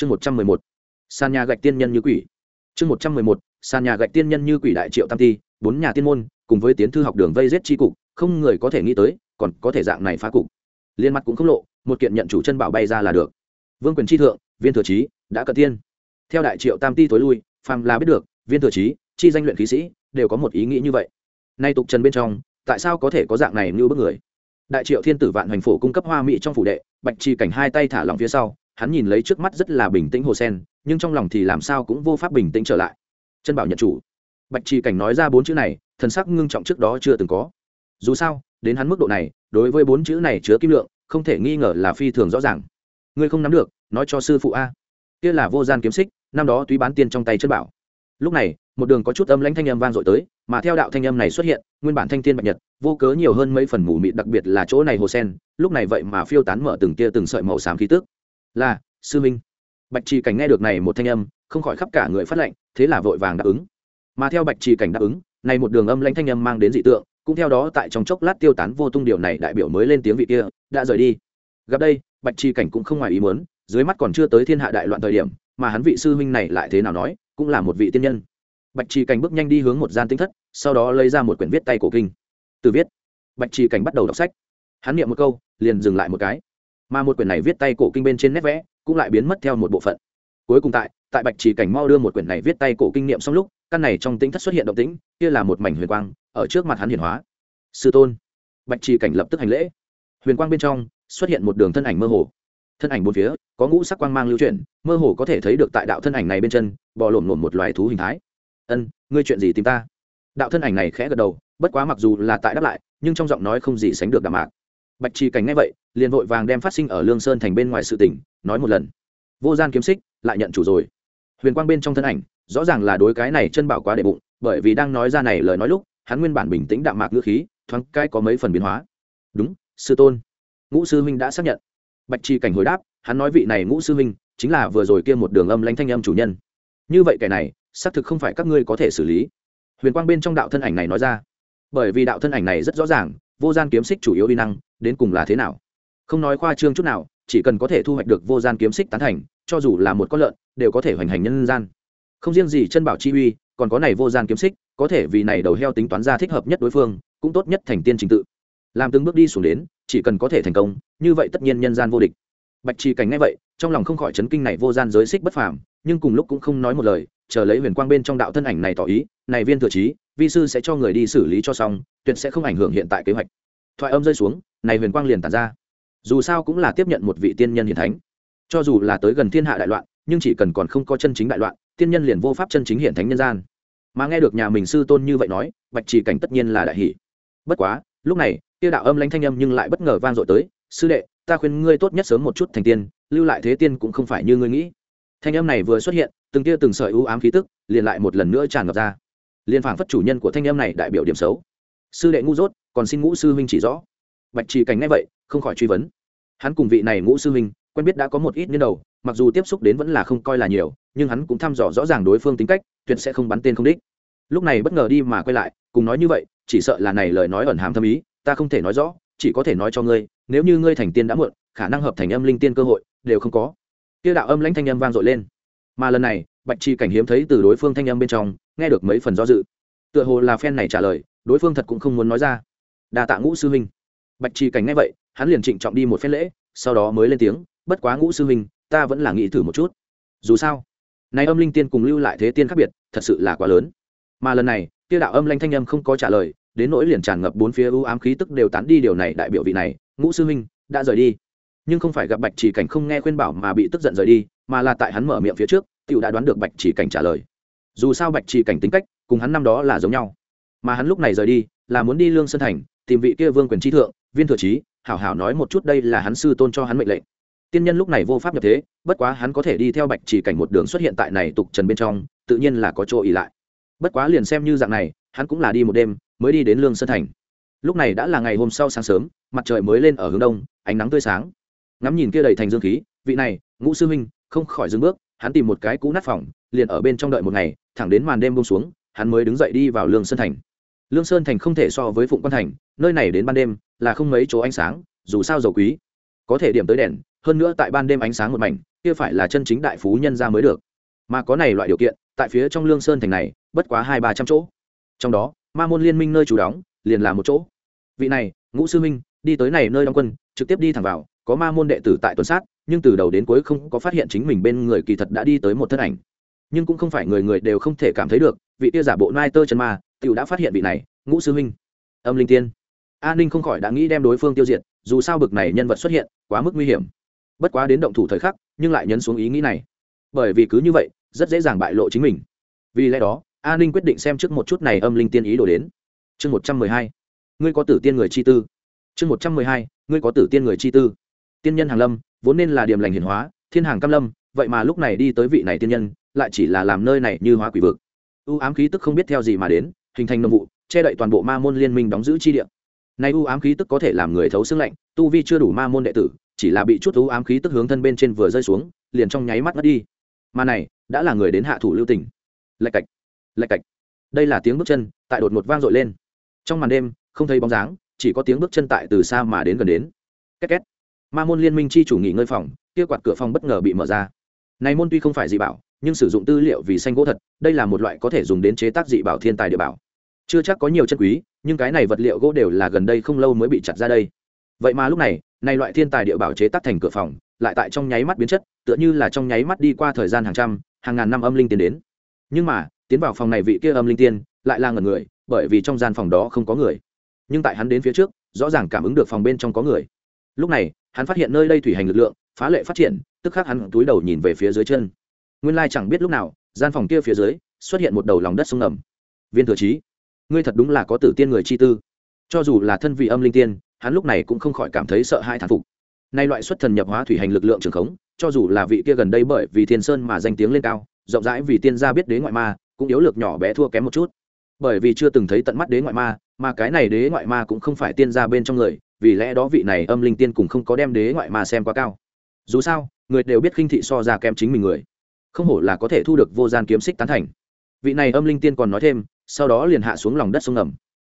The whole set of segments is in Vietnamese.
chương một trăm mười một, sàn nhà gạch tiên nhân như quỷ. Chương một trăm mười một, sàn nhà gạch tiên nhân như quỷ đại triệu tam ti, bốn nhà tiên môn, cùng với tiến thư học đường vây giết tri cục, không người có thể nghĩ tới, còn có thể dạng này phá cục. Liên mặt cũng không lộ, một kiện nhận chủ chân bảo bay ra là được. Vương quyền tri thượng, viên thừa trí, đã cận tiên. Theo đại triệu tam ti tối lui, phàm là biết được, viên thừa trí, chi danh luyện khí sĩ, đều có một ý nghĩ như vậy. Nay tục trần bên trong, tại sao có thể có dạng này như bức người? Đại triệu thiên tử vạn hoành phổ cung cấp hoa mỹ trong phủ đệ, bạch chi cảnh hai tay thả lỏng phía sau hắn nhìn lấy trước mắt rất là bình tĩnh hồ sen, nhưng trong lòng thì làm sao cũng vô pháp bình tĩnh trở lại. Chân bảo nhận chủ. Bạch chi cảnh nói ra bốn chữ này, thần sắc ngưng trọng trước đó chưa từng có. Dù sao, đến hắn mức độ này, đối với bốn chữ này chứa kim lượng, không thể nghi ngờ là phi thường rõ ràng. Ngươi không nắm được, nói cho sư phụ a. Kia là vô gian kiếm xích, năm đó túy bán tiền trong tay chân bảo. Lúc này, một đường có chút âm lãnh thanh âm vang dội tới, mà theo đạo thanh âm này xuất hiện, nguyên bản thanh thiên bạch nhật, vô cớ nhiều hơn mấy phần mù mịt, đặc biệt là chỗ này hồ sen, lúc này vậy mà phiêu tán mở từng tia từng sợi màu xám khí tức là, sư minh. Bạch trì cảnh nghe được này một thanh âm, không khỏi khắp cả người phát lệnh, thế là vội vàng đáp ứng. Mà theo bạch trì cảnh đáp ứng, này một đường âm lãnh thanh âm mang đến dị tượng, cũng theo đó tại trong chốc lát tiêu tán vô tung điều này đại biểu mới lên tiếng vị kia, đã rời đi. Gặp đây, bạch trì cảnh cũng không ngoài ý muốn, dưới mắt còn chưa tới thiên hạ đại loạn thời điểm, mà hắn vị sư huynh này lại thế nào nói, cũng là một vị tiên nhân. Bạch trì cảnh bước nhanh đi hướng một gian tinh thất, sau đó lấy ra một quyển viết tay cổ kinh. Từ viết, bạch trì cảnh bắt đầu đọc sách. Hắn niệm một câu, liền dừng lại một cái mà một quyển này viết tay cổ kinh bên trên nét vẽ cũng lại biến mất theo một bộ phận. Cuối cùng tại tại bạch trì cảnh mau đưa một quyển này viết tay cổ kinh niệm xong lúc, căn này trong tính thất xuất hiện động tĩnh, kia là một mảnh huyền quang, ở trước mặt hắn hiển hóa. Sư tôn. Bạch trì cảnh lập tức hành lễ. Huyền quang bên trong xuất hiện một đường thân ảnh mơ hồ. Thân ảnh bốn phía, có ngũ sắc quang mang lưu chuyển, mơ hồ có thể thấy được tại đạo thân ảnh này bên chân, bò lổm lổm một loài thú hình thái. Ân, ngươi chuyện gì tìm ta? Đạo thân ảnh này khẽ gật đầu, bất quá mặc dù là tại đáp lại, nhưng trong giọng nói không gì sánh được đạm mạc bạch trì cảnh ngay vậy, liền vội vàng đem phát sinh ở lương sơn thành bên ngoài sự tỉnh nói một lần. Vô gian kiếm xích, lại nhận chủ rồi. Huyền quang bên trong thân ảnh, rõ ràng là đối cái này chân bảo quá đệ bụng, bởi vì đang nói ra này lời nói lúc, hắn nguyên bản bình tĩnh đạm mạc ngữ khí, thoáng cái có mấy phần biến hóa. Đúng, sư tôn. Ngũ sư huynh đã xác nhận. Bạch trì cảnh hồi đáp, hắn nói vị này ngũ sư huynh, chính là vừa rồi kia một đường âm lãnh thanh âm chủ nhân. Như vậy kẻ này, xác thực không phải các ngươi có thể xử lý. Huyền quang bên trong đạo thân ảnh này nói ra. Bởi vì đạo thân ảnh này rất rõ ràng, vô gian kiếm xích chủ yếu uy năng đến cùng là thế nào? Không nói khoa trương chút nào, chỉ cần có thể thu hoạch được vô gian kiếm xích tán thành, cho dù là một con lợn, đều có thể hoành hành nhân gian. Không riêng gì chân bảo chi uy, còn có này vô gian kiếm xích, có thể vì này đầu heo tính toán ra thích hợp nhất đối phương, cũng tốt nhất thành tiên trình tự. Làm từng bước đi xuống đến, chỉ cần có thể thành công, như vậy tất nhiên nhân gian vô địch. Bạch trì cảnh ngay vậy, trong lòng không khỏi chấn kinh này vô gian giới xích bất phàm, nhưng cùng lúc cũng không nói một lời, chờ lấy huyền quang bên trong đạo thân ảnh này tỏ ý, này viên thừa trí, vi sư sẽ cho người đi xử lý cho xong, tuyệt sẽ không ảnh hưởng hiện tại kế hoạch. Thoại âm rơi xuống này huyền quang liền tàn ra. Dù sao cũng là tiếp nhận một vị tiên nhân hiền thánh. Cho dù là tới gần thiên hạ đại loạn, nhưng chỉ cần còn không có chân chính đại loạn, tiên nhân liền vô pháp chân chính hiển thánh nhân gian. Mà nghe được nhà mình sư tôn như vậy nói, bạch trì cảnh tất nhiên là đại hỷ bất quá, lúc này tiêu đạo âm lãnh thanh âm nhưng lại bất ngờ vang dội tới, sư đệ, ta khuyên ngươi tốt nhất sớm một chút thành tiên, lưu lại thế tiên cũng không phải như ngươi nghĩ. Thanh âm này vừa xuất hiện, từng tia từng sợi ưu ám khí tức liền lại một lần nữa tràn ngập ra. Liền phảng phất chủ nhân của thanh âm này đại biểu điểm xấu. Sư đệ ngu dốt, còn xin ngũ sư huynh chỉ rõ bạch trì cảnh ngay vậy, không khỏi truy vấn. Hắn cùng vị này ngũ sư huynh, quen biết đã có một ít niên đầu, mặc dù tiếp xúc đến vẫn là không coi là nhiều, nhưng hắn cũng thăm dò rõ ràng đối phương tính cách, tuyệt sẽ không bắn tên không đích. Lúc này bất ngờ đi mà quay lại, cùng nói như vậy, chỉ sợ là này lời nói ẩn hàm thâm ý, ta không thể nói rõ, chỉ có thể nói cho ngươi, nếu như ngươi thành tiên đã muộn, khả năng hợp thành âm linh tiên cơ hội, đều không có. Kia đạo âm lãnh thanh âm vang dội lên. Mà lần này, bạch chi cảnh hiếm thấy từ đối phương thanh âm bên trong, nghe được mấy phần do dự. Tựa hồ là phen này trả lời, đối phương thật cũng không muốn nói ra. Đa tạ ngũ sư huynh bạch chi cảnh nghe vậy, hắn liền trịnh trọng đi một phen lễ, sau đó mới lên tiếng, bất quá ngũ sư huynh, ta vẫn là nghĩ thử một chút. Dù sao nay âm linh tiên cùng lưu lại thế tiên khác biệt, thật sự là quá lớn. Mà lần này tiêu đạo âm lanh thanh âm không có trả lời, đến nỗi liền tràn ngập bốn phía ưu ám khí tức đều tán đi điều này đại biểu vị này, ngũ sư huynh, đã rời đi. Nhưng không phải gặp bạch chỉ cảnh không nghe khuyên bảo mà bị tức giận rời đi, mà là tại hắn mở miệng phía trước, tiểu đã đoán được bạch chỉ cảnh trả lời. Dù sao bạch chỉ cảnh tính cách, cùng hắn năm đó là giống nhau. Mà hắn lúc này rời đi, là muốn đi lương sơn thành, tìm vị kia vương quyền trí thượng viên thừa trí, hảo hảo nói một chút đây là hắn sư tôn cho hắn mệnh lệnh. Tiên nhân lúc này vô pháp nhập thế, bất quá hắn có thể đi theo bạch chỉ cảnh một đường xuất hiện tại này tục trần bên trong, tự nhiên là có chỗ ỉ lại. Bất quá liền xem như dạng này, hắn cũng là đi một đêm, mới đi đến lương sơn thành. Lúc này đã là ngày hôm sau sáng sớm, mặt trời mới lên ở hướng đông, ánh nắng tươi sáng. Ngắm nhìn kia đầy thành dương khí, vị này, ngũ sư huynh, không khỏi dừng bước, hắn tìm một cái cũ nát phòng, liền ở bên trong đợi một ngày, thẳng đến màn đêm bông xuống, hắn mới đứng dậy đi vào lương sơn thành. Lương sơn thành không thể so với phụng quan thành, nơi này đến ban đêm là không mấy chỗ ánh sáng, dù sao dầu quý. Có thể điểm tới đèn, hơn nữa tại ban đêm ánh sáng một mảnh, kia phải là chân chính đại phú nhân ra mới được. Mà có này loại điều kiện, tại phía trong lương sơn thành này, bất quá hai ba trăm chỗ. Trong đó, ma môn liên minh nơi chủ đóng, liền là một chỗ. Vị này, ngũ sư minh, đi tới này nơi đóng quân, trực tiếp đi thẳng vào, có ma môn đệ tử tại tuần sát, nhưng từ đầu đến cuối không có phát hiện chính mình bên người kỳ thật đã đi tới một thân ảnh. Nhưng cũng không phải người người đều không thể cảm thấy được, vị tia giả bộ nai tơ chân ma t đã phát hiện vị này, ngũ sư minh. Âm linh tiên. A ninh không khỏi đã nghĩ đem đối phương tiêu diệt, dù sao bực này nhân vật xuất hiện, quá mức nguy hiểm. Bất quá đến động thủ thời khắc, nhưng lại nhấn xuống ý nghĩ này. Bởi vì cứ như vậy, rất dễ dàng bại lộ chính mình. Vì lẽ đó, A ninh quyết định xem trước một chút này âm linh tiên ý đồ đến. Chương một trăm mười hai. Ngươi có tử tiên người chi tư. Chương một trăm mười hai. Ngươi có tử tiên người chi tư. Tiên nhân hàng lâm, vốn nên là điểm lành hiển hóa, thiên hàng cam lâm, vậy mà lúc này đi tới vị này tiên nhân, lại chỉ là làm nơi này như hóa quỷ vực. U ám khí tức không biết theo gì mà đến, hình thành nông vụ, che đậy toàn bộ ma môn liên minh đóng giữ chi địa nay u ám khí tức có thể làm người thấu xương lạnh, tu vi chưa đủ ma môn đệ tử, chỉ là bị chút u ám khí tức hướng thân bên trên vừa rơi xuống, liền trong nháy mắt mất đi. Mà này, đã là người đến hạ thủ lưu tình. Lạch cạch lạch cạch. Đây là tiếng bước chân, tại đột một vang dội lên. Trong màn đêm, không thấy bóng dáng, chỉ có tiếng bước chân tại từ xa mà đến gần đến. Két két. Ma môn liên minh chi chủ nghỉ ngơi phòng, kia quạt cửa phòng bất ngờ bị mở ra. Này môn tuy không phải dị bảo, nhưng sử dụng tư liệu vì xanh gỗ thật, đây là một loại có thể dùng đến chế tác dị bảo thiên tài địa bảo. Chưa chắc có nhiều chân quý nhưng cái này vật liệu gỗ đều là gần đây không lâu mới bị chặt ra đây. Vậy mà lúc này này loại thiên tài địa bảo chế tác thành cửa phòng, lại tại trong nháy mắt biến chất, tựa như là trong nháy mắt đi qua thời gian hàng trăm, hàng ngàn năm âm linh tiến đến. Nhưng mà, tiến vào phòng này vị kia âm linh tiên, lại là ngần người, bởi vì trong gian phòng đó không có người. Nhưng tại hắn đến phía trước, rõ ràng cảm ứng được phòng bên trong có người. Lúc này, hắn phát hiện nơi đây thủy hành lực lượng, phá lệ phát triển, tức khắc hắn túi đầu nhìn về phía dưới chân. Nguyên lai chẳng biết lúc nào, gian phòng kia phía dưới, xuất hiện một đầu lòng đất sông ngầm. Viên thừa trí ngươi thật đúng là có tử tiên người chi tư. Cho dù là thân vị âm linh tiên, hắn lúc này cũng không khỏi cảm thấy sợ hãi thán phục. Nay loại xuất thần nhập hóa thủy hành lực lượng trường khống, cho dù là vị kia gần đây bởi vì thiên sơn mà danh tiếng lên cao, rộng rãi vì tiên gia biết đế ngoại ma, cũng yếu lược nhỏ bé thua kém một chút. Bởi vì chưa từng thấy tận mắt đế ngoại ma, mà cái này đế ngoại ma cũng không phải tiên gia bên trong người, vì lẽ đó vị này âm linh tiên cùng không có đem đế ngoại ma xem quá cao. Dù sao, người đều biết khinh thị so ra kém chính mình người. Không hổ là có thể thu được vô gian kiếm xích tán thành. Vị này âm linh tiên còn nói thêm sau đó liền hạ xuống lòng đất sông ngầm.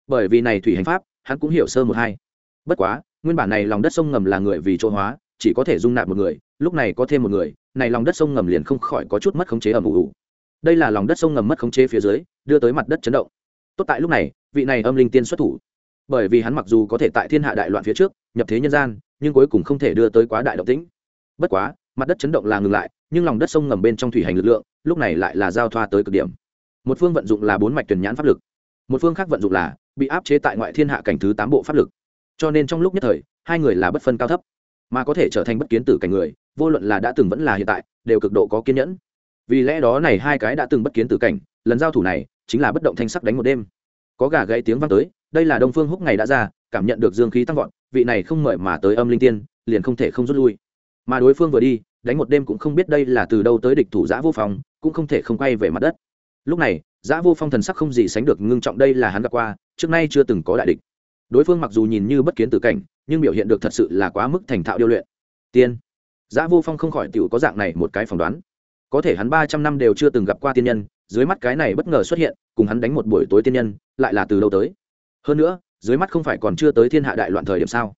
Bởi vì này thủy hành pháp, hắn cũng hiểu sơ một hai. Bất quá, nguyên bản này lòng đất sông ngầm là người vì chỗ hóa, chỉ có thể dung nạp một người, lúc này có thêm một người, này lòng đất sông ngầm liền không khỏi có chút mất khống chế ở mù đây là lòng đất sông ngầm mất khống chế phía dưới, đưa tới mặt đất chấn động. Tốt tại lúc này, vị này âm linh tiên xuất thủ. Bởi vì hắn mặc dù có thể tại thiên hạ đại loạn phía trước, nhập thế nhân gian, nhưng cuối cùng không thể đưa tới quá đại động tĩnh. Bất quá, mặt đất chấn động là ngừng lại, nhưng lòng đất sông ngầm bên trong thủy hành lực lượng, lúc này lại là giao thoa tới cực điểm một phương vận dụng là bốn mạch tuyển nhãn pháp lực. Một phương khác vận dụng là bị áp chế tại ngoại thiên hạ cảnh thứ tám bộ pháp lực. Cho nên trong lúc nhất thời, hai người là bất phân cao thấp. Mà có thể trở thành bất kiến tử cảnh người, vô luận là đã từng vẫn là hiện tại, đều cực độ có kiên nhẫn. Vì lẽ đó này hai cái đã từng bất kiến tử cảnh, lần giao thủ này chính là bất động thanh sắc đánh một đêm. Có gà gãy tiếng vang tới, đây là đông phương húc ngày đã ra, cảm nhận được dương khí tăng vọt, vị này không mời mà tới âm linh tiên, liền không thể không rút lui. Mà đối phương vừa đi, đánh một đêm cũng không biết đây là từ đâu tới địch thủ giã vô phòng, cũng không thể không quay về mặt đất lúc này, giã vô phong thần sắc không gì sánh được ngưng trọng đây là hắn gặp qua, trước nay chưa từng có đại địch. Đối phương mặc dù nhìn như bất kiến tử cảnh, nhưng biểu hiện được thật sự là quá mức thành thạo điêu luyện. Tiên. Giã vô phong không khỏi t có dạng này một cái phỏng đoán. Có thể hắn ba trăm năm đều chưa từng gặp qua tiên nhân, dưới mắt cái này bất ngờ xuất hiện, cùng hắn đánh một buổi tối tiên nhân, lại là từ đâu tới. Hơn nữa, dưới mắt không phải còn chưa tới thiên hạ đại loạn thời điểm sao?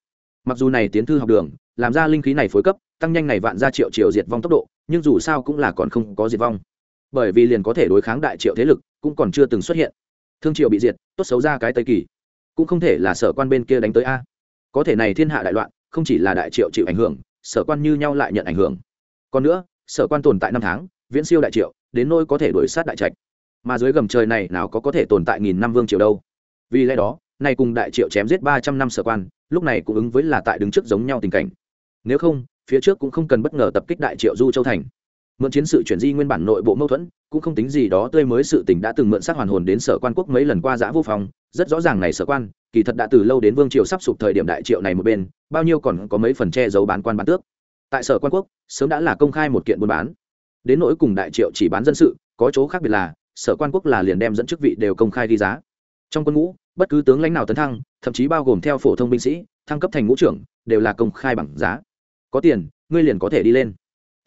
Mặc dù này tiến thư học đường, làm ra linh khí này phối cấp, tăng nhanh này vạn ra triệu triệu diệt vong tốc độ, nhưng dù sao cũng là còn không có diệt vong bởi vì liền có thể đối kháng đại triệu thế lực, cũng còn chưa từng xuất hiện. Thương triệu bị diệt, tốt xấu ra cái tây kỳ. Cũng không thể là sở quan bên kia đánh tới a. Có thể này thiên hạ đại loạn, không chỉ là đại triệu chịu ảnh hưởng, sở quan như nhau lại nhận ảnh hưởng. Còn nữa, sở quan tồn tại năm tháng, viễn siêu đại triệu, đến nôi có thể đuổi sát đại trạch. Mà dưới gầm trời này nào có có thể tồn tại nghìn năm vương triều đâu. Vì lẽ đó, nay cùng đại triệu chém giết ba trăm năm sở quan, lúc này cũng ứng với là tại đứng trước giống nhau tình cảnh. Nếu không, phía trước cũng không cần bất ngờ tập kích đại triệu du châu thành mượn chiến sự chuyển di nguyên bản nội bộ mâu thuẫn, cũng không tính gì đó tươi mới sự tình đã từng mượn sát hoàn hồn đến sở quan quốc mấy lần qua giã vô phòng rất rõ ràng này sở quan, kỳ thật đã từ lâu đến vương triều sắp sụp thời điểm đại triệu này một bên, bao nhiêu còn có mấy phần che giấu bán quan bán tước. Tại sở quan quốc, sớm đã là công khai một kiện buôn bán. Đến nỗi cùng đại triệu chỉ bán dân sự, có chỗ khác biệt là, sở quan quốc là liền đem dẫn chức vị đều công khai ghi giá. Trong quân ngũ, bất cứ tướng lãnh nào tấn thăng, thậm chí bao gồm theo phổ thông binh sĩ, thăng cấp thành ngũ trưởng, đều là công khai bằng giá. Có tiền, ngươi liền có thể đi lên.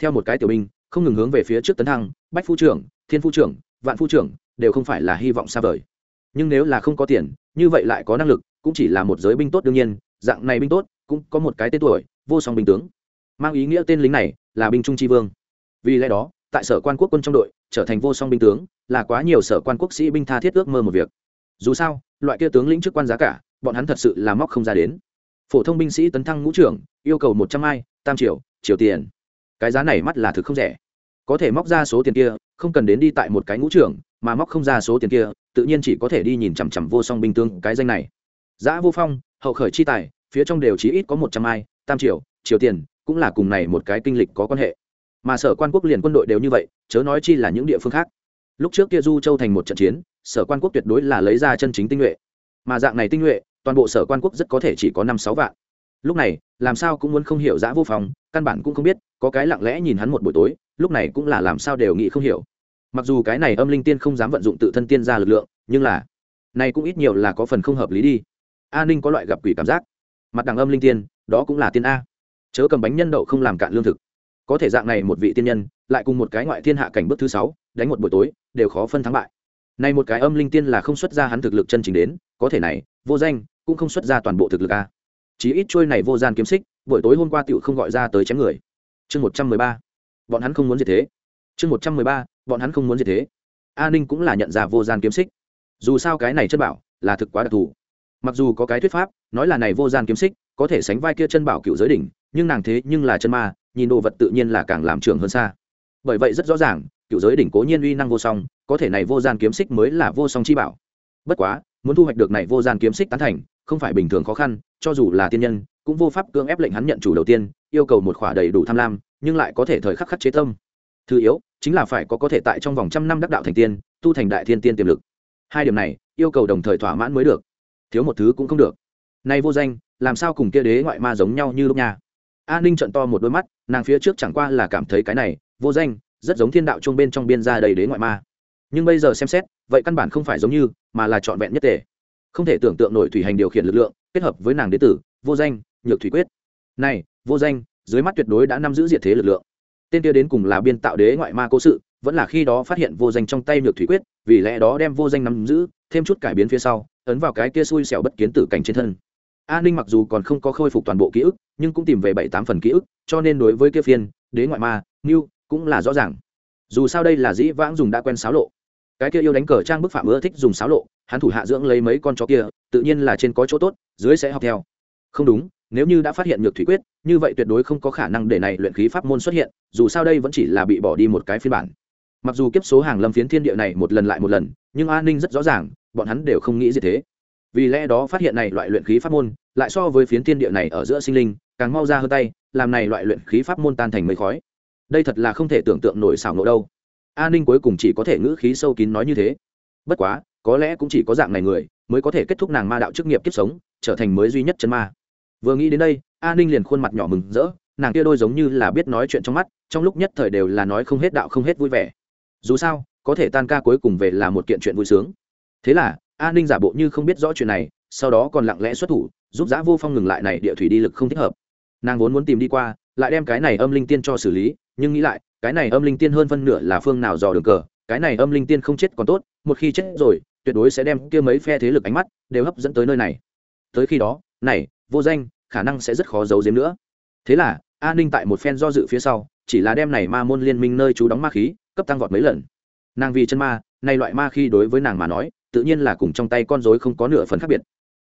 Theo một cái tiểu binh không ngừng hướng về phía trước tấn thăng, bách phu trưởng, thiên phu trưởng, vạn phu trưởng đều không phải là hy vọng xa vời. Nhưng nếu là không có tiền, như vậy lại có năng lực, cũng chỉ là một giới binh tốt đương nhiên, dạng này binh tốt, cũng có một cái tên tuổi, vô song binh tướng. Mang ý nghĩa tên lính này là binh trung tri vương. Vì lẽ đó, tại sở quan quốc quân trong đội, trở thành vô song binh tướng là quá nhiều sở quan quốc sĩ binh tha thiết ước mơ một việc. Dù sao, loại kia tướng lĩnh chức quan giá cả, bọn hắn thật sự là móc không ra đến. Phổ thông binh sĩ tấn thăng ngũ trưởng, yêu cầu một trăm ai tam triệu triệu tiền. Cái giá này mắt là thực không rẻ có thể móc ra số tiền kia, không cần đến đi tại một cái ngũ trưởng, mà móc không ra số tiền kia, tự nhiên chỉ có thể đi nhìn chằm chằm vô song binh tướng cái danh này. Giã vô phong, hậu khởi chi tài, phía trong đều chí ít có một trăm ai, tam triệu triệu tiền, cũng là cùng này một cái kinh lịch có quan hệ. Mà sở quan quốc liền quân đội đều như vậy, chớ nói chi là những địa phương khác. Lúc trước kia du châu thành một trận chiến, sở quan quốc tuyệt đối là lấy ra chân chính tinh nhuệ. Mà dạng này tinh nhuệ, toàn bộ sở quan quốc rất có thể chỉ có năm sáu vạn. Lúc này, làm sao cũng muốn không hiểu giã vô phong căn bản cũng không biết, có cái lặng lẽ nhìn hắn một buổi tối, lúc này cũng là làm sao đều nghĩ không hiểu. Mặc dù cái này âm linh tiên không dám vận dụng tự thân tiên ra lực lượng, nhưng là, này cũng ít nhiều là có phần không hợp lý đi. A ninh có loại gặp quỷ cảm giác. Mặt đằng âm linh tiên, đó cũng là tiên a. Chớ cầm bánh nhân đậu không làm cạn lương thực. Có thể dạng này một vị tiên nhân, lại cùng một cái ngoại thiên hạ cảnh bước thứ sáu, đánh một buổi tối, đều khó phân thắng bại. Này một cái âm linh tiên là không xuất ra hắn thực lực chân chính đến, có thể này, vô danh, cũng không xuất ra toàn bộ thực lực a chí ít trôi này vô gian kiếm xích, buổi tối hôm qua tựu không gọi ra tới chém người. Chương một trăm mười ba. Bọn hắn không muốn gì thế. Chương một trăm mười ba, bọn hắn không muốn gì thế. A ninh cũng là nhận ra vô gian kiếm xích. Dù sao cái này chất bảo là thực quá đặc thù. Mặc dù có cái thuyết pháp nói là này vô gian kiếm xích có thể sánh vai kia chân bảo cựu giới đỉnh, nhưng nàng thế nhưng là chân ma, nhìn đồ vật tự nhiên là càng làm trường hơn xa. Bởi vậy rất rõ ràng, cựu giới đỉnh cố nhiên uy năng vô song, có thể này vô gian kiếm xích mới là vô song chi bảo. Bất quá, muốn thu hoạch được này vô gian kiếm xích tán thành, không phải bình thường khó khăn cho dù là tiên nhân, cũng vô pháp cưỡng ép lệnh hắn nhận chủ đầu tiên, yêu cầu một khỏa đầy đủ tham lam, nhưng lại có thể thời khắc khắc chế tâm. Thứ yếu, chính là phải có có thể tại trong vòng trăm năm đắc đạo thành tiên, tu thành đại thiên tiên tiềm lực. Hai điểm này, yêu cầu đồng thời thỏa mãn mới được. Thiếu một thứ cũng không được. Nay vô danh, làm sao cùng kia đế ngoại ma giống nhau như lúc nha? A ninh trận to một đôi mắt, nàng phía trước chẳng qua là cảm thấy cái này, vô danh, rất giống thiên đạo chung bên trong biên gia đầy đế ngoại ma. Nhưng bây giờ xem xét, vậy căn bản không phải giống như, mà là trọn vẹn nhất tề không thể tưởng tượng nổi thủy hành điều khiển lực lượng, kết hợp với nàng đế tử, vô danh, nhược thủy quyết. Này, vô danh, dưới mắt tuyệt đối đã nắm giữ diệt thế lực lượng. Tên kia đến cùng là biên tạo đế ngoại ma cố sự, vẫn là khi đó phát hiện vô danh trong tay nhược thủy quyết, vì lẽ đó đem vô danh nắm giữ, thêm chút cải biến phía sau, ấn vào cái kia xui xẻo bất kiến tử cảnh trên thân. A ninh mặc dù còn không có khôi phục toàn bộ ký ức, nhưng cũng tìm về bảy tám phần ký ức, cho nên đối với kia phiên, đế ngoại ma ngưu cũng là rõ ràng. Dù sao đây là dĩ vãng dùng đã quen xáo lộ cái kia yêu đánh cờ trang bức phạm ưa thích dùng xáo lộ, hắn thủ hạ dưỡng lấy mấy con chó kia, tự nhiên là trên có chỗ tốt, dưới sẽ học theo. Không đúng, nếu như đã phát hiện nhược thủy quyết, như vậy tuyệt đối không có khả năng để này luyện khí pháp môn xuất hiện, dù sao đây vẫn chỉ là bị bỏ đi một cái phiên bản. Mặc dù kiếp số hàng lâm phiến thiên địa này một lần lại một lần, nhưng an ninh rất rõ ràng, bọn hắn đều không nghĩ gì thế. Vì lẽ đó phát hiện này loại luyện khí pháp môn, lại so với phiến thiên địa này ở giữa sinh linh, càng mau ra hơn tay, làm này loại luyện khí pháp môn tan thành mây khói. Đây thật là không thể tưởng tượng nổi xảo nộ đâu an ninh cuối cùng chỉ có thể ngữ khí sâu kín nói như thế. Bất quá, có lẽ cũng chỉ có dạng này người mới có thể kết thúc nàng ma đạo chức nghiệp kiếp sống, trở thành mới duy nhất chân ma. Vừa nghĩ đến đây, a ninh liền khuôn mặt nhỏ mừng rỡ, nàng kia đôi giống như là biết nói chuyện trong mắt, trong lúc nhất thời đều là nói không hết đạo không hết vui vẻ. Dù sao, có thể tan ca cuối cùng về là một kiện chuyện vui sướng. Thế là, a ninh giả bộ như không biết rõ chuyện này, sau đó còn lặng lẽ xuất thủ, giúp giã vô phong ngừng lại này địa thủy đi lực không thích hợp. Nàng vốn muốn tìm đi qua, lại đem cái này âm linh tiên cho xử lý, nhưng nghĩ lại cái này âm linh tiên hơn phân nửa là phương nào dò đường cờ, cái này âm linh tiên không chết còn tốt, một khi chết rồi, tuyệt đối sẽ đem kia mấy phe thế lực ánh mắt đều hấp dẫn tới nơi này. Tới khi đó, này, vô danh, khả năng sẽ rất khó giấu giếm nữa. Thế là an ninh tại một phen do dự phía sau, chỉ là đem này ma môn liên minh nơi chú đóng ma khí, cấp tăng vọt mấy lần. Nàng vì chân ma, này loại ma khí đối với nàng mà nói, tự nhiên là cùng trong tay con rối không có nửa phần khác biệt.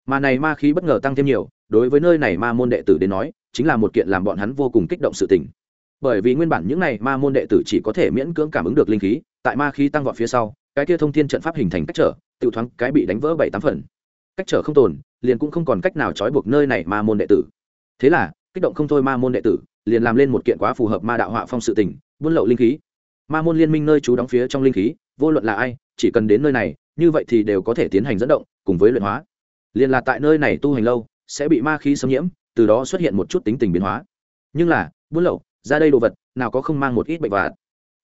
Mà này ma khí bất ngờ tăng thêm nhiều, đối với nơi này ma môn đệ tử đến nói, chính là một kiện làm bọn hắn vô cùng kích động sự tình bởi vì nguyên bản những này ma môn đệ tử chỉ có thể miễn cưỡng cảm ứng được linh khí, tại ma khí tăng vọt phía sau, cái kia thông thiên trận pháp hình thành cách trở, tự thoáng cái bị đánh vỡ bảy tám phần. Cách trở không tồn, liền cũng không còn cách nào trói buộc nơi này ma môn đệ tử. Thế là, kích động không thôi ma môn đệ tử, liền làm lên một kiện quá phù hợp ma đạo họa phong sự tình, buôn lậu linh khí. Ma môn liên minh nơi trú đóng phía trong linh khí, vô luận là ai, chỉ cần đến nơi này, như vậy thì đều có thể tiến hành dẫn động, cùng với luyện hóa. Liền là tại nơi này tu hành lâu, sẽ bị ma khí xâm nhiễm, từ đó xuất hiện một chút tính tình biến hóa. Nhưng là, buôn lậu ra đây đồ vật, nào có không mang một ít bệnh vạn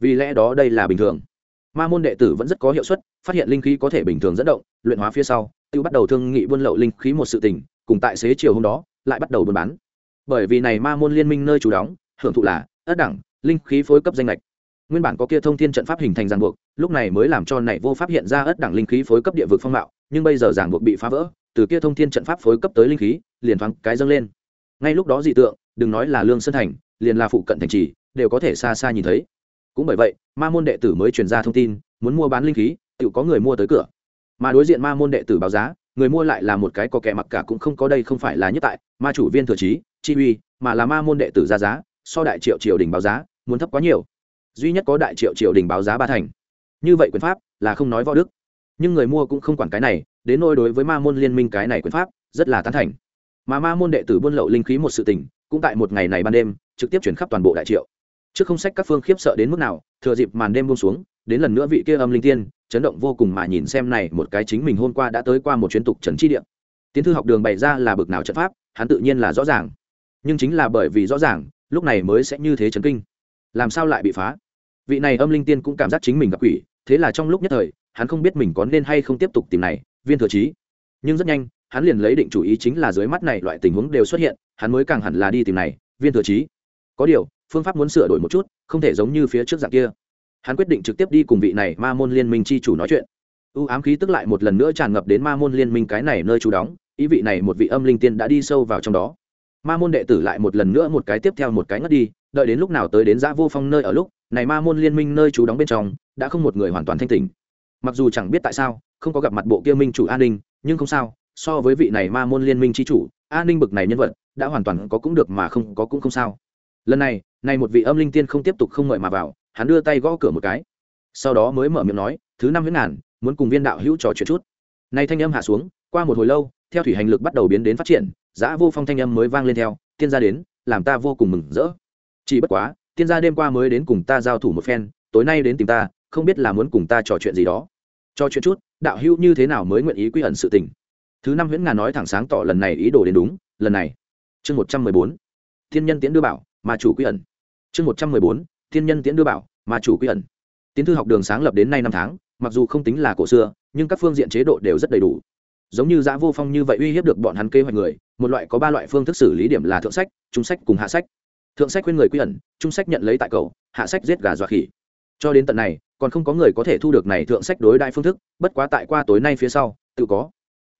vì lẽ đó đây là bình thường. Ma môn đệ tử vẫn rất có hiệu suất, phát hiện linh khí có thể bình thường dẫn động, luyện hóa phía sau tự bắt đầu thương nghị buôn lậu linh khí một sự tình, cùng tại xế chiều hôm đó, lại bắt đầu buôn bán. Bởi vì này ma môn liên minh nơi chủ đóng, hưởng thụ là ất đẳng, linh khí phối cấp danh lệch nguyên bản có kia thông thiên trận pháp hình thành ràng buộc, lúc này mới làm cho này vô pháp hiện ra ất đẳng linh khí phối cấp địa vực phong mạo, nhưng bây giờ ràng buộc bị phá vỡ, từ kia thông thiên trận pháp phối cấp tới linh khí, liền thoáng cái dâng lên. Ngay lúc đó dị tượng, đừng nói là lương sơn thành liền là phụ cận thành trì, đều có thể xa xa nhìn thấy. Cũng bởi vậy, ma môn đệ tử mới truyền ra thông tin, muốn mua bán linh khí, tự có người mua tới cửa. Mà đối diện ma môn đệ tử báo giá, người mua lại là một cái có kẻ mặc cả cũng không có đây không phải là nhất tại, ma chủ viên thừa trí, chi uy, mà là ma môn đệ tử ra giá, so đại triệu triều đình báo giá, muốn thấp quá nhiều. Duy nhất có đại triệu triều đình báo giá ba thành. Như vậy quyền pháp là không nói võ đức. Nhưng người mua cũng không quản cái này, đến nôi đối với ma môn liên minh cái này quyền pháp, rất là tán thành. Mà ma môn đệ tử buôn lậu linh khí một sự tình, cũng tại một ngày này ban đêm trực tiếp chuyển khắp toàn bộ đại triệu. Trước không sách các phương khiếp sợ đến mức nào, thừa dịp màn đêm buông xuống, đến lần nữa vị kia âm linh tiên, chấn động vô cùng mà nhìn xem này một cái chính mình hôm qua đã tới qua một chuyến tục trần chi điện tiến thư học đường bày ra là bực nào trận pháp, hắn tự nhiên là rõ ràng. Nhưng chính là bởi vì rõ ràng, lúc này mới sẽ như thế chấn kinh. Làm sao lại bị phá? Vị này âm linh tiên cũng cảm giác chính mình gặp quỷ, thế là trong lúc nhất thời, hắn không biết mình có nên hay không tiếp tục tìm này, viên thừa trí. Nhưng rất nhanh, hắn liền lấy định chủ ý chính là dưới mắt này loại tình huống đều xuất hiện, hắn mới càng hẳn là đi tìm này, viên thừa trí có điều, phương pháp muốn sửa đổi một chút, không thể giống như phía trước dạng kia. Hắn quyết định trực tiếp đi cùng vị này ma môn liên minh chi chủ nói chuyện. U ám khí tức lại một lần nữa tràn ngập đến ma môn liên minh cái này nơi chú đóng, ý vị này một vị âm linh tiên đã đi sâu vào trong đó. Ma môn đệ tử lại một lần nữa một cái tiếp theo một cái ngất đi, đợi đến lúc nào tới đến giã vô phong nơi ở lúc, này ma môn liên minh nơi chú đóng bên trong, đã không một người hoàn toàn thanh tỉnh. Mặc dù chẳng biết tại sao, không có gặp mặt bộ kia minh chủ an ninh, nhưng không sao, so với vị này ma môn liên minh chi chủ, an ninh bực này nhân vật, đã hoàn toàn có cũng được mà không có cũng không sao lần này này một vị âm linh tiên không tiếp tục không mời mà vào, hắn đưa tay gõ cửa một cái. Sau đó mới mở miệng nói, thứ năm huyết ngàn, muốn cùng viên đạo hữu trò chuyện chút. Nay thanh âm hạ xuống, qua một hồi lâu, theo thủy hành lực bắt đầu biến đến phát triển giã vô phong thanh âm mới vang lên theo, tiên gia đến, làm ta vô cùng mừng rỡ. Chỉ bất quá, tiên gia đêm qua mới đến cùng ta giao thủ một phen, tối nay đến tìm ta, không biết là muốn cùng ta trò chuyện gì đó. Trò chuyện chút, đạo hữu như thế nào mới nguyện ý quy ẩn sự tình? Thứ năm huyễn ngàn nói thẳng sáng tỏ lần này ý đồ đến đúng, lần này. Chương một trăm mười bốn. Thiên nhân tiễn đưa bảo mà chủ quy ẩn. Chương một trăm mười bốn, thiên nhân tiễn đưa bảo mà chủ quy ẩn. Tiến thư học đường sáng lập đến nay năm tháng, mặc dù không tính là cổ xưa, nhưng các phương diện chế độ đều rất đầy đủ. Giống như giã vô phong như vậy uy hiếp được bọn hắn kế hoạch người, một loại có ba loại phương thức xử lý điểm là thượng sách, trung sách cùng hạ sách. Thượng sách khuyên người quy ẩn, trung sách nhận lấy tại cầu, hạ sách giết gà dọa khỉ. Cho đến tận này, còn không có người có thể thu được này thượng sách đối đại phương thức, bất quá tại qua tối nay phía sau, tự có.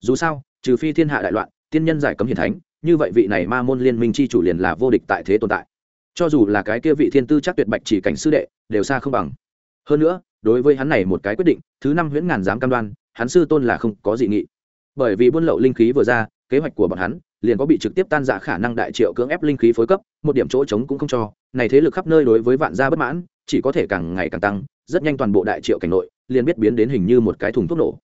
Dù sao, trừ phi thiên hạ đại loạn, tiên nhân giải cấm hiền thánh, như vậy vị này ma môn liên minh chi chủ liền là vô địch tại thế tồn tại cho dù là cái kia vị thiên tư chắc tuyệt bạch chỉ cảnh sư đệ, đều xa không bằng. Hơn nữa, đối với hắn này một cái quyết định, thứ năm huyễn ngàn dám cam đoan, hắn sư tôn là không có dị nghị. Bởi vì buôn lậu linh khí vừa ra, kế hoạch của bọn hắn liền có bị trực tiếp tan giả khả năng đại triệu cưỡng ép linh khí phối cấp, một điểm chỗ trống cũng không cho. Này thế lực khắp nơi đối với vạn gia bất mãn, chỉ có thể càng ngày càng tăng, rất nhanh toàn bộ đại triệu cảnh nội liền biết biến đến hình như một cái thùng thuốc nổ.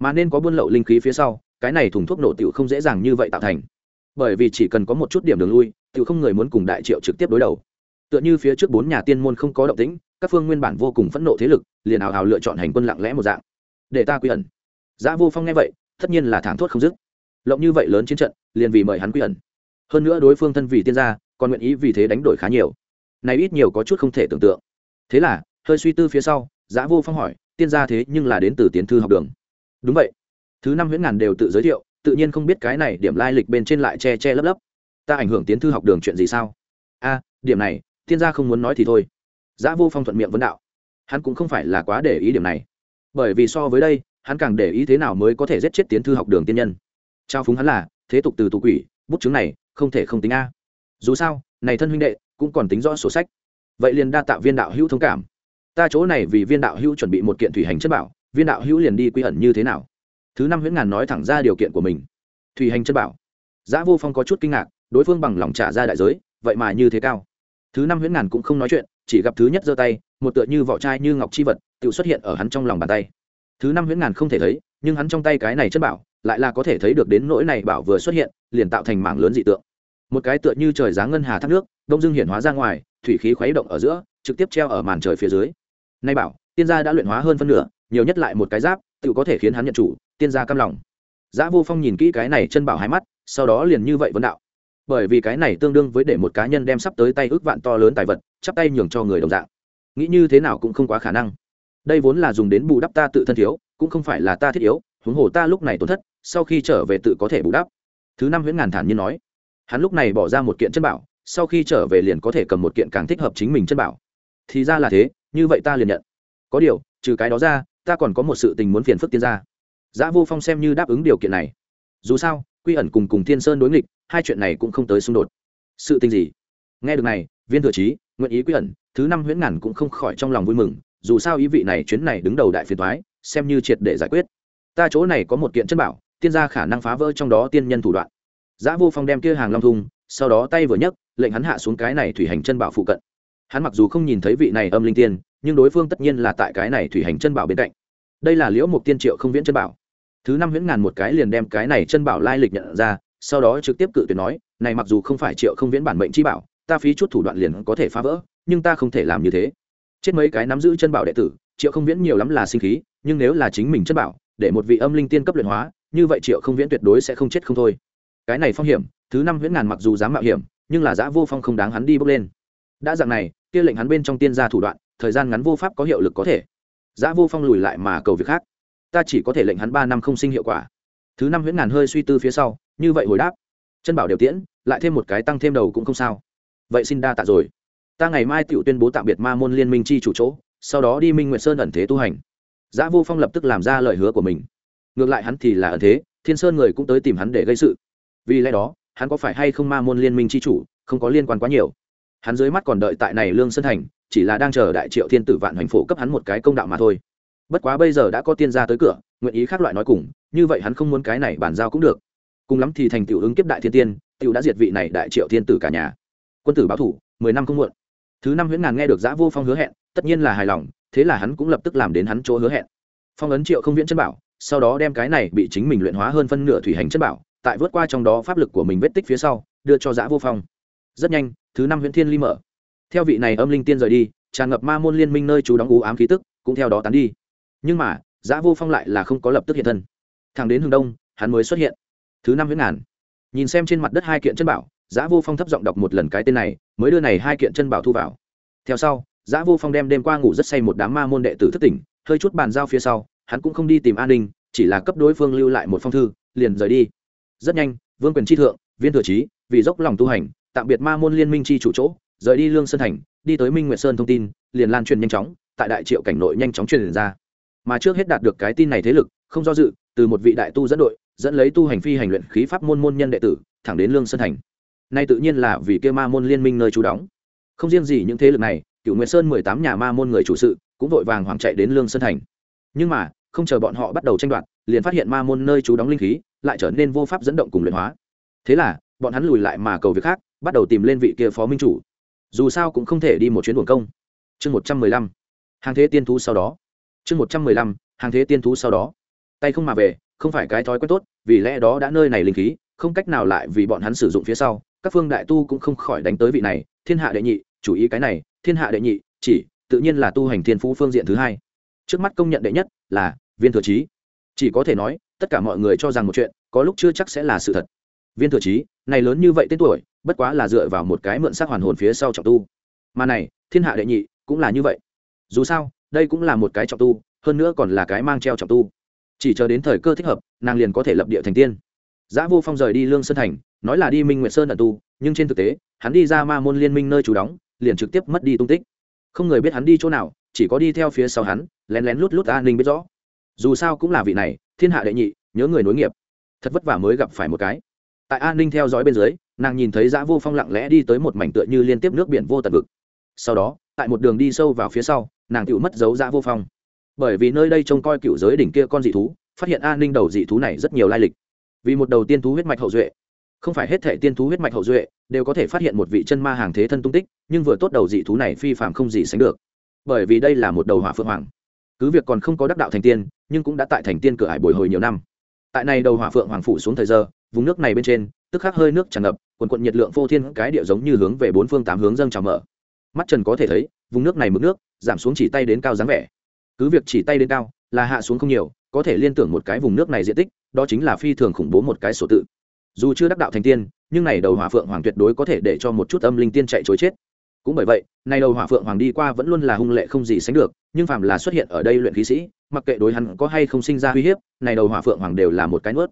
Mà nên có buôn lậu linh khí phía sau, cái này thùng thuốc nổ tiểu không dễ dàng như vậy tạo thành bởi vì chỉ cần có một chút điểm đường lui tự không người muốn cùng đại triệu trực tiếp đối đầu. Tựa như phía trước bốn nhà tiên môn không có động tĩnh, các phương nguyên bản vô cùng phẫn nộ thế lực, liền hào hào lựa chọn hành quân lặng lẽ một dạng. Để ta quy ẩn. Giá vô phong nghe vậy, tất nhiên là thảng thốt không dứt. Lộng như vậy lớn chiến trận, liền vì mời hắn quy ẩn. Hơn nữa đối phương thân vì tiên gia, còn nguyện ý vì thế đánh đổi khá nhiều. Này ít nhiều có chút không thể tưởng tượng. Thế là, hơi suy tư phía sau giá vô phong hỏi, tiên gia thế nhưng là đến từ tiến thư học đường. Đúng vậy. Thứ năm huyễn ngàn đều tự giới thiệu tự nhiên không biết cái này điểm lai lịch bên trên lại che che lấp lấp. Ta ảnh hưởng tiến thư học đường chuyện gì sao? A, điểm này, thiên gia không muốn nói thì thôi. Giã vô phong thuận miệng vấn đạo. Hắn cũng không phải là quá để ý điểm này. Bởi vì so với đây, hắn càng để ý thế nào mới có thể giết chết tiến thư học đường tiên nhân. Trao phúng hắn là, thế tục từ tù quỷ, bút chứng này, không thể không tính a. Dù sao, này thân huynh đệ, cũng còn tính rõ sổ sách. Vậy liền đa tạo viên đạo hữu thông cảm. Ta chỗ này vì viên đạo hữu chuẩn bị một kiện thủy hành chất bảo, viên đạo hữu liền đi quy ẩn như thế nào? Thứ năm huyễn ngàn nói thẳng ra điều kiện của mình. Thủy hành chất bảo. Giã vô phong có chút kinh ngạc, đối phương bằng lòng trả ra đại giới, vậy mà như thế cao. Thứ năm huyễn ngàn cũng không nói chuyện, chỉ gặp thứ nhất giơ tay, một tựa như vỏ chai như ngọc chi vật, tự xuất hiện ở hắn trong lòng bàn tay. Thứ năm huyễn ngàn không thể thấy, nhưng hắn trong tay cái này chất bảo, lại là có thể thấy được đến nỗi này bảo vừa xuất hiện, liền tạo thành mảng lớn dị tượng. Một cái tựa như trời giá ngân hà thác nước, đông dương hiển hóa ra ngoài, thủy khí khuấy động ở giữa, trực tiếp treo ở màn trời phía dưới. Nay bảo, tiên gia đã luyện hóa hơn phân nửa, nhiều nhất lại một cái giáp, tự có thể khiến hắn nhận chủ tiên gia cam lòng. Giá vô phong nhìn kỹ cái này chân bảo hai mắt, sau đó liền như vậy vấn đạo. Bởi vì cái này tương đương với để một cá nhân đem sắp tới tay ước vạn to lớn tài vật, chắp tay nhường cho người đồng dạng. Nghĩ như thế nào cũng không quá khả năng. Đây vốn là dùng đến bù đắp ta tự thân thiếu, cũng không phải là ta thiết yếu, huống hồ ta lúc này tổn thất, sau khi trở về tự có thể bù đắp. Thứ năm nguyễn ngàn thản nhiên nói. Hắn lúc này bỏ ra một kiện chân bảo, sau khi trở về liền có thể cầm một kiện càng thích hợp chính mình chân bảo. Thì ra là thế, như vậy ta liền nhận. Có điều, trừ cái đó ra, ta còn có một sự tình muốn phiền phức tiên ra giá vô phong xem như đáp ứng điều kiện này. Dù sao, quy ẩn cùng cùng thiên sơn đối nghịch, hai chuyện này cũng không tới xung đột. Sự tình gì? Nghe được này, viên thừa trí, nguyện ý quy ẩn, thứ năm huyễn ngàn cũng không khỏi trong lòng vui mừng, dù sao ý vị này chuyến này đứng đầu đại phiền thoái xem như triệt để giải quyết. Ta chỗ này có một kiện chân bảo, tiên gia khả năng phá vỡ trong đó tiên nhân thủ đoạn. Giã vô phong đem kia hàng long thung sau đó tay vừa nhấc, lệnh hắn hạ xuống cái này thủy hành chân bảo phụ cận. Hắn mặc dù không nhìn thấy vị này âm linh tiên, nhưng đối phương tất nhiên là tại cái này thủy hành chân bảo bên cạnh. Đây là liễu mục tiên triệu không viễn chân bảo thứ năm huyễn ngàn một cái liền đem cái này chân bảo lai lịch nhận ra, sau đó trực tiếp cự tuyệt nói, này mặc dù không phải triệu không viễn bản mệnh chi bảo, ta phí chút thủ đoạn liền có thể phá vỡ, nhưng ta không thể làm như thế. Chết mấy cái nắm giữ chân bảo đệ tử, triệu không viễn nhiều lắm là sinh khí, nhưng nếu là chính mình chân bảo, để một vị âm linh tiên cấp luyện hóa, như vậy triệu không viễn tuyệt đối sẽ không chết không thôi. Cái này phong hiểm, thứ năm huyễn ngàn mặc dù dám mạo hiểm, nhưng là giã vô phong không đáng hắn đi bước lên. Đã dạng này, kia lệnh hắn bên trong tiên gia thủ đoạn, thời gian ngắn vô pháp có hiệu lực có thể. Giã vô phong lùi lại mà cầu việc khác ta chỉ có thể lệnh hắn ba năm không sinh hiệu quả. Thứ năm huyễn ngàn hơi suy tư phía sau, như vậy hồi đáp. Chân bảo đều tiễn, lại thêm một cái tăng thêm đầu cũng không sao. Vậy xin đa tạ rồi. Ta ngày mai tự tuyên bố tạm biệt ma môn liên minh chi chủ chỗ, sau đó đi minh nguyệt sơn ẩn thế tu hành. Giã vô phong lập tức làm ra lời hứa của mình. Ngược lại hắn thì là ẩn thế, thiên sơn người cũng tới tìm hắn để gây sự. Vì lẽ đó, hắn có phải hay không ma môn liên minh chi chủ, không có liên quan quá nhiều. Hắn dưới mắt còn đợi tại này lương sơn thành, chỉ là đang chờ đại triệu thiên tử vạn hoành phổ cấp hắn một cái công đạo mà thôi bất quá bây giờ đã có tiên gia tới cửa, nguyện ý khác loại nói cùng, như vậy hắn không muốn cái này bàn giao cũng được. Cùng lắm thì thành tiểu ứng kiếp đại thiên tiên tiểu đã diệt vị này đại triệu thiên tử cả nhà. Quân tử báo thủ, mười năm không muộn. Thứ năm huyễn ngàn nghe được giã vô phong hứa hẹn, tất nhiên là hài lòng, thế là hắn cũng lập tức làm đến hắn chỗ hứa hẹn. Phong ấn triệu không viễn chân bảo, sau đó đem cái này bị chính mình luyện hóa hơn phân nửa thủy hành chân bảo, tại vớt qua trong đó pháp lực của mình vết tích phía sau, đưa cho giã vô phong. Rất nhanh, thứ năm huyễn thiên ly mở. Theo vị này âm linh tiên rời đi, tràn ngập ma môn liên minh nơi chú đóng ú ám khí tức, cũng theo đó tán đi nhưng mà, giã vô phong lại là không có lập tức hiện thân. Thẳng đến hướng đông, hắn mới xuất hiện. Thứ năm huyết ngàn. Nhìn xem trên mặt đất hai kiện chân bảo, giã vô phong thấp giọng đọc một lần cái tên này, mới đưa này hai kiện chân bảo thu vào. Theo sau, giã vô phong đem đêm qua ngủ rất say một đám ma môn đệ tử thất tỉnh, hơi chút bàn giao phía sau, hắn cũng không đi tìm an ninh, chỉ là cấp đối phương lưu lại một phong thư, liền rời đi. Rất nhanh, vương quyền tri thượng, viên thừa trí vì dốc lòng tu hành, tạm biệt ma môn liên minh chi chủ chỗ, rời đi lương sơn thành, đi tới minh nguyệt sơn thông tin, liền lan truyền nhanh chóng, tại đại triệu cảnh nội nhanh chóng truyền ra mà trước hết đạt được cái tin này thế lực, không do dự, từ một vị đại tu dẫn đội, dẫn lấy tu hành phi hành luyện khí pháp môn môn nhân đệ tử, thẳng đến lương sơn thành. Nay tự nhiên là vì kia ma môn liên minh nơi trú đóng. Không riêng gì những thế lực này cựu nguyệt sơn mười tám nhà ma môn người chủ sự cũng vội vàng hoảng chạy đến lương sơn thành. Nhưng mà, không chờ bọn họ bắt đầu tranh đoạt, liền phát hiện ma môn nơi trú đóng linh khí lại trở nên vô pháp dẫn động cùng luyện hóa. Thế là, bọn hắn lùi lại mà cầu việc khác, bắt đầu tìm lên vị kia phó minh chủ. Dù sao cũng không thể đi một chuyến buồn công. Chương một trăm mười lăm. Hàng thế tiên thú sau đó chương một trăm mười lăm, hàng thế tiên thú sau đó. Tay không mà về, không phải cái thói quen tốt, vì lẽ đó đã nơi này linh khí, không cách nào lại vì bọn hắn sử dụng phía sau. Các phương đại tu cũng không khỏi đánh tới vị này, thiên hạ đệ nhị, chủ ý cái này, thiên hạ đệ nhị, chỉ, tự nhiên là tu hành thiên phú phương diện thứ hai. Trước mắt công nhận đệ nhất là viên thừa trí chỉ có thể nói, tất cả mọi người cho rằng một chuyện, có lúc chưa chắc sẽ là sự thật. Viên thừa trí này lớn như vậy tên tuổi, bất quá là dựa vào một cái mượn sắc hoàn hồn phía sau trọng tu. Mà này, thiên hạ đệ nhị cũng là như vậy. Dù sao đây cũng là một cái trọng tu, hơn nữa còn là cái mang treo trọng tu. Chỉ chờ đến thời cơ thích hợp, nàng liền có thể lập địa thành tiên. Giã vô phong rời đi lương sơn thành, nói là đi minh nguyệt sơn ẩn tu, nhưng trên thực tế, hắn đi ra ma môn liên minh nơi trú đóng, liền trực tiếp mất đi tung tích. Không người biết hắn đi chỗ nào, chỉ có đi theo phía sau hắn, lén lén lút lút an ninh biết rõ. Dù sao cũng là vị này, thiên hạ đệ nhị, nhớ người nối nghiệp. Thật vất vả mới gặp phải một cái. Tại an ninh theo dõi bên dưới, nàng nhìn thấy giã vô phong lặng lẽ đi tới một mảnh tựa như liên tiếp nước biển vô tận vực. Sau đó, tại một đường đi sâu vào phía sau nàng tự mất dấu ra vô phong. Bởi vì nơi đây trông coi cựu giới đỉnh kia con dị thú, phát hiện an ninh đầu dị thú này rất nhiều lai lịch. Vì một đầu tiên thú huyết mạch hậu duệ, không phải hết thể tiên thú huyết mạch hậu duệ đều có thể phát hiện một vị chân ma hàng thế thân tung tích, nhưng vừa tốt đầu dị thú này phi phạm không gì sánh được. Bởi vì đây là một đầu hỏa phượng hoàng. Cứ việc còn không có đắc đạo thành tiên, nhưng cũng đã tại thành tiên cửa hải bồi hồi nhiều năm. Tại này đầu hỏa phượng hoàng phủ xuống thời giờ, vùng nước này bên trên, tức khắc hơi nước tràn ngập, quần quận nhiệt lượng phô thiên cái địa giống như hướng về bốn phương tám hướng dâng trào mở. Mắt trần có thể thấy vùng nước này mực nước, giảm xuống chỉ tay đến cao dáng vẻ. Cứ việc chỉ tay đến cao, là hạ xuống không nhiều, có thể liên tưởng một cái vùng nước này diện tích, đó chính là phi thường khủng bố một cái sổ tự. Dù chưa đắc đạo thành tiên, nhưng này đầu hỏa phượng hoàng tuyệt đối có thể để cho một chút âm linh tiên chạy chối chết. Cũng bởi vậy, này đầu hỏa phượng hoàng đi qua vẫn luôn là hung lệ không gì sánh được, nhưng phàm là xuất hiện ở đây luyện khí sĩ, mặc kệ đối hắn có hay không sinh ra uy hiếp, này đầu hỏa phượng hoàng đều là một cái nuốt.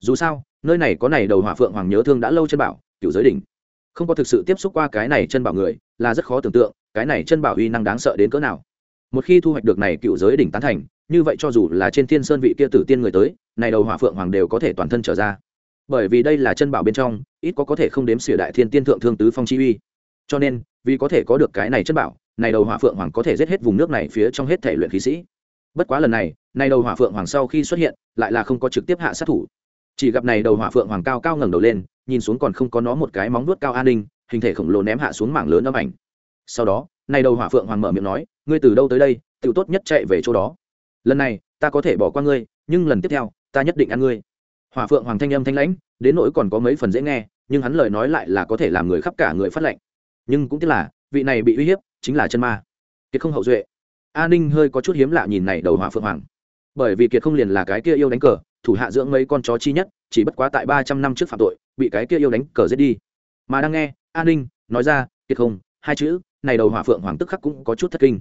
Dù sao, nơi này có này đầu hỏa phượng hoàng nhớ thương đã lâu chân bảo, cựu giới đỉnh. Không có thực sự tiếp xúc qua cái này chân bảo người, là rất khó tưởng tượng cái này chân bảo uy năng đáng sợ đến cỡ nào? Một khi thu hoạch được này cựu giới đỉnh tán thành, như vậy cho dù là trên thiên sơn vị kia tử tiên người tới, này đầu hỏa phượng hoàng đều có thể toàn thân trở ra. Bởi vì đây là chân bảo bên trong, ít có có thể không đếm xỉa đại thiên tiên thượng thương tứ phong chi uy. Cho nên, vì có thể có được cái này chân bảo, này đầu hỏa phượng hoàng có thể giết hết vùng nước này phía trong hết thể luyện khí sĩ. Bất quá lần này này đầu hỏa phượng hoàng sau khi xuất hiện, lại là không có trực tiếp hạ sát thủ. Chỉ gặp này đầu hỏa phượng hoàng cao cao ngẩng đầu lên, nhìn xuống còn không có nó một cái móng vuốt cao an ninh, hình thể khổng lồ ném hạ xuống mảng lớn âm ảnh sau đó, này đầu hỏa phượng hoàng mở miệng nói, ngươi từ đâu tới đây tự tốt nhất chạy về chỗ đó. Lần này, ta có thể bỏ qua ngươi, nhưng lần tiếp theo, ta nhất định ăn ngươi. Hỏa phượng hoàng thanh âm thanh lãnh, đến nỗi còn có mấy phần dễ nghe, nhưng hắn lời nói lại là có thể làm người khắp cả người phát lệnh. Nhưng cũng tiếc là, vị này bị uy hiếp, chính là chân ma. Kiệt không hậu duệ. A ninh hơi có chút hiếm lạ nhìn này đầu hỏa phượng hoàng. Bởi vì kiệt không liền là cái kia yêu đánh cờ, thủ hạ dưỡng mấy con chó chi nhất, chỉ bất quá tại ba trăm năm trước phạm tội, bị cái kia yêu đánh cờ giết đi. Mà đang nghe, a ninh nói ra, kiệt không, hai chữ này đầu hỏa phượng hoàng tức khắc cũng có chút thất kinh.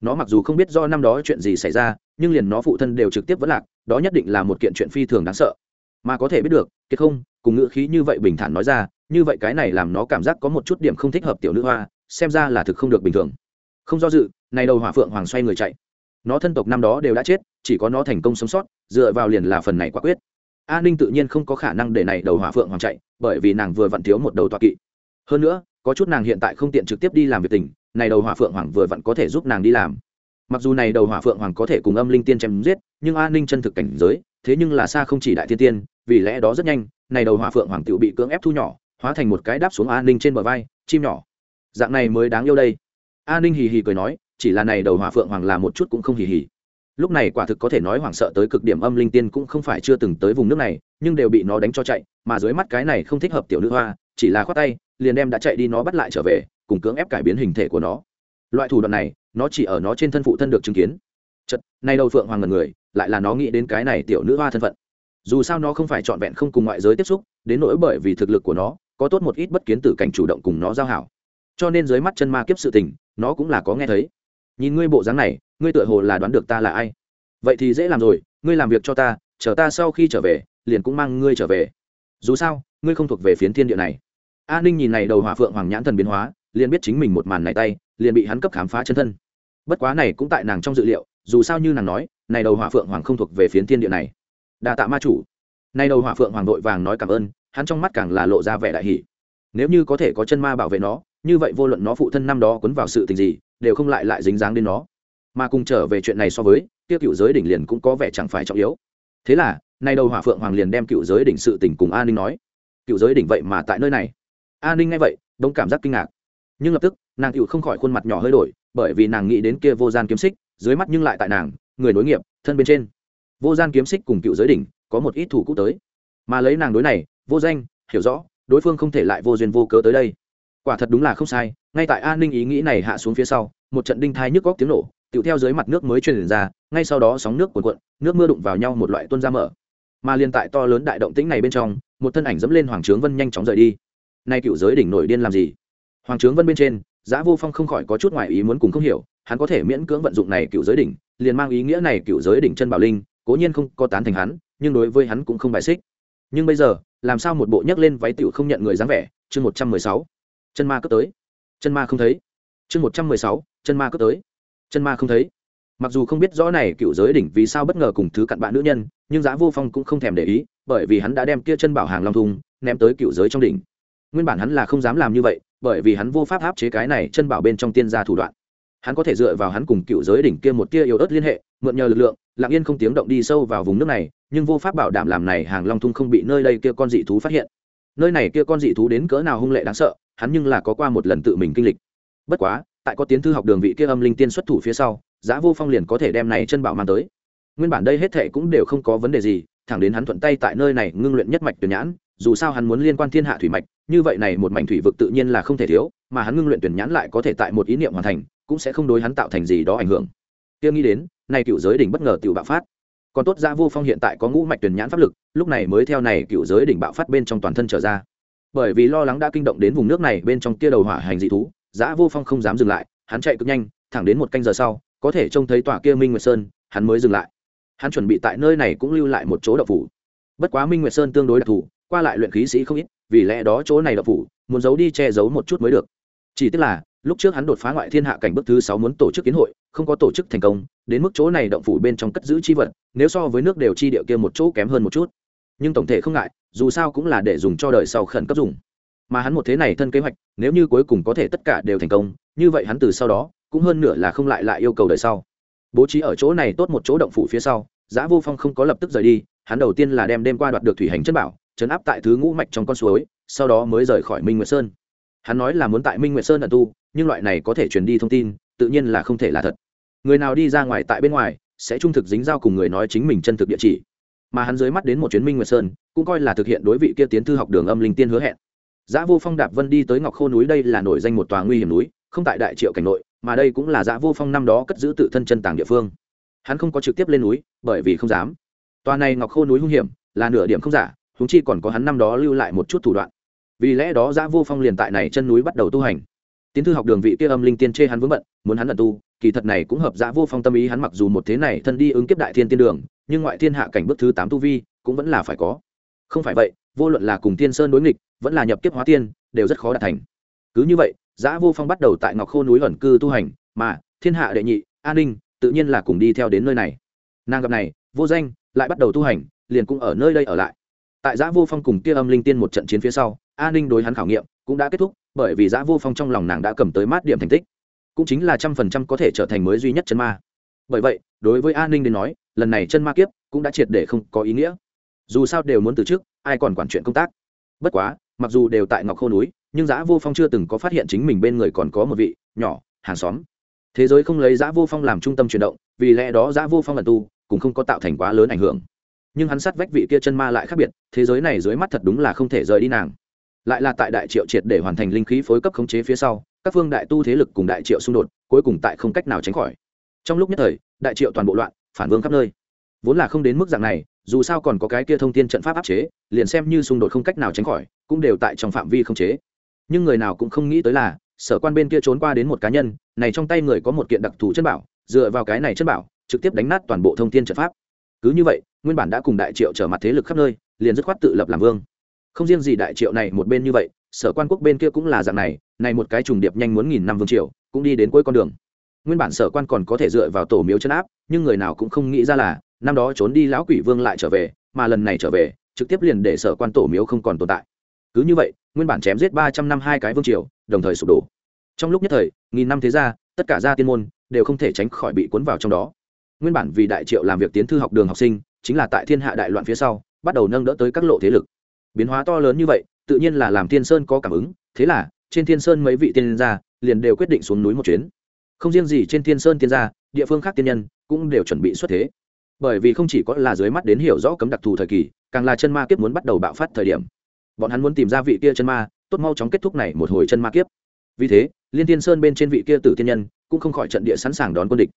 Nó mặc dù không biết do năm đó chuyện gì xảy ra, nhưng liền nó phụ thân đều trực tiếp vẫn lạc, đó nhất định là một kiện chuyện phi thường đáng sợ. Mà có thể biết được kiệt không, cùng ngữ khí như vậy bình thản nói ra, như vậy cái này làm nó cảm giác có một chút điểm không thích hợp tiểu nữ hoa, xem ra là thực không được bình thường. Không do dự, này đầu hỏa phượng hoàng xoay người chạy. Nó thân tộc năm đó đều đã chết, chỉ có nó thành công sống sót, dựa vào liền là phần này quả quyết. A ninh tự nhiên không có khả năng để này đầu hỏa phượng hoàng chạy, bởi vì nàng vừa vặn thiếu một đầu tọa kỵ. Hơn nữa có chút nàng hiện tại không tiện trực tiếp đi làm việc tình, này đầu hỏa phượng hoàng vừa vặn có thể giúp nàng đi làm. Mặc dù này đầu hỏa phượng hoàng có thể cùng âm linh tiên chém giết, nhưng a ninh chân thực cảnh giới, thế nhưng là xa không chỉ đại thiên tiên, vì lẽ đó rất nhanh, này đầu hỏa phượng hoàng tựu bị cưỡng ép thu nhỏ, hóa thành một cái đáp xuống a ninh trên bờ vai, chim nhỏ. Dạng này mới đáng yêu đây. A ninh hì hì cười nói, chỉ là này đầu hỏa phượng hoàng là một chút cũng không hì hì. Lúc này quả thực có thể nói hoảng sợ tới cực điểm âm linh tiên cũng không phải chưa từng tới vùng nước này, nhưng đều bị nó đánh cho chạy, mà dưới mắt cái này không thích hợp tiểu nữ hoa, chỉ là khoát tay liền đem đã chạy đi nó bắt lại trở về, cùng cưỡng ép cải biến hình thể của nó. Loại thủ đoạn này, nó chỉ ở nó trên thân phụ thân được chứng kiến. Chật nay đầu phượng hoàng ngần người, lại là nó nghĩ đến cái này tiểu nữ hoa thân phận. Dù sao nó không phải trọn vẹn không cùng ngoại giới tiếp xúc, đến nỗi bởi vì thực lực của nó, có tốt một ít bất kiến tử cảnh chủ động cùng nó giao hảo. Cho nên dưới mắt chân ma kiếp sự tình, nó cũng là có nghe thấy. Nhìn ngươi bộ dáng này, ngươi tựa hồ là đoán được ta là ai. Vậy thì dễ làm rồi, ngươi làm việc cho ta, chờ ta sau khi trở về, liền cũng mang ngươi trở về. Dù sao, ngươi không thuộc về phiến thiên địa này a ninh nhìn này đầu hỏa phượng hoàng nhãn thần biến hóa, liền biết chính mình một màn này tay, liền bị hắn cấp khám phá chân thân. Bất quá này cũng tại nàng trong dự liệu, dù sao như nàng nói, này đầu hỏa phượng hoàng không thuộc về phiến thiên địa này. Đa tạ ma chủ. Này đầu hỏa phượng hoàng đội vàng nói cảm ơn, hắn trong mắt càng là lộ ra vẻ đại hỷ nếu như có thể có chân ma bảo vệ nó, như vậy vô luận nó phụ thân năm đó quấn vào sự tình gì, đều không lại lại dính dáng đến nó. Mà cùng trở về chuyện này so với tiêu cựu giới đỉnh liền cũng có vẻ chẳng phải trọng yếu. Thế là nay đầu hỏa phượng hoàng liền đem cựu giới đỉnh sự tình cùng an ninh nói. Cựu giới đỉnh vậy mà tại nơi này an ninh nghe vậy, đông cảm giác kinh ngạc. Nhưng lập tức, nàng cựu không khỏi khuôn mặt nhỏ hơi đổi, bởi vì nàng nghĩ đến kia vô gian kiếm xích, dưới mắt nhưng lại tại nàng, người nối nghiệp, thân bên trên. Vô gian kiếm xích cùng cựu giới đỉnh, có một ít thủ cũ tới. Mà lấy nàng đối này, vô danh, hiểu rõ, đối phương không thể lại vô duyên vô cớ tới đây. Quả thật đúng là không sai, ngay tại an ninh ý nghĩ này hạ xuống phía sau, một trận đinh thai nhức góc tiếng nổ tựu theo dưới mặt nước mới truyền ra, ngay sau đó sóng nước cuồn cuộn, nước mưa đụng vào nhau một loại tuôn ra mở. Mà liên tại to lớn đại động tĩnh này bên trong, một thân ảnh dẫm lên hoàng trướng vân nhanh chóng rời đi nay cựu giới đỉnh nổi điên làm gì? Hoàng trướng vân bên trên giá vô phong không khỏi có chút ngoại ý muốn cùng không hiểu, hắn có thể miễn cưỡng vận dụng này cựu giới đỉnh, liền mang ý nghĩa này cựu giới đỉnh chân bảo linh, cố nhiên không có tán thành hắn, nhưng đối với hắn cũng không bài xích. Nhưng bây giờ, làm sao một bộ nhấc lên váy tiểu không nhận người dáng vẻ? Chương một trăm mười sáu. Chân ma cướp tới. Chân ma không thấy. Chương một trăm mười sáu. Chân ma cướp tới. Chân ma không thấy. Mặc dù không biết rõ này cựu giới đỉnh vì sao bất ngờ cùng thứ cặn bạn nữ nhân, nhưng giá vô phong cũng không thèm để ý, bởi vì hắn đã đem kia chân bảo hàng long thùng ném tới cựu giới trong đỉnh nguyên bản hắn là không dám làm như vậy, bởi vì hắn vô pháp áp chế cái này chân bảo bên trong tiên gia thủ đoạn. Hắn có thể dựa vào hắn cùng cựu giới đỉnh kia một tia yếu ớt liên hệ, mượn nhờ lực lượng, lặng yên không tiếng động đi sâu vào vùng nước này, nhưng vô pháp bảo đảm làm này hàng long thung không bị nơi đây kia con dị thú phát hiện. Nơi này kia con dị thú đến cỡ nào hung lệ đáng sợ, hắn nhưng là có qua một lần tự mình kinh lịch. Bất quá, tại có tiến thư học đường vị kia âm linh tiên xuất thủ phía sau, giá vô phong liền có thể đem này chân bảo mang tới. Nguyên bản đây hết thệ cũng đều không có vấn đề gì, thẳng đến hắn thuận tay tại nơi này ngưng luyện nhất mạch tuyển nhãn dù sao hắn muốn liên quan thiên hạ thủy mạch, như vậy này một mảnh thủy vực tự nhiên là không thể thiếu, mà hắn ngưng luyện tuyển nhãn lại có thể tại một ý niệm hoàn thành, cũng sẽ không đối hắn tạo thành gì đó ảnh hưởng. Tiêu nghĩ đến nay cựu giới đỉnh bất ngờ tiểu bạo phát. Còn tốt ra vô phong hiện tại có ngũ mạch tuyển nhãn pháp lực, lúc này mới theo này cựu giới đỉnh bạo phát bên trong toàn thân trở ra. Bởi vì lo lắng đã kinh động đến vùng nước này bên trong kia đầu hỏa hành dị thú giã vô phong không dám dừng lại, hắn chạy cực nhanh, thẳng đến một canh giờ sau, có thể trông thấy tòa kia minh nguyệt sơn, hắn mới dừng lại. Hắn chuẩn bị tại nơi này cũng lưu lại một chỗ đậu phủ. Bất quá minh nguyệt sơn tương đối đặc thù qua lại luyện khí sĩ không ít, vì lẽ đó chỗ này đập phủ, muốn giấu đi che giấu một chút mới được. Chỉ tức là, lúc trước hắn đột phá ngoại thiên hạ cảnh bước thứ sáu muốn tổ chức kiến hội, không có tổ chức thành công, đến mức chỗ này động phủ bên trong cất giữ chi vật, nếu so với nước đều chi địa kia một chỗ kém hơn một chút. Nhưng tổng thể không ngại, dù sao cũng là để dùng cho đời sau khẩn cấp dùng. Mà hắn một thế này thân kế hoạch, nếu như cuối cùng có thể tất cả đều thành công, như vậy hắn từ sau đó, cũng hơn nửa là không lại lại yêu cầu đời sau. Bố trí ở chỗ này tốt một chỗ động phủ phía sau, giã vô phong không có lập tức rời đi, hắn đầu tiên là đem đêm qua đoạt được thủy hành chất bảo chấn áp tại thứ ngũ mạch trong con suối sau đó mới rời khỏi minh nguyệt sơn hắn nói là muốn tại minh nguyệt sơn ẩn tu nhưng loại này có thể truyền đi thông tin tự nhiên là không thể là thật người nào đi ra ngoài tại bên ngoài sẽ trung thực dính giao cùng người nói chính mình chân thực địa chỉ mà hắn dưới mắt đến một chuyến minh nguyệt sơn cũng coi là thực hiện đối vị kia tiến thư học đường âm linh tiên hứa hẹn Giá Vô Phong đạp vân đi tới Ngọc Khô núi đây là nổi danh một tòa nguy hiểm núi, không tại đại triệu cảnh nội, mà đây cũng là Giá Vô Phong năm đó cất giữ tự thân chân tàng địa phương. Hắn không có trực tiếp lên núi, bởi vì không dám. Tòa này Ngọc Khô núi hung hiểm, là nửa điểm không giả, huống chi còn có hắn năm đó lưu lại một chút thủ đoạn. Vì lẽ đó Giá Vô Phong liền tại này chân núi bắt đầu tu hành. Tiến thư học đường vị kia âm linh tiên chê hắn vướng bận, muốn hắn ẩn tu, kỳ thật này cũng hợp Giá Vô Phong tâm ý hắn mặc dù một thế này thân đi ứng kiếp đại thiên tiên đường, nhưng ngoại thiên hạ cảnh bước thứ tám tu vi, cũng vẫn là phải có. Không phải vậy, vô luận là cùng tiên sơn đối nghịch, vẫn là nhập kiếp hóa tiên đều rất khó đạt thành cứ như vậy giã vô phong bắt đầu tại ngọc khô núi ẩn cư tu hành mà thiên hạ đệ nhị an ninh tự nhiên là cùng đi theo đến nơi này nàng gặp này vô danh lại bắt đầu tu hành liền cũng ở nơi đây ở lại tại giã vô phong cùng kia âm linh tiên một trận chiến phía sau an ninh đối hắn khảo nghiệm cũng đã kết thúc, bởi vì giã vô phong trong lòng nàng đã cầm tới mát điểm thành tích. Cũng chính là trăm phần trăm có thể trở thành mới duy nhất chân ma. Bởi vậy, đối với an ninh đến nói, lần này chân ma kiếp cũng đã triệt để không có ý nghĩa. Dù sao đều muốn từ trước, ai còn quản chuyện công tác? Bất quá, mặc dù đều tại ngọc khô núi, nhưng giã vô phong chưa từng có phát hiện chính mình bên người còn có một vị nhỏ, hàng xóm. Thế giới không lấy giã vô phong làm trung tâm chuyển động, vì lẽ đó giã vô phong lần tu cũng không có tạo thành quá lớn ảnh hưởng nhưng hắn sát vách vị kia chân ma lại khác biệt, thế giới này dưới mắt thật đúng là không thể rời đi nàng. Lại là tại đại triệu triệt để hoàn thành linh khí phối cấp khống chế phía sau, các phương đại tu thế lực cùng đại triệu xung đột, cuối cùng tại không cách nào tránh khỏi. Trong lúc nhất thời, đại triệu toàn bộ loạn, phản vương khắp nơi. Vốn là không đến mức dạng này, dù sao còn có cái kia thông tin trận pháp áp chế, liền xem như xung đột không cách nào tránh khỏi, cũng đều tại trong phạm vi không chế. Nhưng người nào cũng không nghĩ tới là, sở quan bên kia trốn qua đến một cá nhân, này trong tay người có một kiện đặc thù chân bảo, dựa vào cái này chân bảo, trực tiếp đánh nát toàn bộ thông tin trận pháp cứ như vậy, nguyên bản đã cùng đại triệu trở mặt thế lực khắp nơi, liền dứt khoát tự lập làm vương. Không riêng gì đại triệu này một bên như vậy, sở quan quốc bên kia cũng là dạng này này một cái trùng điệp nhanh muốn nghìn năm vương triều, cũng đi đến cuối con đường. Nguyên bản sở quan còn có thể dựa vào tổ miếu chân áp, nhưng người nào cũng không nghĩ ra là, năm đó trốn đi lão quỷ vương lại trở về, mà lần này trở về, trực tiếp liền để sở quan tổ miếu không còn tồn tại. Cứ như vậy, nguyên bản chém giết ba trăm năm hai cái vương triều, đồng thời sụp đổ. Trong lúc nhất thời, nghìn năm thế gia, tất cả gia tiên môn, đều không thể tránh khỏi bị cuốn vào trong đó nguyên bản vì đại triệu làm việc tiến thư học đường học sinh, chính là tại thiên hạ đại loạn phía sau, bắt đầu nâng đỡ tới các lộ thế lực. Biến hóa to lớn như vậy, tự nhiên là làm thiên sơn có cảm ứng, thế là, trên thiên sơn mấy vị tiên gia, liền đều quyết định xuống núi một chuyến. Không riêng gì trên thiên sơn tiên gia, địa phương khác tiên nhân, cũng đều chuẩn bị xuất thế. Bởi vì không chỉ có là dưới mắt đến hiểu rõ cấm đặc thù thời kỳ, càng là chân ma kiếp muốn bắt đầu bạo phát thời điểm. Bọn hắn muốn tìm ra vị kia chân ma, tốt mau chóng kết thúc này một hồi chân ma kiếp. Vì thế, liên thiên sơn bên trên vị kia tử tiên nhân, cũng không khỏi trận địa sẵn sàng đón quân địch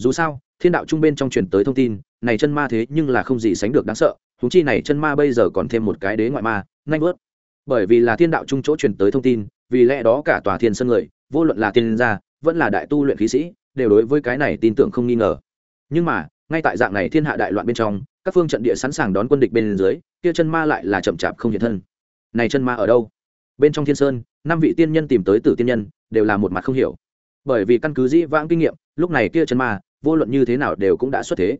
dù sao, thiên đạo trung bên trong truyền tới thông tin, này chân ma thế nhưng là không gì sánh được đáng sợ húng chi này chân ma bây giờ còn thêm một cái đế ngoại ma, nhanh bớt bởi vì là thiên đạo trung chỗ truyền tới thông tin, vì lẽ đó cả tòa thiên sơn người, vô luận là tiên gia, vẫn là đại tu luyện khí sĩ, đều đối với cái này tin tưởng không nghi ngờ. Nhưng mà, ngay tại dạng này thiên hạ đại loạn bên trong, các phương trận địa sẵn sàng đón quân địch bên dưới, kia chân ma lại là chậm chạp không hiện thân. Này chân ma ở đâu? Bên trong thiên sơn, năm vị tiên nhân tìm tới tử tiên nhân, đều là một mặt không hiểu. Bởi vì căn cứ dĩ vãng kinh nghiệm, lúc này kia chân ma vô luận như thế nào đều cũng đã xuất thế.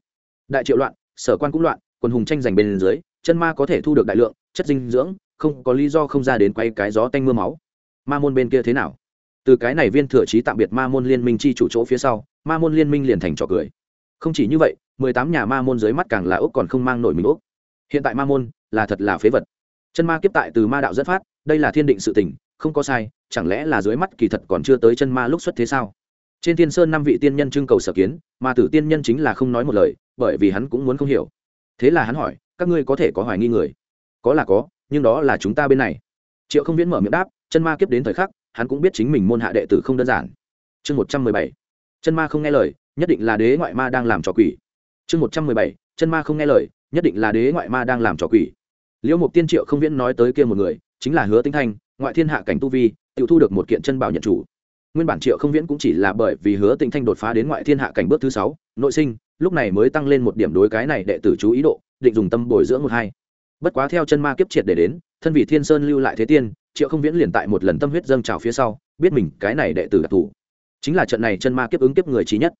Đại triệu loạn, sở quan cũng loạn quân hùng tranh giành bên dưới, chân ma có thể thu được đại lượng, chất dinh dưỡng, không có lý do không ra đến quay cái gió tanh mưa máu. Ma môn bên kia thế nào? Từ cái này viên thừa trí tạm biệt ma môn liên minh chi chủ chỗ phía sau, ma môn liên minh liền thành trò cười. Không chỉ như vậy, mười tám nhà ma môn dưới mắt càng là úc còn không mang nổi mình úc hiện tại ma môn là thật là phế vật. Chân ma kiếp tại từ ma đạo dẫn phát, đây là thiên định sự tình, không có sai, chẳng lẽ là dưới mắt kỳ thật còn chưa tới chân ma lúc xuất thế sao? Trên thiên sơn năm vị tiên nhân trưng cầu sở kiến, mà tử tiên nhân chính là không nói một lời, bởi vì hắn cũng muốn không hiểu. Thế là hắn hỏi, các ngươi có thể có hoài nghi người? Có là có, nhưng đó là chúng ta bên này. Triệu không viễn mở miệng đáp, chân ma kiếp đến thời khắc, hắn cũng biết chính mình môn hạ đệ tử không đơn giản. Chương một trăm mười bảy, chân ma không nghe lời, nhất định là đế ngoại ma đang làm trò quỷ. Chương một trăm mười bảy, chân ma không nghe lời, nhất định là đế ngoại ma đang làm trò quỷ. Liễu mục tiên triệu không viễn nói tới kia một người, chính là hứa tinh thanh, ngoại thiên hạ cảnh tu vi tự thu được một kiện chân bảo nhận chủ nguyên bản triệu không viễn cũng chỉ là bởi vì hứa tinh thanh đột phá đến ngoại thiên hạ cảnh bước thứ sáu, nội sinh, lúc này mới tăng lên một điểm đối cái này đệ tử chú ý độ, định dùng tâm bồi dưỡng một hai. Bất quá theo chân ma kiếp triệt để đến, thân vị thiên sơn lưu lại thế tiên, triệu không viễn liền tại một lần tâm huyết dâng trào phía sau, biết mình cái này đệ tử đặc thù. Chính là trận này chân ma kiếp ứng kiếp người trí nhất.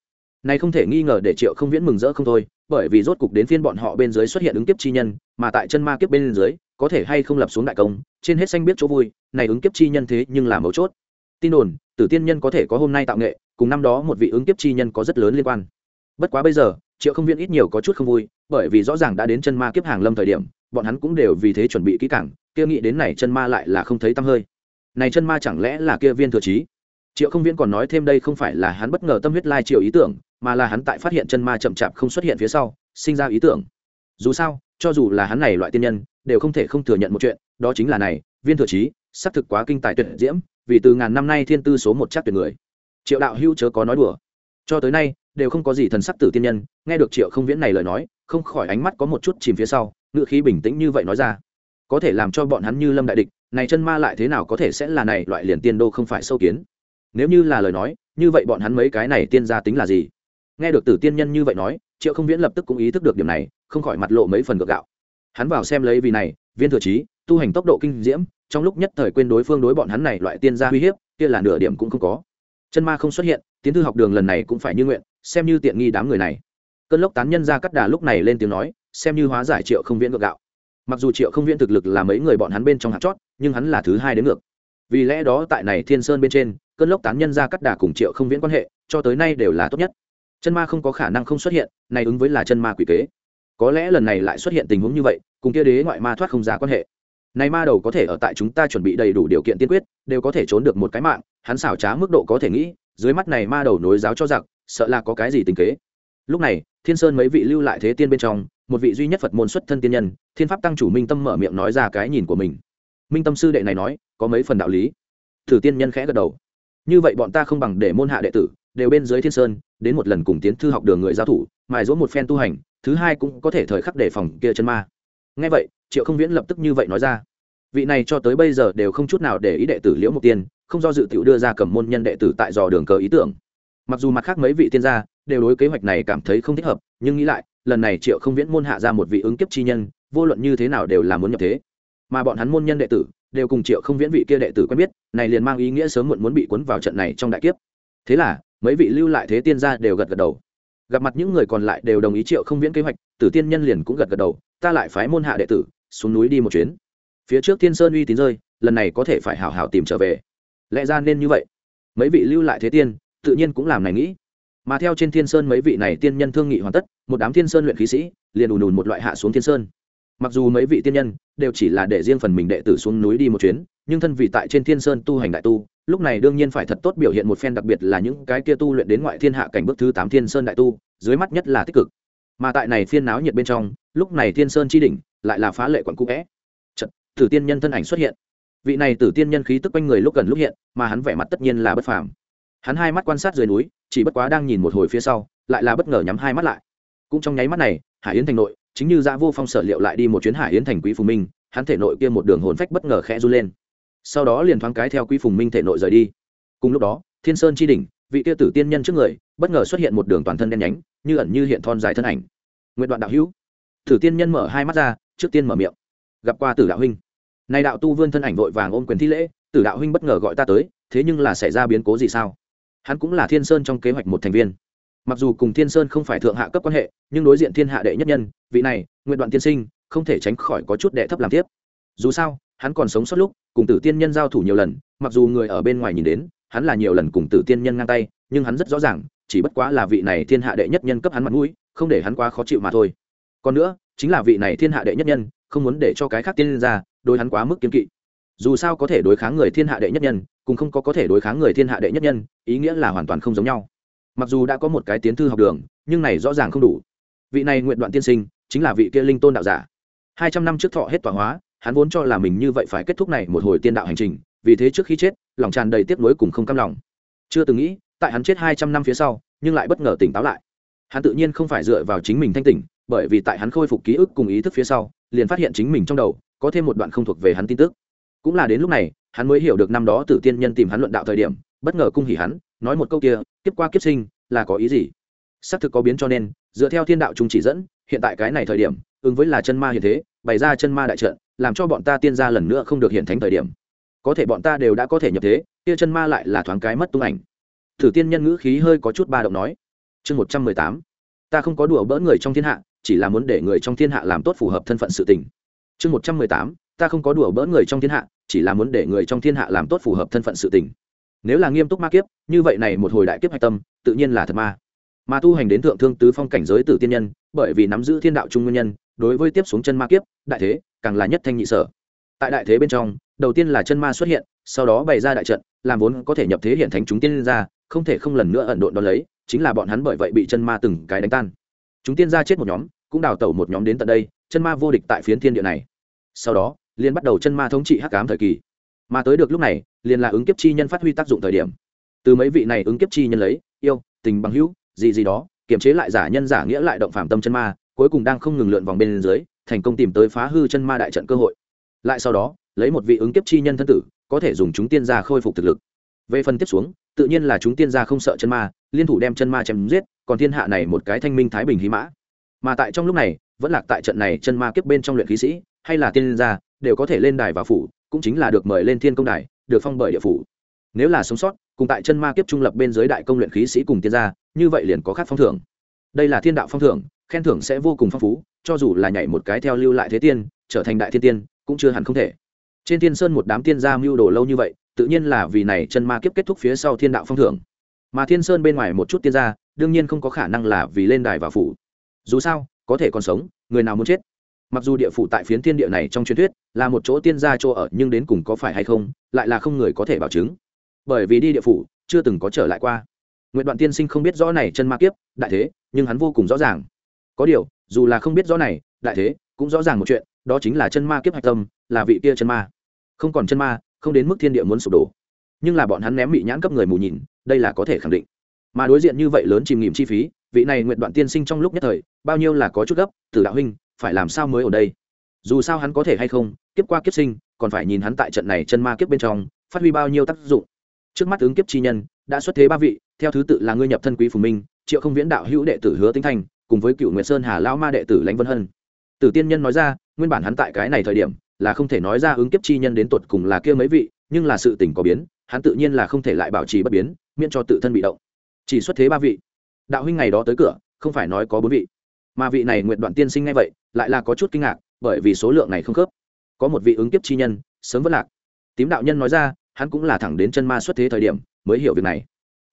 Này không thể nghi ngờ để triệu không viễn mừng rỡ không thôi, bởi vì rốt cục đến phiên bọn họ bên dưới xuất hiện ứng kiếp chi nhân, mà tại chân ma kiếp bên dưới, có thể hay không lập xuống đại công, trên hết xanh biết chỗ vui, này ứng kiếp chi nhân thế nhưng là mấu chốt. Tin đồn tử tiên nhân có thể có hôm nay tạo nghệ, cùng năm đó một vị ứng kiếp chi nhân có rất lớn liên quan. Bất quá bây giờ, triệu không viên ít nhiều có chút không vui, bởi vì rõ ràng đã đến chân ma kiếp hàng lâm thời điểm, bọn hắn cũng đều vì thế chuẩn bị kỹ cảng kia nghĩ đến này chân ma lại là không thấy tăm hơi. Này chân ma chẳng lẽ là kia viên thừa trí? Triệu không viễn còn nói thêm đây không phải là hắn bất ngờ tâm huyết lai triệu ý tưởng, mà là hắn tại phát hiện chân ma chậm chạp không xuất hiện phía sau, sinh ra ý tưởng. Dù sao, cho dù là hắn này loại tiên nhân, đều không thể không thừa nhận một chuyện, đó chính là này, viên thừa trí, xác thực quá kinh tài tuyệt diễm vì từ ngàn năm nay thiên tư số một chắc tuyệt người. Triệu đạo hưu chớ có nói đùa. Cho tới nay, đều không có gì thần sắc tử tiên nhân, nghe được triệu không viễn này lời nói, không khỏi ánh mắt có một chút chìm phía sau ngựa khí bình tĩnh như vậy nói ra. Có thể làm cho bọn hắn như lâm đại địch, này chân ma lại thế nào có thể sẽ là này loại liền tiên đô không phải sâu kiến? Nếu như là lời nói, như vậy bọn hắn mấy cái này tiên gia tính là gì? Nghe được tử tiên nhân như vậy nói, triệu không viễn lập tức cũng ý thức được điểm này, không khỏi mặt lộ mấy phần gượng gạo. Hắn vào xem lấy vì này, viên thừa trí tu hành tốc độ kinh diễm, trong lúc nhất thời quên đối phương đối bọn hắn này loại tiên gia uy hiếp, kia là nửa điểm cũng không có. Chân ma không xuất hiện, tiến thư học đường lần này cũng phải như nguyện, xem như tiện nghi đám người này. Cơn lốc tán nhân ra cắt đà lúc này lên tiếng nói, xem như hóa giải triệu không viễn ngược gạo. Mặc dù triệu không viễn thực lực là mấy người bọn hắn bên trong hạt chót, nhưng hắn là thứ hai đến ngược. Vì lẽ đó tại này thiên sơn bên trên, cơn lốc tán nhân ra cắt đà cùng triệu không viễn quan hệ, cho tới nay đều là tốt nhất. Chân ma không có khả năng không xuất hiện, này ứng với là chân ma quỷ kế. Có lẽ lần này lại xuất hiện tình huống như vậy, cùng kia đế ngoại ma thoát không ra quan hệ này ma đầu có thể ở tại chúng ta chuẩn bị đầy đủ điều kiện tiên quyết, đều có thể trốn được một cái mạng, hắn xảo trá mức độ có thể nghĩ, dưới mắt này ma đầu nối giáo cho giặc, sợ là có cái gì tình kế. Lúc này, thiên sơn mấy vị lưu lại thế tiên bên trong, một vị duy nhất phật môn xuất thân tiên nhân, thiên pháp tăng chủ minh tâm mở miệng nói ra cái nhìn của mình. Minh tâm sư đệ này nói, có mấy phần đạo lý. Thử tiên nhân khẽ gật đầu. Như vậy bọn ta không bằng để môn hạ đệ tử, đều bên dưới thiên sơn, đến một lần cùng tiến thư học đường người giao thủ, mài dỗ một phen tu hành, thứ hai cũng có thể thời khắc đề phòng kia chân ma ngay vậy, triệu không viễn lập tức như vậy nói ra. Vị này cho tới bây giờ đều không chút nào để ý đệ tử liễu mục tiên, không do dự t đưa ra cầm môn nhân đệ tử tại dò đường cờ ý tưởng. Mặc dù mặt khác mấy vị tiên gia đều đối kế hoạch này cảm thấy không thích hợp, nhưng nghĩ lại, lần này triệu không viễn môn hạ ra một vị ứng kiếp chi nhân, vô luận như thế nào đều là muốn nhập thế. Mà bọn hắn môn nhân đệ tử đều cùng triệu không viễn vị kia đệ tử quen biết, này liền mang ý nghĩa sớm muộn muốn bị cuốn vào trận này trong đại kiếp. Thế là, mấy vị lưu lại thế tiên gia đều gật gật đầu gặp mặt những người còn lại đều đồng ý triệu không viễn kế hoạch, tử tiên nhân liền cũng gật gật đầu, ta lại phái môn hạ đệ tử, xuống núi đi một chuyến. Phía trước thiên sơn uy tín rơi, lần này có thể phải hào hào tìm trở về. Lẽ ra nên như vậy. Mấy vị lưu lại thế tiên, tự nhiên cũng làm này nghĩ. Mà theo trên thiên sơn mấy vị này tiên nhân thương nghị hoàn tất, một đám thiên sơn luyện khí sĩ liền ùn ùn một loại hạ xuống thiên sơn. Mặc dù mấy vị tiên nhân đều chỉ là để riêng phần mình đệ tử xuống núi đi một chuyến, nhưng thân vị tại trên thiên sơn tu hành đại tu lúc này đương nhiên phải thật tốt biểu hiện một phen, đặc biệt là những cái kia tu luyện đến ngoại thiên hạ cảnh bước thứ tám thiên sơn đại tu, dưới mắt nhất là tích cực. Mà tại này phiên náo nhiệt bên trong, lúc này thiên sơn chi đỉnh lại là phá lệ quận cũ vẽ chật tử tiên nhân thân ảnh xuất hiện. Vị này tử tiên nhân khí tức quanh người lúc gần lúc hiện, mà hắn vẻ mặt tất nhiên là bất phàm. Hắn hai mắt quan sát dưới núi, chỉ bất quá đang nhìn một hồi phía sau, lại là bất ngờ nhắm hai mắt lại. Cũng trong nháy mắt này, hải yến thành nội, chính như dã vô phong sở liệu lại đi một chuyến hải yến thành quý phù minh, hắn thể nội kia một đường hồn phách bất ngờ khẽ run lên sau đó liền thoáng cái theo quý phùng minh thể nội rời đi. Cùng lúc đó, thiên sơn chi đỉnh, vị kia tử tiên nhân trước người, bất ngờ xuất hiện một đường toàn thân đen nhánh, như ẩn như hiện thon dài thân ảnh. Nguyện đoạn đạo hữu, tử tiên nhân mở hai mắt ra, trước tiên mở miệng. Gặp qua tử đạo huynh. Nay đạo tu vươn thân ảnh vội vàng ôm quyền thi lễ, tử đạo huynh bất ngờ gọi ta tới, thế nhưng là xảy ra biến cố gì sao? Hắn cũng là thiên sơn trong kế hoạch một thành viên. Mặc dù cùng thiên sơn không phải thượng hạ cấp quan hệ, nhưng đối diện thiên hạ đệ nhất nhân, vị này nguyện đoạn tiên sinh, không thể tránh khỏi có chút đệ thấp làm tiếp. Dù sao hắn còn sống sót lúc, cùng tử tiên nhân giao thủ nhiều lần, mặc dù người ở bên ngoài nhìn đến, hắn là nhiều lần cùng tử tiên nhân ngang tay, nhưng hắn rất rõ ràng, chỉ bất quá là vị này thiên hạ đệ nhất nhân cấp hắn mặt mũi, không để hắn quá khó chịu mà thôi. Còn nữa, chính là vị này thiên hạ đệ nhất nhân, không muốn để cho cái khác tiên ra, đối hắn quá mức kiên kỵ. Dù sao có thể đối kháng người thiên hạ đệ nhất nhân cùng không có có thể đối kháng người thiên hạ đệ nhất nhân, ý nghĩa là hoàn toàn không giống nhau. Mặc dù đã có một cái tiến thư học đường, nhưng này rõ ràng không đủ. Vị này nguyện đoạn tiên sinh, chính là vị kia linh tôn đạo giả. Hai trăm năm trước thọ hết tọa hóa hắn vốn cho là mình như vậy phải kết thúc này một hồi tiên đạo hành trình, vì thế trước khi chết, lòng tràn đầy tiếc nuối cùng không cam lòng. Chưa từng nghĩ, tại hắn chết hai trăm năm phía sau, nhưng lại bất ngờ tỉnh táo lại. Hắn tự nhiên không phải dựa vào chính mình thanh tỉnh, bởi vì tại hắn khôi phục ký ức cùng ý thức phía sau, liền phát hiện chính mình trong đầu có thêm một đoạn không thuộc về hắn tin tức. Cũng là đến lúc này, hắn mới hiểu được năm đó tử tiên nhân tìm hắn luận đạo thời điểm, bất ngờ cung hỉ hắn, nói một câu kia, kiếp qua kiếp sinh, là có ý gì? Xác thực có biến cho nên, dựa theo thiên đạo chúng chỉ dẫn, hiện tại cái này thời điểm, ứng với là chân ma hiện thế bày ra chân ma đại trận, làm cho bọn ta tiên ra lần nữa không được hiện thánh thời điểm. Có thể bọn ta đều đã có thể nhập thế, kia chân ma lại là thoáng cái mất tung ảnh. Thử tiên nhân ngữ khí hơi có chút ba động nói. Chương một trăm mười tám. Ta không có đùa bỡ người trong thiên hạ, chỉ là muốn để người trong thiên hạ làm tốt phù hợp thân phận sự tình. Chương một trăm mười tám. Ta không có đùa bỡ người trong thiên hạ, chỉ là muốn để người trong thiên hạ làm tốt phù hợp thân phận sự tình. Nếu là nghiêm túc ma kiếp, như vậy này một hồi đại kiếp hạch tâm, tự nhiên là thật ma. Mà tu hành đến thượng thương tứ phong cảnh giới tử tiên nhân, bởi vì nắm giữ thiên đạo trung nguyên nhân đối với tiếp xuống chân ma kiếp, đại thế, càng là nhất thanh nhị sở. Tại đại thế bên trong, đầu tiên là chân ma xuất hiện, sau đó bày ra đại trận, làm vốn có thể nhập thế hiện thánh chúng tiên ra, không thể không lần nữa ẩn độn đón lấy, chính là bọn hắn bởi vậy bị chân ma từng cái đánh tan. Chúng tiên ra chết một nhóm, cũng đào tẩu một nhóm đến tận đây, chân ma vô địch tại phiến thiên địa này. Sau đó, liền bắt đầu chân ma thống trị hắc cám thời kỳ. Mà tới được lúc này, liền là ứng kiếp chi nhân phát huy tác dụng thời điểm. Từ mấy vị này ứng kiếp chi nhân lấy, yêu, tình bằng hữu, gì gì đó, kiềm chế lại giả nhân giả nghĩa lại động phạm tâm chân ma cuối cùng đang không ngừng lượn vòng bên dưới, thành công tìm tới phá hư chân ma đại trận cơ hội. Lại sau đó, lấy một vị ứng kiếp chi nhân thân tử, có thể dùng chúng tiên gia khôi phục thực lực. Về phần tiếp xuống, tự nhiên là chúng tiên gia không sợ chân ma, liên thủ đem chân ma chém giết, còn thiên hạ này một cái thanh minh thái bình hí mã. Mà tại trong lúc này, vẫn lạc tại trận này chân ma kiếp bên trong luyện khí sĩ, hay là tiên gia, đều có thể lên đài và phủ, cũng chính là được mời lên thiên công đài, được phong bởi địa phủ. Nếu là sống sót, cùng tại chân ma kiếp trung lập bên dưới đại công luyện khí sĩ cùng tiên gia, như vậy liền có khác phong thưởng. Đây là thiên đạo phong thưởng khen thưởng sẽ vô cùng phong phú, cho dù là nhảy một cái theo lưu lại thế tiên, trở thành đại thiên tiên, cũng chưa hẳn không thể. Trên thiên sơn một đám tiên gia mưu đồ lâu như vậy, tự nhiên là vì này chân ma kiếp kết thúc phía sau thiên đạo phong thưởng. Mà thiên sơn bên ngoài một chút tiên gia, đương nhiên không có khả năng là vì lên đài và phủ. Dù sao, có thể còn sống, người nào muốn chết? Mặc dù địa phủ tại phiến thiên địa này trong truyền thuyết là một chỗ tiên gia chỗ ở, nhưng đến cùng có phải hay không, lại là không người có thể bảo chứng. Bởi vì đi địa phủ, chưa từng có trở lại qua. Nguyện đoạn tiên sinh không biết rõ này chân ma kiếp, đại thế, nhưng hắn vô cùng rõ ràng có điều, dù là không biết rõ này, đại thế, cũng rõ ràng một chuyện, đó chính là chân ma kiếp hạch tâm, là vị kia chân ma. Không còn chân ma, không đến mức thiên địa muốn sụp đổ. Nhưng là bọn hắn ném bị nhãn cấp người mù nhìn, đây là có thể khẳng định. Mà đối diện như vậy lớn chìm nghỉm chi phí, vị này nguyện đoạn tiên sinh trong lúc nhất thời, bao nhiêu là có chút gấp, từ đạo huynh, phải làm sao mới ở đây? Dù sao hắn có thể hay không, kiếp qua kiếp sinh, còn phải nhìn hắn tại trận này chân ma kiếp bên trong, phát huy bao nhiêu tác dụng. Trước mắt ứng kiếp chi nhân, đã xuất thế ba vị, theo thứ tự là ngươi nhập thân quý phùng minh, triệu không viễn đạo hữu đệ tử hứa tinh thành cùng với cựu nguyệt sơn hà lao ma đệ tử lãnh vân hân tử tiên nhân nói ra nguyên bản hắn tại cái này thời điểm là không thể nói ra ứng kiếp chi nhân đến tuột cùng là kia mấy vị nhưng là sự tình có biến hắn tự nhiên là không thể lại bảo trì bất biến miễn cho tự thân bị động chỉ xuất thế ba vị đạo huynh ngày đó tới cửa không phải nói có bốn vị mà vị này nguyện đoạn tiên sinh ngay vậy lại là có chút kinh ngạc bởi vì số lượng này không khớp có một vị ứng kiếp chi nhân sớm vất lạc tím đạo nhân nói ra hắn cũng là thẳng đến chân ma xuất thế thời điểm mới hiểu việc này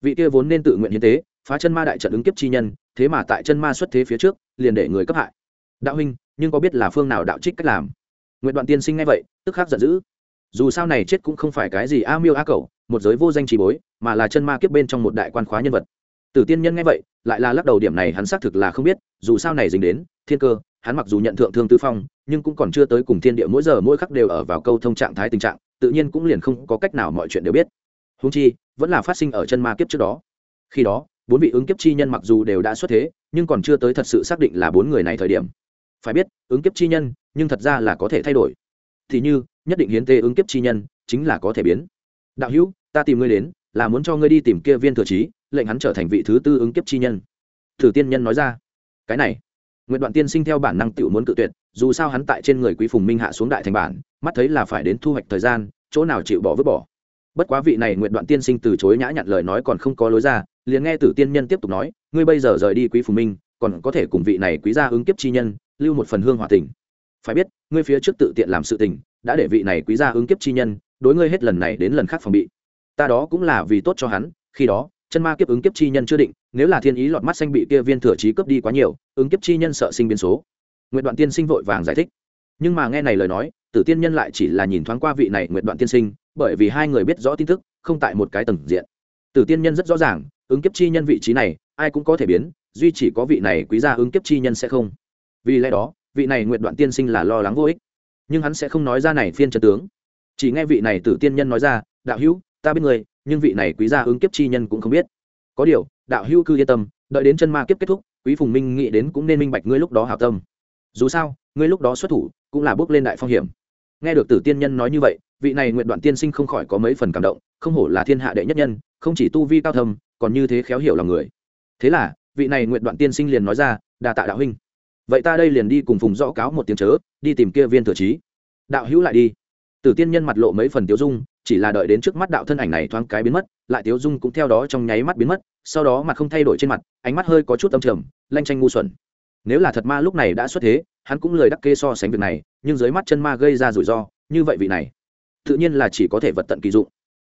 vị kia vốn nên tự nguyện hiến tế phá chân ma đại trận ứng kiếp chi nhân, thế mà tại chân ma xuất thế phía trước, liền để người cấp hại. Đạo huynh, nhưng có biết là phương nào đạo trích cách làm? Nguyện đoạn tiên sinh ngay vậy, tức khắc giận dữ. Dù sao này chết cũng không phải cái gì a miêu a cầu một giới vô danh trì bối, mà là chân ma kiếp bên trong một đại quan khóa nhân vật. Tử tiên nhân ngay vậy, lại là lắc đầu điểm này hắn xác thực là không biết, dù sao này dính đến, thiên cơ, hắn mặc dù nhận thượng thương tư phong, nhưng cũng còn chưa tới cùng thiên địa mỗi giờ mỗi khắc đều ở vào câu thông trạng thái tình trạng, tự nhiên cũng liền không có cách nào mọi chuyện đều biết. Húng chi, vẫn là phát sinh ở chân ma kiếp trước đó. Khi đó bốn vị ứng kiếp chi nhân mặc dù đều đã xuất thế, nhưng còn chưa tới thật sự xác định là bốn người này thời điểm. Phải biết, ứng kiếp chi nhân, nhưng thật ra là có thể thay đổi. Thì như, nhất định hiến tê ứng kiếp chi nhân, chính là có thể biến. Đạo hữu, ta tìm ngươi đến, là muốn cho ngươi đi tìm kia viên thừa trí, lệnh hắn trở thành vị thứ tư ứng kiếp chi nhân. Thử tiên nhân nói ra. Cái này nguyện đoạn tiên sinh theo bản năng tự muốn cự tuyệt, dù sao hắn tại trên người quý phùng minh hạ xuống đại thành bản, mắt thấy là phải đến thu hoạch thời gian, chỗ nào chịu bỏ vứt bỏ bất quá vị này nguyện đoạn tiên sinh từ chối nhã nhặn lời nói còn không có lối ra, liền nghe tử tiên nhân tiếp tục nói, ngươi bây giờ rời đi quý phù minh, còn có thể cùng vị này quý gia ứng kiếp chi nhân, lưu một phần hương hòa tình. Phải biết, ngươi phía trước tự tiện làm sự tình, đã để vị này quý gia ứng kiếp chi nhân, đối ngươi hết lần này đến lần khác phòng bị. Ta đó cũng là vì tốt cho hắn, khi đó, chân ma kiếp ứng kiếp chi nhân chưa định, nếu là thiên ý lọt mắt xanh bị kia viên thừa trí cướp đi quá nhiều, ứng kiếp chi nhân sợ sinh biến số. Nguyện đoạn tiên sinh vội vàng giải thích. Nhưng mà nghe này lời nói tử tiên nhân lại chỉ là nhìn thoáng qua vị này nguyện đoạn tiên sinh, bởi vì hai người biết rõ tin tức, không tại một cái tầng diện. Tử tiên nhân rất rõ ràng, ứng kiếp chi nhân vị trí này, ai cũng có thể biến, duy chỉ có vị này quý gia ứng kiếp chi nhân sẽ không. Vì lẽ đó, vị này nguyện đoạn tiên sinh là lo lắng vô ích. Nhưng hắn sẽ không nói ra này phiên trần tướng. Chỉ nghe vị này tử tiên nhân nói ra, đạo hữu, ta biết người nhưng vị này quý gia ứng kiếp chi nhân cũng không biết. Có điều, đạo hữu cư yên tâm, đợi đến chân ma kiếp kết thúc, quý phùng minh nghĩ đến cũng nên minh bạch ngươi lúc đó hảo tâm. Dù sao, ngươi lúc đó xuất thủ, cũng là bước lên đại phong hiểm nghe được tử tiên nhân nói như vậy, vị này nguyện đoạn tiên sinh không khỏi có mấy phần cảm động, không hổ là thiên hạ đệ nhất nhân, không chỉ tu vi cao thâm, còn như thế khéo hiểu lòng người. Thế là, vị này nguyện đoạn tiên sinh liền nói ra đà tạ đạo huynh. Vậy ta đây liền đi cùng phùng rõ cáo một tiếng chớ, đi tìm kia viên thừa trí. Đạo hữu lại đi. Tử tiên nhân mặt lộ mấy phần tiếu dung, chỉ là đợi đến trước mắt đạo thân ảnh này thoáng cái biến mất, lại tiếu dung cũng theo đó trong nháy mắt biến mất, sau đó mặt không thay đổi trên mặt, ánh mắt hơi có chút âm trầm, lanh tranh ngu xuẩn. Nếu là thật ma lúc này đã xuất thế hắn cũng lời đắc kê so sánh việc này, nhưng dưới mắt chân ma gây ra rủi ro, như vậy vị này, tự nhiên là chỉ có thể vật tận kỳ dụng.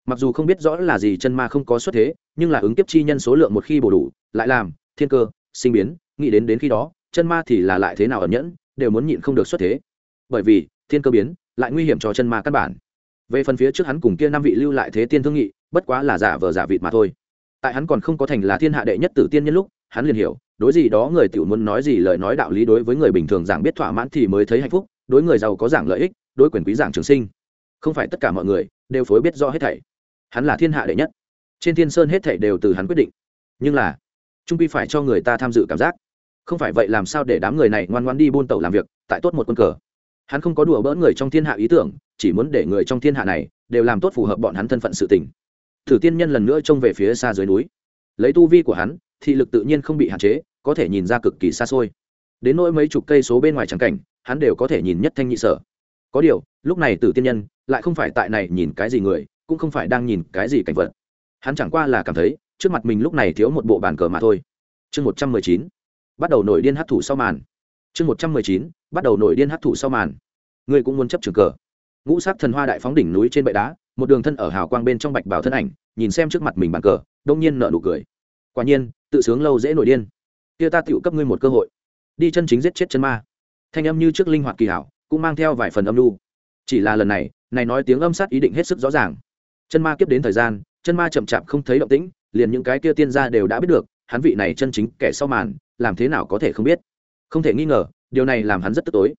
Mặc dù không biết rõ là gì chân ma không có xuất thế, nhưng là ứng kiếp chi nhân số lượng một khi bổ đủ, lại làm, thiên cơ, sinh biến, nghĩ đến đến khi đó, chân ma thì là lại thế nào ẩn nhẫn, đều muốn nhịn không được xuất thế. Bởi vì, thiên cơ biến, lại nguy hiểm cho chân ma căn bản. Về phần phía trước hắn cùng kia năm vị lưu lại thế tiên thương nghị, bất quá là giả vờ giả vịt mà thôi. Tại hắn còn không có thành là thiên hạ đệ nhất tử tiên nhân lúc hắn liền hiểu, đối gì đó người tiểu muốn nói gì lời nói đạo lý đối với người bình thường giảng biết thỏa mãn thì mới thấy hạnh phúc, đối người giàu có giảng lợi ích, đối quyền quý giảng trường sinh. Không phải tất cả mọi người đều phối biết rõ hết thảy. Hắn là thiên hạ đệ nhất. Trên thiên sơn hết thảy đều từ hắn quyết định. Nhưng là, trung quy phải cho người ta tham dự cảm giác. Không phải vậy làm sao để đám người này ngoan ngoan đi buôn tàu làm việc, tại tốt một quân cờ. Hắn không có đùa bỡn người trong thiên hạ ý tưởng, chỉ muốn để người trong thiên hạ này đều làm tốt phù hợp bọn hắn thân phận sự tình. Thử tiên nhân lần nữa trông về phía xa dưới núi. Lấy tu vi của hắn thị lực tự nhiên không bị hạn chế, có thể nhìn ra cực kỳ xa xôi. Đến nỗi mấy chục cây số bên ngoài trắng cảnh, hắn đều có thể nhìn nhất thanh nhị sở. Có điều, lúc này tử tiên nhân lại không phải tại này nhìn cái gì người, cũng không phải đang nhìn cái gì cảnh vật. Hắn chẳng qua là cảm thấy, trước mặt mình lúc này thiếu một bộ bàn cờ mà thôi. Chương một trăm mười chín, bắt đầu nổi điên hát thủ sau màn. Chương một trăm mười chín, bắt đầu nổi điên hát thủ sau màn. Ngươi cũng muốn chấp trường cờ. Ngũ sắc thần hoa đại phóng đỉnh núi trên bệ đá, một đường thân ở hào quang bên trong bạch bảo thân ảnh, nhìn xem trước mặt mình bàn cờ, đông nhiên nợ nụ cười quả nhiên, tự sướng lâu dễ nổi điên. Kia ta tựu cấp ngươi một cơ hội. Đi chân chính giết chết chân ma. Thanh âm như trước linh hoạt kỳ hảo, cũng mang theo vài phần âm lưu chỉ là lần này này nói tiếng âm sát ý định hết sức rõ ràng. Chân ma kiếp đến thời gian, chân ma chậm chạp không thấy động tĩnh, liền những cái kia tiên gia đều đã biết được, hắn vị này chân chính kẻ sau màn, làm thế nào có thể không biết? Không thể nghi ngờ, điều này làm hắn rất tức tối.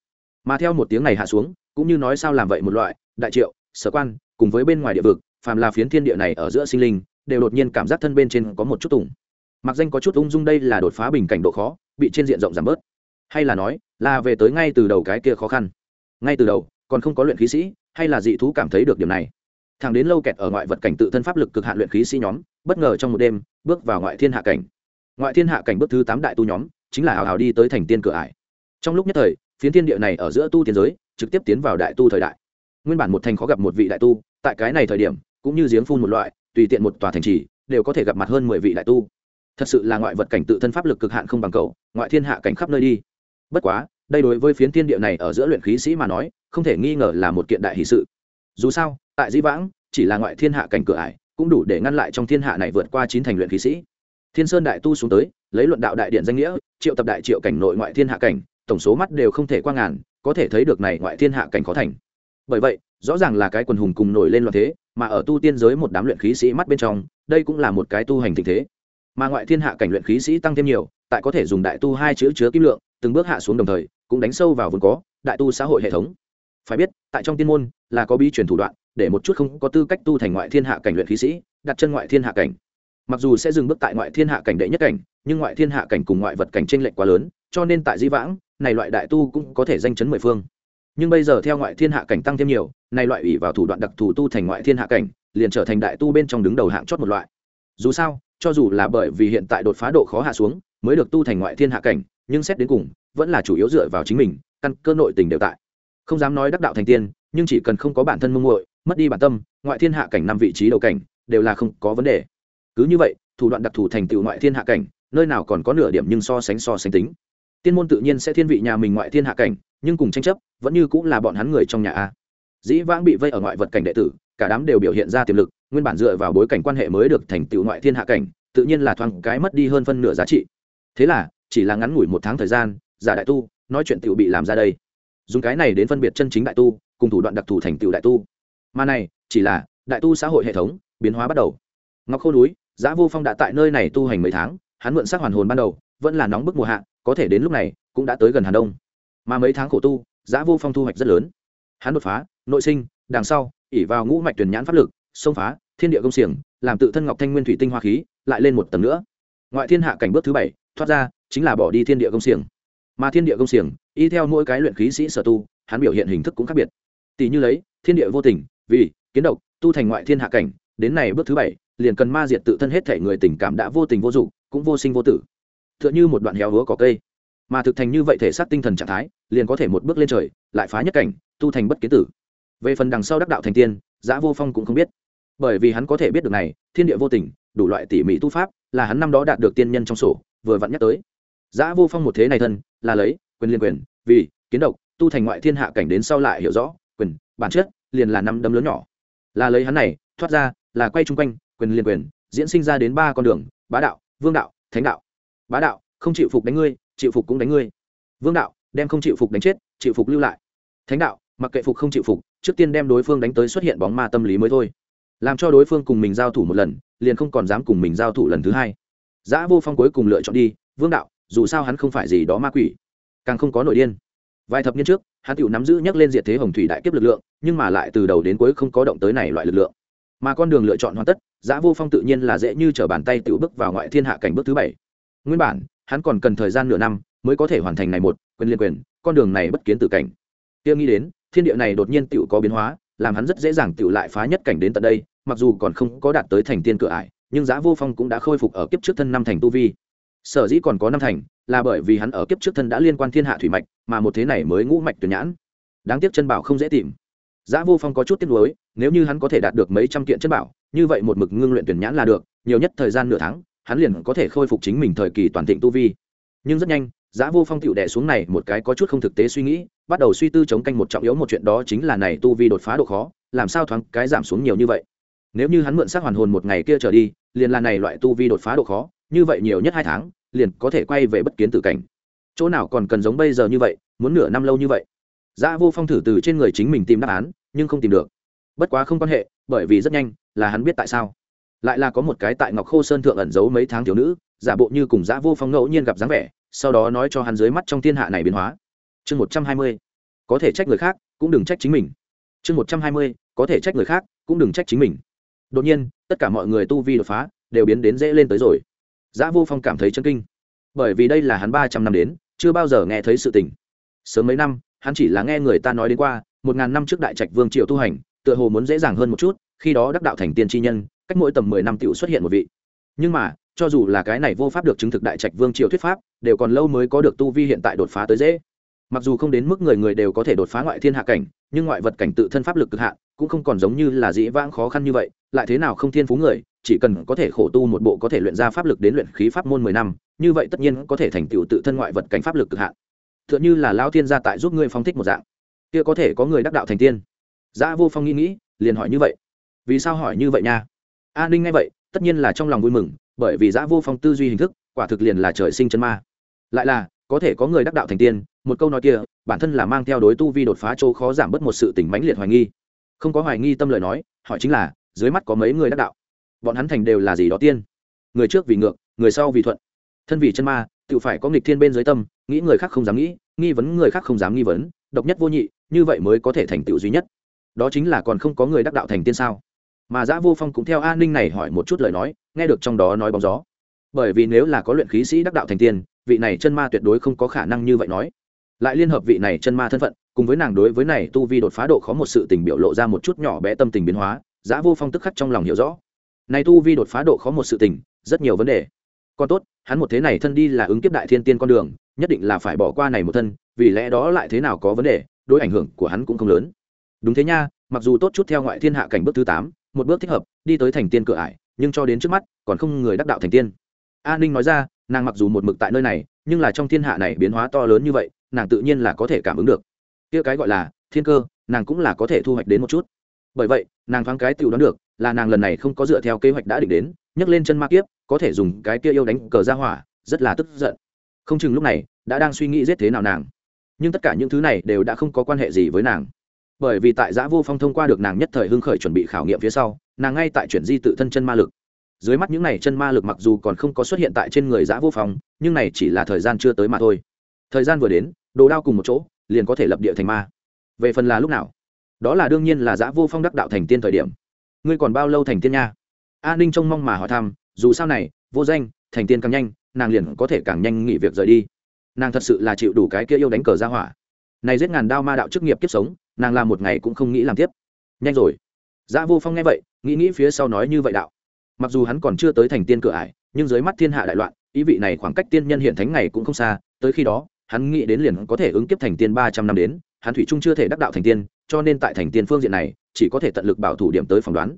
Mà theo một tiếng này hạ xuống, cũng như nói sao làm vậy một loại, đại triệu, sở quan, cùng với bên ngoài địa vực, phàm là phiến thiên địa này ở giữa sinh linh, đều đột nhiên cảm giác thân bên trên có một chút tùng mặc danh có chút ung dung đây là đột phá bình cảnh độ khó, bị trên diện rộng giảm bớt. Hay là nói, là về tới ngay từ đầu cái kia khó khăn. Ngay từ đầu, còn không có luyện khí sĩ, hay là dị thú cảm thấy được điểm này. Thằng đến lâu kẹt ở ngoại vật cảnh tự thân pháp lực cực hạn luyện khí sĩ nhóm, bất ngờ trong một đêm, bước vào ngoại thiên hạ cảnh. Ngoại thiên hạ cảnh bước thứ tám đại tu nhóm, chính là hào hào đi tới thành tiên cửa ải. Trong lúc nhất thời, phiến thiên địa này ở giữa tu tiên giới, trực tiếp tiến vào đại tu thời đại. Nguyên bản một thành khó gặp một vị đại tu, tại cái này thời điểm, cũng như giếng phun một loại, tùy tiện một tòa thành trì, đều có thể gặp mặt hơn mười vị đại tu thật sự là ngoại vật cảnh tự thân pháp lực cực hạn không bằng cầu ngoại thiên hạ cảnh khắp nơi đi. Bất quá, đây đối với phiến thiên địa này ở giữa luyện khí sĩ mà nói, không thể nghi ngờ là một kiện đại hỷ sự. Dù sao, tại dĩ vãng, chỉ là ngoại thiên hạ cảnh cửa ải, cũng đủ để ngăn lại trong thiên hạ này vượt qua chín thành luyện khí sĩ. Thiên sơn đại tu xuống tới, lấy luận đạo đại điện danh nghĩa, triệu tập đại triệu cảnh nội ngoại thiên hạ cảnh, tổng số mắt đều không thể qua ngàn, có thể thấy được này ngoại thiên hạ cảnh khó thành. Bởi vậy, rõ ràng là cái quần hùng cùng nổi lên loạn thế, mà ở tu tiên giới một đám luyện khí sĩ mắt bên trong, đây cũng là một cái tu hành tình thế mà ngoại thiên hạ cảnh luyện khí sĩ tăng thêm nhiều, tại có thể dùng đại tu hai chữ chứa kim lượng, từng bước hạ xuống đồng thời, cũng đánh sâu vào vốn có, đại tu xã hội hệ thống. Phải biết, tại trong tiên môn, là có bi truyền thủ đoạn, để một chút không có tư cách tu thành ngoại thiên hạ cảnh luyện khí sĩ, đặt chân ngoại thiên hạ cảnh. Mặc dù sẽ dừng bước tại ngoại thiên hạ cảnh đệ nhất cảnh, nhưng ngoại thiên hạ cảnh cùng ngoại vật cảnh t r ê n lệch quá lớn, cho nên tại di vãng, này loại đại tu cũng có thể danh chấn mười phương. Nhưng bây giờ theo ngoại thiên hạ cảnh tăng thêm nhiều, này loại ủy vào thủ đoạn đặc thù tu thành ngoại thiên hạ cảnh, liền trở thành đại tu bên trong đứng đầu hạng chót một loại dù sao, cho dù là bởi vì hiện tại đột phá độ khó hạ xuống, mới được tu thành ngoại thiên hạ cảnh, nhưng xét đến cùng, vẫn là chủ yếu dựa vào chính mình, căn cơ nội tình đều tại. Không dám nói đắc đạo thành tiên, nhưng chỉ cần không có bản thân mông muội, mất đi bản tâm, ngoại thiên hạ cảnh năm vị trí đầu cảnh, đều là không có vấn đề. Cứ như vậy, thủ đoạn đặc thù thành tựu ngoại thiên hạ cảnh, nơi nào còn có nửa điểm nhưng so sánh so sánh tính. Tiên môn tự nhiên sẽ thiên vị nhà mình ngoại thiên hạ cảnh, nhưng cùng tranh chấp, vẫn như cũng là bọn hắn người trong nhà a. Dĩ vãng bị vây ở ngoại vật cảnh đệ tử, cả đám đều biểu hiện ra tiềm lực nguyên bản dựa vào bối cảnh quan hệ mới được thành tựu ngoại thiên hạ cảnh tự nhiên là thoáng cái mất đi hơn phân nửa giá trị thế là chỉ là ngắn ngủi một tháng thời gian giả đại tu nói chuyện tựu bị làm ra đây dùng cái này đến phân biệt chân chính đại tu cùng thủ đoạn đặc thù thành tựu đại tu mà này chỉ là đại tu xã hội hệ thống biến hóa bắt đầu ngọc khô núi Giá Vô Phong đã tại nơi này tu hành mấy tháng, hắn mượn sắc hoàn hồn ban đầu, vẫn là nóng bức mùa hạ, có thể đến lúc này cũng đã tới gần Hà Đông. Mà mấy tháng khổ tu, Giá Vô Phong thu hoạch rất lớn. Hắn đột phá, nội sinh, đằng sau, ỉ vào ngũ mạch truyền nhãn pháp lực, xông phá thiên địa công xiềng, làm tự thân ngọc thanh nguyên thủy tinh hoa khí, lại lên một tầng nữa. Ngoại thiên hạ cảnh bước thứ bảy, thoát ra, chính là bỏ đi thiên địa công xiềng. Mà thiên địa công xiềng, y theo mỗi cái luyện khí sĩ sở tu, hắn biểu hiện hình thức cũng khác biệt. Tỷ như lấy, thiên địa vô tình, vì kiến độc, tu thành ngoại thiên hạ cảnh, đến này bước thứ bảy, liền cần ma diệt tự thân hết thể người tình cảm đã vô tình vô dụng cũng vô sinh vô tử t h ư ợ n h ư một đoạn héo húa có cây mà thực thành như vậy thể xác tinh thần trạng thái liền có thể một bước lên trời lại phá nhất cảnh tu thành bất kiến tử về phần đằng sau đắc đạo thành tiên giã vô phong cũng không biết bởi vì hắn có thể biết được này, thiên địa vô tình, đủ loại tỉ mỉ tu pháp, là hắn năm đó đạt được tiên nhân trong sổ, vừa vặn nhắc tới. Giã vô phong một thế này thân, là lấy, quyền liên quyền, vì, kiến độc, tu thành ngoại thiên hạ cảnh đến sau lại hiểu rõ, quyền, bản chất, liền là năm đấm lớn nhỏ. Là lấy hắn này, thoát ra, là quay chung quanh, quyền liên quyền, diễn sinh ra đến ba con đường, bá đạo, vương đạo, thánh đạo. Bá đạo, không chịu phục đánh ngươi, chịu phục cũng đánh ngươi. Vương đạo, đem không chịu phục đánh chết, chịu phục lưu lại. Thánh đạo, mặc kệ phục không chịu phục, trước tiên đem đối phương đánh tới xuất hiện bóng ma tâm lý mới thôi làm cho đối phương cùng mình giao thủ một lần, liền không còn dám cùng mình giao thủ lần thứ hai. Giã vô phong cuối cùng lựa chọn đi, vương đạo, dù sao hắn không phải gì đó ma quỷ, càng không có nội điên. Vài thập niên trước, hắn tự nắm giữ nhắc lên diệt thế hồng thủy đại kiếp lực lượng, nhưng mà lại từ đầu đến cuối không có động tới này loại lực lượng. Mà con đường lựa chọn hoàn tất, giã vô phong tự nhiên là dễ như t r ở bàn tay tự bước vào ngoại thiên hạ cảnh bước thứ bảy. Nguyên bản, hắn còn cần thời gian nửa năm mới có thể hoàn thành này một, quyền liên quyền, con đường này bất kiến tử cảnh. Tiêm nghĩ đến, thiên địa này đột nhiên tự có biến hóa làm hắn rất dễ dàng tự lại phá nhất cảnh đến tận đây, mặc dù còn không có đạt tới thành tiên cửa ải, nhưng giá vô phong cũng đã khôi phục ở kiếp trước thân năm thành tu vi. Sở dĩ còn có năm thành, là bởi vì hắn ở kiếp trước thân đã liên quan thiên hạ thủy mạch, mà một thế này mới ngũ mạch tuyển nhãn. Đáng tiếc chân bảo không dễ tìm. Giá vô phong có chút tiếc nuối, nếu như hắn có thể đạt được mấy trăm kiện chân bảo, như vậy một mực ngưng luyện tuyển nhãn là được, nhiều nhất thời gian nửa tháng, hắn liền có thể khôi phục chính mình thời kỳ toàn thịnh tu vi. Nhưng rất nhanh giá vô phong tiểu đệ xuống này một cái có chút không thực tế suy nghĩ, bắt đầu suy tư chống canh một trọng yếu một chuyện đó chính là này tu vi đột phá độ khó, làm sao thoáng cái giảm xuống nhiều như vậy. Nếu như hắn mượn xác hoàn hồn một ngày kia trở đi, liền là này loại tu vi đột phá độ khó, như vậy nhiều nhất hai tháng, liền có thể quay về bất kiến tử cảnh. Chỗ nào còn cần giống bây giờ như vậy, muốn nửa năm lâu như vậy. Giá vô phong thử từ trên người chính mình tìm đáp án, nhưng không tìm được. Bất quá không quan hệ, bởi vì rất nhanh là hắn biết tại sao. Lại là có một cái tại ngọc khô sơn thượng ẩn giấu mấy tháng thiếu nữ, giả bộ như cùng Giá vô phong ngẫu nhiên gặp dáng vẻ sau đó nói cho hắn dưới mắt trong thiên hạ này biến hóa. Chương một trăm hai mươi, có thể trách người khác, cũng đừng trách chính mình. Chương một trăm hai mươi, có thể trách người khác, cũng đừng trách chính mình. Đột nhiên, tất cả mọi người tu vi đột phá, đều biến đến dễ lên tới rồi. Giã vô phong cảm thấy chân kinh. Bởi vì đây là hắn ba trăm năm đến, chưa bao giờ nghe thấy sự tình. Sớm mấy năm, hắn chỉ là nghe người ta nói đến qua, một ngàn năm trước đại trạch vương triều tu hành, tựa hồ muốn dễ dàng hơn một chút, khi đó đắc đạo thành tiên tri nhân, cách mỗi tầm mười năm t xuất hiện một vị. Nhưng mà cho dù là cái này vô pháp được chứng thực đại trạch vương triều thuyết pháp, đều còn lâu mới có được tu vi hiện tại đột phá tới dễ. Mặc dù không đến mức người người đều có thể đột phá ngoại thiên hạ cảnh, nhưng ngoại vật cảnh tự thân pháp lực cực hạn, cũng không còn giống như là dĩ vãng khó khăn như vậy, lại thế nào không thiên phú người, chỉ cần có thể khổ tu một bộ có thể luyện ra pháp lực đến luyện khí pháp môn mười năm, như vậy tất nhiên có thể thành tựu tự thân ngoại vật cảnh pháp lực cực hạn. T h ư ợ n như là lao thiên gia tại giúp ngươi phong thích một dạng. Kia có thể có người đắc đạo thành tiên. Giá vô phong nghĩ nghĩ, liền hỏi như vậy. Vì sao hỏi như vậy nha? A ninh nghe vậy, tất nhiên là trong lòng vui mừng bởi vì giã vô phong tư duy hình thức, quả thực liền là trời sinh chân ma. Lại là, có thể có người đắc đạo thành tiên, một câu nói kia, bản thân là mang theo đối tu vi đột phá chỗ khó giảm bớt một sự tỉnh mãnh liệt hoài nghi. Không có hoài nghi tâm lời nói, hỏi chính là, dưới mắt có mấy người đắc đạo? Bọn hắn thành đều là gì đó tiên? Người trước vì ngược, người sau vì thuận. Thân vì chân ma, tự phải có nghịch thiên bên dưới tâm, nghĩ người khác không dám nghĩ, nghi vấn người khác không dám nghi vấn, độc nhất vô nhị, như vậy mới có thể thành tựu duy nhất. Đó chính là còn không có người đắc đạo thành tiên sao? Mà giã vô phong cũng theo an ninh này hỏi một chút lời nói nghe được trong đó nói bóng gió. Bởi vì nếu là có luyện khí sĩ đắc đạo thành tiên, vị này chân ma tuyệt đối không có khả năng như vậy nói. Lại liên hợp vị này chân ma thân phận, cùng với nàng đối với này tu vi đột phá độ khó một sự tình biểu lộ ra một chút nhỏ bé tâm tình biến hóa giã vô phong tức khắc trong lòng hiểu rõ. Này tu vi đột phá độ khó một sự tình, rất nhiều vấn đề. Còn tốt, hắn một thế này thân đi là ứng kiếp đại thiên tiên con đường, nhất định là phải bỏ qua này một thân, vì lẽ đó lại thế nào có vấn đề, đối ảnh hưởng của hắn cũng không lớn. Đúng thế nha, mặc dù tốt chút theo ngoại thiên hạ cảnh bước thứ tám, một bước thích hợp, đi tới thành tiên cửa ải nhưng cho đến trước mắt, còn không người đắc đạo thành tiên. A ninh nói ra, nàng mặc dù một mực tại nơi này, nhưng là trong thiên hạ này biến hóa to lớn như vậy, nàng tự nhiên là có thể cảm ứng được. Kia cái gọi là thiên cơ, nàng cũng là có thể thu hoạch đến một chút. Bởi vậy, nàng thoáng cái tự đoán được, là nàng lần này không có dựa theo kế hoạch đã định đến, nhấc lên chân ma kiếp, có thể dùng cái kia yêu đánh cờ ra hỏa, rất là tức giận. Không chừng lúc này, đã đang suy nghĩ giết thế nào nàng. Nhưng tất cả những thứ này đều đã không có quan hệ gì với nàng. Bởi vì tại giã vô phong thông qua được nàng nhất thời hưng khởi chuẩn bị khảo nghiệm phía sau nàng ngay tại chuyển di tự thân chân ma lực. Dưới mắt những này chân ma lực mặc dù còn không có xuất hiện tại trên người giã vô phong, nhưng này chỉ là thời gian chưa tới mà thôi. Thời gian vừa đến, đồ đao cùng một chỗ, liền có thể lập địa thành ma. Về phần là lúc nào? Đó là đương nhiên là giã vô phong đắc đạo thành tiên thời điểm. Ngươi còn bao lâu thành tiên nha? A ninh trông mong mà hỏi thăm, dù sao này, vô danh, thành tiên càng nhanh, nàng liền có thể càng nhanh nghỉ việc rời đi. Nàng thật sự là chịu đủ cái kia yêu đánh cờ ra hỏa. Này giết ngàn đao ma đạo chức nghiệp kiếp sống, nàng làm một ngày cũng không nghĩ làm tiếp. Nhanh rồi. Giã vô phong nghe vậy, nghĩ nghĩ phía sau nói như vậy đạo. Mặc dù hắn còn chưa tới thành tiên cửa ải, nhưng dưới mắt thiên hạ đại loạn, ý vị này khoảng cách tiên nhân hiện thánh ngày cũng không xa, tới khi đó, hắn nghĩ đến liền có thể ứng kiếp thành tiên ba trăm năm đến, hắn thủy trung chưa thể đắc đạo thành tiên, cho nên tại thành tiên phương diện này, chỉ có thể tận lực bảo thủ điểm tới phỏng đoán.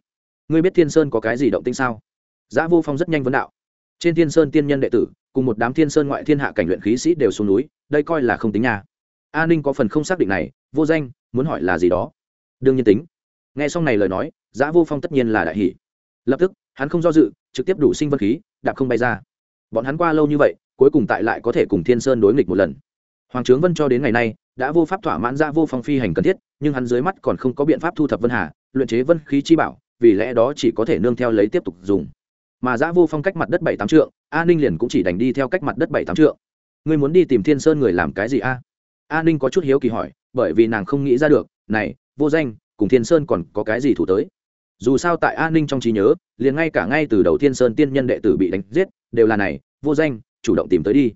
Ngươi biết thiên sơn có cái gì động tĩnh sao? Giã vô phong rất nhanh vấn đạo. Trên thiên sơn tiên nhân đệ tử, cùng một đám thiên sơn ngoại thiên hạ cảnh luyện khí sĩ đều xuống núi, đây coi là không tính nhà a ninh có phần không xác định này, vô danh, muốn hỏi là gì đó. Đương nhiên tính nghe xong này lời nói, giã vô phong tất nhiên là đại hỷ lập tức, hắn không do dự, trực tiếp đủ sinh vật khí, đạp không bay ra. Bọn hắn qua lâu như vậy, cuối cùng tại lại có thể cùng thiên sơn đối nghịch một lần. Hoàng trướng vân cho đến ngày nay, đã vô pháp thỏa mãn ra vô phong phi hành cần thiết, nhưng hắn dưới mắt còn không có biện pháp thu thập vân hà, luyện chế vân khí chi bảo, vì lẽ đó chỉ có thể nương theo lấy tiếp tục dùng. Mà giã vô phong cách mặt đất bảy tám trượng, a ninh liền cũng chỉ đành đi theo cách mặt đất bảy tám trượng. Ngươi muốn đi tìm thiên sơn người làm cái gì a? A ninh có chút hiếu kỳ hỏi, bởi vì nàng không nghĩ ra được, này, vô danh cùng thiên sơn còn có cái gì thủ tới. Dù sao tại An ninh trong trí nhớ liền ngay cả ngay từ đầu thiên sơn tiên nhân đệ tử bị đánh giết đều là này vô danh chủ động tìm tới đi.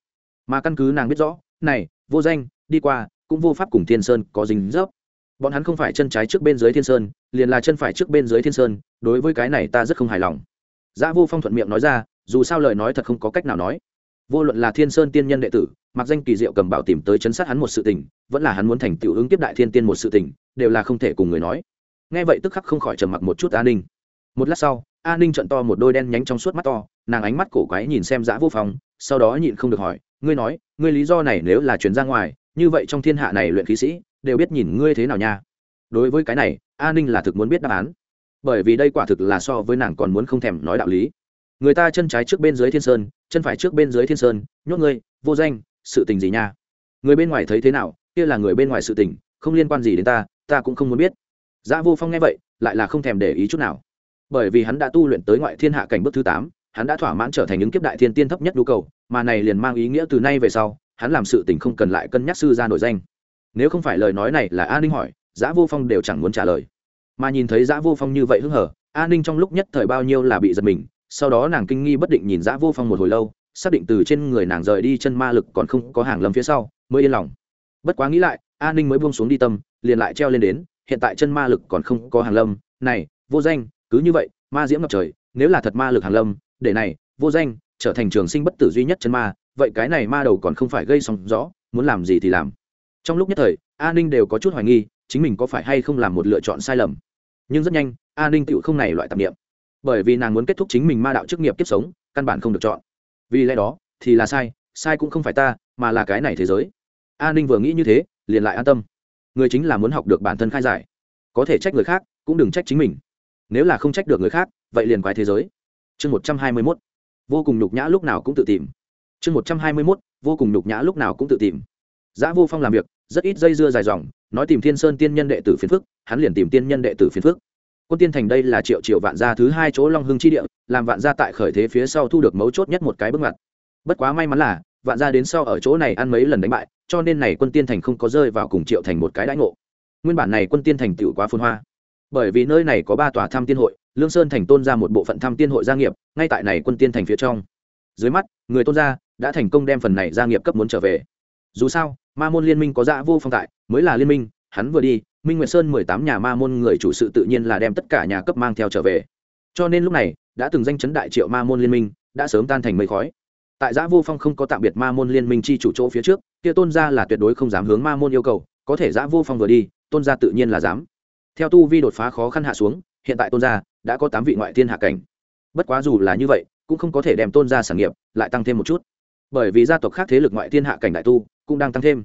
Mà căn cứ nàng biết rõ này vô danh đi qua cũng vô pháp cùng thiên sơn có dính dấp. Bọn hắn không phải chân trái trước bên dưới thiên sơn liền là chân phải trước bên dưới thiên sơn đối với cái này ta rất không hài lòng. Giá Vô Phong thuận miệng nói ra, dù sao lời nói thật không có cách nào nói. Vô luận là Thiên Sơn tiên nhân đệ tử, mặc danh kỳ diệu cầm bảo tìm tới chấn sát hắn một sự tình, vẫn là hắn muốn thành tiểu ứng tiếp đại thiên tiên một sự tình, đều là không thể cùng người nói. Nghe vậy tức khắc không khỏi trầm mặc một chút An Ninh. Một lát sau, An Ninh trận to một đôi đen nhánh trong suốt mắt to, nàng ánh mắt cổ quái nhìn xem giã Vô Phong, sau đó nhịn không được hỏi, ngươi nói, ngươi lý do này nếu là truyền ra ngoài, như vậy trong thiên hạ này luyện khí sĩ đều biết nhìn ngươi thế nào nha. Đối với cái này, An Ninh là thực muốn biết đáp án bởi vì đây quả thực là so với nàng còn muốn không thèm nói đạo lý người ta chân trái trước bên dưới thiên sơn, chân phải trước bên dưới thiên sơn, nhốt ngươi, vô danh, sự tình gì nha? Người bên ngoài thấy thế nào, kia là người bên ngoài sự tình, không liên quan gì đến ta ta cũng không muốn biết. Dã vô phong nghe vậy, lại là không thèm để ý chút nào. Bởi vì hắn đã tu luyện tới ngoại thiên hạ cảnh bước thứ tám, hắn đã thỏa mãn trở thành những kiếp đại thiên tiên thấp nhất nhu cầu, mà này liền mang ý nghĩa từ nay về sau, hắn làm sự tình không cần lại cân nhắc sư ra nổi danh. Nếu không phải lời nói này là an ninh hỏi Dã vô phong đều chẳng muốn trả lời. Mà nhìn thấy giã vô phong như vậy hưng hở an ninh trong lúc nhất thời bao nhiêu là bị giật mình sau đó nàng kinh nghi bất định nhìn dã vô phong một hồi lâu, xác định từ trên người nàng rời đi chân ma lực còn không có hàng lâm phía sau, mới yên lòng. Bất quá nghĩ lại, a ninh mới buông xuống đi tâm, liền lại treo lên đến, hiện tại chân ma lực còn không có hàng lâm, này, vô danh, cứ như vậy, ma diễm ngập trời, nếu là thật ma lực hàng lâm, để này, vô danh, trở thành trường sinh bất tử duy nhất chân ma, vậy cái này ma đầu còn không phải gây sóng rõ muốn làm gì thì làm. Trong lúc nhất thời, a ninh đều có chút hoài nghi, chính mình có phải hay không làm một lựa chọn sai lầm. Nhưng rất nhanh, a ninh tựu không này loại tạp nghiệm bởi vì nàng muốn kết thúc chính mình ma đạo chức nghiệp kiếp sống, căn bản không được chọn. Vì lẽ đó, thì là sai sai cũng không phải ta, mà là cái này thế giới. A ninh vừa nghĩ như thế, liền lại an tâm. Người chính là muốn học được bản thân khai giải. Có thể trách người khác, cũng đừng trách chính mình. Nếu là không trách được người khác, vậy liền quái thế giới. Chương một trăm hai mươi mốt. Vô cùng nhục nhã lúc nào cũng tự tìm. Chương một trăm hai mươi mốt, vô cùng nhục nhã lúc nào cũng tự tìm. Giã vô phong làm việc, rất ít dây dưa dài dòng, nói tìm thiên sơn tiên nhân đệ tử phiền phức, hắn liền tìm tiên nhân đệ tử phiền phức quân tiên thành đây là triệu triệu vạn gia thứ hai chỗ long hưng chi địa, làm vạn gia tại khởi thế phía sau thu được mấu chốt nhất một cái bước ngoặt. Bất quá may mắn là, vạn gia đến sau ở chỗ này ăn mấy lần đánh bại, cho nên này quân tiên thành không có rơi vào cùng triệu thành một cái đãi ngộ. Nguyên bản này quân tiên thành tựu quá phun hoa. Bởi vì nơi này có ba tòa tham tiên hội, lương sơn thành tôn ra một bộ phận tham tiên hội gia nghiệp, ngay tại này quân tiên thành phía trong. Dưới mắt, người tôn gia đã thành công đem phần này gia nghiệp cấp muốn trở về. Dù sao, ma môn liên minh có dạ vô phong tại, mới là liên minh hắn vừa đi, minh nguyệt sơn mười tám nhà ma môn người chủ sự tự nhiên là đem tất cả nhà cấp mang theo trở về. Cho nên lúc này, đã từng danh chấn đại triệu ma môn liên minh, đã sớm tan thành mây khói. Tại giã vô phong không có tạm biệt ma môn liên minh chi chủ chỗ phía trước, kia tôn gia là tuyệt đối không dám hướng ma môn yêu cầu, có thể giã vô phong vừa đi, tôn gia tự nhiên là dám. Theo tu vi đột phá khó khăn hạ xuống, hiện tại tôn gia đã có tám vị ngoại thiên hạ cảnh. Bất quá dù là như vậy, cũng không có thể đem tôn gia sản nghiệp lại tăng thêm một chút. Bởi vì gia tộc khác thế lực ngoại thiên hạ cảnh đại tu cũng đang tăng thêm.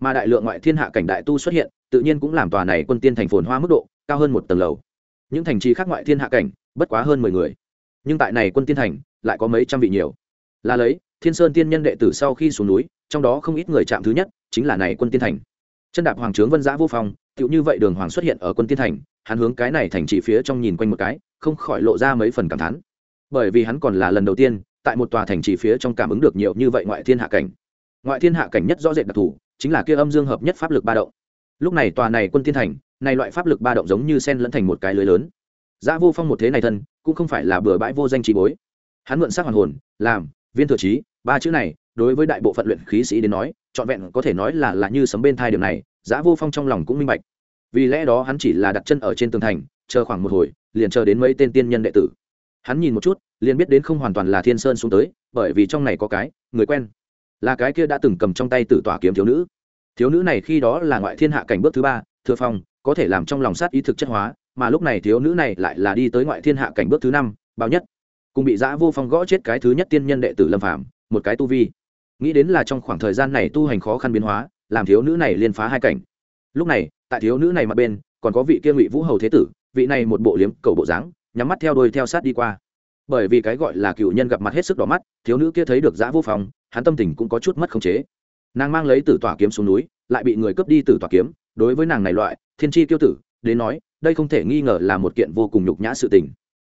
Mà đại lượng ngoại thiên hạ cảnh đại tu xuất hiện tự nhiên cũng làm tòa này quân tiên thành phồn hoa mức độ cao hơn một tầng lầu. Những thành trì khác ngoại thiên hạ cảnh, bất quá hơn mười người. Nhưng tại này quân tiên thành, lại có mấy trăm vị nhiều. Là lấy, thiên sơn tiên nhân đệ tử sau khi xuống núi, trong đó không ít người chạm thứ nhất, chính là này quân tiên thành. Chân đạp hoàng trướng vân giã vô phong, tựu như vậy đường hoàng xuất hiện ở quân tiên thành, hắn hướng cái này thành trì phía trong nhìn quanh một cái, không khỏi lộ ra mấy phần cảm thán. Bởi vì hắn còn là lần đầu tiên, tại một tòa thành trì phía trong cảm ứng được nhiều như vậy ngoại thiên hạ cảnh. Ngoại thiên hạ cảnh nhất rõ rệt đặc thù, chính là kia âm dương hợp nhất pháp lực ba động lúc này tòa này quân thiên thành, này loại pháp lực ba động giống như sen lẫn thành một cái lưới lớn. Giá vô phong một thế này thân, cũng không phải là bừa bãi vô danh trí bối. Hắn mượn sắc hoàn hồn, làm, viên thừa trí, ba chữ này, đối với đại bộ phận luyện khí sĩ đến nói, trọn vẹn có thể nói là là như sấm bên thai điểm này Giá vô phong trong lòng cũng minh bạch. Vì lẽ đó hắn chỉ là đặt chân ở trên tường thành, chờ khoảng một hồi, liền chờ đến mấy tên tiên nhân đệ tử. Hắn nhìn một chút, liền biết đến không hoàn toàn là thiên sơn xuống tới, bởi vì trong này có cái, người quen, là cái kia đã từng cầm trong tay tử tỏa kiếm thiếu nữ thiếu nữ này khi đó là ngoại thiên hạ cảnh bước thứ ba, thừa phong, có thể làm trong lòng sát ý thực chất hóa, mà lúc này thiếu nữ này lại là đi tới ngoại thiên hạ cảnh bước thứ năm, bao nhất. Cùng bị giã vô phong gõ chết cái thứ nhất tiên nhân đệ tử lâm phạm một cái tu vi. Nghĩ đến là trong khoảng thời gian này tu hành khó khăn biến hóa, làm thiếu nữ này liên phá hai cảnh. Lúc này, tại thiếu nữ này mặt bên, còn có vị kia ngụy vũ hầu thế tử, vị này một bộ liếm, cầu bộ dáng, nhắm mắt theo đôi theo sát đi qua. Bởi vì cái gọi là cựu nhân gặp mặt hết sức đỏ mắt, thiếu nữ kia thấy được giã vô phong, hắn tâm tình cũng có chút mất khống chế nàng mang lấy tử tỏa kiếm xuống núi, lại bị người cướp đi tử tỏa kiếm. Đối với nàng này loại, thiên tri tiêu tử, đến nói, đây không thể nghi ngờ là một kiện vô cùng nhục nhã sự tình.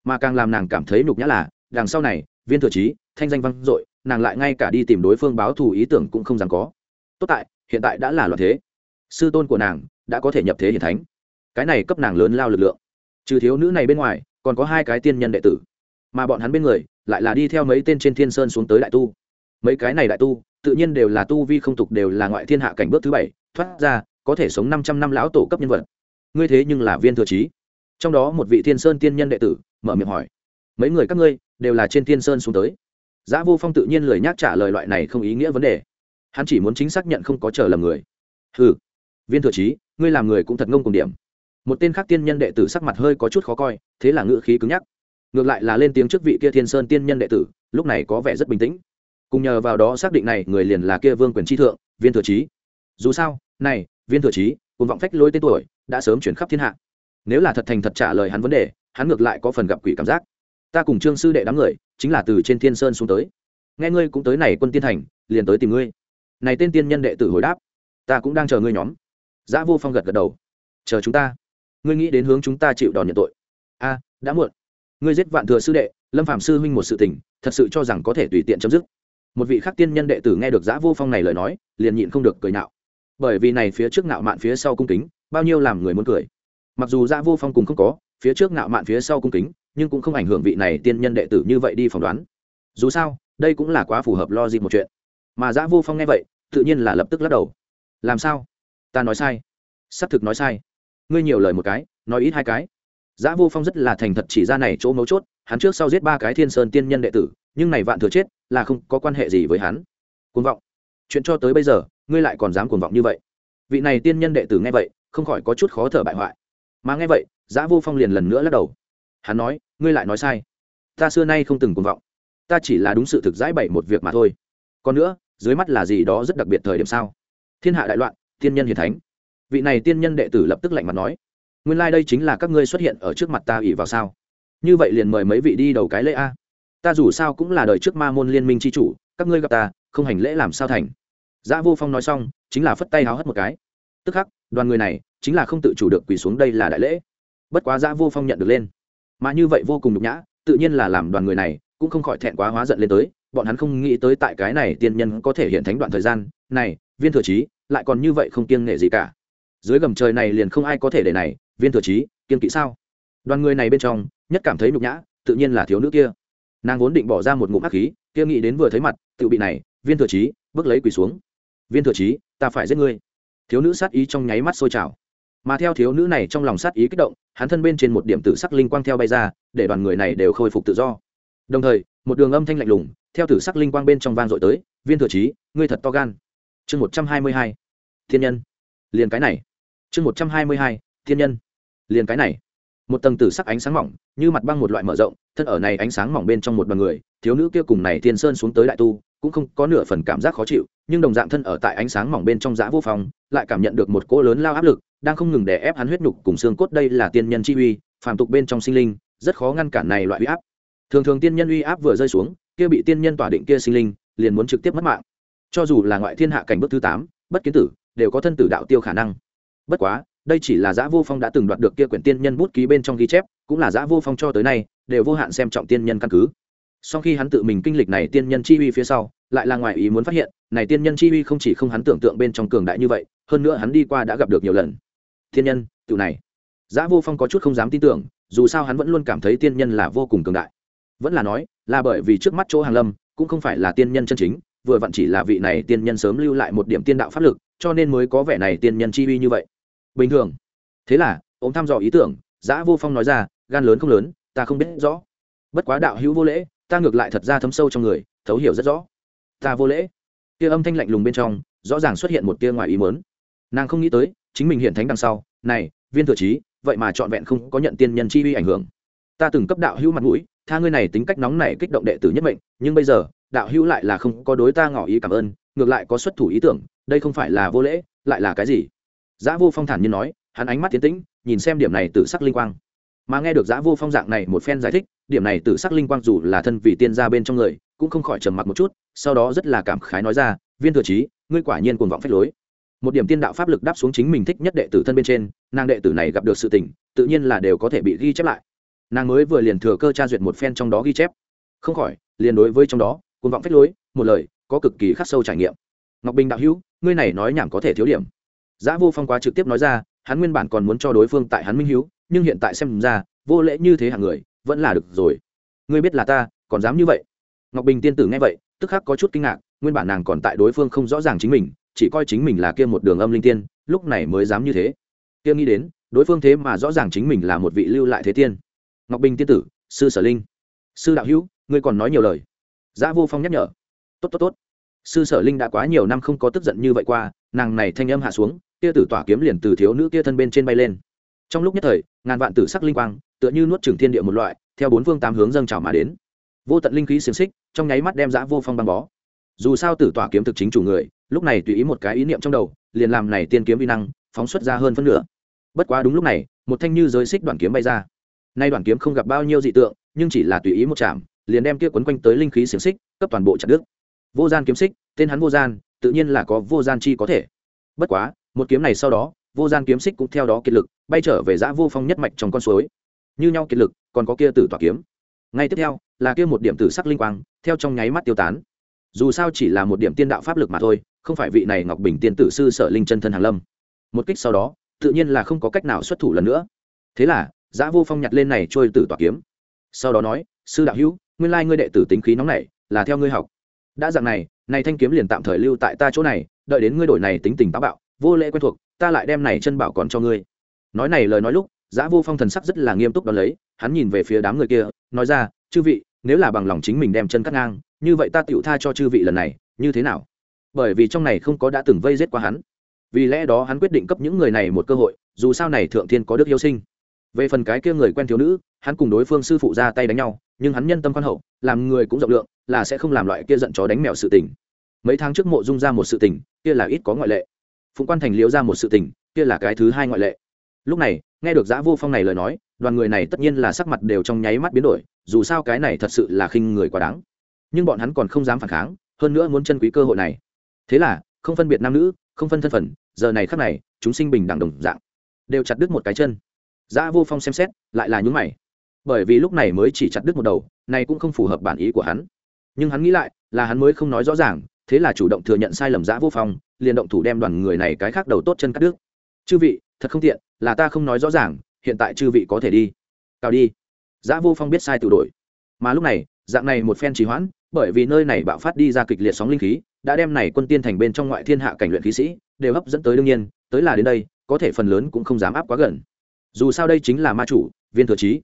Mà càng làm nàng cảm thấy nhục nhã là, đằng sau này, viên thừa trí, thanh danh văn dội, nàng lại ngay cả đi tìm đối phương báo thù ý tưởng cũng không dám có. Tốt tại, hiện tại đã là loạn thế. Sư tôn của nàng đã có thể nhập thế hiển thánh. Cái này cấp nàng lớn lao lực lượng. Trừ thiếu nữ này bên ngoài, còn có hai cái tiên nhân đệ tử. Mà bọn hắn bên người, lại là đi theo mấy tên trên thiên sơn xuống tới đại tu mấy cái này đại tu tự nhiên đều là tu vi không tục đều là ngoại thiên hạ cảnh bước thứ bảy thoát ra có thể sống năm trăm năm lão tổ cấp nhân vật ngươi thế nhưng là viên thừa trí trong đó một vị thiên sơn tiên nhân đệ tử mở miệng hỏi mấy người các ngươi đều là trên thiên sơn xuống tới Giá Vô Phong tự nhiên lời nhắc trả lời loại này không ý nghĩa vấn đề. Hắn chỉ muốn chính xác nhận không có chờ lầm người. Hừ, Viên Thừa Chí, ngươi làm người cũng thật ngông cùng điểm. Một tên khác tiên nhân đệ tử sắc mặt hơi có chút khó coi, thế là ngữ khí cứng nhắc. Ngược lại là lên tiếng trước vị kia Thiên Sơn tiên nhân đệ tử, lúc này có vẻ rất bình tĩnh. Cùng nhờ vào đó xác định này người liền là kia Vương quyền chi thượng, Viên Thừa trí. Dù sao, này, Viên Thừa trí cùng vọng phách lôi tên tuổi, đã sớm chuyển khắp thiên hạ. Nếu là thật thành thật trả lời hắn vấn đề, hắn ngược lại có phần gặp quỷ cảm giác. Ta cùng trương sư đệ đám người chính là từ trên thiên sơn xuống tới. Nghe ngươi cũng tới này quân tiên thành liền tới tìm ngươi. Này tên tiên nhân đệ tử hồi đáp. Ta cũng đang chờ ngươi nhóm. Giã vô phong gật gật đầu. Chờ chúng ta. Ngươi nghĩ đến hướng chúng ta chịu đòn nhận tội. A đã muộn. Ngươi giết vạn thừa sư đệ lâm phạm sư huynh một sự tình thật sự cho rằng có thể tùy tiện chấm dứt một vị khắc tiên nhân đệ tử nghe được giã vô phong này lời nói, liền nhịn không được cười nạo bởi vì này phía trước nạo mạn phía sau cung kính, bao nhiêu làm người muốn cười. Mặc dù giã vô phong cùng không có, phía trước nạo mạn phía sau cung kính, nhưng cũng không ảnh hưởng vị này tiên nhân đệ tử như vậy đi phỏng đoán. Dù sao, đây cũng là quá phù hợp lo dịp một chuyện. Mà giã vô phong nghe vậy, tự nhiên là lập tức lắc đầu. Làm sao? Ta nói sai. Xác thực nói sai. Ngươi nhiều lời một cái, nói ít hai cái. Giã vô phong rất là thành thật chỉ ra này chỗ mấu chốt, hắn trước sau giết ba cái thiên sơn tiên nhân đệ tử nhưng này vạn thừa chết là không có quan hệ gì với hắn. Cuồng vọng. Chuyện cho tới bây giờ, ngươi lại còn dám cuồng vọng như vậy? Vị này tiên nhân đệ tử nghe vậy, không khỏi có chút khó thở bại hoại. Mà nghe vậy, giã vô phong liền lần nữa lắc đầu. Hắn nói, ngươi lại nói sai. Ta xưa nay không từng cuồng vọng. Ta chỉ là đúng sự thực giải bày một việc mà thôi. Còn nữa, dưới mắt là gì đó rất đặc biệt thời điểm sao? Thiên hạ đại loạn, tiên nhân hiền thánh. Vị này tiên nhân đệ tử lập tức lạnh mặt nói, nguyên lai、like、đây chính là các ngươi xuất hiện ở trước mặt ta ỉ vào sao? Như vậy liền mời mấy vị đi đầu cái lễ a ta dù sao cũng là đời trước ma môn liên minh c h i chủ, các ngươi gặp ta, không hành lễ làm sao thành? Giá vô phong nói xong, chính là phất tay háo hất một cái. Tức khắc, đoàn người này chính là không tự chủ được quỳ xuống đây là đại lễ. Bất quá Giá vô phong nhận được lên. Mà như vậy vô cùng nhục nhã, tự nhiên là làm đoàn người này cũng không khỏi thẹn quá hóa giận lên tới, bọn hắn không nghĩ tới tại cái này tiên nhân có thể hiện thánh đoạn thời gian, này, viên thừa trí, lại còn như vậy không kiêng nghệ gì cả. Dưới gầm trời này liền không ai có thể để này, viên thừa trí, kiêng kỵ sao? Đoàn người này bên trong, nhất cảm thấy nhục nhã, tự nhiên là thiếu nữ kia nàng vốn định bỏ ra một ngụm ác khí, kia nghĩ đến vừa thấy mặt tự bị này, viên thừa trí bước lấy quỳ xuống. Viên thừa trí ta phải giết ngươi. Thiếu nữ sát ý trong nháy mắt sôi trào. Mà theo thiếu nữ này trong lòng sát ý kích động, hắn thân bên trên một điểm tử sắc linh quang theo bay ra, để đoàn người này đều khôi phục tự do. Đồng thời, một đường âm thanh lạnh lùng, theo tử sắc linh quang bên trong vang dội tới, viên thừa trí ngươi thật to gan. Chương một trăm hai mươi hai. Thiên nhân. Liền cái này. Chương một trăm hai mươi hai. Thiên nhân. Liền cái này một tầng tử sắc ánh sáng mỏng, như mặt băng một loại mở rộng, thân ở này ánh sáng mỏng bên trong một đoàn người, thiếu nữ kia cùng này thiên sơn xuống tới đại tu, cũng không có nửa phần cảm giác khó chịu, nhưng đồng dạng thân ở tại ánh sáng mỏng bên trong giã vô phòng lại cảm nhận được một cỗ lớn lao áp lực, đang không ngừng đè ép hắn huyết nhục cùng xương cốt, đây là tiên nhân chi uy, phàm tục bên trong sinh linh, rất khó ngăn cản này loại uy áp. Thường thường tiên nhân uy áp vừa rơi xuống, kia bị tiên nhân tỏa định kia sinh linh, liền muốn trực tiếp mất mạng. Cho dù là ngoại thiên hạ cảnh bước thứ tám, bất kiến tử, đều có thân tử đạo tiêu khả năng. Bất quá đây chỉ là giã vô phong đã từng đoạt được kia quyển tiên nhân bút ký bên trong ghi chép, cũng là giã vô phong cho tới nay, đều vô hạn xem trọng tiên nhân căn cứ. Sau khi hắn tự mình kinh lịch này tiên nhân chi uy phía sau, lại là ngoài ý muốn phát hiện, này tiên nhân chi uy không chỉ không hắn tưởng tượng bên trong cường đại như vậy, hơn nữa hắn đi qua đã gặp được nhiều lần. Thiên nhân tự này. Giã vô phong có chút không dám tin tưởng, dù sao hắn vẫn luôn cảm thấy tiên nhân là vô cùng cường đại. Vẫn là nói, là bởi vì trước mắt chỗ hàng lâm, cũng không phải là tiên nhân chân chính, vừa vặn chỉ là vị này tiên nhân sớm lưu lại một điểm tiên đạo pháp lực, cho nên mới có vẻ này tiên nhân chi uy như vậy bình thường. Thế là ông thăm dò ý tưởng, giã vô phong nói ra, gan lớn không lớn, ta không biết rõ. Bất quá đạo hữu vô lễ, ta ngược lại thật ra thấm sâu trong người, thấu hiểu rất rõ. Ta vô lễ. Tia âm thanh lạnh lùng bên trong, rõ ràng xuất hiện một tia ngoài ý mớn nàng không nghĩ tới, chính mình hiện thánh đằng sau, này, viên thừa trí, vậy mà trọn vẹn không có nhận tiên nhân chi uy ảnh hưởng. Ta từng cấp đạo hữu mặt mũi, tha ngươi này tính cách nóng này kích động đệ tử nhất mệnh, nhưng bây giờ, đạo hữu lại là không có đối ta ngỏ ý cảm ơn, ngược lại có xuất thủ ý tưởng, đây không phải là vô lễ, lại là cái gì? Giá vô phong thản nhiên nói, hắn ánh mắt tiến tĩnh, nhìn xem điểm này tự sắc linh quang. Mà nghe được Giá vô phong dạng này một phen giải thích, điểm này tự sắc linh quang dù là thân vị tiên gia bên trong người, cũng không khỏi trầm mặc một chút, sau đó rất là cảm khái nói ra, viên thừa trí, ngươi quả nhiên cuồng vọng phách lối. Một điểm tiên đạo pháp lực đáp xuống chính mình thích nhất đệ tử thân bên trên, nàng đệ tử này gặp được sự tình, tự nhiên là đều có thể bị ghi chép lại. Nàng mới vừa liền thừa cơ tra duyệt một phen trong đó ghi chép. Không khỏi, liền đối với trong đó, cuồng vọng phách lối, một lời, có cực kỳ khắc sâu trải nghiệm. Ngọc bình đạo hữu, ngươi này nói nhảm có thể thiếu điểm giã vô phong quá trực tiếp nói ra hắn nguyên bản còn muốn cho đối phương tại hắn minh hiếu, nhưng hiện tại xem ra vô lễ như thế hạng người vẫn là được rồi. Ngươi biết là ta còn dám như vậy? Ngọc bình tiên tử nghe vậy tức khắc có chút kinh ngạc nguyên bản nàng còn tại đối phương không rõ ràng chính mình chỉ coi chính mình là kia một đường âm linh tiên lúc này mới dám như thế. Kia nghĩ đến đối phương thế mà rõ ràng chính mình là một vị lưu lại thế tiên. Ngọc bình tiên tử sư sở linh. Sư đạo hữu ngươi còn nói nhiều lời. Giã vô phong nhắc nhở. Tốt tốt tốt sư sở linh đã quá nhiều năm không có tức giận như vậy qua, nàng này thanh âm hạ xuống, Tia tử tỏa kiếm liền từ thiếu nữ tia thân bên trên bay lên. Trong lúc nhất thời, ngàn vạn tử sắc linh quang, tựa như nuốt trừng thiên địa một loại, theo bốn phương tám hướng dâng trào mà đến. Vô tận linh khí xiềng xích, trong nháy mắt đem giã vô phong băng bó. Dù sao tử tỏa kiếm thực chính chủ người, lúc này tùy ý một cái ý niệm trong đầu, liền làm này tiên kiếm vi năng, phóng xuất ra hơn phân nửa. Bất quá đúng lúc này, một thanh như giới xích đoạn kiếm bay ra. Nay đoạn kiếm không gặp bao nhiêu dị tượng, nhưng chỉ là tùy ý một chạm, liền đem kia quấn quanh tới linh khí xiềng xích, cấp toàn bộ chặt đứt vô gian kiếm xích, tên hắn vô gian, tự nhiên là có vô gian chi có thể. Bất quá, một kiếm này sau đó, vô gian kiếm xích cũng theo đó kiệt lực, bay trở về giã vô phong nhất mạch trong con suối. Như nhau kiệt lực, còn có kia tử tỏa kiếm. Ngay tiếp theo, là kia một điểm tử sắc linh quang, theo trong nháy mắt tiêu tán. Dù sao chỉ là một điểm tiên đạo pháp lực mà thôi, không phải vị này ngọc bình tiên tử sư sở linh chân thân hàn lâm. Một kích sau đó, tự nhiên là không có cách nào xuất thủ lần nữa. Thế là giã vô phong nhặt lên này trôi tử tỏa kiếm. Sau đó nói, sư đạo hữu, nguyên lai ngươi đệ tử tính khí nóng này là theo ngươi học đã dạng này này thanh kiếm liền tạm thời lưu tại ta chỗ này, đợi đến ngươi đổi này tính tình táo bạo, vô lễ quen thuộc, ta lại đem này chân bảo còn cho ngươi. Nói này lời nói lúc, giã vô phong thần sắc rất là nghiêm túc đ ó lấy, hắn nhìn về phía đám người kia, nói ra, chư vị, nếu là bằng lòng chính mình đem chân cắt ngang, như vậy ta tựu tha cho chư vị lần này, như thế nào? Bởi vì trong này không có đã từng vây giết qua hắn. Vì lẽ đó hắn quyết định cấp những người này một cơ hội, dù sao này thượng thiên có đức yêu sinh. Về phần cái kia người quen thiếu nữ, hắn cùng đối phương sư phụ ra tay đánh nhau, nhưng hắn nhân tâm quan hậu, làm người cũng rộng lượng là sẽ không làm loại kia giận chó đánh mèo sự tình. Mấy tháng trước mộ dung ra một sự tình, kia là ít có ngoại lệ. Phụng quan thành liễu ra một sự tình, kia là cái thứ hai ngoại lệ. Lúc này, nghe được giã vô phong này lời nói, đoàn người này tất nhiên là sắc mặt đều trong nháy mắt biến đổi, dù sao cái này thật sự là khinh người quá đáng. Nhưng bọn hắn còn không dám phản kháng, hơn nữa muốn chân quý cơ hội này. Thế là, không phân biệt nam nữ, không phân thân phận, giờ này khắc này, chúng sinh bình đẳng đồng dạng, đều chặt đứt một cái chân. Giã vô phong xem xét, lại là nhún mày. Bởi vì lúc này mới chỉ chặt đứt một đầu, này cũng không phù hợp bản ý của hắn nhưng hắn nghĩ lại, là hắn mới không nói rõ ràng, thế là chủ động thừa nhận sai lầm giã vô phong, liền động thủ đem đoàn người này cái khác đầu tốt chân cắt đứt. Chư vị, thật không tiện, là ta không nói rõ ràng, hiện tại chư vị có thể đi. Cào đi. Giã vô phong biết sai tự đổi. Mà lúc này, dạng này một phen trì hoãn, bởi vì nơi này bạo phát đi ra kịch liệt sóng linh khí, đã đem này quân tiên thành bên trong ngoại thiên hạ cảnh luyện khí sĩ, đều hấp dẫn tới đương nhiên, tới là đến đây, có thể phần lớn cũng không dám áp quá gần. Dù sao đây chính là ma chủ, viên thừa trí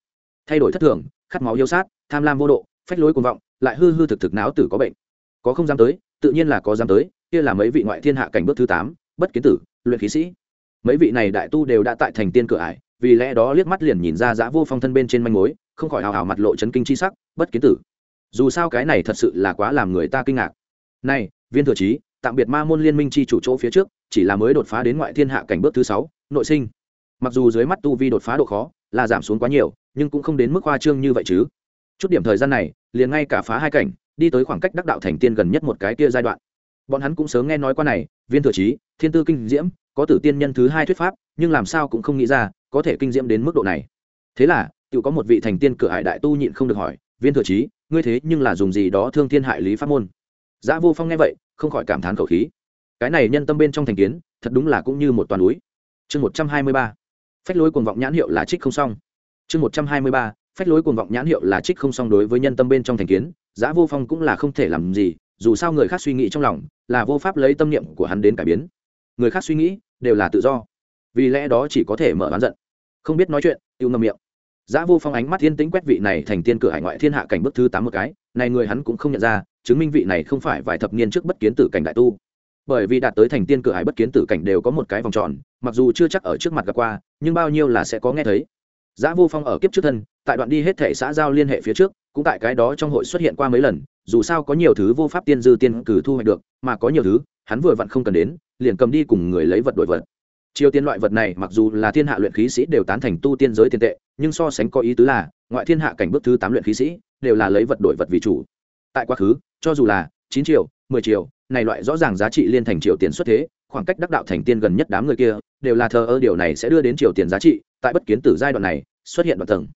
thay đổi thất thường, khát máu yêu sát, tham lam vô độ phách lối cuồng vọng, lại hư hư thực thực não tử có bệnh. Có không dám tới, tự nhiên là có dám tới, kia là mấy vị ngoại thiên hạ cảnh bước thứ tám, bất kiến tử, luyện khí sĩ. Mấy vị này đại tu đều đã tại thành tiên cửa ải, vì lẽ đó liếc mắt liền nhìn ra giã vô phong thân bên trên manh mối, không khỏi hào hào mặt lộ chấn kinh chi sắc, bất kiến tử. Dù sao cái này thật sự là quá làm người ta kinh ngạc. Này, viên thừa trí, tạm biệt ma môn liên minh chi chủ chỗ phía trước, chỉ là mới đột phá đến ngoại thiên hạ cảnh bước thứ sáu, nội sinh. Mặc dù dưới mắt tu vi đột phá độ khó, là giảm xuống quá nhiều, nhưng cũng không đến mức khoa trương như vậy chứ chút điểm thời gian này, liền ngay cả phá hai cảnh, đi tới khoảng cách đắc đạo thành tiên gần nhất một cái kia giai đoạn. Bọn hắn cũng sớm nghe nói qua này, viên thừa trí thiên tư kinh diễm, có tử tiên nhân thứ hai thuyết pháp, nhưng làm sao cũng không nghĩ ra, có thể kinh diễm đến mức độ này. Thế là tự có một vị thành tiên cửa hải đại tu nhịn không được hỏi, viên thừa trí ngươi thế nhưng là dùng gì đó thương thiên hại lý pháp môn? Giã vô phong nghe vậy, không khỏi cảm thán khẩu khí. Cái này nhân tâm bên trong thành kiến, thật đúng là cũng như một toàn núi. Chương một trăm hai mươi ba. Phách lối cuồng vọng nhãn hiệu là trích không xong. Chương một trăm hai mươi ba phách lối cuồng vọng nhãn hiệu là trích không song đối với nhân tâm bên trong thành kiến Giá vô phong cũng là không thể làm gì dù sao người khác suy nghĩ trong lòng là vô pháp lấy tâm niệm của hắn đến cải biến người khác suy nghĩ đều là tự do vì lẽ đó chỉ có thể mở bán giận không biết nói chuyện tiêu ngâm miệng Giá vô phong ánh mắt thiên tĩnh quét vị này thành tiên cửa hải ngoại thiên hạ cảnh bức thứ tám một cái, này người hắn cũng không nhận ra, chứng minh vị này không phải vài thập niên trước bất kiến tử cảnh đại tu. Bởi vì đạt tới thành tiên cửa hải bất kiến tử cảnh đều có một cái vòng tròn, mặc dù chưa chắc ở trước mặt gặp qua, nhưng bao nhiêu là sẽ có nghe thấy. Giá Vô Phong ở kiếp trước thân, tại đoạn đi hết thể xã giao liên hệ phía trước, cũng tại cái đó trong hội xuất hiện qua mấy lần, dù sao có nhiều thứ vô pháp tiên dư tiên cử thu hoạch được, mà có nhiều thứ, hắn vừa vặn không cần đến, liền cầm đi cùng người lấy vật đổi vật. Chiêu tiên loại vật này mặc dù là thiên hạ luyện khí sĩ đều tán thành tu tiên giới tiền tệ, nhưng so sánh có ý tứ là, ngoại thiên hạ cảnh bước thứ tám luyện khí sĩ, đều là lấy vật đổi vật vì chủ. Tại quá khứ, cho dù là chín triệu, mười triệu, này loại rõ ràng giá trị liên thành triệu tiền xuất thế, khoảng cách đắc đạo thành tiên gần nhất đám người kia, đều là thờ ơ điều này sẽ đưa đến triệu tiền giá trị, tại bất kiến tử giai đoạn này, xuất hiện đoạn tầng.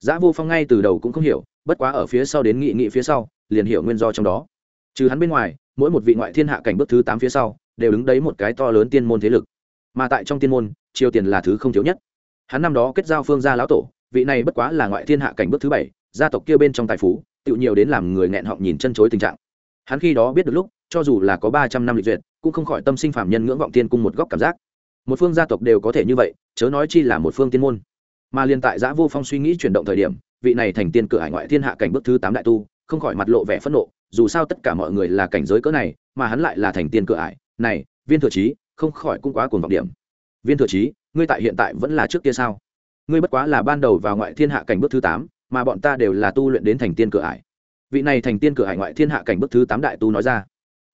Giá Vô Phong ngay từ đầu cũng không hiểu, bất quá ở phía sau đến nghị nghị phía sau, liền hiểu nguyên do trong đó. Trừ hắn bên ngoài, mỗi một vị ngoại thiên hạ cảnh bước thứ tám phía sau, đều đứng đấy một cái to lớn tiên môn thế lực. Mà tại trong tiên môn, triều tiền là thứ không thiếu nhất. Hắn năm đó kết giao Phương gia lão tổ, vị này bất quá là ngoại thiên hạ cảnh bước thứ bảy, gia tộc kia bên trong tài phú, tự nhiều đến làm người nghẹn họng nhìn chân chối tình trạng. Hắn khi đó biết được lúc, cho dù là có ba trăm năm lịch duyệt, cũng không khỏi tâm sinh phạm nhân ngưỡng vọng tiên cung một góc cảm giác. Một phương gia tộc đều có thể như vậy, chớ nói chi là một phương tiên môn. Mà liên tại giã vô phong suy nghĩ chuyển động thời điểm vị này thành tiên cửa hải ngoại thiên hạ cảnh bước thứ tám đại tu không khỏi mặt lộ vẻ phẫn nộ dù sao tất cả mọi người là cảnh giới cỡ này mà hắn lại là thành tiên cửa hải này viên thừa trí không khỏi cũng quá cuồng vọng điểm. Viên thừa trí ngươi tại hiện tại vẫn là trước kia sao? Ngươi bất quá là ban đầu vào ngoại thiên hạ cảnh bước thứ tám mà bọn ta đều là tu luyện đến thành tiên cửa ải vị này thành tiên cửa ải ngoại thiên hạ cảnh bước thứ tám đại tu nói ra.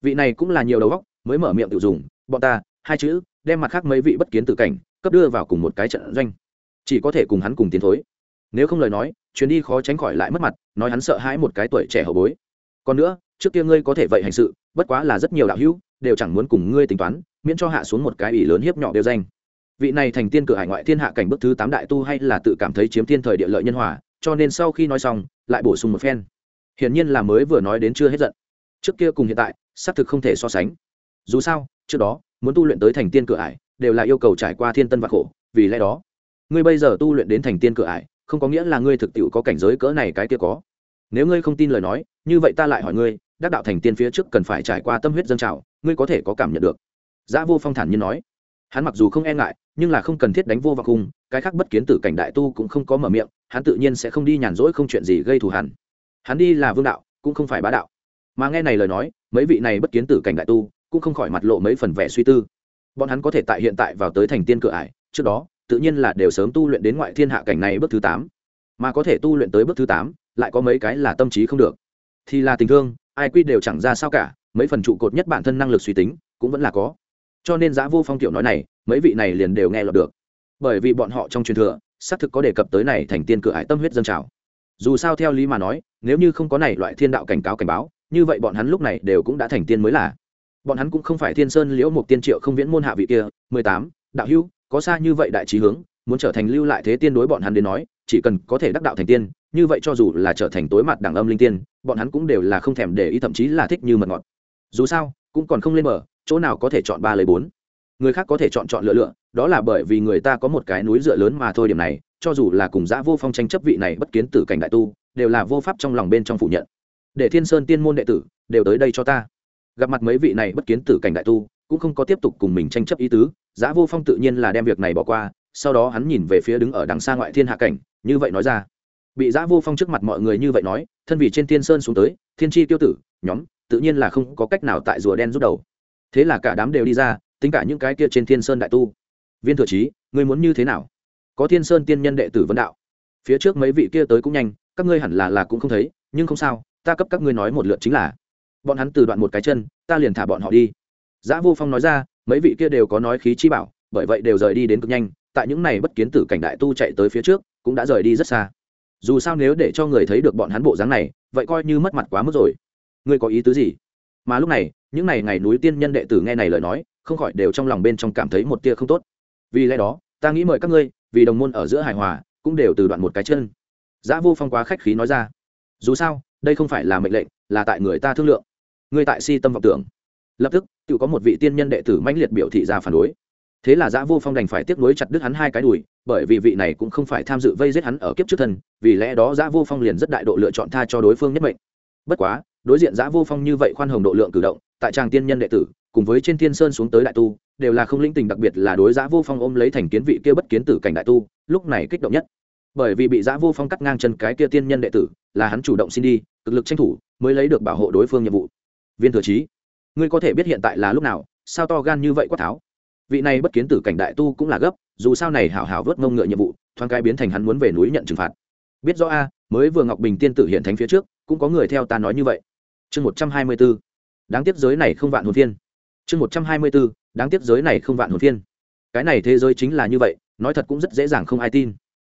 Vị này cũng là nhiều đầu góc mới mở miệng tự dùng bọn ta hai chữ đem mặt khác mấy vị bất kiến tử cảnh, cấp đưa vào cùng một cái trận doanh. Chỉ có thể cùng hắn cùng tiến thối. Nếu không lời nói, chuyến đi khó tránh khỏi lại mất mặt, nói hắn sợ hãi một cái tuổi trẻ hậu bối. Còn nữa, trước kia ngươi có thể vậy hành sự, bất quá là rất nhiều đạo hữu, đều chẳng muốn cùng ngươi tính toán, miễn cho hạ xuống một cái ủy lớn hiếp nhỏ đều danh. Vị này thành tiên cửa hải ngoại thiên hạ cảnh bức thứ tám đại tu hay là tự cảm thấy chiếm thiên thời địa lợi nhân hòa, cho nên sau khi nói xong, lại bổ sung một phen. Hiển nhiên là mới vừa nói đến chưa hết giận. Trước kia cùng hiện tại, xác thực không thể so sánh. Dù sao, trước đó muốn tu luyện tới thành tiên cửa ải, đều là yêu cầu trải qua thiên tân và khổ, vì lẽ đó, ngươi bây giờ tu luyện đến thành tiên cửa ải, không có nghĩa là ngươi thực tiệu có cảnh giới cỡ này cái kia có. Nếu ngươi không tin lời nói, như vậy ta lại hỏi ngươi, đắc đạo thành tiên phía trước cần phải trải qua tâm huyết dân trào, ngươi có thể có cảm nhận được. Giã vô phong thản nhiên nói. Hắn mặc dù không e ngại, nhưng là không cần thiết đánh vô vào cung cái khác bất kiến tử cảnh đại tu cũng không có mở miệng, hắn tự nhiên sẽ không đi nhàn rỗi không chuyện gì gây thù hẳn hắn đi là vương đạo, cũng không phải bá đạo. Mà nghe này lời nói, mấy vị này bất kiến tử cảnh đại tu cũng không khỏi mặt lộ mấy phần vẻ suy tư. Bọn hắn có thể tại hiện tại vào tới thành tiên cửa ải, trước đó, tự nhiên là đều sớm tu luyện đến ngoại thiên hạ cảnh này bước thứ tám. Mà có thể tu luyện tới bước thứ tám, lại có mấy cái là tâm trí không được. Thì là tình thương, ai quy đều chẳng ra sao cả, mấy phần trụ cột nhất bản thân năng lực suy tính, cũng vẫn là có. Cho nên giá vô phong tiểu nói này, mấy vị này liền đều nghe lọt được. Bởi vì bọn họ trong truyền thừa, xác thực có đề cập tới này thành tiên cửa ải tâm huyết dân trào. Dù sao theo lý mà nói, nếu như không có này loại thiên đạo cảnh cáo cảnh báo, như vậy bọn hắn lúc này đều cũng đã thành tiên mới là bọn hắn cũng không phải thiên sơn liễu một tiên triệu không viễn môn hạ vị kia, mười tám, đạo hữu, có xa như vậy đại trí hướng, muốn trở thành lưu lại thế tiên đối bọn hắn đến nói, chỉ cần có thể đắc đạo thành tiên, như vậy cho dù là trở thành tối mặt đẳng âm linh tiên, bọn hắn cũng đều là không thèm để ý, thậm chí là thích như mật ngọt. Dù sao, cũng còn không lên mở chỗ nào có thể chọn ba lấy bốn. Người khác có thể chọn chọn lựa lựa, đó là bởi vì người ta có một cái núi dựa lớn mà thôi điểm này, cho dù là cùng giã vô phong tranh chấp vị này bất kiến tử cảnh đại tu, đều là vô pháp trong lòng bên trong phủ nhận. Để thiên sơn tiên môn đệ tử đều tới đây cho ta gặp mặt mấy vị này bất kiến tử cảnh đại tu, cũng không có tiếp tục cùng mình tranh chấp ý tứ, giá vô phong tự nhiên là đem việc này bỏ qua, sau đó hắn nhìn về phía đứng ở đằng xa ngoại thiên hạ cảnh, như vậy nói ra. Bị giã vô phong trước mặt mọi người như vậy nói, thân vị trên thiên sơn xuống tới, thiên tri tiêu tử, nhóm, tự nhiên là không có cách nào tại rùa đen rút đầu. Thế là cả đám đều đi ra, tính cả những cái kia trên thiên sơn đại tu. Viên thừa trí ngươi muốn như thế nào? Có thiên sơn tiên nhân đệ tử vấn đạo. Phía trước mấy vị kia tới cũng nhanh, các ngươi hẳn là là cũng không thấy, nhưng không sao, ta cấp các ngươi nói một lượt chính là bọn hắn từ đoạn một cái chân ta liền thả bọn họ đi Giá Vô Phong nói ra, mấy vị kia đều có nói khí chi bảo, bởi vậy đều rời đi đến cực nhanh, tại những này bất kiến tử cảnh đại tu chạy tới phía trước, cũng đã rời đi rất xa. Dù sao nếu để cho người thấy được bọn hắn bộ dáng này, vậy coi như mất mặt quá mức rồi. Ngươi có ý tứ gì? Mà lúc này, những này ngày núi tiên nhân đệ tử nghe này lời nói, không khỏi đều trong lòng bên trong cảm thấy một tia không tốt. Vì lẽ đó, ta nghĩ mời các ngươi, vì đồng môn ở giữa hài hòa, cũng đều từ đoạn một cái chân. Giá Vô Phong quá khách khí nói ra. Dù sao, đây không phải là mệnh lệnh, là tại người ta thương lượng. Ngươi tại si tâm vọng tưởng. Lập tức, tự có một vị tiên nhân đệ tử mãnh liệt biểu thị ra phản đối. Thế là giã vô phong đành phải tiếp nối chặt đứt hắn hai cái đùi, bởi vì vị này cũng không phải tham dự vây giết hắn ở kiếp trước thân, vì lẽ đó giã vô phong liền rất đại độ lựa chọn tha cho đối phương nhất mệnh. Bất quá, đối diện giã vô phong như vậy khoan hồng độ lượng cử động, tại tràng tiên nhân đệ tử, cùng với trên thiên sơn xuống tới đại tu, đều là không linh tình đặc biệt là đối giã vô phong ôm lấy thành kiến vị kia bất kiến tử cảnh đại tu, lúc này kích động nhất. Bởi vì bị giã vô phong cắt ngang chân cái kia tiên nhân đệ tử, là hắn chủ động xin đi cực lực tranh thủ mới lấy được bảo hộ đối phương nhiệm vụ. Viên thừa trí, ngươi có thể biết hiện tại là lúc nào, sao to gan như vậy quát tháo? Vị này bất kiến tử cảnh đại tu cũng là gấp, dù sao này hảo hảo vớt ngông ngựa nhiệm vụ, thoáng cái biến thành hắn muốn về núi nhận trừng phạt. Biết rõ a, mới vừa ngọc bình tiên tử hiện thánh phía trước, cũng có người theo ta nói như vậy. Chương một trăm hai mươi b ố đáng tiếc giới này không vạn hồn phiên. Chương một trăm hai mươi b ố đáng tiếc giới này không vạn hồn phiên. Cái này thế giới chính là như vậy, nói thật cũng rất dễ dàng không ai tin.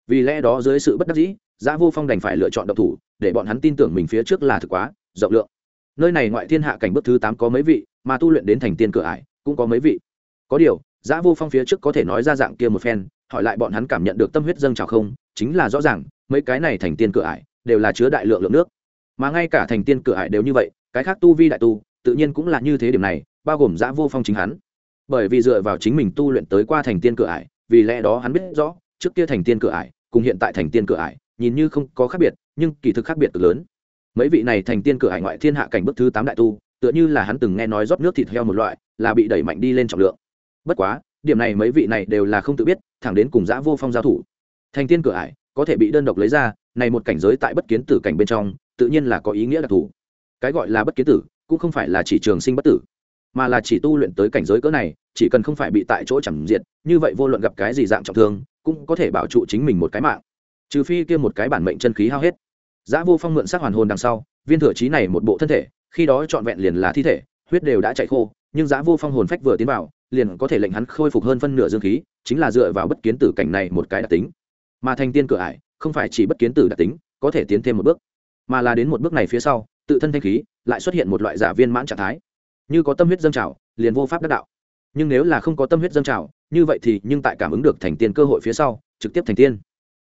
Vì lẽ đó dưới sự bất đắc dĩ giã vô phong đành phải lựa chọn độc thủ, để bọn hắn tin tưởng mình phía trước là thực quá, rộng lượng. Nơi này ngoại thiên hạ cảnh bước thứ tám có mấy vị, mà tu luyện đến thành tiên cửa ải, cũng có mấy vị. Có điều, giã vô phong phía trước có thể nói ra dạng kia một phen, hỏi lại bọn hắn cảm nhận được tâm huyết dâng trào không, chính là rõ ràng, mấy cái này thành tiên cửa ải, đều là chứa đại lượng lượng nước. Mà ngay cả thành tiên cửa ải đều như vậy, cái khác tu vi đại tu, tự nhiên cũng là như thế điểm này, bao gồm giã vô phong chính hắn. Bởi vì dựa vào chính mình tu luyện tới qua thành tiên cửa ải, vì lẽ đó hắn biết rõ, trước kia thành tiên cửa ải, cùng hiện tại thành tiên cửa ải nhìn như không có khác biệt, nhưng kỳ thực khác biệt cực lớn. Mấy vị này thành tiên cửa hải ngoại thiên hạ cảnh bức thứ tám đại tu, tựa như là hắn từng nghe nói rót nước thịt heo một loại, là bị đẩy mạnh đi lên trọng lượng. Bất quá, điểm này mấy vị này đều là không tự biết, thẳng đến cùng giã vô phong giao thủ. Thành tiên cửa ải có thể bị đơn độc lấy ra, này một cảnh giới tại bất kiến tử cảnh bên trong, tự nhiên là có ý nghĩa đặc thù. Cái gọi là bất kiến tử, cũng không phải là chỉ trường sinh bất tử, mà là chỉ tu luyện tới cảnh giới cỡ này, chỉ cần không phải bị tại chỗ chẳng diệt, như vậy vô luận gặp cái gì dạng trọng thương, cũng có thể bảo trụ chính mình một cái mạng trừ phi kia một cái bản mệnh chân khí hao hết giã Vô Phong mượn sắc hoàn hồn đằng sau, viên thừa trí này một bộ thân thể, khi đó trọn vẹn liền là thi thể, huyết đều đã chảy khô, nhưng giã Vô Phong hồn phách vừa tiến vào, liền có thể lệnh hắn khôi phục hơn phân nửa dương khí, chính là dựa vào bất kiến tử cảnh này một cái đặc tính. Mà thành tiên cửa ải, không phải chỉ bất kiến tử đặc tính, có thể tiến thêm một bước, mà là đến một bước này phía sau, tự thân thanh khí lại xuất hiện một loại giả viên mãn trạng thái. Như có tâm huyết dâng trào, liền vô pháp đắc đạo. Nhưng nếu là không có tâm huyết dâng trào, như vậy thì nhưng tại cảm ứng được thành tiên cơ hội phía sau, trực tiếp thành tiên.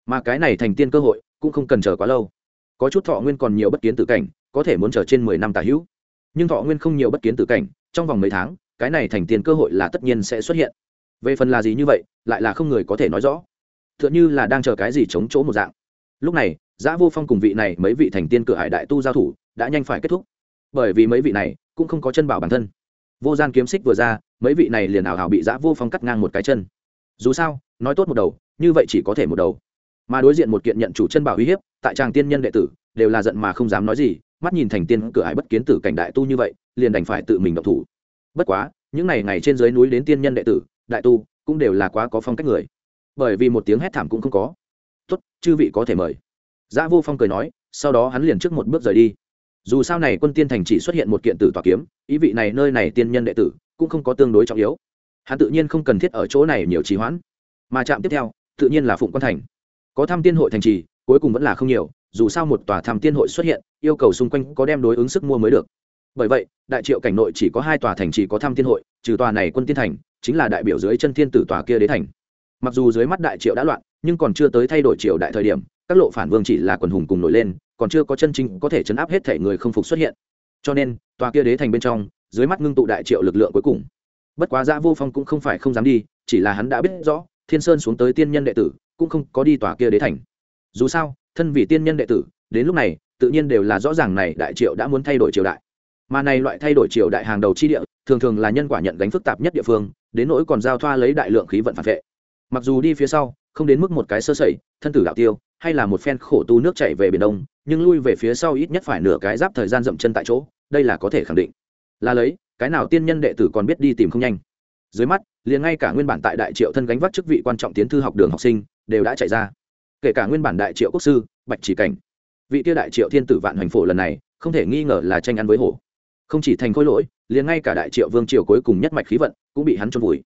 Mà cái này thành tiên cơ hội, cũng không cần chờ quá lâu. Có chút thọ nguyên còn nhiều bất kiến tử cảnh có thể muốn chờ trên mười năm tà hữu. Nhưng thọ nguyên không nhiều bất kiến tử cảnh trong vòng mấy tháng cái này thành tiền cơ hội là tất nhiên sẽ xuất hiện. Về phần là gì như vậy lại là không người có thể nói rõ. T h ư ợ n h ư là đang chờ cái gì chống chỗ một dạng. Lúc này giã vô phong cùng vị này mấy vị thành tiên cửa hải đại tu giao thủ đã nhanh phải kết thúc. Bởi vì mấy vị này cũng không có chân bảo bản thân. Vô gian kiếm xích vừa ra mấy vị này liền ảo hảo bị giã vô phong cắt ngang một cái chân. Dù sao nói tốt một đầu như vậy chỉ có thể một đầu mà đối diện một kiện nhận chủ chân bảo uy hiếp, tại tràng tiên nhân đệ tử, đều là giận mà không dám nói gì, mắt nhìn thành tiên cửa hải bất kiến tử cảnh đại tu như vậy, liền đành phải tự mình động thủ. Bất quá, những ngày ngày trên dưới núi đến tiên nhân đệ tử, đại tu, cũng đều là quá có phong cách người. Bởi vì một tiếng hét thảm cũng không có. Tốt, chư vị có thể mời. Giá vô phong cười nói, sau đó hắn liền trước một bước rời đi. Dù sao này quân tiên thành chỉ xuất hiện một kiện tử tòa kiếm, ý vị này nơi này tiên nhân đệ tử, cũng không có tương đối trọng yếu. Hắn tự nhiên không cần thiết ở chỗ này nhiều trì hoãn. Mà trạm tiếp theo, tự nhiên là phụng quan thành có tham tiên hội thành trì, cuối cùng vẫn là không nhiều, dù sao một tòa tham tiên hội xuất hiện, yêu cầu xung quanh có đem đối ứng sức mua mới được. Bởi vậy, đại triệu cảnh nội chỉ có hai tòa thành trì có tham tiên hội, trừ tòa này quân tiên thành, chính là đại biểu dưới chân thiên tử tòa kia đế thành. Mặc dù dưới mắt đại triệu đã loạn, nhưng còn chưa tới thay đổi triều đại thời điểm, các lộ phản vương chỉ là quần hùng cùng nổi lên, còn chưa có chân chính có thể chấn áp hết thể người không phục xuất hiện. Cho nên, tòa kia đế thành bên trong, dưới mắt ngưng tụ đại triệu lực lượng cuối cùng. Bất quá giã vô phong cũng không phải không dám đi, chỉ là hắn đã biết rõ, thiên sơn xuống tới tiên nhân đệ tử cũng không có đi tòa kia đế thành. Dù sao, thân vị tiên nhân đệ tử, đến lúc này, tự nhiên đều là rõ ràng này đại triệu đã muốn thay đổi triều đại. Mà này loại thay đổi triều đại hàng đầu chi địa, thường thường là nhân quả nhận gánh phức tạp nhất địa phương, đến nỗi còn giao thoa lấy đại lượng khí vận phản vệ. Mặc dù đi phía sau, không đến mức một cái sơ sẩy, thân tử đạo tiêu, hay là một phen khổ tu nước chảy về biển đông, nhưng lui về phía sau ít nhất phải nửa cái giáp thời gian dậm chân tại chỗ, đây là có thể khẳng định. Là lấy, cái nào tiên nhân đệ tử còn biết đi tìm không nhanh. Dưới mắt, liền ngay cả nguyên bản tại đại triệu thân gánh vác chức vị quan trọng tiến thư học đường học sinh đều đã chạy ra. Kể cả nguyên bản đại triệu quốc sư, bạch chỉ cảnh, vị tiêu đại triệu thiên tử vạn hoành phổ lần này, không thể nghi ngờ là tranh ăn với hổ. Không chỉ thành khối lỗi, liền ngay cả đại triệu vương triều cuối cùng nhất mạch khí vận cũng bị hắn trôn vùi.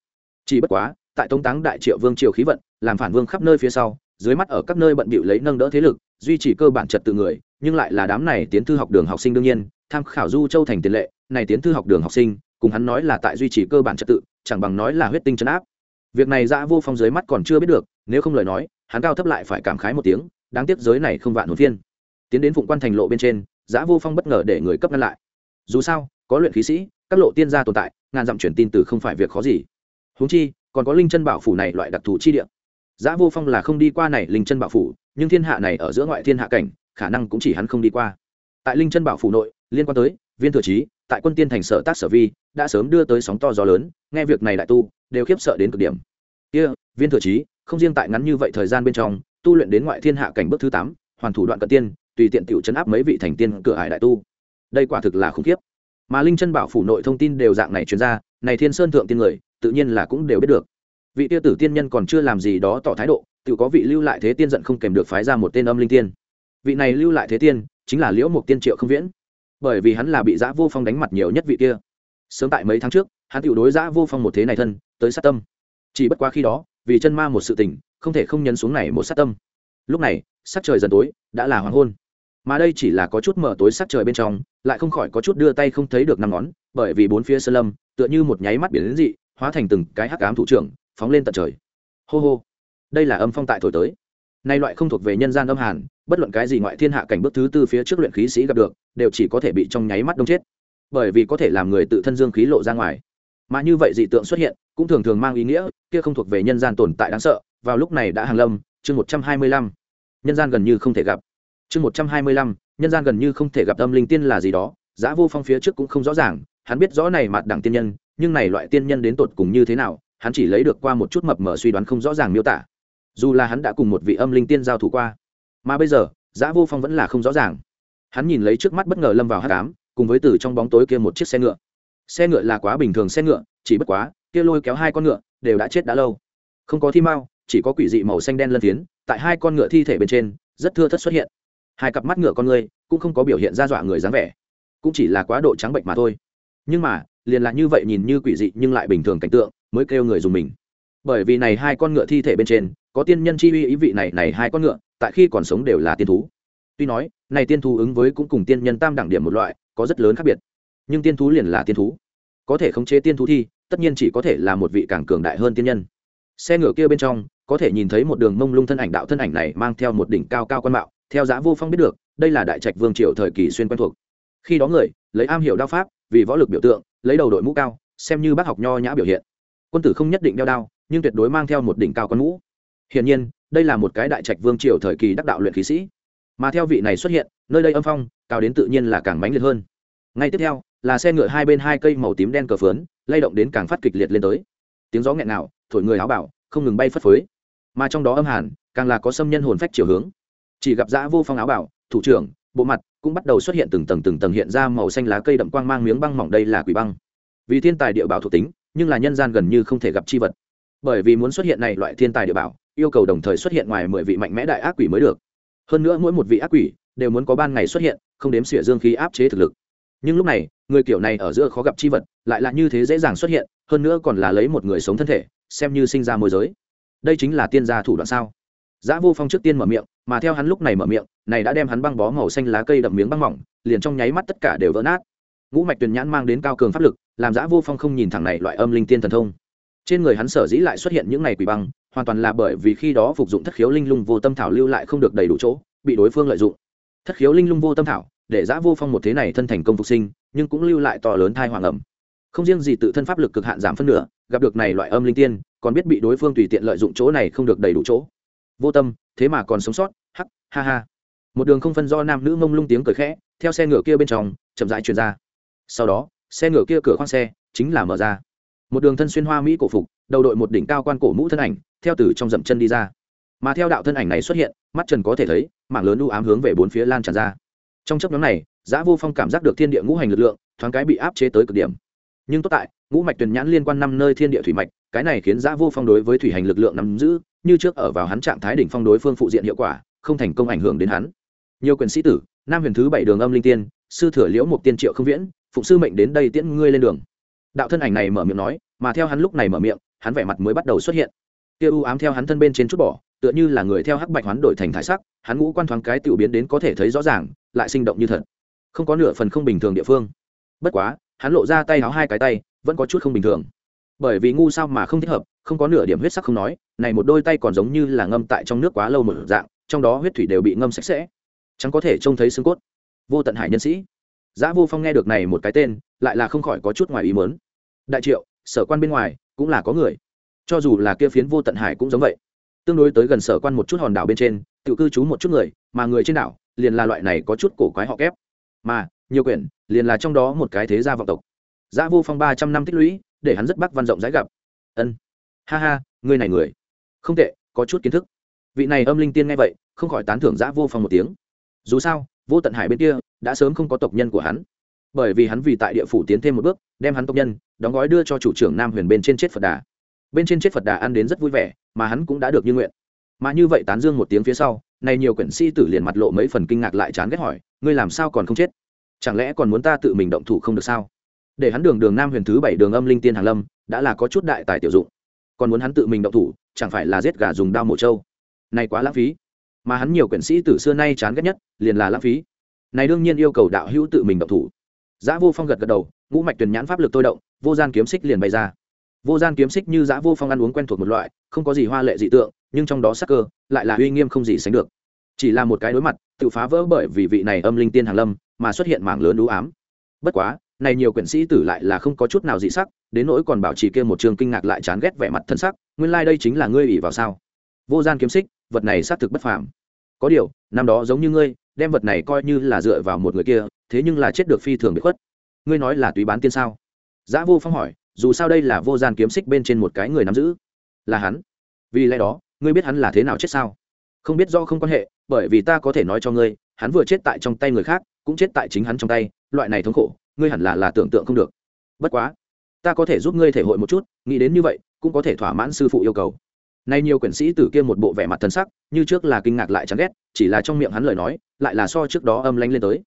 Chỉ bất quá, tại tống táng đại triệu vương triều khí vận, làm phản vương khắp nơi phía sau, dưới mắt ở các nơi bận bịu lấy nâng đỡ thế lực, duy trì cơ bản trật tự người, nhưng lại là đám này tiến thư học đường học sinh đương nhiên, tham khảo du châu thành tiền lệ, này tiến thư học đường học sinh, cùng hắn nói là tại duy trì cơ bản trật tự, chẳng bằng nói là huyết tinh chấn áp. Việc này dã vô phong dưới mắt còn chưa biết được nếu không lời nói, hắn cao thấp lại phải cảm khái một tiếng, đáng tiếc giới này không vạn hồn phiên. Tiến đến phụng quan thành lộ bên trên, giã vô phong bất ngờ để người cấp ngăn lại. Dù sao, có luyện khí sĩ, các lộ tiên gia tồn tại, ngàn dặm truyền tin từ không phải việc khó gì. Huống chi, còn có linh chân bảo phủ này loại đặc thù chi địa. Giã vô phong là không đi qua này linh chân bảo phủ, nhưng thiên hạ này ở giữa ngoại thiên hạ cảnh, khả năng cũng chỉ hắn không đi qua. Tại linh chân bảo phủ nội, liên quan tới, viên thừa trí, tại quân tiên thành sở tác sở vi, đã sớm đưa tới sóng to gió lớn, nghe việc này đại tu, đều khiếp sợ đến cực điểm. Kia, viên thừa trí không riêng tại ngắn như vậy thời gian bên trong, tu luyện đến ngoại thiên hạ cảnh bước thứ tám, hoàn thủ đoạn cận tiên, tùy tiện tiểu chấn áp mấy vị thành tiên cửa hải đại tu. Đây quả thực là khủng khiếp. Mà linh chân bảo phủ nội thông tin đều dạng này chuyên ra, này thiên sơn thượng tiên người, tự nhiên là cũng đều biết được. Vị tiêu tử tiên nhân còn chưa làm gì đó tỏ thái độ, tự có vị lưu lại thế tiên giận không kèm được phái ra một tên âm linh tiên. Vị này lưu lại thế tiên, chính là liễu mục tiên triệu không viễn. Bởi vì hắn là bị giã vô phong đánh mặt nhiều nhất vị kia. Sớm tại mấy tháng trước, hắn tự đối giã vô phong một thế này thân, tới sát tâm. Chỉ bất quá khi đó vì chân ma một sự tình, không thể không nhấn xuống này một sát tâm. Lúc này, sắc trời dần tối, đã là hoàng hôn. Mà đây chỉ là có chút mở tối sắc trời bên trong, lại không khỏi có chút đưa tay không thấy được năm ngón, bởi vì bốn phía sơn lâm, tựa như một nháy mắt biển đến dị, hóa thành từng cái hắc ám thủ trưởng, phóng lên tận trời. Hô hô. Đây là âm phong tại thổi tới. Nay loại không thuộc về nhân gian âm hàn, bất luận cái gì ngoại thiên hạ cảnh bước thứ tư phía trước luyện khí sĩ gặp được, đều chỉ có thể bị trong nháy mắt đông chết. Bởi vì có thể làm người tự thân dương khí lộ ra ngoài mà như vậy dị tượng xuất hiện, cũng thường thường mang ý nghĩa, kia không thuộc về nhân gian tồn tại đáng sợ, vào lúc này đã hàng lâm, chương một trăm hai mươi lăm. Nhân gian gần như không thể gặp. Chương một trăm hai mươi lăm, nhân gian gần như không thể gặp âm linh tiên là gì đó, giá vô phong phía trước cũng không rõ ràng, hắn biết rõ này mặt đẳng tiên nhân, nhưng này loại tiên nhân đến tột cùng như thế nào, hắn chỉ lấy được qua một chút mập mờ suy đoán không rõ ràng miêu tả. Dù là hắn đã cùng một vị âm linh tiên giao thủ qua, mà bây giờ, giá vô phong vẫn là không rõ ràng. Hắn nhìn lấy trước mắt bất ngờ lâm vào hát cám cùng với từ trong bóng tối kia một chiếc xe ngựa xe ngựa là quá bình thường xe ngựa, chỉ bất quá, kia lôi kéo hai con ngựa, đều đã chết đã lâu. Không có thi mao, chỉ có quỷ dị màu xanh đen lân tiến tại hai con ngựa thi thể bên trên, rất thưa thất xuất hiện. Hai cặp mắt ngựa con người, cũng không có biểu hiện ra dọa người dáng vẻ, cũng chỉ là quá độ trắng bệnh mà thôi. Nhưng mà, liền là như vậy nhìn như quỷ dị nhưng lại bình thường cảnh tượng, mới kêu người dùng mình. Bởi vì này hai con ngựa thi thể bên trên, có tiên nhân chi uy ý vị này này hai con ngựa, tại khi còn sống đều là tiên thú. Tuy nói, này tiên thú ứng với cũng cùng tiên nhân tam đẳng điểm một loại, có rất lớn khác biệt nhưng tiên thú liền là tiên thú. Có thể khống chế tiên thú thi tất nhiên chỉ có thể là một vị càng cường đại hơn tiên nhân. Xe ngựa kia bên trong, có thể nhìn thấy một đường mông lung thân ảnh đạo thân ảnh này mang theo một đỉnh cao cao quan mạo, theo giá vô phong biết được, đây là đại trạch vương triều thời kỳ xuyên quen thuộc. Khi đó người, lấy am hiểu đao pháp, vì võ lực biểu tượng, lấy đầu đội mũ cao, xem như bác học nho nhã biểu hiện. Quân tử không nhất định đeo đao, nhưng tuyệt đối mang theo một đỉnh cao con mũ. Hiển nhiên, đây là một cái đại trạch vương triều thời kỳ đắc đạo luyện khí sĩ. Mà theo vị này xuất hiện, nơi đây âm phong, cao đến tự nhiên là càng mãnh liệt hơn. Ngay tiếp theo là xe ngựa hai bên hai cây màu tím đen cờ phớn lay động đến càng phát kịch liệt lên tới. Tiếng gió nghẹn nào thổi người áo bảo, không ngừng bay phất phới. Mà trong đó âm hàn, càng là có xâm nhân hồn phách chiều hướng. Chỉ gặp dã vô phong áo bảo, thủ trưởng, bộ mặt cũng bắt đầu xuất hiện từng tầng từng tầng hiện ra màu xanh lá cây đậm quang mang miếng băng mỏng đây là quỷ băng. Vì thiên tài địa bảo thuộc tính, nhưng là nhân gian gần như không thể gặp chi vật. Bởi vì muốn xuất hiện này loại thiên tài địa bảo, yêu cầu đồng thời xuất hiện ngoài mười vị mạnh mẽ đại ác quỷ mới được. Hơn nữa mỗi một vị ác quỷ đều muốn có ban ngày xuất hiện, không đếm xỉa dương khí áp chế thực lực nhưng lúc này người kiểu này ở giữa khó gặp chi vật lại là như thế dễ dàng xuất hiện hơn nữa còn là lấy một người sống thân thể xem như sinh ra môi giới đây chính là tiên gia thủ đoạn sao Giá Vô Phong trước tiên mở miệng, mà theo hắn lúc này mở miệng, này đã đem hắn băng bó màu xanh lá cây đậm miếng băng mỏng, liền trong nháy mắt tất cả đều vỡ nát. Ngũ mạch Tuyền nhãn mang đến cao cường pháp lực, làm Giá Vô Phong không nhìn thẳng này loại âm linh tiên thần thông. Trên người hắn sở dĩ lại xuất hiện những này quỷ băng, hoàn toàn là bởi vì khi đó phục dụng thất khiếu linh lung vô tâm thảo lưu lại không được đầy đủ chỗ, bị đối phương lợi dụng. Thất khiếu linh lung vô tâm thảo, để giã Vô Phong một thế này thân thành công phục sinh, nhưng cũng lưu lại to lớn thai hoàng ẩm. Không riêng gì tự thân pháp lực cực hạn giảm phân nửa, gặp được này loại âm linh tiên, còn biết bị đối phương tùy tiện lợi dụng chỗ này không được đầy đủ chỗ. Vô tâm thế mà còn sống sót hắc ha ha. Một đường không phân do nam nữ mông lung tiếng cười khẽ theo xe ngựa kia bên trong chậm rãi truyền ra. Sau đó xe ngựa kia cửa khoang xe chính là mở ra. Một đường thân xuyên hoa mỹ cổ phục đầu đội một đỉnh cao quan cổ mũ thân ảnh theo từ trong dậm chân đi ra. Mà theo đạo thân ảnh này xuất hiện mắt trần có thể thấy mảng lớn u ám hướng về bốn phía lan tràn ra trong chấp nhóm này, giã vô phong cảm giác được thiên địa ngũ hành lực lượng, thoáng cái bị áp chế tới cực điểm. Nhưng tốt tại, ngũ mạch tuyền nhãn liên quan năm nơi thiên địa thủy mạch, cái này khiến giã vô phong đối với thủy hành lực lượng nắm giữ, như trước ở vào hắn trạng thái đỉnh phong đối phương phụ diện hiệu quả, không thành công ảnh hưởng đến hắn. Nhiều quyền sĩ tử, nam huyền thứ bảy đường âm linh tiên, sư thừa liễu một tiên triệu không viễn, phụng sư mệnh đến đây tiễn ngươi lên đường. Đạo thân ảnh này mở miệng nói, mà theo hắn lúc này mở miệng, hắn vẻ mặt mới bắt đầu xuất hiện kia u ám theo hắn thân bên trên chút bỏ, tựa như là người theo hắc bạch hoán đổi thành thái sắc, hắn ngũ quan thoáng cái tiểu biến đến có thể thấy rõ ràng, lại sinh động như thật. Không có nửa phần không bình thường địa phương. Bất quá, hắn lộ ra tay áo hai cái tay, vẫn có chút không bình thường. Bởi vì ngu sao mà không thích hợp, không có nửa điểm huyết sắc không nói, này một đôi tay còn giống như là ngâm tại trong nước quá lâu một dạng, trong đó huyết thủy đều bị ngâm sạch sẽ. Chẳng có thể trông thấy xương cốt. Vô tận hải nhân sĩ. Giá vô phong nghe được này một cái tên, lại là không khỏi có chút ngoài ý mớn đại triệu, sở quan bên ngoài, cũng là có người cho dù là kia phiến vô tận hải cũng giống vậy. Tương đối tới gần sở quan một chút hòn đảo bên trên tự cư trú một chút người, mà người trên đảo, liền là loại này có chút cổ quái họ kép. Mà, nhiều quyển, liền là trong đó một cái thế gia vọng tộc. Giã vô phong ba trăm năm tích lũy, để hắn rất bắc văn rộng rãi gặp. Ân. Ha ha ngươi này người. Không tệ, có chút kiến thức. Vị này âm linh tiên nghe vậy, không khỏi tán thưởng giã vô phong một tiếng. Dù sao, vô tận hải bên kia, đã sớm không có tộc nhân của hắn. Bởi vì hắn vì tại địa phủ tiến thêm một bước, đem hắn tộc nhân, đóng gói đưa cho chủ trưởng nam huyền bên trên chết phật đà bên trên chết phật đà ăn đến rất vui vẻ, mà hắn cũng đã được như nguyện. Mà như vậy tán dương một tiếng phía sau, này nhiều quyển sĩ tử liền mặt lộ mấy phần kinh ngạc lại chán ghét hỏi, ngươi làm sao còn không chết? Chẳng lẽ còn muốn ta tự mình động thủ không được sao? Để hắn đường đường nam huyền thứ bảy đường âm linh tiên hàng lâm, đã là có chút đại tài tiểu dụng. Còn muốn hắn tự mình động thủ, chẳng phải là giết gà dùng đao mổ trâu? Này quá lãng phí. Mà hắn nhiều quyển sĩ từ xưa nay chán ghét nhất, liền là lãng phí. Này đương nhiên yêu cầu đạo hữu tự mình động thủ. Giã vô phong gật gật đầu, ngũ mạch tuyển nhãn pháp lực tôi động, vô gian kiếm xích liền bày ra vô gian kiếm xích như giã vô phong ăn uống quen thuộc một loại, không có gì hoa lệ dị tượng, nhưng trong đó sắc cơ lại là uy nghiêm không gì sánh được. Chỉ là một cái đối mặt, tự phá vỡ bởi vì vị này âm linh tiên hàng lâm mà xuất hiện mảng lớn đũ ám. Bất quá, này nhiều quyển sĩ tử lại là không có chút nào dị sắc, đến nỗi còn bảo trì kia một trường kinh ngạc lại chán ghét vẻ mặt thân sắc, nguyên lai、like、đây chính là ngươi ỉ vào sao? Vô gian kiếm xích, vật này xác thực bất phàm. Có điều, năm đó giống như ngươi, đem vật này coi như là dựa vào một người kia, thế nhưng là chết được phi thường bị khuất. Ngươi nói là túy bán tiên sao? Giã vô phong hỏi dù sao đây là vô gian kiếm xích bên trên một cái người nắm giữ. Là hắn. Vì lẽ đó, ngươi biết hắn là thế nào chết sao? Không biết do không quan hệ, bởi vì ta có thể nói cho ngươi, hắn vừa chết tại trong tay người khác, cũng chết tại chính hắn trong tay, loại này thống khổ, ngươi hẳn là là tưởng tượng không được. Bất quá, ta có thể giúp ngươi thể hội một chút, nghĩ đến như vậy, cũng có thể thỏa mãn sư phụ yêu cầu. Nay nhiều quyển sĩ tử kia một bộ vẻ mặt thân sắc, như trước là kinh ngạc lại chán ghét, chỉ là trong miệng hắn lời nói, lại là so trước đó âm lanh lên tới.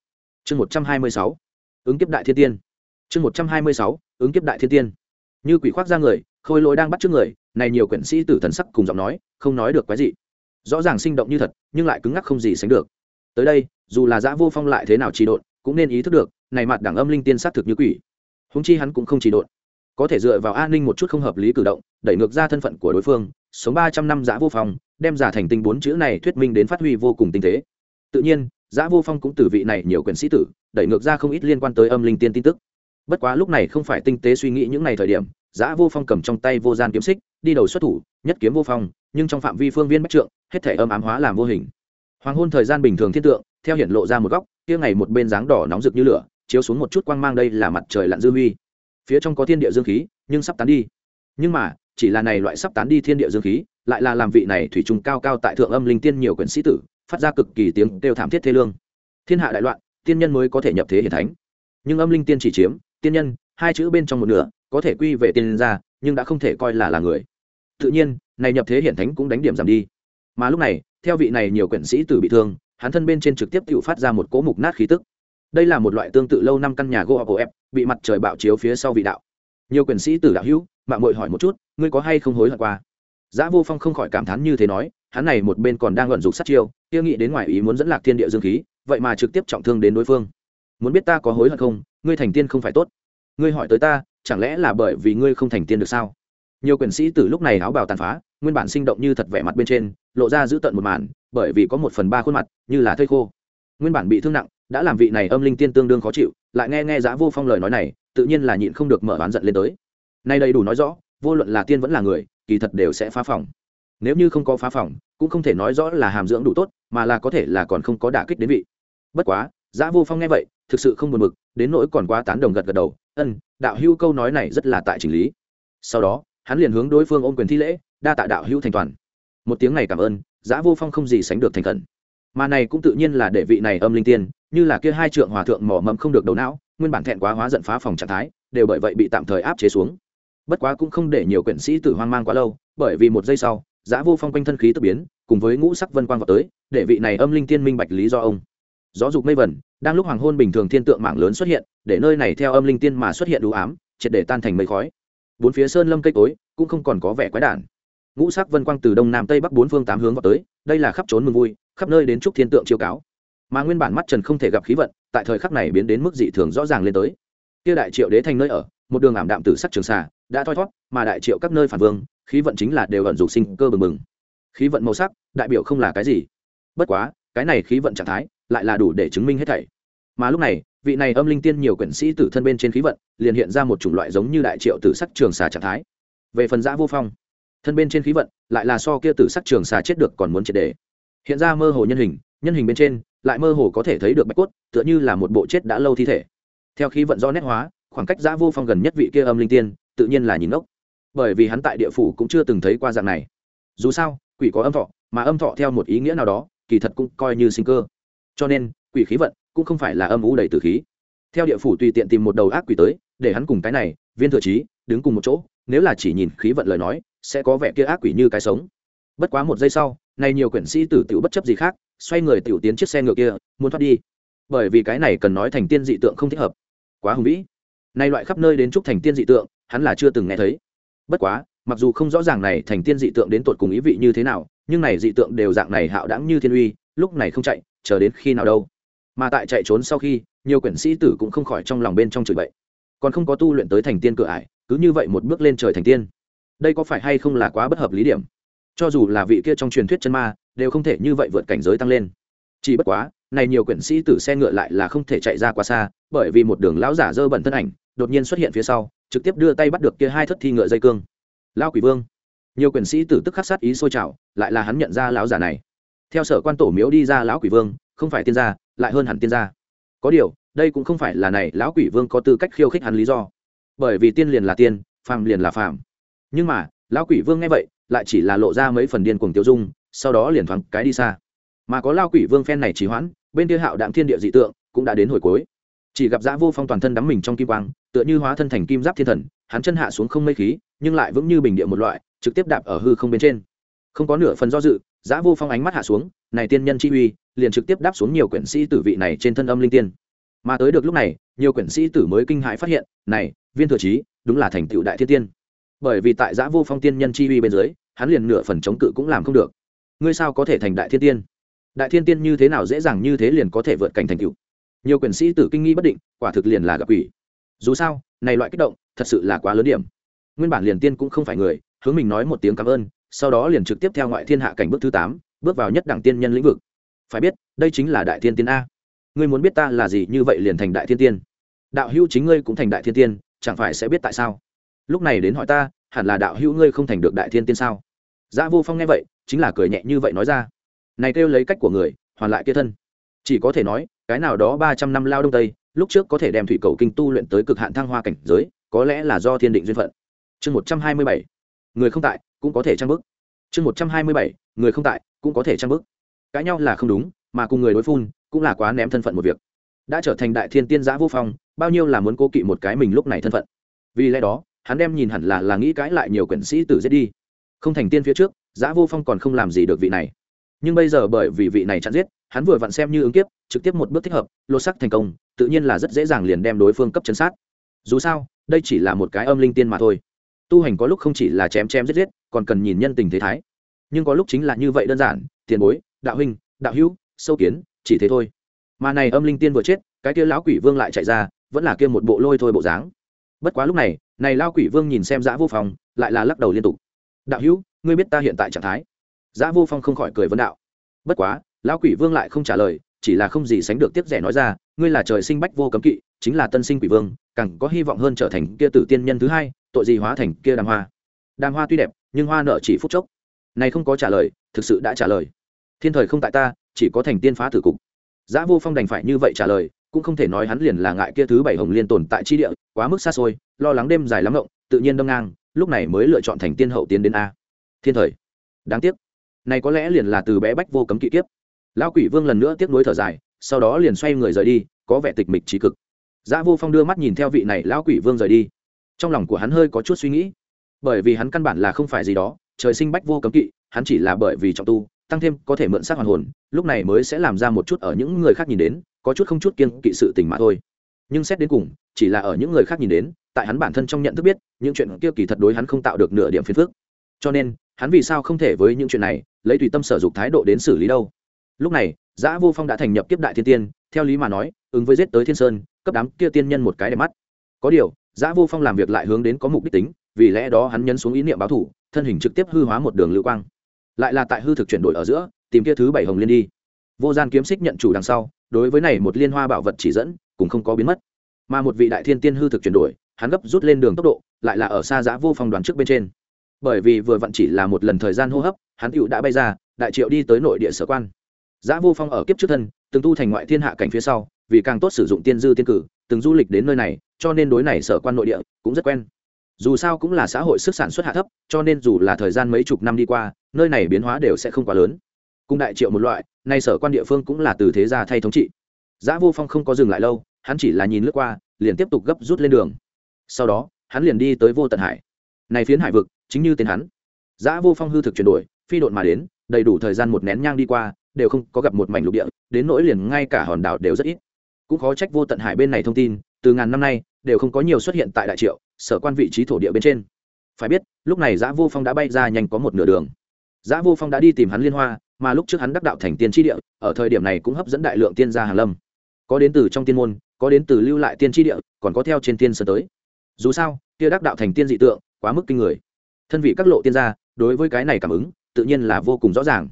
Chương một trăm hai mươi sáu. Ứng kiếp đại thiên tiên. Chương một trăm hai mươi sáu. Ứng kiếp đại thiên tiên như quỷ khoác ra người, khôi lỗi đang bắt trước người, này nhiều quyển sĩ tử thần sắc cùng giọng nói, không nói được cái gì. Rõ ràng sinh động như thật, nhưng lại cứng ngắc không gì sánh được. Tới đây, dù là giã vô phong lại thế nào trì độn, cũng nên ý thức được, này mặt đẳng âm linh tiên sát thực như quỷ. Húng chi hắn cũng không trì độn. Có thể dựa vào an ninh một chút không hợp lý cử động, đẩy ngược ra thân phận của đối phương, sống ba trăm năm giã vô phong, đem giả thành tinh bốn chữ này thuyết minh đến phát huy vô cùng tinh tế. Tự nhiên, giã vô phong cũng từ vị này nhiều quyền sĩ tử, đẩy ngược ra không ít liên quan tới âm linh tiên tin tức bất quá lúc này không phải tinh tế suy nghĩ những ngày thời điểm, giã vô phong cầm trong tay vô gian kiếm xích, đi đầu xuất thủ, nhất kiếm vô phong, nhưng trong phạm vi phương viên bách trượng, hết thể âm ám hóa làm vô hình. Hoàng hôn thời gian bình thường thiên tượng, theo hiện lộ ra một góc, kia ngày một bên dáng đỏ nóng rực như lửa, chiếu xuống một chút quang mang đây là mặt trời lặn dư huy. Phía trong có thiên địa dương khí, nhưng sắp tán đi. Nhưng mà, chỉ là này loại sắp tán đi thiên địa dương khí, lại là làm vị này thủy trùng cao cao tại thượng âm linh tiên nhiều quyển sĩ tử, phát ra cực kỳ tiếng kêu thảm thiết thê lương. Thiên hạ đại loạn, tiên nhân mới có thể nhập thế hiển thánh. Nhưng âm linh tiên chỉ chiếm tiên nhân hai chữ bên trong một nửa có thể quy về tiên gia, nhưng đã không thể coi là là người. Tự nhiên này nhập thế hiển thánh cũng đánh điểm giảm đi. Mà lúc này theo vị này nhiều quyển sĩ tử bị thương hắn thân bên trên trực tiếp tự phát ra một cỗ mục nát khí tức. Đây là một loại tương tự lâu năm căn nhà gỗ ập bị mặt trời bạo chiếu phía sau vị đạo. Nhiều quyển sĩ tử đạo hữu mạng mội hỏi một chút ngươi có hay không hối hận qua? Giá Vô Phong không khỏi cảm thán như thế nói, hắn này một bên còn đang vận dục sát chiêu, kia nghĩ đến ngoài ý muốn dẫn lạc thiên địa dương khí, vậy mà trực tiếp trọng thương đến đối phương. Muốn biết ta có hối hận không, ngươi thành tiên không phải tốt. Ngươi hỏi tới ta, chẳng lẽ là bởi vì ngươi không thành tiên được sao? Nhiều quyền sĩ từ lúc này áo bào tàn phá, nguyên bản sinh động như thật vẻ mặt bên trên, lộ ra giữ tận một màn, bởi vì có một phần ba khuôn mặt như là thây khô. Nguyên bản bị thương nặng, đã làm vị này âm linh tiên tương đương khó chịu, lại nghe nghe Giá Vô Phong lời nói này, tự nhiên là nhịn không được mở oán giận lên tới. Nay đầy đủ nói rõ, vô luận là tiên vẫn là người, kỳ thật đều sẽ phá phòng nếu như không có phá phòng cũng không thể nói rõ là hàm dưỡng đủ tốt mà là có thể là còn không có đả kích đến vị bất quá giá vô phong nghe vậy thực sự không buồn mực đến nỗi còn quá tán đồng gật gật đầu, ân, đạo hưu câu nói này rất là tại chỉnh lý. Sau đó, hắn liền hướng đối phương ôm quyền thi lễ, đa tạ đạo hưu thành toàn. Một tiếng này cảm ơn, giã vô phong không gì sánh được thành khẩn. Mà này cũng tự nhiên là để vị này âm linh tiên, như là kia hai trượng hòa thượng mỏ mẫm không được đầu não, nguyên bản thẹn quá hóa giận phá phòng trạng thái, đều bởi vậy bị tạm thời áp chế xuống. Bất quá cũng không để nhiều quyển sĩ tử hoang mang quá lâu, bởi vì một giây sau, giã vô phong quanh thân khí tự biến, cùng với ngũ sắc vân quang vào tới, để vị này âm linh tiên minh bạch lý do ông. Gió dục mây vẩn đang lúc hoàng hôn bình thường thiên tượng mạng lớn xuất hiện để nơi này theo âm linh tiên mà xuất hiện đủ ám triệt để tan thành mây khói. Bốn phía sơn lâm cây cối cũng không còn có vẻ quái đản. Ngũ sắc vân quang từ đông nam tây bắc bốn phương tám hướng vào tới đây là khắp trốn mừng vui khắp nơi đến chúc thiên tượng chiêu cáo. Mà nguyên bản mắt trần không thể gặp khí vận tại thời khắc này biến đến mức dị thường rõ ràng lên tới. Kia đại triệu đế thành nơi ở một đường ảm đạm tử sắc trường xà đã thoi thoát, mà đại triệu các nơi phản vương khí vận chính là đều ẩn dục sinh cơ bừng bừng. Khí vận màu sắc đại biểu không là cái gì. Bất quá cái này khí vận trạng thái lại là đủ để chứng minh hết thảy. Mà lúc này, vị này âm linh tiên nhiều quyển sĩ tử thân bên trên khí vận, liền hiện ra một chủng loại giống như đại triệu tử sắc trường xà trạng thái. Về phần giã vô phong, thân bên trên khí vận, lại là so kia tử sắc trường xà chết được còn muốn triệt đề. Hiện ra mơ hồ nhân hình nhân hình bên trên, lại mơ hồ có thể thấy được bạch cốt, tựa như là một bộ chết đã lâu thi thể. Theo khí vận do nét hóa, khoảng cách giã vô phong gần nhất vị kia âm linh tiên, tự nhiên là nhìn ốc bởi vì hắn tại địa phủ cũng chưa từng thấy qua dạng này. Dù sao, quỷ có âm thọ, mà âm thọ theo một ý nghĩa nào đó, kỳ thật cũng coi như sinh cơ cho nên, quỷ khí vận cũng không phải là âm u đầy từ khí. Theo địa phủ tùy tiện tìm một đầu ác quỷ tới, để hắn cùng cái này, viên thừa trí, đứng cùng một chỗ, nếu là chỉ nhìn khí vận lời nói, sẽ có vẻ kia ác quỷ như cái sống. Bất quá một giây sau, nay nhiều quyển sĩ tử tiểu bất chấp gì khác, xoay người tiểu tiến chiếc xe ngựa kia, muốn thoát đi. Bởi vì cái này cần nói thành tiên dị tượng không thích hợp. Quá hùng vĩ. Nay loại khắp nơi đến chúc thành tiên dị tượng, hắn là chưa từng nghe thấy. Bất quá, mặc dù không rõ ràng này thành tiên dị tượng đến tột cùng ý vị như thế nào, nhưng này dị tượng đều dạng này hạo đẳng như thiên uy, lúc này không chạy chờ đến khi nào đâu. Mà tại chạy trốn sau khi, nhiều quyển sĩ tử cũng không khỏi trong lòng bên trong chửi bậy. Còn không có tu luyện tới thành tiên cửa ải, cứ như vậy một bước lên trời thành tiên. Đây có phải hay không là quá bất hợp lý điểm? Cho dù là vị kia trong truyền thuyết chân ma, đều không thể như vậy vượt cảnh giới tăng lên. Chỉ bất quá, này nhiều quyển sĩ tử xe ngựa lại là không thể chạy ra quá xa, bởi vì một đường lão giả dơ bẩn thân ảnh, đột nhiên xuất hiện phía sau, trực tiếp đưa tay bắt được kia hai thất thi ngựa dây cương. Lao quỷ vương. Nhiều quyển sĩ tử tức khắc sát ý sôi trào, lại là hắn nhận ra lão giả này theo sở quan tổ miếu đi ra lão quỷ vương, không phải tiên gia, lại hơn hẳn tiên gia. Có điều, đây cũng không phải là này, lão quỷ vương có tư cách khiêu khích hắn lý do. Bởi vì tiên liền là tiên, phàm liền là phàm. Nhưng mà, lão quỷ vương nghe vậy, lại chỉ là lộ ra mấy phần điên cuồng tiêu dung, sau đó liền thoáng cái đi xa. Mà có lao quỷ vương phen này trì hoãn, bên kia hạo đạm thiên địa dị tượng cũng đã đến hồi cuối. Chỉ gặp dã vô phong toàn thân đắm mình trong kim quang, tựa như hóa thân thành kim giáp thiên thần, hắn chân hạ xuống không mây khí, nhưng lại vững như bình địa một loại, trực tiếp đạp ở hư không bên trên. Không có nửa phần do dự giã vô phong ánh mắt hạ xuống, này tiên nhân chi uy, liền trực tiếp đáp xuống nhiều quyển sĩ tử vị này trên thân âm linh tiên. Mà tới được lúc này, nhiều quyển sĩ tử mới kinh hãi phát hiện, này, viên thừa trí, đúng là thành tựu đại thiên tiên. Bởi vì tại giã vô phong tiên nhân chi uy bên dưới, hắn liền nửa phần chống cự cũng làm không được. Ngươi sao có thể thành đại thiên tiên? Đại thiên tiên như thế nào dễ dàng như thế liền có thể vượt cảnh thành tựu? Nhiều quyển sĩ tử kinh nghi bất định, quả thực liền là gặp ủy dù sao, này loại kích động, thật sự là quá lớn điểm. Nguyên bản liền tiên cũng không phải người, hướng mình nói một tiếng cảm ơn sau đó liền trực tiếp theo ngoại thiên hạ cảnh bước thứ tám, bước vào nhất đẳng tiên nhân lĩnh vực. Phải biết, đây chính là đại thiên tiên a. Ngươi muốn biết ta là gì như vậy liền thành đại thiên tiên. Đạo hữu chính ngươi cũng thành đại thiên tiên, chẳng phải sẽ biết tại sao? Lúc này đến hỏi ta, hẳn là đạo hữu ngươi không thành được đại thiên tiên sao? Dã vô phong nghe vậy, chính là cười nhẹ như vậy nói ra. Này kêu lấy cách của người, hoàn lại kia thân. Chỉ có thể nói, cái nào đó ba trăm năm lao đông tây, lúc trước có thể đem thủy cầu kinh tu luyện tới cực hạn thăng hoa cảnh giới, có lẽ là do thiên định duyên phận. Chương một trăm hai mươi bảy. Người không tại cũng có thể trang bức. Chương một trăm hai mươi bảy, người không tại, cũng có thể trang bức. Cãi nhau là không đúng, mà cùng người đối phun cũng là quá ném thân phận một việc. Đã trở thành đại thiên tiên giã vô phong, bao nhiêu là muốn cố kỵ một cái mình lúc này thân phận. Vì lẽ đó, hắn đem nhìn hẳn là là nghĩ cãi lại nhiều quyển sĩ tử giết đi. Không thành tiên phía trước, giã vô phong còn không làm gì được vị này. Nhưng bây giờ bởi vì vị này chặn giết, hắn vừa vặn xem như ứng kiếp, trực tiếp một bước thích hợp, lột sắc thành công, tự nhiên là rất dễ dàng liền đem đối phương cấp chân sát. Dù sao, đây chỉ là một cái âm linh tiên mà thôi tu hành có lúc không chỉ là chém chém giết giết, còn cần nhìn nhân tình thế thái. Nhưng có lúc chính là như vậy đơn giản, tiền bối, đạo huynh, đạo hữu, sâu kiến, chỉ thế thôi. Mà này âm linh tiên vừa chết, cái kia lão quỷ vương lại chạy ra, vẫn là kia một bộ lôi thôi bộ dáng. Bất quá lúc này này lao quỷ vương nhìn xem dã vô phong, lại là lắc đầu liên tục. Đạo hữu, ngươi biết ta hiện tại trạng thái? Dã vô phong không khỏi cười vấn đạo. Bất quá, lão quỷ vương lại không trả lời, chỉ là không gì sánh được tiếp rẻ nói ra, ngươi là trời sinh bách vô cấm kỵ chính là tân sinh quỷ vương càng có hy vọng hơn trở thành kia tử tiên nhân thứ hai tội gì hóa thành kia đàm hoa đàm hoa tuy đẹp nhưng hoa nợ chỉ phút chốc này không có trả lời thực sự đã trả lời thiên thời không tại ta chỉ có thành tiên phá tử cục giã Vô Phong đành phải như vậy trả lời, cũng không thể nói hắn liền là ngại kia thứ bảy hồng liên tồn tại chi địa, quá mức xa xôi, lo lắng đêm dài lắm rộng tự nhiên đâm ngang, lúc này mới lựa chọn thành tiên hậu tiến đến a. Thiên thời. Đáng tiếc. Này có lẽ liền là từ bé bách vô cấm kỵ kiếp. Lão Quỷ Vương lần nữa tiếc nuối thở dài, sau đó liền xoay người rời đi, có vẻ tịch mịch trí cực. Dã Vô Phong đưa mắt nhìn theo vị này lão Quỷ Vương rời đi. Trong lòng của hắn hơi có chút suy nghĩ, bởi vì hắn căn bản là không phải gì đó, trời sinh bách vô cấm kỵ, hắn chỉ là bởi vì trọng tu, tăng thêm có thể mượn sát hoàn hồn lúc này mới sẽ làm ra một chút ở những người khác nhìn đến có chút không chút kiên kỵ sự tình mà thôi. Nhưng xét đến cùng chỉ là ở những người khác nhìn đến tại hắn bản thân trong nhận thức biết những chuyện kia kỳ thật đối hắn không tạo được nửa điểm phiền phức. Cho nên hắn vì sao không thể với những chuyện này lấy tùy tâm sở dục thái độ đến xử lý đâu. Lúc này giã vô phong đã thành nhập kiếp đại thiên tiên theo lý mà nói ứng với giết tới thiên sơn cấp đám kia tiên nhân một cái đẹp mắt. Có điều, giã vô phong làm việc lại hướng đến có mục đích tính, vì lẽ đó hắn nhấn xuống ý niệm báo thủ thân hình trực tiếp hư hóa một đường lưu quang. Lại là tại hư thực chuyển đổi ở giữa, tìm kia thứ bảy hồng liên đi. Vô gian kiếm xích nhận chủ đằng sau, đối với này một liên hoa bảo vật chỉ dẫn, cũng không có biến mất. Mà một vị đại thiên tiên hư thực chuyển đổi, hắn gấp rút lên đường tốc độ, lại là ở xa giã vô phong đoàn trước bên trên. Bởi vì vừa vặn chỉ là một lần thời gian hô hấp, hắn tựu đã bay ra, đại triệu đi tới nội địa sở quan. Giã vô phong ở kiếp trước thân, từng tu thành ngoại thiên hạ cảnh phía sau vì càng tốt sử dụng tiên dư tiên cử, từng du lịch đến nơi này, cho nên đối này sở quan nội địa cũng rất quen. Dù sao cũng là xã hội sức sản xuất hạ thấp, cho nên dù là thời gian mấy chục năm đi qua, nơi này biến hóa đều sẽ không quá lớn. Cung đại triệu một loại, nay sở quan địa phương cũng là từ thế gia thay thống trị. Giã vô phong không có dừng lại lâu, hắn chỉ là nhìn lướt qua, liền tiếp tục gấp rút lên đường. Sau đó, hắn liền đi tới vô tận hải. Này phiến hải vực, chính như tên hắn. Giã vô phong hư thực chuyển đổi, phi độn mà đến, đầy đủ thời gian một nén nhang đi qua, đều không có gặp một mảnh lục địa, đến nỗi liền ngay cả hòn đảo đều rất ít cũng khó trách vô tận hải bên này thông tin, từ ngàn năm nay, đều không có nhiều xuất hiện tại đại triệu, sở quan vị trí thổ địa bên trên. Phải biết, lúc này giã vô phong đã bay ra nhanh có một nửa đường. Giã vô phong đã đi tìm hắn liên hoa, mà lúc trước hắn đắc đạo thành tiên tri địa, ở thời điểm này cũng hấp dẫn đại lượng tiên gia hàn lâm. Có đến từ trong tiên môn, có đến từ lưu lại tiên tri địa, còn có theo trên tiên sơ tới. Dù sao, kia đắc đạo thành tiên dị tượng, quá mức kinh người. Thân vị các lộ tiên gia, đối với cái này cảm ứng, tự nhiên là vô cùng rõ ràng.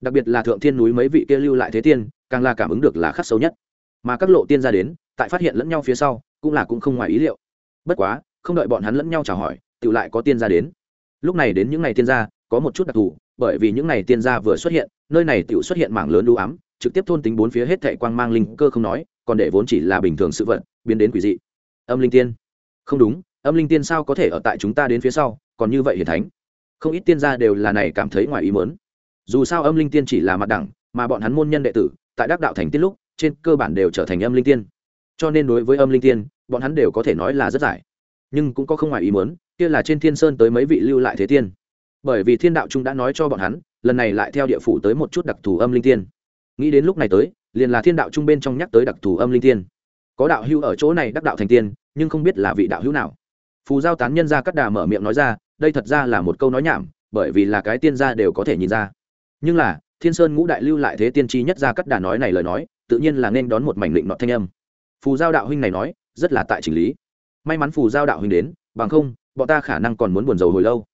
Đặc biệt là thượng thiên núi mấy vị kia lưu lại thế tiên, càng là cảm ứng được là khắc sâu nhất mà các lộ tiên gia đến, tại phát hiện lẫn nhau phía sau, cũng là cũng không ngoài ý liệu. Bất quá, không đợi bọn hắn lẫn nhau chào hỏi tự lại có tiên gia đến. Lúc này đến những ngày tiên gia, có một chút đặc thù, bởi vì những ngày tiên gia vừa xuất hiện, nơi này tự xuất hiện mảng lớn đũ ám, trực tiếp thôn tính bốn phía hết thệ quang mang linh cơ không nói, còn để vốn chỉ là bình thường sự vận biến đến quỷ dị. Âm linh tiên. Không đúng, âm linh tiên sao có thể ở tại chúng ta đến phía sau, còn như vậy hiển thánh. Không ít tiên gia đều là này cảm thấy ngoài ý mớn dù sao âm linh tiên chỉ là mặt đẳng, mà bọn hắn môn nhân đệ tử, tại đắc đạo thành tiết lúc trên cơ bản đều trở thành âm linh tiên. Cho nên đối với âm linh tiên, bọn hắn đều có thể nói là rất giải. Nhưng cũng có không ngoài ý muốn, kia là trên thiên sơn tới mấy vị lưu lại thế tiên. Bởi vì thiên đạo trung đã nói cho bọn hắn, lần này lại theo địa phủ tới một chút đặc thù âm linh tiên. Nghĩ đến lúc này tới, liền là thiên đạo trung bên trong nhắc tới đặc thù âm linh tiên. Có đạo hữu ở chỗ này đắc đạo thành tiên, nhưng không biết là vị đạo hữu nào. Phù giao tán nhân ra cắt đà mở miệng nói ra, đây thật ra là một câu nói nhảm, bởi vì là cái tiên gia đều có thể nhìn ra. Nhưng là, thiên sơn ngũ đại lưu lại thế tiên tri nhất ra cắt đà nói này lời nói tự nhiên là nên đón một mảnh định nọ thanh âm. Phù giao đạo huynh này nói, rất là tại chỉnh lý. May mắn phù giao đạo huynh đến, bằng không, bọn ta khả năng còn muốn buồn rầu hồi lâu.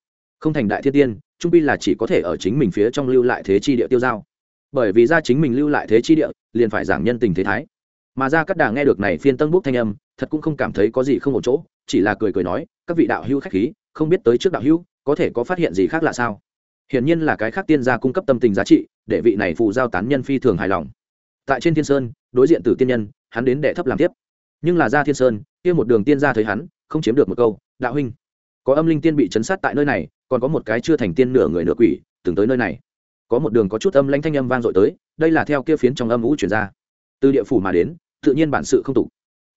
Không thành đại thiên tiên, trung pi là chỉ có thể ở chính mình phía trong lưu lại thế chi địa tiêu giao. Bởi vì ra chính mình lưu lại thế chi địa, liền phải giảng nhân tình thế thái. Mà ra cắt đà nghe được này phiên tân bút thanh âm, thật cũng không cảm thấy có gì không ổn chỗ, chỉ là cười cười nói, các vị đạo hữu khách khí, không biết tới trước đạo hữu, có thể có phát hiện gì khác lạ sao? Hiển nhiên là cái khác tiên gia cung cấp tâm tình giá trị, để vị này phù giao tán nhân phi thường hài lòng tại trên thiên sơn, đối diện tử tiên nhân, hắn đến đệ thấp làm tiếp. Nhưng là ra thiên sơn, kia một đường tiên gia thấy hắn, không chiếm được một câu, đạo huynh, có âm linh tiên bị chấn sát tại nơi này, còn có một cái chưa thành tiên nửa người nửa quỷ, từng tới nơi này. Có một đường có chút âm lãnh thanh âm vang dội tới, đây là theo kia phiến trong âm ngũ chuyển ra. Từ địa phủ mà đến, tự nhiên bản sự không tục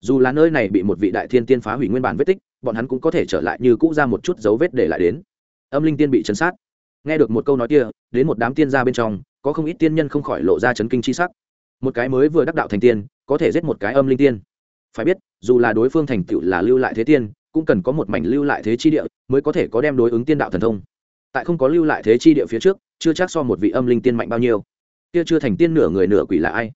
dù là nơi này bị một vị đại thiên tiên phá hủy nguyên bản vết tích, bọn hắn cũng có thể trở lại như cũ ra một chút dấu vết để lại đến. Âm linh tiên bị chấn sát. Nghe được một câu nói kia, đến một đám tiên gia bên trong, có không ít tiên nhân không khỏi lộ ra chấn kinh chi sắc một cái mới vừa đắc đạo thành tiên, có thể giết một cái âm linh tiên. Phải biết, dù là đối phương thành tựu là lưu lại thế tiên, cũng cần có một mảnh lưu lại thế chi địa mới có thể có đem đối ứng tiên đạo thần thông. Tại không có lưu lại thế chi địa phía trước, chưa chắc so một vị âm linh tiên mạnh bao nhiêu. Kia chưa thành tiên nửa người nửa quỷ là ai?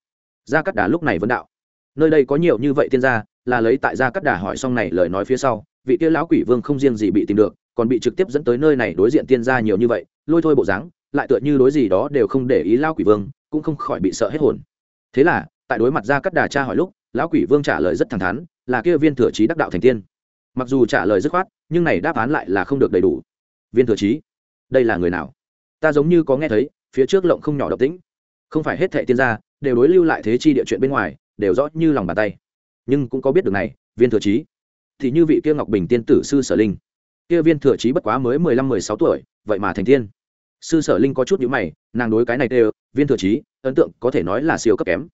Gia cắt đà lúc này vẫn đạo. Nơi đây có nhiều như vậy tiên gia, là lấy tại gia cắt đà hỏi xong này lời nói phía sau, vị kia lão quỷ vương không riêng gì bị tìm được, còn bị trực tiếp dẫn tới nơi này đối diện tiên gia nhiều như vậy, lôi thôi bộ dáng, lại tựa như đối gì đó đều không để ý lão quỷ vương, cũng không khỏi bị sợ hết hồn thế là, tại đối mặt gia cắt đà cha hỏi lúc, lão quỷ vương trả lời rất thẳng thắn, là kia viên thừa trí đắc đạo thành tiên. Mặc dù trả lời dứt khoát, nhưng này đáp án lại là không được đầy đủ. Viên thừa trí, đây là người nào? Ta giống như có nghe thấy, phía trước lộng không nhỏ độc tĩnh. Không phải hết thệ tiên gia, đều đối lưu lại thế chi địa chuyện bên ngoài, đều rõ như lòng bàn tay. Nhưng cũng có biết được này, viên thừa trí. Thì như vị kia ngọc bình tiên tử sư sở linh. Kia viên thừa trí bất quá mới mười lăm, mười sáu tuổi, vậy mà thành tiên. Sư sở linh có chút nhữ mày, nàng đối cái này đều, viên thừa trí ấn tượng có thể nói là siêu cấp kém.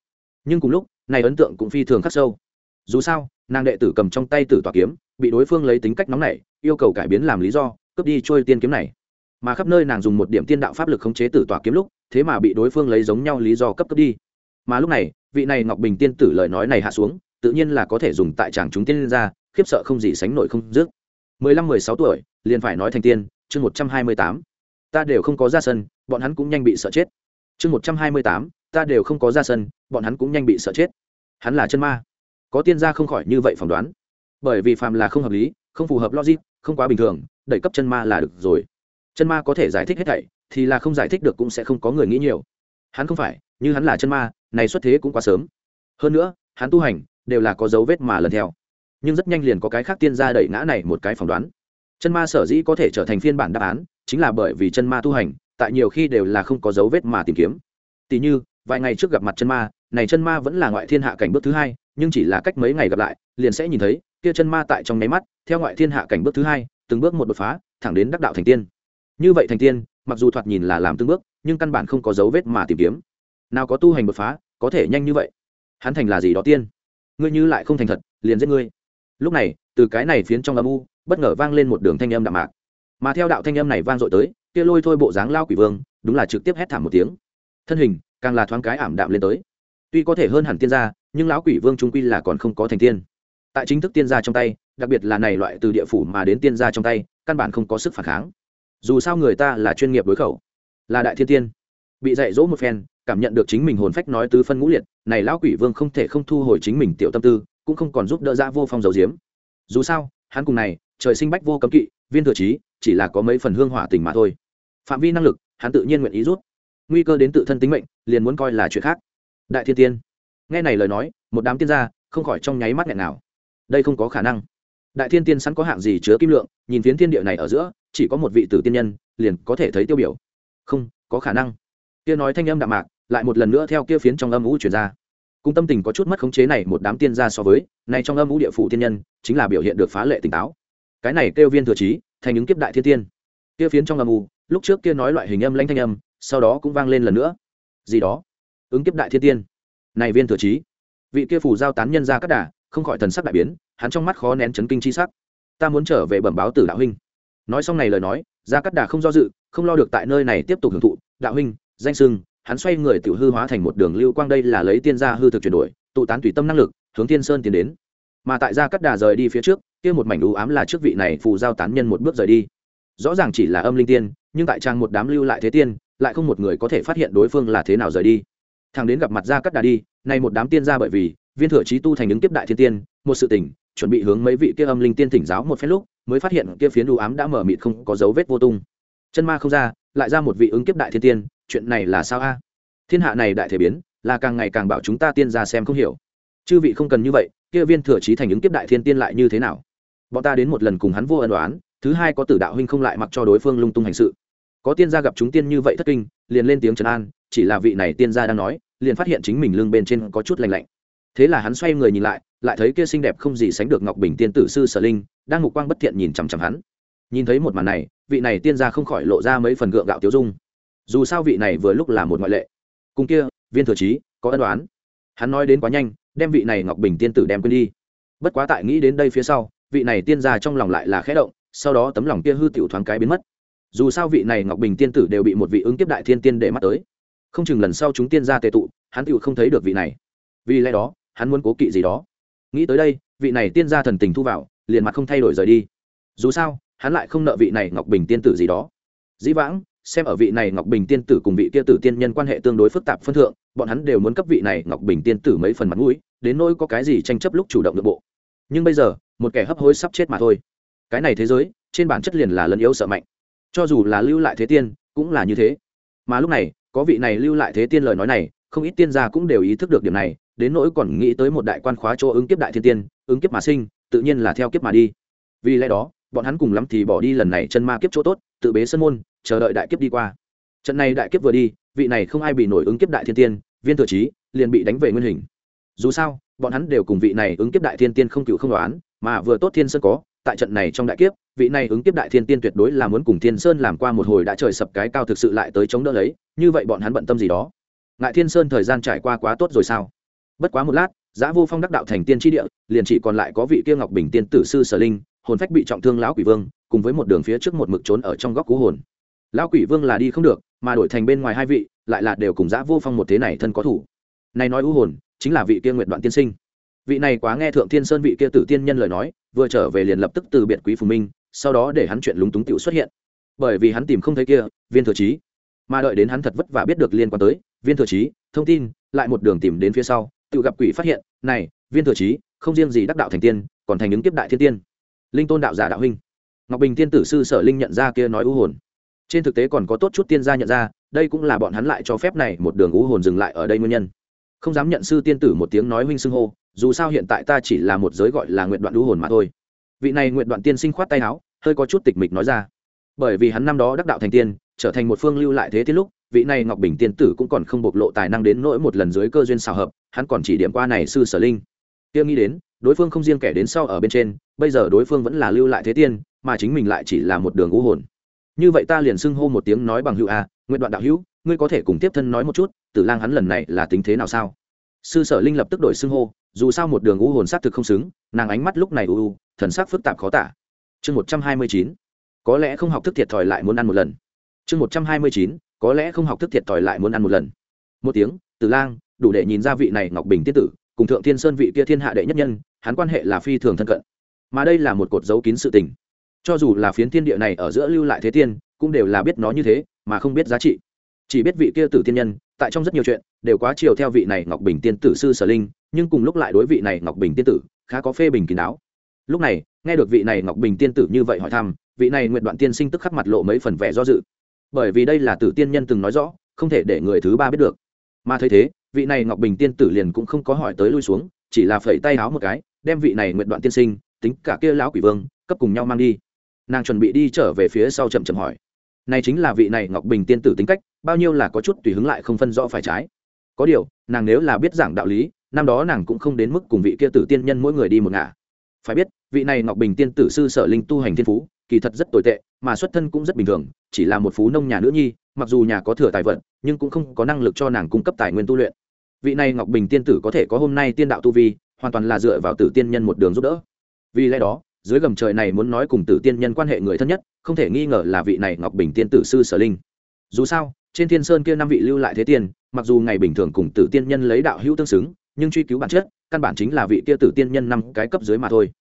Nhưng cùng lúc, này ấn tượng cũng phi thường khắc sâu. Dù sao, nàng đệ tử cầm trong tay tử tỏa kiếm, bị đối phương lấy tính cách nóng nảy, yêu cầu cải biến làm lý do, cướp đi trôi tiên kiếm này. Mà khắp nơi nàng dùng một điểm tiên đạo pháp lực khống chế tử tỏa kiếm lúc, thế mà bị đối phương lấy giống nhau lý do cấp cướp đi. Mà lúc này, vị này ngọc bình tiên tử lời nói này hạ xuống, tự nhiên là có thể dùng tại tràng chúng tiên lên ra, khiếp sợ không gì sánh nổi không dứt. Mười lăm, mười sáu tuổi, liền phải nói thành tiên, chương một trăm hai mươi tám. Ta đều không có ra sân, bọn hắn cũng nhanh bị sợ chết chương một trăm hai mươi tám, ta đều không có ra sân, bọn hắn cũng nhanh bị sợ chết. Hắn là chân ma. Có tiên gia không khỏi như vậy phỏng đoán. Bởi vì phàm là không hợp lý, không phù hợp logic, không quá bình thường, đẩy cấp chân ma là được rồi. Chân ma có thể giải thích hết thảy, thì là không giải thích được cũng sẽ không có người nghĩ nhiều. Hắn không phải, như hắn là chân ma, này xuất thế cũng quá sớm. Hơn nữa, hắn tu hành, đều là có dấu vết mà lần theo. Nhưng rất nhanh liền có cái khác tiên gia đẩy ngã này một cái phỏng đoán. Chân ma sở dĩ có thể trở thành phiên bản đáp án, chính là bởi vì chân ma tu hành tại nhiều khi đều là không có dấu vết mà tìm kiếm. Tỉ như, vài ngày trước gặp mặt chân ma, này chân ma vẫn là ngoại thiên hạ cảnh bước thứ hai, nhưng chỉ là cách mấy ngày gặp lại, liền sẽ nhìn thấy, kia chân ma tại trong nháy mắt, theo ngoại thiên hạ cảnh bước thứ hai, từng bước một đột phá, thẳng đến đắc đạo thành tiên. Như vậy thành tiên, mặc dù thoạt nhìn là làm từng bước, nhưng căn bản không có dấu vết mà tìm kiếm. Nào có tu hành đột phá, có thể nhanh như vậy. Hắn thành là gì đó tiên? Ngươi như lại không thành thật, liền giết ngươi. Lúc này, từ cái này phiến trong âm u, bất ngờ vang lên một đường thanh âm đạm mạc. Mà theo đạo thanh âm này vang dội tới kia lôi thôi bộ dáng lao quỷ vương, đúng là trực tiếp hét thảm một tiếng. Thân hình, càng là thoáng cái ảm đạm lên tới. Tuy có thể hơn hẳn tiên gia, nhưng lão quỷ vương trung quy là còn không có thành tiên. Tại chính thức tiên gia trong tay, đặc biệt là này loại từ địa phủ mà đến tiên gia trong tay, căn bản không có sức phản kháng. Dù sao người ta là chuyên nghiệp đối khẩu, là đại thiên tiên. Bị dạy dỗ một phen, cảm nhận được chính mình hồn phách nói tứ phân ngũ liệt, này lão quỷ vương không thể không thu hồi chính mình tiểu tâm tư, cũng không còn giúp đỡ ra vô phong dầu diếm. Dù sao, hắn cùng này, trời sinh bách vô cấm kỵ viên thừa trí, chỉ là có mấy phần hương hỏa tình mà thôi. Phạm vi năng lực, hắn tự nhiên nguyện ý rút. Nguy cơ đến tự thân tính mệnh, liền muốn coi là chuyện khác. Đại thiên tiên. Nghe này lời nói, một đám tiên gia, không khỏi trong nháy mắt nghẹn nào. Đây không có khả năng. Đại thiên tiên sẵn có hạng gì chứa kim lượng, nhìn phiến thiên địa này ở giữa, chỉ có một vị tử tiên nhân, liền có thể thấy tiêu biểu. Không, có khả năng. Kia nói thanh âm đạm mạc, lại một lần nữa theo kia phiến trong âm ngũ chuyển ra. Cùng tâm tình có chút mất khống chế này một đám tiên gia so với, nay trong âm ngũ địa phủ tiên nhân, chính là biểu hiện được phá lệ tỉnh táo cái này kêu viên thừa trí, thành những kiếp đại thiên tiên. Kia phiến trong âm u, lúc trước kia nói loại hình âm lãnh thanh âm, sau đó cũng vang lên lần nữa. Gì đó? Ứng kiếp đại thiên tiên. Này viên thừa trí. Vị kia phủ giao tán nhân ra cắt đà, không khỏi thần sắc đại biến, hắn trong mắt khó nén chấn kinh chi sắc. Ta muốn trở về bẩm báo tử đạo huynh. Nói xong này lời nói, ra cắt đà không do dự, không lo được tại nơi này tiếp tục hưởng thụ. Đạo huynh, danh sưng, hắn xoay người tự hư hóa thành một đường lưu quang đây là lấy tiên gia hư thực chuyển đổi, tụ tán tùy tâm năng lực, hướng tiên sơn tiến đến mà tại gia cắt đà rời đi phía trước, kia một mảnh u ám là trước vị này phù giao tán nhân một bước rời đi. Rõ ràng chỉ là âm linh tiên, nhưng tại trang một đám lưu lại thế tiên, lại không một người có thể phát hiện đối phương là thế nào rời đi. Thằng đến gặp mặt gia cắt đà đi, nay một đám tiên gia bởi vì, viên thừa trí tu thành ứng tiếp đại thiên tiên, một sự tình chuẩn bị hướng mấy vị kia âm linh tiên thỉnh giáo một phen lúc, mới phát hiện kia phiến u ám đã mở mịt không có dấu vết vô tung. Chân ma không ra, lại ra một vị ứng kiếp đại thiên tiên, chuyện này là sao a? Thiên hạ này đại thể biến, là càng ngày càng bảo chúng ta tiên ra xem không hiểu chư vị không cần như vậy, kia viên thừa trí thành ứng kiếp đại thiên tiên lại như thế nào? Bọn ta đến một lần cùng hắn vô ân đoán thứ hai có tử đạo huynh không lại mặc cho đối phương lung tung hành sự. Có tiên gia gặp chúng tiên như vậy thất kinh, liền lên tiếng trấn an, chỉ là vị này tiên gia đang nói, liền phát hiện chính mình lưng bên trên có chút lành lạnh. Thế là hắn xoay người nhìn lại lại thấy kia xinh đẹp không gì sánh được ngọc bình tiên tử sư sở linh, đang mục quang bất thiện nhìn chằm chằm hắn. Nhìn thấy một màn này, vị này tiên gia không khỏi lộ ra mấy phần gượng gạo tiêu dung. Dù sao vị này vừa lúc là một ngoại lệ. Cùng kia, viên thừa trí có ân đoán hắn nói đến quá nhanh đem vị này ngọc bình tiên tử đem quên đi. Bất quá tại nghĩ đến đây phía sau, vị này tiên gia trong lòng lại là khẽ động, sau đó tấm lòng kia hư tiểu thoáng cái biến mất. Dù sao vị này ngọc bình tiên tử đều bị một vị ứng tiếp đại thiên tiên để mắt tới. Không chừng lần sau chúng tiên gia tệ tụ, hắn tiểu không thấy được vị này. Vì lẽ đó, hắn muốn cố kỵ gì đó. Nghĩ tới đây, vị này tiên gia thần tình thu vào, liền mặt không thay đổi rời đi. Dù sao, hắn lại không nợ vị này ngọc bình tiên tử gì đó. Dĩ vãng xem ở vị này ngọc bình tiên tử cùng vị kia tử tiên nhân quan hệ tương đối phức tạp phân thượng, bọn hắn đều muốn cấp vị này ngọc bình tiên tử mấy phần mặt mũi, đến nỗi có cái gì tranh chấp lúc chủ động nội bộ. Nhưng bây giờ, một kẻ hấp hối sắp chết mà thôi. Cái này thế giới, trên bản chất liền là lân yếu sợ mạnh. Cho dù là lưu lại thế tiên, cũng là như thế. Mà lúc này, có vị này lưu lại thế tiên lời nói này, không ít tiên gia cũng đều ý thức được điểm này, đến nỗi còn nghĩ tới một đại quan khóa chỗ ứng kiếp đại thiên tiên, ứng kiếp mà sinh, tự nhiên là theo kiếp mà đi. Vì lẽ đó, bọn hắn cùng lắm thì bỏ đi lần này chân ma kiếp chỗ tốt, tự bế sân môn chờ đợi đại kiếp đi qua. Trận này đại kiếp vừa đi, vị này không ai bị nổi ứng kiếp đại thiên tiên, viên thừa trí liền bị đánh về nguyên hình. Dù sao, bọn hắn đều cùng vị này ứng kiếp đại thiên tiên không cựu không đoán, mà vừa tốt thiên sơn có, tại trận này trong đại kiếp, vị này ứng kiếp đại thiên tiên tuyệt đối là muốn cùng thiên sơn làm qua một hồi đã trời sập cái cao thực sự lại tới chống đỡ lấy, như vậy bọn hắn bận tâm gì đó? Ngại thiên sơn thời gian trải qua quá tốt rồi sao? Bất quá một lát, giã vô phong đắc đạo thành tiên tri địa, liền chỉ còn lại có vị kia ngọc bình tiên tử sư sở linh, hồn phách bị trọng thương lão quỷ vương, cùng với một đường phía trước một mực trốn ở trong góc cú hồn lão quỷ vương là đi không được, mà đổi thành bên ngoài hai vị, lại là đều cùng giã vô phong một thế này thân có thủ. Này nói u hồn, chính là vị kia nguyện đoạn tiên sinh. Vị này quá nghe thượng thiên sơn vị kia tử tiên nhân lời nói, vừa trở về liền lập tức từ biệt quý phù minh, sau đó để hắn chuyện lúng túng tiểu xuất hiện. Bởi vì hắn tìm không thấy kia, viên thừa trí mà đợi đến hắn thật vất vả biết được liên quan tới, viên thừa trí thông tin, lại một đường tìm đến phía sau, tự gặp quỷ phát hiện, này, viên thừa trí không riêng gì đắc đạo thành tiên, còn thành ứng kiếp đại thiên tiên. Linh tôn đạo giả đạo huynh. Ngọc bình tiên tử sư sở linh nhận ra kia nói u hồn trên thực tế còn có tốt chút tiên gia nhận ra, đây cũng là bọn hắn lại cho phép này một đường u hồn dừng lại ở đây nguyên nhân. Không dám nhận sư tiên tử một tiếng nói huynh xưng hô, dù sao hiện tại ta chỉ là một giới gọi là nguyện đoạn u hồn mà thôi. Vị này nguyện đoạn tiên sinh khoát tay áo, hơi có chút tịch mịch nói ra. Bởi vì hắn năm đó đắc đạo thành tiên, trở thành một phương lưu lại thế tiết lúc, vị này ngọc bình tiên tử cũng còn không bộc lộ tài năng đến nỗi một lần dưới cơ duyên xào hợp, hắn còn chỉ điểm qua này sư sở linh. Tiêu nghĩ đến, đối phương không riêng kẻ đến sau ở bên trên, bây giờ đối phương vẫn là lưu lại thế tiên, mà chính mình lại chỉ là một đường ngũ hồn như vậy ta liền xưng hô một tiếng nói bằng hữu a à, nguyện đoạn đạo hữu ngươi có thể cùng tiếp thân nói một chút tử lang hắn lần này là tính thế nào sao? Sư sở linh lập tức đổi xưng hô dù sao một đường u hồn xác thực không xứng nàng ánh mắt lúc này u u thần sắc phức tạp khó tả. Chương một trăm hai mươi chín có lẽ không học thức thiệt thòi lại muốn ăn một lần. Chương một trăm hai mươi chín có lẽ không học thức thiệt thòi lại muốn ăn một lần. Một tiếng từ lang đủ để nhìn ra vị này ngọc bình tiết tử cùng thượng thiên sơn vị kia thiên hạ đệ nhất nhân hắn quan hệ là phi thường thân cận. Mà đây là một cột dấu kín sự tình cho dù là phiến thiên địa này ở giữa lưu lại thế tiên, cũng đều là biết nó như thế, mà không biết giá trị. Chỉ biết vị kia tử tiên nhân, tại trong rất nhiều chuyện, đều quá chiều theo vị này ngọc bình tiên tử sư sở linh, nhưng cùng lúc lại đối vị này ngọc bình tiên tử, khá có phê bình kín đáo. Lúc này, nghe được vị này ngọc bình tiên tử như vậy hỏi thăm, vị này nguyện đoạn tiên sinh tức khắc mặt lộ mấy phần vẻ do dự. Bởi vì đây là tử tiên nhân từng nói rõ, không thể để người thứ ba biết được. Mà thấy thế, vị này ngọc bình tiên tử liền cũng không có hỏi tới lui xuống, chỉ là phẩy tay áo một cái, đem vị này nguyện đoạn tiên sinh, tính cả kia lão quỷ vương, cấp cùng nhau mang đi nàng chuẩn bị đi trở về phía sau chậm chậm hỏi. Này chính là vị này ngọc bình tiên tử tính cách, bao nhiêu là có chút tùy hứng lại không phân rõ phải trái. Có điều, nàng nếu là biết giảng đạo lý, năm đó nàng cũng không đến mức cùng vị kia tử tiên nhân mỗi người đi một ngả. Phải biết, vị này ngọc bình tiên tử sư sở linh tu hành thiên phú, kỳ thật rất tồi tệ, mà xuất thân cũng rất bình thường, chỉ là một phú nông nhà nữ nhi, mặc dù nhà có thừa tài vận, nhưng cũng không có năng lực cho nàng cung cấp tài nguyên tu luyện. Vị này ngọc bình tiên tử có thể có hôm nay tiên đạo tu vi, hoàn toàn là dựa vào tử tiên nhân một đường giúp đỡ. Vì lẽ đó dưới gầm trời này muốn nói cùng tử tiên nhân quan hệ người thân nhất, không thể nghi ngờ là vị này ngọc bình tiên tử sư sở linh. Dù sao, trên thiên sơn kia năm vị lưu lại thế tiên, mặc dù ngày bình thường cùng tử tiên nhân lấy đạo hữu tương xứng, nhưng truy cứu bản chất, căn bản chính là vị kia tử tiên nhân năm cái cấp dưới mà thôi.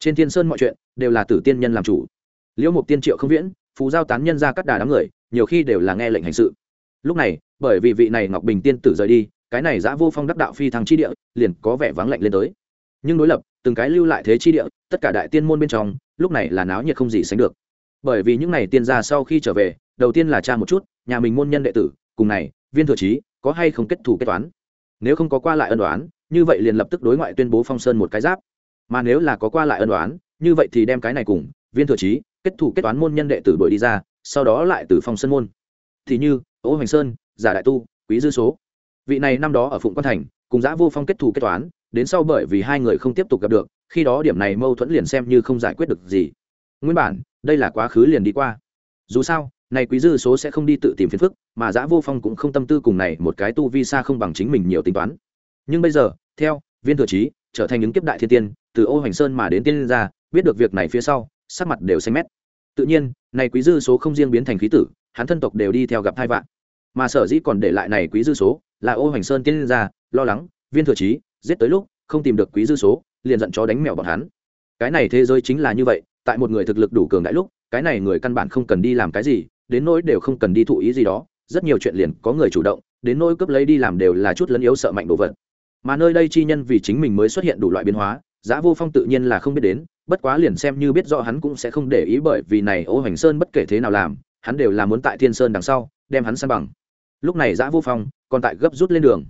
Trên thiên sơn mọi chuyện đều là tử tiên nhân làm chủ. Liễu mục tiên triệu không viễn, phù giao tán nhân ra cắt đà đám người, nhiều khi đều là nghe lệnh hành sự. Lúc này, bởi vì vị này ngọc bình tiên tử rời đi, cái này giã vô phong đắc đạo phi thăng chi địa, liền có vẻ vắng lạnh lên tới nhưng đối lập, từng cái lưu lại thế chi địa, tất cả đại tiên môn bên trong, lúc này là náo nhiệt không gì sánh được. Bởi vì những n à y tiên gia sau khi trở về, đầu tiên là cha một chút, nhà mình môn nhân đệ tử, cùng này, viên thừa trí, có hay không kết thủ kết toán. Nếu không có qua lại ân đoán như vậy liền lập tức đối ngoại tuyên bố phong sơn một cái giáp. Mà nếu là có qua lại ân đoán như vậy thì đem cái này cùng, viên thừa trí, kết thủ kết toán môn nhân đệ tử đuổi đi ra, sau đó lại từ phong sơn môn. Thì như, ô hoành sơn, giả đại tu, quý dư số. Vị này năm đó ở phụng quan thành, cùng giã vô phong kết thủ kết toán đến sau bởi vì hai người không tiếp tục gặp được, khi đó điểm này mâu thuẫn liền xem như không giải quyết được gì. Nguyên bản, đây là quá khứ liền đi qua. Dù sao, này quý dư số sẽ không đi tự tìm phiền phức, mà giã vô phong cũng không tâm tư cùng này một cái tu vi xa không bằng chính mình nhiều tính toán. Nhưng bây giờ, theo viên thừa trí, trở thành những kiếp đại thiên tiên, từ ô hoành sơn mà đến tiên ra biết được việc này phía sau, sắc mặt đều xanh mét. Tự nhiên, này quý dư số không riêng biến thành khí tử, hắn thân tộc đều đi theo gặp hai vạn. Mà sở dĩ còn để lại này quý dư số là ô hoành sơn tiên ra lo lắng, viên thừa trí giết tới lúc, không tìm được quý dư số, liền giận chó đánh mèo bọn hắn. Cái này thế giới chính là như vậy, tại một người thực lực đủ cường đại lúc, cái này người căn bản không cần đi làm cái gì, đến nỗi đều không cần đi thụ ý gì đó, rất nhiều chuyện liền có người chủ động, đến nỗi cướp lấy đi làm đều là chút lấn yếu sợ mạnh đồ vật. Mà nơi đây chi nhân vì chính mình mới xuất hiện đủ loại biến hóa, giá vô phong tự nhiên là không biết đến, bất quá liền xem như biết rõ hắn cũng sẽ không để ý bởi vì này ô hoành sơn bất kể thế nào làm, hắn đều là muốn tại thiên sơn đằng sau, đem hắn san bằng. Lúc này giã vô phong còn tại gấp rút lên đường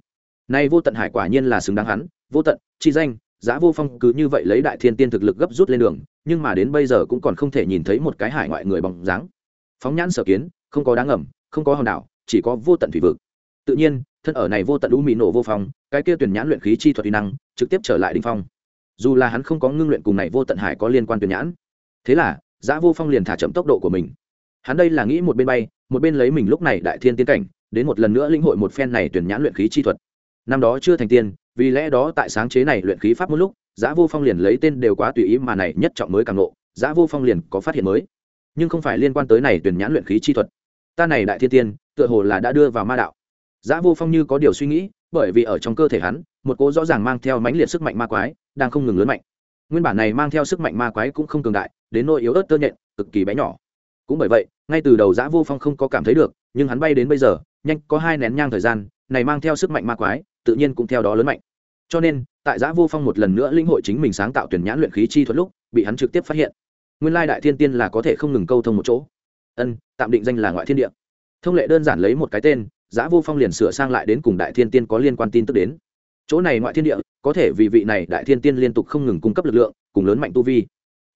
nay vô tận hải quả nhiên là xứng đáng hắn, vô tận, chi danh, giá vô phong cứ như vậy lấy đại thiên tiên thực lực gấp rút lên đường, nhưng mà đến bây giờ cũng còn không thể nhìn thấy một cái hải ngoại người bằng dáng. Phóng nhãn sở kiến, không có đáng ẩm không có hòn đảo, chỉ có vô tận thủy vực. Tự nhiên, thân ở này vô tận u mỹ nổ vô phong, cái kia tuyển nhãn luyện khí chi thuật kỹ năng, trực tiếp trở lại đình phong. Dù là hắn không có ngưng luyện cùng này vô tận hải có liên quan tuyển nhãn, thế là, giá vô phong liền thả chậm tốc độ của mình. Hắn đây là nghĩ một bên bay, một bên lấy mình lúc này đại thiên tiến cảnh, đến một lần nữa linh hội một phen này tuyển nhãn luyện khí chi thuật năm đó chưa thành tiên, vì lẽ đó tại sáng chế này luyện khí pháp một lúc Giá vô phong liền lấy tên đều quá tùy ý mà này nhất trọng mới càng nộ Giá vô phong liền có phát hiện mới. Nhưng không phải liên quan tới này tuyển nhãn luyện khí chi thuật. Ta này đại thiên tiên, tựa hồ là đã đưa vào ma đạo. Giá vô phong như có điều suy nghĩ, bởi vì ở trong cơ thể hắn, một cố rõ ràng mang theo mãnh liệt sức mạnh ma quái, đang không ngừng lớn mạnh. Nguyên bản này mang theo sức mạnh ma quái cũng không cường đại, đến nỗi yếu ớt tơ nhện, cực kỳ bé nhỏ. Cũng bởi vậy, ngay từ đầu giã vô phong không có cảm thấy được, nhưng hắn bay đến bây giờ, nhanh có hai nén nhang thời gian, này mang theo sức mạnh ma quái tự nhiên cũng theo đó lớn mạnh. Cho nên, tại giã vô phong một lần nữa linh hội chính mình sáng tạo tuyển nhãn luyện khí chi thuật lúc, bị hắn trực tiếp phát hiện. Nguyên lai đại thiên tiên là có thể không ngừng câu thông một chỗ. Ân, tạm định danh là ngoại thiên địa. Thông lệ đơn giản lấy một cái tên, giã vô phong liền sửa sang lại đến cùng đại thiên tiên có liên quan tin tức đến. Chỗ này ngoại thiên địa, có thể vì vị này đại thiên tiên liên tục không ngừng cung cấp lực lượng, cùng lớn mạnh tu vi.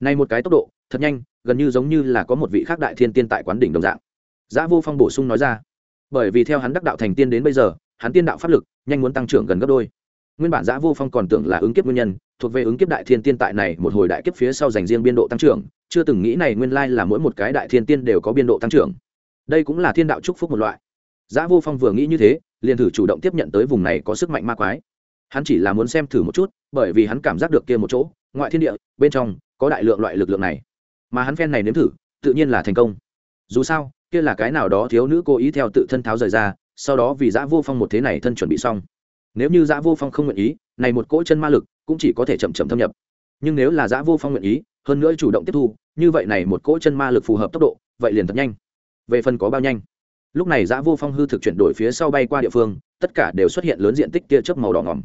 Này một cái tốc độ, thật nhanh, gần như giống như là có một vị khác đại thiên tiên tại quán đỉnh đồng dạng. Giã vô phong bổ sung nói ra, bởi vì theo hắn đắc đạo thành tiên đến bây giờ hắn tiên đạo pháp lực, nhanh muốn tăng trưởng gần gấp đôi. Nguyên bản giã vô phong còn tưởng là ứng kiếp nguyên nhân, thuộc về ứng kiếp đại thiên tiên tại này một hồi đại kiếp phía sau dành riêng biên độ tăng trưởng, chưa từng nghĩ này nguyên lai là mỗi một cái đại thiên tiên đều có biên độ tăng trưởng. Đây cũng là thiên đạo chúc phúc một loại. Giã vô phong vừa nghĩ như thế, liền thử chủ động tiếp nhận tới vùng này có sức mạnh ma quái. Hắn chỉ là muốn xem thử một chút, bởi vì hắn cảm giác được kia một chỗ, ngoại thiên địa, bên trong, có đại lượng loại lực lượng này. Mà hắn phen này nếm thử, tự nhiên là thành công. Dù sao, kia là cái nào đó thiếu nữ cố ý theo tự thân tháo rời ra sau đó vì giã vô phong một thế này thân chuẩn bị xong. Nếu như giã vô phong không nguyện ý, này một cỗ chân ma lực cũng chỉ có thể chậm chậm thâm nhập. Nhưng nếu là giã vô phong nguyện ý, hơn nữa chủ động tiếp thu, như vậy này một cỗ chân ma lực phù hợp tốc độ, vậy liền thật nhanh. Về phần có bao nhanh? Lúc này giã vô phong hư thực chuyển đổi phía sau bay qua địa phương, tất cả đều xuất hiện lớn diện tích tia chớp màu đỏ ngỏm.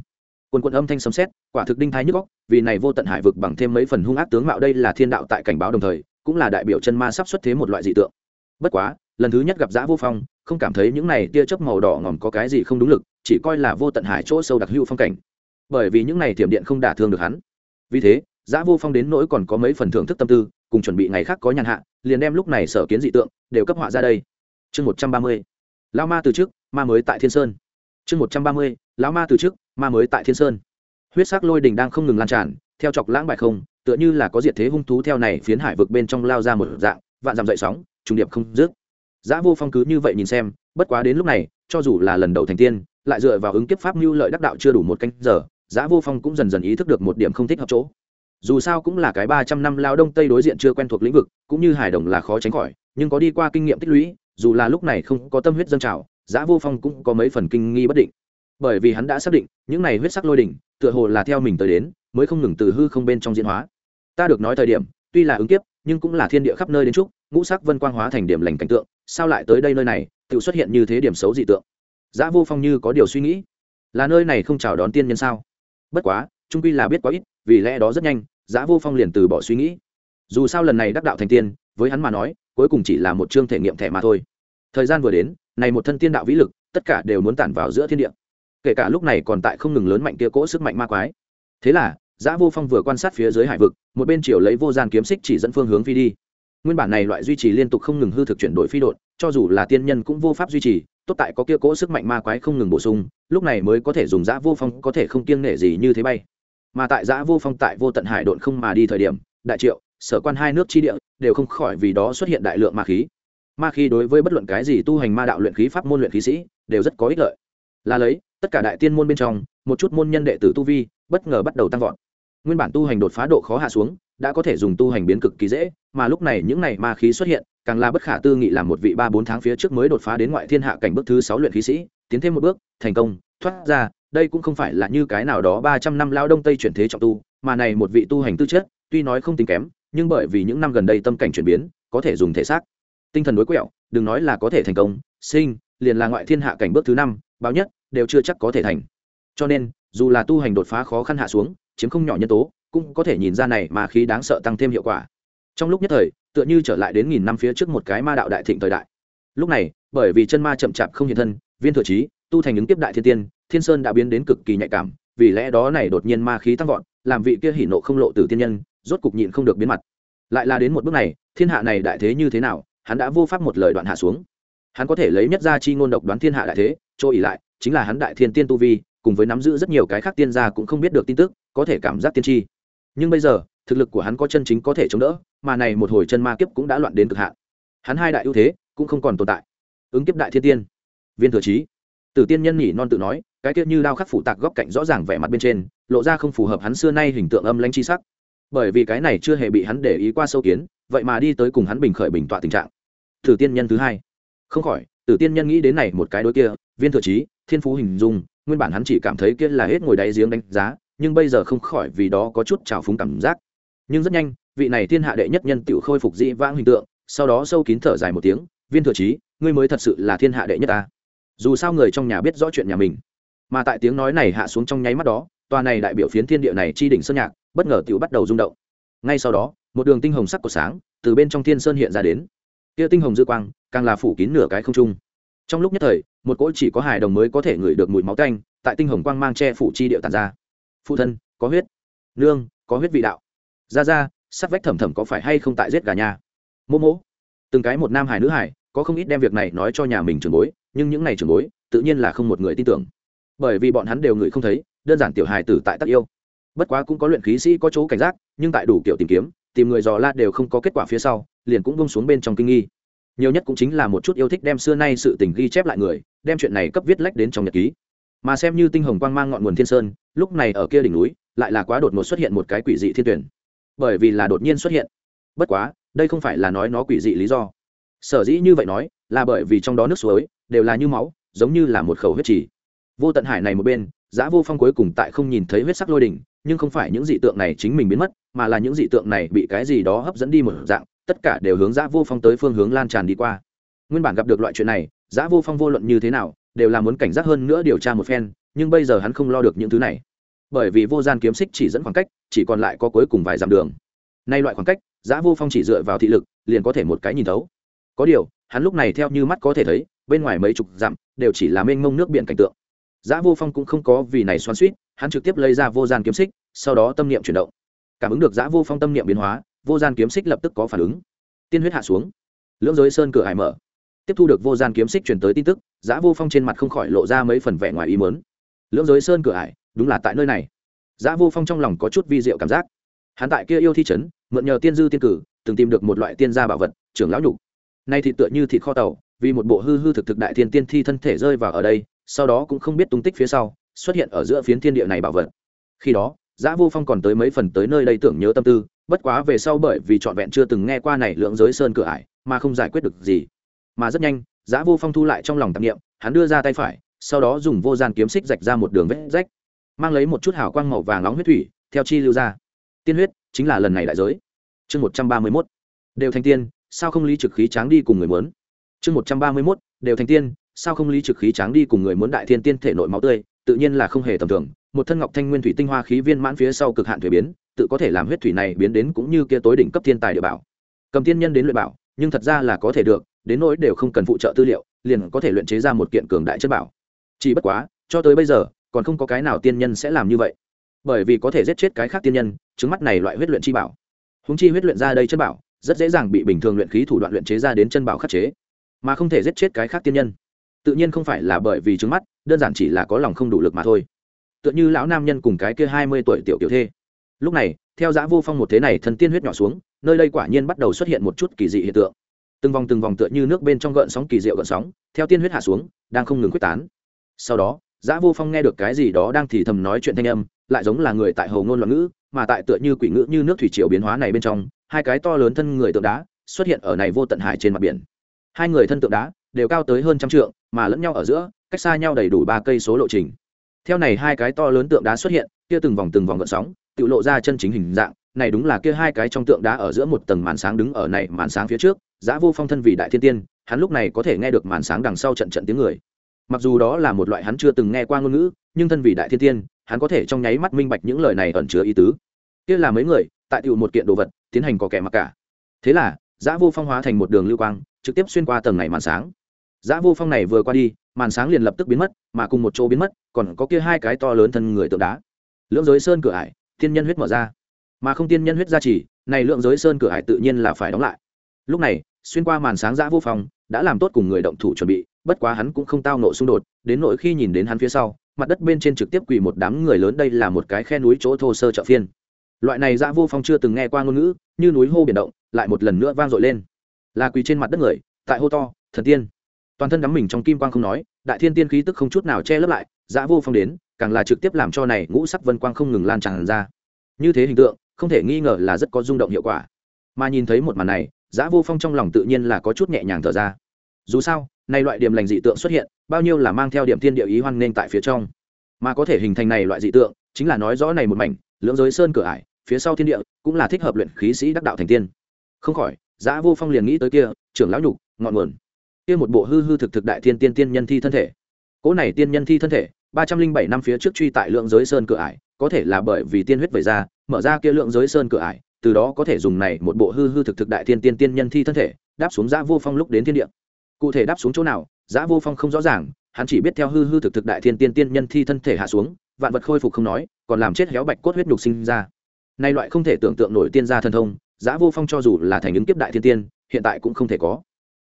Quần quần âm thanh sấm sét, quả thực đinh thái nhức góc vì này vô tận hải vực bằng thêm mấy phần hung ác tướng mạo đây là thiên đạo tại cảnh báo đồng thời, cũng là đại biểu chân ma sắp xuất thế một loại dị tượng. Bất quá lần thứ nhất gặp giã vô phong, không cảm thấy những này tia chớp màu đỏ ngỏm có cái gì không đúng lực, chỉ coi là vô tận hải chỗ sâu đặc hữu phong cảnh. Bởi vì những này thiểm điện không đả thương được hắn. Vì thế, giã vô phong đến nỗi còn có mấy phần thưởng thức tâm tư, cùng chuẩn bị ngày khác có nhàn hạ, liền đem lúc này sở kiến dị tượng đều cấp họa ra đây. Chương một trăm ba mươi lao ma từ trước, ma mới tại thiên sơn. Chương một trăm ba mươi, lão ma từ trước, ma mới tại thiên sơn. Huyết sắc lôi đình đang không ngừng lan tràn, theo chọc lãng bại không, tựa như là có diệt thế hung thú theo này phiến hải vực bên trong lao ra một dạng, vạn dặm dậy sóng, trùng điệp không dứt giã vô phong cứ như vậy nhìn xem, bất quá đến lúc này, cho dù là lần đầu thành tiên, lại dựa vào ứng kiếp pháp mưu lợi đắc đạo chưa đủ một canh giờ, giã vô phong cũng dần dần ý thức được một điểm không thích hợp chỗ. Dù sao cũng là cái ba trăm năm lao đông tây đối diện chưa quen thuộc lĩnh vực, cũng như hài đồng là khó tránh khỏi, nhưng có đi qua kinh nghiệm tích lũy, dù là lúc này không có tâm huyết dâng trào, giã vô phong cũng có mấy phần kinh nghi bất định. Bởi vì hắn đã xác định, những này huyết sắc lôi đỉnh, tựa hồ là theo mình tới đến, mới không ngừng từ hư không bên trong diễn hóa. Ta được nói thời điểm, tuy là ứng kiếp, nhưng cũng là thiên địa khắp nơi đến trúc ngũ sắc vân quang hóa thành điểm lành cảnh tượng sao lại tới đây nơi này, tự xuất hiện như thế điểm xấu dị tượng. Giã vô phong như có điều suy nghĩ. Là nơi này không chào đón tiên nhân sao? Bất quá trung quy là biết quá ít, vì lẽ đó rất nhanh giã vô phong liền từ bỏ suy nghĩ. Dù sao lần này đắc đạo thành tiên, với hắn mà nói, cuối cùng chỉ là một chương thể nghiệm thẻ mà thôi. Thời gian vừa đến, này một thân tiên đạo vĩ lực, tất cả đều muốn tản vào giữa thiên địa. Kể cả lúc này còn tại không ngừng lớn mạnh kia cỗ sức mạnh ma quái. Thế là giã vô phong vừa quan sát phía dưới hải vực, một bên chiều lấy vô gian kiếm xích chỉ dẫn phương hướng phi đi nguyên bản này loại duy trì liên tục không ngừng hư thực chuyển đổi phi đột, cho dù là tiên nhân cũng vô pháp duy trì, tốt tại có kia cỗ sức mạnh ma quái không ngừng bổ sung, lúc này mới có thể dùng giã vô phong có thể không kiêng nể gì như thế bay. Mà tại giã vô phong tại vô tận hải độn không mà đi thời điểm, đại triệu, sở quan hai nước chi địa đều không khỏi vì đó xuất hiện đại lượng ma khí. Ma khí đối với bất luận cái gì tu hành ma đạo luyện khí pháp môn luyện khí sĩ đều rất có ích lợi. Là lấy, tất cả đại tiên môn bên trong, một chút môn nhân đệ tử tu vi, bất ngờ bắt đầu tăng vọt. Nguyên bản tu hành đột phá độ khó hạ xuống đã có thể dùng tu hành biến cực kỳ dễ, mà lúc này những này ma khí xuất hiện, càng là bất khả tư nghị làm một vị ba bốn tháng phía trước mới đột phá đến ngoại thiên hạ cảnh bước thứ sáu luyện khí sĩ, tiến thêm một bước, thành công, thoát ra, đây cũng không phải là như cái nào đó ba trăm năm lao đông tây chuyển thế trọng tu, mà này một vị tu hành tư chất, tuy nói không tính kém, nhưng bởi vì những năm gần đây tâm cảnh chuyển biến, có thể dùng thể xác. Tinh thần đối quẹo, đừng nói là có thể thành công, sinh, liền là ngoại thiên hạ cảnh bước thứ năm báo nhất, đều chưa chắc có thể thành. Cho nên, dù là tu hành đột phá khó khăn hạ xuống, chiếm không nhỏ nhân tố cũng có thể nhìn ra này mà khí đáng sợ tăng thêm hiệu quả. Trong lúc nhất thời, tựa như trở lại đến nghìn năm phía trước một cái ma đạo đại thịnh thời đại. Lúc này, bởi vì chân ma chậm chạp không hiện thân, viên thừa trí, tu thành ứng tiếp đại thiên tiên, thiên sơn đã biến đến cực kỳ nhạy cảm, vì lẽ đó này đột nhiên ma khí tăng vọt, làm vị kia hỉ nộ không lộ từ tiên nhân, rốt cục nhịn không được biến mặt. Lại là đến một bước này, thiên hạ này đại thế như thế nào, hắn đã vô pháp một lời đoạn hạ xuống. Hắn có thể lấy nhất ra chi ngôn độc đoán thiên hạ đại thế, chỗ ỉ lại, chính là hắn đại thiên tiên tu vi, cùng với nắm giữ rất nhiều cái khác tiên gia cũng không biết được tin tức, có thể cảm giác tiên tri nhưng bây giờ, thực lực của hắn có chân chính có thể chống đỡ, mà này một hồi chân ma kiếp cũng đã loạn đến cực hạn. Hắn hai đại ưu thế cũng không còn tồn tại. Ứng kiếp đại thiên tiên. Viên thừa trí. Tử tiên nhân nhỉ non tự nói, cái tiết như đao khắc phủ tạc góc cạnh rõ ràng vẻ mặt bên trên, lộ ra không phù hợp hắn xưa nay hình tượng âm lãnh chi sắc. Bởi vì cái này chưa hề bị hắn để ý qua sâu kiến, vậy mà đi tới cùng hắn bình khởi bình tọa tình trạng. Tử tiên nhân thứ hai. Không khỏi, tử tiên nhân nghĩ đến này một cái đối kia, viên thừa trí, thiên phú hình dung, nguyên bản hắn chỉ cảm thấy kia là hết ngồi đáy giếng đánh giá nhưng bây giờ không khỏi vì đó có chút trào phúng cảm giác. Nhưng rất nhanh, vị này thiên hạ đệ nhất nhân tự khôi phục dĩ vãng hình tượng, sau đó sâu kín thở dài một tiếng, viên thừa trí ngươi mới thật sự là thiên hạ đệ nhất ta. Dù sao người trong nhà biết rõ chuyện nhà mình. Mà tại tiếng nói này hạ xuống trong nháy mắt đó, tòa này đại biểu phiến thiên địa này chi đỉnh sơn nhạc, bất ngờ tự bắt đầu rung động. Ngay sau đó, một đường tinh hồng sắc của sáng, từ bên trong thiên sơn hiện ra đến. Kia tinh hồng dư quang, càng là phủ kín nửa cái không trung. Trong lúc nhất thời, một cỗ chỉ có hài đồng mới có thể ngửi được mùi máu tanh, tại tinh hồng quang mang che phủ chi địa tàn ra phụ thân, có huyết. Nương, có huyết vị đạo. Ra ra sắt vách thẩm thẩm có phải hay không tại giết gà nhà mô mô từng cái một nam hải nữ hải có không ít đem việc này nói cho nhà mình trường bối, nhưng những n à y trường bối, tự nhiên là không một người tin tưởng. Bởi vì bọn hắn đều ngửi không thấy, đơn giản tiểu hài tử tại tắc yêu. Bất quá cũng có luyện khí sĩ có chỗ cảnh giác, nhưng tại đủ kiểu tìm kiếm, tìm người dò la đều không có kết quả phía sau, liền cũng bông xuống bên trong kinh nghi. Nhiều nhất cũng chính là một chút yêu thích đem xưa nay sự tình ghi chép lại người, đem chuyện này cấp viết lách đến trong nhật ký mà xem như tinh hồng quang mang ngọn nguồn thiên sơn, lúc này ở kia đỉnh núi, lại là quá đột ngột xuất hiện một cái quỷ dị thiên tuyển. Bởi vì là đột nhiên xuất hiện. Bất quá, đây không phải là nói nó quỷ dị lý do. Sở dĩ như vậy nói, là bởi vì trong đó nước suối, đều là như máu, giống như là một khẩu huyết trì. Vô tận hải này một bên, giã vô phong cuối cùng tại không nhìn thấy huyết sắc lôi đỉnh, nhưng không phải những dị tượng này chính mình biến mất, mà là những dị tượng này bị cái gì đó hấp dẫn đi một dạng, tất cả đều hướng giã vô phong tới phương hướng lan tràn đi qua. Nguyên bản gặp được loại chuyện này, giã vô phong vô luận như thế nào đều là muốn cảnh giác hơn nữa điều tra một phen, nhưng bây giờ hắn không lo được những thứ này. Bởi vì vô gian kiếm xích chỉ dẫn khoảng cách, chỉ còn lại có cuối cùng vài dặm đường. Nay loại khoảng cách giã vô phong chỉ dựa vào thị lực, liền có thể một cái nhìn thấu. Có điều, hắn lúc này theo như mắt có thể thấy, bên ngoài mấy chục dặm, đều chỉ là mênh mông nước biển cảnh tượng. Giã vô phong cũng không có vì này xoắn suýt hắn trực tiếp lấy ra vô gian kiếm xích, sau đó tâm niệm chuyển động. Cảm ứng được giã vô phong tâm niệm biến hóa, vô gian kiếm xích lập tức có phản ứng. Tiên huyết hạ xuống. Lưỡng giới sơn cửa hải mở tiếp thu được vô gian kiếm xích truyền tới tin tức giã vô phong trên mặt không khỏi lộ ra mấy phần vẻ ngoài ý mớn lưỡng giới sơn cửa ải, đúng là tại nơi này. Giã vô phong trong lòng có chút vi diệu cảm giác. Hắn tại kia yêu thi trấn mượn nhờ tiên dư tiên cử từng tìm được một loại tiên gia bảo vật trưởng lão nhục. Nay thì tựa như thịt kho tàu vì một bộ hư hư thực thực đại thiên tiên thi thân thể rơi vào ở đây sau đó cũng không biết tung tích phía sau xuất hiện ở giữa phiến thiên địa này bảo vật. Khi đó giã vô phong còn tới mấy phần tới nơi đây tưởng nhớ tâm tư bất quá về sau bởi vì trọn vẹn chưa từng nghe qua này lượng giới sơn cửa ải mà không giải quyết được gì mà rất nhanh, giã vô phong thu lại trong lòng tạp nghiệm hắn đưa ra tay phải, sau đó dùng vô gian kiếm xích rạch ra một đường vết rách, mang lấy một chút hào quang màu vàng nóng huyết thủy, theo chi lưu ra. Tiên huyết chính là lần này đại giới. Chương một trăm ba mươi mốt. Đều thành tiên, sao không lý trực khí tráng đi cùng người muốn? Chương một trăm ba mươi mốt. Đều thành tiên, sao không lý trực khí tráng đi cùng người muốn đại thiên tiên thể nội máu tươi, tự nhiên là không hề tầm thường. Một thân ngọc thanh nguyên thủy tinh hoa khí viên mãn phía sau cực hạn thuế biến, tự có thể làm huyết thủy này biến đến cũng như kia tối đỉnh cấp thiên tài địa bảo. Cầm tiên nhân đến luyện bảo, nhưng thật ra là có thể được đến nỗi đều không cần phụ trợ tư liệu, liền có thể luyện chế ra một kiện cường đại chất bảo. Chỉ bất quá, cho tới bây giờ, còn không có cái nào tiên nhân sẽ làm như vậy. Bởi vì có thể giết chết cái khác tiên nhân chứng mắt này loại huyết luyện chi bảo. Húng chi huyết luyện ra đây chất bảo, rất dễ dàng bị bình thường luyện khí thủ đoạn luyện chế ra đến chân bảo khắc chế, mà không thể giết chết cái khác tiên nhân. Tự nhiên không phải là bởi vì trứng mắt, đơn giản chỉ là có lòng không đủ lực mà thôi. Tựa như lão nam nhân cùng cái kia hai mươi tuổi tiểu tiểu thê. Lúc này, theo giã vô phong một thế này thần tiên huyết nhỏ xuống, nơi đây quả nhiên bắt đầu xuất hiện một chút kỳ dị hiện tượng từng vòng từng vòng tựa như nước bên trong gợn sóng kỳ diệu gợn sóng, theo tiên huyết hạ xuống, đang không ngừng quyết tán. Sau đó, giã vô phong nghe được cái gì đó đang thì thầm nói chuyện thanh âm, lại giống là người tại hầu ngôn loạn ngữ, mà tại tựa như quỷ ngữ như nước thủy triều biến hóa này bên trong, hai cái to lớn thân người tượng đá xuất hiện ở này vô tận hải trên mặt biển. Hai người thân tượng đá đều cao tới hơn trăm trượng, mà lẫn nhau ở giữa, cách xa nhau đầy đủ ba cây số lộ trình. Theo này hai cái to lớn tượng đá xuất hiện, kia từng vòng từng vòng gợn sóng, tự lộ ra chân chính hình dạng, này đúng là kia hai cái trong tượng đá ở giữa một tầng màn sáng đứng ở này màn sáng phía trước giá vô phong thân vị đại thiên tiên, hắn lúc này có thể nghe được màn sáng đằng sau trận trận tiếng người. Mặc dù đó là một loại hắn chưa từng nghe qua ngôn ngữ, nhưng thân vị đại thiên tiên, hắn có thể trong nháy mắt minh bạch những lời này ẩn chứa ý tứ. Kia là mấy người, tại tựu một kiện đồ vật, tiến hành có kẻ mặc cả. Thế là giá vô phong hóa thành một đường lưu quang, trực tiếp xuyên qua tầng này màn sáng. Giá vô phong này vừa qua đi, màn sáng liền lập tức biến mất, mà cùng một chỗ biến mất, còn có kia hai cái to lớn thân người tượng đá. Lưỡng giới sơn cửa ải, thiên nhân huyết mở ra. Mà không tiên nhân huyết ra chỉ, này lượng giới sơn cửa hải tự nhiên là phải đóng lại lúc này, xuyên qua màn sáng giã vô phong đã làm tốt cùng người động thủ chuẩn bị, bất quá hắn cũng không tao nộ xung đột, đến nỗi khi nhìn đến hắn phía sau, mặt đất bên trên trực tiếp quỳ một đám người lớn đây là một cái khe núi chỗ thô sơ chợ phiên. Loại này giã vô phong chưa từng nghe qua ngôn ngữ, như núi hô biển động, lại một lần nữa vang dội lên. Là quỳ trên mặt đất người, tại hô to, thần tiên. Toàn thân đắm mình trong kim quang không nói, đại thiên tiên khí tức không chút nào che lấp lại giã vô phong đến, càng là trực tiếp làm cho này ngũ sắc vân quang không ngừng lan tràn ra. Như thế hình tượng, không thể nghi ngờ là rất có rung động hiệu quả. Mà nhìn thấy một màn này giã vô phong trong lòng tự nhiên là có chút nhẹ nhàng thở ra. Dù sao nay loại điểm lành dị tượng xuất hiện, bao nhiêu là mang theo điểm thiên địa ý hoan nên tại phía trong. Mà có thể hình thành này loại dị tượng, chính là nói rõ này một mảnh, lưỡng giới sơn cửa ải, phía sau thiên địa, cũng là thích hợp luyện khí sĩ đắc đạo thành tiên. Không khỏi, giã vô phong liền nghĩ tới kia, trưởng lão nhục, ngọn nguồn. Kia một bộ hư hư thực thực đại thiên tiên tiên nhân thi thân thể. Cỗ này tiên nhân thi thân thể, ba trăm linh bảy năm phía trước truy tại lượng giới sơn cửa ải, có thể là bởi vì tiên huyết vẩy ra, mở ra kia lượng giới sơn cửa ải từ đó có thể dùng này một bộ hư hư thực thực đại thiên tiên tiên nhân thi thân thể, đáp xuống giã vô phong lúc đến thiên địa. Cụ thể đáp xuống chỗ nào giã vô phong không rõ ràng, hắn chỉ biết theo hư hư thực thực đại thiên tiên tiên nhân thi thân thể hạ xuống, vạn vật khôi phục không nói, còn làm chết héo bạch cốt huyết nhục sinh ra. Nay loại không thể tưởng tượng nổi tiên gia thần thông giã vô phong cho dù là thành ứng kiếp đại thiên tiên, hiện tại cũng không thể có.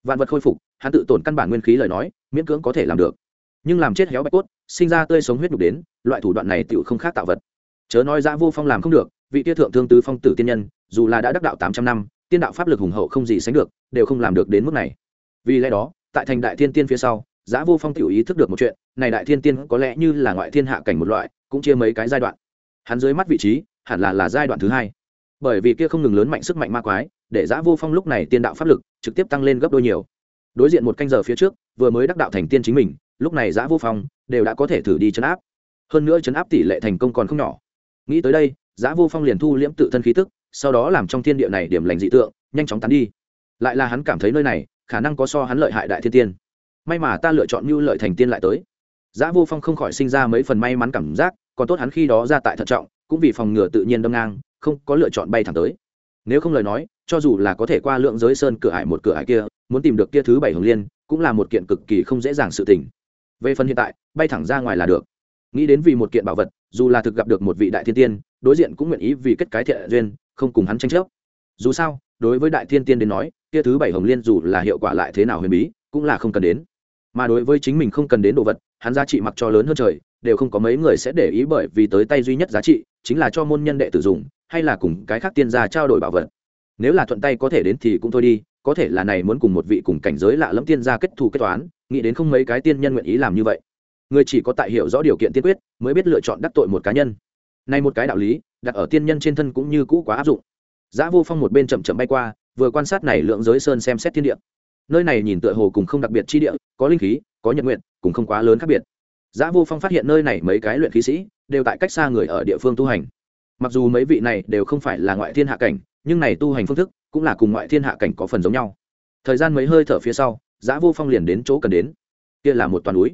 Vạn vật khôi phục, hắn tự tổn căn bản nguyên khí lời nói, miễn cưỡng có thể làm được. Nhưng làm chết héo bạch cốt, sinh ra tươi sống huyết nhục đến, loại thủ đoạn này tựu không khác tạo vật. Chớ nói giã vô phong làm không được vị tia thượng thương tứ phong tử tiên nhân, dù là đã đắc đạo tám trăm năm, tiên đạo pháp lực hùng hậu không gì sánh được, đều không làm được đến mức này. Vì lẽ đó, tại thành đại thiên tiên phía sau giã vô phong tiểu ý thức được một chuyện, này đại thiên tiên có lẽ như là ngoại thiên hạ cảnh một loại, cũng chia mấy cái giai đoạn. Hắn dưới mắt vị trí, hẳn là là giai đoạn thứ hai. Bởi vì kia không ngừng lớn mạnh sức mạnh ma quái, để giã vô phong lúc này tiên đạo pháp lực trực tiếp tăng lên gấp đôi nhiều. Đối diện một canh giờ phía trước, vừa mới đắc đạo thành tiên chính mình, lúc này giã vô phong đều đã có thể thử đi chấn áp. Hơn nữa chấn áp tỷ lệ thành công còn không nhỏ. Nghĩ tới đây giá vô phong liền thu liễm tự thân khí tức, sau đó làm trong thiên địa này điểm lành dị tượng, nhanh chóng tán đi. Lại là hắn cảm thấy nơi này, khả năng có so hắn lợi hại đại thiên tiên. May mà ta lựa chọn mưu lợi thành tiên lại tới. Giá vô phong không khỏi sinh ra mấy phần may mắn cảm giác, còn tốt hắn khi đó ra tại thận trọng, cũng vì phòng ngừa tự nhiên đâm ngang, không có lựa chọn bay thẳng tới. Nếu không lời nói, cho dù là có thể qua lượng giới sơn cửa hải một cửa hải kia, muốn tìm được kia thứ bảy hồng liên, cũng là một kiện cực kỳ không dễ dàng sự tình. Về phần hiện tại, bay thẳng ra ngoài là được. Nghĩ đến vì một kiện bảo vật, dù là thực gặp được một vị đại thiên tiên đối diện cũng nguyện ý vì kết cái thiện duyên, không cùng hắn tranh chấp. Dù sao, đối với đại thiên tiên đến nói, kia thứ bảy hồng liên dù là hiệu quả lại thế nào huyền bí, cũng là không cần đến. Mà đối với chính mình không cần đến đồ vật, hắn giá trị mặc cho lớn hơn trời, đều không có mấy người sẽ để ý bởi vì tới tay duy nhất giá trị, chính là cho môn nhân đệ tử dùng, hay là cùng cái khác tiên gia trao đổi bảo vật. Nếu là thuận tay có thể đến thì cũng thôi đi, có thể là này muốn cùng một vị cùng cảnh giới lạ lẫm tiên gia kết thù kết toán, nghĩ đến không mấy cái tiên nhân nguyện ý làm như vậy. Người chỉ có tại hiểu rõ điều kiện tiên quyết, mới biết lựa chọn đắc tội một cá nhân này một cái đạo lý đặt ở tiên nhân trên thân cũng như cũ quá áp dụng Giá Vô Phong một bên chậm chậm bay qua, vừa quan sát này lượng giới sơn xem xét thiên địa. Nơi này nhìn tựa hồ cùng không đặc biệt chi địa, có linh khí, có nhật nguyện, cũng không quá lớn khác biệt. Giá Vô Phong phát hiện nơi này mấy cái luyện khí sĩ đều tại cách xa người ở địa phương tu hành. Mặc dù mấy vị này đều không phải là ngoại thiên hạ cảnh, nhưng này tu hành phương thức cũng là cùng ngoại thiên hạ cảnh có phần giống nhau. Thời gian mấy hơi thở phía sau, Giá Vô Phong liền đến chỗ cần đến. Kia là một toàn núi.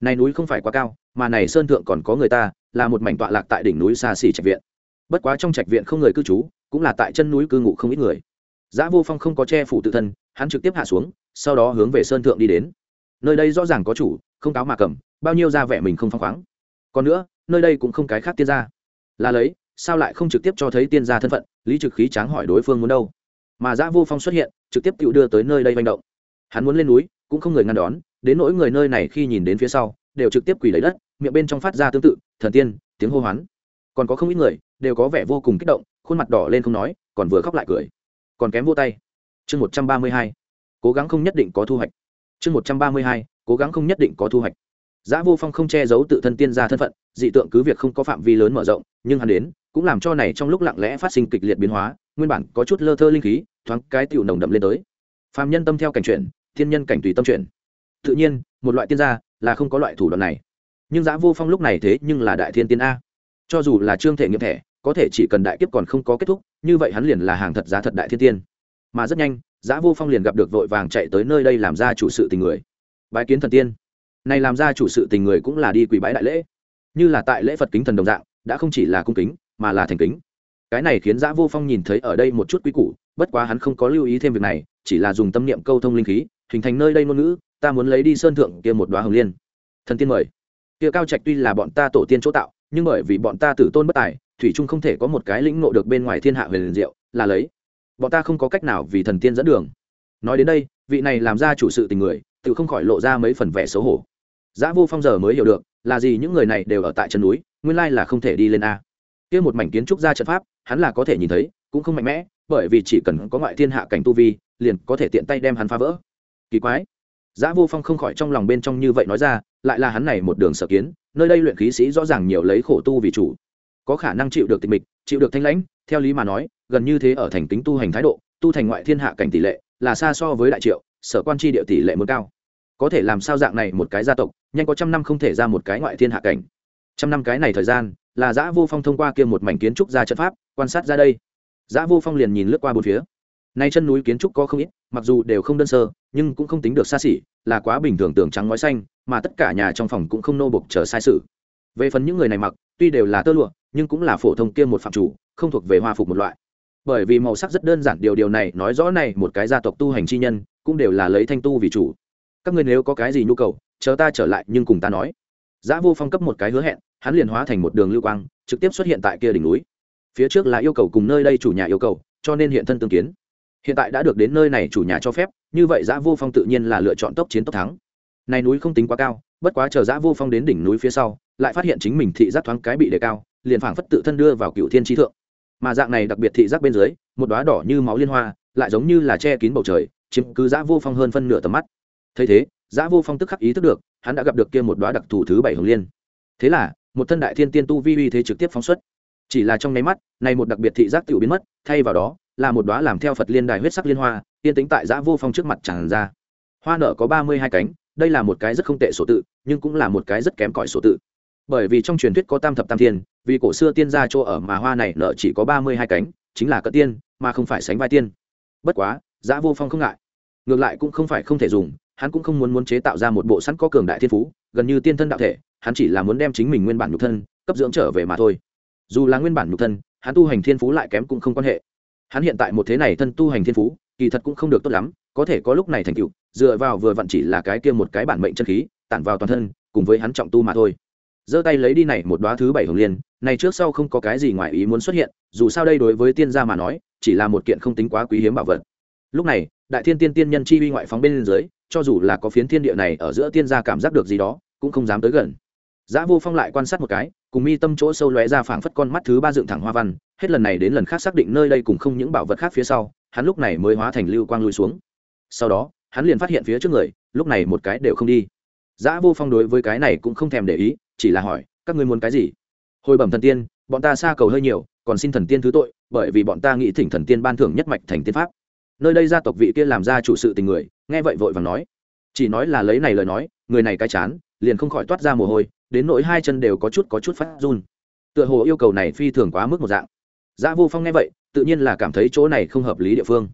Này núi không phải quá cao, mà này sơn thượng còn có người ta, là một mảnh tọa lạc tại đỉnh núi xa xỉ trạch viện. Bất quá trong trạch viện không người cư trú, cũng là tại chân núi cư ngụ không ít người Giá Vô Phong không có che phủ tự thân, hắn trực tiếp hạ xuống, sau đó hướng về sơn thượng đi đến. Nơi đây rõ ràng có chủ, không cáo mà cầm, bao nhiêu ra vẻ mình không phong khoáng. Còn nữa, nơi đây cũng không cái khác tiên gia. Là lấy, sao lại không trực tiếp cho thấy tiên gia thân phận, Lý Trực Khí tráng hỏi đối phương muốn đâu. Mà Giá Vô Phong xuất hiện, trực tiếp tự đưa tới nơi đây manh động. Hắn muốn lên núi, cũng không người ngăn đón, đến nỗi người nơi này khi nhìn đến phía sau, đều trực tiếp quỳ lấy đất, miệng bên trong phát ra tương tự, thần tiên, tiếng hô hoán. Còn có không ít người, đều có vẻ vô cùng kích động, khuôn mặt đỏ lên không nói còn vừa khóc lại cười còn kém vô tay chương một trăm ba mươi hai cố gắng không nhất định có thu hoạch chương một trăm ba mươi hai cố gắng không nhất định có thu hoạch Giá Vô Phong không che giấu tự thân tiên gia thân phận, dị tượng cứ việc không có phạm vi lớn mở rộng, nhưng hắn đến, cũng làm cho này trong lúc lặng lẽ phát sinh kịch liệt biến hóa, nguyên bản có chút lơ thơ linh khí, thoáng cái tiểu nồng đậm lên tới. Phàm nhân tâm theo cảnh chuyển, thiên nhân cảnh tùy tâm chuyển. Tự nhiên, một loại tiên gia là không có loại thủ đoạn này. Nhưng giã Vô Phong lúc này thế nhưng là đại thiên tiên a. Cho dù là trương thể nghiệm thẻ, có thể chỉ cần đại kiếp còn không có kết thúc như vậy hắn liền là hàng thật giá thật đại thiên tiên. Mà rất nhanh giã vô phong liền gặp được vội vàng chạy tới nơi đây làm ra chủ sự tình người. Bái kiến thần tiên. Này làm ra chủ sự tình người cũng là đi quỳ bái đại lễ. Như là tại lễ phật kính thần đồng dạng đã không chỉ là cung kính mà là thành kính. Cái này khiến giã vô phong nhìn thấy ở đây một chút quý củ bất quá hắn không có lưu ý thêm việc này chỉ là dùng tâm niệm câu thông linh khí hình thành nơi đây ngôn ngữ ta muốn lấy đi sơn thượng kia một đoá hồng liên. Thần tiên mời kia cao trạch tuy là bọn ta tổ tiên chỗ tạo nhưng bởi vì bọn ta tử tôn bất tài thủy trung không thể có một cái lĩnh ngộ được bên ngoài thiên hạ huyền diệu là lấy bọn ta không có cách nào vì thần tiên dẫn đường nói đến đây vị này làm ra chủ sự tình người tự không khỏi lộ ra mấy phần vẻ xấu hổ Giá Vô Phong giờ mới hiểu được, là gì những người này đều ở tại chân núi, nguyên lai là không thể đi lên a. Kia một mảnh kiến trúc ra trận pháp, hắn là có thể nhìn thấy, cũng không mạnh mẽ, bởi vì chỉ cần có ngoại thiên hạ cảnh tu vi, liền có thể tiện tay đem hắn phá vỡ. Kỳ quái. Giá Vô Phong không khỏi trong lòng bên trong như vậy nói ra, lại là hắn này một đường sở kiến, nơi đây luyện khí sĩ rõ ràng nhiều lấy khổ tu vì chủ, có khả năng chịu được tịch mịch chịu được thanh lãnh theo lý mà nói gần như thế ở thành tính tu hành thái độ tu thành ngoại thiên hạ cảnh tỷ lệ là xa so với đại triệu sở quan chi địa tỷ lệ muốn cao. Có thể làm sao dạng này một cái gia tộc nhanh có trăm năm không thể ra một cái ngoại thiên hạ cảnh. Trăm năm cái này thời gian là giả vô phong thông qua kia một mảnh kiến trúc ra trận pháp quan sát ra đây. Giả vô phong liền nhìn lướt qua bốn phía nay chân núi kiến trúc có không ít, mặc dù đều không đơn sơ, nhưng cũng không tính được xa xỉ, là quá bình thường tưởng trắng ngói xanh, mà tất cả nhà trong phòng cũng không nô bục chờ sai sự. Về phần những người này mặc, tuy đều là tơ lụa, nhưng cũng là phổ thông kia một phạm chủ, không thuộc về hoa phục một loại. Bởi vì màu sắc rất đơn giản, điều điều này nói rõ này một cái gia tộc tu hành chi nhân, cũng đều là lấy thanh tu vì chủ. Các ngươi nếu có cái gì nhu cầu, chờ ta trở lại, nhưng cùng ta nói. Giá vô phong cấp một cái hứa hẹn, hắn liền hóa thành một đường lưu quang, trực tiếp xuất hiện tại kia đỉnh núi. Phía trước là yêu cầu cùng nơi đây chủ nhà yêu cầu, cho nên hiện thân tương kiến hiện tại đã được đến nơi này chủ nhà cho phép, như vậy giã vô phong tự nhiên là lựa chọn tốc chiến tốc thắng. Này núi không tính quá cao, bất quá chờ giã vô phong đến đỉnh núi phía sau, lại phát hiện chính mình thị giác thoáng cái bị đề cao, liền phảng phất tự thân đưa vào cựu thiên trí thượng. Mà dạng này đặc biệt thị giác bên dưới, một đoá đỏ như máu liên hoa, lại giống như là che kín bầu trời, chiếm cứ giã vô phong hơn phân nửa tầm mắt. Thấy thế, giã vô phong tức khắc ý thức được, hắn đã gặp được kia một đoá đặc thù thứ bảy hồng liên. Thế là, một thân đại thiên tiên tu vi uy thế trực tiếp phóng xuất. Chỉ là trong nháy mắt, này một đặc biệt thị giác tự biến mất, thay vào đó là một đóa làm theo phật liên đài huyết sắc liên hoa tiên tính tại giã vô phong trước mặt tràn ra. Hoa nở có ba mươi hai cánh, đây là một cái rất không tệ số tự, nhưng cũng là một cái rất kém cỏi số tự. Bởi vì trong truyền thuyết có tam thập tam thiên, vì cổ xưa tiên gia chỗ ở mà hoa này nở chỉ có ba mươi hai cánh, chính là cỡ tiên, mà không phải sánh vai tiên. Bất quá, giã vô phong không ngại. Ngược lại cũng không phải không thể dùng, hắn cũng không muốn muốn chế tạo ra một bộ sẵn có cường đại thiên phú, gần như tiên thân đạo thể, hắn chỉ là muốn đem chính mình nguyên bản nhục thân, cấp dưỡng trở về mà thôi. Dù là nguyên bản nhục thân, hắn tu hành thiên phú lại kém cũng không quan hệ hắn hiện tại một thế này thân tu hành thiên phú kỳ thật cũng không được tốt lắm có thể có lúc này thành tựu dựa vào vừa vặn chỉ là cái kia một cái bản mệnh chân khí tản vào toàn thân cùng với hắn trọng tu mà thôi. Giơ tay lấy đi này một đoá thứ bảy hồng liên này trước sau không có cái gì ngoài ý muốn xuất hiện dù sao đây đối với tiên gia mà nói chỉ là một kiện không tính quá quý hiếm bảo vật. Lúc này đại thiên tiên tiên nhân chi uy ngoại phóng bên dưới cho dù là có phiến thiên địa này ở giữa tiên gia cảm giác được gì đó cũng không dám tới gần. Giá Vô Phong lại quan sát một cái, cùng mi tâm chỗ sâu lóe ra phảng phất con mắt thứ ba dựng thẳng hoa văn, hết lần này đến lần khác xác định nơi đây cùng không những bảo vật khác phía sau, hắn lúc này mới hóa thành lưu quang lui xuống. Sau đó, hắn liền phát hiện phía trước người, lúc này một cái đều không đi. dã Vô Phong đối với cái này cũng không thèm để ý, chỉ là hỏi, các ngươi muốn cái gì? Hồi bẩm thần tiên, bọn ta xa cầu hơi nhiều, còn xin thần tiên thứ tội, bởi vì bọn ta nghĩ thỉnh thần tiên ban thưởng nhất mạch thành tiên pháp. Nơi đây gia tộc vị kia làm ra chủ sự tình người, nghe vậy vội vàng nói, chỉ nói là lấy này lời nói, người này cái chán, liền không khỏi toát ra mồ hôi, đến nỗi hai chân đều có chút có chút phát run tựa hồ yêu cầu này phi thường quá mức một dạng Giá vô phong nghe vậy, tự nhiên là cảm thấy chỗ này không hợp lý địa phương.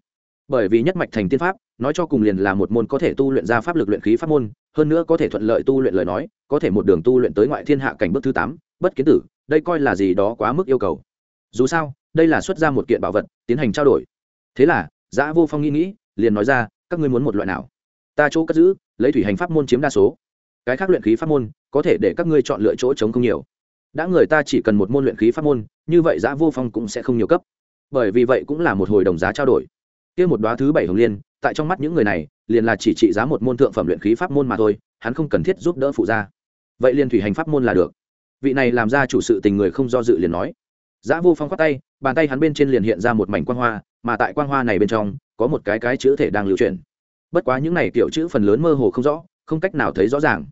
Bởi vì nhất mạch thành tiên pháp, nói cho cùng liền là một môn có thể tu luyện ra pháp lực luyện khí pháp môn, hơn nữa có thể thuận lợi tu luyện lời nói, có thể một đường tu luyện tới ngoại thiên hạ cảnh bước thứ tám, bất kiến tử, đây coi là gì đó quá mức yêu cầu. Dù sao, đây là xuất ra một kiện bảo vật, tiến hành trao đổi. Thế là Giá vô phong nghĩ nghĩ, liền nói ra, các ngươi muốn một loại nào? Ta chỗ cất giữ, lấy thủy hành pháp môn chiếm đa số. Cái khác luyện khí pháp môn, có thể để các ngươi chọn lựa chỗ trống không nhiều đã người ta chỉ cần một môn luyện khí pháp môn, như vậy giá vô phong cũng sẽ không nhiều cấp. Bởi vì vậy cũng là một hồi đồng giá trao đổi. Kia một đoá thứ bảy hồng liên, tại trong mắt những người này, liền là chỉ trị giá một môn thượng phẩm luyện khí pháp môn mà thôi, hắn không cần thiết giúp đỡ phụ gia. Vậy liền thủy hành pháp môn là được. Vị này làm ra chủ sự tình người không do dự liền nói. Giá vô phong khoát tay, bàn tay hắn bên trên liền hiện ra một mảnh quang hoa, mà tại quang hoa này bên trong, có một cái cái chữ thể đang lưu truyền bất quá những này kiểu chữ phần lớn mơ hồ không rõ, không cách nào thấy rõ ràng.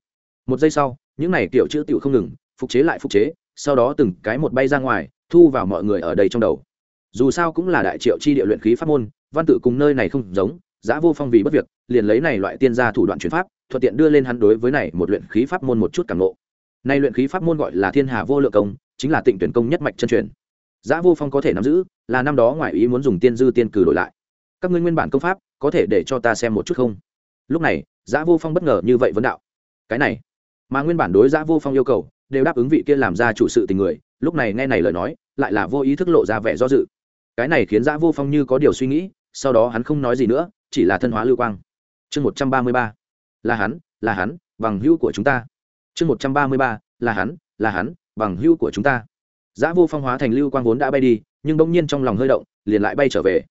Một giây sau, những này kiểu chữ tiểu không ngừng phục chế lại phục chế, sau đó từng cái một bay ra ngoài, thu vào mọi người ở đây trong đầu. Dù sao cũng là đại triệu chi địa luyện khí pháp môn, văn tự cùng nơi này không giống, giá vô phong vì bất việc, liền lấy này loại tiên gia thủ đoạn chuyển pháp, thuận tiện đưa lên hắn đối với này một luyện khí pháp môn một chút cảm nộ nay luyện khí pháp môn gọi là thiên hà vô lượng công, chính là tịnh tuyển công nhất mạch chân truyền. Giá vô phong có thể nắm giữ, là năm đó ngoại ý muốn dùng tiên dư tiên cử đổi lại. Các ngươi nguyên bản công pháp, có thể để cho ta xem một chút không? Lúc này, giá vô phong bất ngờ như vậy vấn đạo. Cái này, mà nguyên bản đối giá vô phong yêu cầu đều đáp ứng vị kia làm ra chủ sự tình người, lúc này nghe này lời nói, lại là vô ý thức lộ ra vẻ do dự. Cái này khiến giá vô phong như có điều suy nghĩ, sau đó hắn không nói gì nữa, chỉ là thân hóa lưu quang. Chương một trăm ba mươi ba. Là hắn là hắn, bằng hữu của chúng ta. Chương một trăm ba mươi ba. Là hắn là hắn, bằng hữu của chúng ta. Giá vô phong hóa thành lưu quang vốn đã bay đi, nhưng bỗng nhiên trong lòng hơi động, liền lại bay trở về.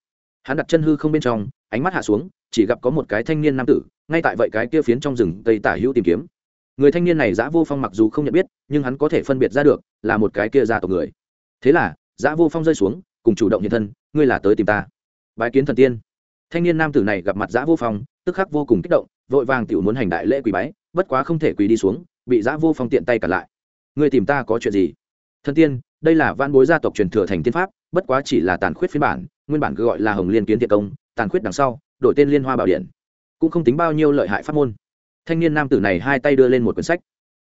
Hắn đặt chân hư không bên trong, ánh mắt hạ xuống, chỉ gặp có một cái thanh niên nam tử, ngay tại vậy cái kia phiến trong rừng tây tả hữu tìm kiếm người thanh niên này giã vô phong mặc dù không nhận biết, nhưng hắn có thể phân biệt ra được là một cái kia gia tộc người. Thế là, giã vô phong rơi xuống, cùng chủ động hiện thân, ngươi là tới tìm ta. Bái kiến thần tiên. Thanh niên nam tử này gặp mặt giã vô phong, tức khắc vô cùng kích động, vội vàng tiểu muốn hành đại lễ quỳ bái, bất quá không thể quỳ đi xuống, bị giã vô phong tiện tay cản lại. Ngươi tìm ta có chuyện gì? Thần tiên, đây là van bối gia tộc truyền thừa thành tiên pháp, bất quá chỉ là tàn khuyết phiên bản, nguyên bản cứ gọi là hồng liên kiến thiện công, tàn khuyết đằng sau, đổi tên liên hoa bảo điện, cũng không tính bao nhiêu lợi hại pháp môn thanh niên nam tử này hai tay đưa lên một quyển sách.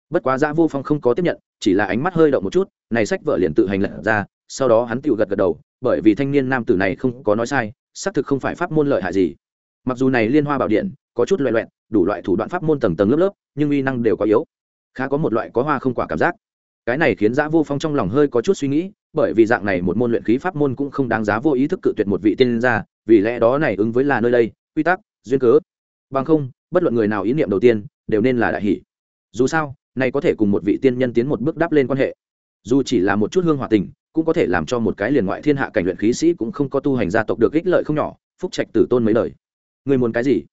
Bất quá giã vô phong không có tiếp nhận, chỉ là ánh mắt hơi động một chút, này sách vợ liền tự hành lật ra, sau đó hắn tự gật gật đầu, bởi vì thanh niên nam tử này không có nói sai, xác thực không phải pháp môn lợi hại gì. Mặc dù này liên hoa bảo điện, có chút loại loẹn đủ loại thủ đoạn pháp môn tầng tầng lớp lớp, nhưng uy năng đều có yếu. Khá có một loại có hoa không quả cảm giác. Cái này khiến giã vô phong trong lòng hơi có chút suy nghĩ, bởi vì dạng này một môn luyện khí pháp môn cũng không đáng giá vô ý thức cự tuyệt một vị tiên gia, vì lẽ đó này ứng với là nơi đây, quy tắc, duyên cớ. Bằng không bất luận người nào ý niệm đầu tiên đều nên là đại hỷ. Dù sao nay có thể cùng một vị tiên nhân tiến một bước đáp lên quan hệ. Dù chỉ là một chút hương hòa tình, cũng có thể làm cho một cái liền ngoại thiên hạ cảnh luyện khí sĩ cũng không có tu hành gia tộc được ích lợi không nhỏ, phúc trạch tử tôn mấy lời. Người muốn cái gì?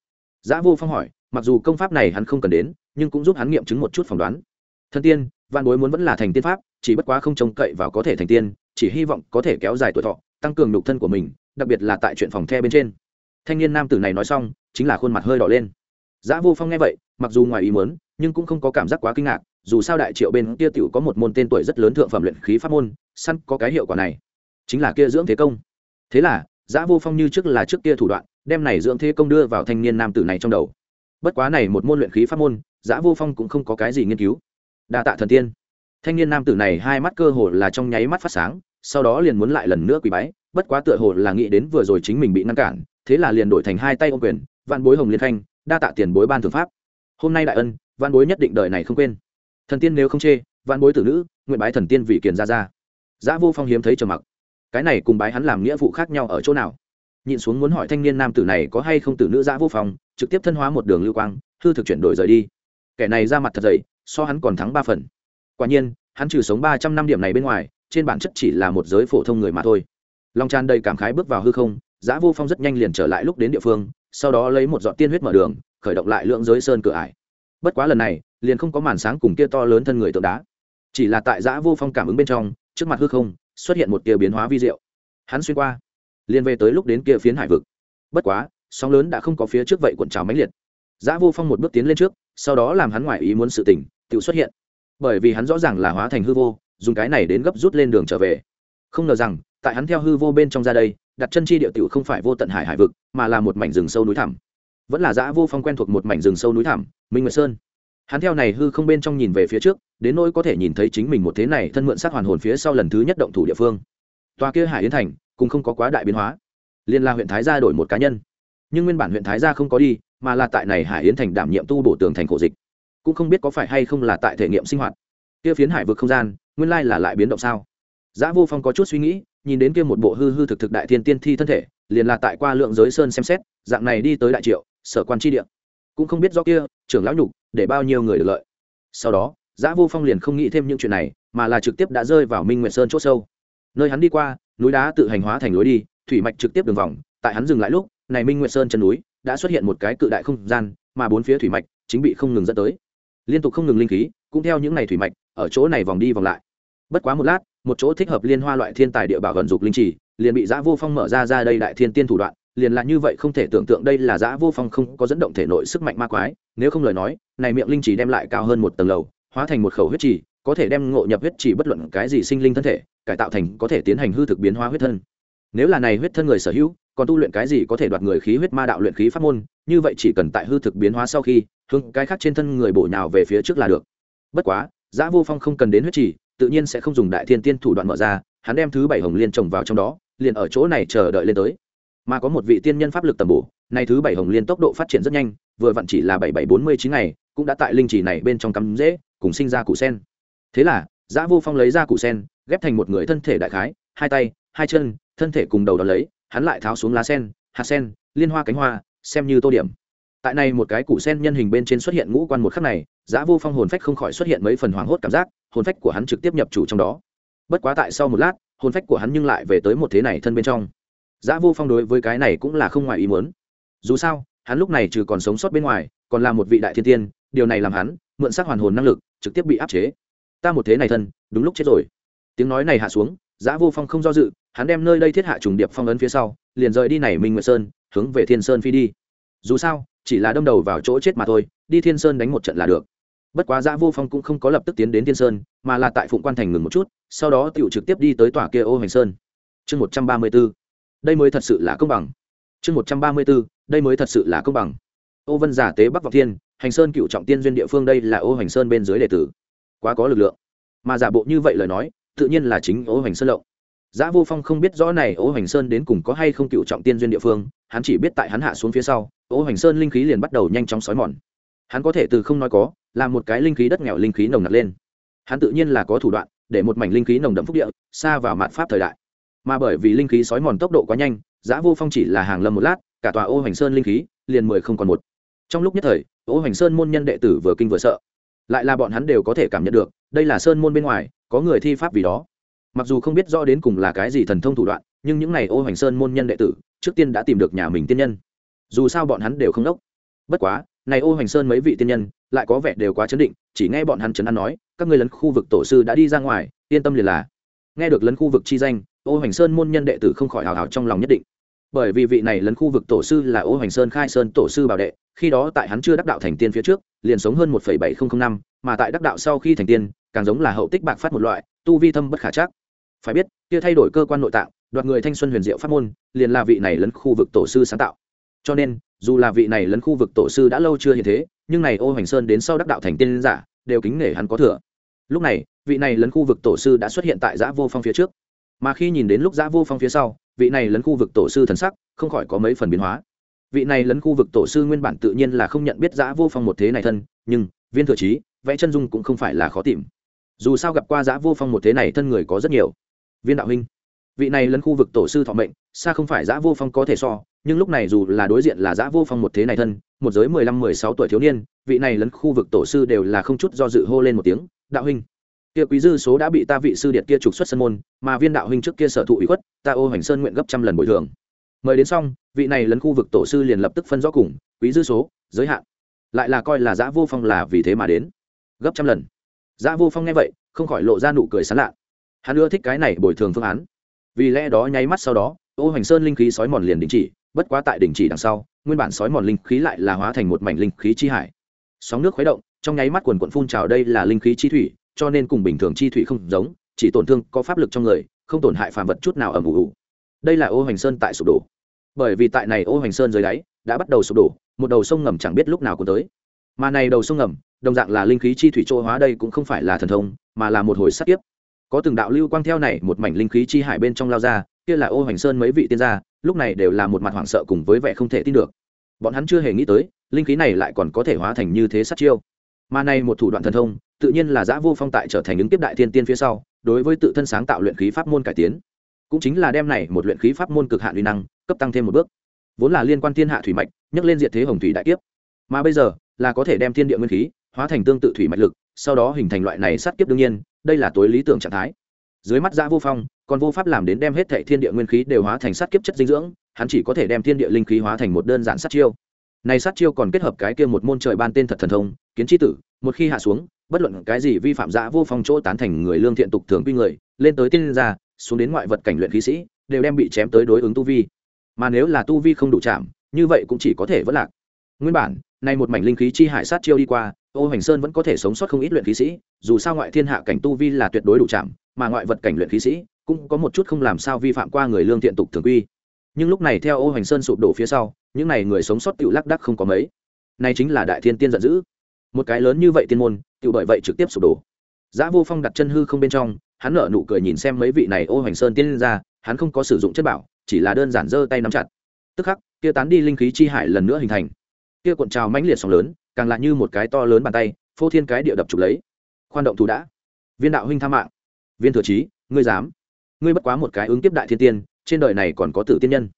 Giã vô phong hỏi, mặc dù công pháp này hắn không cần đến, nhưng cũng giúp hắn nghiệm chứng một chút phỏng đoán. Thân tiên văn bối muốn vẫn là thành tiên pháp, chỉ bất quá không trông cậy vào có thể thành tiên, chỉ hy vọng có thể kéo dài tuổi thọ, tăng cường nhục thân của mình, đặc biệt là tại chuyện phòng the bên trên. Thanh niên nam tử này nói xong, chính là khuôn mặt hơi đỏ lên. Giá Vô Phong nghe vậy, mặc dù ngoài ý muốn, nhưng cũng không có cảm giác quá kinh ngạc, dù sao đại triệu bên kia tiểu có một môn tên tuổi rất lớn thượng phẩm luyện khí pháp môn, săn có cái hiệu quả này, chính là kia dưỡng thế công. Thế là, Giá Vô Phong như trước là trước kia thủ đoạn, đem này dưỡng thế công đưa vào thanh niên nam tử này trong đầu. bất quá này một môn luyện khí pháp môn giã vô phong cũng không có cái gì nghiên cứu đa tạ thần tiên thanh niên nam tử này hai mắt cơ hồ là trong nháy mắt phát sáng sau đó liền muốn lại lần nữa quỳ bái bất quá tựa hồ là nghĩ đến vừa rồi chính mình bị ngăn cản thế là liền đổi thành hai tay ôm quyền vạn bối hồng liên khanh đa tạ tiền bối ban thượng pháp. Hôm nay đại ân vạn bối nhất định đời này không quên. Thần tiên nếu không chê vạn bối tử nữ, nguyện bái thần tiên vì kiền ra ra giã vô phong hiếm thấy trầm mặc. Cái này cùng bái hắn làm nghĩa vụ khác nhau ở chỗ nào? Nhịn xuống muốn hỏi thanh niên nam tử này có hay không tử nữ giã vô phong, trực tiếp thân hóa một đường lưu quang, hư thực chuyển đổi rời đi. Kẻ này ra mặt thật dày, so hắn còn thắng ba phần. Quả nhiên, hắn trừ sống ba trăm năm điểm này bên ngoài, trên bản chất chỉ là một giới phổ thông người mà thôi. Long tràn đầy cảm khái bước vào hư không, giã vô phong rất nhanh liền trở lại lúc đến địa phương sau đó lấy một giọt tiên huyết mở đường, khởi động lại lượng giới sơn cửa ải. Bất quá lần này, liền không có màn sáng cùng kia to lớn thân người tượng đá. Chỉ là tại giã vô phong cảm ứng bên trong, trước mặt hư không, xuất hiện một tia biến hóa vi diệu. Hắn xuyên qua, liền về tới lúc đến kia phiến hải vực. Bất quá, sóng lớn đã không có phía trước vậy cuộn trào mãnh liệt. Giã vô phong một bước tiến lên trước, sau đó làm hắn ngoại ý muốn sự tỉnh tự xuất hiện. Bởi vì hắn rõ ràng là hóa thành hư vô, dùng cái này đến gấp rút lên đường trở về. Không ngờ rằng, tại hắn theo hư vô bên trong ra đây đặt chân chi địa tiểu không phải vô tận hải hải vực mà là một mảnh rừng sâu núi thẳm. Vẫn là dã vô phong quen thuộc một mảnh rừng sâu núi thẳm minh nguyệt sơn. Hắn theo này hư không bên trong nhìn về phía trước đến nỗi có thể nhìn thấy chính mình một thế này thân mượn sát hoàn hồn phía sau lần thứ nhất động thủ địa phương. Toa kia hải yến thành cũng không có quá đại biến hóa. Liên la huyện thái gia đổi một cá nhân. Nhưng nguyên bản huyện thái gia không có đi mà là tại này hải yến thành đảm nhiệm tu bổ tường thành cổ dịch. Cũng không biết có phải hay không là tại thể nghiệm sinh hoạt. Kia phiến hải vực không gian nguyên lai là lại biến động sao? Dã Vô Phong có chút suy nghĩ, nhìn đến kia một bộ hư hư thực thực đại thiên tiên thi thân thể, liền là tại qua lượng giới sơn xem xét, dạng này đi tới đại triệu, sở quan chi địa. Cũng không biết do kia, trưởng lão nhục, để bao nhiêu người được lợi. Sau đó, giã Vô Phong liền không nghĩ thêm những chuyện này, mà là trực tiếp đã rơi vào Minh Nguyệt Sơn chỗ sâu. Nơi hắn đi qua, núi đá tự hành hóa thành lối đi, thủy mạch trực tiếp đường vòng, tại hắn dừng lại lúc, này Minh Nguyệt Sơn chân núi đã xuất hiện một cái cự đại không gian, mà bốn phía thủy mạch chính bị không ngừng dẫn tới. Liên tục không ngừng linh khí, cũng theo những này thủy mạch, ở chỗ này vòng đi vòng lại. Bất quá một lát, một chỗ thích hợp liên hoa loại thiên tài địa bảo gần dục linh trì liền bị giã vô phong mở ra ra đây đại thiên tiên thủ đoạn liền là như vậy không thể tưởng tượng đây là giã vô phong không có dẫn động thể nội sức mạnh ma quái nếu không lời nói này miệng linh trì đem lại cao hơn một tầng lầu hóa thành một khẩu huyết trì có thể đem ngộ nhập huyết trì bất luận cái gì sinh linh thân thể cải tạo thành có thể tiến hành hư thực biến hóa huyết thân. Nếu là này huyết thân người sở hữu còn tu luyện cái gì có thể đoạt người khí huyết ma đạo luyện khí pháp môn như vậy chỉ cần tại hư thực biến hóa sau khi hướng cái khác trên thân người bổ nhào về phía trước là được. Bất quá giã vô phong không cần đến huyết trì tự nhiên sẽ không dùng đại thiên tiên thủ đoạn mở ra, hắn đem thứ bảy hồng liên trồng vào trong đó, liền ở chỗ này chờ đợi lên tới. Mà có một vị tiên nhân pháp lực tầm bổ, nay thứ bảy hồng liên tốc độ phát triển rất nhanh, vừa vặn chỉ là bảy bảy bốn mươi chín ngày, cũng đã tại linh chỉ này bên trong cắm dễ cùng sinh ra củ sen. Thế là, giã vô phong lấy ra củ sen, ghép thành một người thân thể đại khái, hai tay, hai chân, thân thể cùng đầu đó lấy, hắn lại tháo xuống lá sen, hạt sen, liên hoa cánh hoa, xem như tô điểm tại này một cái củ sen nhân hình bên trên xuất hiện ngũ quan một khắc này, giá vô phong hồn phách không khỏi xuất hiện mấy phần hoảng hốt cảm giác, hồn phách của hắn trực tiếp nhập chủ trong đó. Bất quá tại sau một lát, hồn phách của hắn nhưng lại về tới một thế này thân bên trong. Giá vô phong đối với cái này cũng là không ngoài ý muốn. Dù sao, hắn lúc này trừ còn sống sót bên ngoài, còn là một vị đại thiên tiên, điều này làm hắn mượn sắc hoàn hồn năng lực, trực tiếp bị áp chế. Ta một thế này thân, đúng lúc chết rồi. Tiếng nói này hạ xuống, giá vô phong không do dự, hắn đem nơi đây thiết hạ trùng điệp phong ấn phía sau, liền rời đi này minh nguyệt sơn, hướng về thiên sơn phi đi. Dù sao chỉ là đâm đầu vào chỗ chết mà thôi đi thiên sơn đánh một trận là được. Bất quá giã vô phong cũng không có lập tức tiến đến thiên sơn mà là tại phụng quan thành ngừng một chút sau đó tựu trực tiếp đi tới tòa kia ô hành sơn. Chương một trăm ba mươi b ố đây mới thật sự là công bằng. Chương một trăm ba mươi b ố đây mới thật sự là công bằng. Ô vân giả tế bắc vọng thiên hành sơn cựu trọng tiên duyên địa phương đây là ô hành sơn bên dưới đệ tử. Quá có lực lượng. Mà giả bộ như vậy lời nói tự nhiên là chính ô hành sơn lộng. Giá Vô Phong không biết rõ này Ô Hoành Sơn đến cùng có hay không cựu trọng tiên duyên địa phương, hắn chỉ biết tại hắn hạ xuống phía sau, Ô Hoành Sơn linh khí liền bắt đầu nhanh chóng sói mòn. Hắn có thể từ không nói có, làm một cái linh khí đất nghèo linh khí nồng nặc lên. Hắn tự nhiên là có thủ đoạn, để một mảnh linh khí nồng đậm phúc địa, xa vào mạn pháp thời đại. Mà bởi vì linh khí sói mòn tốc độ quá nhanh, giã Vô Phong chỉ là hàng lâm một lát, cả tòa Ô Hoành Sơn linh khí liền mười không còn một. Trong lúc nhất thời, Ô Hoành Sơn môn nhân đệ tử vừa kinh vừa sợ. Lại là bọn hắn đều có thể cảm nhận được, đây là sơn môn bên ngoài, có người thi pháp vì đó mặc dù không biết rõ đến cùng là cái gì thần thông thủ đoạn nhưng những n à y ô hoành sơn môn nhân đệ tử trước tiên đã tìm được nhà mình tiên nhân. Dù sao bọn hắn đều không đốc. Bất quá, này ô hoành sơn mấy vị tiên nhân, lại có vẻ đều quá chấn định, chỉ nghe bọn hắn chấn an nói, các người lấn khu vực tổ sư đã đi ra ngoài, yên tâm liền là. Nghe được lấn khu vực chi danh, ô hoành sơn môn nhân đệ tử không khỏi hào hào trong lòng nhất định. Bởi vì vị này lấn khu vực tổ sư là ô hoành sơn khai sơn tổ sư bảo đệ, khi đó tại hắn chưa đắc đạo thành tiên phía trước, liền sống hơn một bảy nghìn năm, mà tại đắc đạo sau khi thành tiên, càng giống là hậu tích bạc phát một loại, tu vi thâm bất khả chắc. Phải biết, kia thay đổi cơ quan nội tạng đoạt người thanh xuân huyền diệu pháp môn, liền là vị này lấn khu vực tổ sư sáng tạo. Cho nên, dù là vị này lấn khu vực tổ sư đã lâu chưa hiện thế, nhưng này ô hoành sơn đến sau đắc đạo thành tiên giả, đều kính nể hắn có thừa. Lúc này, vị này lấn khu vực tổ sư đã xuất hiện tại giã vô phong phía trước. Mà khi nhìn đến lúc giã vô phong phía sau, vị này lấn khu vực tổ sư thần sắc không khỏi có mấy phần biến hóa. Vị này lấn khu vực tổ sư nguyên bản tự nhiên là không nhận biết giã vô phong một thế này thân, nhưng viên thừa trí, vẽ chân dung cũng không phải là khó tìm. Dù sao gặp qua giã vô phong một thế này thân người có rất nhiều. Viên đạo huynh vị này lấn khu vực tổ sư thọ mệnh, xa không phải giã vô phong có thể so, nhưng lúc này dù là đối diện là giã vô phong một thế này thân, một giới mười lăm, mười sáu tuổi thiếu niên, vị này lấn khu vực tổ sư đều là không chút do dự hô lên một tiếng, đạo huynh, kia quý dư số đã bị ta vị sư điện kia trục xuất sân môn, mà viên đạo huynh trước kia sở thụ ủy khuất, ta ô hoành sơn nguyện gấp trăm lần bồi thường. Mời đến xong, vị này lấn khu vực tổ sư liền lập tức phân rõ cùng, quý dư số, giới hạn. Lại là coi là giã vô phong là vì thế mà đến. Gấp trăm lần. Giã vô phong nghe vậy, không khỏi lộ ra nụ cười sán lạ. Hắn ưa thích cái này bồi thường phương án vì lẽ đó nháy mắt sau đó, ô hoành sơn linh khí sói mòn liền đình chỉ, bất quá tại đình chỉ đằng sau, nguyên bản sói mòn linh khí lại là hóa thành một mảnh linh khí chi hải. Sóng nước khuấy động, trong nháy mắt quần quận phun trào đây là linh khí chi thủy, cho nên cùng bình thường chi thủy không giống, chỉ tổn thương, có pháp lực trong người, không tổn hại phàm vật chút nào ở mù ủ đây là ô hoành sơn tại sụp đổ. Bởi vì tại này ô hoành sơn dưới đáy, đã bắt đầu sụp đổ, một đầu sông ngầm chẳng biết lúc nào cũng tới. Mà này đầu sông ngầm, đồng dạng là linh khí chi thủy chỗ hóa đây cũng không phải là thần thông, mà là một hồi sát tiếp có từng đạo lưu quang theo này một mảnh linh khí chi hải bên trong lao ra, kia là ô hoành sơn mấy vị tiên gia, lúc này đều là một mặt hoảng sợ cùng với vẻ không thể tin được. Bọn hắn chưa hề nghĩ tới, linh khí này lại còn có thể hóa thành như thế sát chiêu. Mà này một thủ đoạn thần thông, tự nhiên là giã vô phong tại trở thành ứng tiếp đại thiên tiên phía sau, đối với tự thân sáng tạo luyện khí pháp môn cải tiến. Cũng chính là đem này một luyện khí pháp môn cực hạn uy năng, cấp tăng thêm một bước. Vốn là liên quan thiên hạ thủy mạch, nhấc lên diện thế hồng thủy đại kiếp. Mà bây giờ, là có thể đem thiên địa nguyên khí, hóa thành tương tự thủy mạch lực, sau đó hình thành loại này sát kiếp đương nhiên đây là tối lý tưởng trạng thái. Dưới mắt giã vô phong, còn vô pháp làm đến đem hết thệ thiên địa nguyên khí đều hóa thành sát kiếp chất dinh dưỡng, hắn chỉ có thể đem thiên địa linh khí hóa thành một đơn giản sát chiêu. Này sát chiêu còn kết hợp cái kia một môn trời ban tên thật thần thông, kiến tri tử, một khi hạ xuống, bất luận cái gì vi phạm giã vô phong chỗ tán thành người lương thiện tục thường quy người, lên tới tiên gia, xuống đến ngoại vật cảnh luyện khí sĩ, đều đem bị chém tới đối ứng tu vi. Mà nếu là tu vi không đủ chạm, như vậy cũng chỉ có thể vất lạc nguyên bản nay một mảnh linh khí chi hải sát chiêu đi qua ô hoành sơn vẫn có thể sống sót không ít luyện khí sĩ dù sao ngoại thiên hạ cảnh tu vi là tuyệt đối đủ chạm mà ngoại vật cảnh luyện khí sĩ cũng có một chút không làm sao vi phạm qua người lương thiện tục thường quy nhưng lúc này theo ô hoành sơn sụp đổ phía sau những n à y người sống sót tự lác đắc không có mấy này chính là đại thiên tiên giận dữ một cái lớn như vậy tiên môn tự bởi vậy trực tiếp sụp đổ Giá Vô Phong đặt chân hư không bên trong, hắn nở nụ cười nhìn xem mấy vị này ô hoành sơn tiên ra, hắn không có sử dụng chất bảo, chỉ là đơn giản giơ tay nắm chặt. Tức khắc, kia tán đi linh khí chi hải lần nữa hình thành. Kia cuộn trào mãnh liệt sóng lớn, càng là như một cái to lớn bàn tay, phô thiên cái địa đập chụp lấy. Khoan động thủ đã. Viên đạo huynh tha mạng. Viên thừa chí, ngươi dám? Ngươi bất quá một cái ứng tiếp đại thiên tiên, trên đời này còn có tử tiên nhân.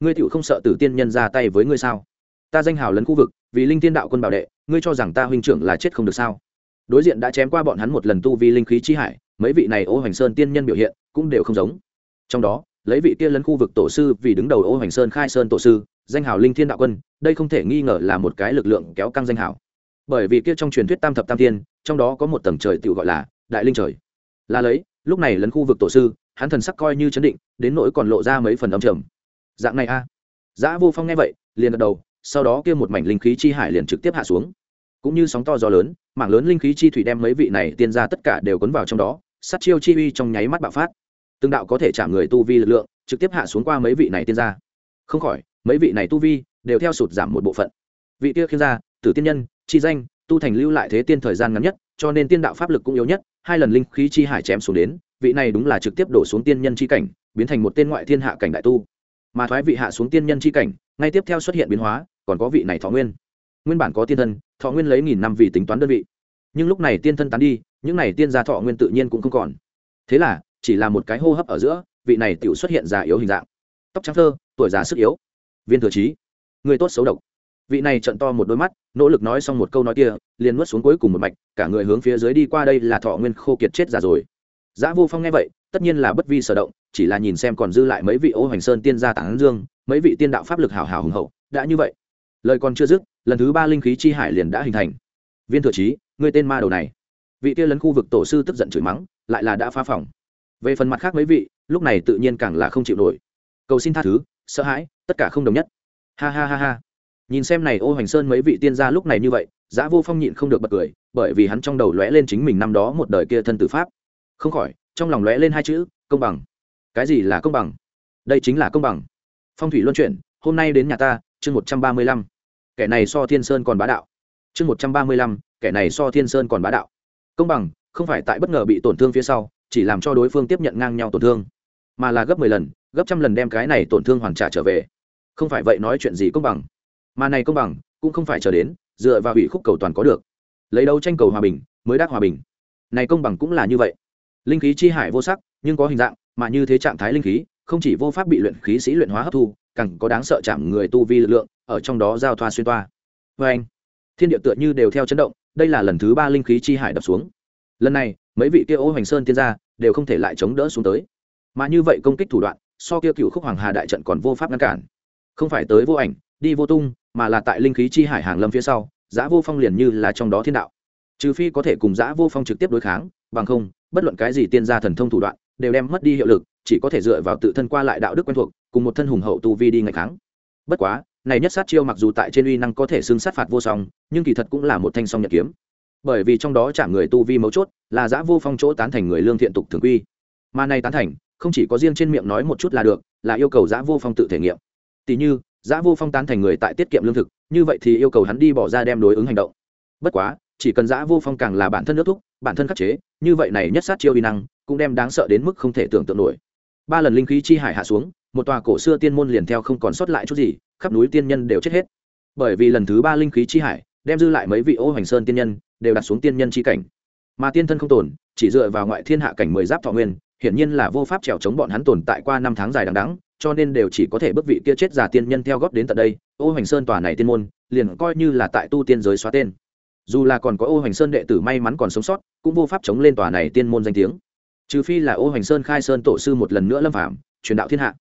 Ngươi tiểu không sợ tử tiên nhân ra tay với ngươi sao? Ta danh hào lấn khu vực, vì linh tiên đạo quân bảo đệ, ngươi cho rằng ta huynh trưởng là chết không được sao? đối diện đã chém qua bọn hắn một lần tu vi linh khí chi hải mấy vị này ô hoành sơn tiên nhân biểu hiện cũng đều không giống trong đó lấy vị tiên lấn khu vực tổ sư vì đứng đầu ô hoành sơn khai sơn tổ sư danh hào linh thiên đạo quân đây không thể nghi ngờ là một cái lực lượng kéo căng danh hào. Bởi vì kia trong truyền thuyết tam thập tam Thiên, trong đó có một tầng trời tự gọi là đại linh trời. Là lấy lúc này lấn khu vực tổ sư hắn thần sắc coi như chấn định đến nỗi còn lộ ra mấy phần âm trầm. Dạng này a. À. giã vô phong nghe vậy liền gật đầu sau đó kia một mảnh linh khí chi hải liền trực tiếp hạ xuống. Cũng như sóng to gió lớn mảng lớn linh khí chi thủy đem mấy vị này tiên ra tất cả đều cuốn vào trong đó sát chiêu chi uy trong nháy mắt bạo phát. Từng đạo có thể trả người tu vi lực lượng trực tiếp hạ xuống qua mấy vị này tiên ra không khỏi mấy vị này tu vi đều theo sụt giảm một bộ phận. Vị kia khiêm gia, tử tiên nhân, chi danh, tu thành lưu lại thế tiên thời gian ngắn nhất, cho nên tiên đạo pháp lực cũng yếu nhất, hai lần linh khí chi hải chém xuống đến, vị này đúng là trực tiếp đổ xuống tiên nhân chi cảnh, biến thành một tên ngoại thiên hạ cảnh đại tu. Mà thoái vị hạ xuống tiên nhân chi cảnh, ngay tiếp theo xuất hiện biến hóa, còn có vị này thọ nguyên. Nguyên bản có tiên thân, thọ nguyên lấy nghìn năm vì tính toán đơn vị. Nhưng lúc này tiên thân tán đi, những này tiên gia thọ nguyên tự nhiên cũng không còn. Thế là, chỉ là một cái hô hấp ở giữa, vị này tự xuất hiện già yếu hình dạng. Tóc trắng thơ, tuổi già sức yếu viên thừa trí. Người tốt xấu độc. Vị này trận to một đôi mắt nỗ lực nói xong một câu nói kia liền nuốt xuống cuối cùng một mạch cả người hướng phía dưới đi qua đây là thọ nguyên khô kiệt chết già rồi. Giá Vô Phong nghe vậy, tất nhiên là bất vi sở động, chỉ là nhìn xem còn dư lại mấy vị Ô Hoành Sơn tiên gia tản dương, mấy vị tiên đạo pháp lực hảo hảo hùng hậu, đã như vậy, lời còn chưa dứt, lần thứ ba linh khí chi hải liền đã hình thành. Viên thừa trí, ngươi tên ma đầu này. Vị kia lấn khu vực tổ sư tức giận chửi mắng lại là đã phá phòng. Về phần mặt khác mấy vị lúc này tự nhiên càng là không chịu nổi. Cầu xin tha thứ sợ hãi, tất cả không đồng nhất. Ha ha ha ha. Nhìn xem này ô hoành sơn mấy vị tiên gia lúc này như vậy giá vô phong nhịn không được bật cười, bởi vì hắn trong đầu lóe lên chính mình năm đó một đời kia thân tử pháp. Không khỏi, trong lòng lóe lên hai chữ, công bằng. Cái gì là công bằng? Đây chính là công bằng. Phong thủy luân chuyển, hôm nay đến nhà ta, chương một trăm ba mươi lăm. Kẻ này so thiên sơn còn bá đạo. Chương một trăm ba mươi lăm, kẻ này so thiên sơn còn bá đạo. Công bằng, không phải tại bất ngờ bị tổn thương phía sau, chỉ làm cho đối phương tiếp nhận ngang nhau tổn thương mà là gấp mười lần, gấp trăm lần đem cái này tổn thương hoàn trả trở về. Không phải vậy nói chuyện gì công bằng. Mà này công bằng, cũng không phải chờ đến, dựa vào ủy khúc cầu toàn có được. Lấy đấu tranh cầu hòa bình, mới đắc hòa bình. Này công bằng cũng là như vậy. Linh khí chi hải vô sắc, nhưng có hình dạng, mà như thế trạng thái linh khí, không chỉ vô pháp bị luyện khí sĩ luyện hóa hấp thu, càng có đáng sợ chạm người tu vi lực lượng, ở trong đó giao thoa xuyên toa. Vê anh, thiên địa tựa như đều theo chấn động, đây là lần thứ ba linh khí chi hải đập xuống. Lần này, mấy vị kia ô hoành sơn tiên gia, đều không thể lại chống đỡ xuống tới mà như vậy công kích thủ đoạn, so kia cựu khúc hoàng hà đại trận còn vô pháp ngăn cản. Không phải tới vô ảnh, đi vô tung, mà là tại linh khí chi hải hàng lâm phía sau, giã vô phong liền như là trong đó thiên đạo. Trừ phi có thể cùng giã vô phong trực tiếp đối kháng, bằng không, bất luận cái gì tiên gia thần thông thủ đoạn, đều đem mất đi hiệu lực, chỉ có thể dựa vào tự thân qua lại đạo đức quen thuộc, cùng một thân hùng hậu tu vi đi ngày kháng. Bất quá, này nhất sát chiêu mặc dù tại trên uy năng có thể xưng sát phạt vô song, nhưng kỳ thật cũng là một thanh song nhật kiếm. Bởi vì trong đó trả người tu vi mấu chốt, là giã vô phong chỗ tán thành người lương thiện tục thường quy. Mà nay tán thành không chỉ có riêng trên miệng nói một chút là được, là yêu cầu giã vô phong tự thể nghiệm. Tỷ như, giã vô phong tán thành người tại tiết kiệm lương thực, như vậy thì yêu cầu hắn đi bỏ ra đem đối ứng hành động. Bất quá, chỉ cần giã vô phong càng là bản thân nước thúc, bản thân khắc chế, như vậy này nhất sát chiêu uy năng, cũng đem đáng sợ đến mức không thể tưởng tượng nổi. Ba lần linh khí chi hải hạ xuống, một tòa cổ xưa tiên môn liền theo không còn sót lại chút gì, khắp núi tiên nhân đều chết hết. Bởi vì lần thứ ba linh khí chi hải, đem dư lại mấy vị ô hoành sơn tiên nhân, đều đặt xuống tiên nhân chi cảnh. Mà tiên thân không tồn, chỉ dựa vào ngoại thiên hạ cảnh mười giáp thọ nguyên hiển nhiên là vô pháp trèo chống bọn hắn tồn tại qua năm tháng dài đằng đẵng, cho nên đều chỉ có thể bước vị kia chết già tiên nhân theo góp đến tận đây. Ô hoành sơn tòa này tiên môn, liền coi như là tại tu tiên giới xóa tên. Dù là còn có ô hoành sơn đệ tử may mắn còn sống sót, cũng vô pháp chống lên tòa này tiên môn danh tiếng. Trừ phi là ô hoành sơn khai sơn tổ sư một lần nữa lâm phạm truyền đạo thiên hạ.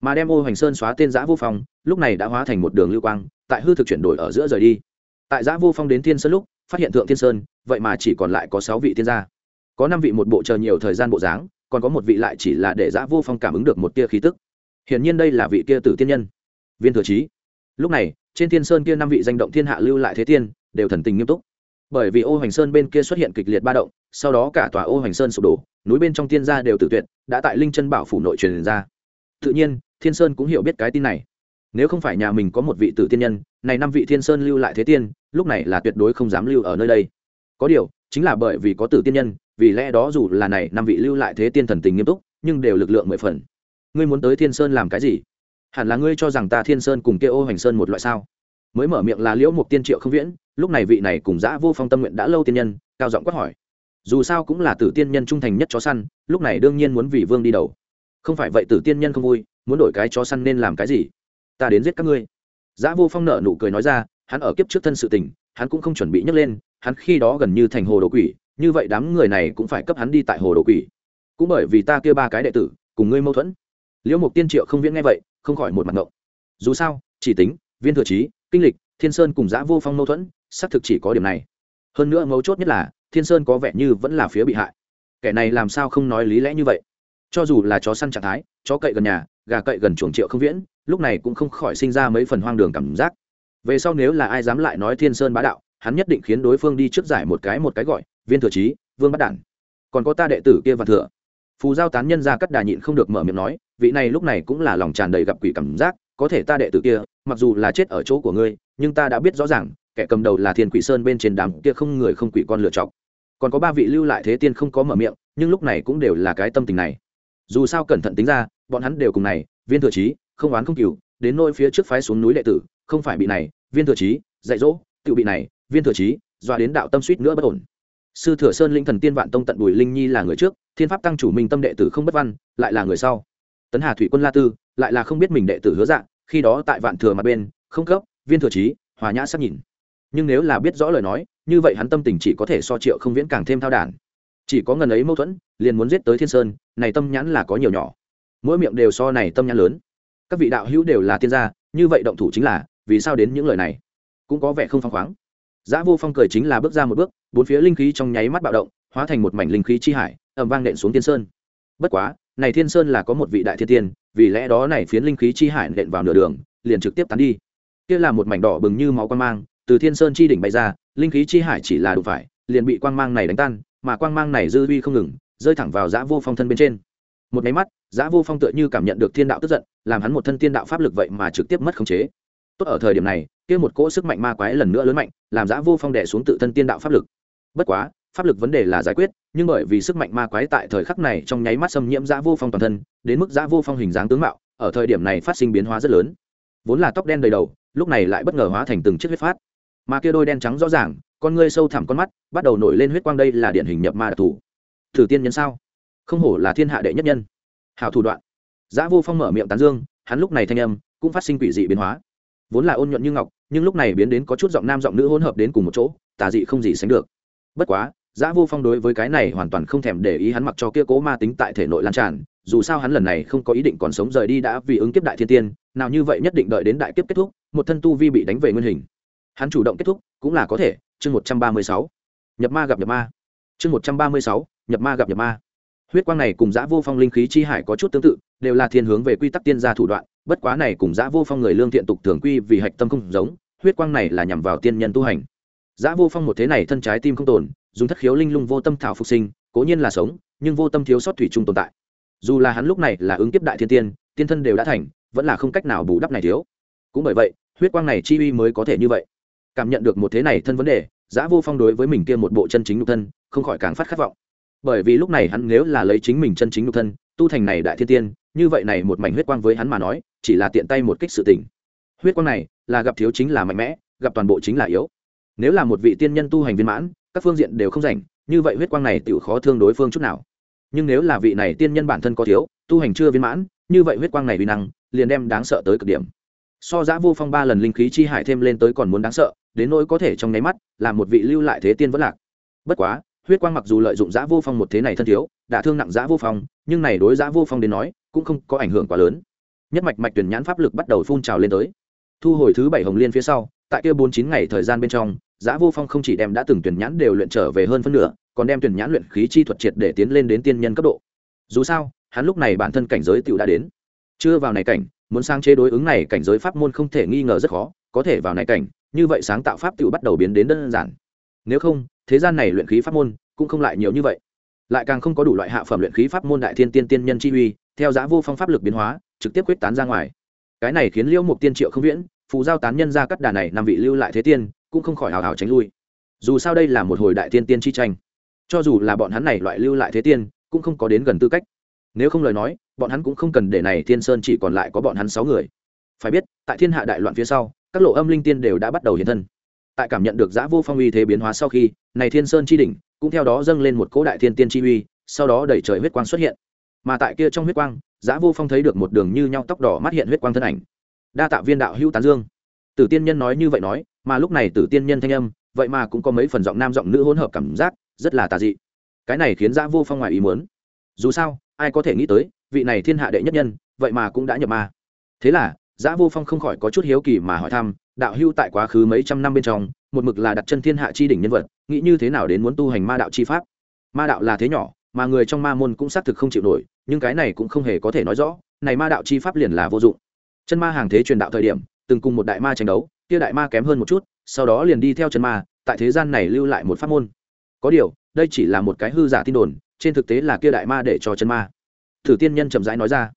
Mà đem ô hoành sơn xóa tên giã vô phong, lúc này đã hóa thành một đường lưu quang, tại hư thực chuyển đổi ở giữa rời đi. Tại giã vô phong đến thiên sơn lúc, phát hiện thượng thiên sơn, vậy mà chỉ còn lại có sáu vị thiên gia. Có năm vị một bộ chờ nhiều thời gian bộ dáng còn có một vị lại chỉ là để giã vô phong cảm ứng được một tia khí tức. Hiển nhiên đây là vị kia tử tiên nhân. Viên thừa trí. Lúc này, trên thiên sơn kia năm vị danh động thiên hạ lưu lại thế tiên, đều thần tình nghiêm túc. Bởi vì ô hoành sơn bên kia xuất hiện kịch liệt ba động, sau đó cả tòa ô hoành sơn sụp đổ, núi bên trong tiên gia đều tự tuyệt, đã tại linh chân bảo phủ nội truyền ra. Tự nhiên, thiên sơn cũng hiểu biết cái tin này. Nếu không phải nhà mình có một vị tử tiên nhân, này năm vị thiên sơn lưu lại thế tiên, lúc này là tuyệt đối không dám lưu ở nơi đây. Có điều chính là bởi vì có tử tiên nhân, vì lẽ đó dù là này năm vị lưu lại thế tiên thần tình nghiêm túc, nhưng đều lực lượng mười phần. Ngươi muốn tới thiên sơn làm cái gì? Hẳn là ngươi cho rằng ta thiên sơn cùng kia ô hoành sơn một loại sao? Mới mở miệng là liễu mục tiên triệu không viễn, lúc này vị này cùng giã vô phong tâm nguyện đã lâu tiên nhân, cao giọng quát hỏi. Dù sao cũng là tử tiên nhân trung thành nhất chó săn, lúc này đương nhiên muốn vì vương đi đầu. Không phải vậy tử tiên nhân không vui, muốn đổi cái chó săn nên làm cái gì? Ta đến giết các ngươi. Giã vô phong nợ nụ cười nói ra, hắn ở kiếp trước thân sự tình, hắn cũng không chuẩn bị nhấc lên hắn khi đó gần như thành hồ đồ quỷ, như vậy đám người này cũng phải cấp hắn đi tại hồ đồ quỷ. Cũng bởi vì ta kia ba cái đệ tử, cùng ngươi mâu thuẫn. Liễu mục tiên triệu không viễn nghe vậy, không khỏi một mặt ngộng. Dù sao, chỉ tính, viên thừa trí, kinh lịch, thiên sơn cùng giã vô phong mâu thuẫn, xác thực chỉ có điểm này. Hơn nữa mấu chốt nhất là, thiên sơn có vẻ như vẫn là phía bị hại. Kẻ này làm sao không nói lý lẽ như vậy? Cho dù là chó săn trạng thái, chó cậy gần nhà, gà cậy gần chuồng triệu không viễn, lúc này cũng không khỏi sinh ra mấy phần hoang đường cảm giác. Về sau nếu là ai dám lại nói thiên sơn bá đạo hắn nhất định khiến đối phương đi trước giải một cái một cái gọi, viên thừa trí, vương bắt đản. Còn có ta đệ tử kia và thừa. Phù giao tán nhân ra cắt đà nhịn không được mở miệng nói, vị này lúc này cũng là lòng tràn đầy gặp quỷ cảm giác, có thể ta đệ tử kia, mặc dù là chết ở chỗ của ngươi, nhưng ta đã biết rõ ràng, kẻ cầm đầu là thiên quỷ sơn bên trên đám kia không người không quỷ con lựa chọc còn có ba vị lưu lại thế tiên không có mở miệng, nhưng lúc này cũng đều là cái tâm tình này. Dù sao cẩn thận tính ra, bọn hắn đều cùng này, viên thừa trí, không oán không cừu, đến nôi phía trước phái xuống núi đệ tử, không phải bị này, viên thừa trí, dạy dỗ, tự bị này viên thừa trí, doa đến đạo tâm suýt nữa bất ổn. Sư thừa sơn linh thần tiên vạn tông tận bùi linh nhi là người trước, thiên pháp tăng chủ minh tâm đệ tử không bất văn, lại là người sau. Tấn hà thủy quân la tư, lại là không biết mình đệ tử hứa dạng, khi đó tại vạn thừa mặt bên, không cấp, viên thừa trí, hòa nhã sắc nhìn. Nhưng nếu là biết rõ lời nói, như vậy hắn tâm tình chỉ có thể so triệu không viễn càng thêm thao đản. Chỉ có ngần ấy mâu thuẫn, liền muốn giết tới thiên sơn, này tâm nhãn là có nhiều nhỏ. Mỗi miệng đều so này tâm nhãn lớn. Các vị đạo hữu đều là tiên gia, như vậy động thủ chính là, vì sao đến những lời này? Cũng có vẻ không phăng khoáng. Giá Vô Phong cười chính là bước ra một bước, bốn phía linh khí trong nháy mắt bạo động, hóa thành một mảnh linh khí chi hải, ầm vang nện xuống Thiên Sơn. Bất quá, này Thiên Sơn là có một vị đại thiên tiên, vì lẽ đó này phiến linh khí chi hải nện vào nửa đường, liền trực tiếp tán đi. Kia là một mảnh đỏ bừng như máu quang mang, từ Thiên Sơn chi đỉnh bay ra, linh khí chi hải chỉ là đủ phải, liền bị quang mang này đánh tan, mà quang mang này dư uy không ngừng, rơi thẳng vào Giá Vô Phong thân bên trên. Một cái mắt, Giá Vô Phong tựa như cảm nhận được thiên đạo tức giận, làm hắn một thân tiên đạo pháp lực vậy mà trực tiếp mất khống chế tốt ở thời điểm này, kia một cỗ sức mạnh ma quái lần nữa lớn mạnh, làm giã vô phong đẻ xuống tự thân tiên đạo pháp lực. Bất quá, pháp lực vấn đề là giải quyết, nhưng bởi vì sức mạnh ma quái tại thời khắc này trong nháy mắt xâm nhiễm giã vô phong toàn thân, đến mức giã vô phong hình dáng tướng mạo, ở thời điểm này phát sinh biến hóa rất lớn. Vốn là tóc đen đầy đầu, lúc này lại bất ngờ hóa thành từng chiếc huyết phát. Mà kia đôi đen trắng rõ ràng, con ngươi sâu thẳm con mắt, bắt đầu nổi lên huyết quang đây là điển hình nhập ma đặc thù. Thử tiên nhân sao? Không hổ là thiên hạ đệ nhất nhân. Hảo thủ đoạn. Giã vô phong mở miệng tán dương, hắn lúc này thanh âm cũng phát sinh quỷ dị biến hóa vốn là ôn nhuận như ngọc, nhưng lúc này biến đến có chút giọng nam giọng nữ hỗn hợp đến cùng một chỗ, tà dị không gì sánh được. Bất quá, giã vô phong đối với cái này hoàn toàn không thèm để ý hắn mặc cho kia cố ma tính tại thể nội lan tràn, dù sao hắn lần này không có ý định còn sống rời đi đã vì ứng kiếp đại thiên tiên, nào như vậy nhất định đợi đến đại kiếp kết thúc, một thân tu vi bị đánh về nguyên hình. Hắn chủ động kết thúc, cũng là có thể, chương một trăm ba mươi sáu. Nhập ma gặp nhập ma. Chương một trăm ba mươi sáu, nhập ma gặp nhập ma. Huyết quang này cùng giã vô phong linh khí chi hải có chút tương tự, đều là thiên hướng về quy tắc tiên gia thủ đoạn bất quá này cùng giã vô phong người lương thiện tục thường quy vì hạch tâm không giống, huyết quang này là nhằm vào tiên nhân tu hành. Giã vô phong một thế này thân trái tim không tồn, dùng thất khiếu linh lung vô tâm thảo phục sinh, cố nhiên là sống, nhưng vô tâm thiếu sót thủy chung tồn tại. Dù là hắn lúc này là ứng kiếp đại thiên tiên tiên thân đều đã thành, vẫn là không cách nào bù đắp này thiếu. Cũng bởi vậy, huyết quang này chi uy mới có thể như vậy. Cảm nhận được một thế này thân vấn đề, giã vô phong đối với mình kia một bộ chân chính nhục thân, không khỏi càng phát khát vọng. Bởi vì lúc này hắn nếu là lấy chính mình chân chính nhục thân tu thành này đại thiên tiên, như vậy này một mảnh huyết quang với hắn mà nói, chỉ là tiện tay một kích sự tình. huyết quang này là gặp thiếu chính là mạnh mẽ, gặp toàn bộ chính là yếu. Nếu là một vị tiên nhân tu hành viên mãn, các phương diện đều không rảnh, như vậy huyết quang này tự khó thương đối phương chút nào. Nhưng nếu là vị này tiên nhân bản thân có thiếu, tu hành chưa viên mãn, như vậy huyết quang này vi năng liền đem đáng sợ tới cực điểm. So giã vô phong ba lần linh khí chi hải thêm lên tới còn muốn đáng sợ, đến nỗi có thể trong nháy mắt là một vị lưu lại thế tiên vẫn lạc. Bất quá, huyết quang mặc dù lợi dụng giã vô phong một thế này thân thiếu đã thương nặng giã vô phong, nhưng này đối giã vô phong đến nói, cũng không có ảnh hưởng quá lớn. Nhất mạch mạch tuyển nhãn pháp lực bắt đầu phun trào lên tới. Thu hồi thứ bảy hồng liên phía sau, tại kia bốn chín ngày thời gian bên trong giã vô phong không chỉ đem đã từng tuyển nhãn đều luyện trở về hơn phân nửa, còn đem tuyển nhãn luyện khí chi thuật triệt để tiến lên đến tiên nhân cấp độ. Dù sao, hắn lúc này bản thân cảnh giới tựu đã đến. Chưa vào này cảnh, muốn sang chế đối ứng này cảnh giới pháp môn không thể nghi ngờ rất khó, có thể vào này cảnh, như vậy sáng tạo pháp tựu bắt đầu biến đến đơn giản. Nếu không, thế gian này luyện khí pháp môn cũng không lại nhiều như vậy lại càng không có đủ loại hạ phẩm luyện khí pháp môn đại thiên tiên tiên nhân chi uy, theo giá vô phong pháp lực biến hóa, trực tiếp quyết tán ra ngoài. Cái này khiến liễu mục tiên triệu không viễn, phù giao tán nhân ra cắt đà này năm vị lưu lại thế tiên, cũng không khỏi hào hào tránh lui. Dù sao đây là một hồi đại tiên tiên chi tranh. Cho dù là bọn hắn này loại lưu lại thế tiên, cũng không có đến gần tư cách. Nếu không lời nói, bọn hắn cũng không cần để này thiên sơn chỉ còn lại có bọn hắn sáu người. Phải biết, tại thiên hạ đại loạn phía sau, các lộ âm linh tiên đều đã bắt đầu hiện thân. Tại cảm nhận được giã vô phong uy thế biến hóa sau khi, này thiên sơn chi đỉnh cũng theo đó dâng lên một cỗ đại thiên tiên chi uy, sau đó đẩy trời huyết quang xuất hiện. Mà tại kia trong huyết quang giã vô phong thấy được một đường như nhau tóc đỏ mắt hiện huyết quang thân ảnh. Đa tạ viên đạo hữu tán dương. Tử tiên nhân nói như vậy nói, mà lúc này tử tiên nhân thanh âm, vậy mà cũng có mấy phần giọng nam giọng nữ hỗn hợp cảm giác, rất là tà dị. Cái này khiến giã vô phong ngoài ý muốn. Dù sao, ai có thể nghĩ tới, vị này thiên hạ đệ nhất nhân, vậy mà cũng đã nhập ma. Thế là giã vô phong không khỏi có chút hiếu kỳ mà hỏi thăm, đạo hưu tại quá khứ mấy trăm năm bên trong một mực là đặt chân thiên hạ chi đỉnh nhân vật, nghĩ như thế nào đến muốn tu hành ma đạo chi pháp? Ma đạo là thế nhỏ, mà người trong ma môn cũng xác thực không chịu nổi, nhưng cái này cũng không hề có thể nói rõ, này ma đạo chi pháp liền là vô dụng. Chân ma hàng thế truyền đạo thời điểm, từng cùng một đại ma tranh đấu, kia đại ma kém hơn một chút, sau đó liền đi theo chân ma, tại thế gian này lưu lại một pháp môn. Có điều, đây chỉ là một cái hư giả tin đồn, trên thực tế là kia đại ma để cho chân ma. Thử tiên nhân chậm rãi nói ra.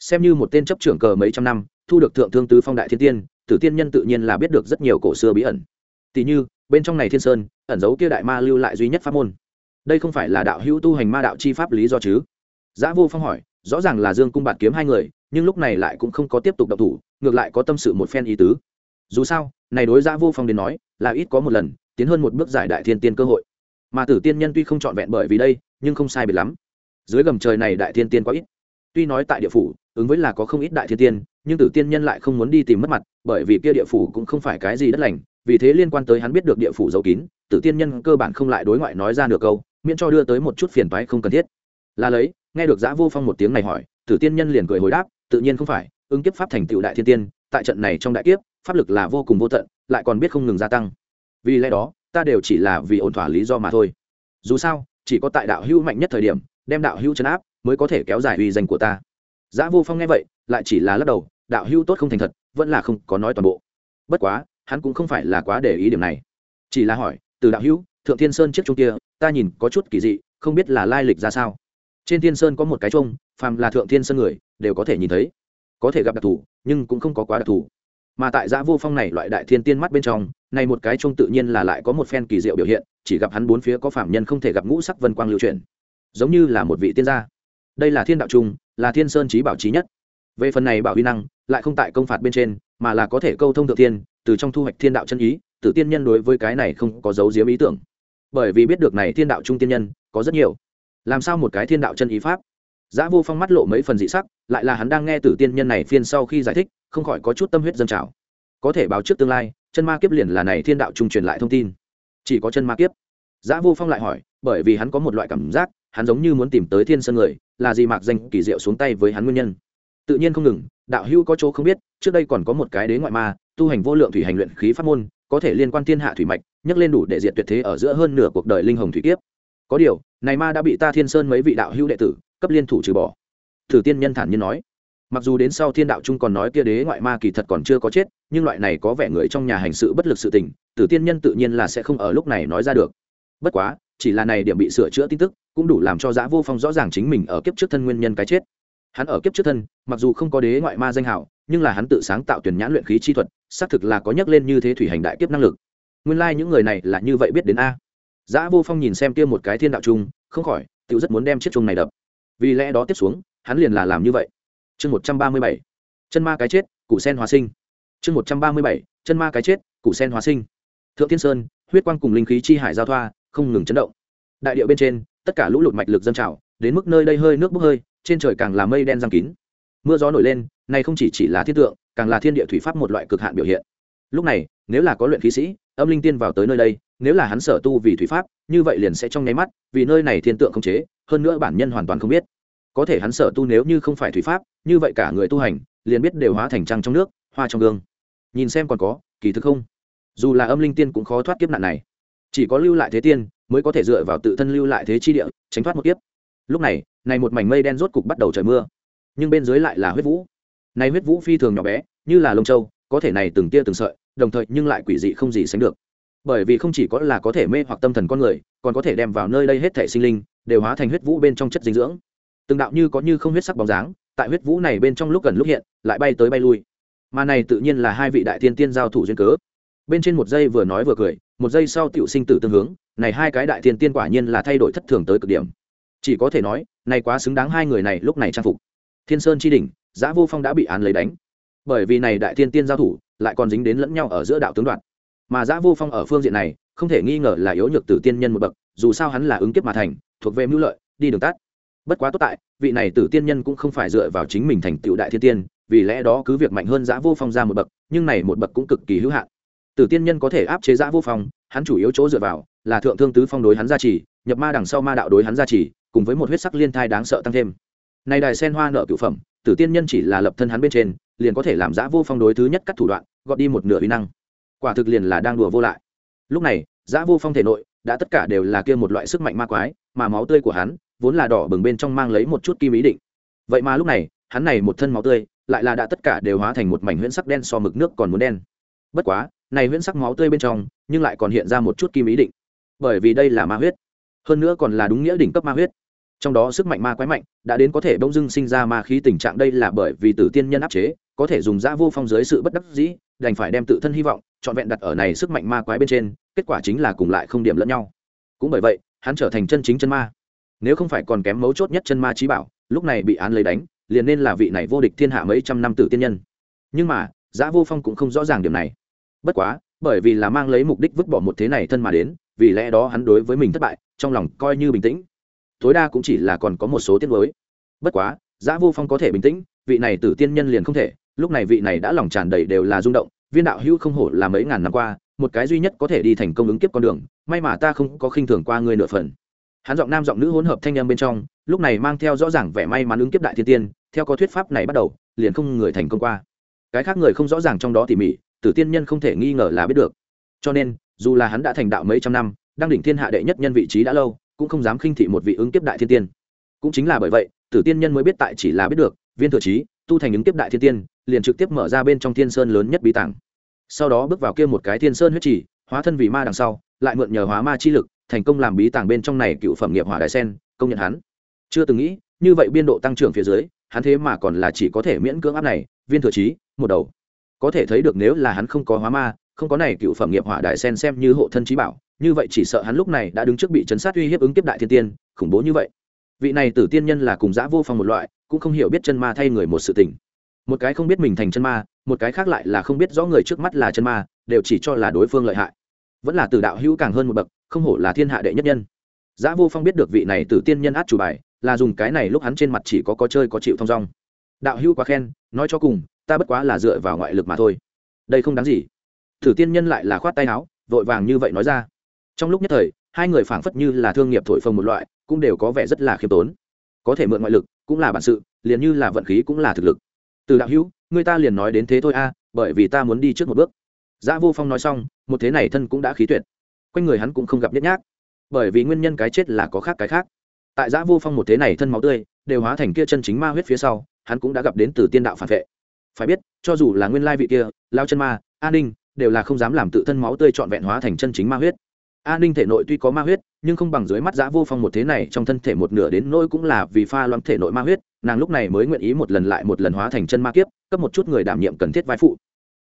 Xem như một tên chấp trưởng cờ mấy trăm năm, thu được thượng thương tứ phong đại thiên tiên tử tiên nhân tự nhiên là biết được rất nhiều cổ xưa bí ẩn tỷ như, bên trong này thiên sơn, ẩn giấu kia đại ma lưu lại duy nhất pháp môn. Đây không phải là đạo hữu tu hành ma đạo chi pháp lý do chứ? Giã vô phong hỏi, rõ ràng là dương cung bạt kiếm hai người, nhưng lúc này lại cũng không có tiếp tục động thủ, ngược lại có tâm sự một phen ý tứ. Dù sao, này đối giã vô phong đến nói, là ít có một lần, tiến hơn một bước giải đại thiên tiên cơ hội. Mà tử tiên nhân tuy không trọn vẹn bởi vì đây, nhưng không sai biệt lắm. Dưới gầm trời này đại thiên tiên có ít. Tuy nói tại địa phủ, ứng với là có không ít đại thiên tiên, nhưng tử tiên nhân lại không muốn đi tìm mất mặt, bởi vì kia địa phủ cũng không phải cái gì đất lành vì thế liên quan tới hắn biết được địa phủ giấu kín, tử tiên nhân cơ bản không lại đối ngoại nói ra được câu, miễn cho đưa tới một chút phiền toái không cần thiết. Là lấy, nghe được giã vô phong một tiếng này hỏi, tử tiên nhân liền cười hồi đáp, tự nhiên không phải, ứng kiếp pháp thành tựu đại thiên tiên, tại trận này trong đại kiếp, pháp lực là vô cùng vô tận, lại còn biết không ngừng gia tăng. Vì lẽ đó, ta đều chỉ là vì ổn thỏa lý do mà thôi. Dù sao, chỉ có tại đạo hữu mạnh nhất thời điểm, đem đạo hữu chấn áp, mới có thể kéo dài uy danh của ta. Giã vô phong nghe vậy, lại chỉ là lắc đầu, đạo hữu tốt không thành thật, vẫn là không có nói toàn bộ. Bất quá hắn cũng không phải là quá để ý điểm này. Chỉ là hỏi, từ đạo hữu, thượng thiên sơn chiếc trung kia, ta nhìn có chút kỳ dị, không biết là lai lịch ra sao? Trên thiên sơn có một cái trung phàm là thượng thiên sơn người, đều có thể nhìn thấy. Có thể gặp đặc thù, nhưng cũng không có quá đặc thù. Mà tại giã vô phong này loại đại thiên tiên mắt bên trong, này một cái chung tự nhiên là lại có một phen kỳ diệu biểu hiện, chỉ gặp hắn bốn phía có phạm nhân không thể gặp ngũ sắc vân quang lưu truyền giống như là một vị tiên gia. Đây là thiên đạo trung là thiên sơn trí bảo trí nhất. Về phần này bảo huy năng, lại không tại công phạt bên trên, mà là có thể câu thông thượng tiên từ trong thu hoạch thiên đạo chân ý tử tiên nhân đối với cái này không có dấu diếm ý tưởng bởi vì biết được này thiên đạo trung tiên nhân có rất nhiều làm sao một cái thiên đạo chân ý pháp Giá Vô Phong mắt lộ mấy phần dị sắc, lại là hắn đang nghe Tử Tiên Nhân này phiên sau khi giải thích, không khỏi có chút tâm huyết dâng trào. Có thể báo trước tương lai, chân ma kiếp liền là này thiên đạo trung truyền lại thông tin. Chỉ có chân ma kiếp. Giá Vô Phong lại hỏi, bởi vì hắn có một loại cảm giác, hắn giống như muốn tìm tới thiên sơn người, là gì mạc danh kỳ diệu xuống tay với hắn nguyên nhân. Tự nhiên không ngừng, đạo hữu có chỗ không biết, trước đây còn có một cái đế ngoại ma, tu hành vô lượng thủy hành luyện khí pháp môn, có thể liên quan thiên hạ thủy mạch, nhấc lên đủ để diệt tuyệt thế ở giữa hơn nửa cuộc đời linh hồng thủy kiếp. Có điều, này ma đã bị ta Thiên Sơn mấy vị đạo hữu đệ tử cấp liên thủ trừ bỏ. Thử tiên nhân thản nhiên nói. Mặc dù đến sau thiên đạo trung còn nói kia đế ngoại ma kỳ thật còn chưa có chết nhưng loại này có vẻ người trong nhà hành sự bất lực sự tình tử tiên nhân tự nhiên là sẽ không ở lúc này nói ra được. Bất quá chỉ là này điểm bị sửa chữa tin tức cũng đủ làm cho giã vô phong rõ ràng chính mình ở kiếp trước thân nguyên nhân cái chết hắn ở kiếp trước thân, mặc dù không có đế ngoại ma danh hảo, nhưng là hắn tự sáng tạo tuyển nhãn luyện khí chi thuật, xác thực là có nhắc lên như thế thủy hành đại kiếp năng lực. Nguyên lai、like、những người này là như vậy biết đến a. Giã vô phong nhìn xem kia một cái thiên đạo trung, không khỏi tự rất muốn đem chiếc chung này đập. Vì lẽ đó tiếp xuống, hắn liền là làm như vậy. Chương một trăm ba mươi bảy. Chân ma cái chết cụ sen hóa sinh. Chương một trăm ba mươi bảy. Chân ma cái chết cụ sen hóa sinh. Thượng thiên sơn, huyết quang cùng linh khí chi hải giao thoa, không ngừng chấn động. Đại điệu bên trên, tất cả lũ lụt mạch lực dân trào, đến mức nơi đây hơi nước bốc hơi trên trời càng là mây đen giăng kín. Mưa gió nổi lên, này không chỉ chỉ là thiên tượng, càng là thiên địa thủy pháp một loại cực hạn biểu hiện. Lúc này, nếu là có luyện khí sĩ, âm linh tiên vào tới nơi đây, nếu là hắn sở tu vì thủy pháp, như vậy liền sẽ trong nháy mắt, vì nơi này thiên tượng không chế, hơn nữa bản nhân hoàn toàn không biết. Có thể hắn sở tu nếu như không phải thủy pháp, như vậy cả người tu hành, liền biết đều hóa thành trăng trong nước, hoa trong gương. Nhìn xem còn có, kỳ thực không. Dù là âm linh tiên cũng khó thoát kiếp nạn này. Chỉ có lưu lại thế tiên, mới có thể dựa vào tự thân lưu lại thế chi địa, tránh thoát một kiếp. Lúc này này một mảnh mây đen rốt cục bắt đầu trời mưa. Nhưng bên dưới lại là huyết vũ. Này huyết vũ phi thường nhỏ bé, như là lông châu có thể này từng tia từng sợi, đồng thời nhưng lại quỷ dị không gì sánh được. Bởi vì không chỉ có là có thể mê hoặc tâm thần con người, còn có thể đem vào nơi đây hết thể sinh linh, đều hóa thành huyết vũ bên trong chất dinh dưỡng. Từng đạo như có như không huyết sắc bóng dáng, tại huyết vũ này bên trong lúc gần lúc hiện, lại bay tới bay lui. Mà này tự nhiên là hai vị đại thiên tiên giao thủ duyên cớ. Bên trên một giây vừa nói vừa cười, một giây sau tiểu sinh tử tương hướng, này hai cái đại thiên tiên quả nhiên là thay đổi thất thường tới cực điểm chỉ có thể nói này quá xứng đáng hai người này lúc này trang phục. Thiên sơn chi đỉnh, giã vô phong đã bị án lấy đánh. Bởi vì này đại thiên tiên giao thủ, lại còn dính đến lẫn nhau ở giữa đạo tướng đoạn mà giã vô phong ở phương diện này, không thể nghi ngờ là yếu nhược từ tiên nhân một bậc, dù sao hắn là ứng kiếp mà thành, thuộc về mưu lợi, đi đường tắt. Bất quá tốt tại, vị này tử tiên nhân cũng không phải dựa vào chính mình thành tựu đại thiên tiên, vì lẽ đó cứ việc mạnh hơn giã vô phong ra một bậc, nhưng này một bậc cũng cực kỳ hữu hạn. Tử tiên nhân có thể áp chế giã vô phong, hắn chủ yếu chỗ dựa vào là thượng thương tứ phong đối hắn gia trì, nhập ma đằng sau ma đạo đối hắn gia trì cùng với một huyết sắc liên thai đáng sợ tăng thêm. Này đài sen hoa nợ cửu phẩm, tử tiên nhân chỉ là lập thân hắn bên trên, liền có thể làm giã vô phong đối thứ nhất các thủ đoạn, gọt đi một nửa uy năng. Quả thực liền là đang đùa vô lại. Lúc này giã vô phong thể nội, đã tất cả đều là kia một loại sức mạnh ma quái, mà máu tươi của hắn, vốn là đỏ bừng bên trong mang lấy một chút kim ý định. Vậy mà lúc này, hắn này một thân máu tươi, lại là đã tất cả đều hóa thành một mảnh huyễn sắc đen so mực nước còn muốn đen. Bất quá, này huyễn sắc máu tươi bên trong, nhưng lại còn hiện ra một chút kim ý định. Bởi vì đây là ma huyết. Hơn nữa còn là đúng nghĩa đỉnh cấp ma huyết trong đó sức mạnh ma quái mạnh, đã đến có thể bỗng dưng sinh ra ma khí tình trạng đây là bởi vì tử tiên nhân áp chế, có thể dùng giã vô phong dưới sự bất đắc dĩ, đành phải đem tự thân hy vọng, trọn vẹn đặt ở này sức mạnh ma quái bên trên, kết quả chính là cùng lại không điểm lẫn nhau. Cũng bởi vậy, hắn trở thành chân chính chân ma. Nếu không phải còn kém mấu chốt nhất chân ma trí bảo, lúc này bị án lấy đánh, liền nên là vị này vô địch thiên hạ mấy trăm năm tử tiên nhân. Nhưng mà giã vô phong cũng không rõ ràng điểm này. Bất quá, bởi vì là mang lấy mục đích vứt bỏ một thế này thân mà đến, vì lẽ đó hắn đối với mình thất bại, trong lòng coi như bình tĩnh tối đa cũng chỉ là còn có một số tiết mới. Bất quá, giã vô phong có thể bình tĩnh, vị này tử tiên nhân liền không thể, lúc này vị này đã lòng tràn đầy đều là rung động, viên đạo hữu không hổ là mấy ngàn năm qua, một cái duy nhất có thể đi thành công ứng kiếp con đường, may mà ta không có khinh thường qua ngươi nửa phần. Hắn giọng nam giọng nữ hỗn hợp thanh âm bên trong, lúc này mang theo rõ ràng vẻ may mắn ứng kiếp đại thiên tiên, theo có thuyết pháp này bắt đầu, liền không người thành công qua. Cái khác người không rõ ràng trong đó tỉ mỉ, tử tiên nhân không thể nghi ngờ là biết được. Cho nên, dù là hắn đã thành đạo mấy trăm năm, đang đỉnh thiên hạ đệ nhất nhân vị trí đã lâu cũng không dám khinh thị một vị ứng kiếp đại thiên tiên. Cũng chính là bởi vậy, tử tiên nhân mới biết tại chỉ là biết được, viên thừa trí, tu thành ứng kiếp đại thiên tiên, liền trực tiếp mở ra bên trong thiên sơn lớn nhất bí tàng. Sau đó bước vào kia một cái thiên sơn huyết trì, hóa thân vì ma đằng sau, lại mượn nhờ hóa ma chi lực, thành công làm bí tàng bên trong này cựu phẩm nghiệp hỏa đại sen, công nhận hắn. Chưa từng nghĩ, như vậy biên độ tăng trưởng phía dưới, hắn thế mà còn là chỉ có thể miễn cưỡng áp này, viên thừa trí, một đầu. Có thể thấy được nếu là hắn không có hóa ma, không có này cựu phẩm nghiệp hỏa đại sen xem như hộ thân trí bảo như vậy chỉ sợ hắn lúc này đã đứng trước bị chấn sát uy hiếp ứng tiếp đại thiên tiên, khủng bố như vậy. Vị này tử tiên nhân là cùng giã vô phong một loại, cũng không hiểu biết chân ma thay người một sự tình. Một cái không biết mình thành chân ma, một cái khác lại là không biết rõ người trước mắt là chân ma, đều chỉ cho là đối phương lợi hại. Vẫn là từ đạo hữu càng hơn một bậc, không hổ là thiên hạ đệ nhất nhân. Giã vô phong biết được vị này tử tiên nhân át chủ bài, là dùng cái này lúc hắn trên mặt chỉ có có chơi có chịu thong dong. Đạo hữu quá khen, nói cho cùng, ta bất quá là dựa vào ngoại lực mà thôi. Đây không đáng gì. Tử tiên nhân lại là khoát tay áo, vội vàng như vậy nói ra trong lúc nhất thời hai người phảng phất như là thương nghiệp thổi phồng một loại cũng đều có vẻ rất là khiêm tốn có thể mượn ngoại lực cũng là bản sự liền như là vận khí cũng là thực lực từ đạo hữu người ta liền nói đến thế thôi a bởi vì ta muốn đi trước một bước giã Vô Phong nói xong, một thế này thân cũng đã khí tuyệt. Quanh người hắn cũng không gặp nhất nhác, bởi vì nguyên nhân cái chết là có khác cái khác. Tại giã Vô Phong một thế này thân máu tươi, đều hóa thành kia chân chính ma huyết phía sau, hắn cũng đã gặp đến từ tiên đạo phản vệ. Phải biết, cho dù là nguyên lai vị kia, lao chân ma, An Ninh, đều là không dám làm tự thân máu tươi trọn vẹn hóa thành chân chính ma huyết. An Ninh thể nội tuy có ma huyết, nhưng không bằng dưới mắt giã Vô Phong một thế này trong thân thể một nửa đến nỗi cũng là vì pha loãng thể nội ma huyết, nàng lúc này mới nguyện ý một lần lại một lần hóa thành chân ma kiếp, cấp một chút người đảm nhiệm cần thiết vai phụ.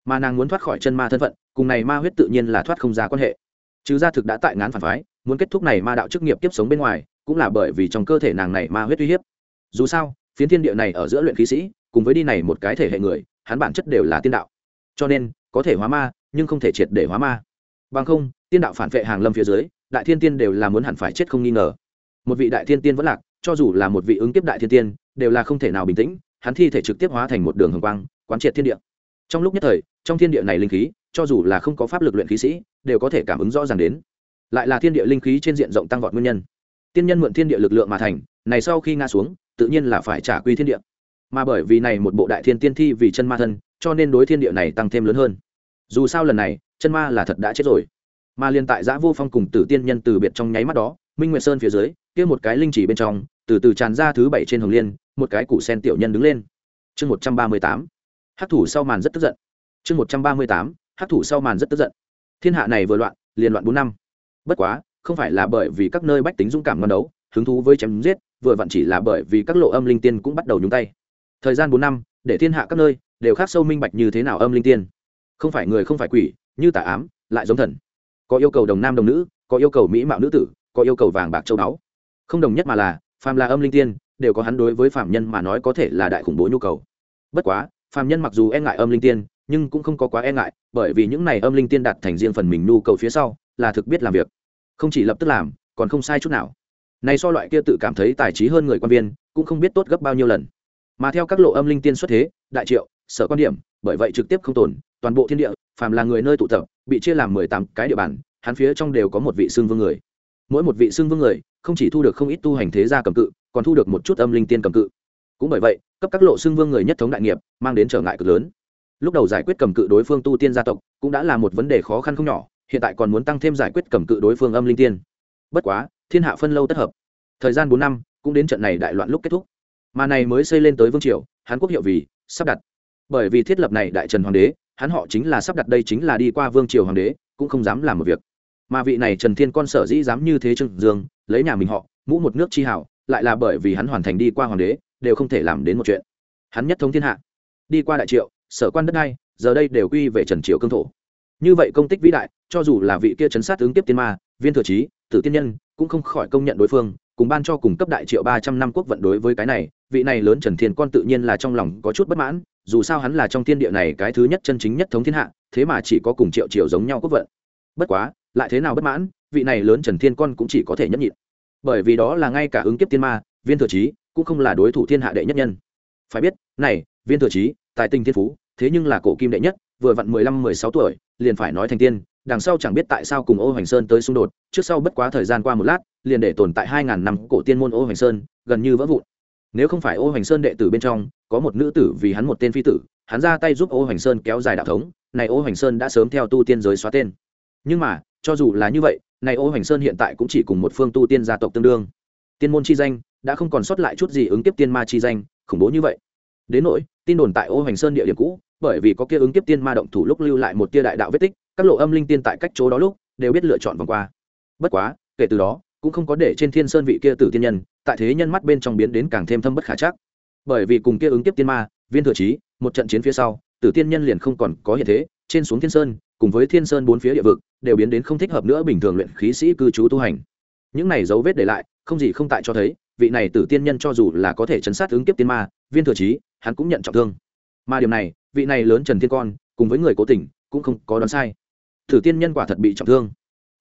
Mà nàng muốn thoát khỏi chân ma thân phận cùng này ma huyết tự nhiên là thoát không ra quan hệ. Chứ gia thực đã tại ngán phản phái muốn kết thúc này ma đạo chức nghiệp tiếp sống bên ngoài cũng là bởi vì trong cơ thể nàng này ma huyết uy hiếp. Dù sao phiến thiên địa này ở giữa luyện khí sĩ cùng với đi này một cái thể hệ người hắn bản chất đều là tiên đạo. Cho nên có thể hóa ma nhưng không thể triệt để hóa ma. Bằng không tiên đạo phản vệ hàng lâm phía dưới, đại thiên tiên đều là muốn hẳn phải chết không nghi ngờ. Một vị đại thiên tiên vẫn lạc, cho dù là một vị ứng kiếp đại thiên tiên, đều là không thể nào bình tĩnh, hắn thi thể trực tiếp hóa thành một đường hồng quang, quán triệt thiên địa. Trong lúc nhất thời, trong thiên địa này linh khí, cho dù là không có pháp lực luyện khí sĩ, đều có thể cảm ứng rõ ràng đến. Lại là thiên địa linh khí trên diện rộng tăng vọt nguyên nhân. Tiên nhân mượn thiên địa lực lượng mà thành, này sau khi nga xuống, tự nhiên là phải trả quy thiên địa. Mà bởi vì này một bộ đại thiên tiên thi vì chân ma thân, cho nên đối thiên địa này tăng thêm lớn hơn. Dù sao lần này, chân ma là thật đã chết rồi mà liên tại giã vô phong cùng tử tiên nhân từ biệt trong nháy mắt đó, minh nguyệt sơn phía dưới, kia một cái linh chỉ bên trong, từ từ tràn ra thứ bảy trên hồng liên, một cái củ sen tiểu nhân đứng lên. Chương một trăm ba mươi tám. Hát thủ sau màn rất tức giận. Chương một trăm ba mươi tám. Hát thủ sau màn rất tức giận. Thiên hạ này vừa loạn, liền loạn bốn năm. Bất quá, không phải là bởi vì các nơi bách tính dũng cảm ngon đấu, hứng thú với chém giết, vừa vặn chỉ là bởi vì các lộ âm linh tiên cũng bắt đầu nhúng tay. Thời gian bốn năm, để thiên hạ các nơi đều khác sâu minh bạch như thế nào âm linh tiên. Không phải người không phải quỷ, như tà ám, lại giống thần có yêu cầu đồng nam đồng nữ, có yêu cầu mỹ mạo nữ tử, có yêu cầu vàng bạc châu báu. Không đồng nhất mà là, phàm là âm linh tiên, đều có hắn đối với phạm nhân mà nói có thể là đại khủng bố nhu cầu. Bất quá, phàm nhân mặc dù e ngại âm linh tiên, nhưng cũng không có quá e ngại, bởi vì những này âm linh tiên đặt thành riêng phần mình nhu cầu phía sau, là thực biết làm việc. Không chỉ lập tức làm, còn không sai chút nào. Này so loại kia tự cảm thấy tài trí hơn người quan viên, cũng không biết tốt gấp bao nhiêu lần. Mà theo các lộ âm linh tiên xuất thế, đại triệu, sở quan điểm, bởi vậy trực tiếp không tồn, toàn bộ thiên địa phàm là người nơi tụ tập, bị chia làm mười tám cái địa bàn, hắn phía trong đều có một vị xương vương người. Mỗi một vị xương vương người, không chỉ thu được không ít tu hành thế gia cầm cự, còn thu được một chút âm linh tiên cầm cự. Cũng bởi vậy, cấp các lộ xương vương người nhất thống đại nghiệp, mang đến trở ngại cực lớn. Lúc đầu giải quyết cầm cự đối phương tu tiên gia tộc, cũng đã là một vấn đề khó khăn không nhỏ, hiện tại còn muốn tăng thêm giải quyết cầm cự đối phương âm linh tiên. Bất quá, thiên hạ phân lâu tất hợp. Thời gian bốn năm, cũng đến trận này đại loạn lúc kết thúc. Mà này mới xây lên tới vương triều hán quốc hiệu vì sắp đặt. Bởi vì thiết lập này đại trần hoàng đế hắn họ chính là sắp đặt đây chính là đi qua vương triều hoàng đế, cũng không dám làm một việc. Mà vị này trần thiên con sở dĩ dám như thế trương dương, lấy nhà mình họ, mũ một nước chi hảo, lại là bởi vì hắn hoàn thành đi qua hoàng đế, đều không thể làm đến một chuyện. Hắn nhất thống thiên hạ. Đi qua đại triệu sở quan đất đai, giờ đây đều quy về trần triều cương thổ. Như vậy công tích vĩ đại, cho dù là vị kia chấn sát ứng tiếp tiên ma, viên thừa trí, tử tiên nhân, cũng không khỏi công nhận đối phương, cùng ban cho cùng cấp đại triệu ba trăm năm quốc vận đối với cái này, vị này lớn trần thiên con tự nhiên là trong lòng có chút bất mãn dù sao hắn là trong thiên địa này cái thứ nhất chân chính nhất thống thiên hạ, thế mà chỉ có cùng triệu triều giống nhau quốc vận. Bất quá, lại thế nào bất mãn, vị này lớn trần thiên con cũng chỉ có thể nhấp nhịn. Bởi vì đó là ngay cả ứng kiếp tiên ma, viên thừa trí, cũng không là đối thủ thiên hạ đệ nhất nhân. Phải biết, này, viên thừa trí, tài tình thiên phú, thế nhưng là cổ kim đệ nhất, vừa vặn mười lăm, mười sáu tuổi, liền phải nói thành tiên, đằng sau chẳng biết tại sao cùng ô hoành sơn tới xung đột, trước sau bất quá thời gian qua một lát, liền để tồn tại hai ngàn năm cổ tiên môn ô hoành sơn, gần như vỡ vụn nếu không phải ô hoành sơn đệ tử bên trong, có một nữ tử vì hắn một tên phi tử, hắn ra tay giúp ô hoành sơn kéo dài đạo thống, này ô hoành sơn đã sớm theo tu tiên giới xóa tên. Nhưng mà, cho dù là như vậy, này ô hoành sơn hiện tại cũng chỉ cùng một phương tu tiên gia tộc tương đương. Tiên môn chi danh, đã không còn sót lại chút gì ứng tiếp tiên ma chi danh, khủng bố như vậy. Đến nỗi, tin đồn tại ô hoành sơn địa điểm cũ, bởi vì có kia ứng tiếp tiên ma động thủ lúc lưu lại một tia đại đạo vết tích, các lộ âm linh tiên tại cách chỗ đó lúc, đều biết lựa chọn vòng qua. Bất quá, kể từ đó, cũng không có để trên thiên sơn vị kia tử tiên nhân tại thế nhân mắt bên trong biến đến càng thêm thâm bất khả chắc. Bởi vì cùng kia ứng tiếp tiên ma, viên thừa trí, một trận chiến phía sau, tử tiên nhân liền không còn có hiện thế, trên xuống thiên sơn, cùng với thiên sơn bốn phía địa vực, đều biến đến không thích hợp nữa bình thường luyện khí sĩ cư trú tu hành. Những này dấu vết để lại, không gì không tại cho thấy, vị này tử tiên nhân cho dù là có thể chấn sát ứng kiếp tiên ma, viên thừa trí, hắn cũng nhận trọng thương. Mà điểm này, vị này lớn trần thiên con, cùng với người cố tình, cũng không có đoán sai. Tử tiên nhân quả thật bị trọng thương.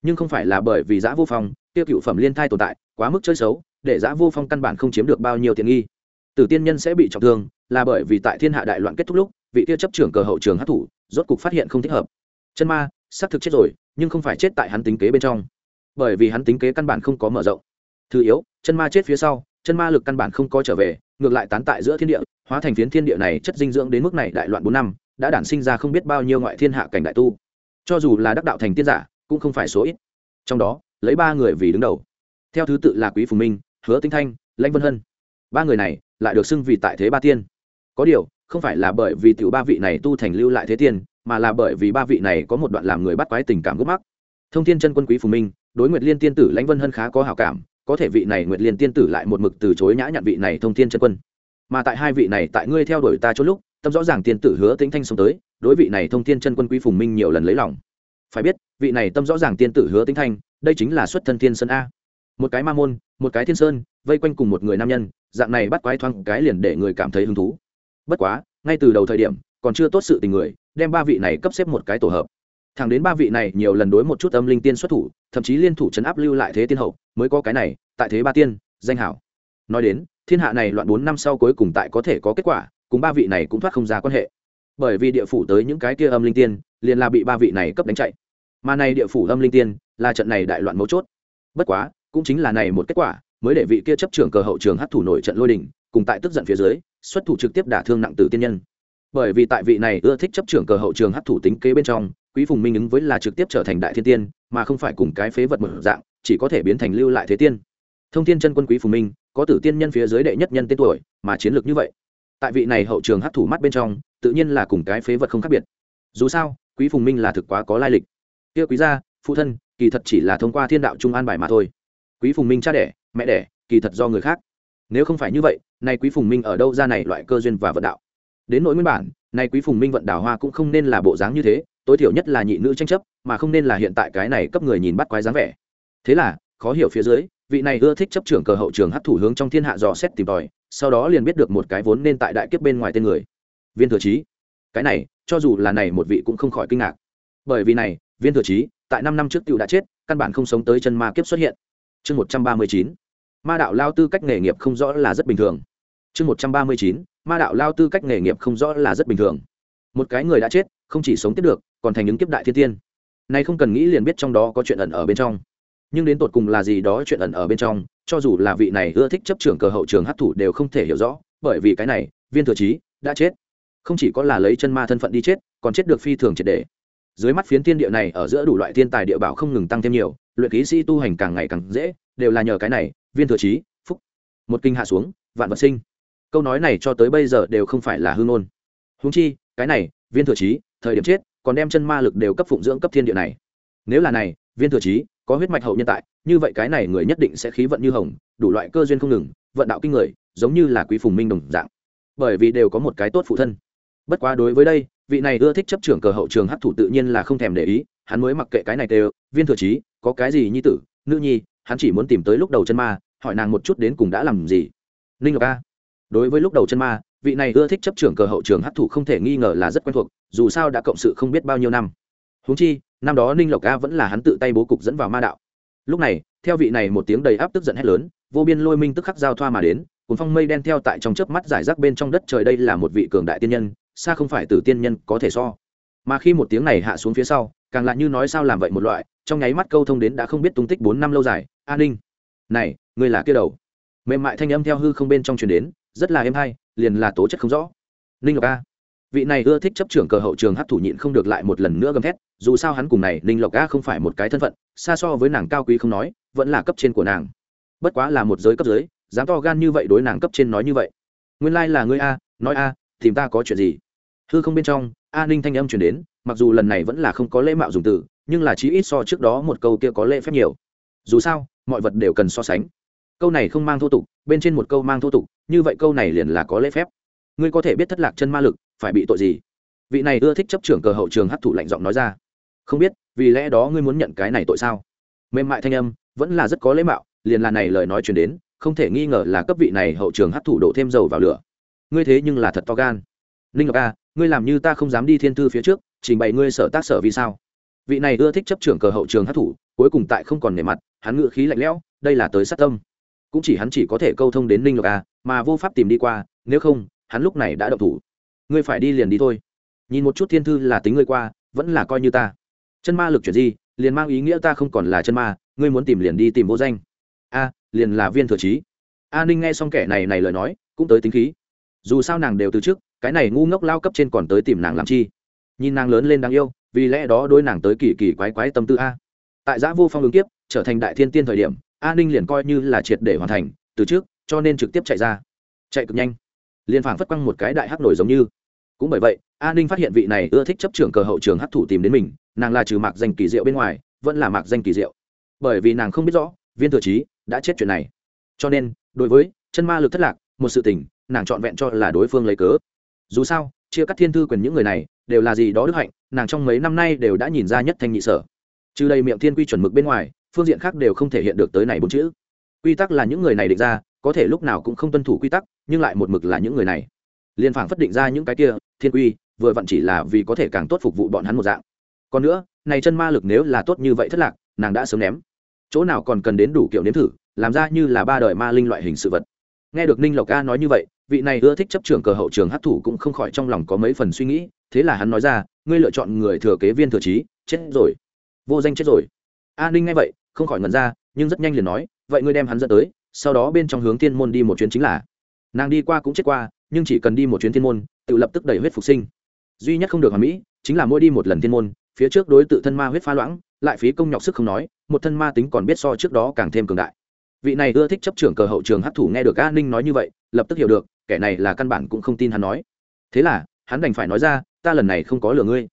Nhưng không phải là bởi vì giã vô phong tiêu cựu phẩm liên thai tồn tại, quá mức chơi xấu để giã vô phong căn bản không chiếm được bao nhiêu tiện nghi. Tử tiên nhân sẽ bị trọng thương, là bởi vì tại thiên hạ đại loạn kết thúc lúc, vị tiêu chấp trưởng cờ hậu trường hát thủ, rốt cục phát hiện không thích hợp. Chân ma, xác thực chết rồi, nhưng không phải chết tại hắn tính kế bên trong. Bởi vì hắn tính kế căn bản không có mở rộng. Thứ yếu, chân ma chết phía sau, chân ma lực căn bản không có trở về, ngược lại tán tại giữa thiên địa, hóa thành phiến thiên địa này chất dinh dưỡng đến mức này đại loạn bốn năm, đã đản sinh ra không biết bao nhiêu ngoại thiên hạ cảnh đại tu. Cho dù là đắc đạo thành tiên giả, cũng không phải số ít. Trong đó, lấy ba người vì đứng đầu. Theo thứ tự là quý phùng minh hứa tinh thanh, lãnh vân hân. Ba người này lại được xưng vì tại thế ba tiên. Có điều, không phải là bởi vì tiểu ba vị này tu thành lưu lại thế tiên, mà là bởi vì ba vị này có một đoạn làm người bắt quái tình cảm gốc mắc. Thông thiên chân quân quý phùng minh, đối nguyệt liên tiên tử lãnh vân hân khá có hảo cảm, có thể vị này nguyệt liên tiên tử lại một mực từ chối nhã nhặn vị này thông thiên chân quân. Mà tại hai vị này, tại ngươi theo đuổi ta chốt lúc, tâm rõ ràng tiên tử hứa Tinh thanh sống tới, đối vị này thông thiên chân quân quý phùng minh nhiều lần lấy lòng. Phải biết, vị này tâm rõ ràng tiên tử hứa Tinh thanh, đây chính là xuất thân thiên sơn a một cái ma môn, một cái thiên sơn, vây quanh cùng một người nam nhân, dạng này bắt quái thoáng cái liền để người cảm thấy hứng thú. Bất quá, ngay từ đầu thời điểm, còn chưa tốt sự tình người, đem ba vị này cấp xếp một cái tổ hợp. Thẳng đến ba vị này nhiều lần đối một chút âm linh tiên xuất thủ, thậm chí liên thủ chấn áp lưu lại thế tiên hậu, mới có cái này, tại thế ba tiên, danh hảo. Nói đến, thiên hạ này loạn bốn năm sau cuối cùng tại có thể có kết quả, cùng ba vị này cũng thoát không ra quan hệ. Bởi vì địa phủ tới những cái kia âm linh tiên, liền là bị ba vị này cấp đánh chạy. Mà này địa phủ âm linh tiên, là trận này đại loạn mấu chốt. Bất quá cũng chính là này một kết quả, mới để vị kia chấp trưởng cờ hậu trường hát thủ nổi trận lôi đình, cùng tại tức giận phía dưới, xuất thủ trực tiếp đả thương nặng tử tiên nhân. Bởi vì tại vị này ưa thích chấp trưởng cờ hậu trường hát thủ tính kế bên trong, quý phùng minh ứng với là trực tiếp trở thành đại thiên tiên, mà không phải cùng cái phế vật mở dạng, chỉ có thể biến thành lưu lại thế tiên. Thông thiên chân quân quý phùng minh, có tử tiên nhân phía dưới đệ nhất nhân tên tuổi, mà chiến lược như vậy. Tại vị này hậu trường hát thủ mắt bên trong, tự nhiên là cùng cái phế vật không khác biệt. Dù sao, quý phùng minh là thực quá có lai lịch. Kia quý gia, phụ thân, kỳ thật chỉ là thông qua thiên đạo trung an bài mà thôi quý phùng minh cha đẻ, mẹ đẻ, kỳ thật do người khác. Nếu không phải như vậy, nay quý phùng minh ở đâu ra này loại cơ duyên và vận đạo? Đến nỗi nguyên bản, nay quý phùng minh vận đào hoa cũng không nên là bộ dáng như thế, tối thiểu nhất là nhị nữ tranh chấp, mà không nên là hiện tại cái này cấp người nhìn bắt quái dáng vẻ. Thế là, khó hiểu phía dưới, vị này ưa thích chấp trưởng cờ hậu trường hấp thủ hướng trong thiên hạ dò xét tìm tòi, sau đó liền biết được một cái vốn nên tại đại kiếp bên ngoài tên người. Viên thừa trí cái này, cho dù là này một vị cũng không khỏi kinh ngạc. Bởi vì này, viên thừa trí tại năm năm trước t đã chết, căn bản không sống tới chân ma kiếp xuất hiện chương một trăm ba mươi chín, ma đạo lao tư cách nghề nghiệp không rõ là rất bình thường. Chương một trăm ba mươi chín, ma đạo lao tư cách nghề nghiệp không rõ là rất bình thường. Một cái người đã chết, không chỉ sống tiếp được, còn thành những kiếp đại thiên tiên. Nay không cần nghĩ liền biết trong đó có chuyện ẩn ở bên trong. Nhưng đến tột cùng là gì đó chuyện ẩn ở bên trong, cho dù là vị này ưa thích chấp trưởng cờ hậu trường hát thủ đều không thể hiểu rõ, bởi vì cái này, viên thừa trí, đã chết. Không chỉ có là lấy chân ma thân phận đi chết, còn chết được phi thường triệt đề dưới mắt phiến thiên địa này ở giữa đủ loại thiên tài địa bảo không ngừng tăng thêm nhiều luyện khí sĩ tu hành càng ngày càng dễ, đều là nhờ cái này, viên thừa trí, phúc. Một kinh hạ xuống, vạn vật sinh. Câu nói này cho tới bây giờ đều không phải là hư ngôn. Húng chi, cái này, viên thừa trí, thời điểm chết, còn đem chân ma lực đều cấp phụng dưỡng cấp thiên địa này. Nếu là này, viên thừa trí, có huyết mạch hậu nhân tại, như vậy cái này người nhất định sẽ khí vận như hồng, đủ loại cơ duyên không ngừng, vận đạo kinh người, giống như là quý phùng minh đồng dạng. Bởi vì đều có một cái tốt phụ thân. Bất quá đối với đây, vị này ưa thích chấp trưởng cờ hậu trường hấp thủ tự nhiên là không thèm để ý, hắn mới mặc kệ cái này đều, viên thừa trí có cái gì nhi tử, nữ nhi, hắn chỉ muốn tìm tới lúc đầu chân ma, hỏi nàng một chút đến cùng đã làm gì. Ninh ngọc a. Đối với lúc đầu chân ma, vị này ưa thích chấp trưởng cờ hậu trường hấp thủ không thể nghi ngờ là rất quen thuộc, dù sao đã cộng sự không biết bao nhiêu năm. Huống chi, năm đó ninh lộc a vẫn là hắn tự tay bố cục dẫn vào ma đạo. Lúc này, theo vị này một tiếng đầy áp tức giận hét lớn, vô biên lôi minh tức khắc giao thoa mà đến, cuốn phong mây đen theo tại trong chớp mắt giải rác bên trong đất trời đây là một vị cường đại tiên nhân, xa không phải từ tiên nhân có thể so. Mà khi một tiếng này hạ xuống phía sau càng lại như nói sao làm vậy một loại, trong nháy mắt câu thông đến đã không biết tung tích bốn năm lâu dài. An ninh, này, ngươi là kia đầu. Mềm mại thanh âm theo hư không bên trong truyền đến, rất là êm hay, liền là tố chất không rõ. Ninh lộc a, vị này ưa thích chấp trưởng cờ hậu trường hát thủ nhịn không được lại một lần nữa gầm thét, dù sao hắn cùng này, ninh lộc a không phải một cái thân phận, xa so với nàng cao quý không nói, vẫn là cấp trên của nàng. Bất quá là một giới cấp dưới, dám to gan như vậy đối nàng cấp trên nói như vậy. Nguyên lai、like、là ngươi a, nói a, tìm ta có chuyện gì? Hư không bên trong, a ninh thanh âm chuyển đến mặc dù lần này vẫn là không có lễ mạo dùng từ, nhưng là chí ít so trước đó một câu kia có lễ phép nhiều. Dù sao, mọi vật đều cần so sánh. Câu này không mang thô tục, bên trên một câu mang thô tục, như vậy câu này liền là có lễ phép. Ngươi có thể biết thất lạc chân ma lực, phải bị tội gì? Vị này ưa thích chấp trưởng cờ hậu trường hấp thụ lạnh giọng nói ra. Không biết, vì lẽ đó ngươi muốn nhận cái này tội sao? Mềm mại thanh âm, vẫn là rất có lễ mạo, liền là này lời nói chuyển đến, không thể nghi ngờ là cấp vị này hậu trường hấp thụ đổ thêm dầu vào lửa. Ngươi thế nhưng là thật to gan. Ninh ngọc a, ngươi làm như ta không dám đi thiên thư phía trước trình bày ngươi sở tác sở vì sao? Vị này ưa thích chấp trưởng cờ hậu trường hát thủ, cuối cùng tại không còn nề mặt, hắn ngự khí lạnh lẽo, đây là tới sát tâm. Cũng chỉ hắn chỉ có thể câu thông đến ninh lộc a mà vô pháp tìm đi qua, nếu không, hắn lúc này đã động thủ. Ngươi phải đi liền đi thôi. Nhìn một chút thiên thư là tính ngươi qua, vẫn là coi như ta. Chân ma lực chuyển gì liền mang ý nghĩa ta không còn là chân ma, ngươi muốn tìm liền đi tìm vô danh. A, liền là viên thừa trí. A ninh nghe xong kẻ này này lời nói, cũng tới tính khí. Dù sao nàng đều từ trước, cái này ngu ngốc lao cấp trên còn tới tìm nàng làm chi? Nhìn nàng lớn lên đáng yêu, vì lẽ đó đôi nàng tới kỳ kỳ quái quái tâm tư a. Tại giã vô phong ứng kiếp, trở thành đại thiên tiên thời điểm, a ninh liền coi như là triệt để hoàn thành, từ trước, cho nên trực tiếp chạy ra. Chạy cực nhanh. Liền phảng phất quăng một cái đại hắc nổi giống như. Cũng bởi vậy, a ninh phát hiện vị này ưa thích chấp trưởng cờ hậu trường hấp thủ tìm đến mình, nàng là trừ mạc danh kỳ diệu bên ngoài, vẫn là mạc danh kỳ diệu. Bởi vì nàng không biết rõ, viên thừa trí đã chết chuyện này. Cho nên, đối với chân ma lực thất lạc, một sự tình, nàng trọn vẹn cho là đối phương lấy cớ. Dù sao chia cắt thiên thư quyền những người này, đều là gì đó đức hạnh, nàng trong mấy năm nay đều đã nhìn ra nhất thanh nhị sở. Trừ đây miệng thiên quy chuẩn mực bên ngoài, phương diện khác đều không thể hiện được tới này bốn chữ. Quy tắc là những người này định ra, có thể lúc nào cũng không tuân thủ quy tắc, nhưng lại một mực là những người này. Liên phảng phất định ra những cái kia, thiên quy, vừa vặn chỉ là vì có thể càng tốt phục vụ bọn hắn một dạng. Còn nữa, này chân ma lực nếu là tốt như vậy thất lạc, nàng đã sớm ném. Chỗ nào còn cần đến đủ kiểu nếm thử, làm ra như là ba đời ma linh loại hình sự vật. Nghe được ninh lộc ca nói như vậy vị này ưa thích chấp trưởng cờ hậu trường hát thủ cũng không khỏi trong lòng có mấy phần suy nghĩ, thế là hắn nói ra, ngươi lựa chọn người thừa kế viên thừa trí, chết rồi. Vô danh chết rồi. A ninh nghe vậy, không khỏi ngẩn ra, nhưng rất nhanh liền nói, vậy ngươi đem hắn dẫn tới, sau đó bên trong hướng thiên môn đi một chuyến chính là. Nàng đi qua cũng chết qua, nhưng chỉ cần đi một chuyến thiên môn, tự lập tức đẩy huyết phục sinh. Duy nhất không được hoàn mỹ, chính là mỗi đi một lần thiên môn, phía trước đối tự thân ma huyết pha loãng, lại phí công nhọc sức không nói, một thân ma tính còn biết so trước đó càng thêm cường đại. Vị này ưa thích chấp trưởng cờ hậu trường hấp thủ nghe được a ninh nói như vậy, lập tức hiểu được kẻ này là căn bản cũng không tin hắn nói. Thế là, hắn đành phải nói ra, ta lần này không có lừa ngươi.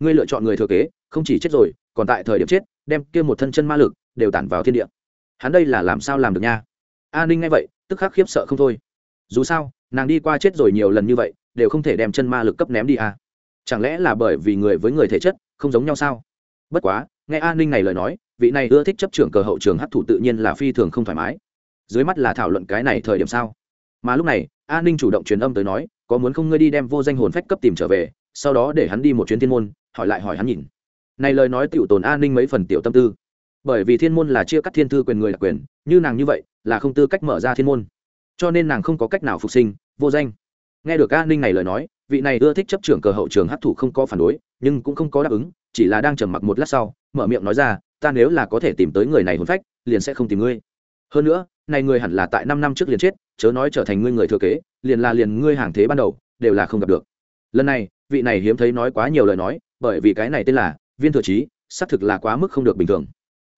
Ngươi lựa chọn người thừa kế, không chỉ chết rồi, còn tại thời điểm chết, đem kia một thân chân ma lực đều tản vào thiên địa. Hắn đây là làm sao làm được nha? A ninh nghe vậy, tức khắc khiếp sợ không thôi. Dù sao, nàng đi qua chết rồi nhiều lần như vậy, đều không thể đem chân ma lực cấp ném đi à? Chẳng lẽ là bởi vì người với người thể chất không giống nhau sao? Bất quá, nghe an ninh này lời nói, vị này ưa thích chấp trưởng cờ hậu trường hấp thụ tự nhiên là phi thường không thoải mái. Dưới mắt là thảo luận cái này thời điểm sao? Mà lúc này an ninh chủ động truyền âm tới nói, có muốn không ngươi đi đem vô danh hồn phách cấp tìm trở về, sau đó để hắn đi một chuyến thiên môn, hỏi lại hỏi hắn nhìn. Này lời nói tiểu tồn an ninh mấy phần tiểu tâm tư. Bởi vì thiên môn là chia cắt thiên thư quyền người đặc quyền, như nàng như vậy, là không tư cách mở ra thiên môn. Cho nên nàng không có cách nào phục sinh, vô danh. Nghe được an ninh này lời nói, vị này ưa thích chấp trưởng cờ hậu trường hấp thụ không có phản đối, nhưng cũng không có đáp ứng, chỉ là đang trầm mặc một lát sau, mở miệng nói ra, ta nếu là có thể tìm tới người này hồn phách, liền sẽ không tìm ngươi hơn nữa, này người hẳn là tại năm năm trước liền chết, chớ nói trở thành ngươi người thừa kế, liền là liền ngươi hàng thế ban đầu, đều là không gặp được. Lần này, vị này hiếm thấy nói quá nhiều lời nói, bởi vì cái này tên là viên thừa trí xác thực là quá mức không được bình thường.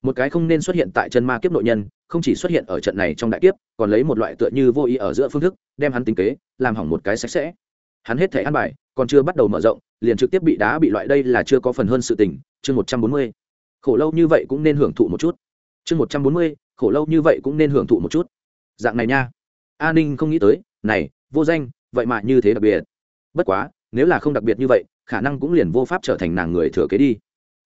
Một cái không nên xuất hiện tại chân ma kiếp nội nhân, không chỉ xuất hiện ở trận này trong đại kiếp, còn lấy một loại tựa như vô ý ở giữa phương thức, đem hắn tính kế, làm hỏng một cái sạch sẽ. Hắn hết thể ăn bài, còn chưa bắt đầu mở rộng, liền trực tiếp bị đá bị loại đây là chưa có phần hơn sự tình, chương một trăm bốn mươi. Khổ lâu như vậy cũng nên hưởng thụ một chút. Chương một trăm bốn mươi khổ lâu như vậy cũng nên hưởng thụ một chút. Dạng này nha. A ninh không nghĩ tới, này, vô danh, vậy mà như thế đặc biệt. Bất quá, nếu là không đặc biệt như vậy, khả năng cũng liền vô pháp trở thành nàng người thừa kế đi.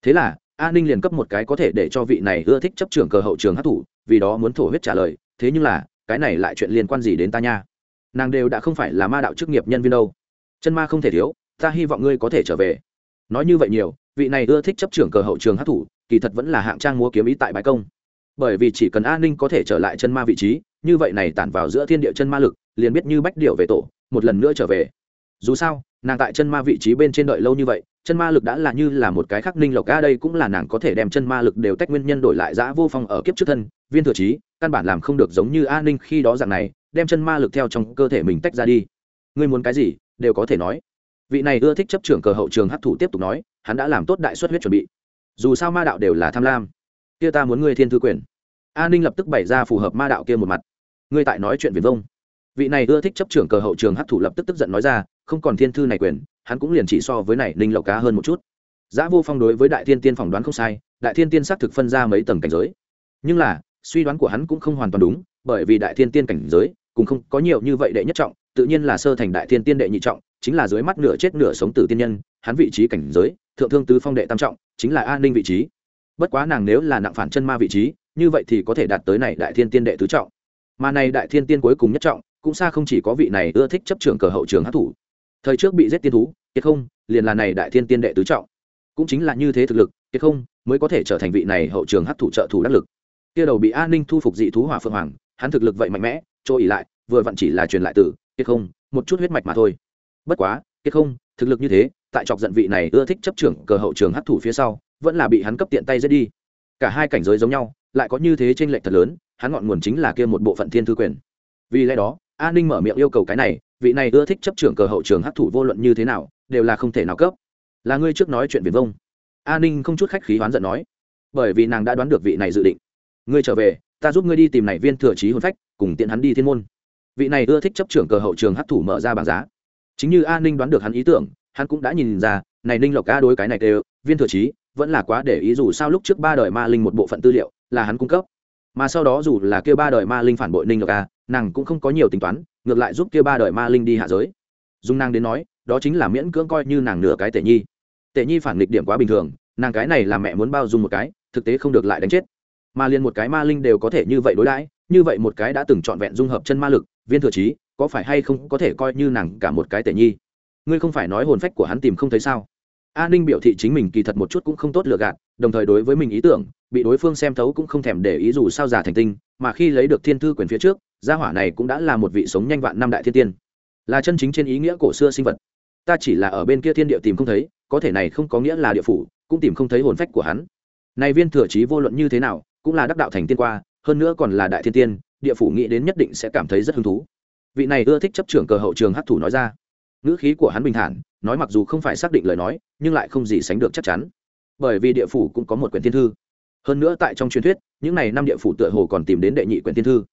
Thế là, a ninh liền cấp một cái có thể để cho vị này ưa thích chấp trưởng cờ hậu trường hát thủ vì đó muốn thổ huyết trả lời, thế nhưng là, cái này lại chuyện liên quan gì đến ta nha? Nàng đều đã không phải là ma đạo chức nghiệp nhân viên đâu. Chân ma không thể thiếu, ta hy vọng ngươi có thể trở về. Nói như vậy nhiều, vị này ưa thích chấp trưởng cờ hậu trường hát thủ kỳ thật vẫn là hạng trang múa kiếm ý tại bãi công bởi vì chỉ cần an ninh có thể trở lại chân ma vị trí, như vậy này tản vào giữa thiên địa chân ma lực, liền biết như bách điệu về tổ, một lần nữa trở về. Dù sao, nàng tại chân ma vị trí bên trên đợi lâu như vậy, chân ma lực đã là như là một cái khắc ninh lộc a đây cũng là nàng có thể đem chân ma lực đều tách nguyên nhân đổi lại giã vô phong ở kiếp trước thân, viên thừa trí, căn bản làm không được giống như An ninh khi đó dạng này, đem chân ma lực theo trong cơ thể mình tách ra đi. Ngươi muốn cái gì, đều có thể nói. Vị này ưa thích chấp trưởng cờ hậu trường hấp thụ tiếp tục nói, hắn đã làm tốt đại xuất huyết chuẩn bị. Dù sao ma đạo đều là tham lam kia ta muốn ngươi thiên thư quyền. A ninh lập tức bày ra phù hợp ma đạo kia một mặt. Ngươi tại nói chuyện viền vông. Vị này ưa thích chấp trưởng cờ hậu trường hấp thụ lập tức tức giận nói ra, không còn thiên thư này quyền, hắn cũng liền chỉ so với này ninh lộc cá hơn một chút. Giá vô phong đối với đại thiên tiên phỏng đoán không sai, đại thiên tiên xác thực phân ra mấy tầng cảnh giới. Nhưng là, suy đoán của hắn cũng không hoàn toàn đúng, bởi vì đại thiên tiên cảnh giới cũng không có nhiều như vậy đệ nhất trọng, tự nhiên là sơ thành đại thiên tiên đệ nhị trọng, chính là dưới mắt nửa chết nửa sống tử tiên nhân, hắn vị trí cảnh giới, thượng thương tứ phong đệ tam trọng, chính là an ninh vị trí bất quá nàng nếu là nặng phản chân ma vị trí, như vậy thì có thể đạt tới này đại thiên tiên đệ tứ trọng. Mà này đại thiên tiên cuối cùng nhất trọng, cũng xa không chỉ có vị này ưa thích chấp trường cờ hậu trường hát thủ thời trước bị giết tiên thú, kiệt không, liền là này đại thiên tiên đệ tứ trọng. Cũng chính là như thế thực lực, kiệt không mới có thể trở thành vị này hậu trường hát thủ trợ thủ đắc lực. Kia đầu bị an ninh thu phục dị thú hỏa phượng hoàng, hắn thực lực vậy mạnh mẽ, chỗ ỉ lại, vừa vặn chỉ là truyền lại từ, kiệt không, một chút huyết mạch mà thôi. Bất quá, kiệt không, thực lực như thế, tại chọc giận vị này ưa thích chấp trưởng cờ hậu trường hát thủ phía sau vẫn là bị hắn cấp tiện tay giết đi. Cả hai cảnh giới giống nhau, lại có như thế t r ê n lệch thật lớn, hắn ngọn nguồn chính là kia một bộ phận thiên thư quyền. Vì lẽ đó an ninh mở miệng yêu cầu cái này, vị này ưa thích chấp trưởng cờ hậu trường hắc thủ vô luận như thế nào, đều là không thể nào cấp. Là ngươi trước nói chuyện viền vông. An ninh không chút khách khí hoán giận nói. Bởi vì nàng đã đoán được vị này dự định. Ngươi trở về, ta giúp ngươi đi tìm này viên thừa trí hồn phách, cùng tiện hắn đi thiên môn. Vị này ưa thích chấp trưởng cờ hậu trường hắc thủ mở ra bảng giá. Chính như an ninh đoán được hắn ý tưởng, hắn cũng đã nhìn ra, này ninh lộc ca đối cái này đều, viên thừa trí vẫn là quá để ý dù sao lúc trước ba đời ma linh một bộ phận tư liệu là hắn cung cấp. Mà sau đó dù là kêu ba đời ma linh phản bội ninh lộc a, nàng cũng không có nhiều tính toán, ngược lại giúp kêu ba đời ma linh đi hạ giới. Dung nàng đến nói, đó chính là miễn cưỡng coi như nàng nửa cái tệ nhi. Tệ nhi phản nghịch điểm quá bình thường, nàng cái này là mẹ muốn bao dung một cái, thực tế không được lại đánh chết. Mà liền một cái ma linh đều có thể như vậy đối đãi, như vậy một cái đã từng trọn vẹn dung hợp chân ma lực, viên thừa trí, có phải hay không có thể coi như nàng cả một cái tệ nhi? Ngươi không phải nói hồn phách của hắn tìm không thấy sao? A ninh biểu thị chính mình kỳ thật một chút cũng không tốt lựa gạt, đồng thời đối với mình ý tưởng, bị đối phương xem thấu cũng không thèm để ý dù sao giả thành tinh, mà khi lấy được thiên thư quyền phía trước, gia hỏa này cũng đã là một vị sống nhanh vạn năm đại thiên tiên. Là chân chính trên ý nghĩa cổ xưa sinh vật. Ta chỉ là ở bên kia thiên địa tìm không thấy, có thể này không có nghĩa là địa phủ, cũng tìm không thấy hồn phách của hắn. Này viên thừa trí vô luận như thế nào, cũng là đắc đạo thành tiên qua, hơn nữa còn là đại thiên tiên, địa phủ nghĩ đến nhất định sẽ cảm thấy rất hứng thú. Vị này ưa thích chấp trưởng cờ hậu trường hắc thủ nói ra. Ngữ khí của hắn bình thản nói mặc dù không phải xác định lời nói, nhưng lại không gì sánh được chắc chắn. Bởi vì địa phủ cũng có một quyển thiên thư. Hơn nữa tại trong truyền thuyết, những n à y năm địa phủ tựa hồ còn tìm đến đệ nhị quyển thiên thư.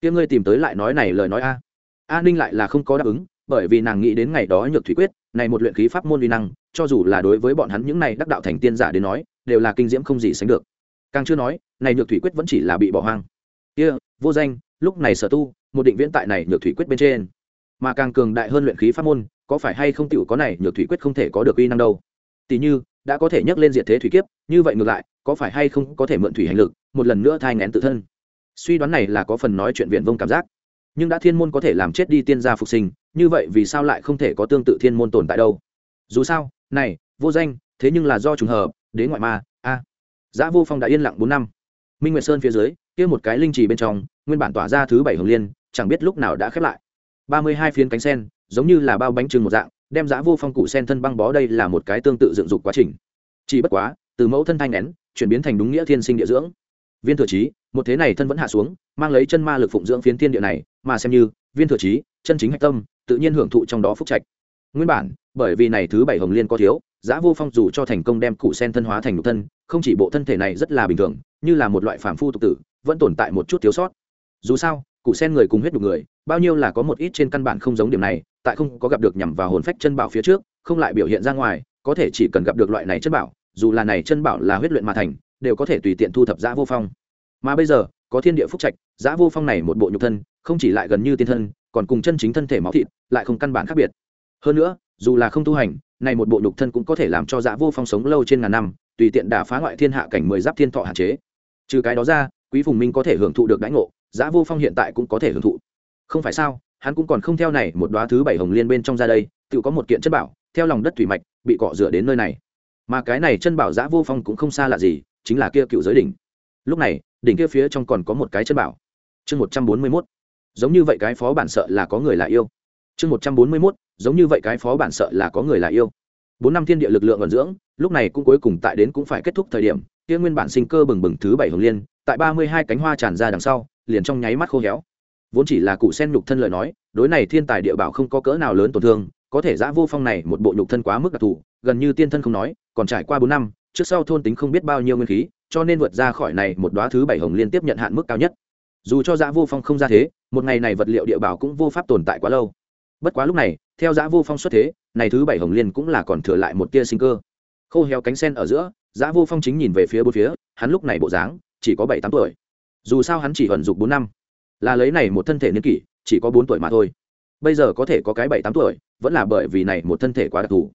Kia ngươi tìm tới lại nói này lời nói a. A ninh lại là không có đáp ứng, bởi vì nàng nghĩ đến ngày đó nhược thủy quyết, này một luyện khí pháp môn vi năng, cho dù là đối với bọn hắn những này đắc đạo thành tiên giả đến nói, đều là kinh diễm không gì sánh được. Càng chưa nói, này nhược thủy quyết vẫn chỉ là bị bỏ hoang. Kia, vô danh, lúc này sở tu, một định viễn tại này nhược thủy quyết bên trên. Mà càng cường đại hơn luyện khí pháp môn có phải hay không tiểu có này nhược thủy quyết không thể có được uy năng đâu? Tỷ như, đã có thể nhắc lên diệt thế thủy kiếp, như vậy ngược lại, có phải hay không có thể mượn thủy hành lực, một lần nữa thai ngén tự thân? Suy đoán này là có phần nói chuyện viện vông cảm giác. Nhưng đã thiên môn có thể làm chết đi tiên gia phục sinh, như vậy vì sao lại không thể có tương tự thiên môn tồn tại đâu? Dù sao, này, vô danh, thế nhưng là do trùng hợp đến ngoại ma, a. À. giã vô phong đã yên lặng bốn năm. Minh nguyệt sơn phía dưới, kia một cái linh trì bên trong, nguyên bản tỏa ra thứ bảy hồng liên, chẳng biết lúc nào đã khép lại. Ba mươi hai phiến cánh sen giống như là bao bánh trưng một dạng, đem giã vô phong cụ sen thân băng bó đây là một cái tương tự dựng dục quá trình. Chỉ bất quá, từ mẫu thân thanh nén, chuyển biến thành đúng nghĩa thiên sinh địa dưỡng. Viên thừa trí, một thế này thân vẫn hạ xuống, mang lấy chân ma lực phụng dưỡng phiến thiên địa này, mà xem như, viên thừa trí, chân chính hạch tâm, tự nhiên hưởng thụ trong đó phúc trạch. Nguyên bản, bởi vì này thứ bảy hồng liên có thiếu giã vô phong dù cho thành công đem cụ sen thân hóa thành nhục thân, không chỉ bộ thân thể này rất là bình thường, như là một loại phản phu tục tử, vẫn tồn tại một chút thiếu sót. Dù sao cụ sen người cùng huyết nhục người, bao nhiêu là có một ít trên căn bản không giống điểm này tại không có gặp được nhằm vào hồn phách chân bảo phía trước, không lại biểu hiện ra ngoài, có thể chỉ cần gặp được loại này chân bảo, dù là này chân bảo là huyết luyện mà thành, đều có thể tùy tiện thu thập giã vô phong. Mà bây giờ, có thiên địa phúc trạch, giã vô phong này một bộ nhục thân, không chỉ lại gần như tiên thân, còn cùng chân chính thân thể máu thịt, lại không căn bản khác biệt. Hơn nữa, dù là không tu hành, này một bộ nhục thân cũng có thể làm cho giã vô phong sống lâu trên ngàn năm, tùy tiện đả phá ngoại thiên hạ cảnh mười giáp thiên thọ hạn chế. Trừ cái đó ra, quý phùng minh có thể hưởng thụ được đãi ngộ, giã vô phong hiện tại cũng có thể hưởng thụ. Không phải sao? Hắn cũng còn không theo này, một đoá thứ bảy hồng liên bên trong ra đây, tự có một kiện chất bảo, theo lòng đất thủy mạch, bị cọ rửa đến nơi này. Mà cái này chân bảo giã vô phong cũng không xa lạ gì, chính là kia cựu giới đỉnh. Lúc này, đỉnh kia phía trong còn có một cái chân bảo. Chương một trăm bốn mươi mốt. Giống như vậy cái phó bản sợ là có người là yêu. Chương một trăm bốn mươi mốt, giống như vậy cái phó bản sợ là có người là yêu. Bốn năm thiên địa lực lượng vận dưỡng, lúc này cũng cuối cùng tại đến cũng phải kết thúc thời điểm, kia nguyên bản sinh cơ bừng bừng thứ bảy hồng liên, tại ba mươi hai cánh hoa tràn ra đằng sau, liền trong nháy mắt khô héo vốn chỉ là cụ sen nhục thân lời nói, đối này thiên tài địa bảo không có cỡ nào lớn tổn thương, có thể giã vô phong này một bộ nhục thân quá mức đặc thù, gần như tiên thân không nói, còn trải qua bốn năm, trước sau thôn tính không biết bao nhiêu nguyên khí, cho nên vượt ra khỏi này một đoá thứ bảy hồng liên tiếp nhận hạn mức cao nhất. Dù cho giã vô phong không ra thế, một ngày này vật liệu địa bảo cũng vô pháp tồn tại quá lâu. Bất quá lúc này, theo giã vô phong xuất thế, này thứ bảy hồng liên cũng là còn thừa lại một tia sinh cơ. Khô heo cánh sen ở giữa, giã vô phong chính nhìn về phía bốn phía, hắn lúc này bộ dáng chỉ có bảy tám tuổi. Dù sao hắn chỉ vận dục bốn năm là lấy này một thân thể niên kỷ chỉ có bốn tuổi mà thôi bây giờ có thể có cái bảy tám tuổi vẫn là bởi vì này một thân thể quá đặc thù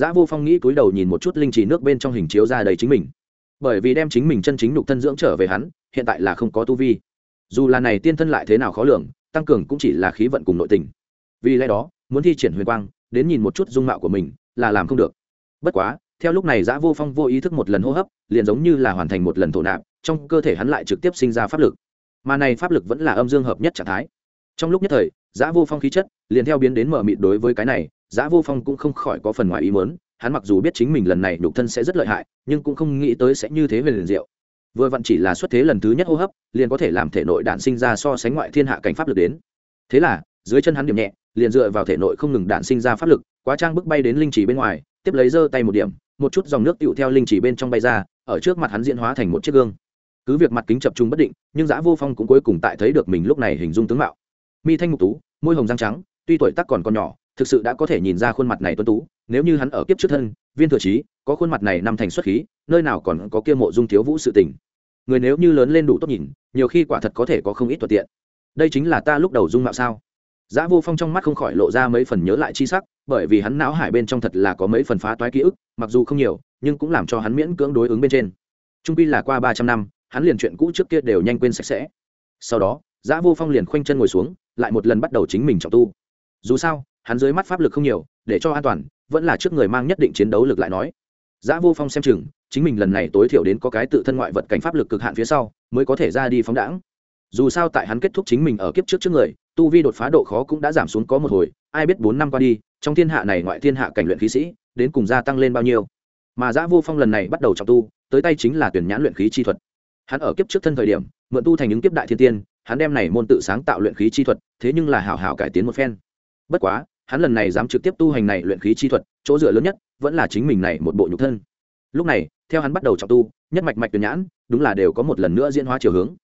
Giá Vô Phong nghĩ cúi đầu nhìn một chút linh trì nước bên trong hình chiếu ra đầy chính mình. Bởi vì đem chính mình chân chính nhục thân dưỡng trở về hắn, hiện tại là không có tu vi. Dù là này tiên thân lại thế nào khó lường, tăng cường cũng chỉ là khí vận cùng nội tình. Vì lẽ đó, muốn thi triển huyền quang, đến nhìn một chút dung mạo của mình, là làm không được. Bất quá, theo lúc này Giá Vô Phong vô ý thức một lần hô hấp, liền giống như là hoàn thành một lần thổ nạp, trong cơ thể hắn lại trực tiếp sinh ra pháp lực. Mà này pháp lực vẫn là âm dương hợp nhất trạng thái. Trong lúc nhất thời, giã Vô Phong khí chất liền theo biến đến mở mịt đối với cái này, giã Vô Phong cũng không khỏi có phần ngoài ý muốn, hắn mặc dù biết chính mình lần này nhục thân sẽ rất lợi hại, nhưng cũng không nghĩ tới sẽ như thế về liền diệu. Vừa vặn chỉ là xuất thế lần thứ nhất hô hấp, liền có thể làm thể nội đạn sinh ra so sánh ngoại thiên hạ cảnh pháp lực đến. Thế là, dưới chân hắn điểm nhẹ, liền dựa vào thể nội không ngừng đạn sinh ra pháp lực, quá trang bức bay đến linh chỉ bên ngoài, tiếp lấy giơ tay một điểm, một chút dòng nước tựu theo linh chỉ bên trong bay ra, ở trước mặt hắn diễn hóa thành một chiếc gương. Cứ việc mặt kính chập trung bất định, nhưng giã Vô Phong cũng cuối cùng tại thấy được mình lúc này hình dung tướng mạo. Mi thanh mục tú, môi hồng răng trắng, tuy tuổi tác còn còn nhỏ, thực sự đã có thể nhìn ra khuôn mặt này tuấn tú nếu như hắn ở kiếp trước thân viên thừa trí có khuôn mặt này năm thành xuất khí nơi nào còn có kia mộ dung thiếu vũ sự tình người nếu như lớn lên đủ tốt nhìn nhiều khi quả thật có thể có không ít thuận tiện đây chính là ta lúc đầu dung mạo sao Giá Vô Phong trong mắt không khỏi lộ ra mấy phần nhớ lại chi sắc, bởi vì hắn não hải bên trong thật là có mấy phần phá toái ký ức, mặc dù không nhiều, nhưng cũng làm cho hắn miễn cưỡng đối ứng bên trên. Trung quy là qua ba trăm năm, hắn liền chuyện cũ trước kia đều nhanh quên sạch sẽ. Sau đó, Giá Vô Phong liền khoanh chân ngồi xuống, lại một lần bắt đầu chính mình trọng tu. Dù sao, hắn dưới mắt pháp lực không nhiều để cho an toàn vẫn là trước người mang nhất định chiến đấu lực lại nói Giá Vô Phong xem chừng, chính mình lần này tối thiểu đến có cái tự thân ngoại vật cảnh pháp lực cực hạn phía sau, mới có thể ra đi phóng đãng. Dù sao tại hắn kết thúc chính mình ở kiếp trước trước người, tu vi đột phá độ khó cũng đã giảm xuống có một hồi, ai biết bốn năm qua đi, trong thiên hạ này ngoại thiên hạ cảnh luyện khí sĩ, đến cùng gia tăng lên bao nhiêu. Mà Giá Vô Phong lần này bắt đầu trọng tu, tới tay chính là tuyển nhãn luyện khí chi thuật. Hắn ở kiếp trước thân thời điểm, mượn tu thành những kiếp đại thiên tiên, hắn đem này môn tự sáng tạo luyện khí chi thuật, thế nhưng là hảo hảo cải tiến một phen. Bất quá, hắn lần này dám trực tiếp tu hành này luyện khí chi thuật chỗ dựa lớn nhất vẫn là chính mình này một bộ nhục thân. Lúc này theo hắn bắt đầu trọng tu nhất mạch mạch tuyển nhãn đúng là đều có một lần nữa diễn hóa chiều hướng.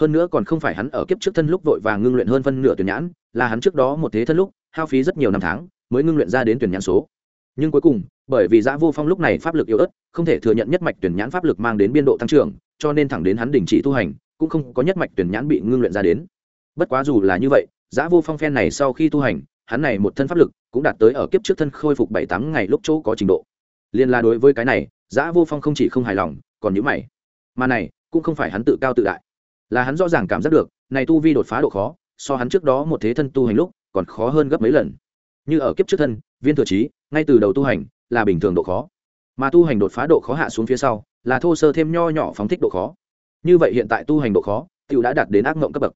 Hơn nữa còn không phải hắn ở kiếp trước thân lúc vội vàng ngưng luyện hơn phân nửa tuyển nhãn là hắn trước đó một thế thân lúc hao phí rất nhiều năm tháng mới ngưng luyện ra đến tuyển nhãn số nhưng cuối cùng, bởi vì giã vô phong lúc này pháp lực yếu ớt, không thể thừa nhận nhất mạch tuyển nhãn pháp lực mang đến biên độ tăng trưởng, cho nên thẳng đến hắn đình chỉ tu hành, cũng không có nhất mạch tuyển nhãn bị ngưng luyện ra đến. Bất quá dù là như vậy, giã vô phong phen này sau khi tu hành, hắn này một thân pháp lực cũng đạt tới ở kiếp trước thân khôi phục bảy tám ngày lúc chỗ có trình độ. Liên la đối với cái này, giã vô phong không chỉ không hài lòng, còn nhữ mày. Mà này, cũng không phải hắn tự cao tự đại. Là hắn rõ ràng cảm giác được, này tu vi đột phá độ khó, so hắn trước đó một thế thân tu hành lúc còn khó hơn gấp mấy lần như ở kiếp trước thân viên thừa trí ngay từ đầu tu hành là bình thường độ khó mà tu hành đột phá độ khó hạ xuống phía sau là thô sơ thêm nho nhỏ phóng thích độ khó như vậy hiện tại tu hành độ khó t đã đạt đến ác mộng cấp bậc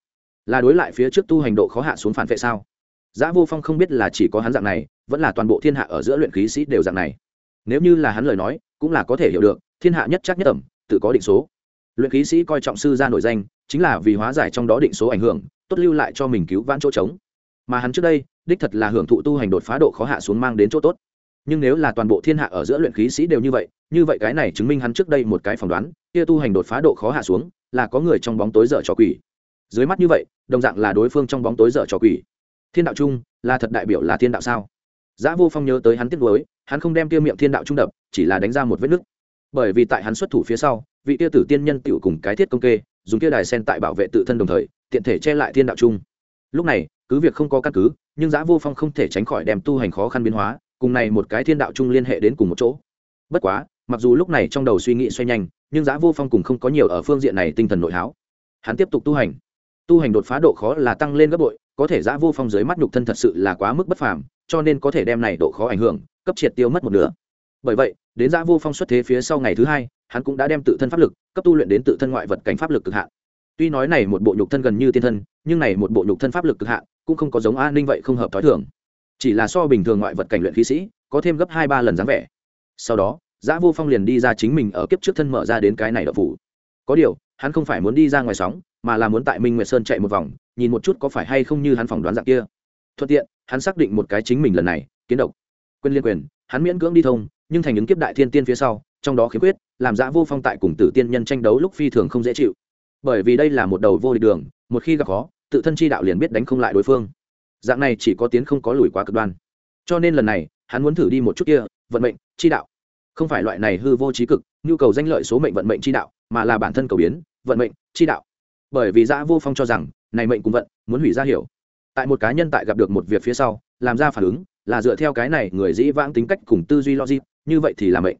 là đối lại phía trước tu hành độ khó hạ xuống phản vệ sao Giá Vô Phong không biết là chỉ có hắn dạng này, vẫn là toàn bộ thiên hạ ở giữa luyện khí sĩ đều dạng này. Nếu như là hắn lời nói, cũng là có thể hiểu được, thiên hạ nhất chắc nhất ẩm, tự có định số. Luyện khí sĩ coi trọng sư gia nổi danh, chính là vì hóa giải trong đó định số ảnh hưởng, tốt lưu lại cho mình cứu vãn chỗ trống. Mà hắn trước đây, đích thật là hưởng thụ tu hành đột phá độ khó hạ xuống mang đến chỗ tốt. Nhưng nếu là toàn bộ thiên hạ ở giữa luyện khí sĩ đều như vậy, như vậy cái này chứng minh hắn trước đây một cái phỏng đoán, kia tu hành đột phá độ khó hạ xuống, là có người trong bóng tối dở trò quỷ. Dưới mắt như vậy, đồng dạng là đối phương trong bóng tối dở trò quỷ thiên đạo trung là thật đại biểu là thiên đạo sao Giá Vô Phong nhớ tới hắn tiếc nuối, hắn không đem kia miệng thiên đạo trung đập, chỉ là đánh ra một vết nứt. Bởi vì tại hắn xuất thủ phía sau, vị kia tử tiên nhân tiểu cùng cái thiết công kê, dùng kia đài sen tại bảo vệ tự thân đồng thời, tiện thể che lại thiên đạo trung. Lúc này, cứ việc không có căn cứ, nhưng giã Vô Phong không thể tránh khỏi đem tu hành khó khăn biến hóa, cùng này một cái thiên đạo chung liên hệ đến cùng một chỗ. Bất quá, mặc dù lúc này trong đầu suy nghĩ xoay nhanh, nhưng giã Vô Phong cùng không có nhiều ở phương diện này tinh thần nội háo. Hắn tiếp tục tu hành. Tu hành đột phá độ khó là tăng lên gấp bội, có thể giã vô phong dưới mắt nhục thân thật sự là quá mức bất phàm cho nên có thể đem này độ khó ảnh hưởng cấp triệt tiêu mất một nửa bởi vậy đến giã vô phong xuất thế phía sau ngày thứ hai hắn cũng đã đem tự thân pháp lực cấp tu luyện đến tự thân ngoại vật cảnh pháp lực cực hạn tuy nói này một bộ nhục thân gần như tiên thân nhưng này một bộ nhục thân pháp lực cực hạn cũng không có giống an ninh vậy không hợp t h ó i thường. Chỉ là so bình thường ngoại vật cảnh luyện khí sĩ, có thêm gấp hai ba lần dáng vẻ. Sau đó, giã vô phong liền đi ra chính mình ở kiếp trước thân mở ra đến cái này đậu phủ. Có điều, hắn không phải muốn đi ra ngoài sóng, mà là muốn tại minh nguyệt sơn chạy một vòng, nhìn một chút có phải hay không như hắn phỏng đoán dạng kia. Thuận tiện, hắn xác định một cái chính mình lần này, kiến độc. Quyền liên quyền, hắn miễn cưỡng đi thông, nhưng thành ứng kiếp đại thiên tiên phía sau, trong đó khiếm khuyết, làm giã vô phong tại cùng tử tiên nhân tranh đấu lúc phi thường không dễ chịu. Bởi vì đây là một đầu vô địch đường, một khi gặp khó tự thân chi đạo liền biết đánh không lại đối phương. Dạng này chỉ có tiến không có lùi quá cực đoan. Cho nên lần này, hắn muốn thử đi một chút kia, vận mệnh, chi đạo. Không phải loại này hư vô trí cực, nhu cầu danh lợi số mệnh vận mệnh chi đạo, mà là bản thân cầu biến, vận mệnh, chi đạo. Bởi vì dã vô phong cho rằng, này mệnh cùng vận, muốn hủy ra hiểu. Tại một cá nhân tại gặp được một việc phía sau, làm ra phản ứng, là dựa theo cái này người dĩ vãng tính cách cùng tư duy logic, như vậy thì là mệnh.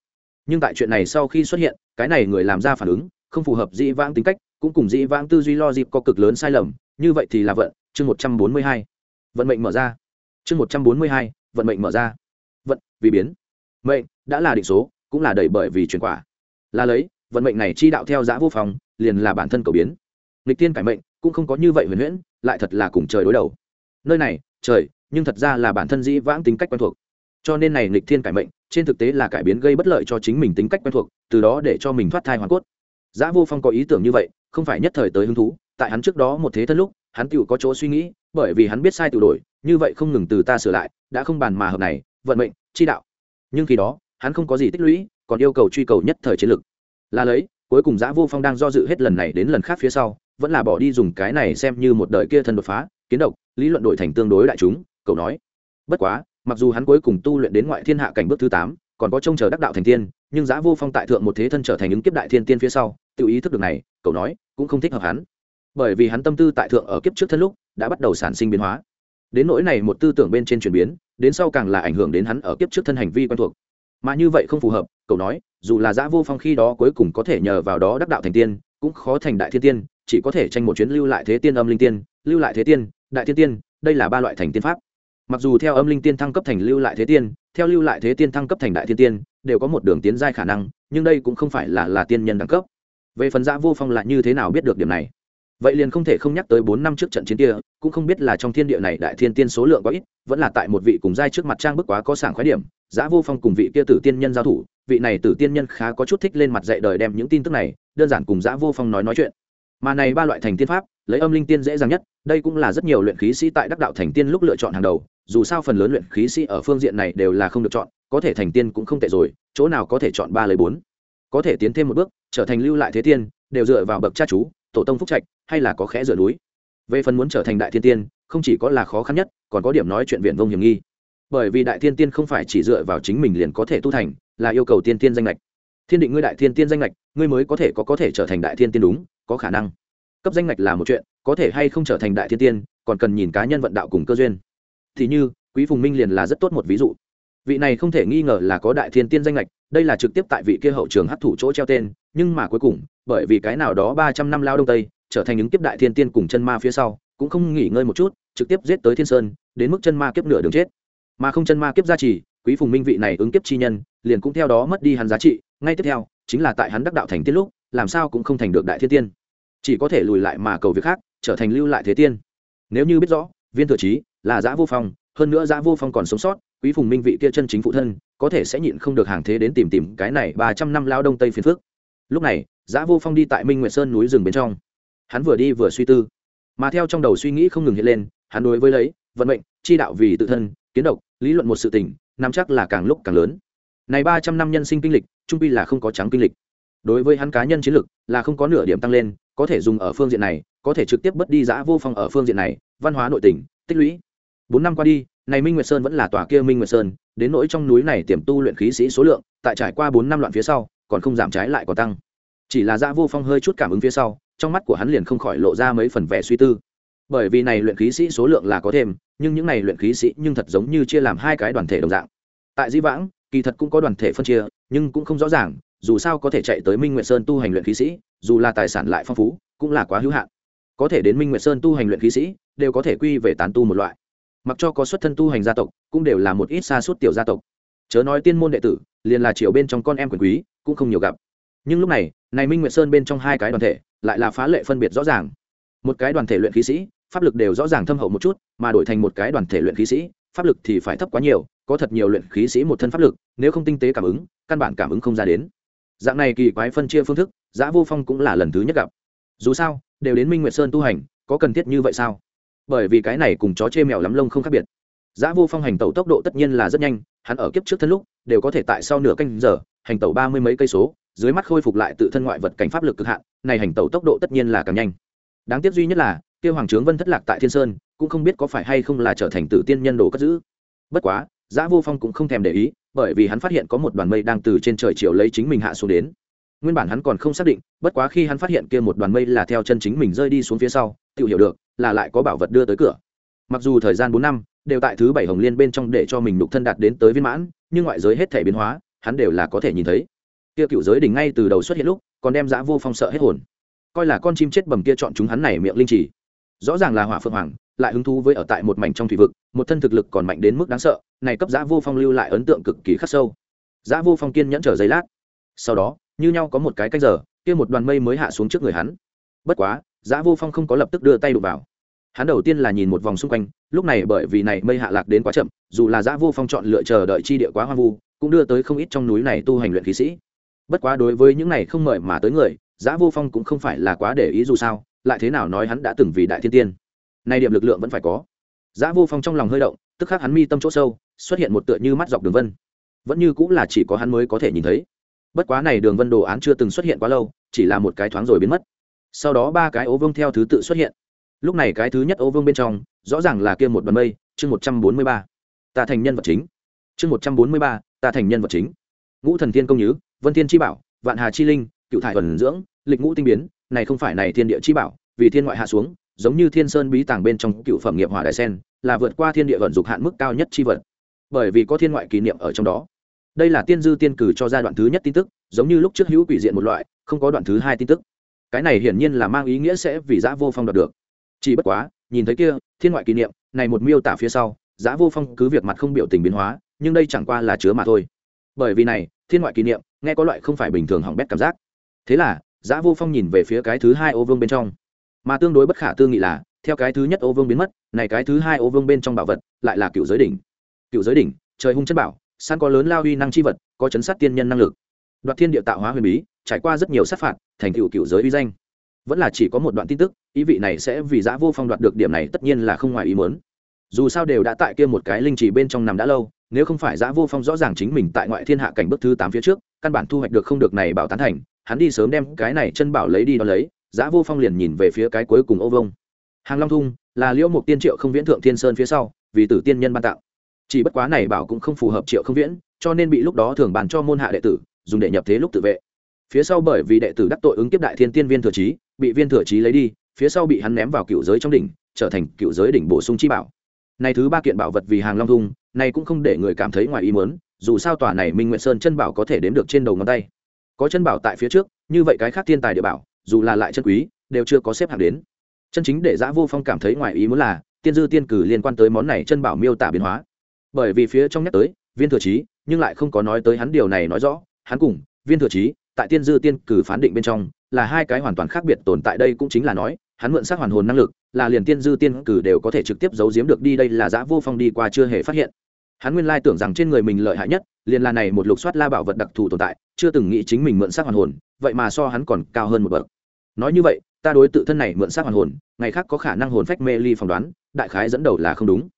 Nhưng tại chuyện này sau khi xuất hiện, cái này người làm ra phản ứng, không phù hợp dĩ vãng tính cách, cũng cùng dĩ vãng tư duy logic có cực lớn sai lầm như vậy thì là vận, chương một trăm bốn mươi hai. Vận mệnh mở ra. Chương một trăm bốn mươi hai, vận mệnh mở ra. Vận, vì biến. Mệnh, đã là định số, cũng là đẩy bởi vì chuyển quả. Là lấy, vận mệnh này chi đạo theo giã vô phòng, liền là bản thân cầu biến. Lịch tiên cải mệnh, cũng không có như vậy huyền huyễn, lại thật là cùng trời đối đầu. Nơi này, trời, nhưng thật ra là bản thân dĩ vãng tính cách quen thuộc. Cho nên này lịch thiên cải mệnh, trên thực tế là cải biến gây bất lợi cho chính mình tính cách quen thuộc, từ đó để cho mình thoát thai hoàn cốt. Giã vô phong có ý tưởng như vậy, không phải nhất thời tới hứng thú tại hắn trước đó một thế thân lúc, hắn tựu có chỗ suy nghĩ, bởi vì hắn biết sai tự đổi, như vậy không ngừng từ ta sửa lại, đã không bàn mà hợp này, vận mệnh, chi đạo. Nhưng khi đó, hắn không có gì tích lũy, còn yêu cầu truy cầu nhất thời chiến lực là lấy, cuối cùng giã vô phong đang do dự hết lần này đến lần khác phía sau, vẫn là bỏ đi dùng cái này xem như một đời kia thân đột phá, kiến độc, lý luận đổi thành tương đối đại chúng, cậu nói. Bất quá, mặc dù hắn cuối cùng tu luyện đến ngoại thiên hạ cảnh bước thứ tám, còn có trông chờ đắc đạo thành tiên, nhưng giã vô phong tại thượng một thế thân trở thành ứng kiếp đại thiên tiên phía sau, tự ý thức được này, cậu nói, cũng không thích hợp hắn bởi vì hắn tâm tư tại thượng ở kiếp trước thân lúc, đã bắt đầu sản sinh biến hóa. Đến nỗi này một tư tưởng bên trên chuyển biến, đến sau càng là ảnh hưởng đến hắn ở kiếp trước thân hành vi quen thuộc. Mà như vậy không phù hợp, cậu nói, dù là giã vô phong khi đó cuối cùng có thể nhờ vào đó đắc đạo thành tiên, cũng khó thành đại thiên tiên, chỉ có thể tranh một chuyến lưu lại thế tiên âm linh tiên, lưu lại thế tiên, đại thiên tiên, đây là ba loại thành tiên pháp. Mặc dù theo âm linh tiên thăng cấp thành lưu lại thế tiên, theo lưu lại thế tiên thăng cấp thành đại thiên tiên, đều có một đường tiến giai khả năng, nhưng đây cũng không phải là là tiên nhân đẳng cấp. Về phần giã vô phong lại như thế nào biết được điểm này? Vậy liền không thể không nhắc tới bốn năm trước trận chiến kia, cũng không biết là trong thiên địa này đại thiên tiên số lượng có ít, vẫn là tại một vị cùng giai trước mặt trang bức quá có sảng khoái điểm, giã vô phong cùng vị kia tử tiên nhân giao thủ, vị này tử tiên nhân khá có chút thích lên mặt dạy đời đem những tin tức này, đơn giản cùng giã vô phong nói nói chuyện. Mà này ba loại thành tiên pháp, lấy âm linh tiên dễ dàng nhất, đây cũng là rất nhiều luyện khí sĩ tại đắc đạo thành tiên lúc lựa chọn hàng đầu, dù sao phần lớn luyện khí sĩ ở phương diện này đều là không được chọn, có thể thành tiên cũng không tệ rồi, chỗ nào có thể chọn ba lấy bốn. Có thể tiến thêm một bước, trở thành lưu lại thế tiên, đều dựa vào bậc cha chú tổ tông phúc trạch, hay là có khẽ rửa núi. Về phần muốn trở thành đại thiên tiên, không chỉ có là khó khăn nhất, còn có điểm nói chuyện viện vông hiểm nghi. Bởi vì đại thiên tiên không phải chỉ dựa vào chính mình liền có thể tu thành, là yêu cầu tiên tiên danh lệch thiên định ngươi đại thiên tiên danh lệch ngươi mới có thể có có thể trở thành đại thiên tiên đúng, có khả năng. Cấp danh lệch là một chuyện, có thể hay không trở thành đại thiên tiên, còn cần nhìn cá nhân vận đạo cùng cơ duyên. Thì như, quý phùng minh liền là rất tốt một ví dụ vị này không thể nghi ngờ là có đại thiên tiên danh lệch đây là trực tiếp tại vị kia hậu trường hấp thụ chỗ treo tên, nhưng mà cuối cùng, bởi vì cái nào đó ba trăm năm lao đông tây, trở thành những kiếp đại thiên tiên cùng chân ma phía sau, cũng không nghỉ ngơi một chút, trực tiếp giết tới thiên sơn, đến mức chân ma kiếp nửa đường chết. Mà không chân ma kiếp gia trì, quý phùng minh vị này ứng kiếp chi nhân, liền cũng theo đó mất đi hắn giá trị, ngay tiếp theo, chính là tại hắn đắc đạo thành tiên lúc, làm sao cũng không thành được đại thiên tiên. Chỉ có thể lùi lại mà cầu việc khác, trở thành lưu lại thế tiên. Nếu như biết rõ, viên thừa trí là giã vô phong hơn nữa giã vô phong còn sống sót, quý phùng minh vị kia chân chính phụ thân, có thể sẽ nhịn không được hàng thế đến tìm tìm cái này ba trăm năm lao đông tây phiền phước lúc này, giã vô phong đi tại minh nguyệt sơn núi rừng bên trong. Hắn vừa đi vừa suy tư, mà theo trong đầu suy nghĩ không ngừng hiện lên, hắn đối với lấy vận mệnh, chi đạo vì tự thân, kiến độc, lý luận một sự tình, nắm chắc là càng lúc càng lớn. Này ba trăm năm nhân sinh kinh lịch, trung pi là không có trắng kinh lịch. Đối với hắn cá nhân chiến lược là không có nửa điểm tăng lên, có thể dùng ở phương diện này, có thể trực tiếp bất đi giã vô phong ở phương diện này, văn hóa nội tỉnh tích lũy bốn năm qua đi, này minh nguyệt sơn vẫn là tòa kia minh nguyệt sơn, đến nỗi trong núi này tiềm tu luyện khí sĩ số lượng, tại trải qua bốn năm loạn phía sau, còn không giảm trái lại còn tăng. Chỉ là dạ vô phong hơi chút cảm ứng phía sau, trong mắt của hắn liền không khỏi lộ ra mấy phần vẻ suy tư. Bởi vì này luyện khí sĩ số lượng là có thêm, nhưng những này luyện khí sĩ nhưng thật giống như chia làm hai cái đoàn thể đồng dạng. Tại di vãng, kỳ thật cũng có đoàn thể phân chia, nhưng cũng không rõ ràng, dù sao có thể chạy tới minh nguyệt sơn tu hành luyện khí sĩ, dù là tài sản lại phong phú, cũng là quá hữu hạn. Có thể đến minh nguyệt sơn tu hành luyện khí sĩ, đều có thể quy về tán tu một loại mặc cho có xuất thân tu hành gia tộc, cũng đều là một ít xa suốt tiểu gia tộc. Chớ nói tiên môn đệ tử, liền là triều bên trong con em quyền quý, cũng không nhiều gặp. Nhưng lúc này này minh nguyệt sơn bên trong hai cái đoàn thể, lại là phá lệ phân biệt rõ ràng. Một cái đoàn thể luyện khí sĩ, pháp lực đều rõ ràng thâm hậu một chút, mà đổi thành một cái đoàn thể luyện khí sĩ, pháp lực thì phải thấp quá nhiều, có thật nhiều luyện khí sĩ một thân pháp lực, nếu không tinh tế cảm ứng, căn bản cảm ứng không ra đến. Dạng này kỳ quái phân chia phương thức, giã vô phong cũng là lần thứ nhất gặp. Dù sao, đều đến minh nguyệt sơn tu hành, có cần thiết như vậy sao? Bởi vì cái này cùng chó chê mèo lắm lông không khác biệt. Giá vô phong hành tẩu tốc độ tất nhiên là rất nhanh, hắn ở kiếp trước thân lúc, đều có thể tại sau nửa canh giờ, hành tẩu ba mươi mấy cây số, dưới mắt khôi phục lại tự thân ngoại vật cảnh pháp lực cực hạn, này hành tẩu tốc độ tất nhiên là càng nhanh. Đáng tiếc duy nhất là kêu hoàng trướng vân thất lạc tại thiên sơn, cũng không biết có phải hay không là trở thành tử tiên nhân đồ cất giữ. Bất quá giá vô phong cũng không thèm để ý, bởi vì hắn phát hiện có một đoàn mây đang từ trên trời chiều lấy chính mình hạ xuống đến. Nguyên bản hắn còn không xác định, bất quá khi hắn phát hiện kia một đoàn mây là theo chân chính mình rơi đi xuống phía sau tự hiểu được, là lại có bảo vật đưa tới cửa. Mặc dù thời gian bốn năm, đều tại thứ bảy hồng liên bên trong để cho mình đục thân đạt đến tới viên mãn, nhưng ngoại giới hết thể biến hóa, hắn đều là có thể nhìn thấy. Kia cựu giới đỉnh ngay từ đầu xuất hiện lúc, còn đem giã vô phong sợ hết hồn. Coi là con chim chết bầm kia chọn chúng hắn này miệng linh trì. Rõ ràng là hỏa phượng hoàng, lại hứng thú với ở tại một mảnh trong thủy vực, một thân thực lực còn mạnh đến mức đáng sợ, này cấp giã vô phong lưu lại ấn tượng cực kỳ khắc sâu. Giã vô phong kiên nhẫn chờ giấy lát. Sau đó, như nhau có một cái canh giờ, kia một đoàn mây mới hạ xuống trước người hắn. Bất quá giã vô phong không có lập tức đưa tay đụng vào. Hắn đầu tiên là nhìn một vòng xung quanh, lúc này bởi vì này mây hạ lạc đến quá chậm, dù là giã vô phong chọn lựa chờ đợi chi địa quá hoang vu, cũng đưa tới không ít trong núi này tu hành luyện khí sĩ. Bất quá đối với những này không mời mà tới người, giã vô phong cũng không phải là quá để ý dù sao, lại thế nào nói hắn đã từng vì đại thiên tiên. Nay điểm lực lượng vẫn phải có. Giã vô phong trong lòng hơi động, tức khắc hắn mi tâm chỗ sâu, xuất hiện một tựa như mắt dọc đường vân. Vẫn như cũng là chỉ có hắn mới có thể nhìn thấy. Bất quá này đường vân đồ án chưa từng xuất hiện quá lâu, chỉ là một cái thoáng rồi biến mất sau đó ba cái ố vương theo thứ tự xuất hiện. Lúc này cái thứ nhất ố vương bên trong, rõ ràng là kia một đoàn mây, chương một trăm bốn mươi ba. Ta thành nhân vật chính. Chương một trăm bốn mươi ba, ta thành nhân vật chính. Ngũ thần thiên công nhứ, vân thiên chi bảo, vạn hà chi linh, cựu thải thuần dưỡng, lịch ngũ tinh biến, này không phải này thiên địa chi bảo, vì thiên ngoại hạ xuống, giống như thiên sơn bí tàng bên trong cựu phẩm nghiệp hỏa đại sen, là vượt qua thiên địa vận dục hạn mức cao nhất chi vật. Bởi vì có thiên ngoại kỷ niệm ở trong đó. Đây là tiên dư tiên cử cho giai đoạn thứ nhất tin tức, giống như lúc trước hữu quỷ diện một loại, không có đoạn thứ hai tin tức cái này hiển nhiên là mang ý nghĩa sẽ vì giã vô phong đoạt được. Chỉ bất quá, nhìn thấy kia, thiên ngoại kỷ niệm, này một miêu tả phía sau giã vô phong cứ việc mặt không biểu tình biến hóa, nhưng đây chẳng qua là chứa mà thôi. Bởi vì này, thiên ngoại kỷ niệm, nghe có loại không phải bình thường hỏng bét cảm giác. Thế là giã vô phong nhìn về phía cái thứ hai ô vương bên trong. Mà tương đối bất khả tư nghị là, theo cái thứ nhất ô vương biến mất, này cái thứ hai ô vương bên trong bảo vật, lại là cựu giới đỉnh. Cựu giới đỉnh, trời hung chất bảo san có lớn lao uy năng chi vật, có chấn sát tiên nhân năng lực. Đoạt thiên địa tạo hóa huyền bí trải qua rất nhiều sát phạt, thành tựu cựu giới uy danh. Vẫn là chỉ có một đoạn tin tức, ý vị này sẽ vì giã vô phong đoạt được điểm này tất nhiên là không ngoài ý muốn. Dù sao đều đã tại kia một cái linh trì bên trong nằm đã lâu, nếu không phải giã vô phong rõ ràng chính mình tại ngoại thiên hạ cảnh bước thứ tám phía trước, căn bản thu hoạch được không được này bảo tán thành, hắn đi sớm đem cái này chân bảo lấy đi đó lấy, giã vô phong liền nhìn về phía cái cuối cùng ô vông. Hàng long thung là liễu mục tiên triệu không viễn thượng thiên sơn phía sau, vì tử tiên nhân ban tặng chỉ bất quá này bảo cũng không phù hợp triệu không viễn, cho nên bị lúc đó thường bàn cho môn hạ đệ tử, dùng để nhập thế lúc tự vệ phía sau bởi vì đệ tử đắc tội ứng kiếp đại thiên tiên viên thừa trí, bị viên thừa trí lấy đi, phía sau bị hắn ném vào cựu giới trong đỉnh, trở thành cựu giới đỉnh bổ sung chi bảo. Này thứ ba kiện bảo vật vì hàng long thung này cũng không để người cảm thấy ngoài ý muốn, dù sao tòa này minh nguyện sơn chân bảo có thể đếm được trên đầu ngón tay. Có chân bảo tại phía trước, như vậy cái khác thiên tài địa bảo, dù là lại chân quý, đều chưa có xếp hạng đến. Chân chính để giã vô phong cảm thấy ngoài ý muốn là, tiên dư tiên cử liên quan tới món này chân bảo miêu tả biến hóa. Bởi vì phía trong nhắc tới, viên thừa trí, nhưng lại không có nói tới hắn điều này nói rõ, hắn cùng viên thừa trí tại tiên dư tiên cử phán định bên trong, là hai cái hoàn toàn khác biệt tồn tại đây cũng chính là nói, hắn mượn xác hoàn hồn năng lực, là liền tiên dư tiên cử đều có thể trực tiếp giấu giếm được đi, đây là giã vô phong đi qua chưa hề phát hiện. Hắn nguyên lai tưởng rằng trên người mình lợi hại nhất, liền là này một lục soát la bảo vật đặc thù tồn tại, chưa từng nghĩ chính mình mượn xác hoàn hồn, vậy mà so hắn còn cao hơn một bậc. Nói như vậy, ta đối tự thân này mượn xác hoàn hồn, ngày khác có khả năng hồn phách mê ly phỏng đoán, đại khái dẫn đầu là không đúng.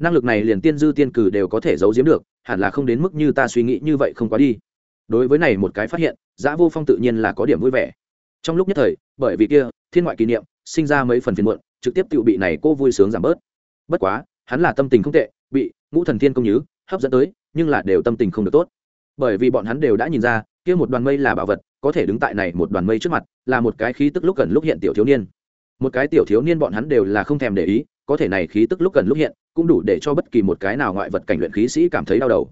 Năng lực này liền tiên dư tiên cử đều có thể giấu giếm được, hẳn là không đến mức như ta suy nghĩ như vậy không quá đi. Đối với này một cái phát hiện giã vô phong tự nhiên là có điểm vui vẻ. Trong lúc nhất thời, bởi vì kia, thiên ngoại kỷ niệm, sinh ra mấy phần phiền muộn, trực tiếp tự bị này cô vui sướng giảm bớt. Bất quá, hắn là tâm tình không tệ, bị ngũ thần thiên công nhứ, hấp dẫn tới, nhưng là đều tâm tình không được tốt. Bởi vì bọn hắn đều đã nhìn ra, kia một đoàn mây là bảo vật, có thể đứng tại này một đoàn mây trước mặt, là một cái khí tức lúc gần lúc hiện tiểu thiếu niên. Một cái tiểu thiếu niên bọn hắn đều là không thèm để ý, có thể này khí tức lúc gần lúc hiện, cũng đủ để cho bất kỳ một cái nào ngoại vật cảnh luyện khí sĩ cảm thấy đau đầu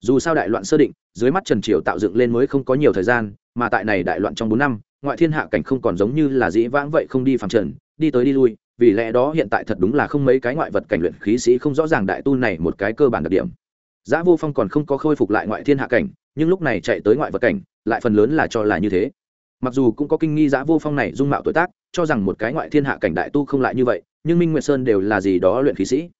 dù sao đại loạn sơ định dưới mắt trần triều tạo dựng lên mới không có nhiều thời gian mà tại này đại loạn trong bốn năm ngoại thiên hạ cảnh không còn giống như là dĩ vãng vậy không đi phẳng trần đi tới đi lui vì lẽ đó hiện tại thật đúng là không mấy cái ngoại vật cảnh luyện khí sĩ không rõ ràng đại tu này một cái cơ bản đặc điểm. Giá Vô Phong còn không có khôi phục lại ngoại thiên hạ cảnh, nhưng lúc này chạy tới ngoại vật cảnh, lại phần lớn là cho là như thế. Mặc dù cũng có kinh nghi Giá Vô Phong này dung mạo tuổi tác, cho rằng một cái ngoại thiên hạ cảnh đại tu không lại như vậy, nhưng Minh Nguyệt Sơn đều là gì đó luyện khí sĩ,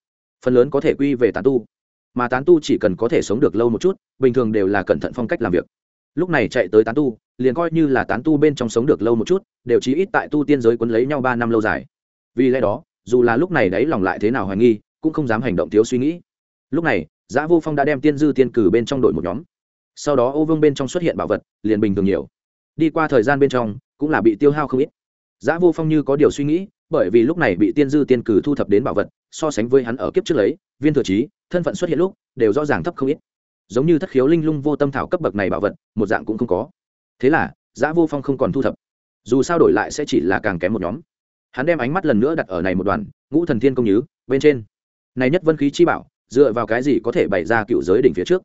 phần lớn có thể quy về tán tu, mà tán tu chỉ cần có thể sống được lâu một chút, bình thường đều là cẩn thận phong cách làm việc. Lúc này chạy tới tán tu, liền coi như là tán tu bên trong sống được lâu một chút, đều chí ít tại tu tiên giới quấn lấy nhau ba năm lâu dài. Vì lẽ đó, dù là lúc này đấy lòng lại thế nào hoài nghi, cũng không dám hành động thiếu suy nghĩ. Lúc này, giã Vô Phong đã đem tiên dư tiên cử bên trong đội một nhóm. Sau đó Ô Vương bên trong xuất hiện bảo vật, liền bình thường nhiều. Đi qua thời gian bên trong, cũng là bị tiêu hao không ít. giã Vô Phong như có điều suy nghĩ, bởi vì lúc này bị tiên dư tiên cử thu thập đến bảo vật, so sánh với hắn ở kiếp trước lấy, viên thừa trí, thân phận xuất hiện lúc, đều rõ ràng thấp không ít. Giống như thất khiếu linh lung vô tâm thảo cấp bậc này bảo vật, một dạng cũng không có. Thế là, giã Vô Phong không còn thu thập. Dù sao đổi lại sẽ chỉ là càng kém một nhóm. Hắn đem ánh mắt lần nữa đặt ở này một đoàn, Ngũ Thần Thiên công nhứ, bên trên. này nhất vân khí chi bảo dựa vào cái gì có thể bày ra cựu giới đỉnh phía trước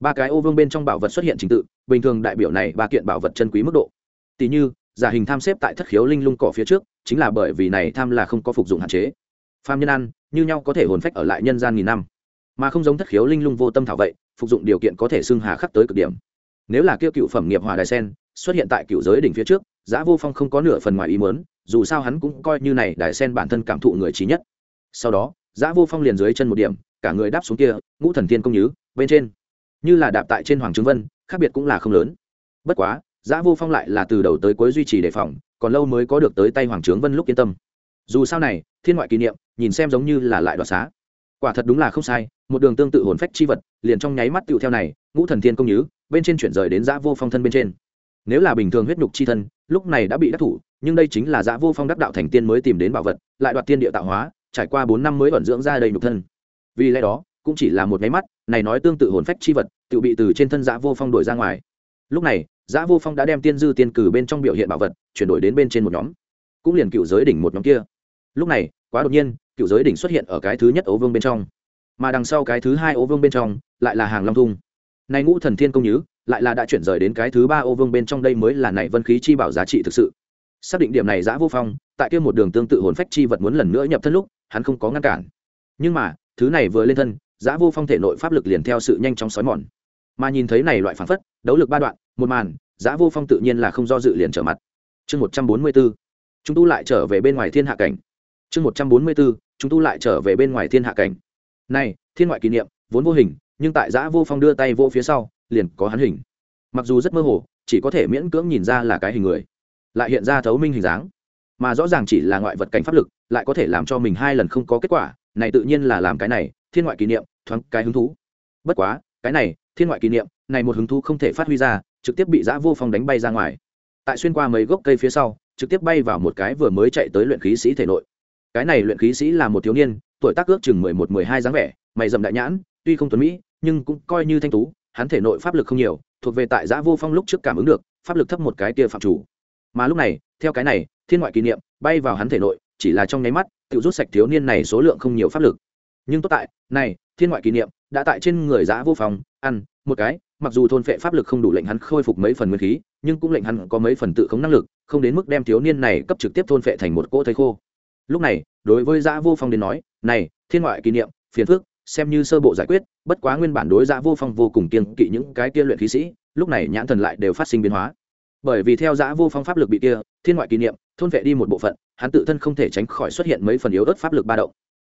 ba cái ô vương bên trong bảo vật xuất hiện trình tự bình thường đại biểu này ba kiện bảo vật chân quý mức độ tỷ như giả hình tham xếp tại thất khiếu linh lung cỏ phía trước chính là bởi vì này tham là không có phục dụng hạn chế phàm nhân ăn như nhau có thể hồn phách ở lại nhân gian nghìn năm mà không giống thất khiếu linh lung vô tâm thảo vậy, phục dụng điều kiện có thể xưng hà khắc tới cực điểm. Nếu là kêu cựu phẩm nghiệp hòa đài sen xuất hiện tại cựu giới đỉnh phía trước giã vô phong không có nửa phần ngoài ý mớn dù sao hắn cũng coi như này đài sen bản thân cảm thụ người trí nhất. Sau đó giã vô phong liền dưới chân một điểm, cả người đáp xuống kia, ngũ thần tiên công nhứ, bên trên. Như là đạp tại trên hoàng trứng vân, khác biệt cũng là không lớn. Bất quá giã vô phong lại là từ đầu tới cuối duy trì đề phòng, còn lâu mới có được tới tay hoàng trướng vân lúc yên tâm. Dù sao này, thiên ngoại kỷ niệm, nhìn xem giống như là lại đoạt xá quả thật đúng là không sai, một đường tương tự hồn phách chi vật, liền trong nháy mắt tựu theo này, ngũ thần thiên công nhứ, bên trên chuyển rời đến giã vô phong thân bên trên. Nếu là bình thường huyết nhục chi thân, lúc này đã bị đắc thủ, nhưng đây chính là giã vô phong đắc đạo thành tiên mới tìm đến bảo vật, lại đoạt tiên địa tạo hóa, trải qua bốn năm mới vận dưỡng ra đầy nhục thân. Vì lẽ đó, cũng chỉ là một máy mắt, này nói tương tự hồn phách chi vật tự bị từ trên thân giã vô phong đổi ra ngoài. Lúc này giã vô phong đã đem tiên dư tiên cử bên trong biểu hiện bảo vật, chuyển đổi đến bên trên một nhóm, cũng liền cựu giới đỉnh một nhóm kia. Lúc này, quá đột nhiên cựu giới đỉnh xuất hiện ở cái thứ nhất ấu vương bên trong. Mà đằng sau cái thứ hai ấu vương bên trong, lại là hàng long thung. Nay ngũ thần thiên công nhứ, lại là đã chuyển rời đến cái thứ ba ô vương bên trong đây mới là này vân khí chi bảo giá trị thực sự. Xác định điểm này giã vô phong, tại kia một đường tương tự hồn phách chi vật muốn lần nữa nhập thân lúc, hắn không có ngăn cản. Nhưng mà, thứ này vừa lên thân, giã vô phong thể nội pháp lực liền theo sự nhanh chóng xói mòn. Mà nhìn thấy này loại phản phất, đấu lực ba đoạn, một màn, giã vô phong tự nhiên là không do dự liền trở mặt. Chương một trăm bốn mươi b ố chúng tu lại trở về bên ngoài thiên hạ cảnh. Chương một trăm bốn mươi b ố chúng tu lại trở về bên ngoài thiên hạ cảnh. Này, thiên ngoại kỷ niệm, vốn vô hình, nhưng tại giã vô phong đưa tay vô phía sau, liền có hắn hình. Mặc dù rất mơ hồ, chỉ có thể miễn cưỡng nhìn ra là cái hình người, lại hiện ra thấu minh hình dáng. Mà rõ ràng chỉ là ngoại vật cảnh pháp lực, lại có thể làm cho mình hai lần không có kết quả, này tự nhiên là làm cái này, thiên ngoại kỷ niệm, thoáng cái hứng thú. Bất quá, cái này, thiên ngoại kỷ niệm, này một hứng thú không thể phát huy ra, trực tiếp bị giã vô phong đánh bay ra ngoài. Tại xuyên qua mấy gốc cây phía sau, trực tiếp bay vào một cái vừa mới chạy tới luyện khí sĩ thể nội cái này luyện khí sĩ là một thiếu niên, tuổi tác ước chừng mười một, mười hai dáng vẻ, mày dầm đại nhãn, tuy không tuấn mỹ, nhưng cũng coi như thanh tú, hắn thể nội pháp lực không nhiều, thuộc về tại giã vô phong lúc trước cảm ứng được, pháp lực thấp một cái tia phạm chủ. Mà lúc này, theo cái này, thiên ngoại kỷ niệm, bay vào hắn thể nội, chỉ là trong nháy mắt tự rút sạch thiếu niên này số lượng không nhiều pháp lực. Nhưng tốt tại, này, thiên ngoại kỷ niệm, đã tại trên người giã vô phong, ăn, một cái, mặc dù thôn phệ pháp lực không đủ lệnh hắn khôi phục mấy phần nguyên khí, nhưng cũng lệnh hắn có mấy phần tự khống năng lực, không đến mức đem thiếu niên này cấp trực tiếp thôn phệ thành một cỗ thầy khô lúc này, đối với giã vô phong đến nói, này, thiên ngoại kỷ niệm, phiền phước xem như sơ bộ giải quyết, bất quá nguyên bản đối giã vô phong vô cùng kiên kỵ những cái kia luyện khí sĩ, lúc này nhãn thần lại đều phát sinh biến hóa. Bởi vì theo giã vô phong pháp lực bị kia, thiên ngoại kỷ niệm, thôn vệ đi một bộ phận, hắn tự thân không thể tránh khỏi xuất hiện mấy phần yếu ớt pháp lực ba động.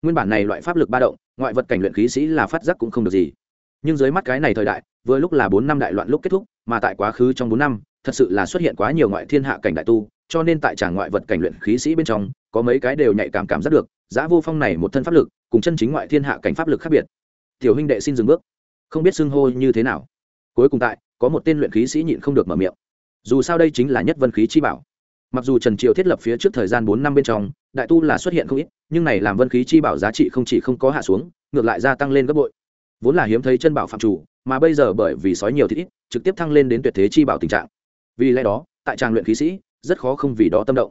Nguyên bản này loại pháp lực ba động, ngoại vật cảnh luyện khí sĩ là phát giác cũng không được gì. Nhưng dưới mắt cái này thời đại, vừa lúc là bốn năm đại loạn lúc kết thúc, mà tại quá khứ trong bốn năm thật sự là xuất hiện quá nhiều ngoại thiên hạ cảnh đại tu, cho nên tại tràng ngoại vật cảnh luyện khí sĩ bên trong, có mấy cái đều nhạy cảm cảm giác được giã vô phong này một thân pháp lực, cùng chân chính ngoại thiên hạ cảnh pháp lực khác biệt. Tiểu huynh đệ xin dừng bước. Không biết xưng hô như thế nào. Cuối cùng tại, có một tên luyện khí sĩ nhịn không được mở miệng. Dù sao đây chính là nhất vân khí chi bảo. Mặc dù trần triều thiết lập phía trước thời gian bốn năm bên trong, đại tu là xuất hiện không ít, nhưng này làm vân khí chi bảo giá trị không chỉ không có hạ xuống, ngược lại gia tăng lên gấp bội. Vốn là hiếm thấy chân bảo phạm chủ, mà bây giờ bởi vì sói nhiều thì ít, trực tiếp thăng lên đến tuyệt thế chi bảo tình trạng vì lẽ đó, tại tràng luyện khí sĩ, rất khó không vì đó tâm động.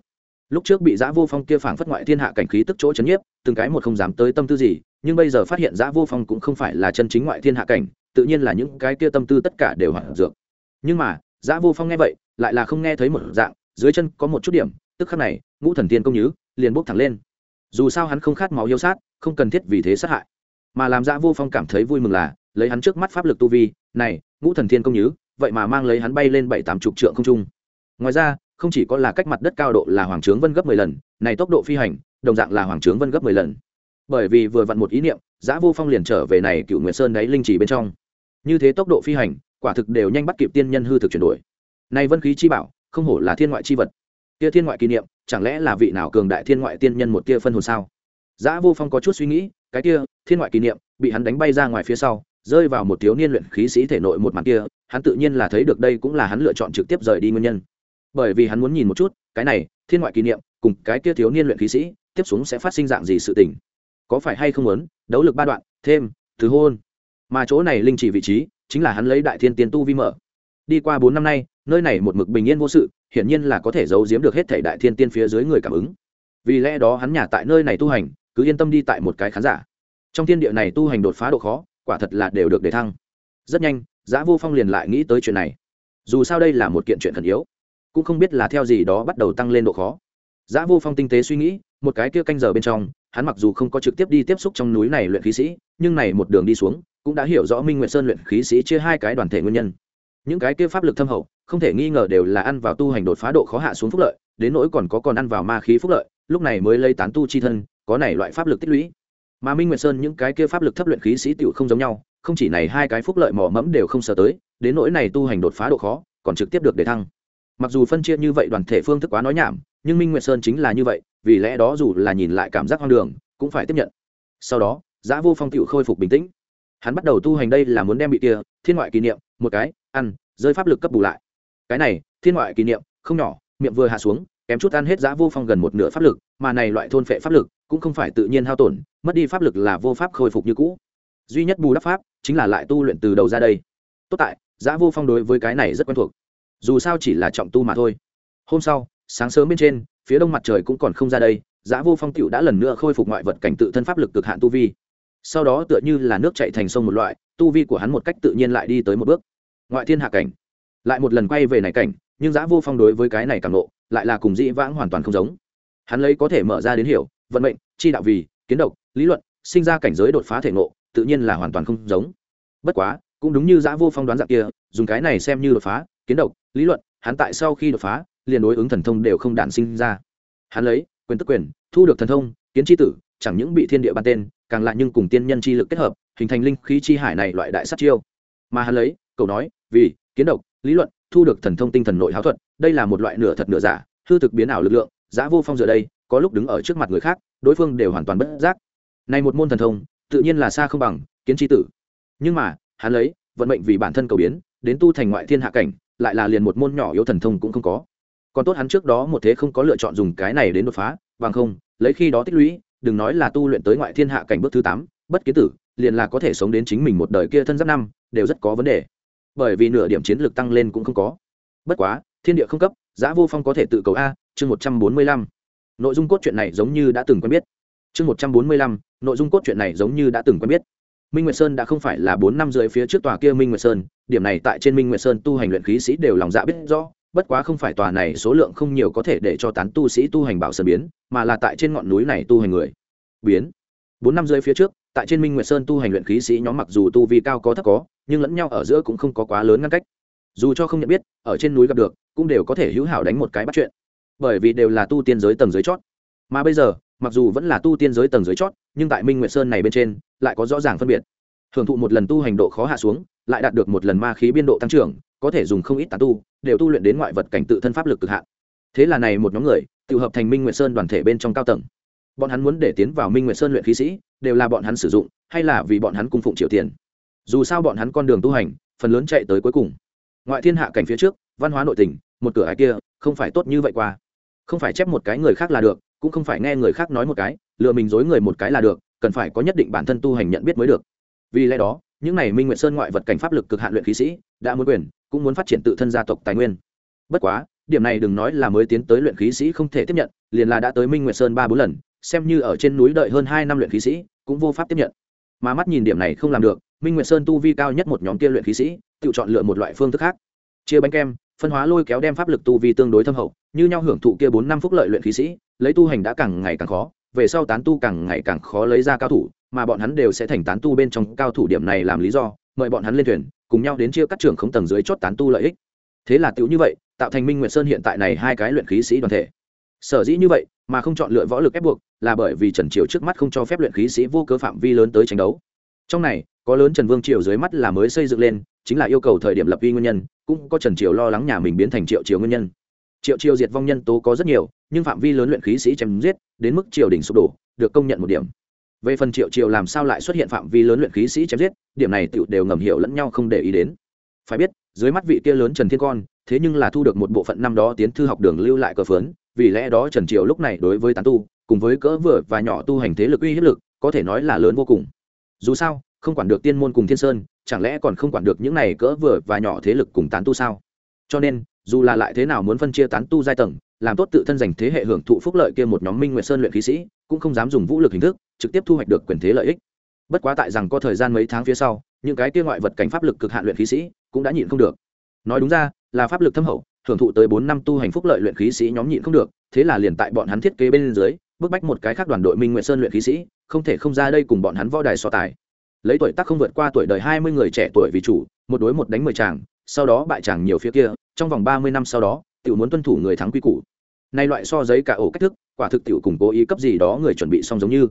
Lúc trước bị giã vô phong kia phảng phất ngoại thiên hạ cảnh khí tức chỗ chấn nhiếp, từng cái một không dám tới tâm tư gì, nhưng bây giờ phát hiện giã vô phong cũng không phải là chân chính ngoại thiên hạ cảnh, tự nhiên là những cái kia tâm tư tất cả đều hoảng dược. Nhưng mà, giã vô phong nghe vậy, lại là không nghe thấy một dạng, dưới chân có một chút điểm, tức khắc này, ngũ thần tiên công nhứ, liền bốc thẳng lên. Dù sao hắn không khát máu yêu sát, không cần thiết vì thế sát hại. Mà làm giã vô phong cảm thấy vui mừng là, lấy hắn trước mắt pháp lực tu vi, này, ngũ thần thiên công nhứ vậy mà mang lấy hắn bay lên bảy tám chục trượng không trung. Ngoài ra, không chỉ có là cách mặt đất cao độ là hoàng trướng vân gấp mười lần, này tốc độ phi hành, đồng dạng là hoàng trướng vân gấp mười lần. Bởi vì vừa vặn một ý niệm, giã vô phong liền trở về này cựu nguyệt sơn đáy linh chỉ bên trong. Như thế tốc độ phi hành, quả thực đều nhanh bắt kịp tiên nhân hư thực chuyển đổi. Này vân khí chi bảo, không hổ là thiên ngoại chi vật. Tia thiên ngoại kỷ niệm, chẳng lẽ là vị nào cường đại thiên ngoại tiên nhân một tia phân hồn sao? Giã vô phong có chút suy nghĩ, cái kia thiên ngoại kỷ niệm, bị hắn đánh bay ra ngoài phía sau rơi vào một thiếu niên luyện khí sĩ thể nội một màn kia, hắn tự nhiên là thấy được đây cũng là hắn lựa chọn trực tiếp rời đi nguyên nhân. Bởi vì hắn muốn nhìn một chút, cái này, thiên ngoại kỷ niệm, cùng cái kia thiếu niên luyện khí sĩ, tiếp xuống sẽ phát sinh dạng gì sự tình. Có phải hay không muốn, đấu lực ba đoạn, thêm, thứ hôn. Mà chỗ này linh chỉ vị trí, chính là hắn lấy đại thiên tiên tu vi mở. Đi qua bốn năm nay, nơi này một mực bình yên vô sự, hiển nhiên là có thể giấu giếm được hết thể đại thiên tiên phía dưới người cảm ứng. Vì lẽ đó hắn nhà tại nơi này tu hành, cứ yên tâm đi tại một cái khán giả. Trong thiên địa này tu hành đột phá độ khó quả thật là đều được để thăng. Rất nhanh giá vô phong liền lại nghĩ tới chuyện này. Dù sao đây là một kiện chuyện khẩn yếu, cũng không biết là theo gì đó bắt đầu tăng lên độ khó. Giá vô phong tinh tế suy nghĩ, một cái kia canh giờ bên trong, hắn mặc dù không có trực tiếp đi tiếp xúc trong núi này luyện khí sĩ, nhưng này một đường đi xuống, cũng đã hiểu rõ minh nguyện sơn luyện khí sĩ chia hai cái đoàn thể nguyên nhân. Những cái kia pháp lực thâm hậu, không thể nghi ngờ đều là ăn vào tu hành đột phá độ khó hạ xuống phúc lợi, đến nỗi còn có còn ăn vào ma khí phúc lợi, lúc này mới lây tán tu chi thân, có này loại pháp lực tích lũy mà minh nguyệt sơn những cái kia pháp lực thấp luyện khí sĩ tựu không giống nhau, không chỉ này hai cái phúc lợi mỏ mẫm đều không sợ tới, đến nỗi này tu hành đột phá độ khó, còn trực tiếp được để thăng. Mặc dù phân chia như vậy đoàn thể phương thức quá nói nhảm, nhưng minh nguyệt sơn chính là như vậy, vì lẽ đó dù là nhìn lại cảm giác hoang đường, cũng phải tiếp nhận. Sau đó, giã vô phong tựu khôi phục bình tĩnh. Hắn bắt đầu tu hành đây là muốn đem bị kia, thiên ngoại kỷ niệm, một cái, ăn, rơi pháp lực cấp bù lại. Cái này, thiên ngoại kỷ niệm, không nhỏ, miệng vừa hạ xuống, kém chút ăn hết giã vô phong gần một nửa pháp lực, mà này loại thôn phệ pháp lực cũng không phải tự nhiên hao tổn, mất đi pháp lực là vô pháp khôi phục như cũ. Duy nhất bù đắp pháp chính là lại tu luyện từ đầu ra đây. Tốt tại, giã vô phong đối với cái này rất quen thuộc. Dù sao chỉ là trọng tu mà thôi. Hôm sau, sáng sớm bên trên, phía đông mặt trời cũng còn không ra đây, giã vô phong tựu đã lần nữa khôi phục ngoại vật cảnh tự thân pháp lực cực hạn tu vi. Sau đó tựa như là nước chạy thành sông một loại, tu vi của hắn một cách tự nhiên lại đi tới một bước. Ngoại thiên hạ cảnh. Lại một lần quay về này cảnh, nhưng giã vô phong đối với cái này càng lộ lại là cùng dĩ vãng hoàn toàn không giống. Hắn lấy có thể mở ra đến hiểu vận mệnh, chi đạo vì, kiến độc, lý luận, sinh ra cảnh giới đột phá thể ngộ, tự nhiên là hoàn toàn không giống. Bất quá, cũng đúng như giã vô phong đoán dạng kia, dùng cái này xem như đột phá, kiến độc, lý luận, hắn tại sau khi đột phá, liền đối ứng thần thông đều không đản sinh ra. Hắn lấy, quyền tức quyền, thu được thần thông, kiến tri tử, chẳng những bị thiên địa ban tên, càng lại nhưng cùng tiên nhân chi lực kết hợp, hình thành linh khí chi hải này loại đại sát chiêu. Mà hắn lấy, cầu nói, vì, kiến độc, lý luận, thu được thần thông tinh thần nội háo thuật, đây là một loại nửa thật nửa giả, hư thực biến ảo lực lượng, giã vô phong giờ đây có lúc đứng ở trước mặt người khác, đối phương đều hoàn toàn bất giác. Này một môn thần thông, tự nhiên là xa không bằng kiến tri tử. Nhưng mà, hắn lấy, vận mệnh vì bản thân cầu biến, đến tu thành ngoại thiên hạ cảnh, lại là liền một môn nhỏ yếu thần thông cũng không có. Còn tốt hắn trước đó một thế không có lựa chọn dùng cái này đến đột phá, bằng không, lấy khi đó tích lũy, đừng nói là tu luyện tới ngoại thiên hạ cảnh bước thứ tám, bất kiến tử, liền là có thể sống đến chính mình một đời kia thân giáp năm, đều rất có vấn đề. Bởi vì nửa điểm chiến lược tăng lên cũng không có. Bất quá, thiên địa không cấp giã vô phong có thể tự cầu a, chương một trăm bốn mươi lăm nội dung cốt truyện này giống như đã từng quen biết. Chương một trăm bốn mươi lăm, nội dung cốt truyện này giống như đã từng quen biết. Minh nguyệt sơn đã không phải là bốn năm rưỡi phía trước tòa kia minh nguyệt sơn, điểm này tại trên minh nguyệt sơn tu hành luyện khí sĩ đều lòng dạ biết rõ, bất quá không phải tòa này số lượng không nhiều có thể để cho tán tu sĩ tu hành bảo sơn biến, mà là tại trên ngọn núi này tu hành người. Biến. Bốn năm rưỡi phía trước, tại trên minh nguyệt sơn tu hành luyện khí sĩ nhóm mặc dù tu vi cao có thấp có, nhưng lẫn nhau ở giữa cũng không có quá lớn ngăn cách. Dù cho không nhận biết, ở trên núi gặp được, cũng đều có thể hữu hảo đánh một cái bắt chuyện bởi vì đều là tu tiên giới tầng dưới chót. Mà bây giờ, mặc dù vẫn là tu tiên giới tầng dưới chót, nhưng tại minh nguyệt sơn này bên trên, lại có rõ ràng phân biệt. Hưởng thụ một lần tu hành độ khó hạ xuống, lại đạt được một lần ma khí biên độ tăng trưởng, có thể dùng không ít tán tu, đều tu luyện đến ngoại vật cảnh tự thân pháp lực cực hạn. Thế là này một nhóm người tự hợp thành minh nguyệt sơn đoàn thể bên trong cao tầng. Bọn hắn muốn để tiến vào minh nguyệt sơn luyện khí sĩ, đều là bọn hắn sử dụng, hay là vì bọn hắn cung phụng triệu tiền. Dù sao bọn hắn con đường tu hành, phần lớn chạy tới cuối cùng. Ngoại thiên hạ cảnh phía trước, văn hóa nội tình, một cửa ải kia, không phải tốt như vậy qua không phải chép một cái người khác là được, cũng không phải nghe người khác nói một cái, lừa mình dối người một cái là được, cần phải có nhất định bản thân tu hành nhận biết mới được. Vì lẽ đó, những n à y minh nguyện sơn ngoại vật cảnh pháp lực cực hạn luyện khí sĩ, đã muốn quyền, cũng muốn phát triển tự thân gia tộc tài nguyên. Bất quá, điểm này đừng nói là mới tiến tới luyện khí sĩ không thể tiếp nhận, liền là đã tới minh nguyệt sơn ba bốn lần, xem như ở trên núi đợi hơn hai năm luyện khí sĩ, cũng vô pháp tiếp nhận. Mà mắt nhìn điểm này không làm được, minh nguyệt sơn tu vi cao nhất một nhóm kia luyện khí sĩ, tự chọn lựa một loại phương thức khác. Chia bánh kem phân hóa lôi kéo đem pháp lực tu vi tương đối thâm hậu, như nhau hưởng thụ kia bốn năm phúc lợi luyện khí sĩ, lấy tu hành đã càng ngày càng khó, về sau tán tu càng ngày càng khó lấy ra cao thủ, mà bọn hắn đều sẽ thành tán tu bên trong cao thủ điểm này làm lý do, mời bọn hắn lên thuyền, cùng nhau đến chia các trường không tầng dưới chót tán tu lợi ích. Thế là tiểu như vậy, tạo thành minh nguyệt sơn hiện tại này hai cái luyện khí sĩ đoàn thể. Sở dĩ như vậy, mà không chọn lựa võ lực ép buộc, là bởi vì trần triều trước mắt không cho phép luyện khí sĩ vô cớ phạm vi lớn tới tranh đấu. Trong này, có lớn trần vương triều dưới mắt là mới xây dựng lên, chính là yêu cầu thời điểm lập vi nguyên nhân cũng có trần triều lo lắng nhà mình biến thành triệu triều nguyên nhân. Triệu triều diệt vong nhân tố có rất nhiều, nhưng phạm vi lớn luyện khí sĩ chém giết, đến mức triều đình sụp đổ, được công nhận một điểm. Về phần triệu triều làm sao lại xuất hiện phạm vi lớn luyện khí sĩ chém giết, điểm này tựu đều ngầm hiểu lẫn nhau không để ý đến. Phải biết, dưới mắt vị kia lớn trần thiên con, thế nhưng là thu được một bộ phận năm đó tiến thư học đường lưu lại cờ phớn vì lẽ đó trần triều lúc này đối với tán tu, cùng với cỡ vừa và nhỏ tu hành thế lực uy hiếp lực, có thể nói là lớn vô cùng. Dù sao không quản được tiên môn cùng thiên sơn, chẳng lẽ còn không quản được những này cỡ vừa và nhỏ thế lực cùng tán tu sao? Cho nên, dù là lại thế nào muốn phân chia tán tu giai tầng, làm tốt tự thân giành thế hệ hưởng thụ phúc lợi kia một nhóm minh nguyệt sơn luyện khí sĩ, cũng không dám dùng vũ lực hình thức, trực tiếp thu hoạch được quyền thế lợi ích. Bất quá tại rằng có thời gian mấy tháng phía sau, những cái kia ngoại vật cảnh pháp lực cực hạn luyện khí sĩ cũng đã nhịn không được. Nói đúng ra, là pháp lực thâm hậu, hưởng thụ tới bốn năm tu hành phúc lợi luyện khí sĩ nhóm nhịn không được, thế là liền tại bọn hắn thiết kế bên dưới, bức bách một cái khác đoàn đội minh nguyện sơn luyện khí sĩ, không thể không ra đây cùng bọn hắn võ đài so tài lấy tuổi tác không vượt qua tuổi đời hai mươi người trẻ tuổi vì chủ, một đối một đánh mười chàng, sau đó bại chàng nhiều phía kia, trong vòng ba mươi năm sau đó, tiểu muốn tuân thủ người thắng quy củ. Nay loại so giấy cả ổ cách thức, quả thực tiểu củng cố ý cấp gì đó người chuẩn bị xong giống như.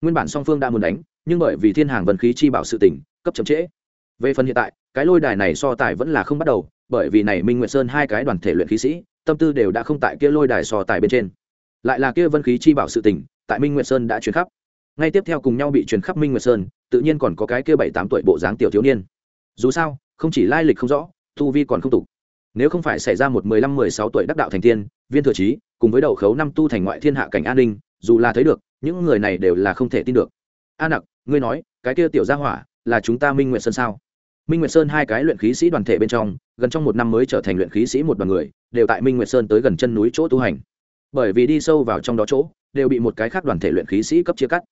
Nguyên bản song phương đã muốn đánh, nhưng bởi vì thiên hàng vân khí chi bảo sự tỉnh cấp chậm trễ. Về phần hiện tại, cái lôi đài này so tài vẫn là không bắt đầu, bởi vì này minh nguyệt sơn hai cái đoàn thể luyện khí sĩ, tâm tư đều đã không tại kia lôi đài so tài bên trên. Lại là kia vân khí chi bảo sự tỉnh tại minh nguyệt sơn đã truyền khắp. Ngay tiếp theo cùng nhau bị truyền khắp minh nguyệt sơn tự nhiên còn có cái kia bảy tám tuổi bộ dáng tiểu thiếu niên. Dù sao, không chỉ lai lịch không rõ, tu vi còn không tục. Nếu không phải xảy ra một mười lăm, mười sáu tuổi đắc đạo thành tiên, viên thừa trí, cùng với đậu khấu năm tu thành ngoại thiên hạ cảnh an ninh, dù là thấy được, những người này đều là không thể tin được. A nặc, ngươi nói, cái kia tiểu gia hỏa, là chúng ta minh nguyệt sơn sao? Minh nguyệt sơn hai cái luyện khí sĩ đoàn thể bên trong, gần trong một năm mới trở thành luyện khí sĩ một đoàn người, đều tại minh nguyệt sơn tới gần chân núi chỗ tu hành. Bởi vì đi sâu vào trong đó chỗ, đều bị một cái khác đoàn thể luyện khí sĩ cấp chia cắt.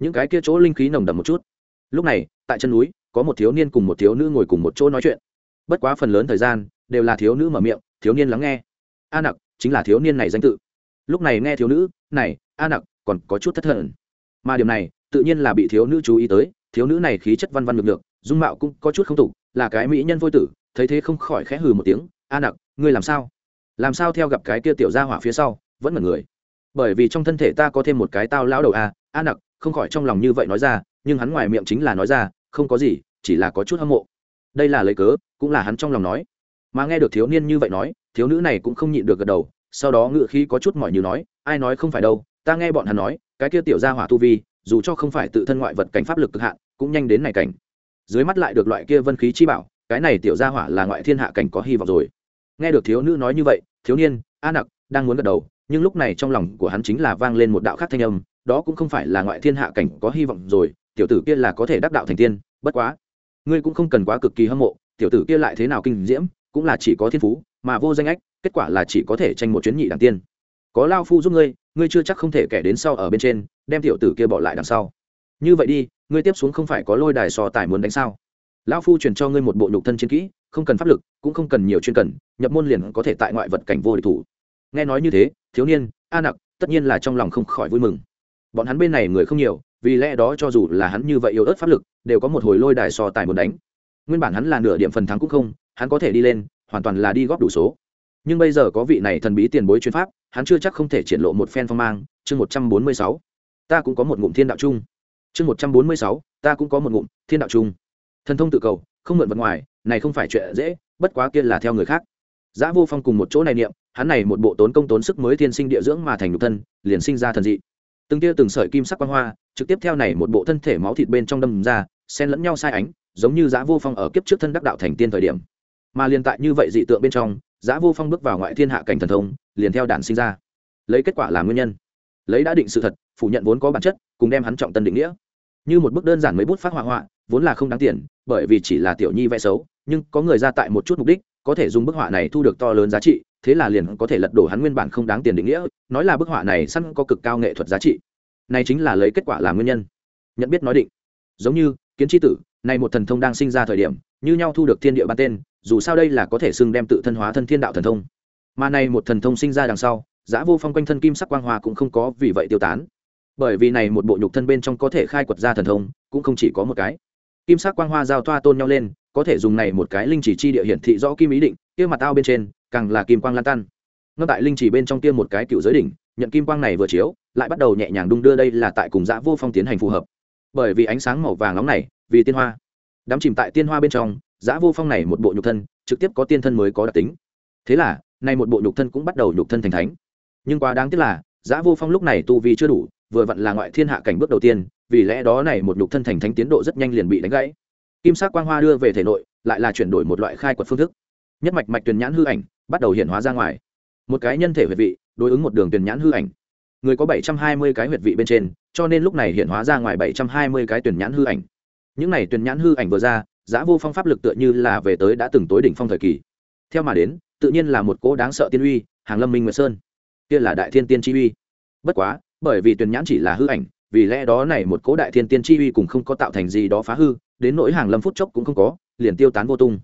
Những cái kia chỗ linh khí nồng đậm một chút lúc này, tại chân núi, có một thiếu niên cùng một thiếu nữ ngồi cùng một chỗ nói chuyện. Bất quá phần lớn thời gian, đều là thiếu nữ mở miệng, thiếu niên lắng nghe. A nặc, chính là thiếu niên này danh tự. Lúc này nghe thiếu nữ, này, a nặc, còn có chút thất thần. Mà điều này, tự nhiên là bị thiếu nữ chú ý tới, thiếu nữ này khí chất văn văn ngược ngược dung mạo cũng có chút không tục là cái mỹ nhân vô tử, thấy thế không khỏi khẽ hừ một tiếng, a nặc, ngươi làm sao? Làm sao theo gặp cái kia tiểu gia hỏa phía sau, vẫn mật người. Bởi vì trong thân thể ta có thêm một cái tao lão đầu a a nặc, không khỏi trong lòng như vậy nói ra nhưng hắn ngoài miệng chính là nói ra, không có gì, chỉ là có chút hâm mộ. Đây là lấy cớ, cũng là hắn trong lòng nói. Mà nghe được thiếu niên như vậy nói, thiếu nữ này cũng không nhịn được gật đầu, sau đó ngự khí có chút mỏi như nói, ai nói không phải đâu, ta nghe bọn hắn nói, cái kia tiểu gia hỏa tu vi, dù cho không phải tự thân ngoại vật cảnh pháp lực cực hạn, cũng nhanh đến này cảnh. Dưới mắt lại được loại kia vân khí chi bảo, cái này tiểu gia hỏa là ngoại thiên hạ cảnh có hy vọng rồi. Nghe được thiếu nữ nói như vậy, thiếu niên, a nặc, đang muốn gật đầu, nhưng lúc này trong lòng của hắn chính là vang lên một đạo khác thanh âm, đó cũng không phải là ngoại thiên hạ cảnh có hy vọng rồi tiểu tử kia là có thể đắc đạo thành tiên, bất quá, ngươi cũng không cần quá cực kỳ hâm mộ, tiểu tử kia lại thế nào kinh diễm, cũng là chỉ có thiên phú, mà vô danh ách, kết quả là chỉ có thể tranh một chuyến nhị đảng tiên. Có lao phu giúp ngươi ngươi chưa chắc không thể kẻ đến sau ở bên trên, đem tiểu tử kia bỏ lại đằng sau. Như vậy đi, ngươi tiếp xuống không phải có lôi đài so tài muốn đánh sao? Lão phu truyền cho ngươi một bộ nhục thân chiến kỹ, không cần pháp lực, cũng không cần nhiều chuyên cần, nhập môn liền có thể tại ngoại vật cảnh vô địch thủ. Nghe nói như thế, thiếu niên, a nặc, tất nhiên là trong lòng không khỏi vui mừng. Bọn hắn bên này người không nhiều vì lẽ đó cho dù là hắn như vậy yếu ớt pháp lực, đều có một hồi lôi đài so tài muốn đánh. Nguyên bản hắn là nửa điểm phần thắng cũng không, hắn có thể đi lên, hoàn toàn là đi góp đủ số. Nhưng bây giờ có vị này thần bí tiền bối chuyên pháp, hắn chưa chắc không thể triển lộ một phen phong mang. Chương một trăm bốn mươi sáu, ta cũng có một ngụm thiên đạo chung. Chương một trăm bốn mươi sáu, ta cũng có một ngụm thiên đạo chung. Thần thông tự cầu, không mượn vật ngoài, này không phải chuyện dễ, bất quá kia là theo người khác. Giã vô phong cùng một chỗ này niệm, hắn này một bộ tốn công tốn sức mới thiên sinh địa dưỡng mà thành nhục thân, liền sinh ra thần dị từng tia từng sợi kim sắc quang hoa, trực tiếp theo này một bộ thân thể máu thịt bên trong đâm ra, xen lẫn nhau sai ánh, giống như giã vô phong ở kiếp trước thân đắc đạo thành tiên thời điểm. Mà liền tại như vậy dị tượng bên trong giã vô phong bước vào ngoại thiên hạ cảnh thần thông, liền theo đàn sinh ra. Lấy kết quả là nguyên nhân. Lấy đã định sự thật, phủ nhận vốn có bản chất, cùng đem hắn trọng tân định nghĩa. Như một bức đơn giản mấy bút phát họa họa, vốn là không đáng tiền, bởi vì chỉ là tiểu nhi vẽ xấu, nhưng có người ra tại một chút mục đích, có thể dùng bức họa này thu được to lớn giá trị thế là liền có thể lật đổ hắn nguyên bản không đáng tiền định nghĩa, nói là bức họa này sẵn có cực cao nghệ thuật giá trị. Này chính là lấy kết quả làm nguyên nhân. Nhận biết nói định. Giống như, kiến tri tử, này một thần thông đang sinh ra thời điểm, như nhau thu được thiên địa ban tên, dù sao đây là có thể xưng đem tự thân hóa thân thiên đạo thần thông. Mà này một thần thông sinh ra đằng sau giã vô phong quanh thân kim sắc quang hoa cũng không có vì vậy tiêu tán. Bởi vì này một bộ nhục thân bên trong có thể khai quật ra thần thông, cũng không chỉ có một cái. Kim sắc quang hoa giao thoa tôn nhau lên, có thể dùng này một cái linh chỉ chi địa hiển thị rõ kim ý định, kia mặt ao bên trên càng là kim quang lan tan. Ngâm tại linh chỉ bên trong kia một cái cựu giới đỉnh, nhận kim quang này vừa chiếu, lại bắt đầu nhẹ nhàng đung đưa đây là tại cùng dã vô phong tiến hành phù hợp. Bởi vì ánh sáng màu vàng nóng này, vì tiên hoa. Đắm chìm tại tiên hoa bên trong dã vô phong này một bộ nhục thân, trực tiếp có tiên thân mới có đặc tính. Thế là, nay một bộ nhục thân cũng bắt đầu nhục thân thành thánh. Nhưng quá đáng tiếc là dã vô phong lúc này tu vi chưa đủ, vừa vặn là ngoại thiên hạ cảnh bước đầu tiên, vì lẽ đó này một nhục thân thành thánh tiến độ rất nhanh liền bị đánh gãy. Kim sắc quang hoa đưa về thể nội, lại là chuyển đổi một loại khai quật phương thức. Nhất mạch mạch tuyền nhãn hư ảnh bắt đầu hiện hóa ra ngoài. Một cái nhân thể huyệt vị, đối ứng một đường tuyển nhãn hư ảnh. Người có bảy trăm hai mươi cái huyệt vị bên trên, cho nên lúc này hiện hóa ra ngoài bảy trăm hai mươi cái tuyển nhãn hư ảnh. Những này tuyển nhãn hư ảnh vừa ra, giá vô phong pháp lực tựa như là về tới đã từng tối đỉnh phong thời kỳ. Theo mà đến, tự nhiên là một cỗ đáng sợ tiên uy, hàng lâm minh nguyệt sơn. Kia là đại thiên tiên chi uy. Bất quá, bởi vì tuyển nhãn chỉ là hư ảnh, vì lẽ đó này một cố đại thiên tiên chi uy cũng không có tạo thành gì đó phá hư, đến nỗi hàng lâm phút chốc cũng không có, liền tiêu tán vô tung.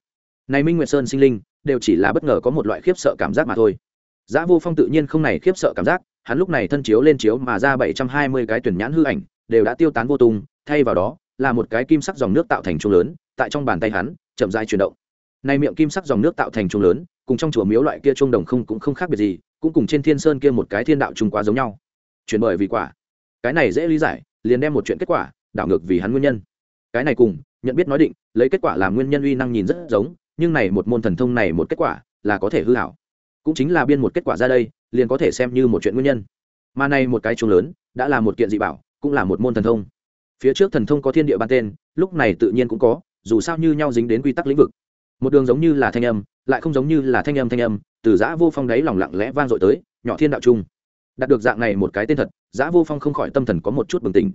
Này minh nguyệt sơn sinh linh đều chỉ là bất ngờ có một loại khiếp sợ cảm giác mà thôi Giá Vô Phong tự nhiên không này khiếp sợ cảm giác, hắn lúc này thân chiếu lên chiếu mà ra bảy trăm hai mươi cái tuyển nhãn hư ảnh, đều đã tiêu tán vô tung, thay vào đó là một cái kim sắc dòng nước tạo thành trung lớn, tại trong bàn tay hắn, chậm rãi chuyển động. Này miệng kim sắc dòng nước tạo thành trung lớn, cùng trong chùa miếu loại kia trung đồng không cũng không khác biệt gì, cũng cùng trên thiên sơn kia một cái thiên đạo trung quá giống nhau. Chuyển bởi vì quả. Cái này dễ lý giải, liền đem một chuyện kết quả, đảo ngược vì hắn nguyên nhân. Cái này cùng, nhận biết nói định, lấy kết quả làm nguyên nhân uy năng nhìn rất giống, nhưng này một môn thần thông này một kết quả, là có thể hư hảo. Cũng chính là biên một kết quả ra đây liền có thể xem như một chuyện nguyên nhân. Mà này một cái chung lớn đã là một kiện dị bảo cũng là một môn thần thông. Phía trước thần thông có thiên địa ban tên lúc này tự nhiên cũng có dù sao như nhau dính đến quy tắc lĩnh vực. Một đường giống như là thanh âm lại không giống như là thanh âm thanh âm từ giã vô phong đáy lòng lặng lẽ vang dội tới nhỏ thiên đạo trung. Đạt được dạng này một cái tên thật giã vô phong không khỏi tâm thần có một chút bừng tỉnh.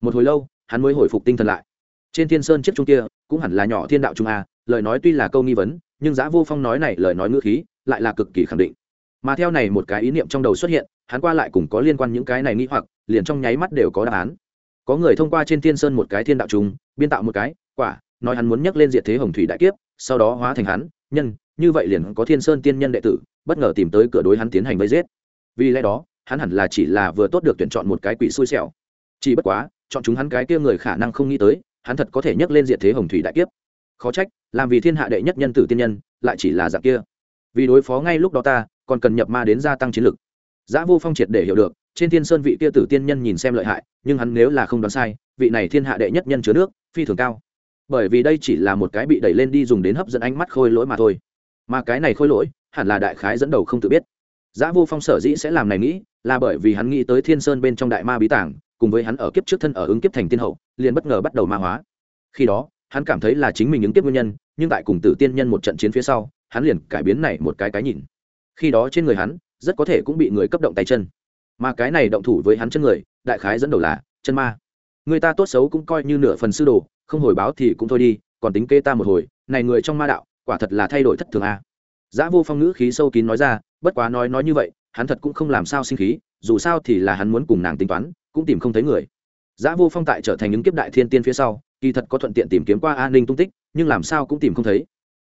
Một hồi lâu hắn mới hồi phục tinh thần lại. Trên thiên sơn chiếc trung kia cũng hẳn là nhỏ thiên đạo trung a lời nói tuy là câu nghi vấn, nhưng giã vô phong nói này lời nói ngữ khí lại là cực kỳ khẳng định. Mà theo này một cái ý niệm trong đầu xuất hiện, hắn qua lại cùng có liên quan những cái này nghĩ hoặc, liền trong nháy mắt đều có đáp án. Có người thông qua trên thiên sơn một cái thiên đạo trùng, biên tạo một cái, quả, nói hắn muốn nhắc lên diệt thế hồng thủy đại kiếp, sau đó hóa thành hắn, nhân, như vậy liền có thiên sơn tiên nhân đệ tử, bất ngờ tìm tới cửa đối hắn tiến hành vây giết. Vì lẽ đó, hắn hẳn là chỉ là vừa tốt được tuyển chọn một cái quỷ xui xẻo. Chỉ bất quá, chọn chúng hắn cái kia người khả năng không nghĩ tới, hắn thật có thể nhắc lên diệt thế hồng thủy đại kiếp khó trách, làm vì thiên hạ đệ nhất nhân tử tiên nhân, lại chỉ là dạng kia. Vì đối phó ngay lúc đó ta, còn cần nhập ma đến gia tăng chiến lực. Giã vô phong triệt để hiểu được, trên thiên sơn vị kia tử tiên nhân nhìn xem lợi hại, nhưng hắn nếu là không đoán sai, vị này thiên hạ đệ nhất nhân chứa nước, phi thường cao. Bởi vì đây chỉ là một cái bị đẩy lên đi dùng đến hấp dẫn ánh mắt khôi lỗi mà thôi. Mà cái này khôi lỗi, hẳn là đại khái dẫn đầu không tự biết. Giã vô phong sở dĩ sẽ làm này nghĩ, là bởi vì hắn nghĩ tới thiên sơn bên trong đại ma bí tảng cùng với hắn ở kiếp trước thân ở ứng kiếp thành tiên hậu, liền bất ngờ bắt đầu ma hóa. Khi đó hắn cảm thấy là chính mình ứng tiếp nguyên nhân, nhưng tại cùng tử tiên nhân một trận chiến phía sau, hắn liền cải biến này một cái cái nhìn. Khi đó trên người hắn, rất có thể cũng bị người cấp động tay chân. Mà cái này động thủ với hắn chân người, đại khái dẫn đầu là chân ma. Người ta tốt xấu cũng coi như nửa phần sư đồ, không hồi báo thì cũng thôi đi, còn tính kê ta một hồi, này người trong ma đạo, quả thật là thay đổi thất thường a. À. giã vô phong ngữ khí sâu kín nói ra, bất quá nói nói như vậy, hắn thật cũng không làm sao sinh khí, dù sao thì là hắn muốn cùng nàng tính toán, cũng tìm không thấy người. Giả vô phong tại trở thành những kiếp đại thiên tiên phía sau kỳ thật có thuận tiện tìm kiếm qua an ninh tung tích nhưng làm sao cũng tìm không thấy.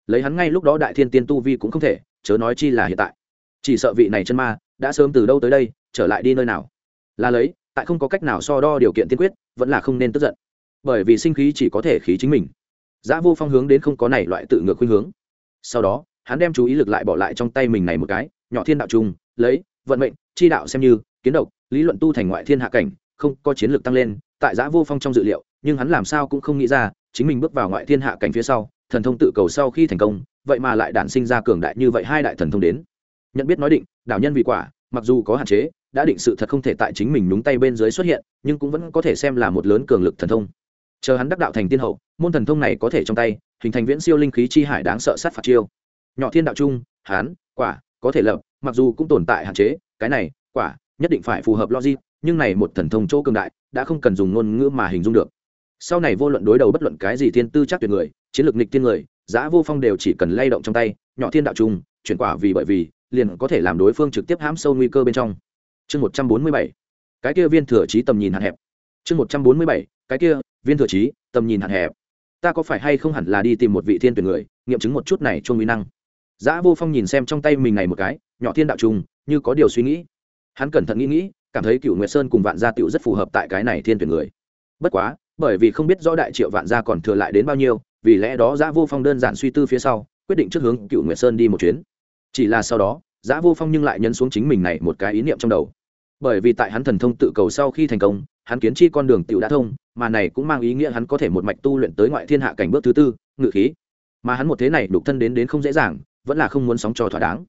Lấy hắn ngay lúc đó đại thiên tiên tu vi cũng không thể chớ nói chi là hiện tại. Chỉ sợ vị này chân ma đã sớm từ đâu tới đây trở lại đi nơi nào. Là lấy tại không có cách nào so đo điều kiện tiên quyết vẫn là không nên tức giận. Bởi vì sinh khí chỉ có thể khí chính mình. Giá vô phong hướng đến không có này loại tự ngược khuynh hướng. Sau đó hắn đem chú ý lực lại bỏ lại trong tay mình này một cái nhỏ thiên đạo trùng, lấy vận mệnh chi đạo xem như kiến độc lý luận tu thành ngoại thiên hạ cảnh không có chiến lược tăng lên, tại giã vô phong trong dự liệu, nhưng hắn làm sao cũng không nghĩ ra, chính mình bước vào ngoại thiên hạ cảnh phía sau, thần thông tự cầu sau khi thành công, vậy mà lại đản sinh ra cường đại như vậy hai đại thần thông đến. Nhận biết nói định, đạo nhân vì quả, mặc dù có hạn chế, đã định sự thật không thể tại chính mình đúng tay bên dưới xuất hiện, nhưng cũng vẫn có thể xem là một lớn cường lực thần thông. Chờ hắn đắc đạo thành tiên hậu, môn thần thông này có thể trong tay, hình thành viễn siêu linh khí chi hải đáng sợ sát phạt chiêu. Nhỏ thiên đạo trung hán quả, có thể lập, mặc dù cũng tồn tại hạn chế, cái này, quả, nhất định phải phù hợp logic nhưng này một thần thông chỗ cường đại, đã không cần dùng ngôn ngữ mà hình dung được. Sau này vô luận đối đầu bất luận cái gì thiên tư chắc tuyệt người, chiến lược nịch tiên người giã vô phong đều chỉ cần lay động trong tay, nhỏ thiên đạo trung chuyển quả vì bởi vì, liền có thể làm đối phương trực tiếp hãm sâu nguy cơ bên trong. Chương một trăm bốn mươi bảy, cái kia viên thừa trí tầm nhìn hạn hẹp. Chương một trăm bốn mươi bảy, cái kia viên thừa trí tầm nhìn hạn hẹp. Ta có phải hay không hẳn là đi tìm một vị thiên tuyển người, nghiệm chứng một chút này chuông nguy năng? Giã vô phong nhìn xem trong tay mình này một cái, nhỏ thiên đạo trùng, như có điều suy nghĩ. Hắn cẩn thận nghĩ nghĩ cảm thấy cựu nguyệt sơn cùng vạn gia tựu rất phù hợp tại cái này thiên tuyển người. Bất quá, bởi vì không biết rõ đại triệu vạn gia còn thừa lại đến bao nhiêu, vì lẽ đó giã vô phong đơn giản suy tư phía sau, quyết định trước hướng cựu nguyệt sơn đi một chuyến. Chỉ là sau đó, giã vô phong nhưng lại nhấn xuống chính mình này một cái ý niệm trong đầu. Bởi vì tại hắn thần thông tự cầu sau khi thành công, hắn kiến chi con đường tựu đã thông, mà này cũng mang ý nghĩa hắn có thể một mạch tu luyện tới ngoại thiên hạ cảnh bước thứ tư, ngự khí. Mà hắn một thế này đục thân đến đến không dễ dàng, vẫn là không muốn sóng trò thỏa đáng.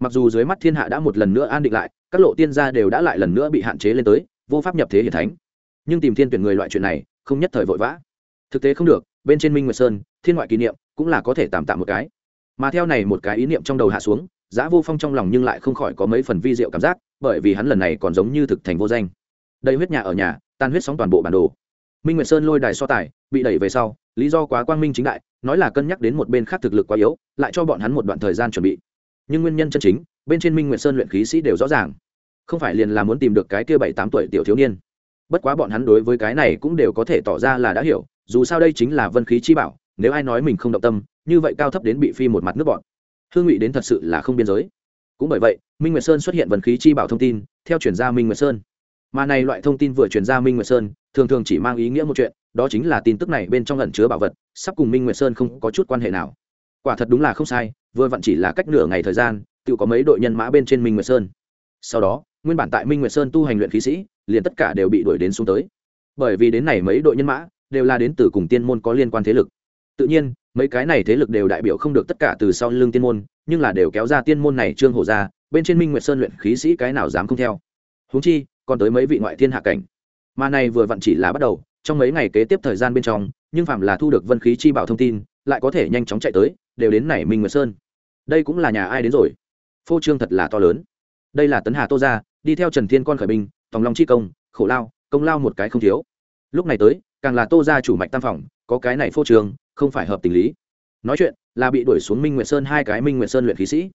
Mặc dù dưới mắt thiên hạ đã một lần nữa an định lại các lộ tiên gia đều đã lại lần nữa bị hạn chế lên tới, vô pháp nhập thế hiển thánh. Nhưng tìm thiên tuyển người loại chuyện này, không nhất thời vội vã. Thực tế không được, bên trên minh nguyệt sơn, thiên ngoại kỷ niệm, cũng là có thể tạm tạm một cái. Mà theo này một cái ý niệm trong đầu hạ xuống, giá vô phong trong lòng nhưng lại không khỏi có mấy phần vi diệu cảm giác, bởi vì hắn lần này còn giống như thực thành vô danh. Đây huyết nhà ở nhà, tan huyết sóng toàn bộ bản đồ. Minh nguyệt sơn lôi đài so tài, bị đẩy về sau, lý do quá quang minh chính đại, nói là cân nhắc đến một bên khác thực lực quá yếu, lại cho bọn hắn một đoạn thời gian chuẩn bị. Nhưng nguyên nhân chân chính, bên trên minh nguyệt sơn luyện khí sĩ đều rõ ràng không phải liền là muốn tìm được cái kia bảy tám tuổi tiểu thiếu niên. Bất quá bọn hắn đối với cái này cũng đều có thể tỏ ra là đã hiểu, dù sao đây chính là vân khí chi bảo, nếu ai nói mình không động tâm, như vậy cao thấp đến bị phi một mặt nước bọn hương ngụy đến thật sự là không biên giới. Cũng bởi vậy, minh nguyệt sơn xuất hiện vân khí chi bảo thông tin, theo chuyển gia minh nguyệt sơn. Mà này loại thông tin vừa chuyển gia minh nguyệt sơn, thường thường chỉ mang ý nghĩa một chuyện, đó chính là tin tức này bên trong lẩn chứa bảo vật, sắp cùng minh nguyệt sơn không có chút quan hệ nào. Quả thật đúng là không sai, vừa vặn chỉ là cách nửa ngày thời gian, tự có mấy đội nhân mã bên trên minh nguyệt sơn. Sau đó nguyên bản tại minh nguyệt sơn tu hành luyện khí sĩ, liền tất cả đều bị đuổi đến xuống tới. Bởi vì đến này mấy đội nhân mã, đều là đến từ cùng tiên môn có liên quan thế lực. Tự nhiên, mấy cái này thế lực đều đại biểu không được tất cả từ sau lưng tiên môn, nhưng là đều kéo ra tiên môn này trương hổ ra, bên trên minh nguyệt sơn luyện khí sĩ cái nào dám không theo. Huống chi, còn tới mấy vị ngoại thiên hạ cảnh. Mà này vừa vặn chỉ là bắt đầu, trong mấy ngày kế tiếp thời gian bên trong, nhưng phạm là thu được vân khí chi bảo thông tin, lại có thể nhanh chóng chạy tới, đều đến này minh nguyệt sơn. Đây cũng là nhà ai đến rồi? Phô trương thật là to lớn. Đây là tấn hà tô gia đi theo trần thiên con khởi binh, tòng long chi công, khổ lao, công lao một cái không thiếu. Lúc này tới, càng là tô gia chủ mạch tam phòng, có cái này phô trường, không phải hợp tình lý. Nói chuyện, là bị đuổi xuống minh nguyệt sơn hai cái minh nguyệt sơn luyện khí sĩ.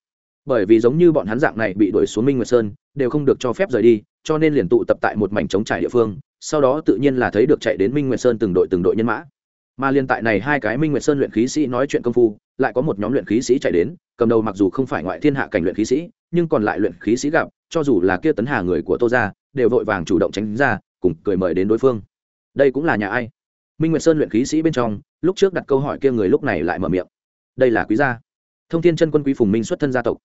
Bởi vì giống như bọn hắn dạng này bị đuổi xuống minh nguyệt sơn, đều không được cho phép rời đi, cho nên liền tụ tập tại một mảnh trống trải địa phương, sau đó tự nhiên là thấy được chạy đến minh nguyệt sơn từng đội từng đội nhân mã. Mà liên tại này hai cái minh nguyệt sơn luyện khí sĩ nói chuyện công phu, lại có một nhóm luyện khí sĩ chạy đến, cầm đầu mặc dù không phải ngoại thiên hạ cảnh luyện khí sĩ, nhưng còn lại luyện khí sĩ gặp cho dù là kia tấn hà người của tô gia, đều vội vàng chủ động tránh ra, cùng cười mời đến đối phương. Đây cũng là nhà ai? Minh nguyệt sơn luyện khí sĩ bên trong, lúc trước đặt câu hỏi kia người lúc này lại mở miệng. Đây là quý gia. Thông thiên chân quân quý phùng minh xuất thân gia tộc.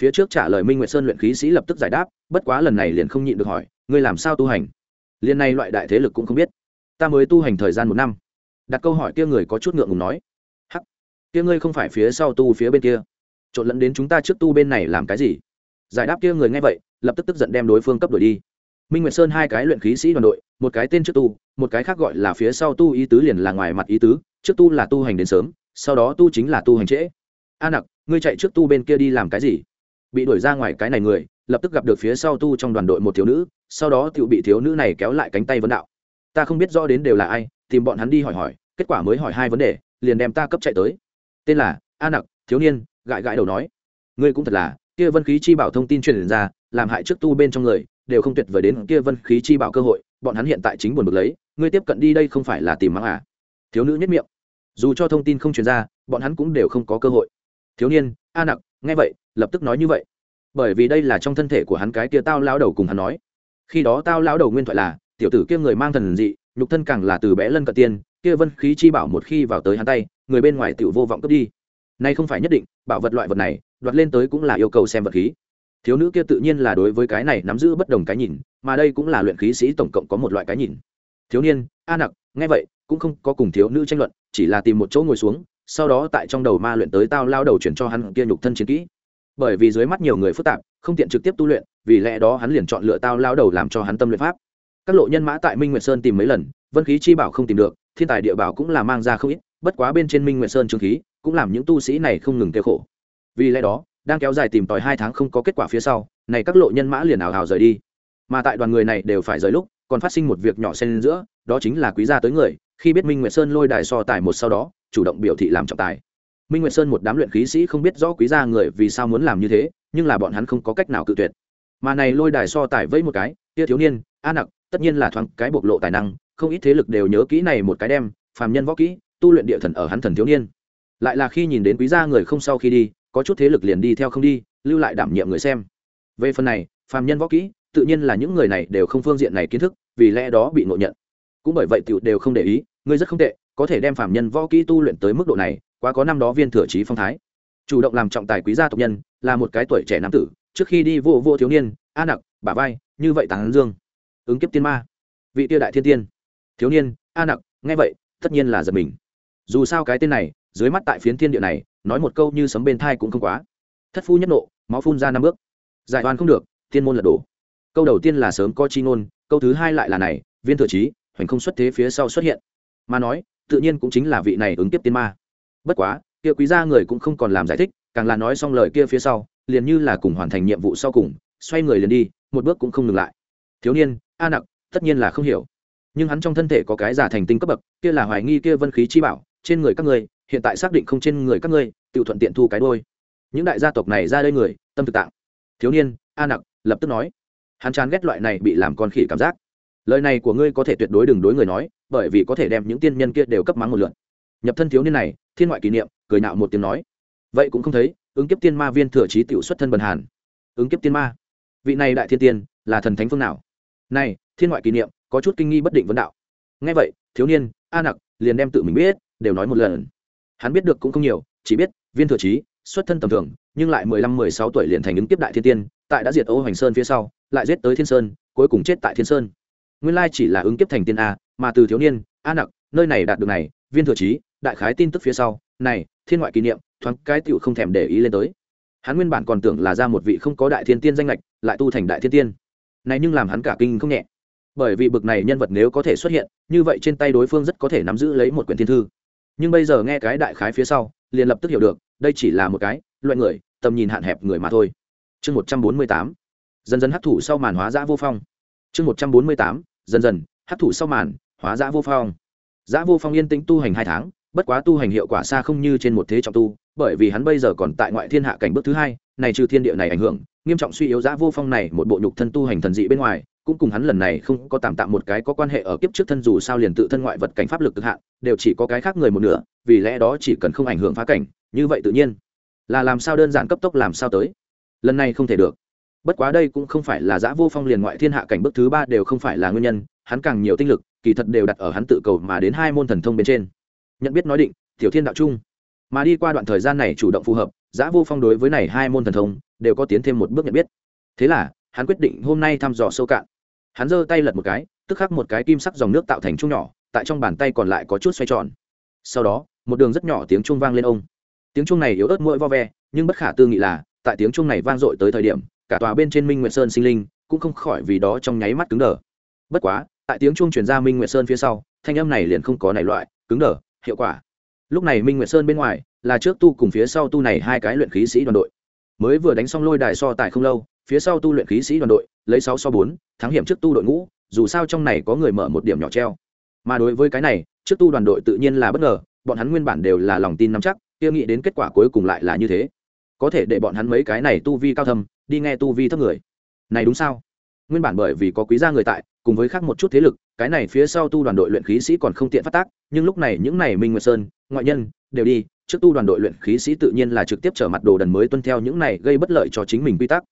Phía trước trả lời minh nguyệt sơn luyện khí sĩ lập tức giải đáp, bất quá lần này liền không nhịn được hỏi, ngươi làm sao tu hành? Liền này loại đại thế lực cũng không biết. Ta mới tu hành thời gian một năm. Đặt câu hỏi kia người có chút ngượng ngùng nói. Hắc, kia ngươi không phải phía sau tu phía bên kia. Trộn lẫn đến chúng ta trước tu bên này làm cái gì? Giải đáp kia người nghe vậy lập tức tức giận đem đối phương cấp đổi đi. Minh nguyệt sơn hai cái luyện khí sĩ đoàn đội, một cái tên trước tu, một cái khác gọi là phía sau tu ý tứ liền là ngoài mặt ý tứ, trước tu là tu hành đến sớm, sau đó tu chính là tu hành trễ. A nặc, ngươi chạy trước tu bên kia đi làm cái gì? Bị đuổi ra ngoài cái này người, lập tức gặp được phía sau tu trong đoàn đội một thiếu nữ, sau đó tự bị thiếu nữ này kéo lại cánh tay vấn đạo. Ta không biết rõ đến đều là ai, tìm bọn hắn đi hỏi hỏi, kết quả mới hỏi hai vấn đề, liền đem ta cấp chạy tới. Tên là a nặc, thiếu niên, gãi gãi đầu nói. Ngươi cũng thật là, kia vân khí chi bảo thông tin truyền ra làm hại trước tu bên trong người, đều không tuyệt vời đến kia vân khí chi bảo cơ hội, bọn hắn hiện tại chính buồn bực lấy, ngươi tiếp cận đi đây không phải là tìm mắng à? Thiếu nữ nhất miệng. Dù cho thông tin không truyền ra, bọn hắn cũng đều không có cơ hội. Thiếu niên, a nặc, nghe vậy, lập tức nói như vậy. Bởi vì đây là trong thân thể của hắn cái kia tao lao đầu cùng hắn nói. Khi đó tao lao đầu nguyên thoại là, tiểu tử kia người mang thần dị, nhục thân càng là từ bé lân cận tiên, kia vân khí chi bảo một khi vào tới hắn tay, người bên ngoài tiểu vô vọng cướp đi. Nay không phải nhất định, bảo vật loại vật này, đoạt lên tới cũng là yêu cầu xem vật khí thiếu nữ kia tự nhiên là đối với cái này nắm giữ bất đồng cái nhìn, mà đây cũng là luyện khí sĩ tổng cộng có một loại cái nhìn. Thiếu niên, a nặc, nghe vậy, cũng không có cùng thiếu nữ tranh luận, chỉ là tìm một chỗ ngồi xuống, sau đó tại trong đầu ma luyện tới tao lao đầu chuyển cho hắn kia nhục thân chiến kỹ. Bởi vì dưới mắt nhiều người phức tạp, không tiện trực tiếp tu luyện, vì lẽ đó hắn liền chọn lựa tao lao đầu làm cho hắn tâm luyện pháp. Các lộ nhân mã tại minh nguyệt sơn tìm mấy lần, vân khí chi bảo không tìm được, thiên tài địa bảo cũng là mang ra không ít, bất quá bên trên minh nguyệt sơn trương khí, cũng làm những tu sĩ này không ngừng kêu khổ. Vì lẽ đó đang kéo dài tìm tòi hai tháng không có kết quả phía sau, này các lộ nhân mã liền ảo hào rời đi. Mà tại đoàn người này đều phải rời lúc, còn phát sinh một việc nhỏ xen giữa, đó chính là quý gia tới người, khi biết minh nguyệt sơn lôi đài so tài một sau đó, chủ động biểu thị làm trọng tài. Minh nguyệt sơn một đám luyện khí sĩ không biết rõ quý gia người vì sao muốn làm như thế, nhưng là bọn hắn không có cách nào cự tuyệt. Mà này lôi đài so tài với một cái, tia thiếu niên, a nặc, tất nhiên là thoáng cái bộc lộ tài năng, không ít thế lực đều nhớ kỹ này một cái đem, phàm nhân võ kỹ, tu luyện địa thần ở hắn thần thiếu niên. Lại là khi nhìn đến quý gia người không sau khi đi có chút thế lực liền đi theo không đi, lưu lại đảm nhiệm người xem. Về phần này, phàm nhân võ kỹ, tự nhiên là những người này đều không phương diện này kiến thức, vì lẽ đó bị ngộ nhận. Cũng bởi vậy tiểu đều không để ý, ngươi rất không tệ, có thể đem phàm nhân võ kỹ tu luyện tới mức độ này, quá có năm đó viên thừa trí phong thái. Chủ động làm trọng tài quý gia tộc nhân, là một cái tuổi trẻ nam tử, trước khi đi vô vô thiếu niên, a nặc, bả vai, như vậy tán dương. Ứng kiếp tiên ma. Vị tiêu đại thiên tiên. Thiếu niên, a nặc, nghe vậy, tất nhiên là giật mình. Dù sao cái tên này, dưới mắt tại phiến thiên địa này nói một câu như sấm bên thai cũng không quá. Thất phu nhất nộ, máu phun ra năm bước. Giải oan không được, tiên môn lật đổ. Câu đầu tiên là sớm có chi ngôn, câu thứ hai lại là này, viên thừa trí, hoành không xuất thế phía sau xuất hiện. Mà nói, tự nhiên cũng chính là vị này ứng tiếp tiên ma. Bất quá, kia quý gia người cũng không còn làm giải thích, càng là nói xong lời kia phía sau, liền như là cùng hoàn thành nhiệm vụ sau cùng, xoay người liền đi, một bước cũng không ngừng lại. Thiếu niên, a nặc, tất nhiên là không hiểu. Nhưng hắn trong thân thể có cái giả thành tinh cấp bậc, kia là hoài nghi kia vân khí chi bảo, trên người các ngươi hiện tại xác định không trên người các ngươi, tự thuận tiện thu cái đôi. Những đại gia tộc này ra đây người, tâm thực tạng. Thiếu niên, a nặc, lập tức nói. Hắn chán ghét loại này bị làm con khỉ cảm giác. Lời này của ngươi có thể tuyệt đối đừng đối người nói, bởi vì có thể đem những tiên nhân kia đều cấp mắng một lượn nhập thân thiếu niên này, thiên ngoại kỷ niệm, cười nạo một tiếng nói. Vậy cũng không thấy, ứng kiếp tiên ma viên thừa trí tiểu xuất thân bần hàn. Ứng kiếp tiên ma. Vị này đại thiên tiên, là thần thánh phương nào? Này, thiên ngoại kỷ niệm, có chút kinh nghi bất định vấn đạo. Nghe vậy, thiếu niên, a nặc, liền đem tự mình biết, đều nói một lần hắn biết được cũng không nhiều, chỉ biết, viên thừa trí, xuất thân tầm thường, nhưng lại mười lăm, mười sáu tuổi liền thành ứng tiếp đại thiên tiên, tại đã diệt ô hoành sơn phía sau, lại giết tới thiên sơn, cuối cùng chết tại thiên sơn. Nguyên lai chỉ là ứng kiếp thành tiên a, mà từ thiếu niên, a nặc, nơi này đạt được này, viên thừa trí, đại khái tin tức phía sau, này, thiên ngoại kỷ niệm, thoáng cái tựu không thèm để ý lên tới. Hắn nguyên bản còn tưởng là ra một vị không có đại thiên tiên danh lệch lại tu thành đại thiên tiên. Này nhưng làm hắn cả kinh không nhẹ. Bởi vì bực này nhân vật nếu có thể xuất hiện, như vậy trên tay đối phương rất có thể nắm giữ lấy một quyển thiên thư nhưng bây giờ nghe cái đại khái phía sau, liền lập tức hiểu được, đây chỉ là một cái, loại người, tầm nhìn hạn hẹp người mà thôi. Chương một trăm bốn mươi tám. Dần dần hấp thụ sau màn hóa giã vô phong. Chương một trăm bốn mươi tám. Dần dần hấp thụ sau màn hóa giã vô phong. Giã vô phong yên tĩnh tu hành hai tháng, bất quá tu hành hiệu quả xa không như trên một thế trọng tu, bởi vì hắn bây giờ còn tại ngoại thiên hạ cảnh bước thứ hai, này trừ thiên địa này ảnh hưởng, nghiêm trọng suy yếu giã vô phong này một bộ nhục thân tu hành thần dị bên ngoài cũng cùng hắn lần này không có tạm tạm một cái có quan hệ ở kiếp trước thân dù sao liền tự thân ngoại vật cảnh pháp lực cực hạn, đều chỉ có cái khác người một nửa, vì lẽ đó chỉ cần không ảnh hưởng phá cảnh, như vậy tự nhiên. Là làm sao đơn giản cấp tốc làm sao tới? Lần này không thể được. Bất quá đây cũng không phải là giã vô phong liền ngoại thiên hạ cảnh bước thứ ba đều không phải là nguyên nhân, hắn càng nhiều tinh lực, kỳ thật đều đặt ở hắn tự cầu mà đến hai môn thần thông bên trên. Nhận biết nói định, tiểu thiên đạo chung mà đi qua đoạn thời gian này chủ động phù hợp, giã vô phong đối với này hai môn thần thông, đều có tiến thêm một bước nhận biết. Thế là, hắn quyết định hôm nay thăm dò sâu cạn hắn giơ tay lật một cái, tức khắc một cái kim sắc dòng nước tạo thành chung nhỏ, tại trong bàn tay còn lại có chút xoay tròn. Sau đó, một đường rất nhỏ tiếng chuông vang lên ông. Tiếng chuông này yếu ớt mũi vo ve, nhưng bất khả tư nghị là, tại tiếng chuông này vang dội tới thời điểm, cả tòa bên trên minh nguyệt sơn sinh linh cũng không khỏi vì đó trong nháy mắt cứng đờ. Bất quá, tại tiếng chuông truyền ra minh nguyệt sơn phía sau, thanh âm này liền không có này loại, cứng đờ, hiệu quả. Lúc này minh nguyệt sơn bên ngoài, là trước tu cùng phía sau tu này hai cái luyện khí sĩ đoàn đội. Mới vừa đánh xong lôi đài so tài không lâu phía sau tu luyện khí sĩ đoàn đội, lấy sáu so bốn, thắng hiểm trước tu đội ngũ, dù sao trong này có người mở một điểm nhỏ treo. Mà đối với cái này, trước tu đoàn đội tự nhiên là bất ngờ, bọn hắn nguyên bản đều là lòng tin nắm chắc, kia nghĩ đến kết quả cuối cùng lại là như thế. Có thể để bọn hắn mấy cái này tu vi cao thâm, đi nghe tu vi thấp người. Này đúng sao? Nguyên bản bởi vì có quý gia người tại, cùng với khác một chút thế lực, cái này phía sau tu đoàn đội luyện khí sĩ còn không tiện phát tác, nhưng lúc này những này minh nguyệt sơn, ngoại nhân, đều đi, trước tu đoàn đội luyện khí sĩ tự nhiên là trực tiếp trở mặt đồ đần mới tuân theo những này gây bất lợi cho chính mình quy tắc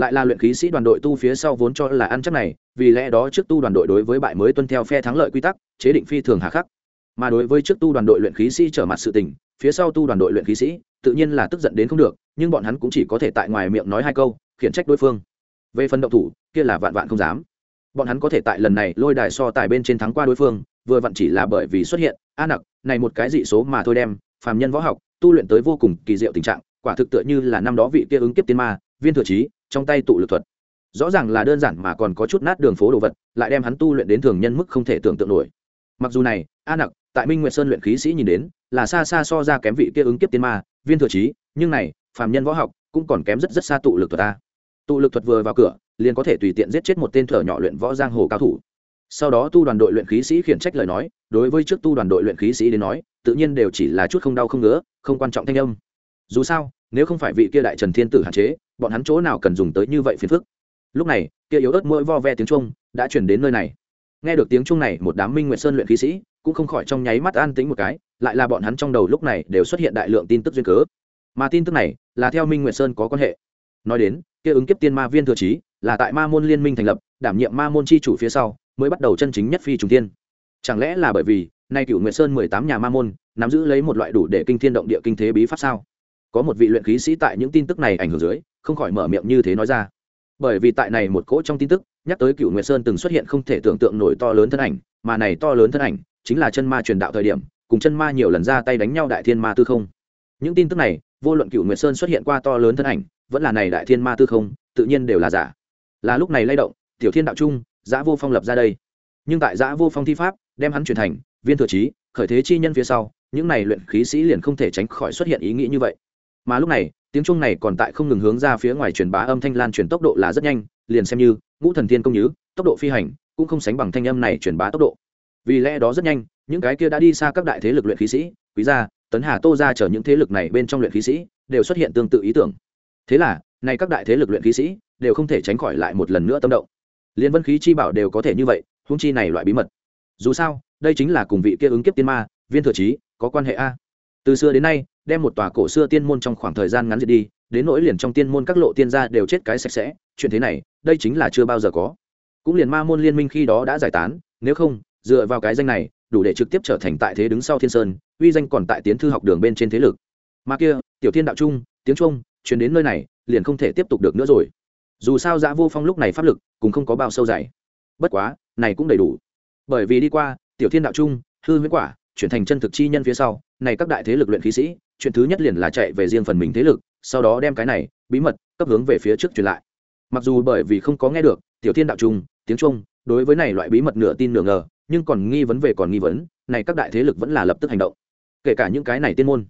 lại là luyện khí sĩ đoàn đội tu phía sau vốn cho là ăn chắc này, vì lẽ đó trước tu đoàn đội đối với bại mới tuân theo phe thắng lợi quy tắc, chế định phi thường hà khắc. Mà đối với trước tu đoàn đội luyện khí sĩ trở mặt sự tình, phía sau tu đoàn đội luyện khí sĩ, tự nhiên là tức giận đến không được, nhưng bọn hắn cũng chỉ có thể tại ngoài miệng nói hai câu, khiển trách đối phương. Về phần động thủ, kia là vạn vạn không dám. Bọn hắn có thể tại lần này lôi đài so tài bên trên thắng qua đối phương, vừa vặn chỉ là bởi vì xuất hiện, a nặc, này một cái dị số mà thôi đem, phàm nhân võ học, tu luyện tới vô cùng kỳ diệu tình trạng, quả thực tựa như là năm đó vị kia ứng kiếp tiên ma, viên thừa trí trong tay tụ lực thuật. Rõ ràng là đơn giản mà còn có chút nát đường phố đồ vật, lại đem hắn tu luyện đến thường nhân mức không thể tưởng tượng nổi. Mặc dù này, a nặc, tại minh nguyệt sơn luyện khí sĩ nhìn đến, là xa xa so ra kém vị kia ứng kiếp tiên ma, viên thừa trí, nhưng này, phàm nhân võ học, cũng còn kém rất rất xa tụ lực thuật ta tụ lực thuật vừa vào cửa, liền có thể tùy tiện giết chết một tên thở nhỏ luyện võ giang hồ cao thủ. Sau đó tu đoàn đội luyện khí sĩ khiển trách lời nói, đối với trước tu đoàn đội luyện khí sĩ đến nói, tự nhiên đều chỉ là chút không đau không ngứa, không quan trọng thanh âm. Dù sao, nếu không phải vị kia đại trần thiên tử hạn chế bọn hắn chỗ nào cần dùng tới như vậy phiền phức. Lúc này, kia yếu ớt mỗi vo ve tiếng trung đã chuyển đến nơi này. Nghe được tiếng trung này, một đám minh nguyệt sơn luyện khí sĩ cũng không khỏi trong nháy mắt an tính một cái, lại là bọn hắn trong đầu lúc này đều xuất hiện đại lượng tin tức duyên cớ. Mà tin tức này là theo minh nguyệt sơn có quan hệ. Nói đến, kia ứng kiếp tiên ma viên thừa trí là tại ma môn liên minh thành lập, đảm nhiệm ma môn chi chủ phía sau, mới bắt đầu chân chính nhất phi trùng tiên chẳng lẽ là bởi vì, nay cựu nguyệt sơn mười tám nhà ma môn nắm giữ lấy một loại đủ để kinh thiên động địa kinh thế bí pháp sao? Có một vị luyện khí sĩ tại những tin tức này ảnh hưởng dưới không khỏi mở miệng như thế nói ra. Bởi vì tại này một cỗ trong tin tức, nhắc tới cựu nguyệt sơn từng xuất hiện không thể tưởng tượng nổi to lớn thân ảnh, mà này to lớn thân ảnh chính là chân ma truyền đạo thời điểm, cùng chân ma nhiều lần ra tay đánh nhau đại thiên ma tư không. Những tin tức này, vô luận cựu nguyệt sơn xuất hiện qua to lớn thân ảnh, vẫn là này đại thiên ma tư không, tự nhiên đều là giả. Là lúc này lay động, tiểu thiên đạo trung, giã vô phong lập ra đây. Nhưng tại giã vô phong thi pháp, đem hắn truyền thành viên thừa trí khởi thế chi nhân phía sau, những này luyện khí sĩ liền không thể tránh khỏi xuất hiện ý nghĩ như vậy. Mà lúc này tiếng chuông này còn tại không ngừng hướng ra phía ngoài truyền bá âm thanh lan truyền tốc độ là rất nhanh, liền xem như ngũ thần thiên công nhứ, tốc độ phi hành, cũng không sánh bằng thanh âm này truyền bá tốc độ. Vì lẽ đó rất nhanh, những cái kia đã đi xa các đại thế lực luyện khí sĩ, quý gia, tấn hà, tô ra chở những thế lực này bên trong luyện khí sĩ, đều xuất hiện tương tự ý tưởng. Thế là nay các đại thế lực luyện khí sĩ đều không thể tránh khỏi lại một lần nữa tâm động. Liên vân khí chi bảo đều có thể như vậy hung chi này loại bí mật. Dù sao, đây chính là cùng vị kia ứng kiếp tiên ma, viên thừa trí, có quan hệ a. Từ xưa đến nay đem một tòa cổ xưa tiên môn trong khoảng thời gian ngắn diệt đi, đến nỗi liền trong tiên môn các lộ tiên gia đều chết cái sạch sẽ, chuyện thế này, đây chính là chưa bao giờ có. Cũng liền ma môn liên minh khi đó đã giải tán, nếu không, dựa vào cái danh này, đủ để trực tiếp trở thành tại thế đứng sau thiên sơn, uy danh còn tại tiến thư học đường bên trên thế lực. Mà kia, tiểu thiên đạo trung, tiếng trung chuyển đến nơi này, liền không thể tiếp tục được nữa rồi. Dù sao giã vô phong lúc này pháp lực, cũng không có bao sâu dày. Bất quá, này cũng đầy đủ. Bởi vì đi qua, tiểu thiên đạo trung, hư huyễn quả chuyển thành chân thực chi nhân phía sau, này các đại thế lực luyện khí sĩ, chuyện thứ nhất liền là chạy về riêng phần mình thế lực, sau đó đem cái này, bí mật, cấp hướng về phía trước truyền lại. Mặc dù bởi vì không có nghe được, tiểu thiên đạo trung, tiếng trung, đối với này loại bí mật nửa tin nửa ngờ, nhưng còn nghi vấn về còn nghi vấn, này các đại thế lực vẫn là lập tức hành động. Kể cả những cái này tiên môn.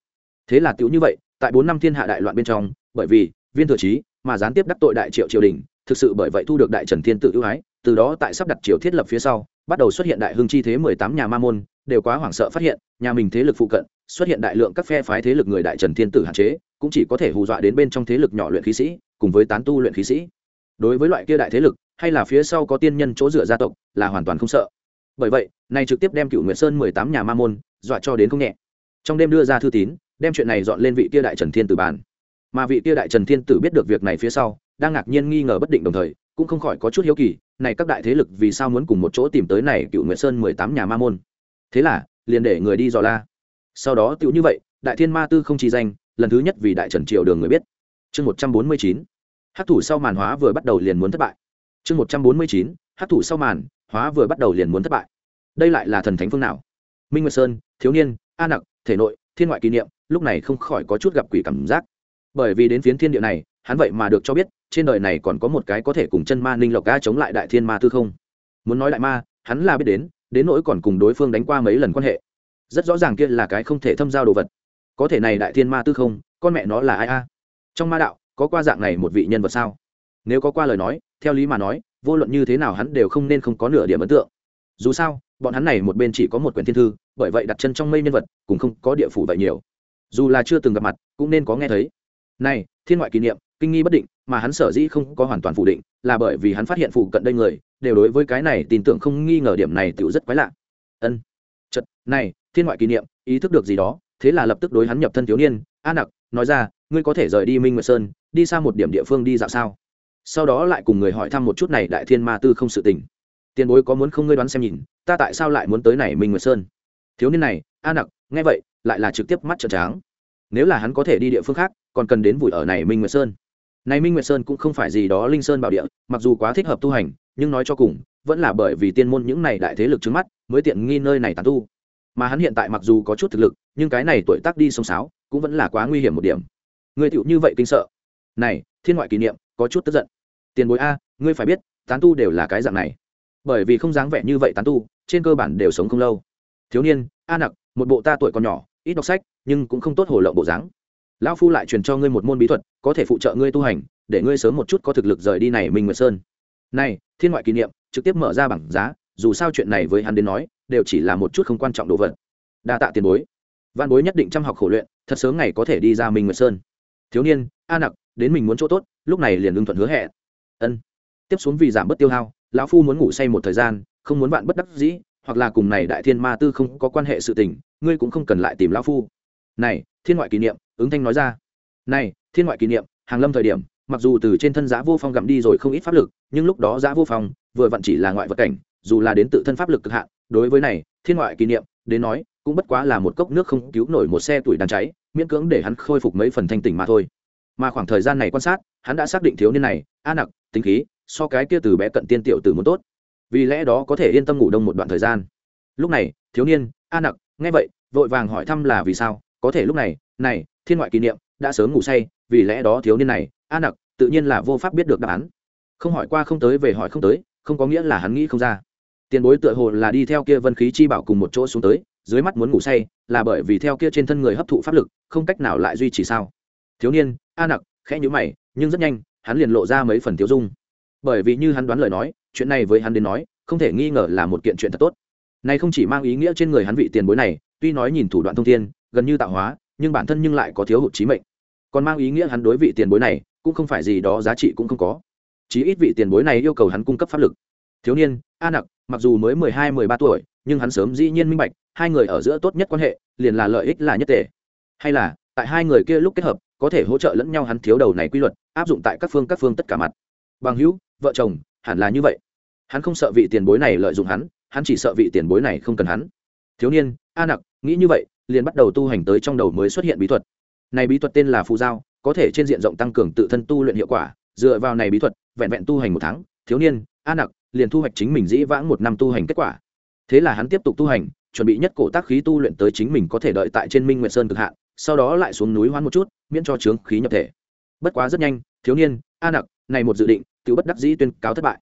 Thế là tiểu như vậy, tại bốn năm thiên hạ đại loạn bên trong, bởi vì, viên thừa trí, mà gián tiếp đắc tội đại triệu triều đình, thực sự bởi vậy thu được đại trần thiên tự ưu ái, từ đó tại sắp đặt triều thiết lập phía sau, bắt đầu xuất hiện đại hưng chi thế mười tám nhà ma môn đều quá hoảng sợ phát hiện, nhà mình thế lực phụ cận, xuất hiện đại lượng các phe phái thế lực người đại trần thiên tử hạn chế, cũng chỉ có thể hù dọa đến bên trong thế lực nhỏ luyện khí sĩ, cùng với tán tu luyện khí sĩ. Đối với loại kia đại thế lực, hay là phía sau có tiên nhân chỗ dựa gia tộc, là hoàn toàn không sợ. Bởi vậy, nay trực tiếp đem cựu nguyệt sơn mười tám nhà ma môn, dọa cho đến không nhẹ. Trong đêm đưa ra thư tín, đem chuyện này dọn lên vị kia đại trần thiên tử bàn. Mà vị kia đại trần thiên tử biết được việc này phía sau, đang ngạc nhiên nghi ngờ bất định đồng thời, cũng không khỏi có chút hiếu kỳ, này các đại thế lực vì sao muốn cùng một chỗ tìm tới này cựu nguyệt sơn mười tám nhà ma môn? Thế là, liền để người đi dò la. Sau đó tựu như vậy, đại thiên ma tư không chỉ danh, lần thứ nhất vì đại trần triều đường người biết. Chương một trăm bốn mươi chín hát thủ sau màn hóa vừa bắt đầu liền muốn thất bại. Chương một trăm bốn mươi chín hát thủ sau màn hóa vừa bắt đầu liền muốn thất bại. Đây lại là thần thánh phương nào? Minh nguyệt sơn, thiếu niên, a nặc, thể nội, thiên ngoại kỷ niệm, lúc này không khỏi có chút gặp quỷ cảm giác. Bởi vì đến phiến thiên địa này, hắn vậy mà được cho biết, trên đời này còn có một cái có thể cùng chân ma ninh lộc ga chống lại đại thiên ma tư không? Muốn nói đại ma, hắn là biết đến đến nỗi còn cùng đối phương đánh qua mấy lần quan hệ. Rất rõ ràng kia là cái không thể thâm giao đồ vật. Có thể này đại thiên ma tư không, con mẹ nó là ai a? Trong ma đạo, có qua dạng này một vị nhân vật sao? Nếu có qua lời nói, theo lý mà nói, vô luận như thế nào hắn đều không nên không có nửa điểm ấn tượng. Dù sao, bọn hắn này một bên chỉ có một quyển thiên thư, bởi vậy đặt chân trong mây nhân vật, cũng không có địa phủ vậy nhiều. Dù là chưa từng gặp mặt, cũng nên có nghe thấy. Này, thiên ngoại kỷ niệm, kinh nghi bất định mà hắn sở dĩ không có hoàn toàn phủ định là bởi vì hắn phát hiện phụ cận đây người đều đối với cái này tin tưởng không nghi ngờ điểm này tựu rất quái lạ. Ân. Chật này, thiên ngoại kỷ niệm, ý thức được gì đó, thế là lập tức đối hắn nhập thân thiếu niên, a nặc, nói ra, ngươi có thể rời đi minh nguyệt sơn, đi xa một điểm địa phương đi dạo sao? Sau đó lại cùng người hỏi thăm một chút này đại thiên ma tư không sự tình. Tiền bối có muốn không ngươi đoán xem nhìn, ta tại sao lại muốn tới này minh nguyệt sơn? Thiếu niên này, a nặc, nghe vậy, lại là trực tiếp mắt trợn tráng nếu là hắn có thể đi địa phương khác, còn cần đến vùi ở này minh nguyệt sơn này minh nguyệt sơn cũng không phải gì đó linh sơn bảo địa, mặc dù quá thích hợp tu hành, nhưng nói cho cùng, vẫn là bởi vì tiên môn những này đại thế lực trước mắt, mới tiện nghi nơi này tàn tu. Mà hắn hiện tại mặc dù có chút thực lực, nhưng cái này tuổi tác đi sông sáo, cũng vẫn là quá nguy hiểm một điểm. Người tựu như vậy kinh sợ. Này, thiên ngoại kỷ niệm, có chút tức giận. Tiền bối a, ngươi phải biết, tán tu đều là cái dạng này. Bởi vì không dáng vẻ như vậy tán tu, trên cơ bản đều sống không lâu. Thiếu niên, a nặc, một bộ ta tuổi còn nhỏ, ít đọc sách, nhưng cũng không tốt hồ lộng bộ dáng lão phu lại truyền cho ngươi một môn bí thuật, có thể phụ trợ ngươi tu hành, để ngươi sớm một chút có thực lực rời đi này minh nguyệt sơn. Này, thiên ngoại kỷ niệm, trực tiếp mở ra bảng giá, dù sao chuyện này với hắn đến nói, đều chỉ là một chút không quan trọng đồ vật. Đa tạ tiền bối. Văn bối nhất định chăm học khổ luyện, thật sớm ngày có thể đi ra minh nguyệt sơn. Thiếu niên, a nặc, đến mình muốn chỗ tốt, lúc này liền ưng thuận hứa hẹn. Ân. Tiếp xuống vì giảm bớt tiêu hao, lão phu muốn ngủ say một thời gian, không muốn bạn bất đắc dĩ, hoặc là cùng này đại thiên ma tư không có quan hệ sự tình, ngươi cũng không cần lại tìm lão phu này, thiên ngoại kỷ niệm, ứng thanh nói ra. Này, thiên ngoại kỷ niệm, hàng lâm thời điểm, mặc dù từ trên thân giá vô phong gặm đi rồi không ít pháp lực, nhưng lúc đó giá vô phong, vừa vặn chỉ là ngoại vật cảnh, dù là đến tự thân pháp lực cực hạn, đối với này, thiên ngoại kỷ niệm, đến nói, cũng bất quá là một cốc nước không cứu nổi một xe tuổi đàn cháy, miễn cưỡng để hắn khôi phục mấy phần thanh tỉnh mà thôi. Mà khoảng thời gian này quan sát, hắn đã xác định thiếu niên này, a nặc, tính khí, so cái kia từ bé cận tiên tiểu từ muốn tốt. Vì lẽ đó có thể yên tâm ngủ đông một đoạn thời gian. Lúc này, thiếu niên, a nặc, nghe vậy, vội vàng hỏi thăm là vì sao? Có thể lúc này này, thiên ngoại kỷ niệm, đã sớm ngủ say, vì lẽ đó thiếu niên này, a nặc, tự nhiên là vô pháp biết được đáp án. Không hỏi qua không tới về hỏi không tới, không có nghĩa là hắn nghĩ không ra. Tiền bối tựa hồ là đi theo kia vân khí chi bảo cùng một chỗ xuống tới, dưới mắt muốn ngủ say, là bởi vì theo kia trên thân người hấp thụ pháp lực, không cách nào lại duy trì sao. Thiếu niên, a nặc, khẽ nhữ mày, nhưng rất nhanh, hắn liền lộ ra mấy phần thiếu dung. Bởi vì như hắn đoán lời nói, chuyện này với hắn đến nói, không thể nghi ngờ là một kiện chuyện thật tốt. Này không chỉ mang ý nghĩa trên người hắn vị tiền bối này, tuy nói nhìn thủ đoạn thông thiên gần như tạo hóa, nhưng bản thân nhưng lại có thiếu hụt trí mệnh. Còn mang ý nghĩa hắn đối vị tiền bối này, cũng không phải gì đó giá trị cũng không có. Chí ít vị tiền bối này yêu cầu hắn cung cấp pháp lực. Thiếu niên, a nặc, mặc dù mới mười hai, mười ba tuổi, nhưng hắn sớm dĩ nhiên minh bạch, hai người ở giữa tốt nhất quan hệ, liền là lợi ích là nhất tề. hay là, tại hai người kia lúc kết hợp, có thể hỗ trợ lẫn nhau hắn thiếu đầu này quy luật, áp dụng tại các phương các phương tất cả mặt. Bằng hữu, vợ chồng, hẳn là như vậy. Hắn không sợ vị tiền bối này lợi dụng hắn hắn chỉ sợ vị tiền bối này không cần hắn thiếu niên, a nặc, nghĩ như vậy, liền bắt đầu tu hành tới trong đầu mới xuất hiện bí thuật. Này bí thuật tên là phù giao, có thể trên diện rộng tăng cường tự thân tu luyện hiệu quả. Dựa vào này bí thuật, vẹn vẹn tu hành một tháng, thiếu niên, a nặc, liền thu hoạch chính mình dĩ vãng một năm tu hành kết quả. Thế là hắn tiếp tục tu hành, chuẩn bị nhất cổ tác khí tu luyện tới chính mình có thể đợi tại trên minh nguyệt sơn cực hạn, sau đó lại xuống núi hoán một chút, miễn cho trướng khí nhập thể. Bất quá rất nhanh, thiếu niên, a nặc, này một dự định, tự bất đắc dĩ tuyên cáo thất bại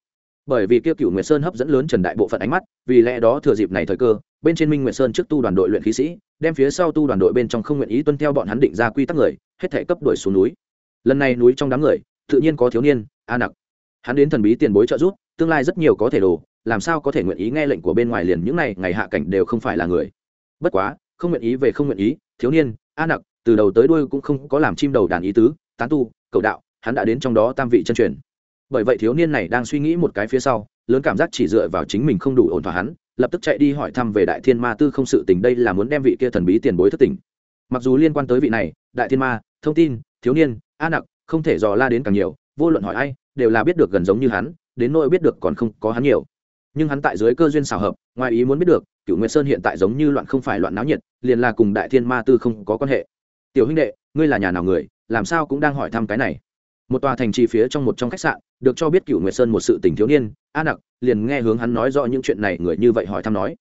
bởi vì kia cựu nguyệt sơn hấp dẫn lớn trần đại bộ phận ánh mắt, vì lẽ đó thừa dịp này thời cơ, bên trên minh nguyệt sơn trước tu đoàn đội luyện khí sĩ, đem phía sau tu đoàn đội bên trong không nguyện ý tuân theo bọn hắn định ra quy tắc người, hết thể cấp đuổi xuống núi. Lần này núi trong đám người, tự nhiên có thiếu niên, a nặc. Hắn đến thần bí tiền bối trợ giúp, tương lai rất nhiều có thể đồ, làm sao có thể nguyện ý nghe lệnh của bên ngoài liền những này, ngày hạ cảnh đều không phải là người. Bất quá, không nguyện ý về không nguyện ý, thiếu niên, a nặc, từ đầu tới đuôi cũng không có làm chim đầu đàn ý tứ, tán tu, cầu đạo, hắn đã đến trong đó tam vị chân truyền bởi vậy thiếu niên này đang suy nghĩ một cái phía sau, lớn cảm giác chỉ dựa vào chính mình không đủ ổn thỏa hắn, lập tức chạy đi hỏi thăm về đại thiên ma tư không sự tình đây là muốn đem vị kia thần bí tiền bối thất tình. Mặc dù liên quan tới vị này, đại thiên ma, thông tin, thiếu niên, a nặc, không thể dò la đến càng nhiều, vô luận hỏi ai, đều là biết được gần giống như hắn, đến nỗi biết được còn không có hắn nhiều. Nhưng hắn tại dưới cơ duyên xào hợp, ngoài ý muốn biết được cựu nguyệt sơn hiện tại giống như loạn không phải loạn náo nhiệt, liền là cùng đại thiên ma tư không có quan hệ. Tiểu huynh đệ, ngươi là nhà nào người, làm sao cũng đang hỏi thăm cái này? Một tòa thành trì phía trong một trong khách sạn, được cho biết cựu nguyệt sơn một sự tình thiếu niên, a nặc liền nghe hướng hắn nói rõ những chuyện này, người như vậy hỏi thăm nói.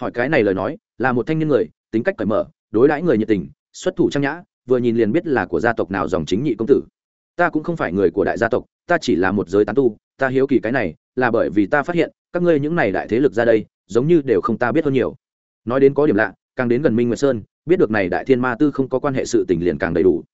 Hỏi cái này lời nói, là một thanh niên người, tính cách cởi mở, đối đãi người nhiệt tình, xuất thủ trang nhã, vừa nhìn liền biết là của gia tộc nào dòng chính nhị công tử. Ta cũng không phải người của đại gia tộc, ta chỉ là một giới tán tu, ta hiếu kỳ cái này, là bởi vì ta phát hiện, các ngươi những này đại thế lực ra đây, giống như đều không ta biết hơn nhiều. Nói đến có điểm lạ, càng đến gần minh nguyệt sơn, biết được này đại thiên ma tư không có quan hệ sự tình liền càng đầy đủ.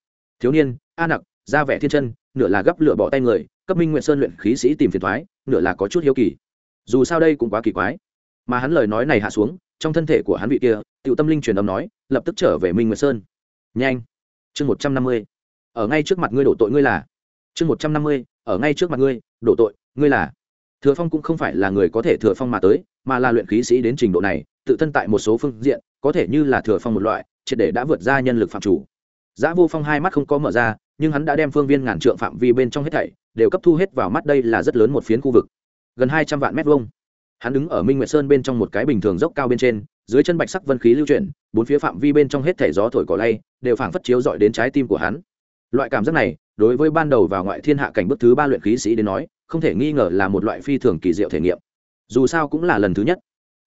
Thiếu niên, a nặc ra vẻ thiên chân nửa là gấp lửa bỏ tay người cấp minh nguyệt sơn luyện khí sĩ tìm phiền thoái nửa là có chút hiếu kỳ. Dù sao đây cũng quá kỳ quái. Mà hắn lời nói này hạ xuống trong thân thể của hắn vị kia tiểu tâm linh truyền âm nói lập tức trở về minh nguyệt sơn. Nhanh! Chương một trăm năm mươi. Ở ngay trước mặt ngươi đổ tội ngươi là. Chương một trăm năm mươi ở ngay trước mặt ngươi đổ tội ngươi là. Thừa phong cũng không phải là người có thể thừa phong mà tới mà là luyện khí sĩ đến trình độ này tự thân tại một số phương diện có thể như là thừa phong một loại triệt để đã vượt ra nhân lực phạm chủ. Giã Vô Phong hai mắt không có mở ra, nhưng hắn đã đem phương viên ngàn trượng phạm vi bên trong hết thảy đều cấp thu hết vào mắt đây là rất lớn một phiến khu vực, gần hai trăm vạn mét vuông. Hắn đứng ở Minh Nguyệt Sơn bên trong một cái bình thường dốc cao bên trên, dưới chân bạch sắc vân khí lưu chuyển, bốn phía phạm vi bên trong hết thảy gió thổi cỏ lay, đều phảng phất chiếu dọi đến trái tim của hắn. Loại cảm giác này, đối với ban đầu vào ngoại thiên hạ cảnh bước thứ ba luyện khí sĩ đến nói, không thể nghi ngờ là một loại phi thường kỳ diệu thể nghiệm. Dù sao cũng là lần thứ nhất,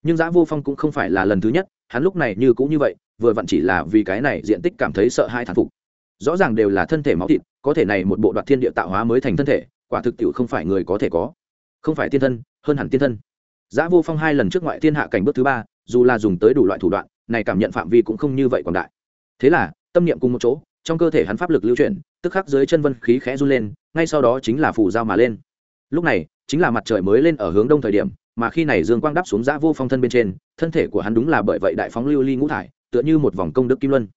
nhưng giã Vô Phong cũng không phải là lần thứ nhất, hắn lúc này như cũng như vậy, vừa vặn chỉ là vì cái này diện tích cảm thấy sợ hai thán phục rõ ràng đều là thân thể máu thịt có thể này một bộ đoạt thiên địa tạo hóa mới thành thân thể quả thực tiệu không phải người có thể có không phải tiên thân hơn hẳn tiên thân Giá Vô Phong hai lần trước ngoại thiên hạ cảnh bước thứ ba, dù là dùng tới đủ loại thủ đoạn, này cảm nhận phạm vi cũng không như vậy quảng đại. Thế là, tâm niệm cùng một chỗ, trong cơ thể hắn pháp lực lưu chuyển, tức khắc dưới chân vân khí khẽ run lên, ngay sau đó chính là phủ dao mà lên. Lúc này, chính là mặt trời mới lên ở hướng đông thời điểm, mà khi này dương quang đắp xuống Giá Vô Phong thân bên trên, thân thể của hắn đúng là bởi vậy đại phóng lưu ly ngũ thải, tựa như một vòng công đức kim luân.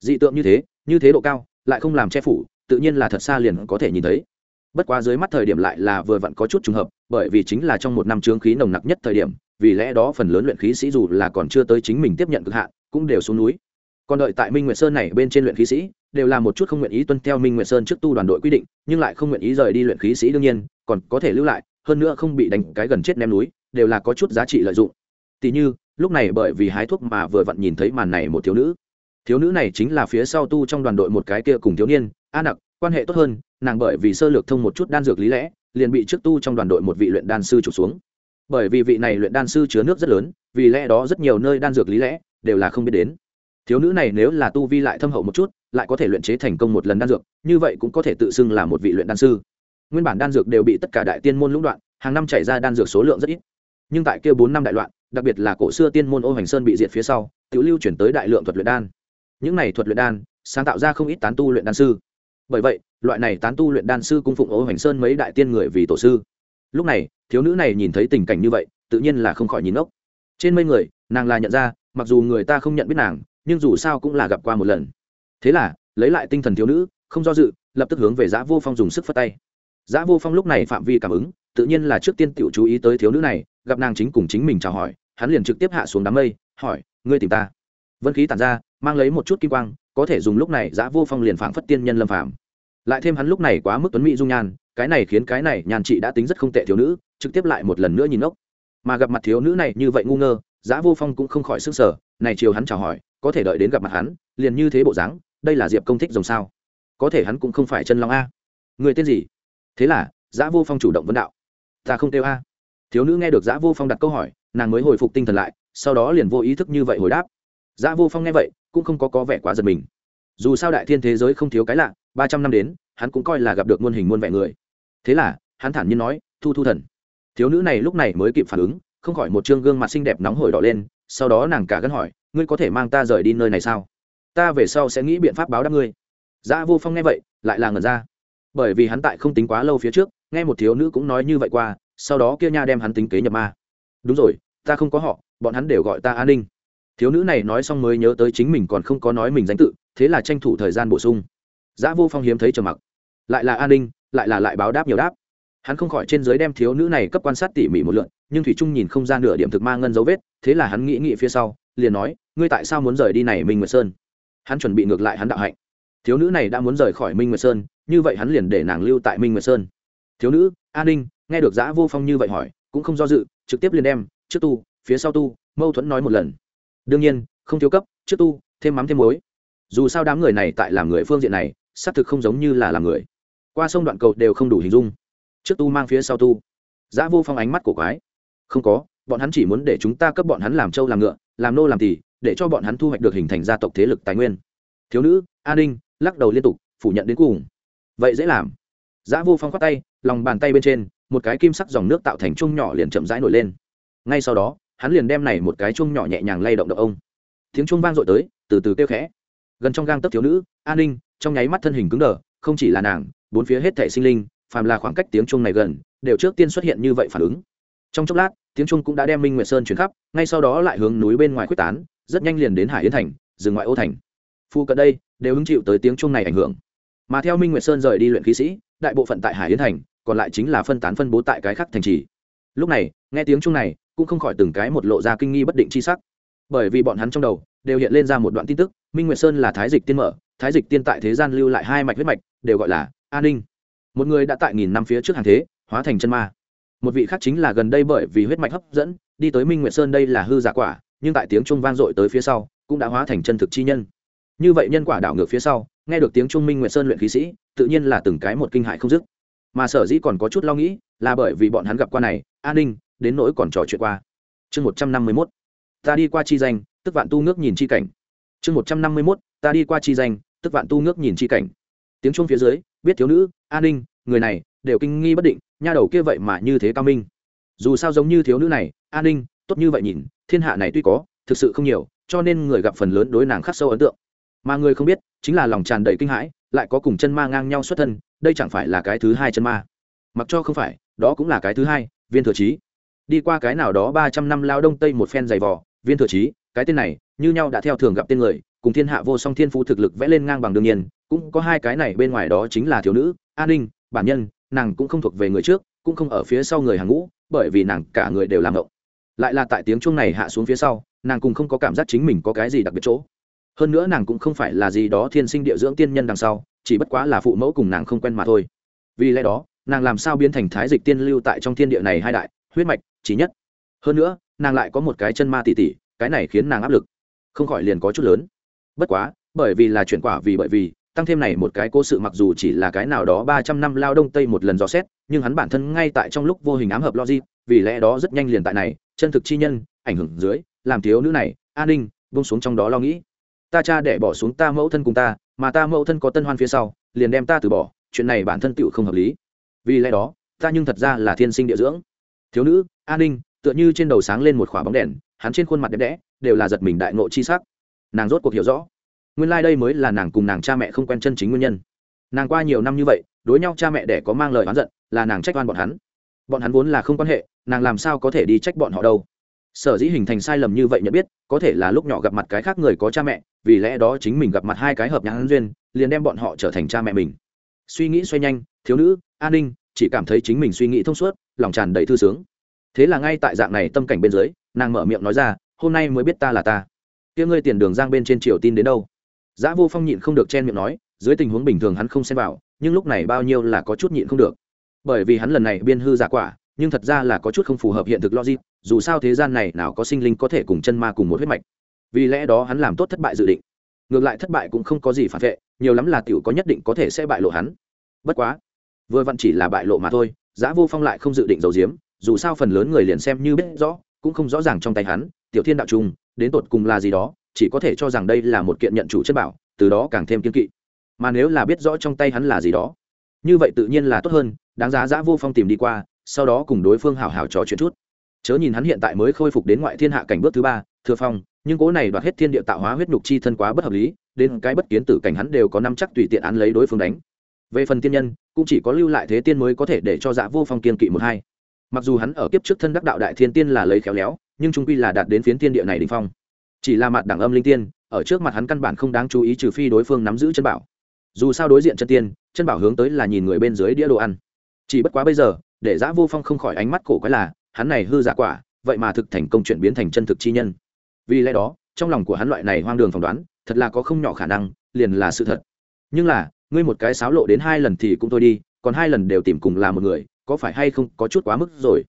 Dị tượng như thế, như thế độ cao, lại không làm che phủ, tự nhiên là thật xa liền có thể nhìn thấy. Bất quá dưới mắt thời điểm lại là vừa vặn có chút trùng hợp, bởi vì chính là trong một năm trướng khí nồng nặc nhất thời điểm, vì lẽ đó phần lớn luyện khí sĩ dù là còn chưa tới chính mình tiếp nhận cực hạn, cũng đều xuống núi. Còn đợi tại minh nguyệt sơn này bên trên luyện khí sĩ, đều là một chút không nguyện ý tuân theo minh nguyệt sơn trước tu đoàn đội quy định, nhưng lại không nguyện ý rời đi luyện khí sĩ đương nhiên, còn có thể lưu lại, hơn nữa không bị đánh cái gần chết ném núi, đều là có chút giá trị lợi dụng. Tỷ như, lúc này bởi vì hái thuốc mà vừa vặn nhìn thấy màn này một thiếu nữ thiếu nữ này chính là phía sau tu trong đoàn đội một cái kia cùng thiếu niên, a nặc, quan hệ tốt hơn, nàng bởi vì sơ lược thông một chút đan dược lý lẽ, liền bị trước tu trong đoàn đội một vị luyện đan sư trục xuống. Bởi vì vị này luyện đan sư chứa nước rất lớn, vì lẽ đó rất nhiều nơi đan dược lý lẽ đều là không biết đến. Thiếu nữ này nếu là tu vi lại thâm hậu một chút, lại có thể luyện chế thành công một lần đan dược, như vậy cũng có thể tự xưng là một vị luyện đan sư. Nguyên bản đan dược đều bị tất cả đại tiên môn lũng đoạn, hàng năm chảy ra đan dược số lượng rất ít. Nhưng tại kia bốn năm đại loạn, đặc biệt là cổ xưa tiên môn ô hành sơn bị diệt phía sau, tiểu lưu chuyển tới đại lượng thuật luyện đan những này thuật luyện đan sáng tạo ra không ít tán tu luyện đan sư. Bởi vậy loại này tán tu luyện đan sư cung phụng ố hoành sơn mấy đại tiên người vì tổ sư. Lúc này thiếu nữ này nhìn thấy tình cảnh như vậy tự nhiên là không khỏi nhìn ốc trên mấy người nàng là nhận ra mặc dù người ta không nhận biết nàng nhưng dù sao cũng là gặp qua một lần. Thế là lấy lại tinh thần thiếu nữ không do dự lập tức hướng về giã vô phong dùng sức phất tay. Giá Vô Phong lúc này phạm vi cảm ứng, tự nhiên là trước tiên tiểu chú ý tới thiếu nữ này, gặp nàng chính cùng chính mình chào hỏi, hắn liền trực tiếp hạ xuống đám mây, hỏi: "Ngươi tìm ta?" Vân khí tản ra, mang lấy một chút kim quang, có thể dùng lúc này giã Vô Phong liền phảng phất tiên nhân lâm phàm. Lại thêm hắn lúc này quá mức tuấn mỹ dung nhan, cái này khiến cái này nhàn chị đã tính rất không tệ thiếu nữ, trực tiếp lại một lần nữa nhìn ốc. Mà gặp mặt thiếu nữ này như vậy ngu ngơ, giã Vô Phong cũng không khỏi sức sở, này chiều hắn chào hỏi, có thể đợi đến gặp mặt hắn, liền như thế bộ dáng, đây là Diệp Công thích rồng sao? Có thể hắn cũng không phải chân long a. Người tên gì? Thế là, giã Vô Phong chủ động vấn đạo. Ta không tiêu a. Thiếu nữ nghe được giã Vô Phong đặt câu hỏi, nàng mới hồi phục tinh thần lại, sau đó liền vô ý thức như vậy hồi đáp. giã Vô Phong nghe vậy, cũng không có có vẻ quá giật mình. Dù sao đại thiên thế giới không thiếu cái lạ, ba trăm năm đến, hắn cũng coi là gặp được muôn hình muôn vẻ người. Thế là, hắn thản nhiên nói, "Thu Thu thần." Thiếu nữ này lúc này mới kịp phản ứng, không khỏi một trương gương mặt xinh đẹp nóng hổi đỏ lên, sau đó nàng cả gân hỏi ngươi có thể mang ta rời đi nơi này sao ta về sau sẽ nghĩ biện pháp báo đáp ngươi Dã vô phong nghe vậy lại là ngẩn ra bởi vì hắn tại không tính quá lâu phía trước nghe một thiếu nữ cũng nói như vậy qua sau đó kia nha đem hắn tính kế nhập ma đúng rồi ta không có họ bọn hắn đều gọi ta an ninh thiếu nữ này nói xong mới nhớ tới chính mình còn không có nói mình danh tự, thế là tranh thủ thời gian bổ sung. Giá vô phong hiếm thấy trầm mặc. Lại là an ninh, lại là lại báo đáp nhiều đáp. Hắn không khỏi trên dưới đem thiếu nữ này cấp quan sát tỉ mỉ một lượn nhưng thủy trung nhìn không ra nửa điểm thực ma ngân dấu vết, thế là hắn nghĩ nghĩ phía sau, liền nói, ngươi tại sao muốn rời đi này, minh nguyệt sơn? Hắn chuẩn bị ngược lại hắn đạo hạnh. Thiếu nữ này đã muốn rời khỏi minh nguyệt sơn, như vậy hắn liền để nàng lưu tại minh nguyệt sơn. Thiếu nữ, an ninh, nghe được giã vô phong như vậy hỏi, cũng không do dự, trực tiếp liền đem, trước tu, phía sau tu, mâu thuẫn nói một lần đương nhiên, không thiếu cấp, trước tu, thêm mắm thêm muối. Dù sao đám người này tại làm người phương diện này, xác thực không giống như là làm người. Qua sông đoạn cầu đều không đủ hình dung. Trước tu mang phía sau tu. Giã vô phong ánh mắt của quái. Không có, bọn hắn chỉ muốn để chúng ta cấp bọn hắn làm trâu làm ngựa, làm nô làm tỳ, để cho bọn hắn thu hoạch được hình thành gia tộc thế lực tài nguyên. Thiếu nữ an ninh lắc đầu liên tục, phủ nhận đến cùng. Vậy dễ làm. Giã vô phong khoát tay, lòng bàn tay bên trên, một cái kim sắc dòng nước tạo thành chung nhỏ liền chậm rãi nổi lên. Ngay sau đó hắn liền đem này một cái chuông nhỏ nhẹ nhàng lay động động ông. Tiếng chuông vang dội tới, từ từ kêu khẽ. Gần trong gang tấc thiếu nữ, an ninh, trong nháy mắt thân hình cứng đờ, không chỉ là nàng, bốn phía hết thể sinh linh, phàm là khoảng cách tiếng chuông này gần, đều trước tiên xuất hiện như vậy phản ứng. Trong chốc lát, tiếng chuông cũng đã đem minh nguyệt sơn chuyển khắp, ngay sau đó lại hướng núi bên ngoài quyết tán, rất nhanh liền đến hải yến thành, rừng ngoại ô thành. Phu cận đây, đều hứng chịu tới tiếng chuông này ảnh hưởng. Mà theo minh nguyệt sơn rời đi luyện khí sĩ, đại bộ phận tại hải yến thành, còn lại chính là phân tán phân bố tại cái khác thành trì. Lúc này, nghe tiếng chuông này cũng không khỏi từng cái một lộ ra kinh nghi bất định chi sắc. Bởi vì bọn hắn trong đầu đều hiện lên ra một đoạn tin tức, minh nguyệt sơn là thái dịch tiên mở, thái dịch tiên tại thế gian lưu lại hai mạch huyết mạch, đều gọi là an ninh. Một người đã tại nghìn năm phía trước hàng thế, hóa thành chân ma. Một vị khác chính là gần đây bởi vì huyết mạch hấp dẫn, đi tới minh nguyệt sơn đây là hư giả quả, nhưng tại tiếng trung vang dội tới phía sau, cũng đã hóa thành chân thực chi nhân. Như vậy nhân quả đảo ngược phía sau, nghe được tiếng trung minh nguyệt sơn luyện khí sĩ, tự nhiên là từng cái một kinh hại không dứt. Mà sở dĩ còn có chút lo nghĩ, là bởi vì bọn hắn gặp qua này, an ninh đến nỗi còn trò chuyện qua. Chương một trăm năm mươi mốt, ta đi qua chi danh, tức vạn tu ngước nhìn chi cảnh. Chương một trăm năm mươi mốt, ta đi qua chi danh, tức vạn tu ngước nhìn chi cảnh. Tiếng chuông phía dưới, biết thiếu nữ an ninh, người này, đều kinh nghi bất định, nha đầu kia vậy mà như thế cao minh. Dù sao giống như thiếu nữ này an ninh, tốt như vậy nhìn, thiên hạ này tuy có, thực sự không nhiều, cho nên người gặp phần lớn đối nàng khắc sâu ấn tượng. Mà người không biết, chính là lòng tràn đầy kinh hãi, lại có cùng chân ma ngang nhau xuất thân, đây chẳng phải là cái thứ hai chân ma. Mặc cho không phải, đó cũng là cái thứ hai, viên thừa trí đi qua cái nào đó ba trăm năm lao đông tây một phen dày vò, viên thừa trí cái tên này, như nhau đã theo thường gặp tên người, cùng thiên hạ vô song thiên phú thực lực vẽ lên ngang bằng đương nhiên, cũng có hai cái này bên ngoài đó chính là thiếu nữ, an ninh, bản nhân, nàng cũng không thuộc về người trước, cũng không ở phía sau người hàng ngũ, bởi vì nàng cả người đều làm ngộng. Lại là tại tiếng chuông này hạ xuống phía sau, nàng cũng không có cảm giác chính mình có cái gì đặc biệt chỗ. Hơn nữa nàng cũng không phải là gì đó thiên sinh địa dưỡng tiên nhân đằng sau, chỉ bất quá là phụ mẫu cùng nàng không quen mà thôi. Vì lẽ đó, nàng làm sao biến thành thái dịch tiên lưu tại trong thiên địa này hai đại, huyết mạch chỉ nhất. Hơn nữa, nàng lại có một cái chân ma tỉ tỉ, cái này khiến nàng áp lực, không khỏi liền có chút lớn. Bất quá, bởi vì là chuyển quả vì bởi vì, tăng thêm này một cái cố sự mặc dù chỉ là cái nào đó ba trăm năm lao đông tây một lần dò xét, nhưng hắn bản thân ngay tại trong lúc vô hình ám hợp logic, vì lẽ đó rất nhanh liền tại này, chân thực chi nhân, ảnh hưởng dưới, làm thiếu nữ này, an ninh bông xuống trong đó lo nghĩ. Ta cha để bỏ xuống ta mẫu thân cùng ta, mà ta mẫu thân có tân hoan phía sau, liền đem ta từ bỏ, chuyện này bản thân tựu không hợp lý. Vì lẽ đó, ta nhưng thật ra là thiên sinh địa dưỡng thiếu nữ an ninh, tựa như trên đầu sáng lên một khỏa bóng đèn, hắn trên khuôn mặt đẹp đẽ, đều là giật mình đại ngộ chi sắc. Nàng rốt cuộc hiểu rõ. Nguyên lai、like、đây mới là nàng cùng nàng cha mẹ không quen chân chính nguyên nhân. Nàng qua nhiều năm như vậy, đối nhau cha mẹ để có mang lời oán giận, là nàng trách oan bọn hắn. Bọn hắn vốn là không quan hệ, nàng làm sao có thể đi trách bọn họ đâu? Sở dĩ hình thành sai lầm như vậy nhận biết, có thể là lúc nhỏ gặp mặt cái khác người có cha mẹ, vì lẽ đó chính mình gặp mặt hai cái hợp nhãn duyên, liền đem bọn họ trở thành cha mẹ mình. Suy nghĩ xoay nhanh, thiếu nữ an ninh, chỉ cảm thấy chính mình suy nghĩ thông suốt lòng tràn đầy thư sướng thế là ngay tại dạng này tâm cảnh bên dưới nàng mở miệng nói ra hôm nay mới biết ta là ta kia ngươi tiền đường giang bên trên triều tin đến đâu Giá Vô Phong nhịn không được chen miệng nói, dưới tình huống bình thường hắn không xen vào, nhưng lúc này bao nhiêu là có chút nhịn không được. Bởi vì hắn lần này biên hư giả quả, nhưng thật ra là có chút không phù hợp hiện thực logic, dù sao thế gian này nào có sinh linh có thể cùng chân ma cùng một huyết mạch. Vì lẽ đó hắn làm tốt thất bại dự định. Ngược lại thất bại cũng không có gì phản vệ, nhiều lắm là tiểu có nhất định có thể sẽ bại lộ hắn. Bất quá, vừa vặn chỉ là bại lộ mà thôi, Giá Vô Phong lại không dự định giấu giếm, dù sao phần lớn người liền xem như biết rõ, cũng không rõ ràng trong tay hắn, tiểu thiên đạo trung, đến tột cùng là gì đó, chỉ có thể cho rằng đây là một kiện nhận chủ chất bảo từ đó càng thêm kiên kỵ. Mà nếu là biết rõ trong tay hắn là gì đó như vậy tự nhiên là tốt hơn đáng giá giã vô phong tìm đi qua sau đó cùng đối phương hào hào trò chuyện chút. Chớ nhìn hắn hiện tại mới khôi phục đến ngoại thiên hạ cảnh bước thứ ba thừa phong nhưng cố này đoạt hết thiên địa tạo hóa huyết nhục chi thân quá bất hợp lý đến cái bất kiến tử cảnh hắn đều có năm chắc tùy tiện án lấy đối phương đánh. Về phần tiên nhân cũng chỉ có lưu lại thế tiên mới có thể để cho dạ vô phong kiên kỵ một hai. Mặc dù hắn ở kiếp trước thân đắc đạo đại thiên tiên là lấy khéo léo, nhưng trung quy là đạt đến phiến thiên địa này đình phong. Chỉ là mặt đẳng âm linh tiên, ở trước mặt hắn căn bản không đáng chú ý trừ phi đối phương nắm giữ chân bảo. Dù sao đối diện chân tiên, chân bảo hướng tới là nhìn người bên dưới đĩa đồ ăn. Chỉ bất quá bây giờ, để giã vô phong không khỏi ánh mắt cổ quái là, hắn này hư giả quả, vậy mà thực thành công chuyển biến thành chân thực chi nhân. Vì lẽ đó, trong lòng của hắn loại này hoang đường phỏng đoán, thật là có không nhỏ khả năng, liền là sự thật. Nhưng là ngươi một cái sáo lộ đến hai lần thì cũng thôi đi, còn hai lần đều tìm cùng là một người, có phải hay không có chút quá mức rồi?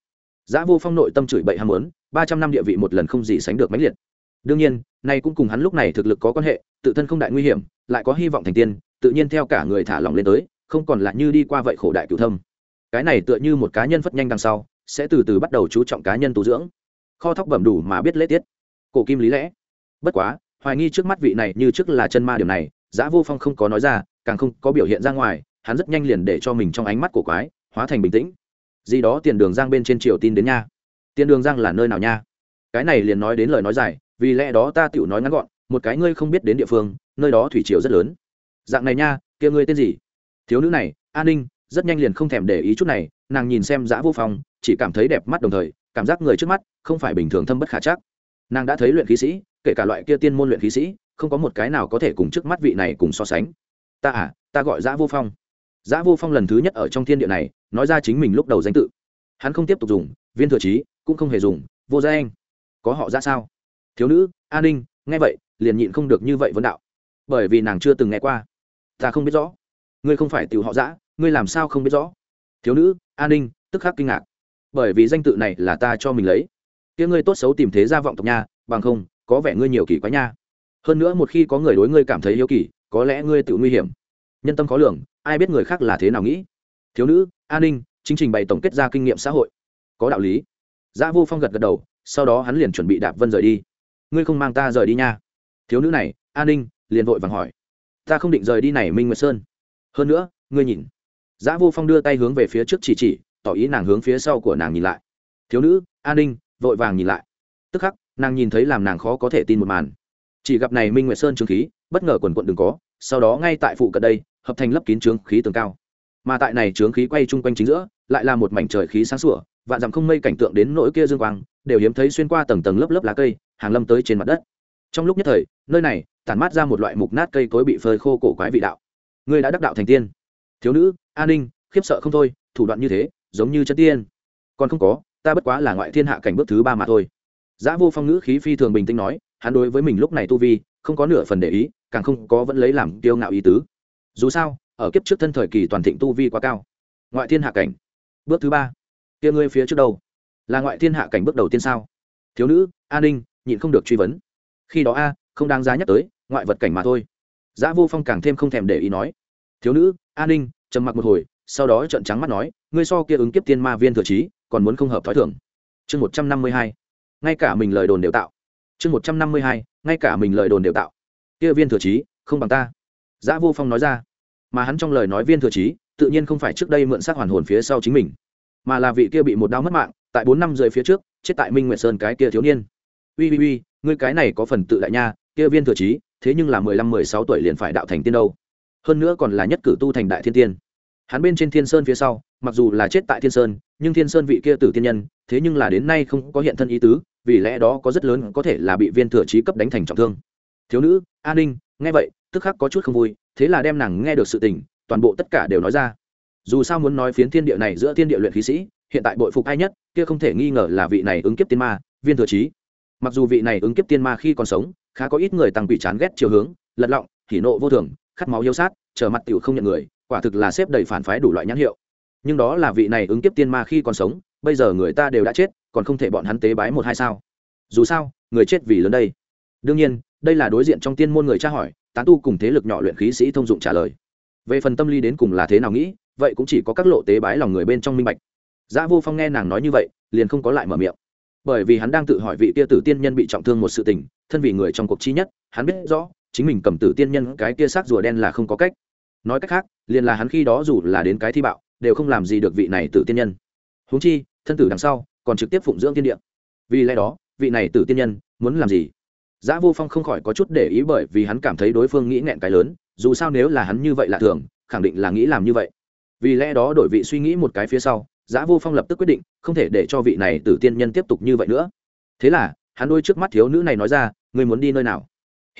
Giã vô phong nội tâm chửi bậy ham muốn, ba trăm năm địa vị một lần không gì sánh được mãnh liệt. Đương nhiên, nay cũng cùng hắn lúc này thực lực có quan hệ, tự thân không đại nguy hiểm, lại có hy vọng thành tiên, tự nhiên theo cả người thả lỏng lên tới, không còn là như đi qua vậy khổ đại cựu thâm. Cái này tựa như một cá nhân phất nhanh đằng sau, sẽ từ từ bắt đầu chú trọng cá nhân tu dưỡng. Kho thóc bẩm đủ mà biết lễ tiết. Cổ kim lý lẽ. Bất quá, hoài nghi trước mắt vị này như trước là chân ma điểm này, giã vô phong không có nói ra càng không có biểu hiện ra ngoài, hắn rất nhanh liền để cho mình trong ánh mắt của quái, hóa thành bình tĩnh. Gì đó tiền đường giang bên trên triều tin đến nha. Tiền đường giang là nơi nào nha? Cái này liền nói đến lời nói dài, vì lẽ đó ta tựu nói ngắn gọn, một cái ngươi không biết đến địa phương, nơi đó thủy triều rất lớn. Dạng này nha, kia ngươi tên gì? Thiếu nữ này, an ninh, rất nhanh liền không thèm để ý chút này, nàng nhìn xem giã vô phong, chỉ cảm thấy đẹp mắt đồng thời, cảm giác người trước mắt không phải bình thường thâm bất khả chắc. Nàng đã thấy luyện khí sĩ, kể cả loại kia tiên môn luyện khí sĩ, không có một cái nào có thể cùng trước mắt vị này cùng so sánh ta à ta gọi giã vô phong. Giã vô phong lần thứ nhất ở trong thiên địa này, nói ra chính mình lúc đầu danh tự. Hắn không tiếp tục dùng, viên thừa trí, cũng không hề dùng, vô gia anh. Có họ ra sao? Thiếu nữ an ninh, nghe vậy, liền nhịn không được như vậy vấn đạo. Bởi vì nàng chưa từng nghe qua. Ta không biết rõ. Ngươi không phải tiểu họ giã, ngươi làm sao không biết rõ? Thiếu nữ an ninh, tức khắc kinh ngạc. Bởi vì danh tự này là ta cho mình lấy. Kia ngươi tốt xấu tìm thế gia vọng tộc nha, bằng không, có vẻ ngươi nhiều kỳ quá nha. Hơn nữa một khi có người đối ngươi cảm thấy hiếu kỳ có lẽ ngươi tự nguy hiểm. Nhân tâm khó lường, ai biết người khác là thế nào nghĩ. Thiếu nữ, an ninh, chính trình bày tổng kết ra kinh nghiệm xã hội. Có đạo lý. Giã vô phong gật gật đầu, sau đó hắn liền chuẩn bị đạp vân rời đi. Ngươi không mang ta rời đi nha. Thiếu nữ này, an ninh, liền vội vàng hỏi. Ta không định rời đi này minh nguyệt sơn. Hơn nữa, ngươi nhìn. Giã vô phong đưa tay hướng về phía trước chỉ chỉ, tỏ ý nàng hướng phía sau của nàng nhìn lại. Thiếu nữ, an ninh, vội vàng nhìn lại. Tức khắc, nàng nhìn thấy làm nàng khó có thể tin một màn. Chỉ gặp này minh nguyệt sơn trướng khí bất ngờ quần quận đừng có, sau đó ngay tại phụ cận đây, hợp thành lấp kín trướng khí tường cao. Mà tại này trướng khí quay chung quanh chính giữa, lại là một mảnh trời khí sáng sủa, vạn dặm không mây cảnh tượng đến nỗi kia dương quang, đều hiếm thấy xuyên qua tầng tầng lớp lớp lá cây, hàng lâm tới trên mặt đất. Trong lúc nhất thời, nơi này, tản mát ra một loại mục nát cây cối bị phơi khô cổ quái vị đạo. Ngươi đã đắc đạo thành tiên. Thiếu nữ, an ninh, khiếp sợ không thôi, thủ đoạn như thế, giống như chân tiên. Còn không có, ta bất quá là ngoại thiên hạ cảnh bước thứ ba mà thôi. Giã vô phong ngữ khí phi thường bình tĩnh nói, hắn đối với mình lúc này tu vi, không có nửa phần để ý càng không có vẫn lấy làm kiêu ngạo ý tứ. Dù sao, ở kiếp trước thân thời kỳ toàn thịnh tu vi quá cao. Ngoại thiên hạ cảnh. Bước thứ ba. Kia ngươi phía trước đầu là ngoại thiên hạ cảnh bước đầu tiên sao? Thiếu nữ an ninh, nhịn không được truy vấn. Khi đó a, không đáng giá nhắc tới, ngoại vật cảnh mà thôi. Giá vô phong càng thêm không thèm để ý nói. Thiếu nữ an ninh, trầm mặc một hồi, sau đó trợn trắng mắt nói, ngươi so kia ứng kiếp tiên ma viên thừa trí, còn muốn không hợp thói thường. Chương một trăm năm mươi hai. Ngay cả mình lời đồn đều tạo. Chương một trăm năm mươi hai. Ngay cả mình lời đồn đều tạo kia viên thừa trí, không bằng ta. Giã vô phong nói ra. Mà hắn trong lời nói viên thừa trí, tự nhiên không phải trước đây mượn xác hoàn hồn phía sau chính mình, mà là vị kia bị một đau mất mạng, tại bốn năm rưỡi phía trước, chết tại minh nguyệt sơn cái kia thiếu niên. Uy uy uy, ngươi cái này có phần tự đại nha, kia viên thừa trí, thế nhưng là mười lăm, mười sáu tuổi liền phải đạo thành tiên đâu. Hơn nữa còn là nhất cử tu thành đại thiên tiên. Hắn bên trên thiên sơn phía sau, mặc dù là chết tại thiên sơn, nhưng thiên sơn vị kia tử tiên nhân, thế nhưng là đến nay không có hiện thân ý tứ, vì lẽ đó có rất lớn có thể là bị viên thừa trí cấp đánh thành trọng thương thiếu nữ an ninh, nghe vậy, tức khắc có chút không vui, thế là đem nàng nghe được sự tình, toàn bộ tất cả đều nói ra. Dù sao muốn nói phiến thiên địa này giữa thiên địa luyện khí sĩ, hiện tại bội phục ai nhất, kia không thể nghi ngờ là vị này ứng kiếp tiên ma, viên thừa trí. Mặc dù vị này ứng kiếp tiên ma khi còn sống, khá có ít người tăng quỷ chán ghét chiều hướng, lật lọng, hỉ nộ vô thường, khát máu yêu sát, trở mặt tiểu không nhận người, quả thực là xếp đầy phản phái đủ loại nhãn hiệu. Nhưng đó là vị này ứng kiếp tiên ma khi còn sống, bây giờ người ta đều đã chết, còn không thể bọn hắn tế bái một hai sao. Dù sao, người chết vì lớn đây. Đương nhiên đây là đối diện trong tiên môn người tra hỏi tán tu cùng thế lực nhỏ luyện khí sĩ thông dụng trả lời về phần tâm lý đến cùng là thế nào nghĩ vậy cũng chỉ có các lộ tế bái lòng người bên trong minh bạch Giá Vô Phong nghe nàng nói như vậy, liền không có lại mở miệng. Bởi vì hắn đang tự hỏi vị kia tử tiên nhân bị trọng thương một sự tình, thân vị người trong cuộc chi nhất, hắn biết rõ, chính mình cầm tử tiên nhân cái kia xác rùa đen là không có cách. Nói cách khác, liền là hắn khi đó dù là đến cái thi bạo, đều không làm gì được vị này tử tiên nhân. Huống chi, thân tử đằng sau, còn trực tiếp phụng dưỡng tiên địa. Vì lẽ đó, vị này tử tiên nhân muốn làm gì? Giá Vô Phong không khỏi có chút để ý bởi vì hắn cảm thấy đối phương nghĩ nghẹn cái lớn, dù sao nếu là hắn như vậy là thường, khẳng định là nghĩ làm như vậy. Vì lẽ đó đổi vị suy nghĩ một cái phía sau, Giá Vô Phong lập tức quyết định, không thể để cho vị này tử tiên nhân tiếp tục như vậy nữa. Thế là, hắn đôi trước mắt thiếu nữ này nói ra, ngươi muốn đi nơi nào?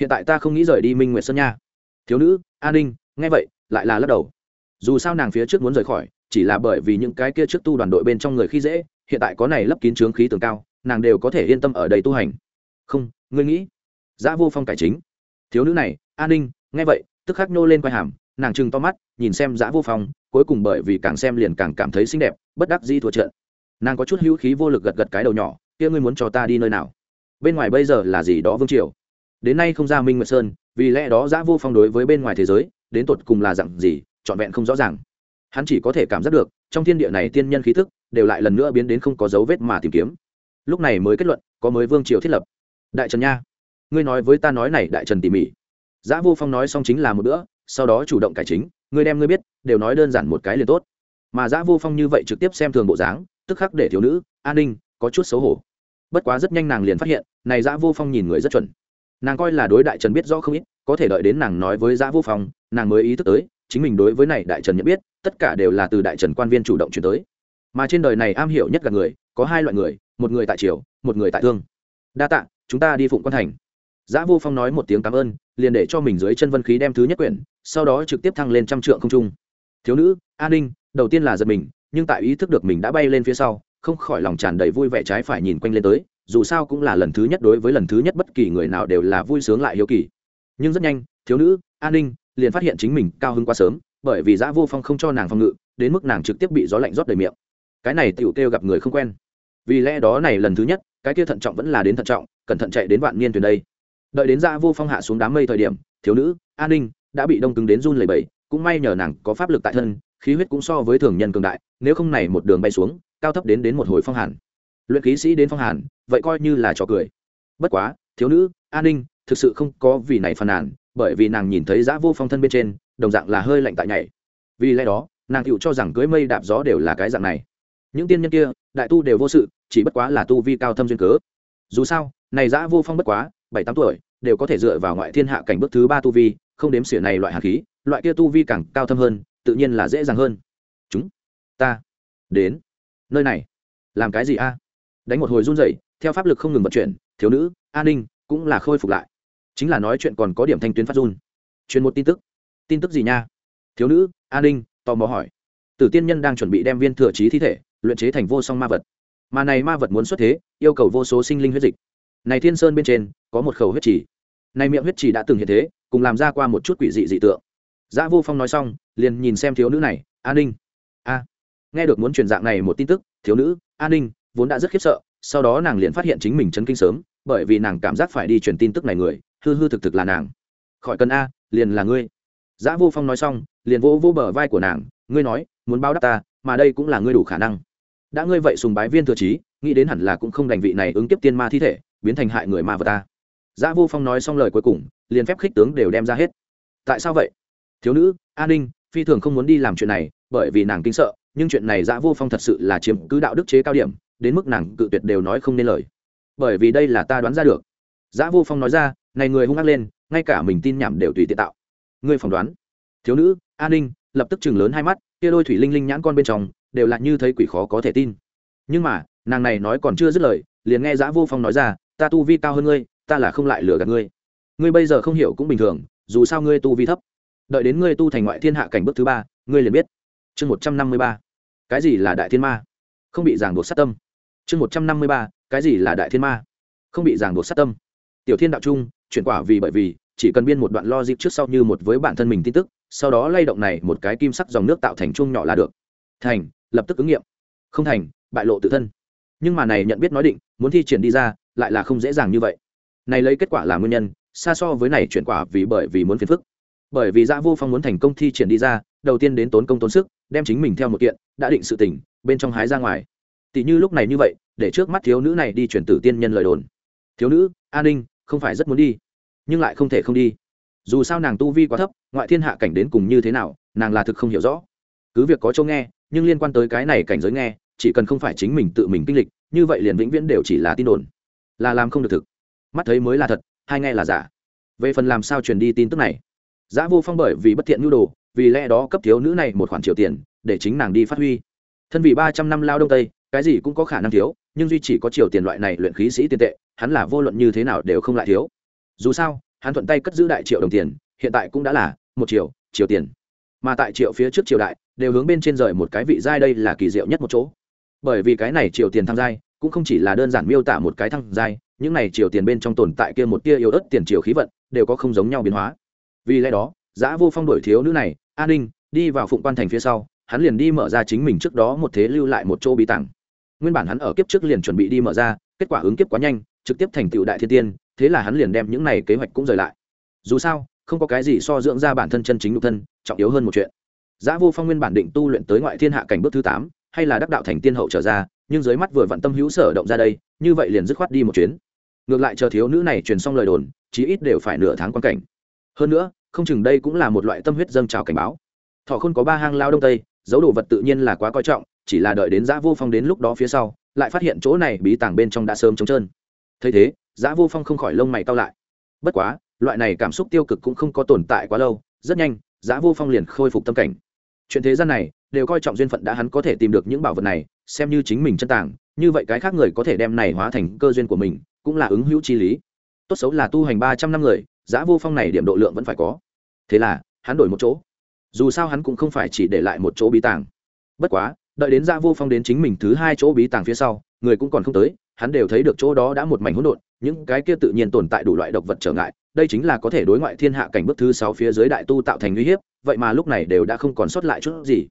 Hiện tại ta không nghĩ rời đi Minh Nguyệt Sơn nha. Thiếu nữ, An Ninh, nghe vậy, lại là lắc đầu. Dù sao nàng phía trước muốn rời khỏi, chỉ là bởi vì những cái kia trước tu đoàn đội bên trong người khi dễ, hiện tại có này lấp kín chướng khí tường cao, nàng đều có thể yên tâm ở đây tu hành. Không, ngươi nghĩ? Giá Vô Phong cải chính. Thiếu nữ này, An Ninh, nghe vậy, tức khắc nô lên quai hàm, nàng trừng to mắt, nhìn xem Giá Vô Phong, cuối cùng bởi vì càng xem liền càng cảm thấy xinh đẹp bất đắc dĩ thua trận. Nàng có chút hữu khí vô lực gật gật cái đầu nhỏ kia ngươi muốn cho ta đi nơi nào? Bên ngoài bây giờ là gì đó vương triều? Đến nay không ra minh nguyệt sơn vì lẽ đó giã vô phong đối với bên ngoài thế giới đến tột cùng là dặn gì trọn vẹn không rõ ràng. Hắn chỉ có thể cảm giác được trong thiên địa này tiên nhân khí thức đều lại lần nữa biến đến không có dấu vết mà tìm kiếm. Lúc này mới kết luận có mới vương triều thiết lập đại trần nha, ngươi nói với ta nói này đại trần tỉ mỉ. Giã vô phong nói xong chính là một bữa, sau đó chủ động cải chính, ngươi đem ngươi biết, đều nói đơn giản một cái liền tốt. Mà giã vô phong như vậy trực tiếp xem thường bộ dáng, tức khắc để thiếu nữ, an ninh, có chút xấu hổ. Bất quá rất nhanh nàng liền phát hiện, này giã vô phong nhìn người rất chuẩn. Nàng coi là đối đại trần biết rõ không ít, có thể đợi đến nàng nói với giã vô phong, nàng mới ý thức tới, chính mình đối với này đại trần nhận biết, tất cả đều là từ đại trần quan viên chủ động chuyển tới. Mà trên đời này am hiểu nhất là người, có hai loại người, một người tại triều, một người tại thương. Đa tạ chúng ta đi phụng quan thành. Giã vô phong nói một tiếng cảm ơn, liền để cho mình dưới chân vân khí đem thứ nhất quyển, sau đó trực tiếp thăng lên trăm trượng không trung. Thiếu nữ an ninh, đầu tiên là giật mình, nhưng tại ý thức được mình đã bay lên phía sau, không khỏi lòng tràn đầy vui vẻ trái phải nhìn quanh lên tới, dù sao cũng là lần thứ nhất đối với lần thứ nhất bất kỳ người nào đều là vui sướng lại hiếu kỳ. Nhưng rất nhanh, thiếu nữ an ninh, liền phát hiện chính mình cao hứng quá sớm, bởi vì giã vô phong không cho nàng phòng ngự, đến mức nàng trực tiếp bị gió lạnh rót đầy miệng. Cái này tựu kêu gặp người không quen. Vì lẽ đó này lần thứ nhất cái kia thận trọng vẫn là đến thận trọng, cẩn thận chạy đến vạn niên thuyền đây. Đợi đến giã vô phong hạ xuống đám mây thời điểm, thiếu nữ an ninh, đã bị đông cứng đến run lẩy bẩy, cũng may nhờ nàng có pháp lực tại thân, khí huyết cũng so với thường nhân cường đại, nếu không này một đường bay xuống, cao thấp đến đến một hồi phong hàn. Luyện khí sĩ đến phong hàn, vậy coi như là trò cười. Bất quá, thiếu nữ an ninh, thực sự không có vì này phàn nàn, bởi vì nàng nhìn thấy giã vô phong thân bên trên, đồng dạng là hơi lạnh tại nhảy. Vì lẽ đó, nàng tựu cho rằng cưới mây đạp gió đều là cái dạng này những tiên nhân kia, đại tu đều vô sự, chỉ bất quá là tu vi cao thâm duyên cớ. Dù sao, này giã vô phong bất quá, bảy tám tuổi, đều có thể dựa vào ngoại thiên hạ cảnh bước thứ ba tu vi, không đếm xỉa này loại hạt khí, loại kia tu vi càng cao thâm hơn, tự nhiên là dễ dàng hơn. Chúng, ta, đến. Nơi này, làm cái gì a? Đánh một hồi run rẩy, theo pháp lực không ngừng vận chuyển, thiếu nữ, an ninh, cũng là khôi phục lại. Chính là nói chuyện còn có điểm thanh tuyến phát run. Truyền một tin tức. Tin tức gì nha? Thiếu nữ, an ninh, tò mò hỏi. Tử tiên nhân đang chuẩn bị đem viên thừa trí thi thể luyện chế thành vô song ma vật mà này ma vật muốn xuất thế yêu cầu vô số sinh linh huyết dịch này thiên sơn bên trên có một khẩu huyết chỉ này miệng huyết chỉ đã từng hiện thế cùng làm ra qua một chút quỷ dị dị tượng Giá Vô Phong nói xong, liền nhìn xem thiếu nữ này, An Ninh. A. Nghe được muốn truyền dạng này một tin tức, thiếu nữ, An Ninh, vốn đã rất khiếp sợ, sau đó nàng liền phát hiện chính mình chấn kinh sớm, bởi vì nàng cảm giác phải đi truyền tin tức này người, hư hư thực thực là nàng. Khỏi cần a, liền là ngươi. Giá Vô Phong nói xong, liền vỗ vỗ bờ vai của nàng, ngươi nói, muốn báo đáp ta, mà đây cũng là ngươi đủ khả năng. Đã ngươi vậy sùng bái viên thừa trí, nghĩ đến hẳn là cũng không đành vị này ứng kiếp tiên ma thi thể, biến thành hại người ma vật ta. Giá Vô Phong nói xong lời cuối cùng, liền phép khích tướng đều đem ra hết. Tại sao vậy? thiếu nữ an ninh phi thường không muốn đi làm chuyện này bởi vì nàng kinh sợ nhưng chuyện này giá vô phong thật sự là chiếm cứ đạo đức chế cao điểm đến mức nàng cự tuyệt đều nói không nên lời bởi vì đây là ta đoán ra được Giá vô phong nói ra này người hung ác lên ngay cả mình tin nhảm đều tùy tiện tạo ngươi phỏng đoán thiếu nữ an ninh lập tức chừng lớn hai mắt kia đôi thủy linh linh nhãn con bên trong đều là như thấy quỷ khó có thể tin. Nhưng mà, nàng này nói còn chưa dứt lời, liền nghe dã vô phong nói ra, ta tu vi cao hơn ngươi, ta là không lại lừa gạt ngươi. Ngươi bây giờ không hiểu cũng bình thường, dù sao ngươi tu vi thấp. Đợi đến ngươi tu thành ngoại thiên hạ cảnh bước thứ ba, ngươi liền biết. Chương một trăm năm mươi ba. Cái gì là đại thiên ma? Không bị giảng buộc sát tâm. Chương một trăm năm mươi ba. Cái gì là đại thiên ma? Không bị giảng buộc sát tâm. Tiểu thiên đạo trung, chuyển quả vì bởi vì, chỉ cần biên một đoạn lo trước sau như một với bản thân mình tin tức, sau đó lay động này một cái kim sắc dòng nước tạo thành chuông nhỏ là được. Thành lập tức ứng nghiệm. Không thành, bại lộ tự thân. Nhưng mà này nhận biết nói định, muốn thi triển đi ra, lại là không dễ dàng như vậy. Này lấy kết quả là nguyên nhân, xa so với này chuyển quả vì bởi vì muốn phiền phức. Bởi vì Dã vô phong muốn thành công thi triển đi ra, đầu tiên đến tốn công tốn sức, đem chính mình theo một kiện, đã định sự tỉnh bên trong hái ra ngoài. Tỷ như lúc này như vậy, để trước mắt thiếu nữ này đi chuyển tử tiên nhân lời đồn. Thiếu nữ, an ninh, không phải rất muốn đi, nhưng lại không thể không đi. Dù sao nàng tu vi quá thấp, ngoại thiên hạ cảnh đến cùng như thế nào, nàng là thực không hiểu rõ. Cứ việc có châu nghe nhưng liên quan tới cái này cảnh giới nghe, chỉ cần không phải chính mình tự mình kinh lịch, như vậy liền vĩnh viễn đều chỉ là tin đồn. Là làm không được thực. Mắt thấy mới là thật, hai nghe là giả. Về phần làm sao truyền đi tin tức này? Giã vô phong bởi vì bất thiện nhu đồ, vì lẽ đó cấp thiếu nữ này một khoản triệu tiền, để chính nàng đi phát huy. Thân vì ba trăm năm lao đông tây, cái gì cũng có khả năng thiếu, nhưng duy chỉ có triều tiền loại này luyện khí sĩ tiền tệ, hắn là vô luận như thế nào đều không lại thiếu. Dù sao, hắn thuận tay cất giữ đại triệu đồng tiền, hiện tại cũng đã là một triệu triệu tiền. Mà tại triệu phía trước triều đại đều hướng bên trên rời một cái vị giai đây là kỳ diệu nhất một chỗ. Bởi vì cái này triều tiền thăng giai, cũng không chỉ là đơn giản miêu tả một cái thăng giai, những này triều tiền bên trong tồn tại kia một tia yếu ớt tiền triều khí vận, đều có không giống nhau biến hóa. Vì lẽ đó, giã vô phong đổi thiếu nữ này, an ninh, đi vào phụng quan thành phía sau, hắn liền đi mở ra chính mình trước đó một thế lưu lại một chỗ bí tàng. Nguyên bản hắn ở kiếp trước liền chuẩn bị đi mở ra, kết quả ứng kiếp quá nhanh, trực tiếp thành tựu đại thiên tiên, thế là hắn liền đem những này kế hoạch cũng rời lại. Dù sao, không có cái gì so dưỡng ra bản thân chân chính nhục thân, trọng yếu hơn một chuyện. Giá Vô Phong nguyên bản định tu luyện tới ngoại thiên hạ cảnh bước thứ tám, hay là đắc đạo thành tiên hậu trở ra, nhưng dưới mắt vừa vận tâm hữu sở động ra đây, như vậy liền dứt khoát đi một chuyến. Ngược lại chờ thiếu nữ này truyền xong lời đồn, chí ít đều phải nửa tháng quan cảnh. Hơn nữa, không chừng đây cũng là một loại tâm huyết dâng trào cảnh báo. Thọ Khôn có ba hang lao đông tây, dấu đồ vật tự nhiên là quá coi trọng, chỉ là đợi đến Giá Vô Phong đến lúc đó phía sau, lại phát hiện chỗ này bí tàng bên trong đã sớm trống trơn. Thấy thế, Giá Vô Phong không khỏi lông mày cau lại. Bất quá, loại này cảm xúc tiêu cực cũng không có tồn tại quá lâu, rất nhanh, Giá Vô Phong liền khôi phục tâm cảnh chuyện thế gian này, đều coi trọng duyên phận đã hắn có thể tìm được những bảo vật này, xem như chính mình chân tàng như vậy cái khác người có thể đem này hóa thành cơ duyên của mình, cũng là ứng hữu chi lý. Tốt xấu là tu hành ba trăm năm người, giá vô phong này điểm độ lượng vẫn phải có. Thế là, hắn đổi một chỗ. Dù sao hắn cũng không phải chỉ để lại một chỗ bí tàng. Bất quá, đợi đến giá vô phong đến chính mình thứ hai chỗ bí tàng phía sau, người cũng còn không tới, hắn đều thấy được chỗ đó đã một mảnh hỗn độn, những cái kia tự nhiên tồn tại đủ loại độc vật trở ngại đây chính là có thể đối ngoại thiên hạ cảnh bước thứ sáu phía dưới đại tu tạo thành uy hiếp, vậy mà lúc này đều đã không còn sót lại chút gì.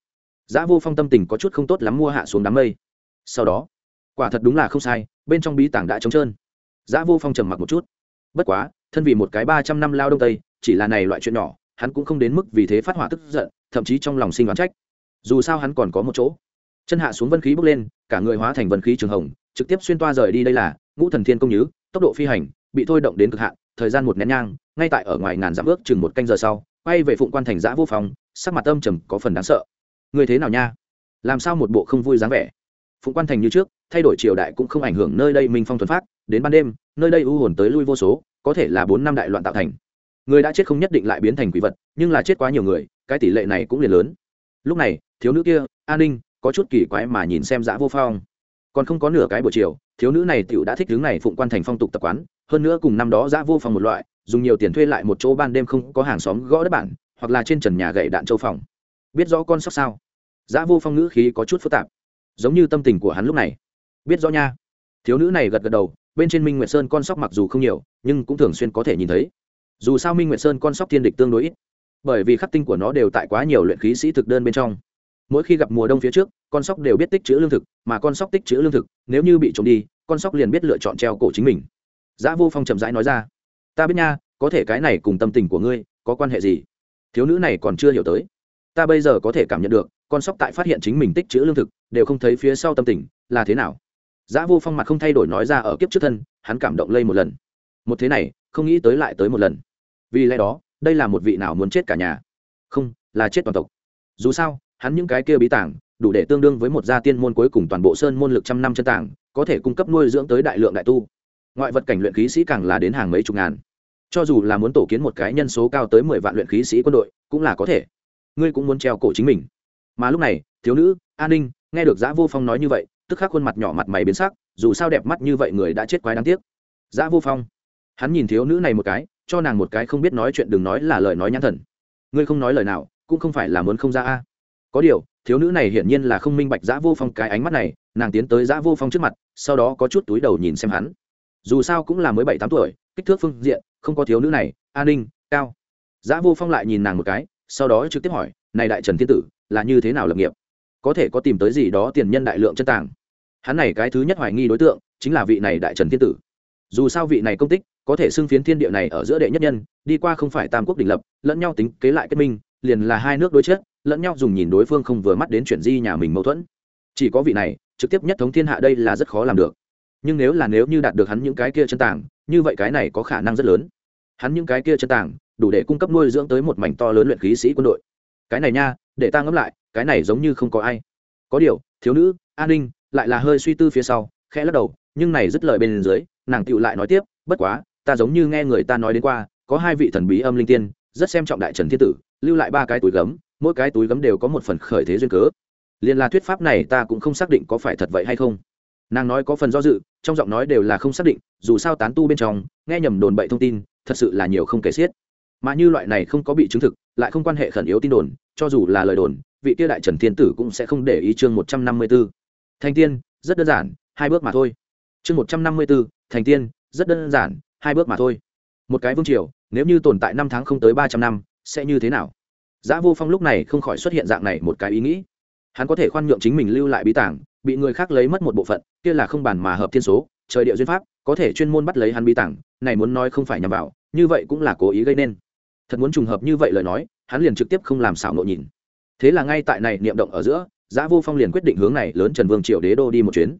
Giá vô phong tâm tình có chút không tốt lắm mua hạ xuống đám mây. Sau đó, quả thật đúng là không sai, bên trong bí tảng đã trống trơn. Giá vô phong trầm mặc một chút. Bất quá, thân vì một cái ba trăm năm lao đông tây, chỉ là này loại chuyện nhỏ, hắn cũng không đến mức vì thế phát hỏa tức giận, thậm chí trong lòng sinh đoán trách. Dù sao hắn còn có một chỗ. Chân hạ xuống vân khí bốc lên, cả người hóa thành vân khí trường hồng, trực tiếp xuyên toa rời đi đây là, ngũ thần thiên công nhứ, tốc độ phi hành bị thôi động đến cực hạn, thời gian một nén nhang, ngay tại ở ngoài ngàn dặm ước chừng một canh giờ sau, quay về phụng quan thành giã vô phòng, sắc mặt âm trầm có phần đáng sợ. Người thế nào nha? Làm sao một bộ không vui dáng vẻ? Phụng quan thành như trước, thay đổi triều đại cũng không ảnh hưởng nơi đây minh phong thuần phát, đến ban đêm, nơi đây u hồn tới lui vô số, có thể là bốn năm đại loạn tạo thành. Người đã chết không nhất định lại biến thành quỷ vật, nhưng là chết quá nhiều người, cái tỷ lệ này cũng liền lớn. Lúc này, thiếu nữ kia, an ninh, có chút kỳ quái mà nhìn xem dã vô phong. Còn không có nửa cái buổi chiều thiếu nữ này tiểu đã thích hướng này phụng quan thành phong tục tập quán, hơn nữa cùng năm đó giã vô phòng một loại, dùng nhiều tiền thuê lại một chỗ ban đêm không có hàng xóm gõ đất bản, hoặc là trên trần nhà gậy đạn châu phòng. Biết rõ con sóc sao? Giã vô phong ngữ khí có chút phức tạp, giống như tâm tình của hắn lúc này. Biết rõ nha. Thiếu nữ này gật gật đầu, bên trên minh nguyệt sơn con sóc mặc dù không nhiều, nhưng cũng thường xuyên có thể nhìn thấy. Dù sao minh nguyệt sơn con sóc thiên địch tương đối ít, bởi vì khắc tinh của nó đều tại quá nhiều luyện khí sĩ thực đơn bên trong. Mỗi khi gặp mùa đông phía trước, con sóc đều biết tích chữ lương thực, mà con sóc tích chữ lương thực, nếu như bị trộm đi con sóc liền biết lựa chọn treo cổ chính mình. Giá vô phong chậm rãi nói ra, ta biết nha, có thể cái này cùng tâm tình của ngươi có quan hệ gì? Thiếu nữ này còn chưa hiểu tới. Ta bây giờ có thể cảm nhận được, con sóc tại phát hiện chính mình tích chữ lương thực, đều không thấy phía sau tâm tình, là thế nào? Giá vô phong mặt không thay đổi nói ra ở kiếp trước thân, hắn cảm động lây một lần. Một thế này, không nghĩ tới lại tới một lần. Vì lẽ đó, đây là một vị nào muốn chết cả nhà? Không, là chết toàn tộc. Dù sao, hắn những cái kia bí tảng đủ để tương đương với một gia tiên môn cuối cùng toàn bộ sơn môn lực trăm năm chân tảng có thể cung cấp nuôi dưỡng tới đại lượng đại tu. Ngoại vật cảnh luyện khí sĩ càng là đến hàng mấy chục ngàn. Cho dù là muốn tổ kiến một cái nhân số cao tới mười vạn luyện khí sĩ quân đội, cũng là có thể. Ngươi cũng muốn treo cổ chính mình. Mà lúc này, thiếu nữ an ninh, nghe được giã vô phong nói như vậy, tức khắc khuôn mặt nhỏ mặt mày biến sắc, dù sao đẹp mắt như vậy người đã chết quái đáng tiếc. Giã vô phong, hắn nhìn thiếu nữ này một cái, cho nàng một cái không biết nói chuyện đừng nói là lời nói nhãn thần. Ngươi không nói lời nào, cũng không phải là muốn không ra a. Có điều, thiếu nữ này hiển nhiên là không minh bạch giã vô phong cái ánh mắt này nàng tiến tới giã vô phong trước mặt, sau đó có chút túi đầu nhìn xem hắn. Dù sao cũng là mới bảy tám tuổi, kích thước phương diện, không có thiếu nữ này, an ninh, cao. Giã vô phong lại nhìn nàng một cái, sau đó trực tiếp hỏi, này đại trần thiên tử, là như thế nào lập nghiệp? Có thể có tìm tới gì đó tiền nhân đại lượng chân tàng? Hắn này cái thứ nhất hoài nghi đối tượng, chính là vị này đại trần thiên tử. Dù sao vị này công tích, có thể xưng phiến thiên địa này ở giữa đệ nhất nhân, đi qua không phải tam quốc đình lập, lẫn nhau tính kế lại kết minh, liền là hai nước đối chất, lẫn nhau dùng nhìn đối phương không vừa mắt đến chuyển di nhà mình mâu thuẫn. Chỉ có vị này trực tiếp nhất thống thiên hạ đây là rất khó làm được. Nhưng nếu là nếu như đạt được hắn những cái kia chân tàng, như vậy cái này có khả năng rất lớn. Hắn những cái kia chân tàng, đủ để cung cấp nuôi dưỡng tới một mảnh to lớn luyện khí sĩ quân đội. Cái này nha, để ta ngẫm lại, cái này giống như không có ai. Có điều, thiếu nữ, an ninh, lại là hơi suy tư phía sau, khẽ lắc đầu, nhưng này dứt lời bên dưới, nàng tựu lại nói tiếp, bất quá, ta giống như nghe người ta nói đến qua, có hai vị thần bí âm linh tiên, rất xem trọng đại trần thiên tử, lưu lại ba cái túi gấm, mỗi cái túi gấm đều có một phần khởi thế duyên cớ liên là thuyết pháp này ta cũng không xác định có phải thật vậy hay không. Nàng nói có phần do dự, trong giọng nói đều là không xác định, dù sao tán tu bên trong, nghe nhầm đồn bậy thông tin, thật sự là nhiều không kể xiết. Mà như loại này không có bị chứng thực, lại không quan hệ khẩn yếu tin đồn, cho dù là lời đồn, vị tiêu đại trần thiên tử cũng sẽ không để ý chương một trăm năm mươi b ố thành tiên, rất đơn giản, hai bước mà thôi. Chương một trăm năm mươi b ố thành tiên, rất đơn giản, hai bước mà thôi. Một cái vương triều, nếu như tồn tại năm tháng không tới ba trăm năm, sẽ như thế nào? Giã vô phong lúc này không khỏi xuất hiện dạng này một cái ý nghĩ hắn có thể khoan nhượng chính mình lưu lại bí tảng bị người khác lấy mất một bộ phận, kia là không bàn mà hợp thiên số, trời địa duyên pháp, có thể chuyên môn bắt lấy hắn bí tảng này muốn nói không phải nhằm vào, như vậy cũng là cố ý gây nên. Thật muốn trùng hợp như vậy lời nói, hắn liền trực tiếp không làm xảo nộ nhìn. Thế là ngay tại này niệm động ở giữa giá vô phong liền quyết định hướng này lớn trần vương triệu đế đô đi một chuyến.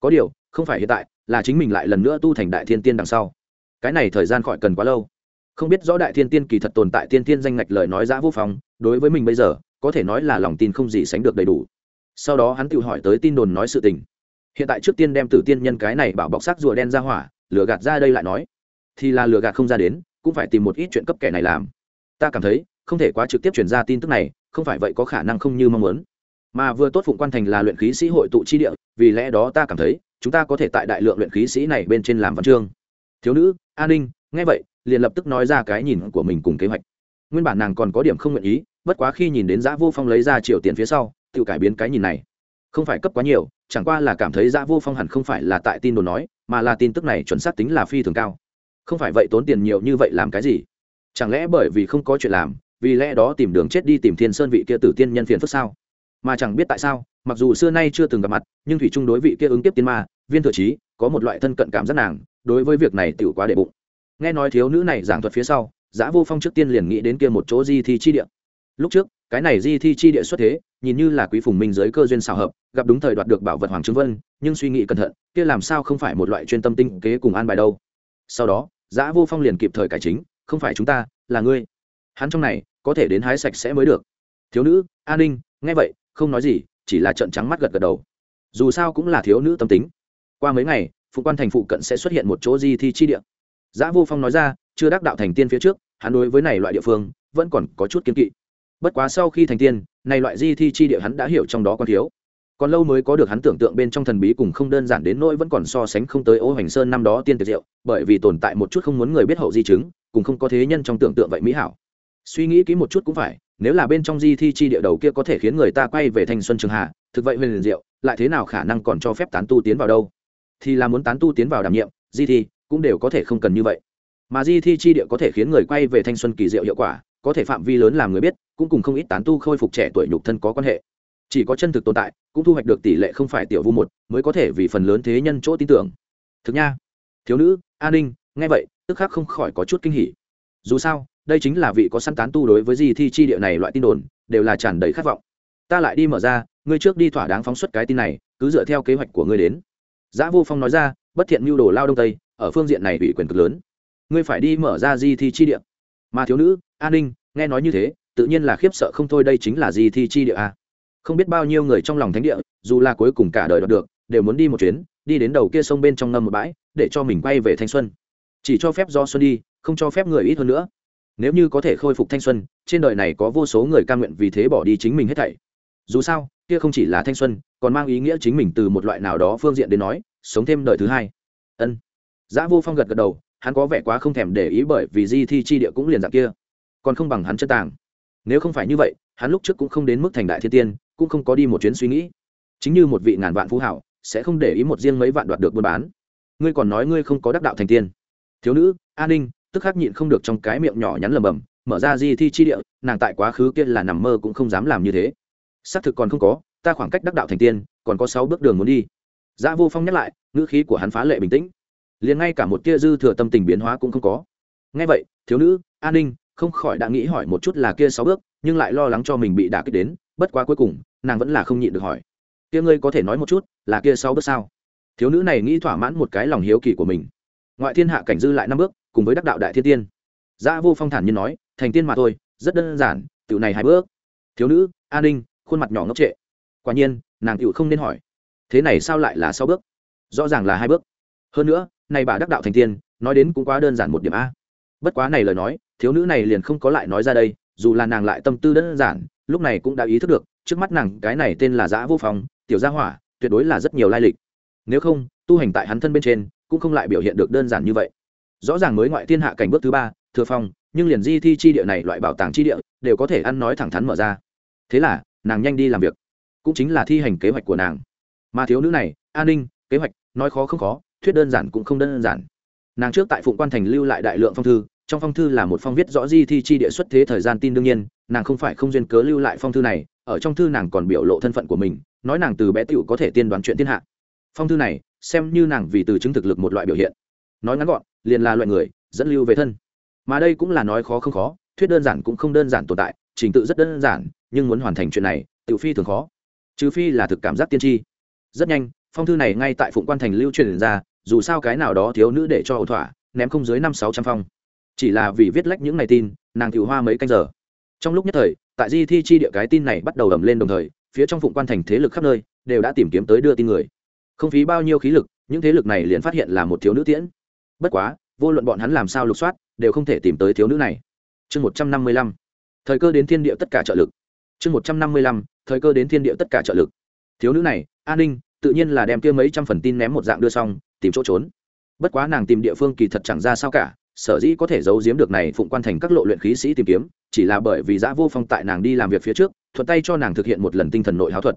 Có điều, không phải hiện tại, là chính mình lại lần nữa tu thành đại thiên tiên đằng sau. Cái này thời gian khỏi cần quá lâu. Không biết rõ đại thiên tiên kỳ thật tồn tại tiên tiên danh ngạch lời nói giã vô phong, đối với mình bây giờ có thể nói là lòng tin không gì sánh được đầy đủ. Sau đó hắn tự hỏi tới tin đồn nói sự tình. Hiện tại trước tiên đem tử tiên nhân cái này bảo bọc sắc rùa đen ra hỏa, lừa gạt ra đây lại nói. Thì là lừa gạt không ra đến, cũng phải tìm một ít chuyện cấp kẻ này làm. Ta cảm thấy, không thể quá trực tiếp chuyển ra tin tức này, không phải vậy có khả năng không như mong muốn. Mà vừa tốt phụng quan thành là luyện khí sĩ hội tụ chi địa, vì lẽ đó ta cảm thấy, chúng ta có thể tại đại lượng luyện khí sĩ này bên trên làm văn chương. Thiếu nữ, an ninh, nghe vậy, liền lập tức nói ra cái nhìn của mình cùng kế hoạch. Nguyên bản nàng còn có điểm không nguyện ý bất quá khi nhìn đến giã vô phong lấy ra triệu tiền phía sau, tự cải biến cái nhìn này. Không phải cấp quá nhiều, chẳng qua là cảm thấy giã vô phong hẳn không phải là tại tin đồn nói, mà là tin tức này chuẩn xác tính là phi thường cao. Không phải vậy tốn tiền nhiều như vậy làm cái gì? Chẳng lẽ bởi vì không có chuyện làm, vì lẽ đó tìm đường chết đi tìm thiên sơn vị kia tử tiên nhân phiền phức sao? Mà chẳng biết tại sao, mặc dù xưa nay chưa từng gặp mặt, nhưng thủy trung đối vị kia ứng tiếp tiên ma, viên thừa trí, có một loại thân cận cảm giác nàng, đối với việc này tiểu quá đệ bụng. Nghe nói thiếu nữ này giảng thuật phía sau, giã vô phong trước tiên liền nghĩ đến kia một chỗ di thi chi điện lúc trước, cái này di thi chi địa xuất thế, nhìn như là quý phùng minh giới cơ duyên xào hợp, gặp đúng thời đoạt được bảo vật hoàng trương vân, nhưng suy nghĩ cẩn thận, kia làm sao không phải một loại chuyên tâm tinh kế cùng an bài đâu. Sau đó, giã vô phong liền kịp thời cải chính, không phải chúng ta, là ngươi. Hắn trong này, có thể đến hái sạch sẽ mới được. Thiếu nữ an ninh, nghe vậy, không nói gì, chỉ là trận trắng mắt gật gật đầu. Dù sao cũng là thiếu nữ tâm tính. Qua mấy ngày, phụ quan thành phụ cận sẽ xuất hiện một chỗ di thi chi địa. Giã vô phong nói ra, chưa đắc đạo thành tiên phía trước, hắn đối với này loại địa phương, vẫn còn có chút kiến kỵ bất quá sau khi thành tiên, này loại di thi chi địa hắn đã hiểu trong đó còn thiếu. Còn lâu mới có được hắn tưởng tượng bên trong thần bí cùng không đơn giản đến nỗi vẫn còn so sánh không tới ô hoành sơn năm đó tiên tiệt diệu, bởi vì tồn tại một chút không muốn người biết hậu di chứng, cùng không có thế nhân trong tưởng tượng vậy mỹ hảo. Suy nghĩ kỹ một chút cũng phải, nếu là bên trong di thi chi địa đầu kia có thể khiến người ta quay về thanh xuân trường hạ, thực vậy huyền liền diệu, lại thế nào khả năng còn cho phép tán tu tiến vào đâu? Thì là muốn tán tu tiến vào đảm nhiệm, di thi cũng đều có thể không cần như vậy. Mà di thi chi địa có thể khiến người quay về thanh xuân kỳ diệu hiệu quả có thể phạm vi lớn làm người biết, cũng cùng không ít tán tu khôi phục trẻ tuổi nhục thân có quan hệ. Chỉ có chân thực tồn tại, cũng thu hoạch được tỷ lệ không phải tiểu vu một, mới có thể vì phần lớn thế nhân chỗ tin tưởng. Thực nha. Thiếu nữ an ninh, nghe vậy, tức khắc không khỏi có chút kinh hỉ. Dù sao, đây chính là vị có săn tán tu đối với di thi chi địa này loại tin đồn, đều là tràn đầy khát vọng. Ta lại đi mở ra, ngươi trước đi thỏa đáng phóng xuất cái tin này, cứ dựa theo kế hoạch của ngươi đến. Giã vô phong nói ra, bất thiện mưu đồ lao đông tây, ở phương diện này ủy quyền cực lớn. Ngươi phải đi mở ra di thi chi địa. Mà thiếu nữ an ninh, nghe nói như thế, tự nhiên là khiếp sợ không thôi, đây chính là gì thi chi địa a. Không biết bao nhiêu người trong lòng thánh địa, dù là cuối cùng cả đời đoạt được, đều muốn đi một chuyến, đi đến đầu kia sông bên trong ngâm một bãi, để cho mình quay về thanh xuân. Chỉ cho phép do xuân đi, không cho phép người ít hơn nữa. Nếu như có thể khôi phục thanh xuân, trên đời này có vô số người cam nguyện vì thế bỏ đi chính mình hết thảy. Dù sao, kia không chỉ là thanh xuân, còn mang ý nghĩa chính mình từ một loại nào đó phương diện đến nói, sống thêm đời thứ hai. Ân. Giã vô phong gật gật đầu, hắn có vẻ quá không thèm để ý bởi vì di thi chi địa cũng liền dạng kia còn không bằng hắn chân tàng. Nếu không phải như vậy, hắn lúc trước cũng không đến mức thành đại thiên tiên, cũng không có đi một chuyến suy nghĩ. Chính như một vị ngàn vạn phú hảo, sẽ không để ý một riêng mấy vạn đoạt được buôn bán. Ngươi còn nói ngươi không có đắc đạo thành tiên. Thiếu nữ an ninh, tức khắc nhịn không được trong cái miệng nhỏ nhắn lầm bầm mở ra di thi chi địa, nàng tại quá khứ kia là nằm mơ cũng không dám làm như thế. Xác thực còn không có, ta khoảng cách đắc đạo thành tiên, còn có sáu bước đường muốn đi. Giá vô phong nhắc lại, ngữ khí của hắn phá lệ bình tĩnh. Liền ngay cả một tia dư thừa tâm tình biến hóa cũng không có. Ngay vậy, thiếu nữ an ninh không khỏi đã nghĩ hỏi một chút là kia sáu bước, nhưng lại lo lắng cho mình bị đả kích đến, bất quá cuối cùng, nàng vẫn là không nhịn được hỏi. Kia ngươi có thể nói một chút, là kia sáu bước sao? Thiếu nữ này nghĩ thỏa mãn một cái lòng hiếu kỳ của mình. Ngoại thiên hạ cảnh dư lại năm bước, cùng với đắc đạo đại thiên tiên. Giá vô phong thản nhiên nói, thành tiên mà thôi, rất đơn giản, tiểu này hai bước. Thiếu nữ, an ninh, khuôn mặt nhỏ ngốc trệ. Quả nhiên, nàng tiểu không nên hỏi. Thế này sao lại là sáu bước? Rõ ràng là hai bước. Hơn nữa, này bà đắc đạo thành tiên, nói đến cũng quá đơn giản một điểm a. Bất quá này lời nói thiếu nữ này liền không có lại nói ra đây, dù là nàng lại tâm tư đơn giản, lúc này cũng đã ý thức được, trước mắt nàng cái này tên là giã vô phòng tiểu gia hỏa, tuyệt đối là rất nhiều lai lịch. Nếu không, tu hành tại hắn thân bên trên, cũng không lại biểu hiện được đơn giản như vậy. Rõ ràng mới ngoại thiên hạ cảnh bước thứ ba, thừa phong, nhưng liền di thi chi địa này loại bảo tàng chi địa, đều có thể ăn nói thẳng thắn mở ra. Thế là, nàng nhanh đi làm việc. Cũng chính là thi hành kế hoạch của nàng. Mà thiếu nữ này, an ninh, kế hoạch, nói khó không khó, thuyết đơn giản cũng không đơn giản. Nàng trước tại phụng quan thành lưu lại đại lượng phong thư trong phong thư là một phong viết rõ di thi chi địa xuất thế thời gian tin đương nhiên, nàng không phải không duyên cớ lưu lại phong thư này, ở trong thư nàng còn biểu lộ thân phận của mình, nói nàng từ bé tựu có thể tiên đoán chuyện thiên hạ. Phong thư này, xem như nàng vì từ chứng thực lực một loại biểu hiện. Nói ngắn gọn, liền là loại người, dẫn lưu về thân. Mà đây cũng là nói khó không khó, thuyết đơn giản cũng không đơn giản tồn tại, trình tự rất đơn giản, nhưng muốn hoàn thành chuyện này tự phi thường khó. Trừ phi là thực cảm giác tiên tri. Rất nhanh, phong thư này ngay tại phụng quan thành lưu truyền ra, dù sao cái nào đó thiếu nữ để cho ẩu thỏa, ném không dưới năm sáu trăm phong chỉ là vì viết lách những ngày tin, nàng cựu hoa mấy canh giờ. Trong lúc nhất thời, tại di thi chi địa cái tin này bắt đầu ầm lên đồng thời, phía trong phụng quan thành thế lực khắp nơi đều đã tìm kiếm tới đưa tin người. Không phí bao nhiêu khí lực, những thế lực này liền phát hiện là một thiếu nữ tiễn. Bất quá, vô luận bọn hắn làm sao lục soát, đều không thể tìm tới thiếu nữ này. Chương một trăm năm mươi lăm. Thời cơ đến thiên địa tất cả trợ lực. Chương một trăm năm mươi lăm, thời cơ đến thiên địa tất cả trợ lực. Thiếu nữ này, an ninh, tự nhiên là đem kia mấy trăm phần tin ném một dạng đưa xong, tìm chỗ trốn. Bất quá nàng tìm địa phương kỳ thật chẳng ra sao cả sở dĩ có thể giấu giếm được này phụng quan thành các lộ luyện khí sĩ tìm kiếm, chỉ là bởi vì giã vô phong tại nàng đi làm việc phía trước, thuận tay cho nàng thực hiện một lần tinh thần nội háo thuật.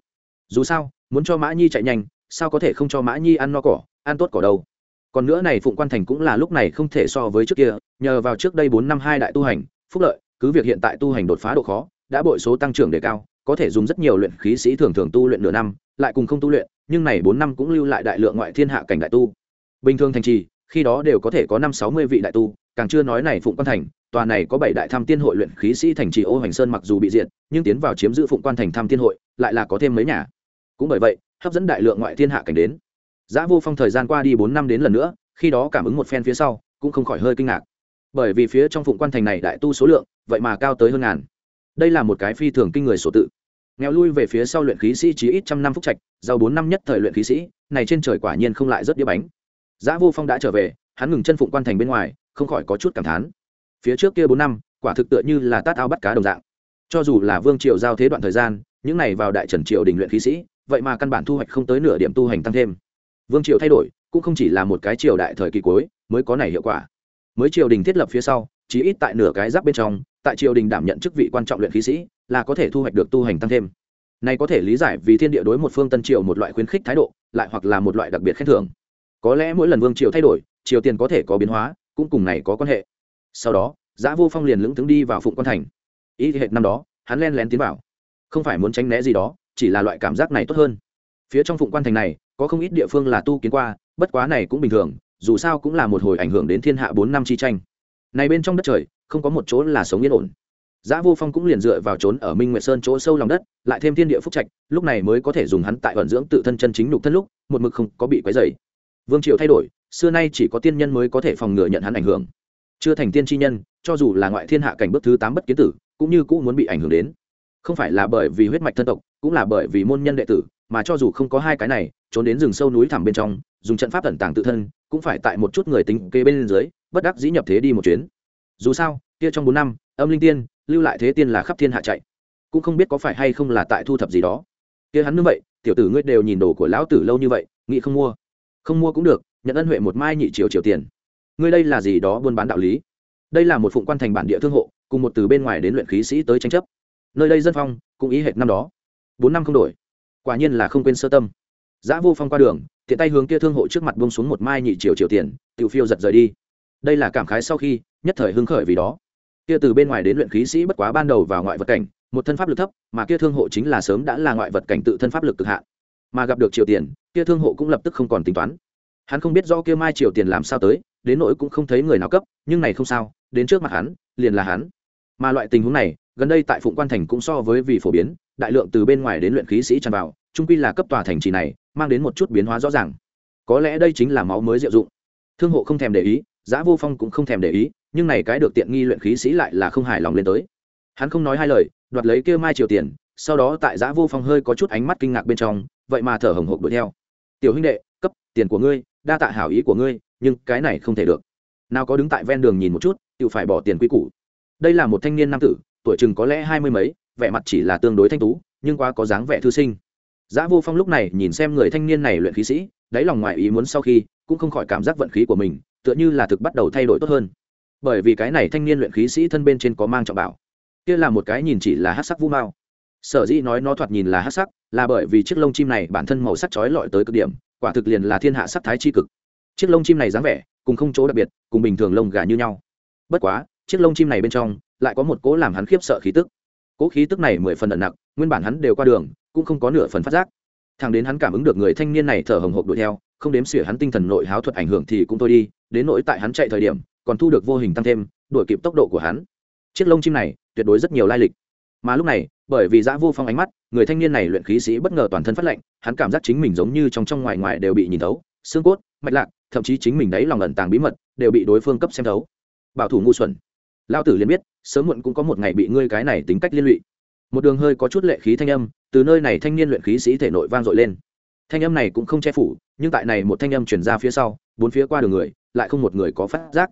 Dù sao, muốn cho mã nhi chạy nhanh, sao có thể không cho mã nhi ăn no cỏ, ăn tốt cỏ đâu? Còn nữa này phụng quan thành cũng là lúc này không thể so với trước kia, nhờ vào trước đây bốn năm hai đại tu hành, phúc lợi, cứ việc hiện tại tu hành đột phá độ khó, đã bội số tăng trưởng đề cao, có thể dùng rất nhiều luyện khí sĩ thường thường tu luyện nửa năm, lại cùng không tu luyện, nhưng này bốn năm cũng lưu lại đại lượng ngoại thiên hạ cảnh đại tu. Bình thường thành trì khi đó đều có thể có năm sáu mươi vị đại tu càng chưa nói này phụng quan thành tòa này có bảy đại tham tiên hội luyện khí sĩ thành trì ô hoành sơn mặc dù bị diệt nhưng tiến vào chiếm giữ phụng quan thành tham tiên hội lại là có thêm mấy nhà cũng bởi vậy hấp dẫn đại lượng ngoại thiên hạ cảnh đến Giá Vô Phong thời gian qua đi bốn năm đến lần nữa, khi đó cảm ứng một phen phía sau, cũng không khỏi hơi kinh ngạc. Bởi vì phía trong Phụng Quan thành này đại tu số lượng, vậy mà cao tới hơn ngàn. Đây là một cái phi thường kinh người sổ tự. Nghèo lui về phía sau luyện khí sĩ chỉ ít trăm năm phúc trạch, giàu bốn năm nhất thời luyện khí sĩ, này trên trời quả nhiên không lại rất đĩa bánh. Giá Vô Phong đã trở về, hắn ngừng chân Phụng Quan thành bên ngoài, không khỏi có chút cảm thán. Phía trước kia bốn năm, quả thực tựa như là tát ao bắt cá đồng dạng. Cho dù là vương triều giao thế đoạn thời gian, những này vào đại trần triều đình luyện khí sĩ, vậy mà căn bản thu hoạch không tới nửa điểm tu hành tăng thêm vương triều thay đổi cũng không chỉ là một cái triều đại thời kỳ cuối mới có này hiệu quả mới triều đình thiết lập phía sau chỉ ít tại nửa cái giáp bên trong tại triều đình đảm nhận chức vị quan trọng luyện khí sĩ là có thể thu hoạch được tu hành tăng thêm này có thể lý giải vì thiên địa đối một phương tân triều một loại khuyến khích thái độ lại hoặc là một loại đặc biệt khen thưởng có lẽ mỗi lần vương triều thay đổi triều tiền có thể có biến hóa cũng cùng này có quan hệ. Sau đó giã vô phong liền lững tướng đi vào phụng quan thành. Ý thì hệ năm đó hắn len lén tiến vào. Không phải muốn tránh né gì đó chỉ là loại cảm giác này tốt hơn. Phía trong phụng quan thành này có không ít địa phương là tu kiến qua bất quá này cũng bình thường dù sao cũng là một hồi ảnh hưởng đến thiên hạ bốn năm chi tranh. Này bên trong đất trời không có một chỗ là sống yên ổn. Giá Vô Phong cũng liền dựa vào trốn ở Minh Nguyệt Sơn chỗ sâu lòng đất, lại thêm thiên địa phúc trạch, lúc này mới có thể dùng hắn tại vận dưỡng tự thân chân chính nhục thân lúc, một mực không có bị quấy rầy. Vương Triều thay đổi, xưa nay chỉ có tiên nhân mới có thể phòng ngừa nhận hắn ảnh hưởng. Chưa thành tiên tri nhân, cho dù là ngoại thiên hạ cảnh bước thứ tám bất kiến tử, cũng như cũng muốn bị ảnh hưởng đến. Không phải là bởi vì huyết mạch thân tộc, cũng là bởi vì môn nhân đệ tử, mà cho dù không có hai cái này trốn đến rừng sâu núi thẳm bên trong dùng trận pháp tẩn tàng tự thân cũng phải tại một chút người tính kê bên dưới bất đắc dĩ nhập thế đi một chuyến dù sao kia trong bốn năm âm linh tiên lưu lại thế tiên là khắp thiên hạ chạy cũng không biết có phải hay không là tại thu thập gì đó kia hắn như vậy tiểu tử ngươi đều nhìn đồ của lão tử lâu như vậy nghĩ không mua không mua cũng được, nhận ân huệ một mai nhị triệu triệu tiền. Ngươi đây là gì đó buôn bán đạo lý? Đây là một phụng quan thành bản địa thương hộ, cùng một từ bên ngoài đến luyện khí sĩ tới tranh chấp. Nơi đây dân phong, cũng ý hệt năm đó. Bốn năm không đổi. Quả nhiên là không quên sơ tâm. Giã vô phong qua đường, tiện tay hướng kia thương hộ trước mặt bông xuống một mai nhị triệu triệu tiền, tiểu phiêu giật rời đi. Đây là cảm khái sau khi, nhất thời hưng khởi vì đó. Kia từ bên ngoài đến luyện khí sĩ bất quá ban đầu vào ngoại vật cảnh, một thân pháp lực thấp, mà kia thương hộ chính là sớm đã là ngoại vật cảnh tự thân pháp lực cực hạn mà gặp được triều tiền, kia thương hộ cũng lập tức không còn tính toán. Hắn không biết do kia mai triều tiền làm sao tới, đến nỗi cũng không thấy người nào cấp, nhưng này không sao, đến trước mặt hắn, liền là hắn. Mà loại tình huống này, gần đây tại phụng quan thành cũng so với vì phổ biến, đại lượng từ bên ngoài đến luyện khí sĩ tràn vào, trung quy là cấp tòa thành trì này, mang đến một chút biến hóa rõ ràng. Có lẽ đây chính là máu mới diệu dụng. Thương hộ không thèm để ý giã vô phong cũng không thèm để ý, nhưng này cái được tiện nghi luyện khí sĩ lại là không hài lòng lên tới. Hắn không nói hai lời, đoạt lấy kia mai triều tiền, sau đó tại giã vô phong hơi có chút ánh mắt kinh ngạc bên trong vậy mà thở hồng hộc đuổi theo tiểu huynh đệ cấp tiền của ngươi đa tạ hảo ý của ngươi nhưng cái này không thể được nào có đứng tại ven đường nhìn một chút tự phải bỏ tiền quy củ đây là một thanh niên nam tử tuổi chừng có lẽ hai mươi mấy vẻ mặt chỉ là tương đối thanh tú nhưng quá có dáng vẻ thư sinh Giá Vô Phong lúc này nhìn xem người thanh niên này luyện khí sĩ, đáy lòng ngoại ý muốn sau khi, cũng không khỏi cảm giác vận khí của mình, tựa như là thực bắt đầu thay đổi tốt hơn. Bởi vì cái này thanh niên luyện khí sĩ thân bên trên có mang trọng bảo. Kia là một cái nhìn chỉ là hắc sắc vu mao. Sở dĩ nói nó thoạt nhìn là hắc sắc, là bởi vì chiếc lông chim này bản thân màu sắc chói lọi tới cực điểm, quả thực liền là thiên hạ sắc thái chi cực. Chiếc lông chim này dáng vẻ, cùng không chỗ đặc biệt, cùng bình thường lông gà như nhau. Bất quá, chiếc lông chim này bên trong lại có một cố làm hắn khiếp sợ khí tức. Cố khí tức này mười phần ẩn nặng, nguyên bản hắn đều qua đường, cũng không có nửa phần phát giác thằng đến hắn cảm ứng được người thanh niên này thở hồng hộc đuổi theo không đếm xỉa hắn tinh thần nội háo thuật ảnh hưởng thì cũng thôi đi đến nỗi tại hắn chạy thời điểm còn thu được vô hình tăng thêm đuổi kịp tốc độ của hắn chiếc lông chim này tuyệt đối rất nhiều lai lịch mà lúc này bởi vì giã vô phong ánh mắt, người thanh niên này luyện khí sĩ bất ngờ toàn thân phát lệnh hắn cảm giác chính mình giống như trong trong ngoài ngoài đều bị nhìn thấu, xương cốt, mạch lạc, thậm chí chính mình đấy lòng ẩn tàng bí mật, đều bị đối phương cấp xem thấu. Bảo thủ ngu xuẩn. Lao tử liền biết, sớm muộn cũng có một ngày bị ngươi cái này tính cách liên lụy. Một đường hơi có chút lệ khí thanh âm, từ nơi này thanh niên luyện khí sĩ thể nội vang dội lên. Thanh âm này cũng không che phủ, nhưng tại này một thanh âm chuyển ra phía sau, bốn phía qua đường người, lại không một người có phát giác.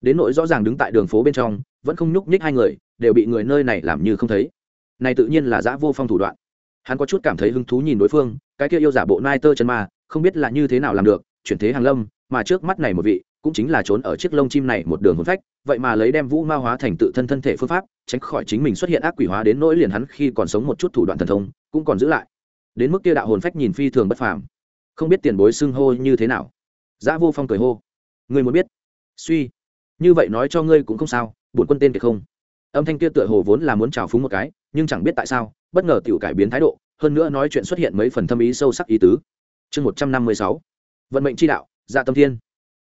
Đến nỗi rõ ràng đứng tại đường phố bên trong, vẫn không nhúc nhích hai người, đều bị người nơi này làm như không thấy này tự nhiên là giã vô phong thủ đoạn. Hắn có chút cảm thấy hứng thú nhìn đối phương, cái kia yêu giả bộ nai tơ chân ma, không biết là như thế nào làm được, chuyển thế hàng lâm, mà trước mắt này một vị, cũng chính là trốn ở chiếc lông chim này một đường hồn phách, vậy mà lấy đem vũ ma hóa thành tự thân thân thể phương pháp, tránh khỏi chính mình xuất hiện ác quỷ hóa đến nỗi liền hắn khi còn sống một chút thủ đoạn thần thông, cũng còn giữ lại. Đến mức kia đạo hồn phách nhìn phi thường bất phàm. Không biết tiền bối xưng hô như thế nào. Giã vô phong cười hô. Người muốn biết? Suy. Như vậy nói cho ngươi cũng không sao, bổn quân tên kiệt không. Âm thanh kia tựa hồ vốn là muốn trào phúng một cái nhưng chẳng biết tại sao, bất ngờ tiểu cải biến thái độ, hơn nữa nói chuyện xuất hiện mấy phần thâm ý sâu sắc ý tứ. Chương một trăm năm mươi sáu, vận mệnh chi đạo dạ tâm thiên.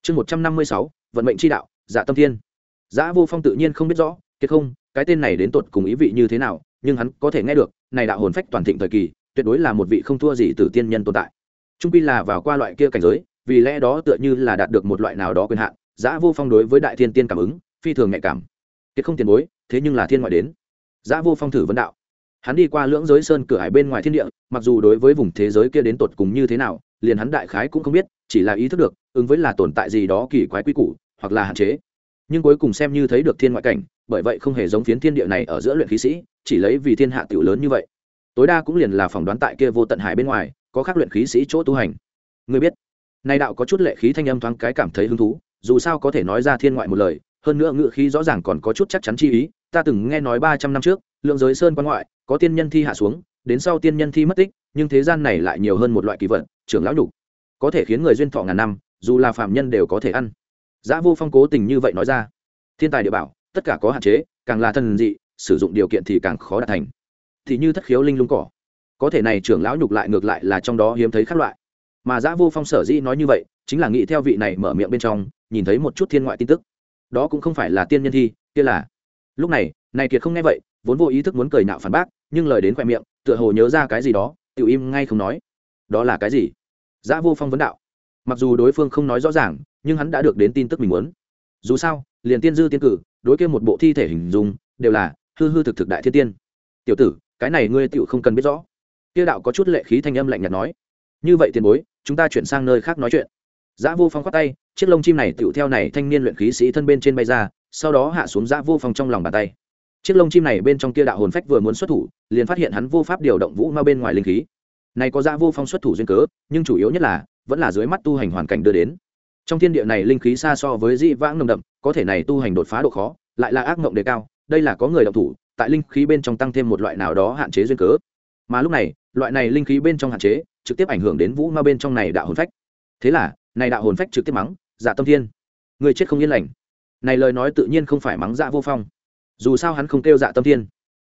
Chương một trăm năm mươi sáu, vận mệnh chi đạo dạ tâm thiên. Dạ vô phong tự nhiên không biết rõ kiệt không, cái tên này đến tột cùng ý vị như thế nào, nhưng hắn có thể nghe được, này đạo hồn phách toàn thịnh thời kỳ, tuyệt đối là một vị không thua gì tử tiên nhân tồn tại. Trung quy là vào qua loại kia cảnh giới, vì lẽ đó tựa như là đạt được một loại nào đó quyền hạn Dạ vô phong đối với đại thiên tiên cảm ứng, phi thường nhạy cảm. Kiệt không tiền bối, thế nhưng là thiên ngoại đến giã vô phong thử vấn đạo. Hắn đi qua lưỡng giới sơn cửa hải bên ngoài thiên địa, mặc dù đối với vùng thế giới kia đến tột cùng như thế nào, liền hắn đại khái cũng không biết, chỉ là ý thức được, ứng với là tồn tại gì đó kỳ quái quy củ, hoặc là hạn chế. Nhưng cuối cùng xem như thấy được thiên ngoại cảnh, bởi vậy không hề giống phiến thiên địa này ở giữa luyện khí sĩ, chỉ lấy vì thiên hạ tiểu lớn như vậy. Tối đa cũng liền là phỏng đoán tại kia vô tận hải bên ngoài, có khác luyện khí sĩ chỗ tu hành. Người biết, nay đạo có chút lệ khí thanh âm thoáng cái cảm thấy hứng thú, dù sao có thể nói ra thiên ngoại một lời, hơn nữa ngự khí rõ ràng còn có chút chắc chắn chi ý ta từng nghe nói ba trăm năm trước, lượng giới sơn quan ngoại, có tiên nhân thi hạ xuống, đến sau tiên nhân thi mất tích, nhưng thế gian này lại nhiều hơn một loại kỳ vật, trưởng lão nhục. Có thể khiến người duyên thọ ngàn năm, dù là phạm nhân đều có thể ăn. Giã vô phong cố tình như vậy nói ra. Thiên tài địa bảo, tất cả có hạn chế, càng là thần dị, sử dụng điều kiện thì càng khó đạt thành. Thì như thất khiếu linh lung cỏ. Có thể này trưởng lão nhục lại ngược lại là trong đó hiếm thấy khác loại. Mà giã vô phong sở dĩ nói như vậy, chính là nghĩ theo vị này mở miệng bên trong, nhìn thấy một chút thiên ngoại tin tức. Đó cũng không phải là tiên nhân thi, kia là lúc này này kiệt không nghe vậy, vốn vô ý thức muốn cười nạo phản bác, nhưng lời đến khoe miệng, tựa hồ nhớ ra cái gì đó tự im ngay không nói. Đó là cái gì? Giá vô phong vấn đạo. Mặc dù đối phương không nói rõ ràng, nhưng hắn đã được đến tin tức mình muốn. Dù sao, liền tiên dư tiên cử, đối kia một bộ thi thể hình dung, đều là hư hư thực thực đại thiên tiên. Tiểu tử, cái này ngươi tựu không cần biết rõ. Kia đạo có chút lệ khí thanh âm lạnh nhạt nói. Như vậy tiền bối, chúng ta chuyển sang nơi khác nói chuyện. Giã vô phong khoát tay, chiếc lông chim này tựu theo này thanh niên luyện khí sĩ thân bên trên bay ra sau đó hạ xuống giã vô phong trong lòng bàn tay. Chiếc lông chim này bên trong kia đạo hồn phách vừa muốn xuất thủ, liền phát hiện hắn vô pháp điều động vũ ma bên ngoài linh khí. Này có giã vô phong xuất thủ duyên cớ, nhưng chủ yếu nhất là, vẫn là dưới mắt tu hành hoàn cảnh đưa đến. Trong thiên địa này linh khí xa so với dị vãng nồng đậm, có thể này tu hành đột phá độ khó, lại là ác mộng đề cao, đây là có người đọc thủ, tại linh khí bên trong tăng thêm một loại nào đó hạn chế duyên cớ. Mà lúc này, loại này linh khí bên trong hạn chế, trực tiếp ảnh hưởng đến vũ ma bên trong này đạo hồn phách. Thế là, này đạo hồn phách trực tiếp mắng giả tâm thiên, người chết không yên lành này lời nói tự nhiên không phải mắng dạ vô phong. Dù sao hắn không kêu dạ tâm thiên.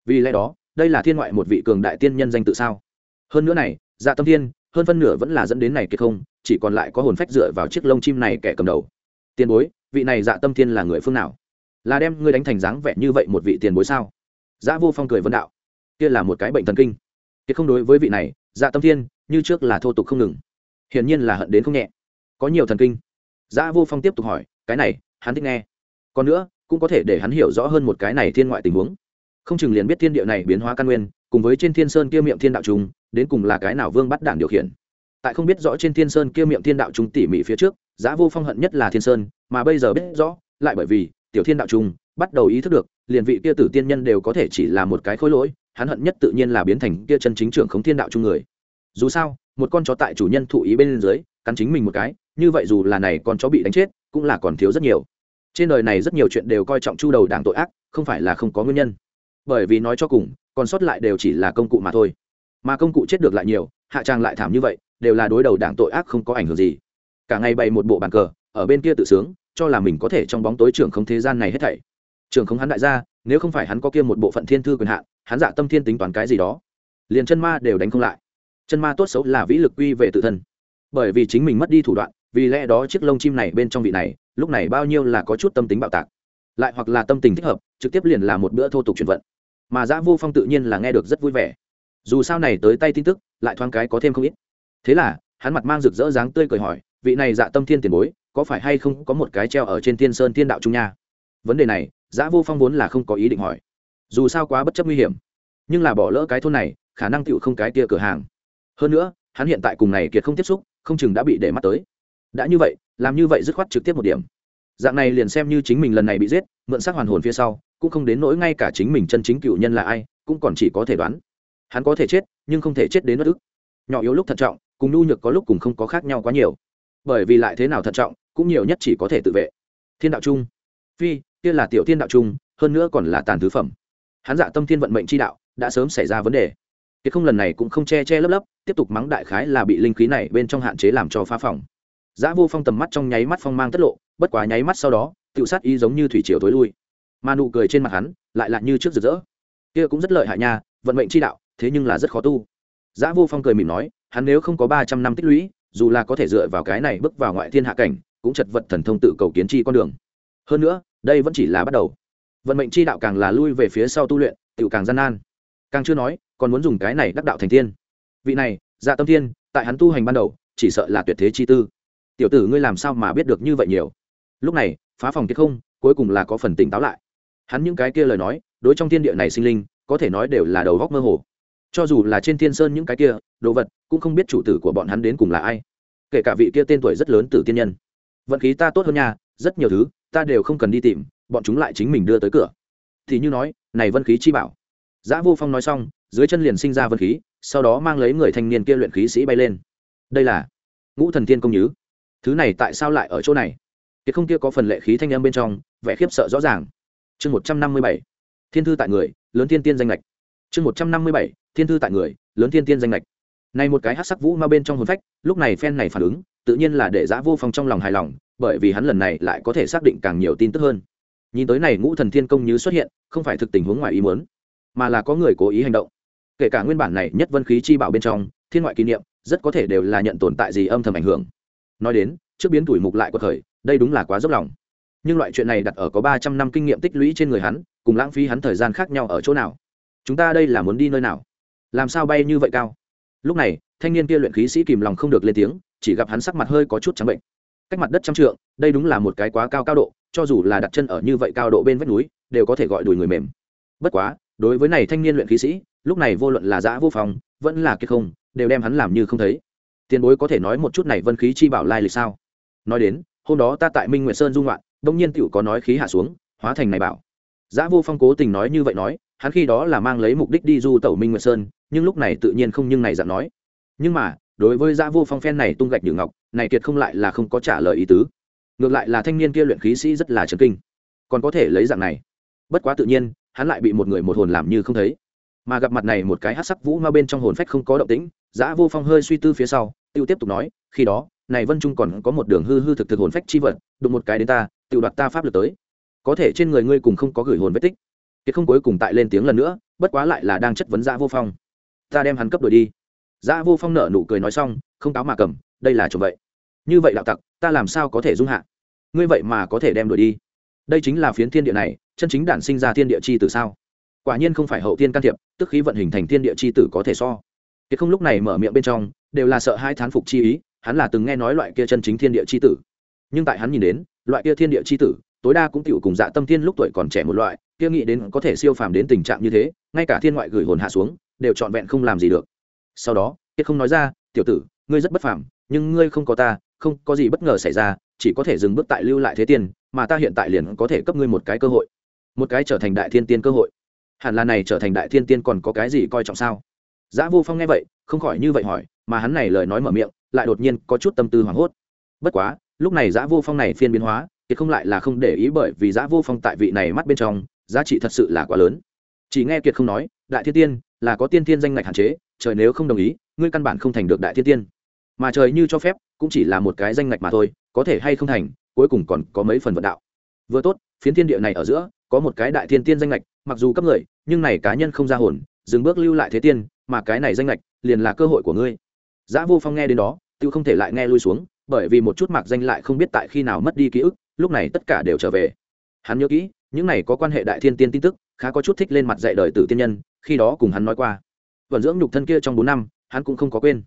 Vì lẽ đó, đây là thiên ngoại một vị cường đại tiên nhân danh tự sao? Hơn nữa này dạ tâm thiên, hơn phân nửa vẫn là dẫn đến này kiệt không, chỉ còn lại có hồn phách dựa vào chiếc lông chim này kẻ cầm đầu. Tiền bối, vị này dạ tâm thiên là người phương nào? Là đem ngươi đánh thành dáng vẻ như vậy một vị tiền bối sao? Dạ vô phong cười vân đạo. Kia là một cái bệnh thần kinh. Kiệt không đối với vị này dạ tâm thiên, như trước là thô tục không ngừng. Hiển nhiên là hận đến không nhẹ. Có nhiều thần kinh. Dạ vô phong tiếp tục hỏi, cái này, hắn thích nghe còn nữa, cũng có thể để hắn hiểu rõ hơn một cái này thiên ngoại tình huống. Không chừng liền biết thiên địa này biến hóa căn nguyên, cùng với trên thiên sơn kia miệng thiên đạo trùng, đến cùng là cái nào vương bắt đảng điều khiển. Tại không biết rõ trên thiên sơn kia miệng thiên đạo trùng tỉ mỉ phía trước, giá vô phong hận nhất là thiên sơn, mà bây giờ biết rõ, lại bởi vì tiểu thiên đạo trùng bắt đầu ý thức được, liền vị kia tử tiên nhân đều có thể chỉ là một cái khối lỗi, hắn hận nhất tự nhiên là biến thành kia chân chính trưởng khống thiên đạo chung người. Dù sao, một con chó tại chủ nhân thụ ý bên dưới, cắn chính mình một cái, như vậy dù là này con chó bị đánh chết, cũng là còn thiếu rất nhiều trên đời này rất nhiều chuyện đều coi trọng chu đầu đảng tội ác, không phải là không có nguyên nhân. Bởi vì nói cho cùng, còn sót lại đều chỉ là công cụ mà thôi. Mà công cụ chết được lại nhiều, hạ trang lại thảm như vậy, đều là đối đầu đảng tội ác không có ảnh hưởng gì. Cả ngày bày một bộ bàn cờ, ở bên kia tự sướng, cho là mình có thể trong bóng tối trưởng không thế gian này hết thảy. Trưởng không hắn đại gia, nếu không phải hắn có kia một bộ phận thiên thư quyền hạn, hắn dạ tâm thiên tính toán cái gì đó. Liền chân ma đều đánh không lại. Chân ma tốt xấu là vĩ lực quy về tự thân. Bởi vì chính mình mất đi thủ đoạn, vì lẽ đó chiếc lông chim này bên trong vị này lúc này bao nhiêu là có chút tâm tính bạo tạc, lại hoặc là tâm tình thích hợp, trực tiếp liền là một bữa thô tục chuyển vận. Mà giã vô phong tự nhiên là nghe được rất vui vẻ. Dù sao này tới tay tin tức, lại thoáng cái có thêm không ít. Thế là, hắn mặt mang rực rỡ dáng tươi cười hỏi, vị này dạ tâm thiên tiền bối, có phải hay không có một cái treo ở trên thiên sơn thiên đạo trung nha? Vấn đề này, giã vô phong vốn là không có ý định hỏi. Dù sao quá bất chấp nguy hiểm, nhưng là bỏ lỡ cái thôn này, khả năng tựu không cái kia cửa hàng. Hơn nữa, hắn hiện tại cùng này kiệt không tiếp xúc, không chừng đã bị để mắt tới. Đã như vậy làm như vậy dứt khoát trực tiếp một điểm. Dạng này liền xem như chính mình lần này bị giết, mượn xác hoàn hồn phía sau, cũng không đến nỗi ngay cả chính mình chân chính cựu nhân là ai, cũng còn chỉ có thể đoán. Hắn có thể chết, nhưng không thể chết đến bất ức. Nhỏ yếu lúc thận trọng, cùng nhu nhược có lúc cùng không có khác nhau quá nhiều. Bởi vì lại thế nào thận trọng, cũng nhiều nhất chỉ có thể tự vệ. Thiên đạo trung. Phi, kia là tiểu thiên đạo trung, hơn nữa còn là tàn thứ phẩm. Hắn dạ tâm thiên vận mệnh chi đạo, đã sớm xảy ra vấn đề. Kiệt không lần này cũng không che che lấp lấp, tiếp tục mắng đại khái là bị linh khí này bên trong hạn chế làm cho phá phòng. Giá Vô Phong tầm mắt trong nháy mắt phong mang tất lộ, bất quá nháy mắt sau đó, tiểu sát ý giống như thủy triều tối lui. Mà nụ cười trên mặt hắn, lại lạ như trước rực rỡ. Kia cũng rất lợi hại nha, vận mệnh chi đạo, thế nhưng là rất khó tu. Giá Vô Phong cười mỉm nói, hắn nếu không có ba trăm năm tích lũy, dù là có thể dựa vào cái này bước vào ngoại thiên hạ cảnh, cũng chật vật thần thông tự cầu kiến chi con đường. Hơn nữa, đây vẫn chỉ là bắt đầu. Vận mệnh chi đạo càng là lui về phía sau tu luyện, tiểu càng gian nan. Càng chưa nói, còn muốn dùng cái này đắc đạo thành tiên. Vị này, Dạ Tâm Thiên, tại hắn tu hành ban đầu, chỉ sợ là tuyệt thế chi tư tiểu tử ngươi làm sao mà biết được như vậy nhiều? Lúc này phá phòng kiệt không cuối cùng là có phần tỉnh táo lại. Hắn những cái kia lời nói đối trong thiên địa này sinh linh có thể nói đều là đầu góc mơ hồ. Cho dù là trên thiên sơn những cái kia đồ vật cũng không biết chủ tử của bọn hắn đến cùng là ai. Kể cả vị kia tên tuổi rất lớn từ tiên nhân. Vận khí ta tốt hơn nhà, rất nhiều thứ ta đều không cần đi tìm bọn chúng lại chính mình đưa tới cửa. Thì như nói này vân khí chi bảo. Giã vô phong nói xong dưới chân liền sinh ra vân khí sau đó mang lấy người thanh niên kia luyện khí sĩ bay lên. Đây là ngũ thần tiên công nhứ thứ này tại sao lại ở chỗ này? Kiệt không kia có phần lệ khí thanh âm bên trong, vẻ khiếp sợ rõ ràng. Chương một trăm năm mươi bảy. Thiên thư tại người, lớn thiên tiên danh lệch chương một trăm năm mươi bảy. Thiên thư tại người, lớn thiên tiên danh lệch này một cái hát sắc vũ ma bên trong hồn phách, lúc này phen này phản ứng, tự nhiên là để giã vô phong trong lòng hài lòng, bởi vì hắn lần này lại có thể xác định càng nhiều tin tức hơn. Nhìn tới này ngũ thần thiên công như xuất hiện, không phải thực tình huống ngoài ý muốn, mà là có người cố ý hành động. Kể cả nguyên bản này nhất vân khí chi bảo bên trong, thiên ngoại kỷ niệm, rất có thể đều là nhận tồn tại gì âm thầm ảnh hưởng nói đến, trước biến tuổi mục lại của thời đây đúng là quá dốc lòng. Nhưng loại chuyện này đặt ở có ba trăm năm kinh nghiệm tích lũy trên người hắn, cùng lãng phí hắn thời gian khác nhau ở chỗ nào? Chúng ta đây là muốn đi nơi nào? Làm sao bay như vậy cao? Lúc này, thanh niên kia luyện khí sĩ kìm lòng không được lên tiếng, chỉ gặp hắn sắc mặt hơi có chút trắng bệnh. Cách mặt đất trăm trượng, đây đúng là một cái quá cao cao độ, cho dù là đặt chân ở như vậy cao độ bên vách núi, đều có thể gọi đùi người mềm. Bất quá, đối với này thanh niên luyện khí sĩ, lúc này vô luận là giã vô phòng, vẫn là kiệt không, đều đem hắn làm như không thấy tiền bối có thể nói một chút này vân khí chi bảo lai lịch sao? Nói đến, hôm đó ta tại minh nguyệt sơn dung loạn đông nhiên tựu có nói khí hạ xuống, hóa thành này bảo. Giã vô phong cố tình nói như vậy nói, hắn khi đó là mang lấy mục đích đi du tẩu minh nguyệt sơn, nhưng lúc này tự nhiên không nhưng này dạng nói. Nhưng mà, đối với giã vô phong phen này tung gạch nhử ngọc, này kiệt không lại là không có trả lời ý tứ. Ngược lại là thanh niên kia luyện khí sĩ rất là trần kinh. Còn có thể lấy dạng này. Bất quá tự nhiên, hắn lại bị một người một hồn làm như không thấy. Mà gặp mặt này một cái hát sắc vũ ma bên trong hồn phách không có động tĩnh, giã vô phong hơi suy tư phía sau tiêu tiếp tục nói, khi đó, này vân trung còn có một đường hư hư thực thực hồn phách chi vật, đụng một cái đến ta tự đoạt ta pháp lực tới. Có thể trên người ngươi cùng không có gửi hồn vết tích. Kiệt không cuối cùng tại lên tiếng lần nữa, bất quá lại là đang chất vấn giã vô phong. Ta đem hắn cấp đổi đi. Giã vô phong nở nụ cười nói xong, không cáo mà cầm, đây là trộm vậy. Như vậy đạo tặc, ta làm sao có thể dung hạ? Ngươi vậy mà có thể đem đổi đi. Đây chính là phiến thiên địa này, chân chính đản sinh ra thiên địa chi từ sao? Quả nhiên không phải hậu tiên can thiệp, tức khí vận hình thành thiên địa chi tử có thể so kiệt không lúc này mở miệng bên trong đều là sợ hai thán phục chi ý hắn là từng nghe nói loại kia chân chính thiên địa chi tử. Nhưng tại hắn nhìn đến loại kia thiên địa chi tử tối đa cũng tựu cùng dạ tâm thiên lúc tuổi còn trẻ một loại kia nghĩ đến có thể siêu phàm đến tình trạng như thế ngay cả thiên ngoại gửi hồn hạ xuống đều trọn vẹn không làm gì được. Sau đó kiệt không nói ra tiểu tử ngươi rất bất phàm nhưng ngươi không có ta không có gì bất ngờ xảy ra chỉ có thể dừng bước tại lưu lại thế tiền, mà ta hiện tại liền có thể cấp ngươi một cái cơ hội một cái trở thành đại thiên tiên cơ hội. Hẳn là này trở thành đại thiên tiên còn có cái gì coi trọng sao? Giá Vô Phong nghe vậy, không khỏi như vậy hỏi, mà hắn này lời nói mở miệng, lại đột nhiên có chút tâm tư hoảng hốt. Bất quá, lúc này Giá Vô Phong này phiên biến hóa, thì không lại là không để ý bởi vì Giá Vô Phong tại vị này mắt bên trong, giá trị thật sự là quá lớn. Chỉ nghe Kiệt không nói, đại thiên tiên là có tiên tiên danh ngạch hạn chế, trời nếu không đồng ý, ngươi căn bản không thành được đại thiên tiên. Mà trời như cho phép, cũng chỉ là một cái danh ngạch mà thôi, có thể hay không thành, cuối cùng còn có mấy phần vận đạo. Vừa tốt, phiến thiên địa này ở giữa, có một cái đại thiên tiên danh ngạch, mặc dù cấp người, nhưng này cá nhân không ra hồn, dừng bước lưu lại thế tiên, mà cái này danh lệch liền là cơ hội của ngươi Giá Vô Phong nghe đến đó, tự không thể lại nghe lui xuống, bởi vì một chút mạc danh lại không biết tại khi nào mất đi ký ức, lúc này tất cả đều trở về. Hắn nhớ kỹ, những này có quan hệ đại thiên tiên tin tức, khá có chút thích lên mặt dạy đời tử tiên nhân, khi đó cùng hắn nói qua. Vận dưỡng nhục thân kia trong bốn năm, hắn cũng không có quên.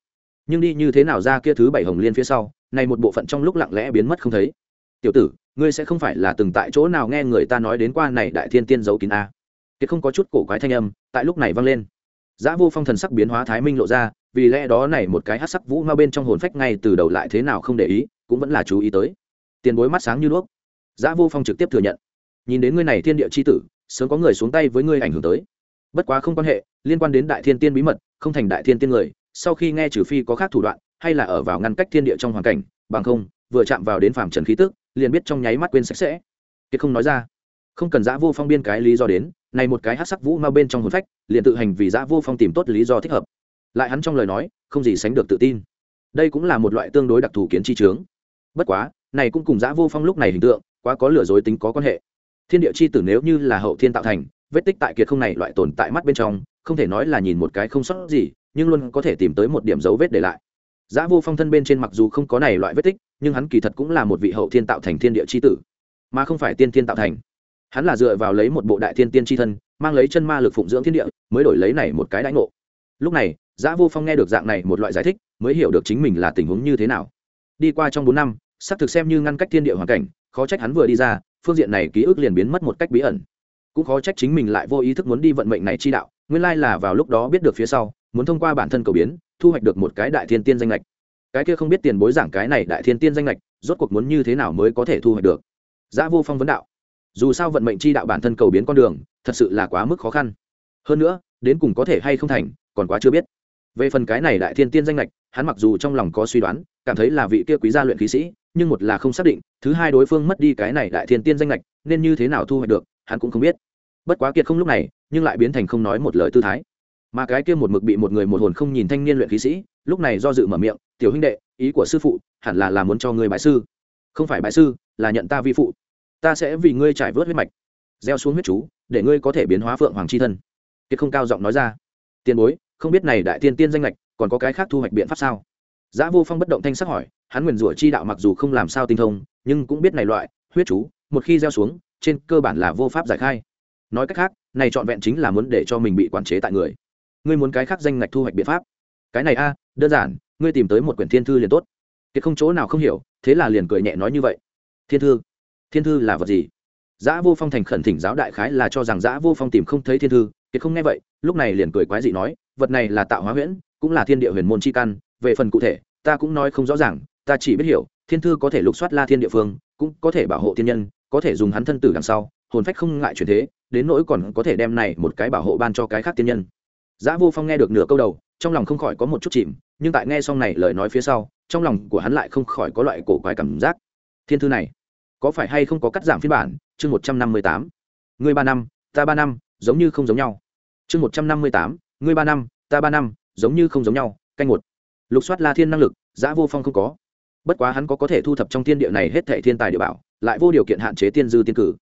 Nhưng đi như thế nào ra kia thứ bảy hồng liên phía sau, này một bộ phận trong lúc lặng lẽ biến mất không thấy. Tiểu tử, ngươi sẽ không phải là từng tại chỗ nào nghe người ta nói đến qua này đại thiên tiên giấu kín a? Kiệt không có chút cổ quái thanh âm, tại lúc này vang lên. Giá Vô Phong thần sắc biến hóa thái minh lộ ra, vì lẽ đó này một cái hắc sắc vũ ma bên trong hồn phách ngay từ đầu lại thế nào không để ý, cũng vẫn là chú ý tới. Tiền bối mắt sáng như đuốc. Giá Vô Phong trực tiếp thừa nhận. Nhìn đến ngươi này thiên địa chi tử, sớm có người xuống tay với ngươi ảnh hưởng tới. Bất quá không quan hệ, liên quan đến đại thiên tiên bí mật, không thành đại thiên tiên người, sau khi nghe trừ phi có khác thủ đoạn, hay là ở vào ngăn cách thiên địa trong hoàn cảnh, bằng không, vừa chạm vào đến phàm trần khí tức, liền biết trong nháy mắt quên sạch sẽ. Kiệt không nói ra, không cần Giá Vô Phong biên cái lý do đến, này một cái hắc sắc vũ ma bên trong hồn phách liền tự hành vì giã vô phong tìm tốt lý do thích hợp. Lại hắn trong lời nói, không gì sánh được tự tin. Đây cũng là một loại tương đối đặc thù kiến chi trướng bất quá, này cũng cùng giã vô phong lúc này hình tượng, quá có lừa dối tính có quan hệ. Thiên địa chi tử nếu như là hậu thiên tạo thành, vết tích tại kiệt không này loại tồn tại mắt bên trong, không thể nói là nhìn một cái không sót gì, nhưng luôn có thể tìm tới một điểm dấu vết để lại. Giã vô phong thân bên trên mặc dù không có này loại vết tích, nhưng hắn kỳ thật cũng là một vị hậu thiên tạo thành thiên địa chi tử, mà không phải tiên thiên tạo thành. Hắn là dựa vào lấy một bộ đại thiên tiên tri thân mang lấy chân ma lực phụng dưỡng thiên địa, mới đổi lấy này một cái đãi ngộ. Lúc này, giã vô phong nghe được dạng này một loại giải thích, mới hiểu được chính mình là tình huống như thế nào. Đi qua trong bốn năm, xác thực xem như ngăn cách thiên địa hoàn cảnh, khó trách hắn vừa đi ra, phương diện này ký ức liền biến mất một cách bí ẩn. Cũng khó trách chính mình lại vô ý thức muốn đi vận mệnh này chi đạo, nguyên lai là vào lúc đó biết được phía sau, muốn thông qua bản thân cầu biến, thu hoạch được một cái đại thiên tiên danh lệch cái kia không biết tiền bối giảng cái này đại thiên tiên danh lệch rốt cuộc muốn như thế nào mới có thể thu hoạch được? Giã vô phong vấn đạo dù sao vận mệnh chi đạo bản thân cầu biến con đường, thật sự là quá mức khó khăn. Hơn nữa, đến cùng có thể hay không thành, còn quá chưa biết. Về phần cái này đại thiên tiên danh lệch hắn mặc dù trong lòng có suy đoán, cảm thấy là vị kia quý gia luyện khí sĩ, nhưng một là không xác định, thứ hai đối phương mất đi cái này đại thiên tiên danh lệch nên như thế nào thu hoạch được, hắn cũng không biết. Bất quá kiệt không lúc này, nhưng lại biến thành không nói một lời tư thái. Mà cái kia một mực bị một người một hồn không nhìn thanh niên luyện khí sĩ, lúc này do dự mở miệng, tiểu huynh đệ, ý của sư phụ hẳn là là muốn cho người bại sư. Không phải bại sư, là nhận ta vi phụ ta sẽ vì ngươi trải vớt huyết mạch, gieo xuống huyết chú, để ngươi có thể biến hóa phượng hoàng c h i thân. Kiệt không cao giọng nói ra. Tiền bối, không biết này đại tiên tiên danh lệch, còn có cái khác thu hoạch biện pháp sao? Giã vô phong bất động thanh sắc hỏi. Hắn nguyền rủa chi đạo mặc dù không làm sao tinh thông, nhưng cũng biết này loại huyết chú, một khi gieo xuống, trên cơ bản là vô pháp giải khai. Nói cách khác, này trọn vẹn chính là muốn để cho mình bị quản chế tại người. Ngươi muốn cái khác danh ngạch thu hoạch biện pháp. Cái này a, đơn giản, ngươi tìm tới một quyển thiên thư liền tốt. Kiệt không chỗ nào không hiểu, thế là liền cười nhẹ nói như vậy. Thiên thư thiên thư là vật gì? Giã vô phong thành khẩn thỉnh giáo đại khái là cho rằng giã vô phong tìm không thấy thiên thư kiệt không nghe vậy, lúc này liền cười quái dị nói, vật này là tạo hóa huyễn, cũng là thiên địa huyền môn c h i căn, về phần cụ thể, ta cũng nói không rõ ràng, ta chỉ biết hiểu, thiên thư có thể lục soát la thiên địa phương, cũng có thể bảo hộ thiên nhân, có thể dùng hắn thân tử đằng sau, hồn phách không ngại chuyển thế, đến nỗi còn có thể đem này một cái bảo hộ ban cho cái khác thiên nhân. Giã vô phong nghe được nửa câu đầu, trong lòng không khỏi có một chút chìm, nhưng tại nghe xong này lời nói phía sau, trong lòng của hắn lại không khỏi có loại cổ quái cảm giác. Thiên thư này có phải hay không có cắt giảm phiên bản? Chương một trăm năm mươi tám. Người ba năm, ta ba năm, giống như không giống nhau. Chương một trăm năm mươi tám. Ngươi ba năm, ta ba năm, giống như không giống nhau, canh một. Lục soát la thiên năng lực giã vô phong không có. Bất quá hắn có có thể thu thập trong thiên địa này hết thệ thiên tài địa bảo, lại vô điều kiện hạn chế tiên dư tiên cử.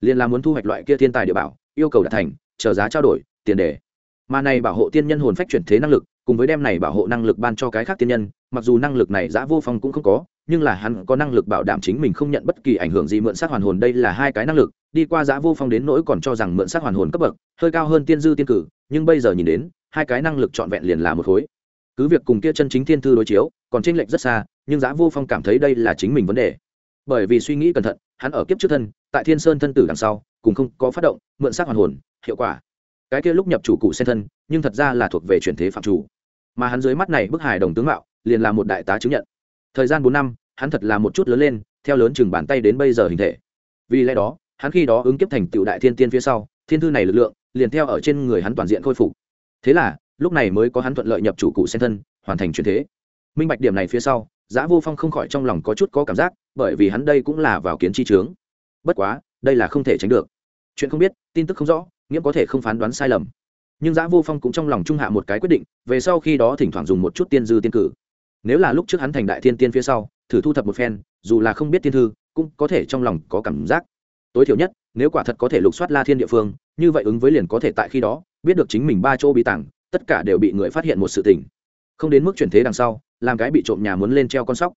Liền là muốn thu hoạch loại kia thiên tài địa bảo, yêu cầu đạt thành, chờ giá trao đổi, tiền đề. Mà này bảo hộ tiên nhân hồn phách chuyển thế năng lực cùng với đem này bảo hộ năng lực ban cho cái khác tiên nhân, mặc dù năng lực này giã vô phong cũng không có, nhưng là hắn có năng lực bảo đảm chính mình không nhận bất kỳ ảnh hưởng gì mượn sát hoàn hồn, đây là hai cái năng lực, đi qua giã vô phong đến nỗi còn cho rằng mượn sát hoàn hồn cấp bậc, hơi cao hơn tiên dư tiên cử, nhưng bây giờ nhìn đến, hai cái năng lực trọn vẹn liền là một khối. Cứ việc cùng kia chân chính thiên thư đối chiếu, còn tranh lệch rất xa, nhưng giã vô phong cảm thấy đây là chính mình vấn đề. Bởi vì suy nghĩ cẩn thận, hắn ở kiếp trước thân, tại thiên sơn thân tử đằng sau, cùng không có phát động, mượn sát hoàn hồn, hiệu quả. Cái kia lúc nhập chủ cụ sen thân, nhưng thật ra là thuộc về chuyển thế phạm chủ mà hắn dưới mắt này bức hài đồng tướng mạo, liền là một đại tá chứng nhận. Thời gian bốn năm, hắn thật là một chút lớn lên, theo lớn chừng bàn tay đến bây giờ hình thể. Vì lẽ đó, hắn khi đó ứng kiếp thành tựu đại thiên tiên phía sau, thiên thư này lực lượng, liền theo ở trên người hắn toàn diện khôi phục. Thế là, lúc này mới có hắn thuận lợi nhập chủ cụ sen thân, hoàn thành chuyển thế. Minh bạch điểm này phía sau, giã vô phong không khỏi trong lòng có chút có cảm giác, bởi vì hắn đây cũng là vào kiến chi trướng bất quá, đây là không thể tránh được. Chuyện không biết, tin tức không rõ nghĩa có thể không phán đoán sai lầm nhưng giã vô phong cũng trong lòng trung hạ một cái quyết định, về sau khi đó thỉnh thoảng dùng một chút tiên dư tiên cử. Nếu là lúc trước hắn thành đại thiên tiên phía sau, thử thu thập một phen, dù là không biết tiên thư, cũng có thể trong lòng có cảm giác. Tối thiểu nhất, nếu quả thật có thể lục soát la thiên địa phương, như vậy ứng với liền có thể tại khi đó, biết được chính mình ba chỗ bí tảng tất cả đều bị người phát hiện một sự tình. Không đến mức chuyển thế đằng sau, làm cái bị trộm nhà muốn lên treo con sóc.